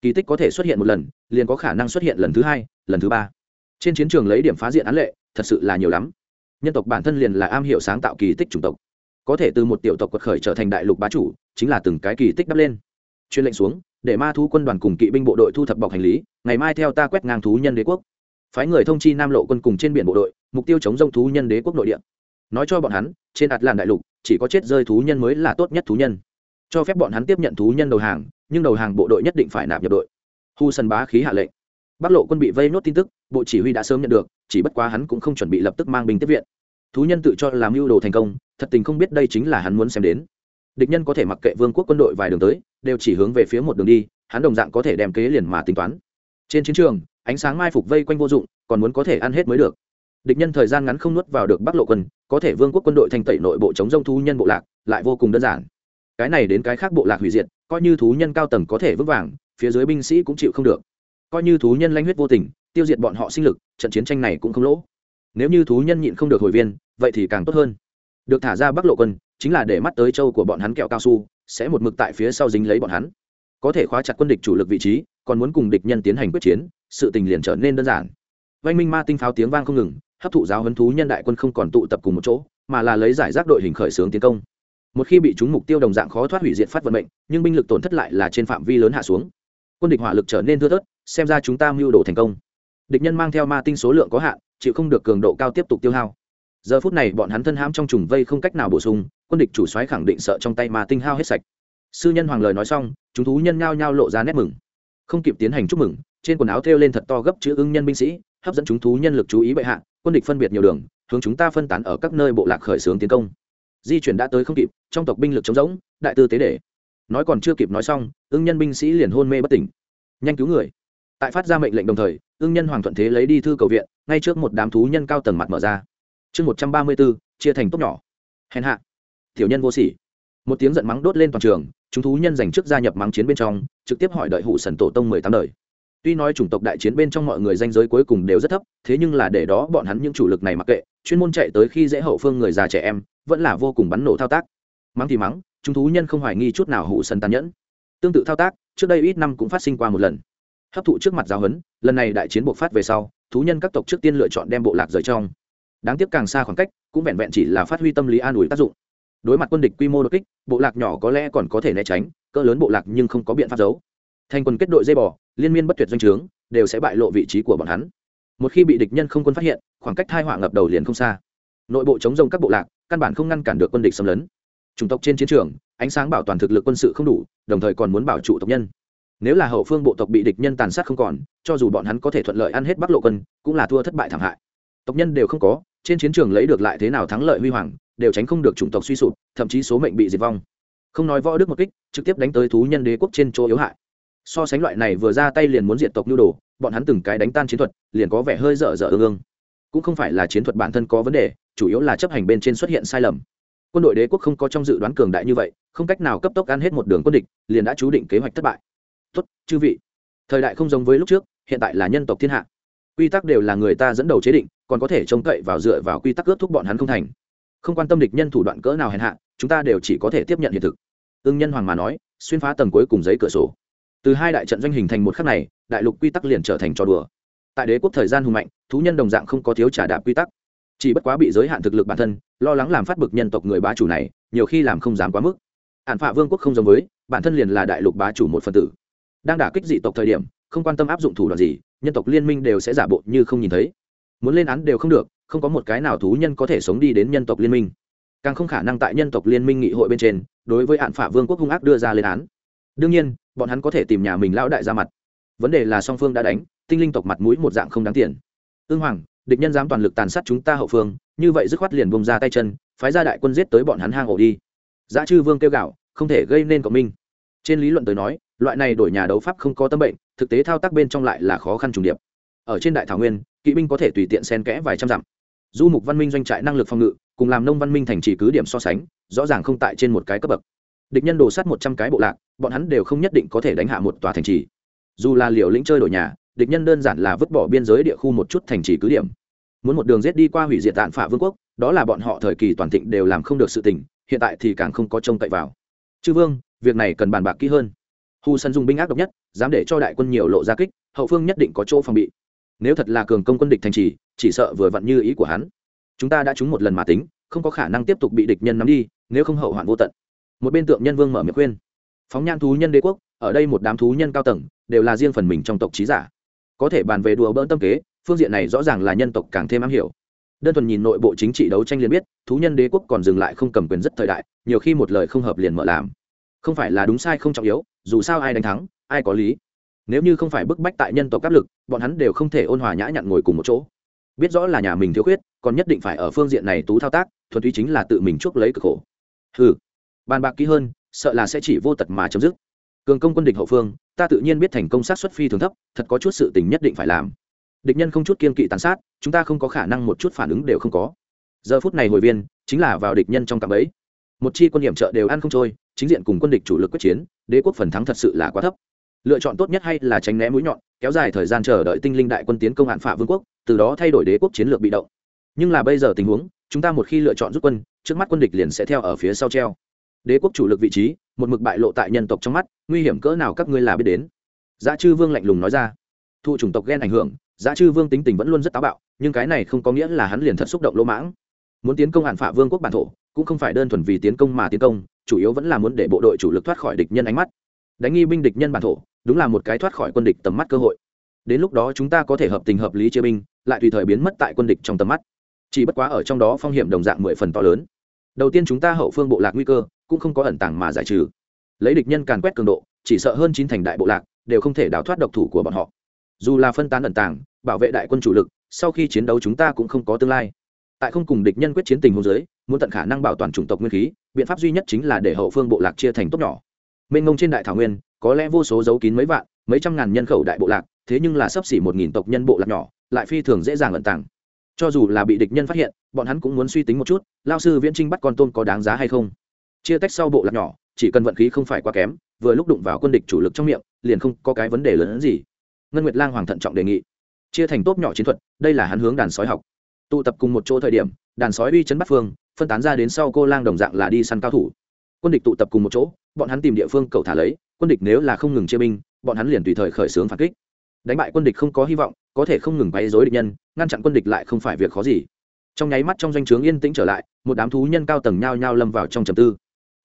Kỳ tích có thể xuất hiện một lần, liền có khả năng xuất hiện lần thứ hai, lần thứ ba. Trên chiến trường lấy điểm phá diện án lệ, thật sự là nhiều lắm. Nhân tộc bản thân liền là am hiểu sáng tạo kỳ tích chủng tộc. Có thể từ một tiểu tộc quật khởi trở thành đại lục bá chủ, chính là từng cái kỳ tích đắp lên chuyên lệnh xuống, để ma thú quân đoàn cùng kỵ binh bộ đội thu thập bọc hành lý, ngày mai theo ta quét ngang thú nhân đế quốc. Phái người thông chi nam lộ quân cùng trên biển bộ đội, mục tiêu chống rông thú nhân đế quốc nội địa. Nói cho bọn hắn, trên ạt làn đại lục, chỉ có chết rơi thú nhân mới là tốt nhất thú nhân. Cho phép bọn hắn tiếp nhận thú nhân đầu hàng, nhưng đầu hàng bộ đội nhất định phải nạp nhập đội. Hu sân bá khí hạ lệnh. Bắc lộ quân bị vây nốt tin tức, bộ chỉ huy đã sớm nhận được, chỉ bất quá hắn cũng không chuẩn bị lập tức mang binh tiếp viện. Thú nhân tự cho làm mưu đồ thành công, thật tình không biết đây chính là hắn muốn xem đến địch nhân có thể mặc kệ vương quốc quân đội vài đường tới, đều chỉ hướng về phía một đường đi, hắn đồng dạng có thể đem kế liền mà tính toán. Trên chiến trường, ánh sáng mai phục vây quanh vô dụng, còn muốn có thể ăn hết mới được. Địch nhân thời gian ngắn không nuốt vào được bắc lộ quân, có thể vương quốc quân đội thành tẩy nội bộ chống dông thú nhân bộ lạc, lại vô cùng đơn giản. Cái này đến cái khác bộ lạc hủy diệt, coi như thú nhân cao tầng có thể vững vàng, phía dưới binh sĩ cũng chịu không được. Coi như thú nhân lanh huyết vô tình, tiêu diệt bọn họ sinh lực, trận chiến tranh này cũng không lỗ. Nếu như thú nhân nhịn không được hồi viên, vậy thì càng tốt hơn. Được thả ra bắc lộ quân chính là để mắt tới châu của bọn hắn kẹo cao su, sẽ một mực tại phía sau dính lấy bọn hắn. Có thể khóa chặt quân địch chủ lực vị trí, còn muốn cùng địch nhân tiến hành quyết chiến, sự tình liền trở nên đơn giản. Vanh minh ma tinh pháo tiếng vang không ngừng, hấp thụ giáo hấn thú nhân đại quân không còn tụ tập cùng một chỗ, mà là lấy giải rác đội hình khởi xướng tiến công. Một khi bị chúng mục tiêu đồng dạng khó thoát hủy diệt phát vận mệnh, nhưng binh lực tổn thất lại là trên phạm vi lớn hạ xuống. Quân địch hỏa lực trở nên thưa thớt, xem ra chúng ta mưu đồ thành công. Địch nhân mang theo ma tinh số lượng có hạn, chịu không được cường độ cao tiếp tục tiêu hao giờ phút này bọn hắn thân hãm trong trùng vây không cách nào bổ sung, quân địch chủ soái khẳng định sợ trong tay mà tinh hao hết sạch. Sư nhân hoàng lời nói xong, chúng thú nhân nhao nhao lộ ra nét mừng. Không kịp tiến hành chúc mừng, trên quần áo thêu lên thật to gấp chữ ưng nhân binh sĩ, hấp dẫn chúng thú nhân lực chú ý bệ hạ, quân địch phân biệt nhiều đường, hướng chúng ta phân tán ở các nơi bộ lạc khởi xướng tiến công. Di chuyển đã tới không kịp, trong tộc binh lực chống rỗng, đại tư tế để nói còn chưa kịp nói xong ưng nhân binh sĩ liền hôn mê bất tỉnh. Nhanh cứu người. Tại phát ra mệnh lệnh đồng thời ưng nhân hoàng thuận thế lấy đi thư cầu viện, ngay trước một đám thú nhân cao tầng mặt mở ra chương một trăm ba mươi bốn, chia thành tốt nhỏ. Hèn hạ. Tiểu nhân vô sỉ. Một tiếng giận mắng đốt lên toàn trường, chúng thú nhân giành trước gia nhập mắng chiến bên trong, trực tiếp hỏi đợi hụ sần tổ tông mười tám đời. Tuy nói chủng tộc đại chiến bên trong mọi người danh giới cuối cùng đều rất thấp, thế nhưng là để đó bọn hắn những chủ lực này mặc kệ, chuyên môn chạy tới khi dễ hậu phương người già trẻ em, vẫn là vô cùng bắn nổ thao tác. Mắng thì mắng, chúng thú nhân không hoài nghi chút nào hụ sần tàn nhẫn. Tương tự thao tác, trước đây ít năm cũng phát sinh qua một lần. Hấp thụ trước mặt giáo huấn, lần này đại chiến buộc phát về sau, thú nhân các tộc trước tiên lựa chọn đem bộ lạc rời trong đáng tiếc càng xa khoảng cách, cũng vẹn vẹn chỉ là phát huy tâm lý an ủi tác dụng. Đối mặt quân địch quy mô đột kích, bộ lạc nhỏ có lẽ còn có thể né tránh, cỡ lớn bộ lạc nhưng không có biện pháp giấu. Thành quân kết đội dây bò, liên miên bất tuyệt doanh trướng, đều sẽ bại lộ vị trí của bọn hắn. Một khi bị địch nhân không quân phát hiện, khoảng cách thai họa ngập đầu liền không xa. Nội bộ chống rông các bộ lạc, căn bản không ngăn cản được quân địch xâm lấn. Chủng tộc trên chiến trường, ánh sáng bảo toàn thực lực quân sự không đủ, đồng thời còn muốn bảo trụ tộc nhân. Nếu là hậu phương bộ tộc bị địch nhân tàn sát không còn, cho dù bọn hắn có thể thuận lợi ăn hết bắc lộ quân, cũng là thua thất bại thảm hại tộc nhân đều không có, trên chiến trường lấy được lại thế nào thắng lợi huy hoàng, đều tránh không được chủng tộc suy sụp, thậm chí số mệnh bị diệt vong. Không nói võ đức một kích, trực tiếp đánh tới thú nhân đế quốc trên chỗ yếu hại. So sánh loại này vừa ra tay liền muốn diệt tộc nhu đồ, bọn hắn từng cái đánh tan chiến thuật, liền có vẻ hơi dở dở ương ương. Cũng không phải là chiến thuật bản thân có vấn đề, chủ yếu là chấp hành bên trên xuất hiện sai lầm. Quân đội đế quốc không có trong dự đoán cường đại như vậy, không cách nào cấp tốc ăn hết một đường quân địch, liền đã chú định kế hoạch thất bại. Tốt, chư vị. Thời đại không giống với lúc trước, hiện tại là nhân tộc thiên hạ. Quy tắc đều là người ta dẫn đầu chế định còn có thể trông cậy vào dựa vào quy tắc ước thúc bọn hắn không thành. Không quan tâm địch nhân thủ đoạn cỡ nào hèn hạ, chúng ta đều chỉ có thể tiếp nhận hiện thực. Ưng nhân hoàng mà nói, xuyên phá tầng cuối cùng giấy cửa sổ. Từ hai đại trận doanh hình thành một khắc này, đại lục quy tắc liền trở thành trò đùa. Tại đế quốc thời gian hùng mạnh, thú nhân đồng dạng không có thiếu trả đạp quy tắc. Chỉ bất quá bị giới hạn thực lực bản thân, lo lắng làm phát bực nhân tộc người bá chủ này, nhiều khi làm không dám quá mức. Hạn phạ vương quốc không giống với, bản thân liền là đại lục bá chủ một phần tử. Đang đả kích dị tộc thời điểm, không quan tâm áp dụng thủ đoạn gì, nhân tộc liên minh đều sẽ giả bộ như không nhìn thấy muốn lên án đều không được, không có một cái nào thú nhân có thể sống đi đến nhân tộc liên minh. Càng không khả năng tại nhân tộc liên minh nghị hội bên trên, đối với hạn phả vương quốc hung ác đưa ra lên án. Đương nhiên, bọn hắn có thể tìm nhà mình lão đại ra mặt. Vấn đề là song phương đã đánh, tinh linh tộc mặt mũi một dạng không đáng tiền. Ương hoàng, địch nhân dám toàn lực tàn sát chúng ta hậu phương, như vậy dứt khoát liền bông ra tay chân, phái ra đại quân giết tới bọn hắn hang ổ đi. Giá chư vương kêu gạo không thể gây nên cộng minh. Trên lý luận tới nói, loại này đổi nhà đấu pháp không có tâm bệnh, thực tế thao tác bên trong lại là khó khăn trùng điệp. Ở trên đại thảo nguyên kỵ binh có thể tùy tiện xen kẽ vài trăm dặm. Du mục văn minh doanh trại năng lực phòng ngự, cùng làm nông văn minh thành trì cứ điểm so sánh, rõ ràng không tại trên một cái cấp bậc. Địch nhân đổ sát một trăm cái bộ lạc, bọn hắn đều không nhất định có thể đánh hạ một tòa thành trì. Dù là liều lĩnh chơi đổi nhà, địch nhân đơn giản là vứt bỏ biên giới địa khu một chút thành trì cứ điểm. Muốn một đường rết đi qua hủy diệt tạn phả vương quốc, đó là bọn họ thời kỳ toàn thịnh đều làm không được sự tình, hiện tại thì càng không có trông cậy vào. Chư vương, việc này cần bàn bạc kỹ hơn. Hù sân dùng binh ác độc nhất, dám để cho đại quân nhiều lộ ra kích, hậu phương nhất định có chỗ phòng bị nếu thật là cường công quân địch thành trì, chỉ sợ vừa vặn như ý của hắn. Chúng ta đã trúng một lần mà tính, không có khả năng tiếp tục bị địch nhân nắm đi, nếu không hậu hoạn vô tận. Một bên tượng nhân vương mở miệng khuyên. Phóng nhan thú nhân đế quốc, ở đây một đám thú nhân cao tầng, đều là riêng phần mình trong tộc trí giả. Có thể bàn về đùa bỡn tâm kế, phương diện này rõ ràng là nhân tộc càng thêm am hiểu. Đơn thuần nhìn nội bộ chính trị đấu tranh liền biết, thú nhân đế quốc còn dừng lại không cầm quyền rất thời đại, nhiều khi một lời không hợp liền mở làm. Không phải là đúng sai không trọng yếu, dù sao ai đánh thắng, ai có lý nếu như không phải bức bách tại nhân tộc áp lực, bọn hắn đều không thể ôn hòa nhã nhặn ngồi cùng một chỗ. Biết rõ là nhà mình thiếu khuyết, còn nhất định phải ở phương diện này tú thao tác, thuần túy chính là tự mình chuốc lấy cực khổ. Ừ bàn bạc kỹ hơn, sợ là sẽ chỉ vô tật mà chấm dứt. Cường công quân địch hậu phương, ta tự nhiên biết thành công sát xuất phi thường thấp, thật có chút sự tình nhất định phải làm. Địch nhân không chút kiên kỵ tàn sát, chúng ta không có khả năng một chút phản ứng đều không có. Giờ phút này hồi viên, chính là vào địch nhân trong cạm ấy một chi quân điểm trợ đều ăn không trôi, chính diện cùng quân địch chủ lực quyết chiến, đế quốc phần thắng thật sự là quá thấp lựa chọn tốt nhất hay là tránh né mũi nhọn, kéo dài thời gian chờ đợi tinh linh đại quân tiến công hạn phạ vương quốc, từ đó thay đổi đế quốc chiến lược bị động. Nhưng là bây giờ tình huống, chúng ta một khi lựa chọn rút quân, trước mắt quân địch liền sẽ theo ở phía sau treo. Đế quốc chủ lực vị trí, một mực bại lộ tại nhân tộc trong mắt, nguy hiểm cỡ nào các ngươi là biết đến. Giá chư vương lạnh lùng nói ra. Thụ chủng tộc ghen ảnh hưởng, giá chư vương tính tình vẫn luôn rất táo bạo, nhưng cái này không có nghĩa là hắn liền thật xúc động lỗ mãng. Muốn tiến công hạn phạ vương quốc bản thổ, cũng không phải đơn thuần vì tiến công mà tiến công, chủ yếu vẫn là muốn để bộ đội chủ lực thoát khỏi địch nhân ánh mắt đánh nghi binh địch nhân bản thổ, đúng là một cái thoát khỏi quân địch tầm mắt cơ hội. Đến lúc đó chúng ta có thể hợp tình hợp lý chia binh, lại tùy thời biến mất tại quân địch trong tầm mắt. Chỉ bất quá ở trong đó phong hiểm đồng dạng mười phần to lớn. Đầu tiên chúng ta hậu phương bộ lạc nguy cơ, cũng không có ẩn tàng mà giải trừ. Lấy địch nhân càn quét cường độ, chỉ sợ hơn chín thành đại bộ lạc đều không thể đào thoát độc thủ của bọn họ. Dù là phân tán ẩn tàng, bảo vệ đại quân chủ lực, sau khi chiến đấu chúng ta cũng không có tương lai. Tại không cùng địch nhân quyết chiến tình hôn giới muốn tận khả năng bảo toàn chủng tộc nguyên khí, biện pháp duy nhất chính là để hậu phương bộ lạc chia thành tốt nhỏ mênh ngông trên đại thảo nguyên, có lẽ vô số dấu kín mấy vạn, mấy trăm ngàn nhân khẩu đại bộ lạc, thế nhưng là sấp xỉ một nghìn tộc nhân bộ lạc nhỏ, lại phi thường dễ dàng ẩn tàng. Cho dù là bị địch nhân phát hiện, bọn hắn cũng muốn suy tính một chút, lao sư viễn trinh bắt con tôm có đáng giá hay không? Chia tách sau bộ lạc nhỏ, chỉ cần vận khí không phải quá kém, vừa lúc đụng vào quân địch chủ lực trong miệng, liền không có cái vấn đề lớn hơn gì. Ngân nguyệt lang hoàng thận trọng đề nghị. Chia thành tốp nhỏ chiến thuật, đây là hắn hướng đàn sói học. Tụ tập cùng một chỗ thời điểm, đàn sói uy chấn bắt phương, phân tán ra đến sau cô lang đồng dạng là đi săn cao thủ quân địch tụ tập cùng một chỗ, bọn hắn tìm địa phương cầu thả lấy, quân địch nếu là không ngừng chia binh, bọn hắn liền tùy thời khởi xướng phản kích. Đánh bại quân địch không có hy vọng, có thể không ngừng bay dối địch nhân, ngăn chặn quân địch lại không phải việc khó gì. Trong nháy mắt trong doanh trướng yên tĩnh trở lại, một đám thú nhân cao tầng nhao nhao lâm vào trong trầm tư.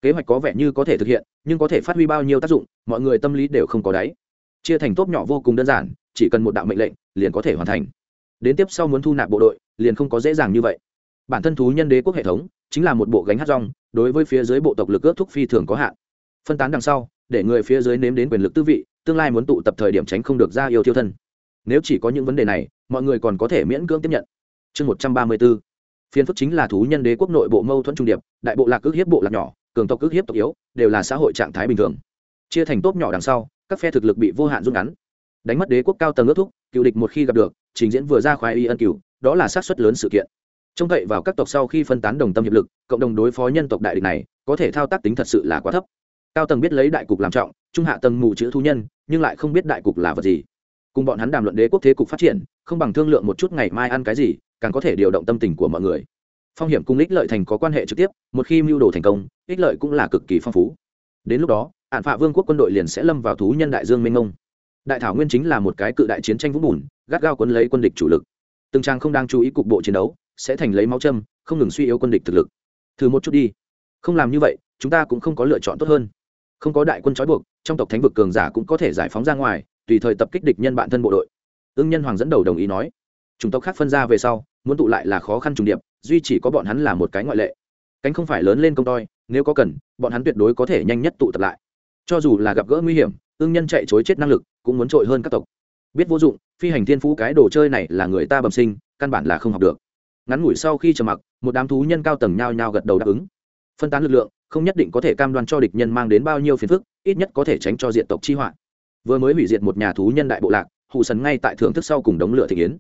Kế hoạch có vẻ như có thể thực hiện, nhưng có thể phát huy bao nhiêu tác dụng, mọi người tâm lý đều không có đáy. Chia thành tốp nhỏ vô cùng đơn giản, chỉ cần một đạo mệnh lệnh, liền có thể hoàn thành. Đến tiếp sau muốn thu nạp bộ đội, liền không có dễ dàng như vậy. Bản thân thú nhân đế quốc hệ thống, chính là một bộ gánh hát rong đối với phía dưới bộ tộc lực ước thúc phi thường có hạn. Phân tán đằng sau, để người phía dưới nếm đến quyền lực tư vị, tương lai muốn tụ tập thời điểm tránh không được ra yêu thiêu thân. Nếu chỉ có những vấn đề này, mọi người còn có thể miễn cưỡng tiếp nhận. Chương một trăm ba mươi b ố phiên phức chính là thú nhân đế quốc nội bộ mâu thuẫn trung điệp, đại bộ lạc ước hiếp bộ lạc nhỏ, cường tộc ước hiếp tộc yếu, đều là xã hội trạng thái bình thường. Chia thành tốp nhỏ đằng sau, các phe thực lực bị vô hạn rút ngắn. Đánh mất đế quốc cao tầng ước thúc, cựu địch một khi gặp được, trình diễn vừa ra khoái y ân cựu đó là sát xuất lớn sự kiện trông cậy vào các tộc sau khi phân tán đồng tâm hiệp lực, cộng đồng đối phó nhân tộc đại địch này có thể thao tác tính thật sự là quá thấp. Cao tầng biết lấy đại cục làm trọng, trung hạ tầng mù chữ thu nhân, nhưng lại không biết đại cục là vật gì. Cùng bọn hắn đàm luận đế quốc thế cục phát triển, không bằng thương lượng một chút ngày mai ăn cái gì, càng có thể điều động tâm tình của mọi người. Phong hiểm cùng ích lợi thành có quan hệ trực tiếp, một khi mưu đồ thành công, ích lợi cũng là cực kỳ phong phú. Đến lúc đó ạn phạ vương quốc quân đội liền sẽ lâm vào thú nhân đại dương mênh mông. Đại thảo nguyên chính là một cái cự đại chiến tranh vũng bùn, gắt gao quân lấy quân địch chủ lực. Từng trang không đang chú ý cục bộ chiến đấu sẽ thành lấy máu châm, không ngừng suy yếu quân địch thực lực. Thử một chút đi. Không làm như vậy, chúng ta cũng không có lựa chọn tốt hơn. Không có đại quân trói buộc, trong tộc thánh vực cường giả cũng có thể giải phóng ra ngoài, tùy thời tập kích địch nhân bản thân bộ đội. Ưng nhân hoàng dẫn đầu đồng ý nói. Chúng tộc khác phân ra về sau, muốn tụ lại là khó khăn trùng điệp, duy chỉ có bọn hắn là một cái ngoại lệ. Cánh không phải lớn lên công toi, nếu có cần, bọn hắn tuyệt đối có thể nhanh nhất tụ tập lại. Cho dù là gặp gỡ nguy hiểm, ưng nhân chạy chối chết năng lực, cũng muốn trội hơn các tộc. Biết vô dụng, phi hành thiên phú cái đồ chơi này là người ta bẩm sinh, căn bản là không học được ngắn ngủi sau khi trầm mặc, một đám thú nhân cao tầng nhao nhao gật đầu đáp ứng. Phân tán lực lượng, không nhất định có thể cam đoan cho địch nhân mang đến bao nhiêu phiền phức, ít nhất có thể tránh cho diện tộc chi họa. Vừa mới hủy diệt một nhà thú nhân đại bộ lạc hụ sần ngay tại thưởng thức sau cùng đống lửa thị kiến.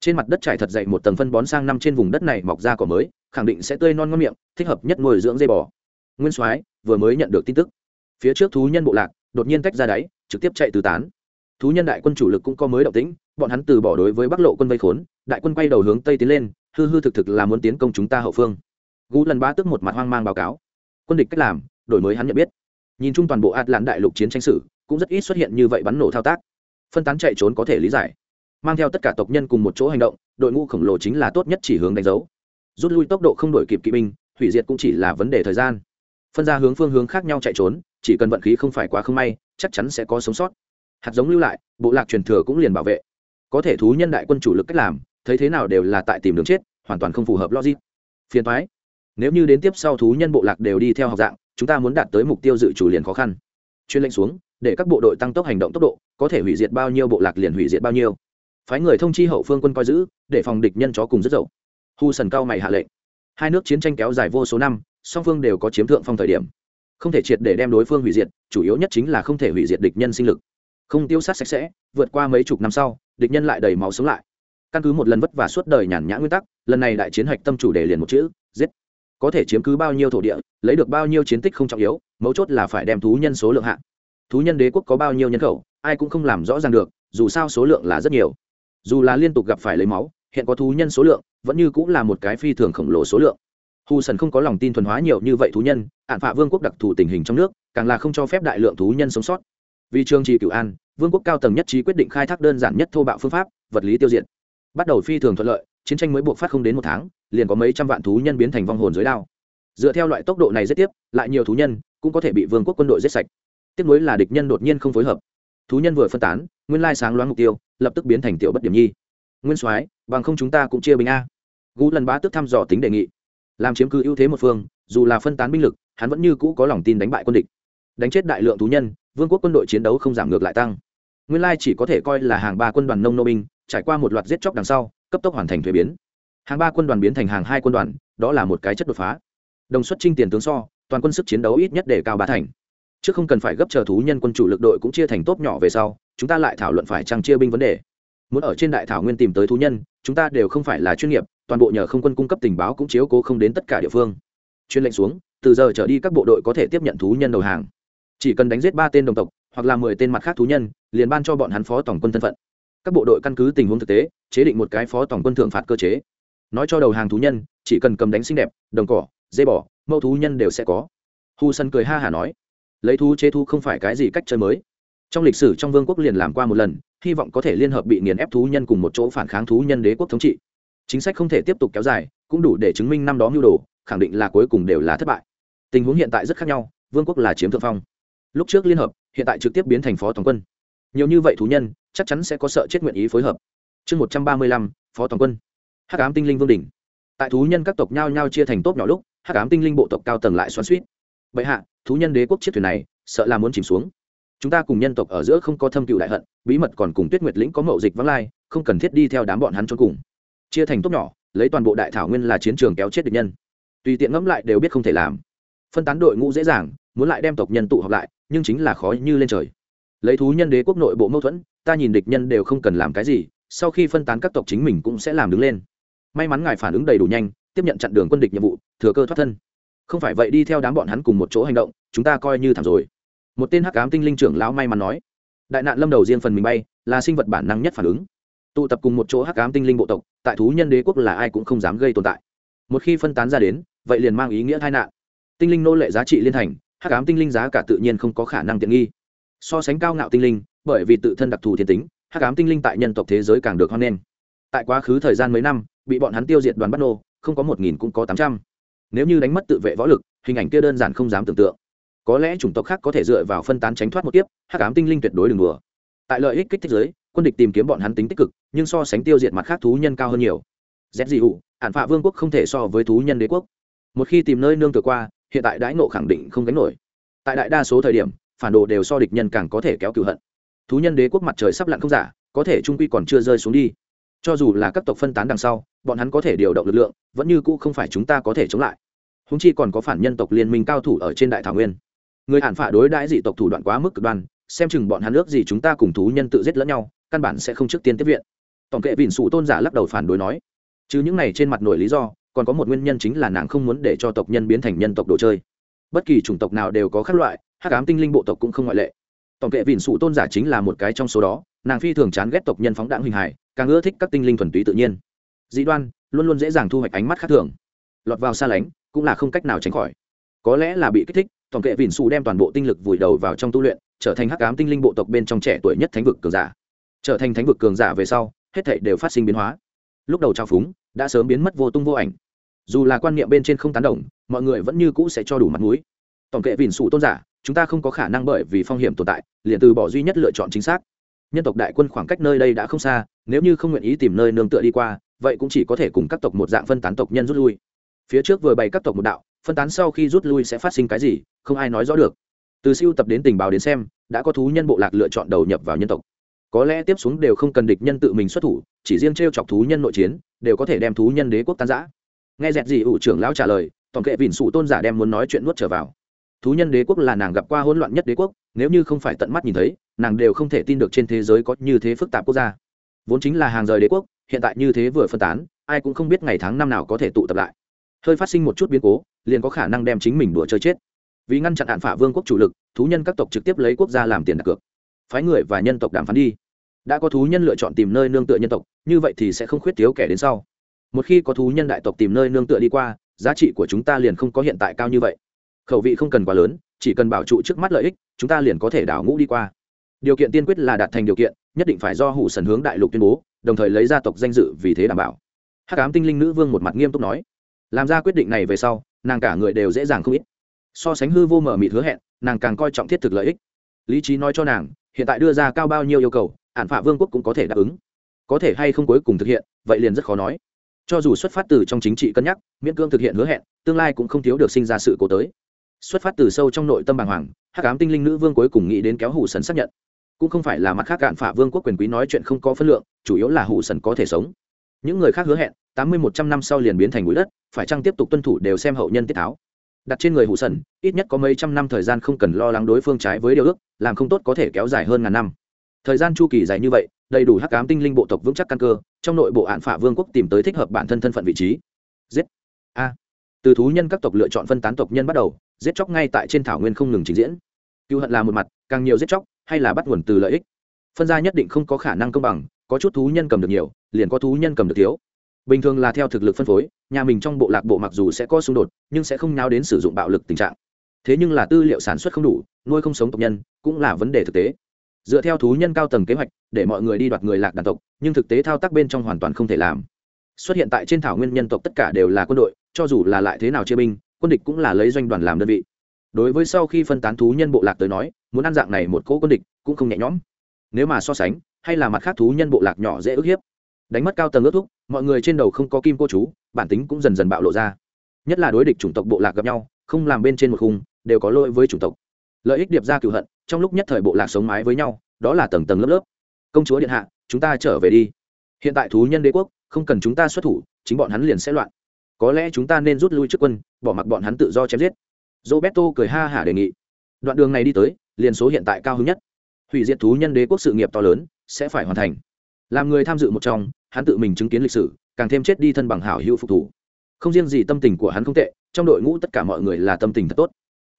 Trên mặt đất trải thật dậy một tầng phân bón sang năm trên vùng đất này mọc ra cỏ mới, khẳng định sẽ tươi non ngon miệng, thích hợp nhất nuôi dưỡng dây bò. Nguyên soái vừa mới nhận được tin tức. Phía trước thú nhân bộ lạc đột nhiên tách ra đáy, trực tiếp chạy tứ tán. Thú nhân đại quân chủ lực cũng có mới động tĩnh, bọn hắn từ bỏ đối với bắc lộ quân vây khốn, đại quân quay đầu hướng tây tiến lên hư hư thực thực là muốn tiến công chúng ta hậu phương. Gú lần ba tức một mặt hoang mang báo cáo. Quân địch cách làm, đổi mới hắn nhận biết. Nhìn chung toàn bộ ạt lạn đại lục chiến tranh sử, cũng rất ít xuất hiện như vậy bắn nổ thao tác. Phân tán chạy trốn có thể lý giải. Mang theo tất cả tộc nhân cùng một chỗ hành động, đội ngũ khổng lồ chính là tốt nhất chỉ hướng đánh dấu. Rút lui tốc độ không đổi kịp kỵ binh, hủy diệt cũng chỉ là vấn đề thời gian. Phân ra hướng phương hướng khác nhau chạy trốn, chỉ cần vận khí không phải quá không may, chắc chắn sẽ có sống sót. Hạt giống lưu lại, bộ lạc truyền thừa cũng liền bảo vệ. Có thể thú nhân đại quân chủ lực cách làm thấy thế nào đều là tại tìm đường chết, hoàn toàn không phù hợp logic. Phiền thoái nếu như đến tiếp sau thú nhân bộ lạc đều đi theo học dạng, chúng ta muốn đạt tới mục tiêu dự chủ liền khó khăn. Chuyên lệnh xuống, để các bộ đội tăng tốc hành động tốc độ, có thể hủy diệt bao nhiêu bộ lạc liền hủy diệt bao nhiêu. Phái người thông chi hậu phương quân coi giữ, để phòng địch nhân chó cùng rất dậu. Hu sần cao mày hạ lệnh. Hai nước chiến tranh kéo dài vô số năm, song phương đều có chiếm thượng phong thời điểm. Không thể triệt để đem đối phương hủy diệt, chủ yếu nhất chính là không thể hủy diệt địch nhân sinh lực. Không tiêu sát sạch sẽ, vượt qua mấy chục năm sau, địch nhân lại đầy máu sống lại căn cứ một lần vất vả suốt đời nhàn nhã nguyên tắc, lần này đại chiến hạch tâm chủ đề liền một chữ, giết. Có thể chiếm cứ bao nhiêu thổ địa, lấy được bao nhiêu chiến tích không trọng yếu, mấu chốt là phải đem thú nhân số lượng hạ. Thú nhân đế quốc có bao nhiêu nhân khẩu, ai cũng không làm rõ ràng được, dù sao số lượng là rất nhiều. Dù là liên tục gặp phải lấy máu, hiện có thú nhân số lượng, vẫn như cũng là một cái phi thường khổng lồ số lượng. Hù sần không có lòng tin thuần hóa nhiều như vậy thú nhân ạn phạ vương quốc đặc thù tình hình trong nước, càng là không cho phép đại lượng thú nhân sống sót. Vì trường trì cửu an, vương quốc cao tầng nhất trí quyết định khai thác đơn giản nhất thô bạo phương pháp, vật lý tiêu diệt bắt đầu phi thường thuận lợi, chiến tranh mới buộc phát không đến một tháng, liền có mấy trăm vạn thú nhân biến thành vong hồn dưới đao. Dựa theo loại tốc độ này giết tiếp, lại nhiều thú nhân cũng có thể bị vương quốc quân đội giết sạch. Tiếp nối là địch nhân đột nhiên không phối hợp. Thú nhân vừa phân tán, nguyên lai sáng loáng mục tiêu, lập tức biến thành tiểu bất điểm nhi. Nguyên soái, bằng không chúng ta cũng chia bình a. Gú lần bá tức thăm dò tính đề nghị. Làm chiếm cứ ưu thế một phương, dù là phân tán binh lực, hắn vẫn như cũ có lòng tin đánh bại quân địch. Đánh chết đại lượng thú nhân, vương quốc quân đội chiến đấu không giảm ngược lại tăng. Nguyên lai chỉ có thể coi là hàng ba quân đoàn nông nô binh trải qua một loạt giết chóc đằng sau, cấp tốc hoàn thành thuế biến. Hàng ba quân đoàn biến thành hàng hai quân đoàn, đó là một cái chất đột phá. Đồng xuất trinh tiền tướng so, toàn quân sức chiến đấu ít nhất để cao ba thành. Chứ không cần phải gấp chờ thú nhân quân chủ lực đội cũng chia thành tốt nhỏ về sau, chúng ta lại thảo luận phải chăng chia binh vấn đề. Muốn ở trên đại thảo nguyên tìm tới thú nhân, chúng ta đều không phải là chuyên nghiệp, toàn bộ nhờ không quân cung cấp tình báo cũng chiếu cố không đến tất cả địa phương. Chuyên lệnh xuống, từ giờ trở đi các bộ đội có thể tiếp nhận thú nhân đầu hàng. Chỉ cần đánh giết ba tên đồng tộc, hoặc là mười tên mặt khác thú nhân, liền ban cho bọn hắn phó tổng quân thân phận các bộ đội căn cứ tình huống thực tế, chế định một cái phó tổng quân thượng phạt cơ chế. Nói cho đầu hàng thú nhân, chỉ cần cầm đánh xinh đẹp, đồng cỏ dây bỏ mẫu thú nhân đều sẽ có. Hu sân cười ha hả nói, lấy thú chế thú không phải cái gì cách chơi mới. Trong lịch sử trong vương quốc liền làm qua một lần, hy vọng có thể liên hợp bị nghiền ép thú nhân cùng một chỗ phản kháng thú nhân đế quốc thống trị. Chính sách không thể tiếp tục kéo dài, cũng đủ để chứng minh năm đó mưu đồ, khẳng định là cuối cùng đều là thất bại. Tình huống hiện tại rất khác nhau, vương quốc là chiếm thượng phong. Lúc trước liên hợp, hiện tại trực tiếp biến thành phó tổng quân nhiều như vậy thú nhân, chắc chắn sẽ có sợ chết nguyện ý phối hợp. Chương một trăm ba mươi lăm, phó toàn quân. Hắc ám tinh linh vương đỉnh. Tại thú nhân các tộc nhao nhao chia thành tốt nhỏ lúc, hắc ám tinh linh bộ tộc cao tầng lại xoắn suýt bệ hạ, thú nhân đế quốc chiếc thuyền này, sợ là muốn chìm xuống. Chúng ta cùng nhân tộc ở giữa không có thâm cựu đại hận, bí mật còn cùng tuyết nguyệt lĩnh có mậu dịch vắng lai, không cần thiết đi theo đám bọn hắn cho cùng. Chia thành tốt nhỏ, lấy toàn bộ đại thảo nguyên là chiến trường kéo chết địch nhân. Tùy tiện ngẫm lại đều biết không thể làm. Phân tán đội ngũ dễ dàng, muốn lại đem tộc nhân tụ họp lại, nhưng chính là khó như lên trời lấy thú nhân đế quốc nội bộ mâu thuẫn, ta nhìn địch nhân đều không cần làm cái gì, sau khi phân tán các tộc chính mình cũng sẽ làm đứng lên. May mắn ngài phản ứng đầy đủ nhanh, tiếp nhận chặn đường quân địch nhiệm vụ, thừa cơ thoát thân. Không phải vậy đi theo đám bọn hắn cùng một chỗ hành động, chúng ta coi như thảm rồi. Một tên hắc ám tinh linh trưởng lão may mắn nói. Đại nạn lâm đầu riêng phần mình bay, là sinh vật bản năng nhất phản ứng. Tụ tập cùng một chỗ hắc ám tinh linh bộ tộc, tại thú nhân đế quốc là ai cũng không dám gây tồn tại. Một khi phân tán ra đến, vậy liền mang ý nghĩa tai nạn. Tinh linh nô lệ giá trị liên thành, hắc ám tinh linh giá cả tự nhiên không có khả năng tiện nghi so sánh cao ngạo tinh linh, bởi vì tự thân đặc thù thiên tính, hắc ám tinh linh tại nhân tộc thế giới càng được hoan nghênh. Tại quá khứ thời gian mấy năm, bị bọn hắn tiêu diệt đoàn bắt nô, không có một nghìn cũng có tám trăm. Nếu như đánh mất tự vệ võ lực, hình ảnh kia đơn giản không dám tưởng tượng. Có lẽ chủng tộc khác có thể dựa vào phân tán tránh thoát một tiếp hắc ám tinh linh tuyệt đối đừng đùa. Tại lợi ích kích thích giới, quân địch tìm kiếm bọn hắn tính tích cực, nhưng so sánh tiêu diệt mặt khác thú nhân cao hơn nhiều. Z dị hụ ản phạ vương quốc không thể so với thú nhân đế quốc. Một khi tìm nơi nương tựa qua, hiện tại đãi nộ khẳng định không gánh nổi. Tại đại đa số thời điểm phản đồ đều so địch nhân càng có thể kéo cựu hận. Thú nhân đế quốc mặt trời sắp lặn không giả, có thể trung quy còn chưa rơi xuống đi. Cho dù là các tộc phân tán đằng sau, bọn hắn có thể điều động lực lượng, vẫn như cũ không phải chúng ta có thể chống lại. Húng chi còn có phản nhân tộc liên minh cao thủ ở trên đại thảo nguyên. Người hạn phả đối đãi dị tộc thủ đoạn quá mức cực đoan, xem chừng bọn hắn ước gì chúng ta cùng thú nhân tự giết lẫn nhau, căn bản sẽ không trước tiên tiếp viện. Tổng kệ vịn sụ tôn giả lắc đầu phản đối nói. Chứ những này trên mặt nổi lý do, còn có một nguyên nhân chính là nàng không muốn để cho tộc nhân biến thành nhân tộc đồ chơi. Bất kỳ chủng tộc nào đều có các loại hắc ám tinh linh bộ tộc cũng không ngoại lệ. Tổng kệ vịn sụ tôn giả chính là một cái trong số đó, nàng phi thường chán ghét tộc nhân phóng đạn hình hài, càng ưa thích các tinh linh thuần túy tự nhiên. Dĩ đoan, luôn luôn dễ dàng thu hoạch ánh mắt khác thường. Lọt vào xa lánh, cũng là không cách nào tránh khỏi. Có lẽ là bị kích thích, tổng kệ vịn sụ đem toàn bộ tinh lực vùi đầu vào trong tu luyện, trở thành hắc ám tinh linh bộ tộc bên trong trẻ tuổi nhất thánh vực cường giả. Trở thành thánh vực cường giả về sau, hết thảy đều phát sinh biến hóa. Lúc đầu trao phúng, đã sớm biến mất vô tung vô ảnh. Dù là quan niệm bên trên không tán đồng, mọi người vẫn như cũ sẽ cho đủ mặt mũi. Tổng kệ vịn sụ tôn giả chúng ta không có khả năng bởi vì phong hiểm tồn tại, liền từ bỏ duy nhất lựa chọn chính xác. Nhân tộc đại quân khoảng cách nơi đây đã không xa, nếu như không nguyện ý tìm nơi nương tựa đi qua, vậy cũng chỉ có thể cùng các tộc một dạng phân tán tộc nhân rút lui. Phía trước vừa bày các tộc một đạo, phân tán sau khi rút lui sẽ phát sinh cái gì, không ai nói rõ được. Từ siêu tập đến tình báo đến xem, đã có thú nhân bộ lạc lựa chọn đầu nhập vào nhân tộc. Có lẽ tiếp xuống đều không cần địch nhân tự mình xuất thủ, chỉ riêng t r e o chọc thú nhân nội chiến, đều có thể đem thú nhân đế quốc tan giã nghe dẹt gì ủ trưởng lão trả lời, tổng kệ vịn sụ tôn giả đem muốn nói chuyện nuốt trở vào thú nhân đế quốc là nàng gặp qua hỗn loạn nhất đế quốc, nếu như không phải tận mắt nhìn thấy, nàng đều không thể tin được trên thế giới có như thế phức tạp quốc gia. Vốn chính là hàng rời đế quốc, hiện tại như thế vừa phân tán, ai cũng không biết ngày tháng năm nào có thể tụ tập lại. Hơi phát sinh một chút biến cố, liền có khả năng đem chính mình đùa chơi chết. Vì ngăn chặn hạn phả vương quốc chủ lực, thú nhân các tộc trực tiếp lấy quốc gia làm tiền đặt cược. Phái người và nhân tộc đàm phán đi. Đã có thú nhân lựa chọn tìm nơi nương tựa nhân tộc, như vậy thì sẽ không khuyết thiếu kẻ đến sau. Một khi có thú nhân đại tộc tìm nơi nương tựa đi qua, giá trị của chúng ta liền không có hiện tại cao như vậy khẩu vị không cần quá lớn, chỉ cần bảo trụ trước mắt lợi ích, chúng ta liền có thể đảo ngũ đi qua. Điều kiện tiên quyết là đạt thành điều kiện, nhất định phải do hủ sần hướng đại lục tuyên bố, đồng thời lấy gia tộc danh dự vì thế đảm bảo. Hắc ám tinh linh nữ vương một mặt nghiêm túc nói. Làm ra quyết định này về sau, nàng cả người đều dễ dàng không ít. So sánh hư vô mở mịt hứa hẹn, nàng càng coi trọng thiết thực lợi ích. Lý trí nói cho nàng, hiện tại đưa ra cao bao nhiêu yêu cầu, ản phạ vương quốc cũng có thể đáp ứng. Có thể hay không cuối cùng thực hiện, vậy liền rất khó nói. Cho dù xuất phát từ trong chính trị cân nhắc, miễn cương thực hiện hứa hẹn, tương lai cũng không thiếu được sinh ra sự cố tới xuất phát từ sâu trong nội tâm bàng hoàng, hắc ám tinh linh nữ vương cuối cùng nghĩ đến kéo hủ sần xác nhận. Cũng không phải là mặt khác cạn phả vương quốc quyền quý nói chuyện không có phân lượng, chủ yếu là hủ sần có thể sống. Những người khác hứa hẹn, tám mươi một trăm năm sau liền biến thành bụi đất, phải chăng tiếp tục tuân thủ đều xem hậu nhân tiết tháo. Đặt trên người hủ sần, ít nhất có mấy trăm năm thời gian không cần lo lắng đối phương trái với điều ước, làm không tốt có thể kéo dài hơn ngàn năm. Thời gian chu kỳ dài như vậy, đầy đủ hắc cám tinh linh bộ tộc vững chắc căn cơ, trong nội bộ hạn phả vương quốc tìm tới thích hợp bản thân thân phận vị trí. Giết! A! Từ thú nhân các tộc lựa chọn phân tán tộc nhân bắt đầu giết chóc ngay tại trên thảo nguyên không ngừng trình diễn. Cựu hận là một mặt, càng nhiều giết chóc hay là bắt nguồn từ lợi ích? Phân gia nhất định không có khả năng công bằng, có chút thú nhân cầm được nhiều, liền có thú nhân cầm được thiếu. Bình thường là theo thực lực phân phối, nhà mình trong bộ lạc bộ mặc dù sẽ có xung đột, nhưng sẽ không nháo đến sử dụng bạo lực tình trạng. Thế nhưng là tư liệu sản xuất không đủ, nuôi không sống tộc nhân, cũng là vấn đề thực tế. Dựa theo thú nhân cao tầng kế hoạch, để mọi người đi đoạt người lạc đàn tộc, nhưng thực tế thao tác bên trong hoàn toàn không thể làm. Xuất hiện tại trên thảo nguyên nhân tộc tất cả đều là quân đội, cho dù là lại thế nào chia binh quân địch cũng là lấy doanh đoàn làm đơn vị. Đối với sau khi phân tán thú nhân bộ lạc tới nói, muốn ăn dạng này một cỗ quân địch cũng không nhẹ nhõm. Nếu mà so sánh, hay là mặt khác thú nhân bộ lạc nhỏ dễ ức hiếp. Đánh mất cao tầng ước thúc, mọi người trên đầu không có kim cô chú, bản tính cũng dần dần bạo lộ ra. Nhất là đối địch chủng tộc bộ lạc gặp nhau, không làm bên trên một khung, đều có lỗi với chủng tộc. Lợi ích điệp ra cựu hận, trong lúc nhất thời bộ lạc sống mái với nhau, đó là tầng tầng lớp lớp. Công chúa điện hạ, chúng ta trở về đi. Hiện tại thú nhân đế quốc, không cần chúng ta xuất thủ, chính bọn hắn liền sẽ loạn có lẽ chúng ta nên rút lui trước quân, bỏ mặc bọn hắn tự do chém giết. Roberto cười ha hả đề nghị. Đoạn đường này đi tới, liền số hiện tại cao hứng nhất. Hủy diệt thú nhân đế quốc sự nghiệp to lớn, sẽ phải hoàn thành. Làm người tham dự một trong, hắn tự mình chứng kiến lịch sử, càng thêm chết đi thân bằng hảo hữu phục thủ. Không riêng gì tâm tình của hắn không tệ, trong đội ngũ tất cả mọi người là tâm tình thật tốt.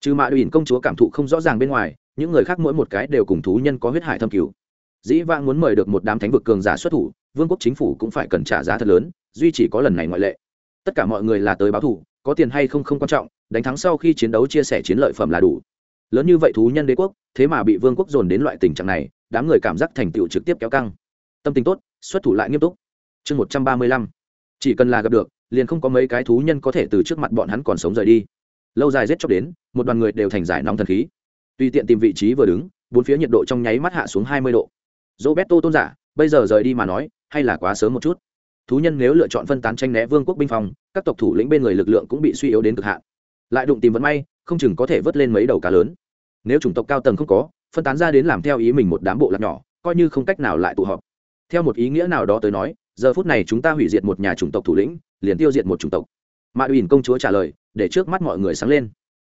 Trừ mạ đùi công chúa cảm thụ không rõ ràng bên ngoài, những người khác mỗi một cái đều cùng thú nhân có huyết hải thâm cứu dĩ vãng muốn mời được một đám thánh vực cường giả xuất thủ, vương quốc chính phủ cũng phải cần trả giá thật lớn, duy chỉ có lần này ngoại lệ tất cả mọi người là tới báo thủ, có tiền hay không không quan trọng, đánh thắng sau khi chiến đấu chia sẻ chiến lợi phẩm là đủ. Lớn như vậy thú nhân đế quốc, thế mà bị vương quốc dồn đến loại tình trạng này, đám người cảm giác thành tựu trực tiếp kéo căng. Tâm tình tốt, xuất thủ lại nghiêm túc. Chương một trăm ba mươi lăm. Chỉ cần là gặp được, liền không có mấy cái thú nhân có thể từ trước mặt bọn hắn còn sống rời đi. Lâu dài rét chóc đến, một đoàn người đều thành giải nóng thần khí. Tùy tiện tìm vị trí vừa đứng, bốn phía nhiệt độ trong nháy mắt hạ xuống hai mươi độ. Roberto tôn giả, bây giờ rời đi mà nói, hay là quá sớm một chút? Thú nhân nếu lựa chọn phân tán tranh né vương quốc binh phòng các tộc thủ lĩnh bên người lực lượng cũng bị suy yếu đến cực hạn. Lại đụng tìm vận may, không chừng có thể vớt lên mấy đầu cá lớn. Nếu chủng tộc cao tầng không có, phân tán ra đến làm theo ý mình một đám bộ lạc nhỏ, coi như không cách nào lại tụ họp. Theo một ý nghĩa nào đó tới nói, giờ phút này chúng ta hủy diệt một nhà chủng tộc thủ lĩnh, liền tiêu diệt một chủng tộc. Mạ uyển công chúa trả lời, để trước mắt mọi người sáng lên.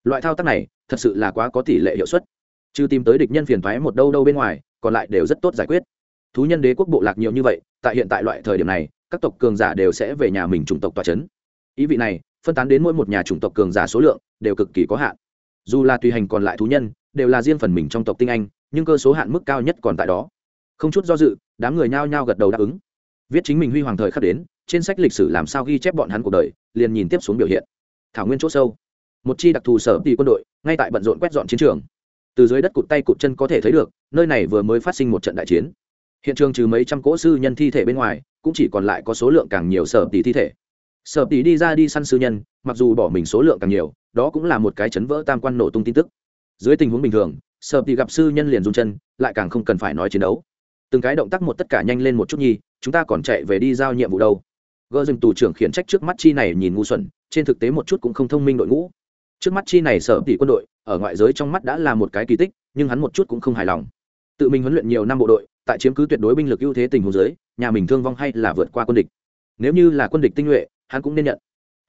Loại thao tác này, thật sự là quá có tỷ lệ hiệu suất. Chứ tìm tới địch nhân phiền thoái một đâu đâu bên ngoài, còn lại đều rất tốt giải quyết. Thú nhân đế quốc bộ lạc nhiều như vậy, tại hiện tại loại thời điểm này các tộc cường giả đều sẽ về nhà mình chủng tộc tòa chấn. Ý vị này, phân tán đến mỗi một nhà chủng tộc cường giả số lượng đều cực kỳ có hạn. Dù là tùy hành còn lại thú nhân, đều là riêng phần mình trong tộc tinh anh, nhưng cơ số hạn mức cao nhất còn tại đó. Không chút do dự, đám người nhao nhao gật đầu đáp ứng. Viết chính mình huy hoàng thời khắc đến, trên sách lịch sử làm sao ghi chép bọn hắn cuộc đời, liền nhìn tiếp xuống biểu hiện. Thảo nguyên c h ỗ sâu. Một chi đặc thù sở tỷ quân đội, ngay tại bận rộn quét dọn chiến trường. Từ dưới đất cụt tay cụt chân có thể thấy được, nơi này vừa mới phát sinh một trận đại chiến hiện trường trừ mấy trăm cỗ sư nhân thi thể bên ngoài, cũng chỉ còn lại có số lượng càng nhiều sở tỷ thi thể. Sở tỷ đi ra đi săn sư nhân, mặc dù bỏ mình số lượng càng nhiều, đó cũng là một cái chấn vỡ tam quan nổ tung tin tức. Dưới tình huống bình thường, sở tỷ gặp sư nhân liền run chân, lại càng không cần phải nói chiến đấu. Từng cái động tác một tất cả nhanh lên một chút nhi chúng ta còn chạy về đi giao nhiệm vụ đâu. Gỡ dừng tù trưởng khiển trách trước mắt chi này nhìn ngu xuẩn, trên thực tế một chút cũng không thông minh đội ngũ. Trước mắt chi này sở tỷ quân đội, ở ngoại giới trong mắt đã là một cái kỳ tích, nhưng hắn một chút cũng không hài lòng. Tự mình huấn luyện nhiều năm bộ đội tại chiếm cứ tuyệt đối binh lực ưu thế tình huống dưới, nhà mình thương vong hay là vượt qua quân địch. Nếu như là quân địch tinh nhuệ, hắn cũng nên nhận.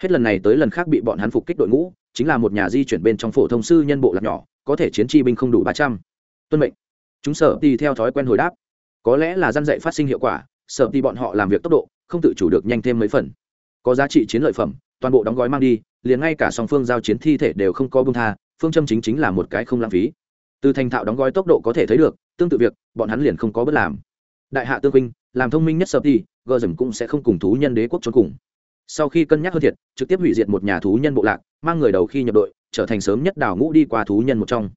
Hết lần này tới lần khác bị bọn hắn phục kích đội ngũ, chính là một nhà di chuyển bên trong phổ thông sư nhân bộ lạc nhỏ, có thể chiến chi binh không đủ ba trăm. Tuân mệnh. Chúng sở đi theo thói quen hồi đáp. Có lẽ là dân dạy phát sinh hiệu quả, sở đi bọn họ làm việc tốc độ, không tự chủ được nhanh thêm mấy phần. Có giá trị chiến lợi phẩm, toàn bộ đóng gói mang đi, liền ngay cả song phương giao chiến thi thể đều không có bưng tha, phương châm chính chính là một cái không lãng phí. Từ thành thạo đóng gói tốc độ có thể thấy được tương tự việc, bọn hắn liền không có bất làm. Đại hạ tương huynh làm thông minh nhất sợ đi gờ dầm cũng sẽ không cùng thú nhân đế quốc trốn cùng. Sau khi cân nhắc hơn thiệt, trực tiếp hủy diệt một nhà thú nhân bộ lạc, mang người đầu khi nhập đội, trở thành sớm nhất đào ngũ đi qua thú nhân một trong.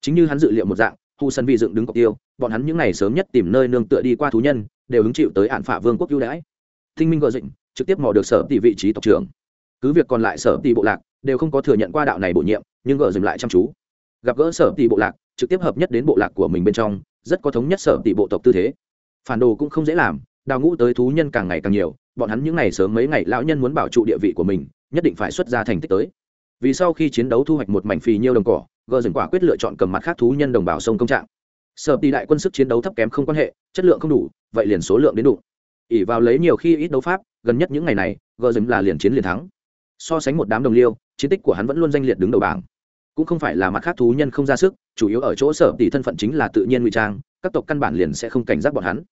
Chính như hắn dự liệu một dạng hù sân vi dựng đứng cọc tiêu, bọn hắn những ngày sớm nhất tìm nơi nương tựa đi qua thú nhân, đều hứng chịu tới hạn phả vương quốc ưu đãi. Thinh minh gờ dịnh trực tiếp mò được sở tỷ vị trí tộc trưởng. Cứ việc còn lại sở tỷ bộ lạc đều không có thừa nhận qua đạo này bổ nhiệm, nhưng gờ dừng lại chăm chú. Gặp gỡ sở tỷ bộ lạc, trực tiếp hợp nhất đến bộ lạc của mình bên trong rất có thống nhất sở tỷ bộ tộc tư thế. Phản đồ cũng không dễ làm, đào ngũ tới thú nhân càng ngày càng nhiều, bọn hắn những ngày sớm mấy ngày lão nhân muốn bảo trụ địa vị của mình, nhất định phải xuất ra thành tích tới. Vì sau khi chiến đấu thu hoạch một mảnh phì nhiêu đồng cỏ, gờ dừng quả quyết lựa chọn cầm mặt khác thú nhân đồng bào sông công trạng. Sở tỷ đại quân sức chiến đấu thấp kém không quan hệ, chất lượng không đủ, vậy liền số lượng đến đủ. Ỉ vào lấy nhiều khi ít đấu pháp, gần nhất những ngày này, gờ dừng là liền chiến liền thắng. So sánh một đám đồng liêu, chiến tích của hắn vẫn luôn danh liệt đứng đầu bảng cũng không phải là mặt khác thú nhân không ra sức, chủ yếu ở chỗ sở tỷ thân phận chính là tự nhiên ngụy trang, các tộc căn bản liền sẽ không cảnh giác bọn hắn.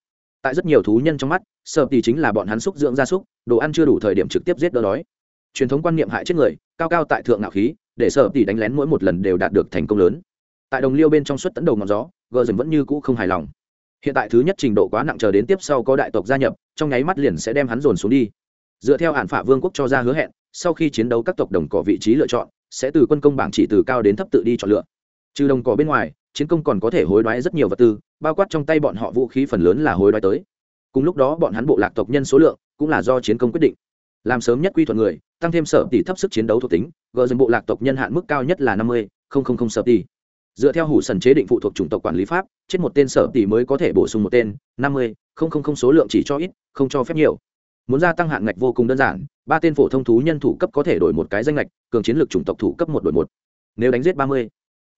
Tại rất nhiều thú nhân trong mắt, sở tỷ chính là bọn hắn xúc dưỡng gia súc, đồ ăn chưa đủ thời điểm trực tiếp giết đỡ đói. Truyền thống quan niệm hại chết người, cao cao tại thượng ngạo khí, để sở tỷ đánh lén mỗi một lần đều đạt được thành công lớn. Tại đồng liêu bên trong suất tấn đầu ngọn gió, gờ dần vẫn như cũ không hài lòng. Hiện tại thứ nhất trình độ quá nặng chờ đến tiếp sau có đại tộc gia nhập, trong nháy mắt liền sẽ đem hắn dồn xuống đi. Dựa theo hạn phả vương quốc cho ra hứa hẹn, sau khi chiến đấu các tộc đồng cỏ vị trí lựa chọn sẽ từ quân công bảng chỉ từ cao đến thấp tự đi chọn lựa. Trừ đồng cỏ bên ngoài, chiến công còn có thể hối đoái rất nhiều vật tư, bao quát trong tay bọn họ vũ khí phần lớn là hối đoái tới. Cùng lúc đó bọn hắn bộ lạc tộc nhân số lượng cũng là do chiến công quyết định. Làm sớm nhất quy thuận người, tăng thêm sở tỷ thấp sức chiến đấu thuộc tính, gờ dừng bộ lạc tộc nhân hạn mức cao nhất là năm mươi sở tỷ. Dựa theo hủ sần chế định phụ thuộc chủng tộc quản lý pháp, chết một tên sở tỷ mới có thể bổ sung một tên, năm mươi số lượng chỉ cho ít, không cho phép nhiều muốn gia tăng hạn ngạch vô cùng đơn giản, ba tên phổ thông thú nhân thủ cấp có thể đổi một cái danh ngạch, cường chiến lược chủng tộc thủ cấp một đổi một. Nếu đánh giết ba mươi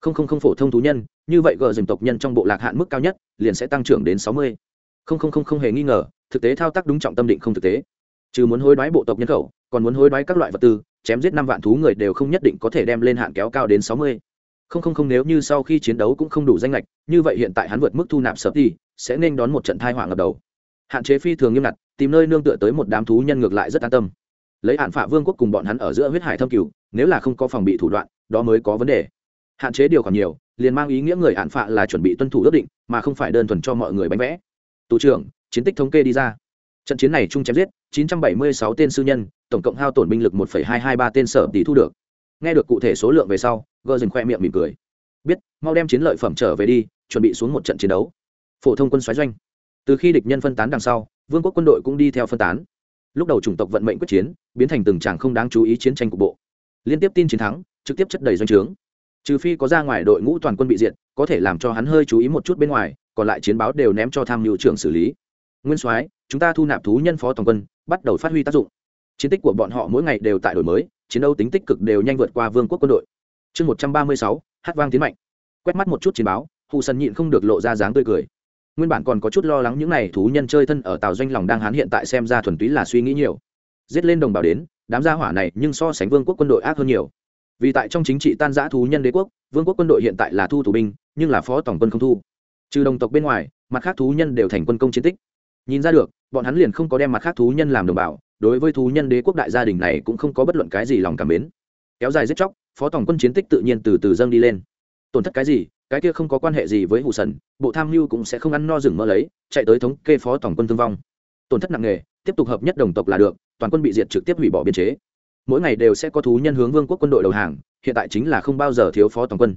không không không phổ thông thú nhân, như vậy gờ dừng tộc nhân trong bộ lạc hạn mức cao nhất liền sẽ tăng trưởng đến sáu mươi không không không không hề nghi ngờ, thực tế thao tác đúng trọng tâm định không thực tế. Trừ muốn hối đoái bộ tộc nhân khẩu, còn muốn hối đoái các loại vật tư, chém giết năm vạn thú người đều không nhất định có thể đem lên hạn kéo cao đến sáu mươi không không không nếu như sau khi chiến đấu cũng không đủ danh lệch như vậy hiện tại hắn vượt mức thu nạp sập đi sẽ nên đón một trận thai họa ngập đầu hạn chế phi thường nghiêm ngặt tìm nơi nương tựa tới một đám thú nhân ngược lại rất an tâm. Lấy hạn phạ vương quốc cùng bọn hắn ở giữa huyết hải thâm cửu nếu là không có phòng bị thủ đoạn đó mới có vấn đề. Hạn chế điều còn nhiều liền mang ý nghĩa người hạn phạ là chuẩn bị tuân thủ ước định mà không phải đơn thuần cho mọi người bánh vẽ. Tù trưởng chiến tích thống kê đi ra. Trận chiến này chung chém giết 976 tên sư nhân tổng cộng hao tổn binh lực 1,223 tên sở tỷ thu được. Nghe được cụ thể số lượng về sau gờ dừng khoe miệng mỉm cười. Biết mau đem chiến lợi phẩm trở về đi chuẩn bị xuống một trận chiến đấu. Phổ thông quân xoáy doanh từ khi địch nhân phân tán đằng sau, vương quốc quân đội cũng đi theo phân tán. Lúc đầu chủng tộc vận mệnh quyết chiến, biến thành từng tràng không đáng chú ý chiến tranh cục bộ. Liên tiếp tin chiến thắng, trực tiếp chất đầy doanh trướng. Trừ phi có ra ngoài đội ngũ toàn quân bị diệt, có thể làm cho hắn hơi chú ý một chút bên ngoài, còn lại chiến báo đều ném cho tham mưu trưởng xử lý. Nguyên soái, chúng ta thu nạp thú nhân phó toàn quân, bắt đầu phát huy tác dụng. Chiến tích của bọn họ mỗi ngày đều tại đổi mới, chiến đấu tính tích cực đều nhanh vượt qua vương quốc quân đội. Chương một trăm ba mươi sáu, hát vang tiến mạnh. Quét mắt một chút chiến báo, hù sần nhịn không được lộ ra dáng tươi cười nguyên bản còn có chút lo lắng những n à y thú nhân chơi thân ở tàu doanh lòng đang hán hiện tại xem ra thuần túy là suy nghĩ nhiều. Giết lên đồng bào đến, đám gia hỏa này nhưng so sánh vương quốc quân đội ác hơn nhiều. Vì tại trong chính trị tan giã thú nhân đế quốc, vương quốc quân đội hiện tại là thu thủ binh, nhưng là phó tổng quân không thu. Trừ đồng tộc bên ngoài, mặt khác thú nhân đều thành quân công chiến tích. Nhìn ra được, bọn hắn liền không có đem mặt khác thú nhân làm đồng bào, đối với thú nhân đế quốc đại gia đình này cũng không có bất luận cái gì lòng cảm mến. Kéo dài giết chóc, phó tổng quân chiến tích tự nhiên từ từ dâng đi lên. Tổn thất cái gì cái kia không có quan hệ gì với hủ sần, bộ tham mưu cũng sẽ không ăn no rừng mơ lấy, chạy tới thống kê phó tổng quân thương vong. Tổn thất nặng nề, tiếp tục hợp nhất đồng tộc là được, toàn quân bị diệt trực tiếp hủy bỏ biên chế. Mỗi ngày đều sẽ có thú nhân hướng vương quốc quân đội đầu hàng, hiện tại chính là không bao giờ thiếu phó tổng quân.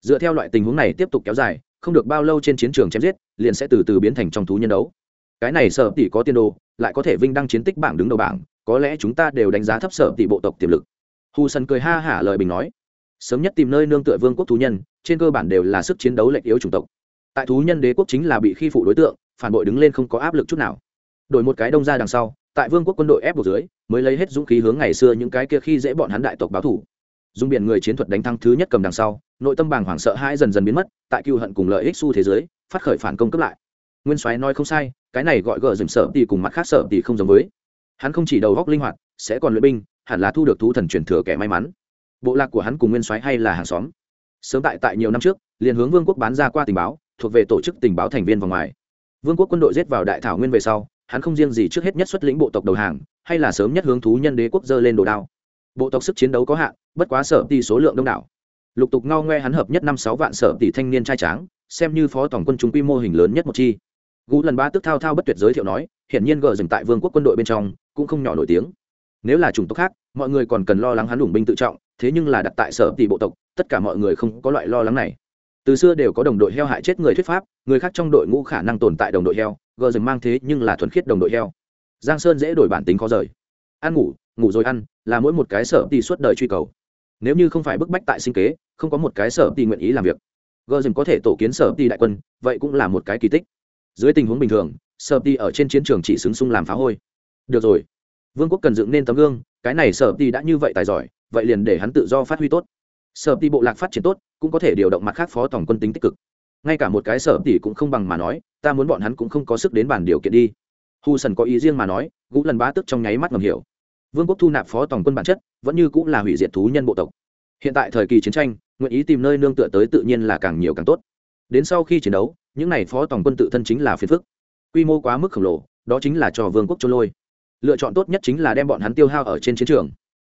Dựa theo loại tình huống này tiếp tục kéo dài, không được bao lâu trên chiến trường chém giết, liền sẽ từ từ biến thành trong thú nhân đấu. Cái này sở tỷ có tiên đồ, lại có thể vinh đăng chiến tích bảng đứng đầu bảng, có lẽ chúng ta đều đánh giá thấp sở tỷ bộ tộc tiềm lực. Hù sần cười ha hả lời bình nói sớm nhất tìm nơi nương tựa vương quốc thú nhân, trên cơ bản đều là sức chiến đấu lệch yếu chủng tộc. Tại thú nhân đế quốc chính là bị khi phụ đối tượng, phản bội đứng lên không có áp lực chút nào. Đổi một cái đông ra đằng sau, tại vương quốc quân đội ép buộc dưới, mới lấy hết dũng khí hướng ngày xưa những cái kia khi dễ bọn hắn đại tộc báo thủ. Dùng biển người chiến thuật đánh thắng thứ nhất cầm đằng sau, nội tâm bàng hoảng sợ hãi dần dần biến mất, tại cựu hận cùng lợi ích xu thế giới phát khởi phản công cấp lại. Nguyên soái nói không sai, cái này gọi gờ dừng sợ thì cùng mặt khác sợ thì không giống với. Hắn không chỉ đầu góc linh hoạt, sẽ còn luyện binh, hẳn là thu được thú thần truyền thừa kẻ may mắn bộ lạc của hắn cùng nguyên soái hay là hàng xóm. Sớm tại tại nhiều năm trước, liền hướng vương quốc bán ra qua tình báo, thuộc về tổ chức tình báo thành viên vòng ngoài. Vương quốc quân đội giết vào đại thảo nguyên về sau, hắn không riêng gì trước hết nhất xuất lĩnh bộ tộc đầu hàng, hay là sớm nhất hướng thú nhân đế quốc dơ lên đồ đao. Bộ tộc sức chiến đấu có hạn, bất quá sở tỷ số lượng đông đảo. Lục tục ngao ngoe hắn hợp nhất năm sáu vạn sở tỷ thanh niên trai tráng, xem như phó tổng quân chúng quy mô hình lớn nhất một chi. Gú lần ba tức thao thao bất tuyệt giới thiệu nói, hiển nhiên gờ dừng tại vương quốc quân đội bên trong, cũng không nhỏ nổi tiếng. Nếu là chủng tộc khác mọi người còn cần lo lắng hắn đủng binh tự trọng, thế nhưng là đặt tại sở tỷ bộ tộc, tất cả mọi người không có loại lo lắng này. Từ xưa đều có đồng đội heo hại chết người thuyết pháp, người khác trong đội ngũ khả năng tồn tại đồng đội heo, gờ dừng mang thế nhưng là thuần khiết đồng đội heo. Giang sơn dễ đổi bản tính khó rời. Ăn ngủ ngủ rồi ăn, là mỗi một cái sở tỷ suốt đời truy cầu. Nếu như không phải bức bách tại sinh kế, không có một cái sở tỷ nguyện ý làm việc. Gờ dừng có thể tổ kiến sở tỷ đại quân, vậy cũng là một cái kỳ tích. Dưới tình huống bình thường, sở tỷ ở trên chiến trường chỉ xứng sung làm phá hôi. Được rồi vương quốc cần dựng nên tấm gương, cái này sở tỷ đã như vậy tài giỏi, vậy liền để hắn tự do phát huy tốt. Sở tỷ bộ lạc phát triển tốt, cũng có thể điều động mặt khác phó tổng quân tính tích cực. Ngay cả một cái sở tỷ cũng không bằng mà nói, ta muốn bọn hắn cũng không có sức đến bàn điều kiện đi. Hu sần có ý riêng mà nói gũ lần bá tức trong nháy mắt ngầm hiểu. Vương quốc thu nạp phó tổng quân bản chất, vẫn như cũng là hủy diệt thú nhân bộ tộc. Hiện tại thời kỳ chiến tranh, nguyện ý tìm nơi nương tựa tới tự nhiên là càng nhiều càng tốt. Đến sau khi chiến đấu, những n à y phó tổng quân tự thân chính là phiền phức. Quy mô quá mức khổng lồ, đó chính là cho vương quốc trôn lôi lựa chọn tốt nhất chính là đem bọn hắn tiêu hao ở trên chiến trường.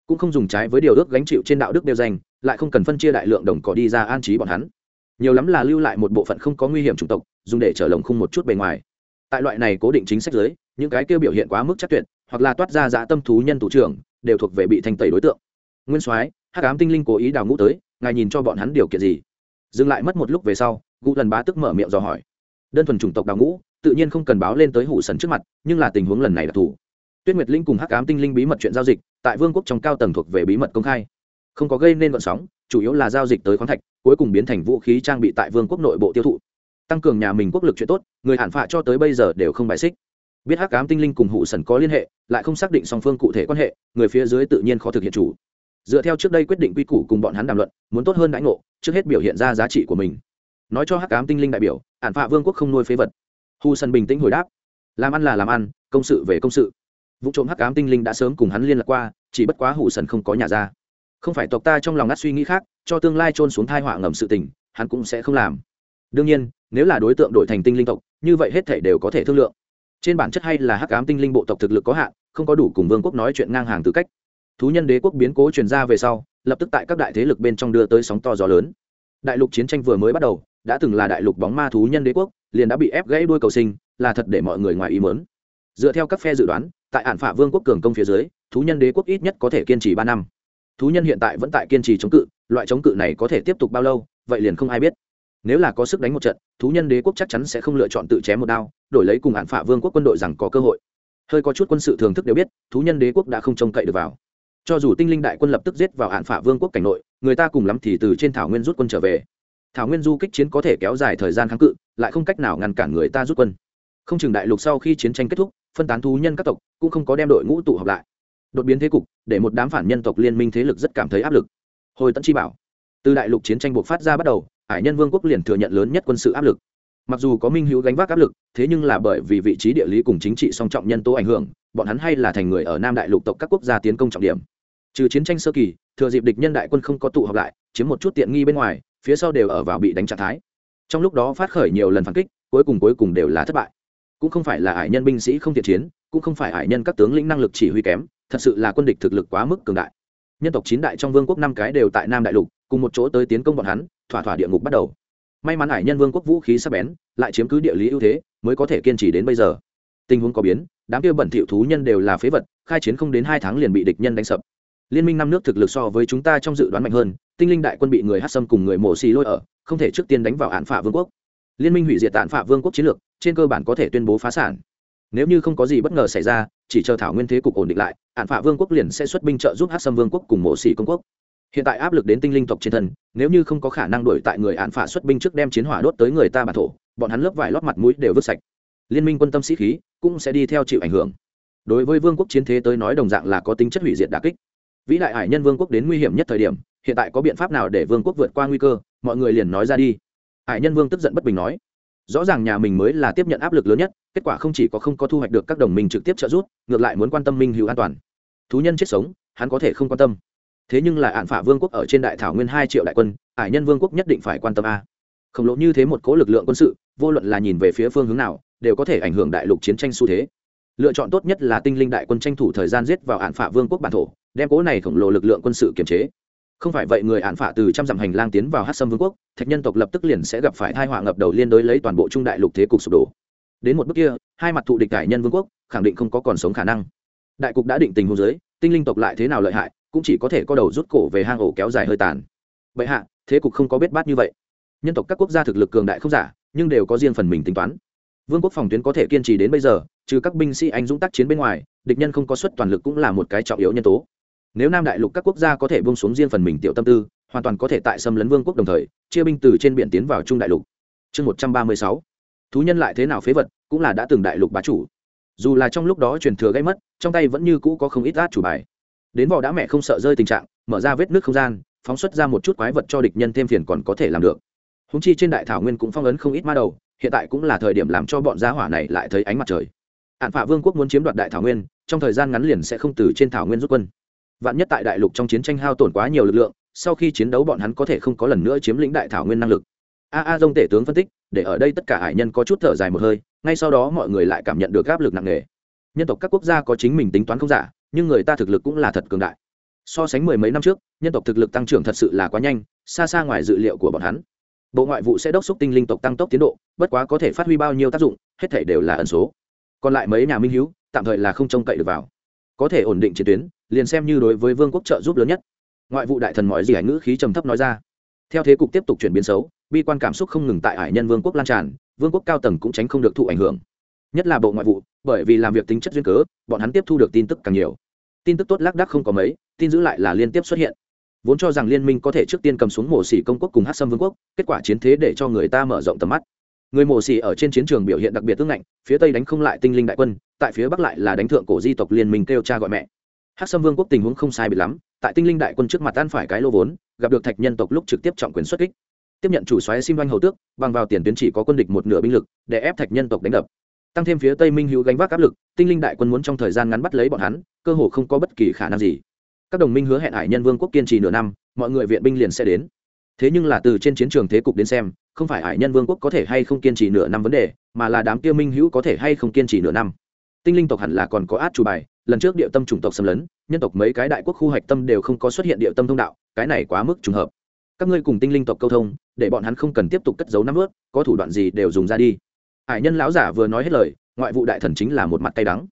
Cũng không dùng trái với điều ước gánh chịu trên đạo đức đeo danh lại không cần phân chia đại lượng đồng cỏ đi ra an trí bọn hắn. Nhiều lắm là lưu lại một bộ phận không có nguy hiểm chủng tộc, dùng để trở lồng khung một chút bề ngoài. Tại loại này cố định chính sách giới những cái kêu biểu hiện quá mức chắc tuyệt, hoặc là toát ra dã tâm thú nhân thủ trưởng, đều thuộc về bị thành tẩy đối tượng. Nguyên soái, hắc ám tinh linh cố ý đào ngũ tới, ngài nhìn cho bọn hắn điều kiện gì? Dừng lại mất một lúc về sau ngũ lần bá tức mở miệng dò hỏi. Đơn thuần chủng tộc đào ngũ, tự nhiên không cần báo lên tới hủ sần trước mặt, nhưng là tình huống lần này đặc thù tuyết nguyệt linh cùng hắc ám tinh linh bí mật chuyện giao dịch tại vương quốc trong cao tầng thuộc về bí mật công khai. Không có gây nên vận sóng, chủ yếu là giao dịch tới khoáng thạch, cuối cùng biến thành vũ khí trang bị tại vương quốc nội bộ tiêu thụ. Tăng cường nhà mình quốc lực chuyện tốt, người hạn phạ cho tới bây giờ đều không bài xích. Biết hắc ám tinh linh cùng hụ sần có liên hệ, lại không xác định song phương cụ thể quan hệ, người phía dưới tự nhiên khó thực hiện chủ. Dựa theo trước đây quyết định quy củ cùng bọn hắn đàm luận, muốn tốt hơn đãi ngộ, trước hết biểu hiện ra giá trị của mình. Nói cho hắc ám tinh linh đại biểu ản phạ vương quốc không nuôi phế vật. Hù sần bình tĩnh hồi đáp. Làm ăn là làm ăn, công sự về công sự vụ trộm hắc ám tinh linh đã sớm cùng hắn liên lạc qua, chỉ bất quá Hủ sần không có nhà ra. Không phải tộc ta trong lòng ngắt suy nghĩ khác, cho tương lai trôn xuống thai họa ngầm sự tình, hắn cũng sẽ không làm. Đương nhiên, nếu là đối tượng đổi thành tinh linh tộc, như vậy hết thể đều có thể thương lượng. Trên bản chất hay là hắc ám tinh linh bộ tộc thực lực có hạn, không có đủ cùng vương quốc nói chuyện ngang hàng tư cách. Thú nhân đế quốc biến cố truyền ra về sau, lập tức tại các đại thế lực bên trong đưa tới sóng to gió lớn. Đại lục chiến tranh vừa mới bắt đầu, đã từng là đại lục bóng ma thú nhân đế quốc, liền đã bị ép gãy đuôi cầu sinh, là thật để mọi người ngoài ý mớn dựa theo các phe dự đoán tại ản phả vương quốc cường công phía dưới, thú nhân đế quốc ít nhất có thể kiên trì ba năm. Thú nhân hiện tại vẫn tại kiên trì chống cự, loại chống cự này có thể tiếp tục bao lâu, vậy liền không ai biết. Nếu là có sức đánh một trận, thú nhân đế quốc chắc chắn sẽ không lựa chọn tự chém một đao, đổi lấy cùng ản phả vương quốc quân đội rằng có cơ hội. Hơi có chút quân sự thường thức đều biết, thú nhân đế quốc đã không trông cậy được vào. Cho dù tinh linh đại quân lập tức giết vào ản phả vương quốc cảnh nội, người ta cùng lắm thì từ trên thảo nguyên rút quân trở về. Thảo nguyên du kích chiến có thể kéo dài thời gian kháng cự, lại không cách nào ngăn cản người ta rút quân. Không chừng đại lục sau khi chiến tranh kết thúc phân tán thú nhân các tộc, cũng không có đem đội ngũ tụ họp lại. Đột biến thế cục, để một đám phản nhân tộc liên minh thế lực rất cảm thấy áp lực. Hồi tận chi bảo, từ đại lục chiến tranh buộc phát ra bắt đầu, hải nhân vương quốc liền thừa nhận lớn nhất quân sự áp lực. Mặc dù có minh hữu gánh vác áp lực, thế nhưng là bởi vì vị trí địa lý cùng chính trị song trọng nhân tố ảnh hưởng, bọn hắn hay là thành người ở nam đại lục tộc các quốc gia tiến công trọng điểm. Trừ chiến tranh sơ kỳ, thừa dịp địch nhân đại quân không có tụ họp lại, chiếm một chút tiện nghi bên ngoài, phía sau đều ở vào bị đánh trạng thái. Trong lúc đó phát khởi nhiều lần phản kích, cuối cùng cuối cùng đều là thất bại cũng không phải là ải nhân binh sĩ không thiện chiến, cũng không phải ải nhân các tướng lĩnh năng lực chỉ huy kém, thật sự là quân địch thực lực quá mức cường đại. Nhân tộc chín đại trong vương quốc năm cái đều tại nam đại lục, cùng một chỗ tới tiến công bọn hắn, thỏa thỏa địa ngục bắt đầu. May mắn ải nhân vương quốc vũ khí sắp bén, lại chiếm cứ địa lý ưu thế, mới có thể kiên trì đến bây giờ. Tình huống có biến, đám kia bẩn thiệu thú nhân đều là phế vật, khai chiến không đến hai tháng liền bị địch nhân đánh sập. Liên minh năm nước thực lực so với chúng ta trong dự đoán mạnh hơn, tinh linh đại quân bị người hát xâm cùng người mổ xì lôi ở, không thể trước tiên đánh vào án phạ vương quốc. Liên minh hủy diệt tạn phạ vương quốc chiến lược trên cơ bản có thể tuyên bố phá sản. Nếu như không có gì bất ngờ xảy ra, chỉ chờ thảo nguyên thế cục ổn định lại, hạn phạ vương quốc liền sẽ xuất binh trợ giúp hát xâm vương quốc cùng mộ xỉ công quốc. Hiện tại áp lực đến tinh linh tộc trên thân, nếu như không có khả năng đuổi tại người hạn phạ xuất binh trước đem chiến hỏa đốt tới người ta bản thổ, bọn hắn lớp vải lót mặt mũi đều vứt sạch. Liên minh quân tâm sĩ khí cũng sẽ đi theo chịu ảnh hưởng. Đối với vương quốc chiến thế tới nói đồng dạng là có tính chất hủy diệt đà kích. Vĩ đại hải nhân vương quốc đến nguy hiểm nhất thời điểm, hiện tại có biện pháp nào để vương quốc vượt qua nguy cơ? Mọi người liền nói ra đi. Hải nhân vương tức giận bất bình nói rõ ràng nhà mình mới là tiếp nhận áp lực lớn nhất, kết quả không chỉ có không có thu hoạch được các đồng minh trực tiếp trợ giúp, ngược lại muốn quan tâm minh hữu an toàn. Thú nhân chết sống, hắn có thể không quan tâm. Thế nhưng là ạn phả vương quốc ở trên đại thảo nguyên hai triệu đại quân, ải nhân vương quốc nhất định phải quan tâm a. Khổng lồ như thế một cố lực lượng quân sự, vô luận là nhìn về phía phương hướng nào, đều có thể ảnh hưởng đại lục chiến tranh xu thế. Lựa chọn tốt nhất là tinh linh đại quân tranh thủ thời gian giết vào ạn phả vương quốc bản thổ, đem cố này khổng lồ lực lượng quân sự kiềm chế không phải vậy người án phả từ trăm dặm hành lang tiến vào hát sâm vương quốc, thạch nhân tộc lập tức liền sẽ gặp phải thai họa ngập đầu liên đối lấy toàn bộ trung đại lục thế cục sụp đổ. Đến một bước kia, hai mặt thụ địch cải nhân vương quốc, khẳng định không có còn sống khả năng. Đại cục đã định tình hôn giới tinh linh tộc lại thế nào lợi hại, cũng chỉ có thể có đầu rút cổ về hang ổ kéo dài hơi tàn. Bệ hạ, thế cục không có biết bát như vậy. Nhân tộc các quốc gia thực lực cường đại không giả, nhưng đều có riêng phần mình tính toán. Vương quốc phòng tuyến có thể kiên trì đến bây giờ, trừ các binh sĩ anh dũng tác chiến bên ngoài, địch nhân không có suất toàn lực cũng là một cái trọng yếu nhân tố nếu nam đại lục các quốc gia có thể bông xuống riêng phần mình tiểu tâm tư, hoàn toàn có thể tại xâm lấn vương quốc đồng thời, chia binh từ trên biển tiến vào trung đại lục. Chương một trăm ba mươi sáu. Thú nhân lại thế nào phế vật, cũng là đã từng đại lục bá chủ. Dù là trong lúc đó truyền thừa gây mất, trong tay vẫn như cũ có không ít át chủ bài. Đến vỏ đã mẹ không sợ rơi tình trạng, mở ra vết nước không gian, phóng xuất ra một chút quái vật cho địch nhân thêm phiền còn có thể làm được. Húng chi trên đại thảo nguyên cũng phong ấn không ít ma đầu, hiện tại cũng là thời điểm làm cho bọn gia hỏa này lại thấy ánh mặt trời. Hạn phạ vương quốc muốn chiếm đoạt đại thảo nguyên, trong thời gian ngắn liền sẽ không từ trên thảo nguyên rút quân vạn nhất tại đại lục trong chiến tranh hao tổn quá nhiều lực lượng, sau khi chiến đấu bọn hắn có thể không có lần nữa chiếm lĩnh đại thảo nguyên năng lực. A a dông tể tướng phân tích, để ở đây tất cả hải nhân có chút thở dài một hơi, ngay sau đó mọi người lại cảm nhận được áp lực nặng nề. Nhân tộc các quốc gia có chính mình tính toán không giả, nhưng người ta thực lực cũng là thật cường đại. So sánh mười mấy năm trước, nhân tộc thực lực tăng trưởng thật sự là quá nhanh, xa xa ngoài dự liệu của bọn hắn. Bộ ngoại vụ sẽ đốc xúc tinh linh tộc tăng tốc tiến độ, bất quá có thể phát huy bao nhiêu tác dụng, hết thể đều là ẩn số. Còn lại mấy nhà minh hữu tạm thời là không trông cậy được vào. Có thể ổn định chiến tuyến liền xem như đối với vương quốc trợ giúp lớn nhất. Ngoại vụ đại thần mọi gì hải ngữ khí trầm thấp nói ra. Theo thế cục tiếp tục chuyển biến xấu, bi quan cảm xúc không ngừng tại hải nhân vương quốc lan tràn, vương quốc cao tầng cũng tránh không được thụ ảnh hưởng. Nhất là bộ ngoại vụ, bởi vì làm việc tính chất duyên cớ, bọn hắn tiếp thu được tin tức càng nhiều. Tin tức tốt lác đác không có mấy, tin giữ lại là liên tiếp xuất hiện. Vốn cho rằng liên minh có thể trước tiên cầm xuống mổ xỉ công quốc cùng hát sâm vương quốc, kết quả chiến thế để cho người ta mở rộng tầm mắt. Người mổ xỉ ở trên chiến trường biểu hiện đặc biệt tương ngạnh, phía tây đánh không lại tinh linh đại quân, tại phía bắc lại là đánh thượng cổ di tộc liên minh kêu cha gọi mẹ. Hắc sâm vương quốc tình huống không sai bị lắm, tại tinh linh đại quân trước mặt ăn phải cái lô vốn, gặp được thạch nhân tộc lúc trực tiếp trọng quyền xuất kích. Tiếp nhận chủ xoáy xin oanh hầu tước, bằng vào tiền tuyến chỉ có quân địch một nửa binh lực, để ép thạch nhân tộc đánh đập. Tăng thêm phía tây minh hữu gánh vác áp lực, tinh linh đại quân muốn trong thời gian ngắn bắt lấy bọn hắn, cơ hồ không có bất kỳ khả năng gì. Các đồng minh hứa hẹn hải nhân vương quốc kiên trì nửa năm, mọi người viện binh liền sẽ đến. Thế nhưng là từ trên chiến trường thế cục đến xem, không phải hải nhân vương quốc có thể hay không kiên trì nửa năm vấn đề, mà là đám kia minh hữu có thể hay không kiên trì nửa năm. Tinh linh tộc hẳn là còn có át chủ bài lần trước địa tâm chủng tộc xâm lấn, nhân tộc mấy cái đại quốc khu hạch tâm đều không có xuất hiện địa tâm thông đạo, cái này quá mức trùng hợp. Các ngươi cùng tinh linh tộc câu thông, để bọn hắn không cần tiếp tục cất giấu năm ướt có thủ đoạn gì đều dùng ra đi. Hải nhân lão giả vừa nói hết lời, ngoại vụ đại thần chính là một mặt tay đắng.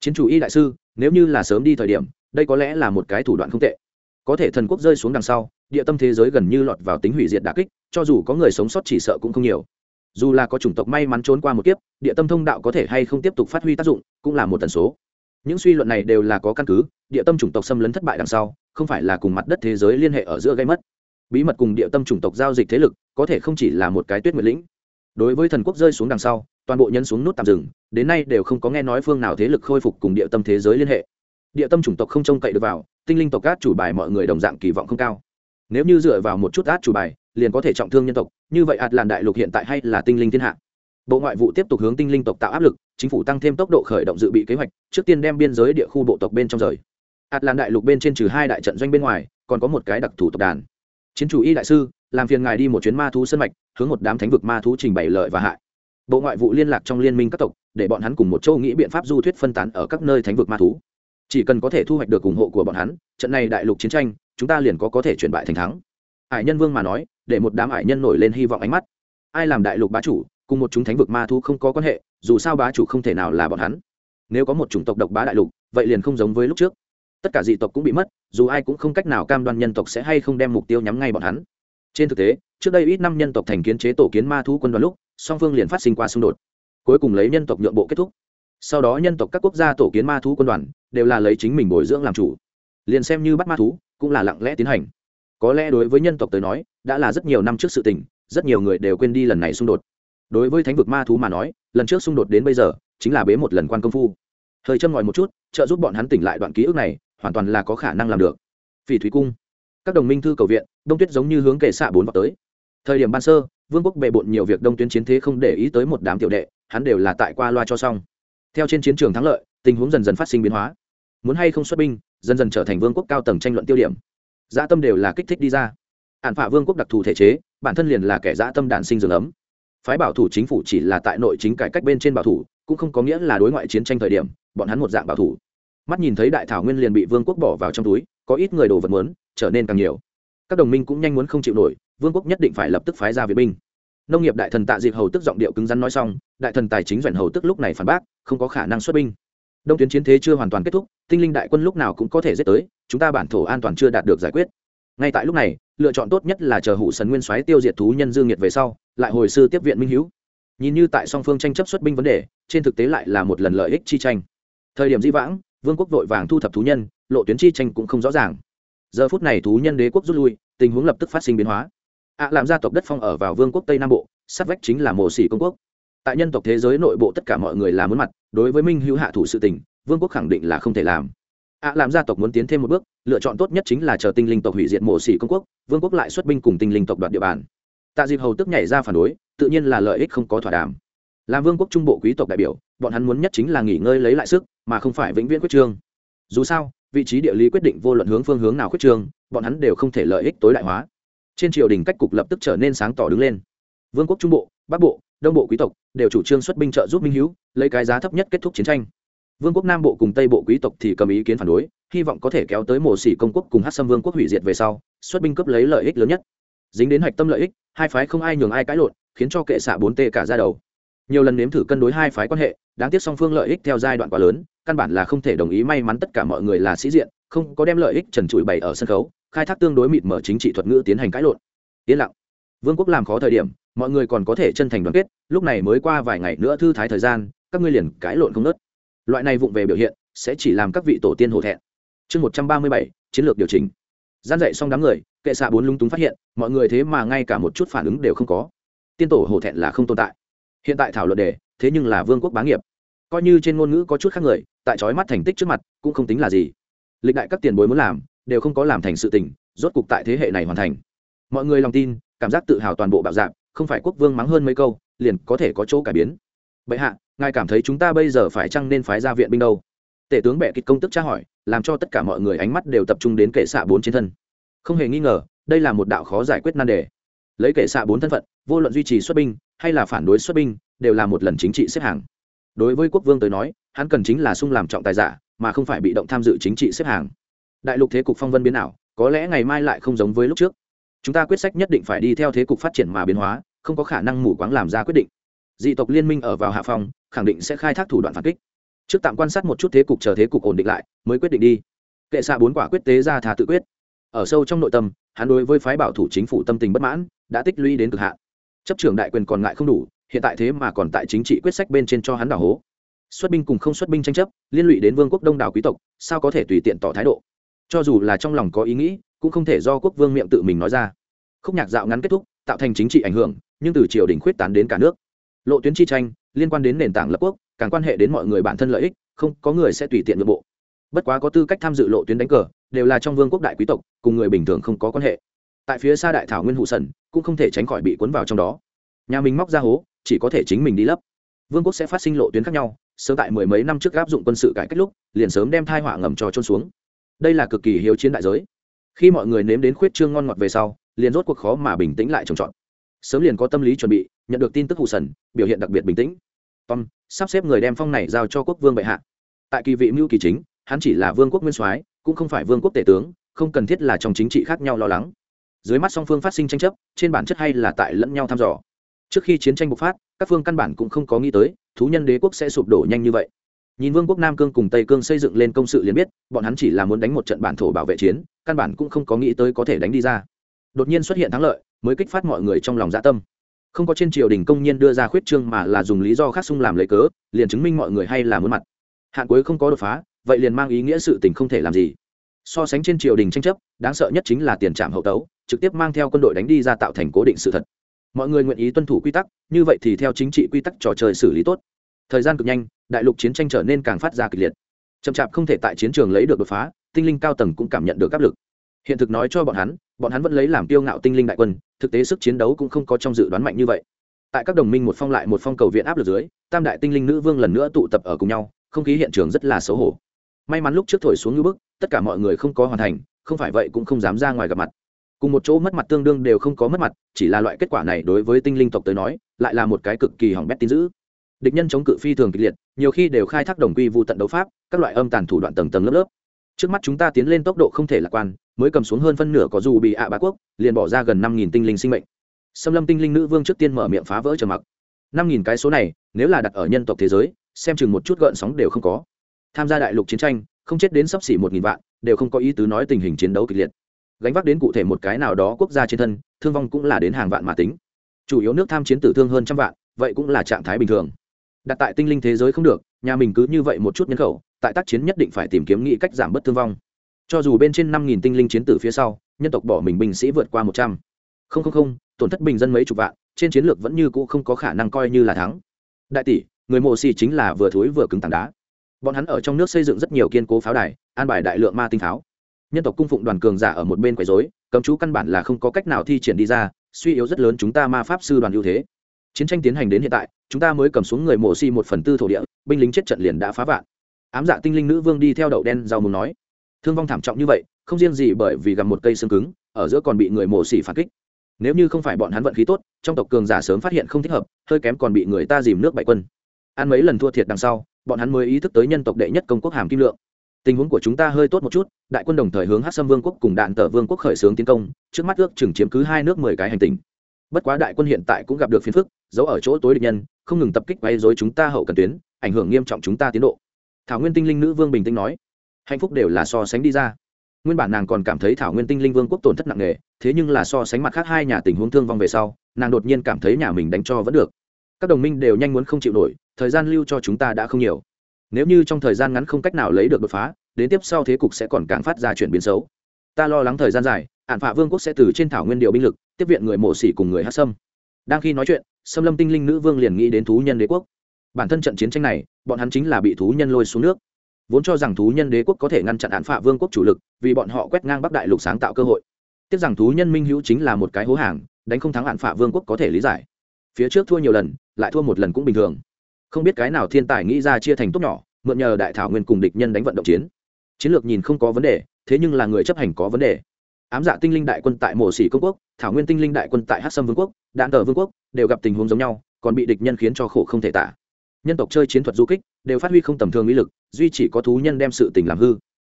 Chiến chủ y đại sư, nếu như là sớm đi thời điểm, đây có lẽ là một cái thủ đoạn không tệ. Có thể thần quốc rơi xuống đằng sau, địa tâm thế giới gần như lọt vào tính hủy diệt đà kích, cho dù có người sống sót chỉ sợ cũng không nhiều. Dù là có chủng tộc may mắn trốn qua một kiếp, địa tâm thông đạo có thể hay không tiếp tục phát huy tác dụng, cũng là một tần số những suy luận này đều là có căn cứ, địa tâm chủng tộc xâm lấn thất bại đằng sau, không phải là cùng mặt đất thế giới liên hệ ở giữa gây mất. Bí mật cùng địa tâm chủng tộc giao dịch thế lực, có thể không chỉ là một cái tuyết nguyệt lĩnh. Đối với thần quốc rơi xuống đằng sau, toàn bộ nhân xuống nút tạm dừng, đến nay đều không có nghe nói phương nào thế lực khôi phục cùng địa tâm thế giới liên hệ. Địa tâm chủng tộc không trông cậy được vào, tinh linh tộc cát chủ bài mọi người đồng dạng kỳ vọng không cao. Nếu như dựa vào một chút át chủ bài, liền có thể trọng thương nhân tộc, như vậy ạt làn đại lục hiện tại hay là tinh linh thiên hạ? Bộ ngoại vụ tiếp tục hướng tinh linh tộc tạo áp lực, chính phủ tăng thêm tốc độ khởi động dự bị kế hoạch, trước tiên đem biên giới địa khu bộ tộc bên trong rời. Ạt làm đại lục bên trên trừ hai đại trận doanh bên ngoài, còn có một cái đặc thù tộc đàn. Chiến chủ y đại sư, làm phiền ngài đi một chuyến ma thú sân mạch, hướng một đám thánh vực ma thú trình bày lợi và hại. Bộ ngoại vụ liên lạc trong liên minh các tộc, để bọn hắn cùng một châu nghĩ biện pháp du thuyết phân tán ở các nơi thánh vực ma thú. Chỉ cần có thể thu hoạch được ủng hộ của bọn hắn, trận này đại lục chiến tranh, chúng ta liền có có thể chuyển bại thành thắng. Hải nhân vương mà nói, để một đám hải nhân nổi lên hy vọng ánh mắt. Ai làm đại lục bá chủ cùng một chúng thánh vực ma thú không có quan hệ, dù sao bá chủ không thể nào là bọn hắn. Nếu có một chủng tộc độc bá đại lục, vậy liền không giống với lúc trước. Tất cả dị tộc cũng bị mất, dù ai cũng không cách nào cam đoan nhân tộc sẽ hay không đem mục tiêu nhắm ngay bọn hắn. Trên thực tế, trước đây ít năm nhân tộc thành kiến chế tổ kiến ma thú quân đoàn lúc, song phương liền phát sinh qua xung đột. Cuối cùng lấy nhân tộc nhượng bộ kết thúc. Sau đó nhân tộc các quốc gia tổ kiến ma thú quân đoàn, đều là lấy chính mình bồi dưỡng làm chủ. Liền xem như bắt ma thú, cũng là lặng lẽ tiến hành. Có lẽ đối với nhân tộc tới nói, đã là rất nhiều năm trước sự tình, rất nhiều người đều quên đi lần này xung đột đối với thánh vực ma thú mà nói, lần trước xung đột đến bây giờ, chính là bế một lần quan công phu. Hơi châm ngòi một chút, trợ giúp bọn hắn tỉnh lại đoạn ký ức này, hoàn toàn là có khả năng làm được. Phỉ thúy cung. Các đồng minh thư cầu viện, đông tuyết giống như hướng kệ xạ bốn vào tới. Thời điểm ban sơ, vương quốc bề bộn nhiều việc đông tuyến chiến thế không để ý tới một đám tiểu đệ, hắn đều là tại qua loa cho xong. Theo trên chiến trường thắng lợi, tình huống dần dần phát sinh biến hóa. Muốn hay không xuất binh, dần dần trở thành vương quốc cao tầng tranh luận tiêu điểm. Dã tâm đều là kích thích đi ra. Hạn phả vương quốc đặc thù thể chế, bản thân liền là kẻ dã tâm đạn sinh dường ấm phái bảo thủ chính phủ chỉ là tại nội chính cải cách bên trên bảo thủ, cũng không có nghĩa là đối ngoại chiến tranh thời điểm, bọn hắn một dạng bảo thủ. Mắt nhìn thấy đại thảo nguyên liền bị vương quốc bỏ vào trong túi, có ít người đồ vật muốn, trở nên càng nhiều. Các đồng minh cũng nhanh muốn không chịu nổi, vương quốc nhất định phải lập tức phái ra viện binh. Nông nghiệp đại thần tạ dịp hầu tức giọng điệu cứng rắn nói xong, đại thần tài chính doanh hầu tức lúc này phản bác, không có khả năng xuất binh. Đông tuyến chiến thế chưa hoàn toàn kết thúc, tinh linh đại quân lúc nào cũng có thể giết tới, chúng ta bản thổ an toàn chưa đạt được giải quyết. Ngay tại lúc này lựa chọn tốt nhất là chờ hủ sần nguyên soái tiêu diệt thú nhân dương nhiệt về sau, lại hồi sư tiếp viện minh hữu nhìn như tại song phương tranh chấp xuất binh vấn đề, trên thực tế lại là một lần lợi ích chi tranh. Thời điểm di vãng, vương quốc vội vàng thu thập thú nhân, lộ tuyến chi tranh cũng không rõ ràng. Giờ phút này thú nhân đế quốc rút lui, tình huống lập tức phát sinh biến hóa. Ạ làm gia tộc đất phong ở vào vương quốc tây nam bộ, sát vách chính là mộ sĩ công quốc. Tại nhân tộc thế giới nội bộ tất cả mọi người là muốn mặt, đối với minh hữu hạ thủ sự tình, vương quốc khẳng định là không thể làm ạ à, làm gia tộc muốn tiến thêm một bước, lựa chọn tốt nhất chính là chờ tinh linh tộc hủy diệt mộ sĩ công quốc, vương quốc lại xuất binh cùng tinh linh tộc đoạt địa bàn. Tạ dịp hầu tức nhảy ra phản đối, tự nhiên là lợi ích không có thỏa đàm. Làm vương quốc trung bộ quý tộc đại biểu, bọn hắn muốn nhất chính là nghỉ ngơi lấy lại sức, mà không phải vĩnh viễn quyết trương. Dù sao, vị trí địa lý quyết định vô luận hướng phương hướng nào quyết trương, bọn hắn đều không thể lợi ích tối đại hóa. Trên triều đình cách cục lập tức trở nên sáng tỏ đứng lên. Vương quốc trung bộ, bắc bộ, đông bộ quý tộc đều chủ trương xuất binh trợ giúp minh hữu lấy cái giá thấp nhất kết thúc chiến tranh vương quốc nam bộ cùng tây bộ quý tộc thì cầm ý kiến phản đối, hy vọng có thể kéo tới mổ xỉ công quốc cùng hát xâm vương quốc hủy diệt về sau, xuất binh cấp lấy lợi ích lớn nhất. Dính đến hạch tâm lợi ích, hai phái không ai nhường ai cãi lộn, khiến cho kệ xạ bốn tê cả ra đầu. Nhiều lần nếm thử cân đối hai phái quan hệ, đáng tiếc song phương lợi ích theo giai đoạn quá lớn, căn bản là không thể đồng ý may mắn tất cả mọi người là sĩ diện, không có đem lợi ích trần trụi bày ở sân khấu, khai thác tương đối mịt mở chính trị thuật ngữ tiến hành cãi lộn. Yên lặng. Vương quốc làm khó thời điểm, mọi người còn có thể chân thành đoàn kết, lúc này mới qua vài ngày nữa thư thái thời gian, các ngươi liền cãi lộn không nớt loại này vụng về biểu hiện sẽ chỉ làm các vị tổ tiên hổ thẹn. Chương một trăm ba mươi bảy, chiến lược điều chỉnh. Gian dạy xong đám người, kệ xạ bốn lung túng phát hiện, mọi người thế mà ngay cả một chút phản ứng đều không có. Tiên tổ hổ thẹn là không tồn tại. Hiện tại thảo luận đề, thế nhưng là vương quốc bá nghiệp. Coi như trên ngôn ngữ có chút khác người, tại trói mắt thành tích trước mặt, cũng không tính là gì. Lịch đại các tiền bối muốn làm, đều không có làm thành sự tình, rốt cục tại thế hệ này hoàn thành. Mọi người lòng tin, cảm giác tự hào toàn bộ bạo dạng không phải quốc vương mắng hơn mấy câu, liền có thể có chỗ cải biến. Bệ hạ ngài cảm thấy chúng ta bây giờ phải chăng nên phái ra viện binh đâu? Tể tướng bệ kịch công tức tra hỏi, làm cho tất cả mọi người ánh mắt đều tập trung đến kệ xạ bốn trên thân. Không hề nghi ngờ, đây là một đạo khó giải quyết nan đề. Lấy kệ xạ bốn thân phận, vô luận duy trì xuất binh hay là phản đối xuất binh, đều là một lần chính trị xếp hàng. Đối với quốc vương tới nói, hắn cần chính là sung làm trọng tài giả, mà không phải bị động tham dự chính trị xếp hàng. Đại lục thế cục phong vân biến ảo, có lẽ ngày mai lại không giống với lúc trước. Chúng ta quyết sách nhất định phải đi theo thế cục phát triển mà biến hóa, không có khả năng mù quáng làm ra quyết định. Dị tộc liên minh ở vào hạ phòng khẳng định sẽ khai thác thủ đoạn phản kích. Trước tạm quan sát một chút thế cục chờ thế cục ổn định lại, mới quyết định đi. Kệ xạ bốn quả quyết tế ra thà tự quyết. Ở sâu trong nội tâm, hắn đối với phái bảo thủ chính phủ tâm tình bất mãn, đã tích lũy đến cực hạn. Chấp trưởng đại quyền còn ngại không đủ, hiện tại thế mà còn tại chính trị quyết sách bên trên cho hắn đảo hố. Xuất binh cùng không xuất binh tranh chấp, liên lụy đến vương quốc đông đảo quý tộc, sao có thể tùy tiện tỏ thái độ? Cho dù là trong lòng có ý nghĩ, cũng không thể do quốc vương miệng tự mình nói ra. Khúc nhạc dạo ngắn kết thúc, tạo thành chính trị ảnh hưởng, nhưng từ triều đình khuyết tán đến cả nước. Lộ tuyến chi tranh liên quan đến nền tảng lập quốc, càng quan hệ đến mọi người bản thân lợi ích, không có người sẽ tùy tiện nội bộ. Bất quá có tư cách tham dự lộ tuyến đánh cờ, đều là trong vương quốc đại quý tộc, cùng người bình thường không có quan hệ. Tại phía xa đại thảo nguyên hụ sần, cũng không thể tránh khỏi bị cuốn vào trong đó. Nhà mình móc ra hố, chỉ có thể chính mình đi lấp. Vương quốc sẽ phát sinh lộ tuyến khác nhau, sớm tại mười mấy năm trước áp dụng quân sự cải cách lúc, liền sớm đem thai họa ngầm trò trôn xuống. Đây là cực kỳ hiếu chiến đại giới. Khi mọi người nếm đến khuyết trương ngon ngọt về sau, liền rốt cuộc khó mà bình tĩnh lại trồng trọt sớm liền có tâm lý chuẩn bị, nhận được tin tức hụ sần, biểu hiện đặc biệt bình tĩnh. Tom, sắp xếp người đem phong này giao cho quốc vương bệ hạ. Tại kỳ vị mưu kỳ chính, hắn chỉ là vương quốc nguyên soái, cũng không phải vương quốc tể tướng, không cần thiết là trong chính trị khác nhau lo lắng. Dưới mắt song phương phát sinh tranh chấp, trên bản chất hay là tại lẫn nhau thăm dò. Trước khi chiến tranh bộc phát, các phương căn bản cũng không có nghĩ tới, thú nhân đế quốc sẽ sụp đổ nhanh như vậy. Nhìn vương quốc nam cương cùng tây cương xây dựng lên công sự liền biết, bọn hắn chỉ là muốn đánh một trận bản thổ bảo vệ chiến, căn bản cũng không có nghĩ tới có thể đánh đi ra. Đột nhiên xuất hiện thắng lợi mới kích phát mọi người trong lòng dạ tâm. Không có trên triều đình công nhiên đưa ra khuyết trương mà là dùng lý do khác xung làm lấy cớ, liền chứng minh mọi người hay là muốn mặt. Hạn cuối không có đột phá, vậy liền mang ý nghĩa sự tình không thể làm gì. So sánh trên triều đình tranh chấp, đáng sợ nhất chính là tiền trạm hậu tấu, trực tiếp mang theo quân đội đánh đi ra tạo thành cố định sự thật. Mọi người nguyện ý tuân thủ quy tắc, như vậy thì theo chính trị quy tắc trò chơi xử lý tốt. Thời gian cực nhanh, đại lục chiến tranh trở nên càng phát ra kịch liệt. Chậm chạp không thể tại chiến trường lấy được đột phá, tinh linh cao tầng cũng cảm nhận được áp lực. Hiện thực nói cho bọn hắn bọn hắn vẫn lấy làm tiêu ngạo tinh linh đại quân, thực tế sức chiến đấu cũng không có trong dự đoán mạnh như vậy. Tại các đồng minh một phong lại một phong cầu viện áp lực dưới, tam đại tinh linh nữ vương lần nữa tụ tập ở cùng nhau, không khí hiện trường rất là xấu hổ. May mắn lúc trước thổi xuống như bức, tất cả mọi người không có hoàn thành, không phải vậy cũng không dám ra ngoài gặp mặt. Cùng một chỗ mất mặt tương đương đều không có mất mặt, chỉ là loại kết quả này đối với tinh linh tộc tới nói, lại là một cái cực kỳ hỏng bét tin dữ. Địch nhân chống cự phi thường kịch liệt, nhiều khi đều khai thác đồng quy vụ tận đấu pháp, các loại âm tàn thủ đoạn tầng tầng lớp lớp. Trước mắt chúng ta tiến lên tốc độ không thể lạc quan mới cầm xuống hơn phân nửa có dù bị ạ bá quốc, liền bỏ ra gần năm nghìn tinh linh sinh mệnh. Xâm lâm tinh linh nữ vương trước tiên mở miệng phá vỡ trầm mặc. Năm nghìn cái số này, nếu là đặt ở nhân tộc thế giới, xem chừng một chút gợn sóng đều không có. Tham gia đại lục chiến tranh, không chết đến sắp xỉ một nghìn vạn, đều không có ý tứ nói tình hình chiến đấu kịch liệt. Gánh vác đến cụ thể một cái nào đó quốc gia trên thân, thương vong cũng là đến hàng vạn mà tính. Chủ yếu nước tham chiến tử thương hơn trăm vạn, vậy cũng là trạng thái bình thường. Đặt tại tinh linh thế giới không được, nhà mình cứ như vậy một chút nhân khẩu, tại tác chiến nhất định phải tìm kiếm nghĩ cách giảm bớt thương vong cho dù bên trên năm nghìn tinh linh chiến tử phía sau, nhân tộc bỏ mình binh sĩ vượt qua một trăm. Không không không, tổn thất bình dân mấy chục vạn, trên chiến lược vẫn như cũ không có khả năng coi như là thắng. Đại tỷ, người mộ xì chính là vừa thối vừa cứng tảng đá. Bọn hắn ở trong nước xây dựng rất nhiều kiên cố pháo đài, an bài đại lượng ma tinh pháo. Nhân tộc cung phụng đoàn cường giả ở một bên quấy dối cấm chú căn bản là không có cách nào thi triển đi ra, suy yếu rất lớn chúng ta ma pháp sư đoàn ưu thế. Chiến tranh tiến hành đến hiện tại, chúng ta mới cầm xuống người mộ si một phần tư thổ địa, binh lính chết trận liền đã phá vạn. Ám dạ tinh linh nữ vương đi theo đậu đen giao mùng nói thương vong thảm trọng như vậy, không riêng gì bởi vì gặp một cây xương cứng, ở giữa còn bị người mổ xỉ phản kích. Nếu như không phải bọn hắn vận khí tốt, trong tộc cường giả sớm phát hiện không thích hợp, hơi kém còn bị người ta dìm nước bại quân. Ăn mấy lần thua thiệt đằng sau, bọn hắn mới ý thức tới nhân tộc đệ nhất công quốc hàm kim lượng. Tình huống của chúng ta hơi tốt một chút, đại quân đồng thời hướng hát xâm vương quốc cùng đạn tờ vương quốc khởi xướng tiến công, trước mắt ước chừng chiếm cứ hai nước mười cái hành tinh. Bất quá đại quân hiện tại cũng gặp được phiền phức, giấu ở chỗ tối địch nhân, không ngừng tập kích quay dối chúng ta hậu cần tuyến, ảnh hưởng nghiêm trọng chúng ta tiến độ. Thảo nguyên tinh linh nữ vương bình tĩnh nói hạnh phúc đều là so sánh đi ra. Nguyên bản nàng còn cảm thấy thảo nguyên tinh linh vương quốc tổn thất nặng nề, thế nhưng là so sánh mặt khác hai nhà tình huống thương vong về sau, nàng đột nhiên cảm thấy nhà mình đánh cho vẫn được. Các đồng minh đều nhanh muốn không chịu nổi, thời gian lưu cho chúng ta đã không nhiều. Nếu như trong thời gian ngắn không cách nào lấy được đột phá, đến tiếp sau thế cục sẽ còn càng phát ra chuyển biến xấu. Ta lo lắng thời gian dài ạn phạ vương quốc sẽ từ trên thảo nguyên điều binh lực, tiếp viện người mổ xỉ cùng người hát sâm. Đang khi nói chuyện xâm lâm tinh linh nữ vương liền nghĩ đến thú nhân đế quốc. Bản thân trận chiến tranh này, bọn hắn chính là bị thú nhân lôi xuống nước vốn cho rằng thú nhân đế quốc có thể ngăn chặn án phạ vương quốc chủ lực, vì bọn họ quét ngang bắc đại lục sáng tạo cơ hội. Tiếc rằng thú nhân minh hữu chính là một cái hố hàng, đánh không thắng án phạ vương quốc có thể lý giải. Phía trước thua nhiều lần, lại thua một lần cũng bình thường. Không biết cái nào thiên tài nghĩ ra chia thành tốt nhỏ, mượn nhờ đại thảo nguyên cùng địch nhân đánh vận động chiến. Chiến lược nhìn không có vấn đề, thế nhưng là người chấp hành có vấn đề. Ám dạ tinh linh đại quân tại mộ sĩ công quốc, thảo nguyên tinh linh đại quân tại hát sâm vương quốc, đạn tờ vương quốc, đều gặp tình huống giống nhau, còn bị địch nhân khiến cho khổ không thể tả. Nhân tộc chơi chiến thuật du kích, đều phát huy không tầm thường mỹ lực duy chỉ có thú nhân đem sự tình làm hư.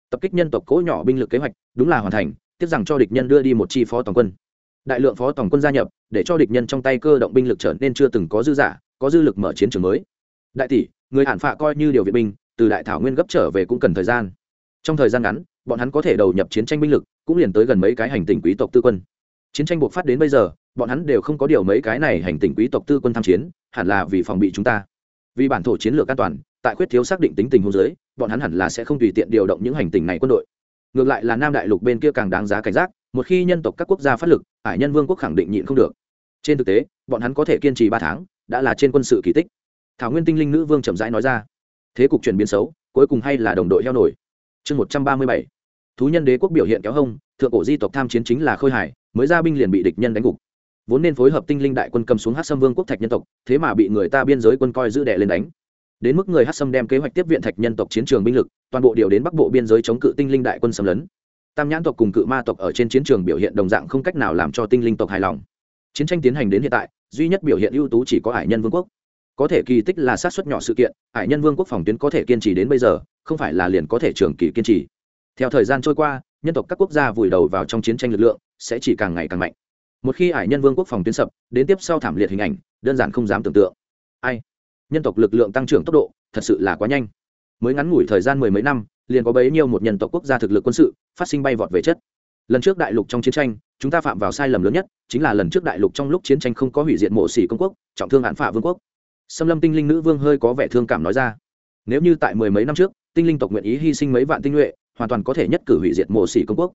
Tập kích nhân tộc cỗ nhỏ binh lực kế hoạch, đúng là hoàn thành, tiếc rằng cho địch nhân đưa đi một chi phó tổng quân. Đại lượng phó tổng quân gia nhập, để cho địch nhân trong tay cơ động binh lực trở nên chưa từng có dư giả, có dư lực mở chiến trường mới. Đại tỷ, người hạn phạ coi như điều viện binh, từ đại thảo nguyên gấp trở về cũng cần thời gian. Trong thời gian ngắn, bọn hắn có thể đầu nhập chiến tranh binh lực, cũng liền tới gần mấy cái hành tinh quý tộc tư quân. Chiến tranh buộc phát đến bây giờ, bọn hắn đều không có điều mấy cái này hành tinh quý tộc tư quân tham chiến, hẳn là vì phòng bị chúng ta. Vì bản thổ chiến lược an toàn tại quyết thiếu xác định tính tình hôn giới, bọn hắn hẳn là sẽ không tùy tiện điều động những hành tinh này quân đội. Ngược lại là nam đại lục bên kia càng đáng giá cảnh giác, một khi nhân tộc các quốc gia phát lực hải nhân vương quốc khẳng định nhịn không được. Trên thực tế, bọn hắn có thể kiên trì ba tháng, đã là trên quân sự kỳ tích. Thảo nguyên tinh linh nữ vương chậm rãi nói ra. Thế cục chuyển biến xấu, cuối cùng hay là đồng đội heo nổi. Chương một trăm ba mươi bảy. Thú nhân đế quốc biểu hiện kéo hông, thượng cổ di tộc tham chiến chính là khôi hải mới ra binh liền bị địch nhân đánh gục. Vốn nên phối hợp tinh linh đại quân cầm xuống hát sâm vương quốc thạch nhân tộc, thế mà bị người ta biên giới quân coi giữ đẻ lên đánh đến mức người hát sâm đem kế hoạch tiếp viện thạch nhân tộc chiến trường binh lực, toàn bộ điều đến bắc bộ biên giới chống cự tinh linh đại quân xâm lấn. Tam nhãn tộc cùng cự ma tộc ở trên chiến trường biểu hiện đồng dạng không cách nào làm cho tinh linh tộc hài lòng. Chiến tranh tiến hành đến hiện tại, duy nhất biểu hiện ưu tú chỉ có hải nhân vương quốc. Có thể kỳ tích là sát xuất nhỏ sự kiện, hải nhân vương quốc phòng tuyến có thể kiên trì đến bây giờ, không phải là liền có thể trường kỳ kiên trì. Theo thời gian trôi qua, nhân tộc các quốc gia vùi đầu vào trong chiến tranh lực lượng, sẽ chỉ càng ngày càng mạnh. Một khi hải nhân vương quốc phòng tuyến sập, đến tiếp sau thảm liệt hình ảnh, đơn giản không dám tưởng tượng. Ai? Nhân tộc lực lượng tăng trưởng tốc độ thật sự là quá nhanh. Mới ngắn ngủi thời gian mười mấy năm, liền có bấy nhiêu một nhân tộc quốc gia thực lực quân sự phát sinh bay vọt về chất. Lần trước đại lục trong chiến tranh, chúng ta phạm vào sai lầm lớn nhất chính là lần trước đại lục trong lúc chiến tranh không có hủy diệt mộ xỉ công quốc, trọng thương hạn phả vương quốc. Xâm lâm tinh linh nữ vương hơi có vẻ thương cảm nói ra. Nếu như tại mười mấy năm trước, tinh linh tộc nguyện ý hy sinh mấy vạn tinh nhuệ, hoàn toàn có thể nhất cử hủy diệt mộ xỉ công quốc.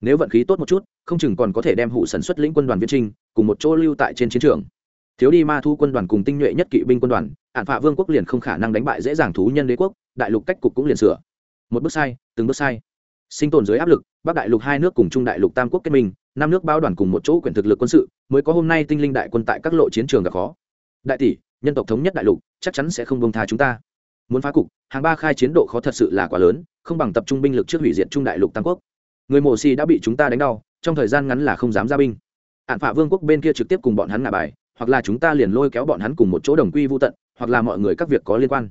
Nếu vận khí tốt một chút, không chừng còn có thể đem hụ sản xuất lĩnh quân đoàn viễn trinh, cùng một chỗ lưu tại trên chiến trường. Thiếu đi ma thu quân đoàn cùng tinh nhuệ nhất kỵ binh quân đoàn ản phạ vương quốc liền không khả năng đánh bại dễ dàng thú nhân đế quốc, đại lục cách cục cũng liền sửa. Một bước sai, từng bước sai. Sinh tồn dưới áp lực, bắc đại lục hai nước cùng trung đại lục tam quốc kết minh, năm nước bao đoàn cùng một chỗ quyền thực lực quân sự, mới có hôm nay tinh linh đại quân tại các lộ chiến trường gặp khó. Đại tỷ, nhân tộc thống nhất đại lục, chắc chắn sẽ không bông tha chúng ta. Muốn phá cục, hàng ba khai chiến độ khó thật sự là quá lớn, không bằng tập trung binh lực trước hủy diệt trung đại lục tam quốc. Người mổ xì đã bị chúng ta đánh đau, trong thời gian ngắn là không dám ra binh. Ạn phạ vương quốc bên kia trực tiếp cùng bọn hắn ngả bài, hoặc là chúng ta liền lôi kéo bọn hắn cùng một chỗ đồng quy vô tận hoặc là mọi người các việc có liên quan.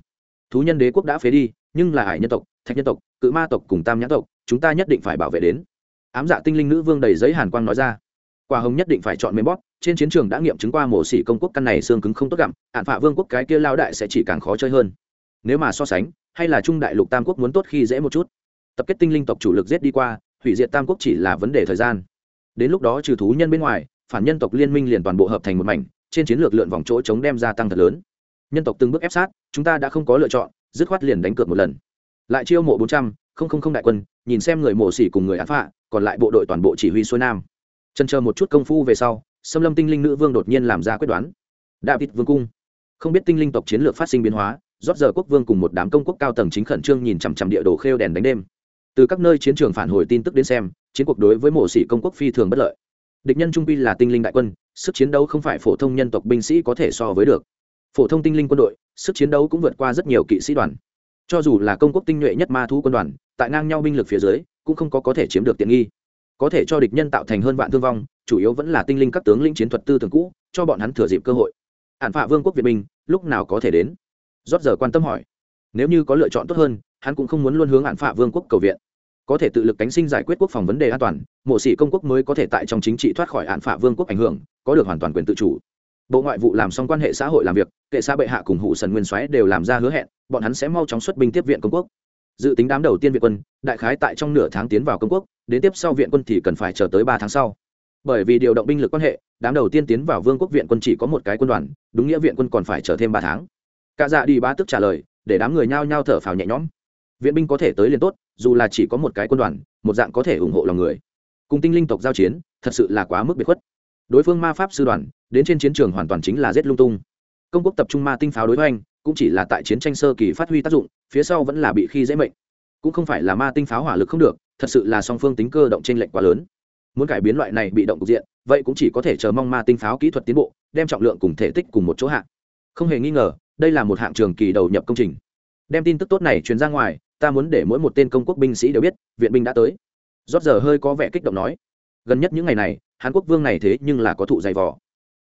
Thú nhân đế quốc đã phế đi, nhưng là hải nhân tộc, thạch nhân tộc, cự ma tộc cùng tam nhãn tộc, chúng ta nhất định phải bảo vệ đến. Ám dạ tinh linh nữ vương đầy giấy hàn quang nói ra. Quả hồng nhất định phải chọn mềm bóp, trên chiến trường đã nghiệm chứng qua mổ xỉ công quốc căn này xương cứng không tốt gặm, hạn phạ vương quốc cái kia lao đại sẽ chỉ càng khó chơi hơn. Nếu mà so sánh, hay là trung đại lục tam quốc muốn tốt khi dễ một chút. Tập kết tinh linh tộc chủ lực giết đi qua, hủy diệt tam quốc chỉ là vấn đề thời gian. Đến lúc đó trừ thú nhân bên ngoài, phản nhân tộc liên minh liền toàn bộ hợp thành một mảnh, trên chiến lược lượn vòng chỗ chống đem gia tăng thật lớn nhân tộc từng bước ép sát, chúng ta đã không có lựa chọn, dứt khoát liền đánh cược một lần. Lại chiêu mộ bốn trăm linh đại quân, nhìn xem người mổ xỉ cùng người án phạ còn lại bộ đội toàn bộ chỉ huy xuôi nam. Chân chờ một chút công phu về sau xâm lâm tinh linh nữ vương đột nhiên làm ra quyết đoán. David vương cung. Không biết tinh linh tộc chiến lược phát sinh biến hóa, rót giờ quốc vương cùng một đám công quốc cao tầng chính khẩn trương nhìn chằm chằm địa đồ khêu đèn đánh đêm. Từ các nơi chiến trường phản hồi tin tức đến xem, chiến cuộc đối với mổ sĩ công quốc phi thường bất lợi. Địch nhân trung pi là tinh linh đại quân, sức chiến đấu không phải phổ thông nhân tộc binh sĩ có thể so với được phổ thông tinh linh quân đội sức chiến đấu cũng vượt qua rất nhiều kỵ sĩ đoàn. Cho dù là công quốc tinh nhuệ nhất ma thu quân đoàn tại ngang nhau binh lực phía dưới cũng không có có thể chiếm được tiện nghi. Có thể cho địch nhân tạo thành hơn vạn thương vong chủ yếu vẫn là tinh linh các tướng lĩnh chiến thuật tư tưởng cũ cho bọn hắn thừa dịp cơ hội. Ản phạ vương quốc việt Minh, lúc nào có thể đến? Rót giờ quan tâm hỏi. Nếu như có lựa chọn tốt hơn hắn cũng không muốn luôn hướng ản phạ vương quốc cầu viện. Có thể tự lực cánh sinh giải quyết quốc phòng vấn đề an toàn mộ sĩ công quốc mới có thể tại trong chính trị thoát khỏi ản phạ vương quốc ảnh hưởng có được hoàn toàn quyền tự chủ bộ ngoại vụ làm xong quan hệ xã hội làm việc, kệ xã bệ hạ cùng hụ sần nguyên soái đều làm ra hứa hẹn, bọn hắn sẽ mau chóng xuất binh tiếp viện công quốc. Dự tính đám đầu tiên viện quân, đại khái tại trong nửa tháng tiến vào công quốc, đến tiếp sau viện quân thì cần phải chờ tới ba tháng sau. Bởi vì điều động binh lực quan hệ, đám đầu tiên tiến vào vương quốc viện quân chỉ có một cái quân đoàn, đúng nghĩa viện quân còn phải chờ thêm ba tháng. Cả dạ đi bá tức trả lời, để đám người nhao nhao thở phào nhẹ nhõm. Viện binh có thể tới liền tốt, dù là chỉ có một cái quân đoàn, một dạng có thể ủng hộ lòng người. Cùng tinh linh tộc giao chiến, thật sự là quá mức biệt khuất đối phương ma pháp sư đoàn, đến trên chiến trường hoàn toàn chính là giết lung tung. Công quốc tập trung ma tinh pháo đối hoành, cũng chỉ là tại chiến tranh sơ kỳ phát huy tác dụng, phía sau vẫn là bị khi dễ mệnh. Cũng không phải là ma tinh pháo hỏa lực không được, thật sự là song phương tính cơ động trên lệnh quá lớn. Muốn cải biến loại này bị động cục diện, vậy cũng chỉ có thể chờ mong ma tinh pháo kỹ thuật tiến bộ, đem trọng lượng cùng thể tích cùng một chỗ hạng không hề nghi ngờ, đây là một hạng trường kỳ đầu nhập công trình. Đem tin tức tốt này truyền ra ngoài, ta muốn để mỗi một tên công quốc binh sĩ đều biết, viện binh đã tới. Rót giờ hơi có vẻ kích động nói. Gần nhất những ngày này hàn quốc vương này thế nhưng là có thụ dày vò.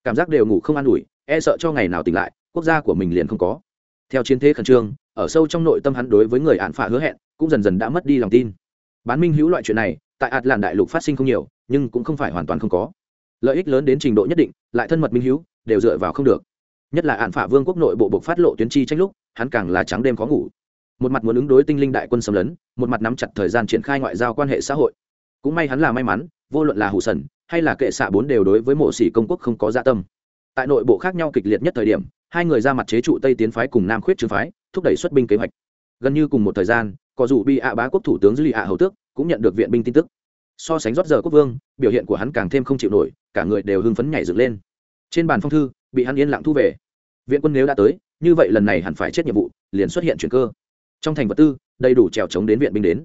Cảm giác đều ngủ không an ủi e sợ cho ngày nào tỉnh lại, quốc gia của mình liền không có. Theo chiến thế khẩn trương, ở sâu trong nội tâm hắn đối với người ạn phả hứa hẹn, cũng dần dần đã mất đi lòng tin. Bán minh hữu loại chuyện này, tại ạt làn đại lục phát sinh không nhiều, nhưng cũng không phải hoàn toàn không có. Lợi ích lớn đến trình độ nhất định, lại thân mật minh hữu, đều dựa vào không được. Nhất là ạn phả vương quốc nội bộ buộc phát lộ tuyến chi tranh lúc, hắn càng là trắng đêm khó ngủ. Một mặt muốn ứng đối tinh linh đại quân xâm lấn, một mặt nắm chặt thời gian triển khai ngoại giao quan hệ xã hội. Cũng may hắn là may mắn, vô luận là hủ sần hay là kệ xạ bốn đều đối với mộ sĩ công quốc không có dạ tâm. Tại nội bộ khác nhau kịch liệt nhất thời điểm, hai người ra mặt chế trụ tây tiến phái cùng nam khuyết trương phái, thúc đẩy xuất binh kế hoạch. Gần như cùng một thời gian, có dù bị ạ bá quốc thủ tướng dư lì ạ hầu tước cũng nhận được viện binh tin tức. So sánh rót giờ quốc vương, biểu hiện của hắn càng thêm không chịu nổi, cả người đều hưng phấn nhảy dựng lên. Trên bàn phong thư, bị hắn yên lặng thu về. Viện quân nếu đã tới, như vậy lần này hẳn phải chết nhiệm vụ, liền xuất hiện chuyển cơ. Trong thành vật tư, đầy đủ trèo chống đến viện binh đến.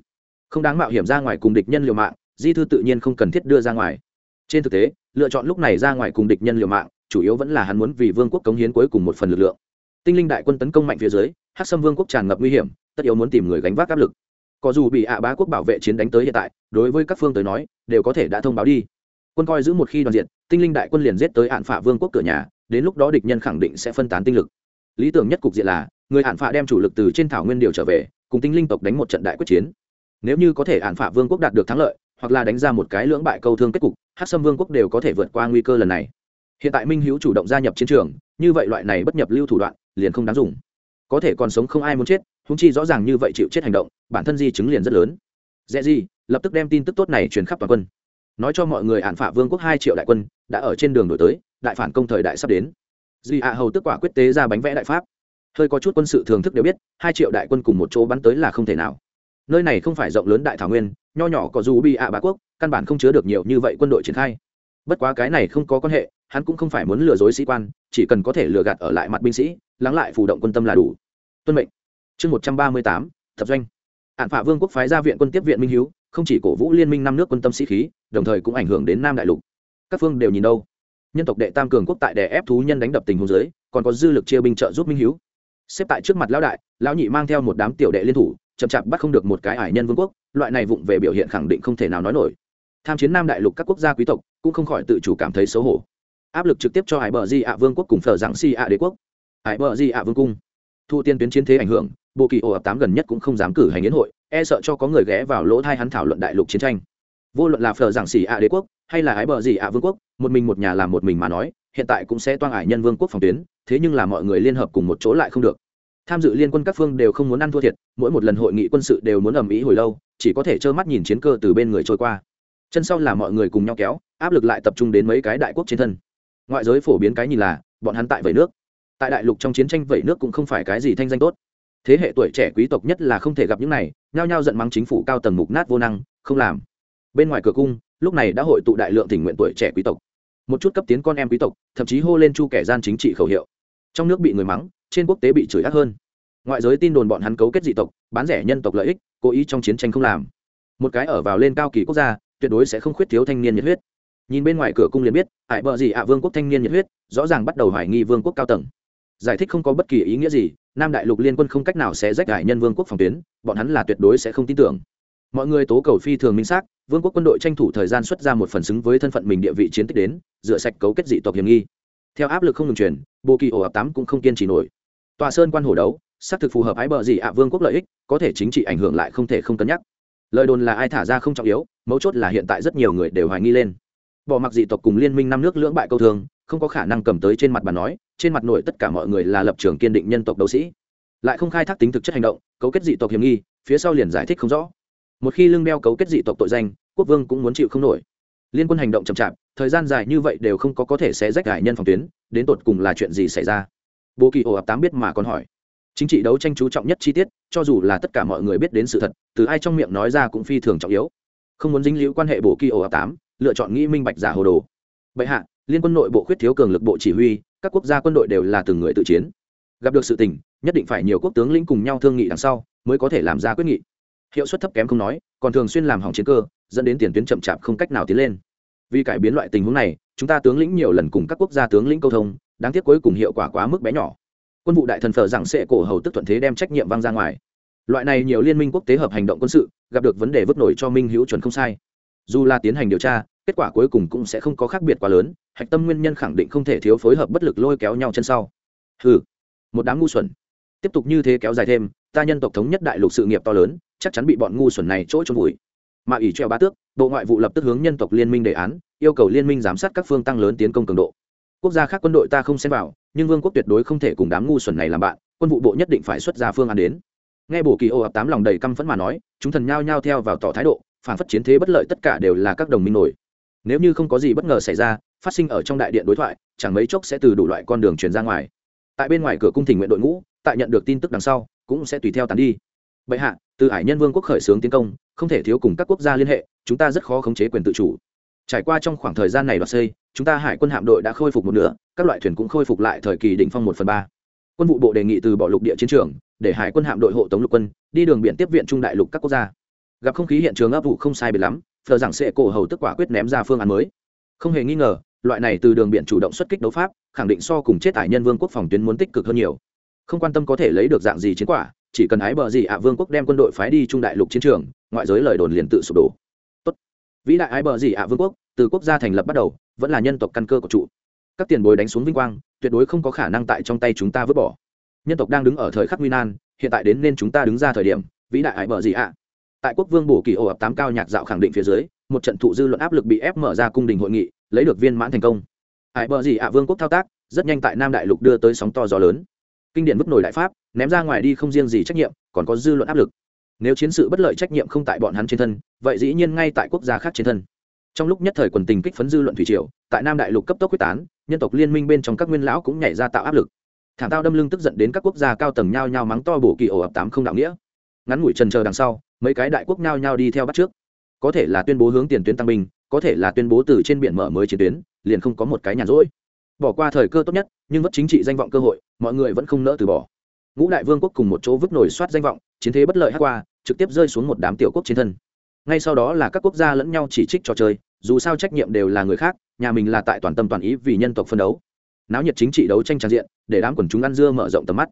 Không đáng mạo hiểm ra ngoài cùng địch nhân liều mạng, di thư tự nhiên không cần thiết đưa ra ngoài trên thực tế, lựa chọn lúc này ra ngoài cùng địch nhân liều mạng, chủ yếu vẫn là hắn muốn vì vương quốc cống hiến cuối cùng một phần lực lượng. Tinh linh đại quân tấn công mạnh phía dưới hát xâm vương quốc tràn ngập nguy hiểm, tất yếu muốn tìm người gánh vác áp lực. Có dù bị ạ bá quốc bảo vệ chiến đánh tới hiện tại, đối với các phương tới nói, đều có thể đã thông báo đi. Quân coi giữ một khi đoàn diện, tinh linh đại quân liền giết tới hạn phả vương quốc cửa nhà, đến lúc đó địch nhân khẳng định sẽ phân tán tinh lực. Lý tưởng nhất cục diện là, người hạn phả đem chủ lực từ trên thảo nguyên điều trở về, cùng tinh linh tộc đánh một trận đại quyết chiến. Nếu như có thể hạn phả vương quốc đạt được thắng lợi hoặc là đánh ra một cái lưỡng bại câu thương kết cục hát Sâm vương quốc đều có thể vượt qua nguy cơ lần này. Hiện tại minh hữu chủ động gia nhập chiến trường, như vậy loại này bất nhập lưu thủ đoạn, liền không đáng dùng. Có thể còn sống không ai muốn chết húng chi rõ ràng như vậy chịu chết hành động, bản thân di chứng liền rất lớn. Dễ gì, lập tức đem tin tức tốt này truyền khắp toàn quân. Nói cho mọi người hạn phả vương quốc hai triệu đại quân đã ở trên đường đổi tới, đại phản công thời đại sắp đến. Duy hạ hầu tức quả quyết tế ra bánh vẽ đại pháp. Hơi có chút quân sự thường thức đều biết, hai triệu đại quân cùng một chỗ bắn tới là không thể nào. Nơi này không phải rộng lớn đại thảo nguyên nho nhỏ có dù bị ạ bá quốc, căn bản không chứa được nhiều như vậy quân đội triển khai. Bất quá cái này không có quan hệ, hắn cũng không phải muốn lừa dối sĩ quan, chỉ cần có thể lừa gạt ở lại mặt binh sĩ, lắng lại phủ động quân tâm là đủ. Tuân mệnh. Chương một trăm ba mươi tám, thập doanh. Hạn phả vương quốc phái ra viện quân tiếp viện minh hiếu, không chỉ cổ vũ liên minh năm nước quân tâm sĩ khí, đồng thời cũng ảnh hưởng đến nam đại lục. Các phương đều nhìn đâu? Nhân tộc đệ tam cường quốc tại đè ép thú nhân đánh đập tình hồ dưới, còn có dư lực chia binh trợ giúp minh hiếu. Xếp tại trước mặt lão đại, lão nhị mang theo một đám tiểu đệ liên thủ chậm chạp bắt không được một cái ải nhân vương quốc, loại này vụng về biểu hiện khẳng định không thể nào nói nổi. Tham chiến nam đại lục các quốc gia quý tộc cũng không khỏi tự chủ cảm thấy xấu hổ. Áp lực trực tiếp cho hải bờ di ạ vương quốc cùng phở giảng si ạ đế quốc. Hải bờ di ạ vương cung. Thu tiên tuyến chiến thế ảnh hưởng, bộ kỳ ổ ập tám gần nhất cũng không dám cử hành yến hội e sợ cho có người ghé vào lỗ thai hắn thảo luận đại lục chiến tranh. Vô luận là phở giảng xỉ ạ đế quốc hay là ái bờ gì ạ vương quốc, một mình một nhà làm một mình mà nói, hiện tại cũng sẽ toan ải nhân vương quốc phòng tuyến, thế nhưng là mọi người liên hợp cùng một chỗ lại không được tham dự liên quân các phương đều không muốn ăn thua thiệt, mỗi một lần hội nghị quân sự đều muốn ầm ĩ hồi lâu, chỉ có thể trơ mắt nhìn chiến cơ từ bên người trôi qua. Chân sau là mọi người cùng nhau kéo, áp lực lại tập trung đến mấy cái đại quốc trên thân. Ngoại giới phổ biến cái nhìn là, bọn hắn tại vẩy nước. Tại đại lục trong chiến tranh vẩy nước cũng không phải cái gì thanh danh tốt. Thế hệ tuổi trẻ quý tộc nhất là không thể gặp những này, nhao nhao giận mắng chính phủ cao tầng mục nát vô năng, không làm. Bên ngoài cửa cung, lúc này đã hội tụ đại lượng tình nguyện tuổi trẻ quý tộc. Một chút cấp tiến con em quý tộc, thậm chí hô lên chu kẻ gian chính trị khẩu hiệu. Trong nước bị người mắng trên quốc tế bị chửi ác hơn. Ngoại giới tin đồn bọn hắn cấu kết dị tộc, bán rẻ nhân tộc lợi ích, cố ý trong chiến tranh không làm. Một cái ở vào lên cao kỳ quốc gia, tuyệt đối sẽ không khuyết thiếu thanh niên nhiệt huyết. Nhìn bên ngoài cửa cung liền biết hại bợ gì ạ vương quốc thanh niên nhiệt huyết, rõ ràng bắt đầu hoài nghi vương quốc cao tầng. Giải thích không có bất kỳ ý nghĩa gì, nam đại lục liên quân không cách nào sẽ rách cải nhân vương quốc phòng tuyến, bọn hắn là tuyệt đối sẽ không tin tưởng. Mọi người tố cầu phi thường minh xác, vương quốc quân đội tranh thủ thời gian xuất ra một phần xứng với thân phận mình địa vị chiến tích đến, rửa sạch cấu kết dị tộc hiểm nghi. Theo áp lực không ngừng truyền bộ kỳ ổ ập tám cũng không kiên trì nổi tòa sơn quan hồ đấu, xác thực phù hợp ái bờ gì ạ vương quốc lợi ích, có thể chính trị ảnh hưởng lại không thể không cân nhắc. Lời đồn là ai thả ra không trọng yếu, mấu chốt là hiện tại rất nhiều người đều hoài nghi lên. Bỏ mặc dị tộc cùng liên minh năm nước lưỡng bại câu thường không có khả năng cầm tới trên mặt bàn nói, trên mặt nội tất cả mọi người là lập trường kiên định nhân tộc đấu sĩ. Lại không khai thác tính thực chất hành động, cấu kết dị tộc hiểm nghi, phía sau liền giải thích không rõ. Một khi lương đeo cấu kết dị tộc tội danh, quốc vương cũng muốn chịu không nổi. Liên quân hành động chậm chạp, thời gian dài như vậy đều không có có thể sẽ rách cải nhân phòng tuyến, đến tột cùng là chuyện gì xảy ra? Bố kỳ ổ ập tám biết mà còn hỏi. Chính trị đấu tranh chú trọng nhất chi tiết, cho dù là tất cả mọi người biết đến sự thật, từ ai trong miệng nói ra cũng phi thường trọng yếu. Không muốn dính líu quan hệ bộ kỳ ổ tám, lựa chọn nghĩ minh bạch giả hồ đồ. Bệ hạ, liên quân nội bộ khuyết thiếu cường lực bộ chỉ huy, các quốc gia quân đội đều là từng người tự chiến. Gặp được sự tình, nhất định phải nhiều quốc tướng lĩnh cùng nhau thương nghị đằng sau, mới có thể làm ra quyết nghị. Hiệu suất thấp kém không nói, còn thường xuyên làm hỏng chiến cơ, dẫn đến tiền tuyến chậm chạp không cách nào tiến lên. Vì cải biến loại tình huống này, chúng ta tướng lĩnh nhiều lần cùng các quốc gia tướng lĩnh câu thông đáng tiếc cuối cùng hiệu quả quá mức bé nhỏ. Quân vụ đại thần phở rằng sẽ cổ hầu tức thuận thế đem trách nhiệm văng ra ngoài. Loại này nhiều liên minh quốc tế hợp hành động quân sự, gặp được vấn đề vứt nổi cho minh hữu chuẩn không sai. Dù là tiến hành điều tra, kết quả cuối cùng cũng sẽ không có khác biệt quá lớn, hạch tâm nguyên nhân khẳng định không thể thiếu phối hợp bất lực lôi kéo nhau chân sau. Ừ một đám ngu xuẩn. Tiếp tục như thế kéo dài thêm, ta nhân tộc thống nhất đại lục sự nghiệp to lớn, chắc chắn bị bọn ngu xuẩn này chỗ trôn vùi. Mà ủy treo ba tước, bộ ngoại vụ lập tức hướng nhân tộc liên minh đề án, yêu cầu liên minh giám sát các phương tăng lớn tiến công cường độ quốc gia khác quân đội ta không xem vào, nhưng vương quốc tuyệt đối không thể cùng đám ngu xuẩn này làm bạn, quân vụ bộ nhất định phải xuất ra phương án đến. Nghe bổ kỳ ô ập tám lòng đầy căm phẫn mà nói, chúng thần nhao nhao theo vào tỏ thái độ, phản phất chiến thế bất lợi tất cả đều là các đồng minh nổi. Nếu như không có gì bất ngờ xảy ra, phát sinh ở trong đại điện đối thoại, chẳng mấy chốc sẽ từ đủ loại con đường truyền ra ngoài. Tại bên ngoài cửa cung thỉnh nguyện đội ngũ, tại nhận được tin tức đằng sau, cũng sẽ tùy theo tàn đi. Bệ hạ, từ hải nhân vương quốc khởi xướng tiến công, không thể thiếu cùng các quốc gia liên hệ, chúng ta rất khó khống chế quyền tự chủ. Trải qua trong khoảng thời gian này đoạt xây chúng ta hải quân hạm đội đã khôi phục một nửa, các loại thuyền cũng khôi phục lại thời kỳ đỉnh phong một phần ba. Quân vụ bộ đề nghị từ bỏ lục địa chiến trường, để hải quân hạm đội hộ tống lục quân, đi đường biển tiếp viện trung đại lục các quốc gia. Gặp không khí hiện trường ấp vụ không sai biệt lắm thờ giảng sẽ cổ hầu tức quả quyết ném ra phương án mới. Không hề nghi ngờ, loại này từ đường biển chủ động xuất kích đấu pháp, khẳng định so cùng chết tải nhân vương quốc phòng tuyến muốn tích cực hơn nhiều. Không quan tâm có thể lấy được dạng gì chiến quả, chỉ cần ái bờ gì ạ vương quốc đem quân đội phái đi trung đại lục chiến trường, ngoại giới lời đồn liền tự sụp đổ. Tốt. vĩ đại ái bờ gì ạ vương quốc, từ quốc gia thành lập bắt đầu vẫn là nhân tộc căn cơ của trụ. Các tiền bối đánh xuống vinh quang, tuyệt đối không có khả năng tại trong tay chúng ta vứt bỏ. Nhân tộc đang đứng ở thời khắc nguy nan, hiện tại đến nên chúng ta đứng ra thời điểm, vĩ đại hại bờ gì ạ? Tại quốc vương bổ kỳ ổ ập tám cao nhạc dạo khẳng định phía dưới, một trận thụ dư luận áp lực bị ép mở ra cung đình hội nghị, lấy được viên mãn thành công. Hại bờ gì ạ vương quốc thao tác, rất nhanh tại nam đại lục đưa tới sóng to gió lớn. Kinh điển bức nổi đại pháp, ném ra ngoài đi không riêng gì trách nhiệm, còn có dư luận áp lực. Nếu chiến sự bất lợi trách nhiệm không tại bọn hắn trên thân, vậy dĩ nhiên ngay tại quốc gia khác trên thân trong lúc nhất thời quần tình kích phấn dư luận thủy triều, tại nam đại lục cấp tốc quyết tán, nhân tộc liên minh bên trong các nguyên lão cũng nhảy ra tạo áp lực. Thảm tao đâm lưng tức giận đến các quốc gia cao tầng nhao nhao mắng to bổ kỳ ổ ập tám không đạo nghĩa. Ngắn ngủi trần chờ đằng sau, mấy cái đại quốc nhao nhao đi theo bắt trước. Có thể là tuyên bố hướng tiền tuyến tăng binh, có thể là tuyên bố từ trên biển mở mới chiến tuyến, liền không có một cái nhàn rỗi. Bỏ qua thời cơ tốt nhất, nhưng mất chính trị danh vọng cơ hội, mọi người vẫn không nỡ từ bỏ. Ngũ đại vương quốc cùng một chỗ vứt nổi soát danh vọng, chiến thế bất lợi hát qua, trực tiếp rơi xuống một đám tiểu quốc trên thân ngay sau đó là các quốc gia lẫn nhau chỉ trích trò chơi, dù sao trách nhiệm đều là người khác, nhà mình là tại toàn tâm toàn ý vì nhân tộc phân đấu. Náo nhiệt chính trị đấu tranh tràn diện, để đám quần chúng ăn dưa mở rộng tầm mắt.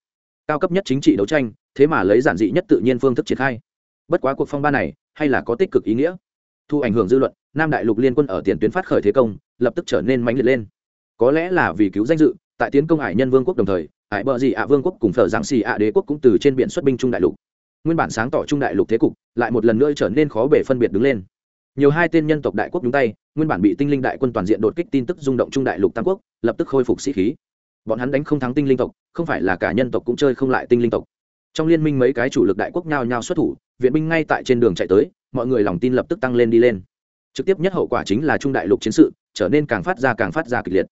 Cao cấp nhất chính trị đấu tranh, thế mà lấy giản dị nhất tự nhiên phương thức triển khai. Bất quá cuộc phong ba này, hay là có tích cực ý nghĩa. Thu ảnh hưởng dư luận, nam đại lục liên quân ở tiền tuyến phát khởi thế công, lập tức trở nên mãnh liệt lên. Có lẽ là vì cứu danh dự, tại tiến công hải nhân vương quốc đồng thời, hải bờ dị ạ vương quốc cùng phở giảng xì ạ đế quốc cũng từ trên biển xuất binh trung đại lục nguyên bản sáng tỏ trung đại lục thế cục, lại một lần nữa trở nên khó bể phân biệt đứng lên. Nhiều hai tên nhân tộc đại quốc nhúng tay, nguyên bản bị tinh linh đại quân toàn diện đột kích tin tức rung động trung đại lục tam quốc, lập tức khôi phục sĩ khí. Bọn hắn đánh không thắng tinh linh tộc, không phải là cả nhân tộc cũng chơi không lại tinh linh tộc. Trong liên minh mấy cái chủ lực đại quốc nhao nhao xuất thủ, viện binh ngay tại trên đường chạy tới, mọi người lòng tin lập tức tăng lên đi lên. Trực tiếp nhất hậu quả chính là trung đại lục chiến sự, trở nên càng phát ra càng phát ra kịch liệt.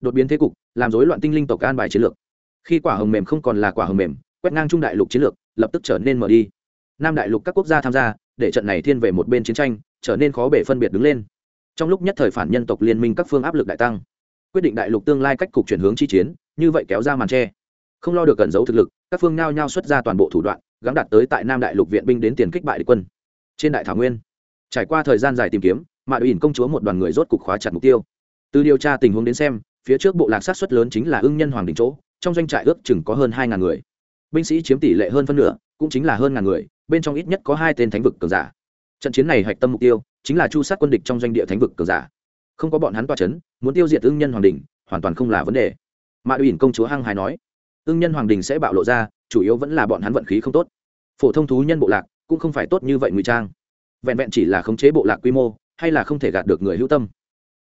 Đột biến thế cục, làm rối loạn tinh linh tộc an bài chiến lược. Khi quả hồng mềm không còn là quả hồng mềm, quét ngang trung đại lục chiến lược lập tức trở nên mở đi. Nam đại lục các quốc gia tham gia, để trận này thiên về một bên chiến tranh, trở nên khó bể phân biệt đứng lên. Trong lúc nhất thời phản nhân tộc liên minh các phương áp lực đại tăng, quyết định đại lục tương lai cách cục chuyển hướng chi chiến, như vậy kéo ra màn tre không lo được cẩn giấu thực lực, các phương nhao nhao xuất ra toàn bộ thủ đoạn gắn đạt tới tại nam đại lục viện binh đến tiền kích bại địch quân. Trên đại thảo nguyên, trải qua thời gian dài tìm kiếm, mạ ủy công chúa một đoàn người rốt cục khóa chặt mục tiêu. Từ điều tra tình huống đến xem, phía trước bộ lạc sát xuất lớn chính là ưng nhân hoàng đình chỗ, trong doanh trại ước chừng có hơn hai ngàn người binh sĩ chiếm tỷ lệ hơn phân nửa, cũng chính là hơn ngàn người, bên trong ít nhất có hai tên thánh vực cường giả. Trận chiến này hạch tâm mục tiêu chính là chu sát quân địch trong doanh địa thánh vực cường giả. Không có bọn hắn toa c h ấ n muốn tiêu diệt ưng nhân hoàng đình, hoàn toàn không là vấn đề. Mạ ủy công chúa hăng hải nói, ưng nhân hoàng đình sẽ bạo lộ ra, chủ yếu vẫn là bọn hắn vận khí không tốt. Phổ thông thú nhân bộ lạc cũng không phải tốt như vậy ngụy trang. Vẹn vẹn chỉ là khống chế bộ lạc quy mô, hay là không thể gạt được người hữu tâm.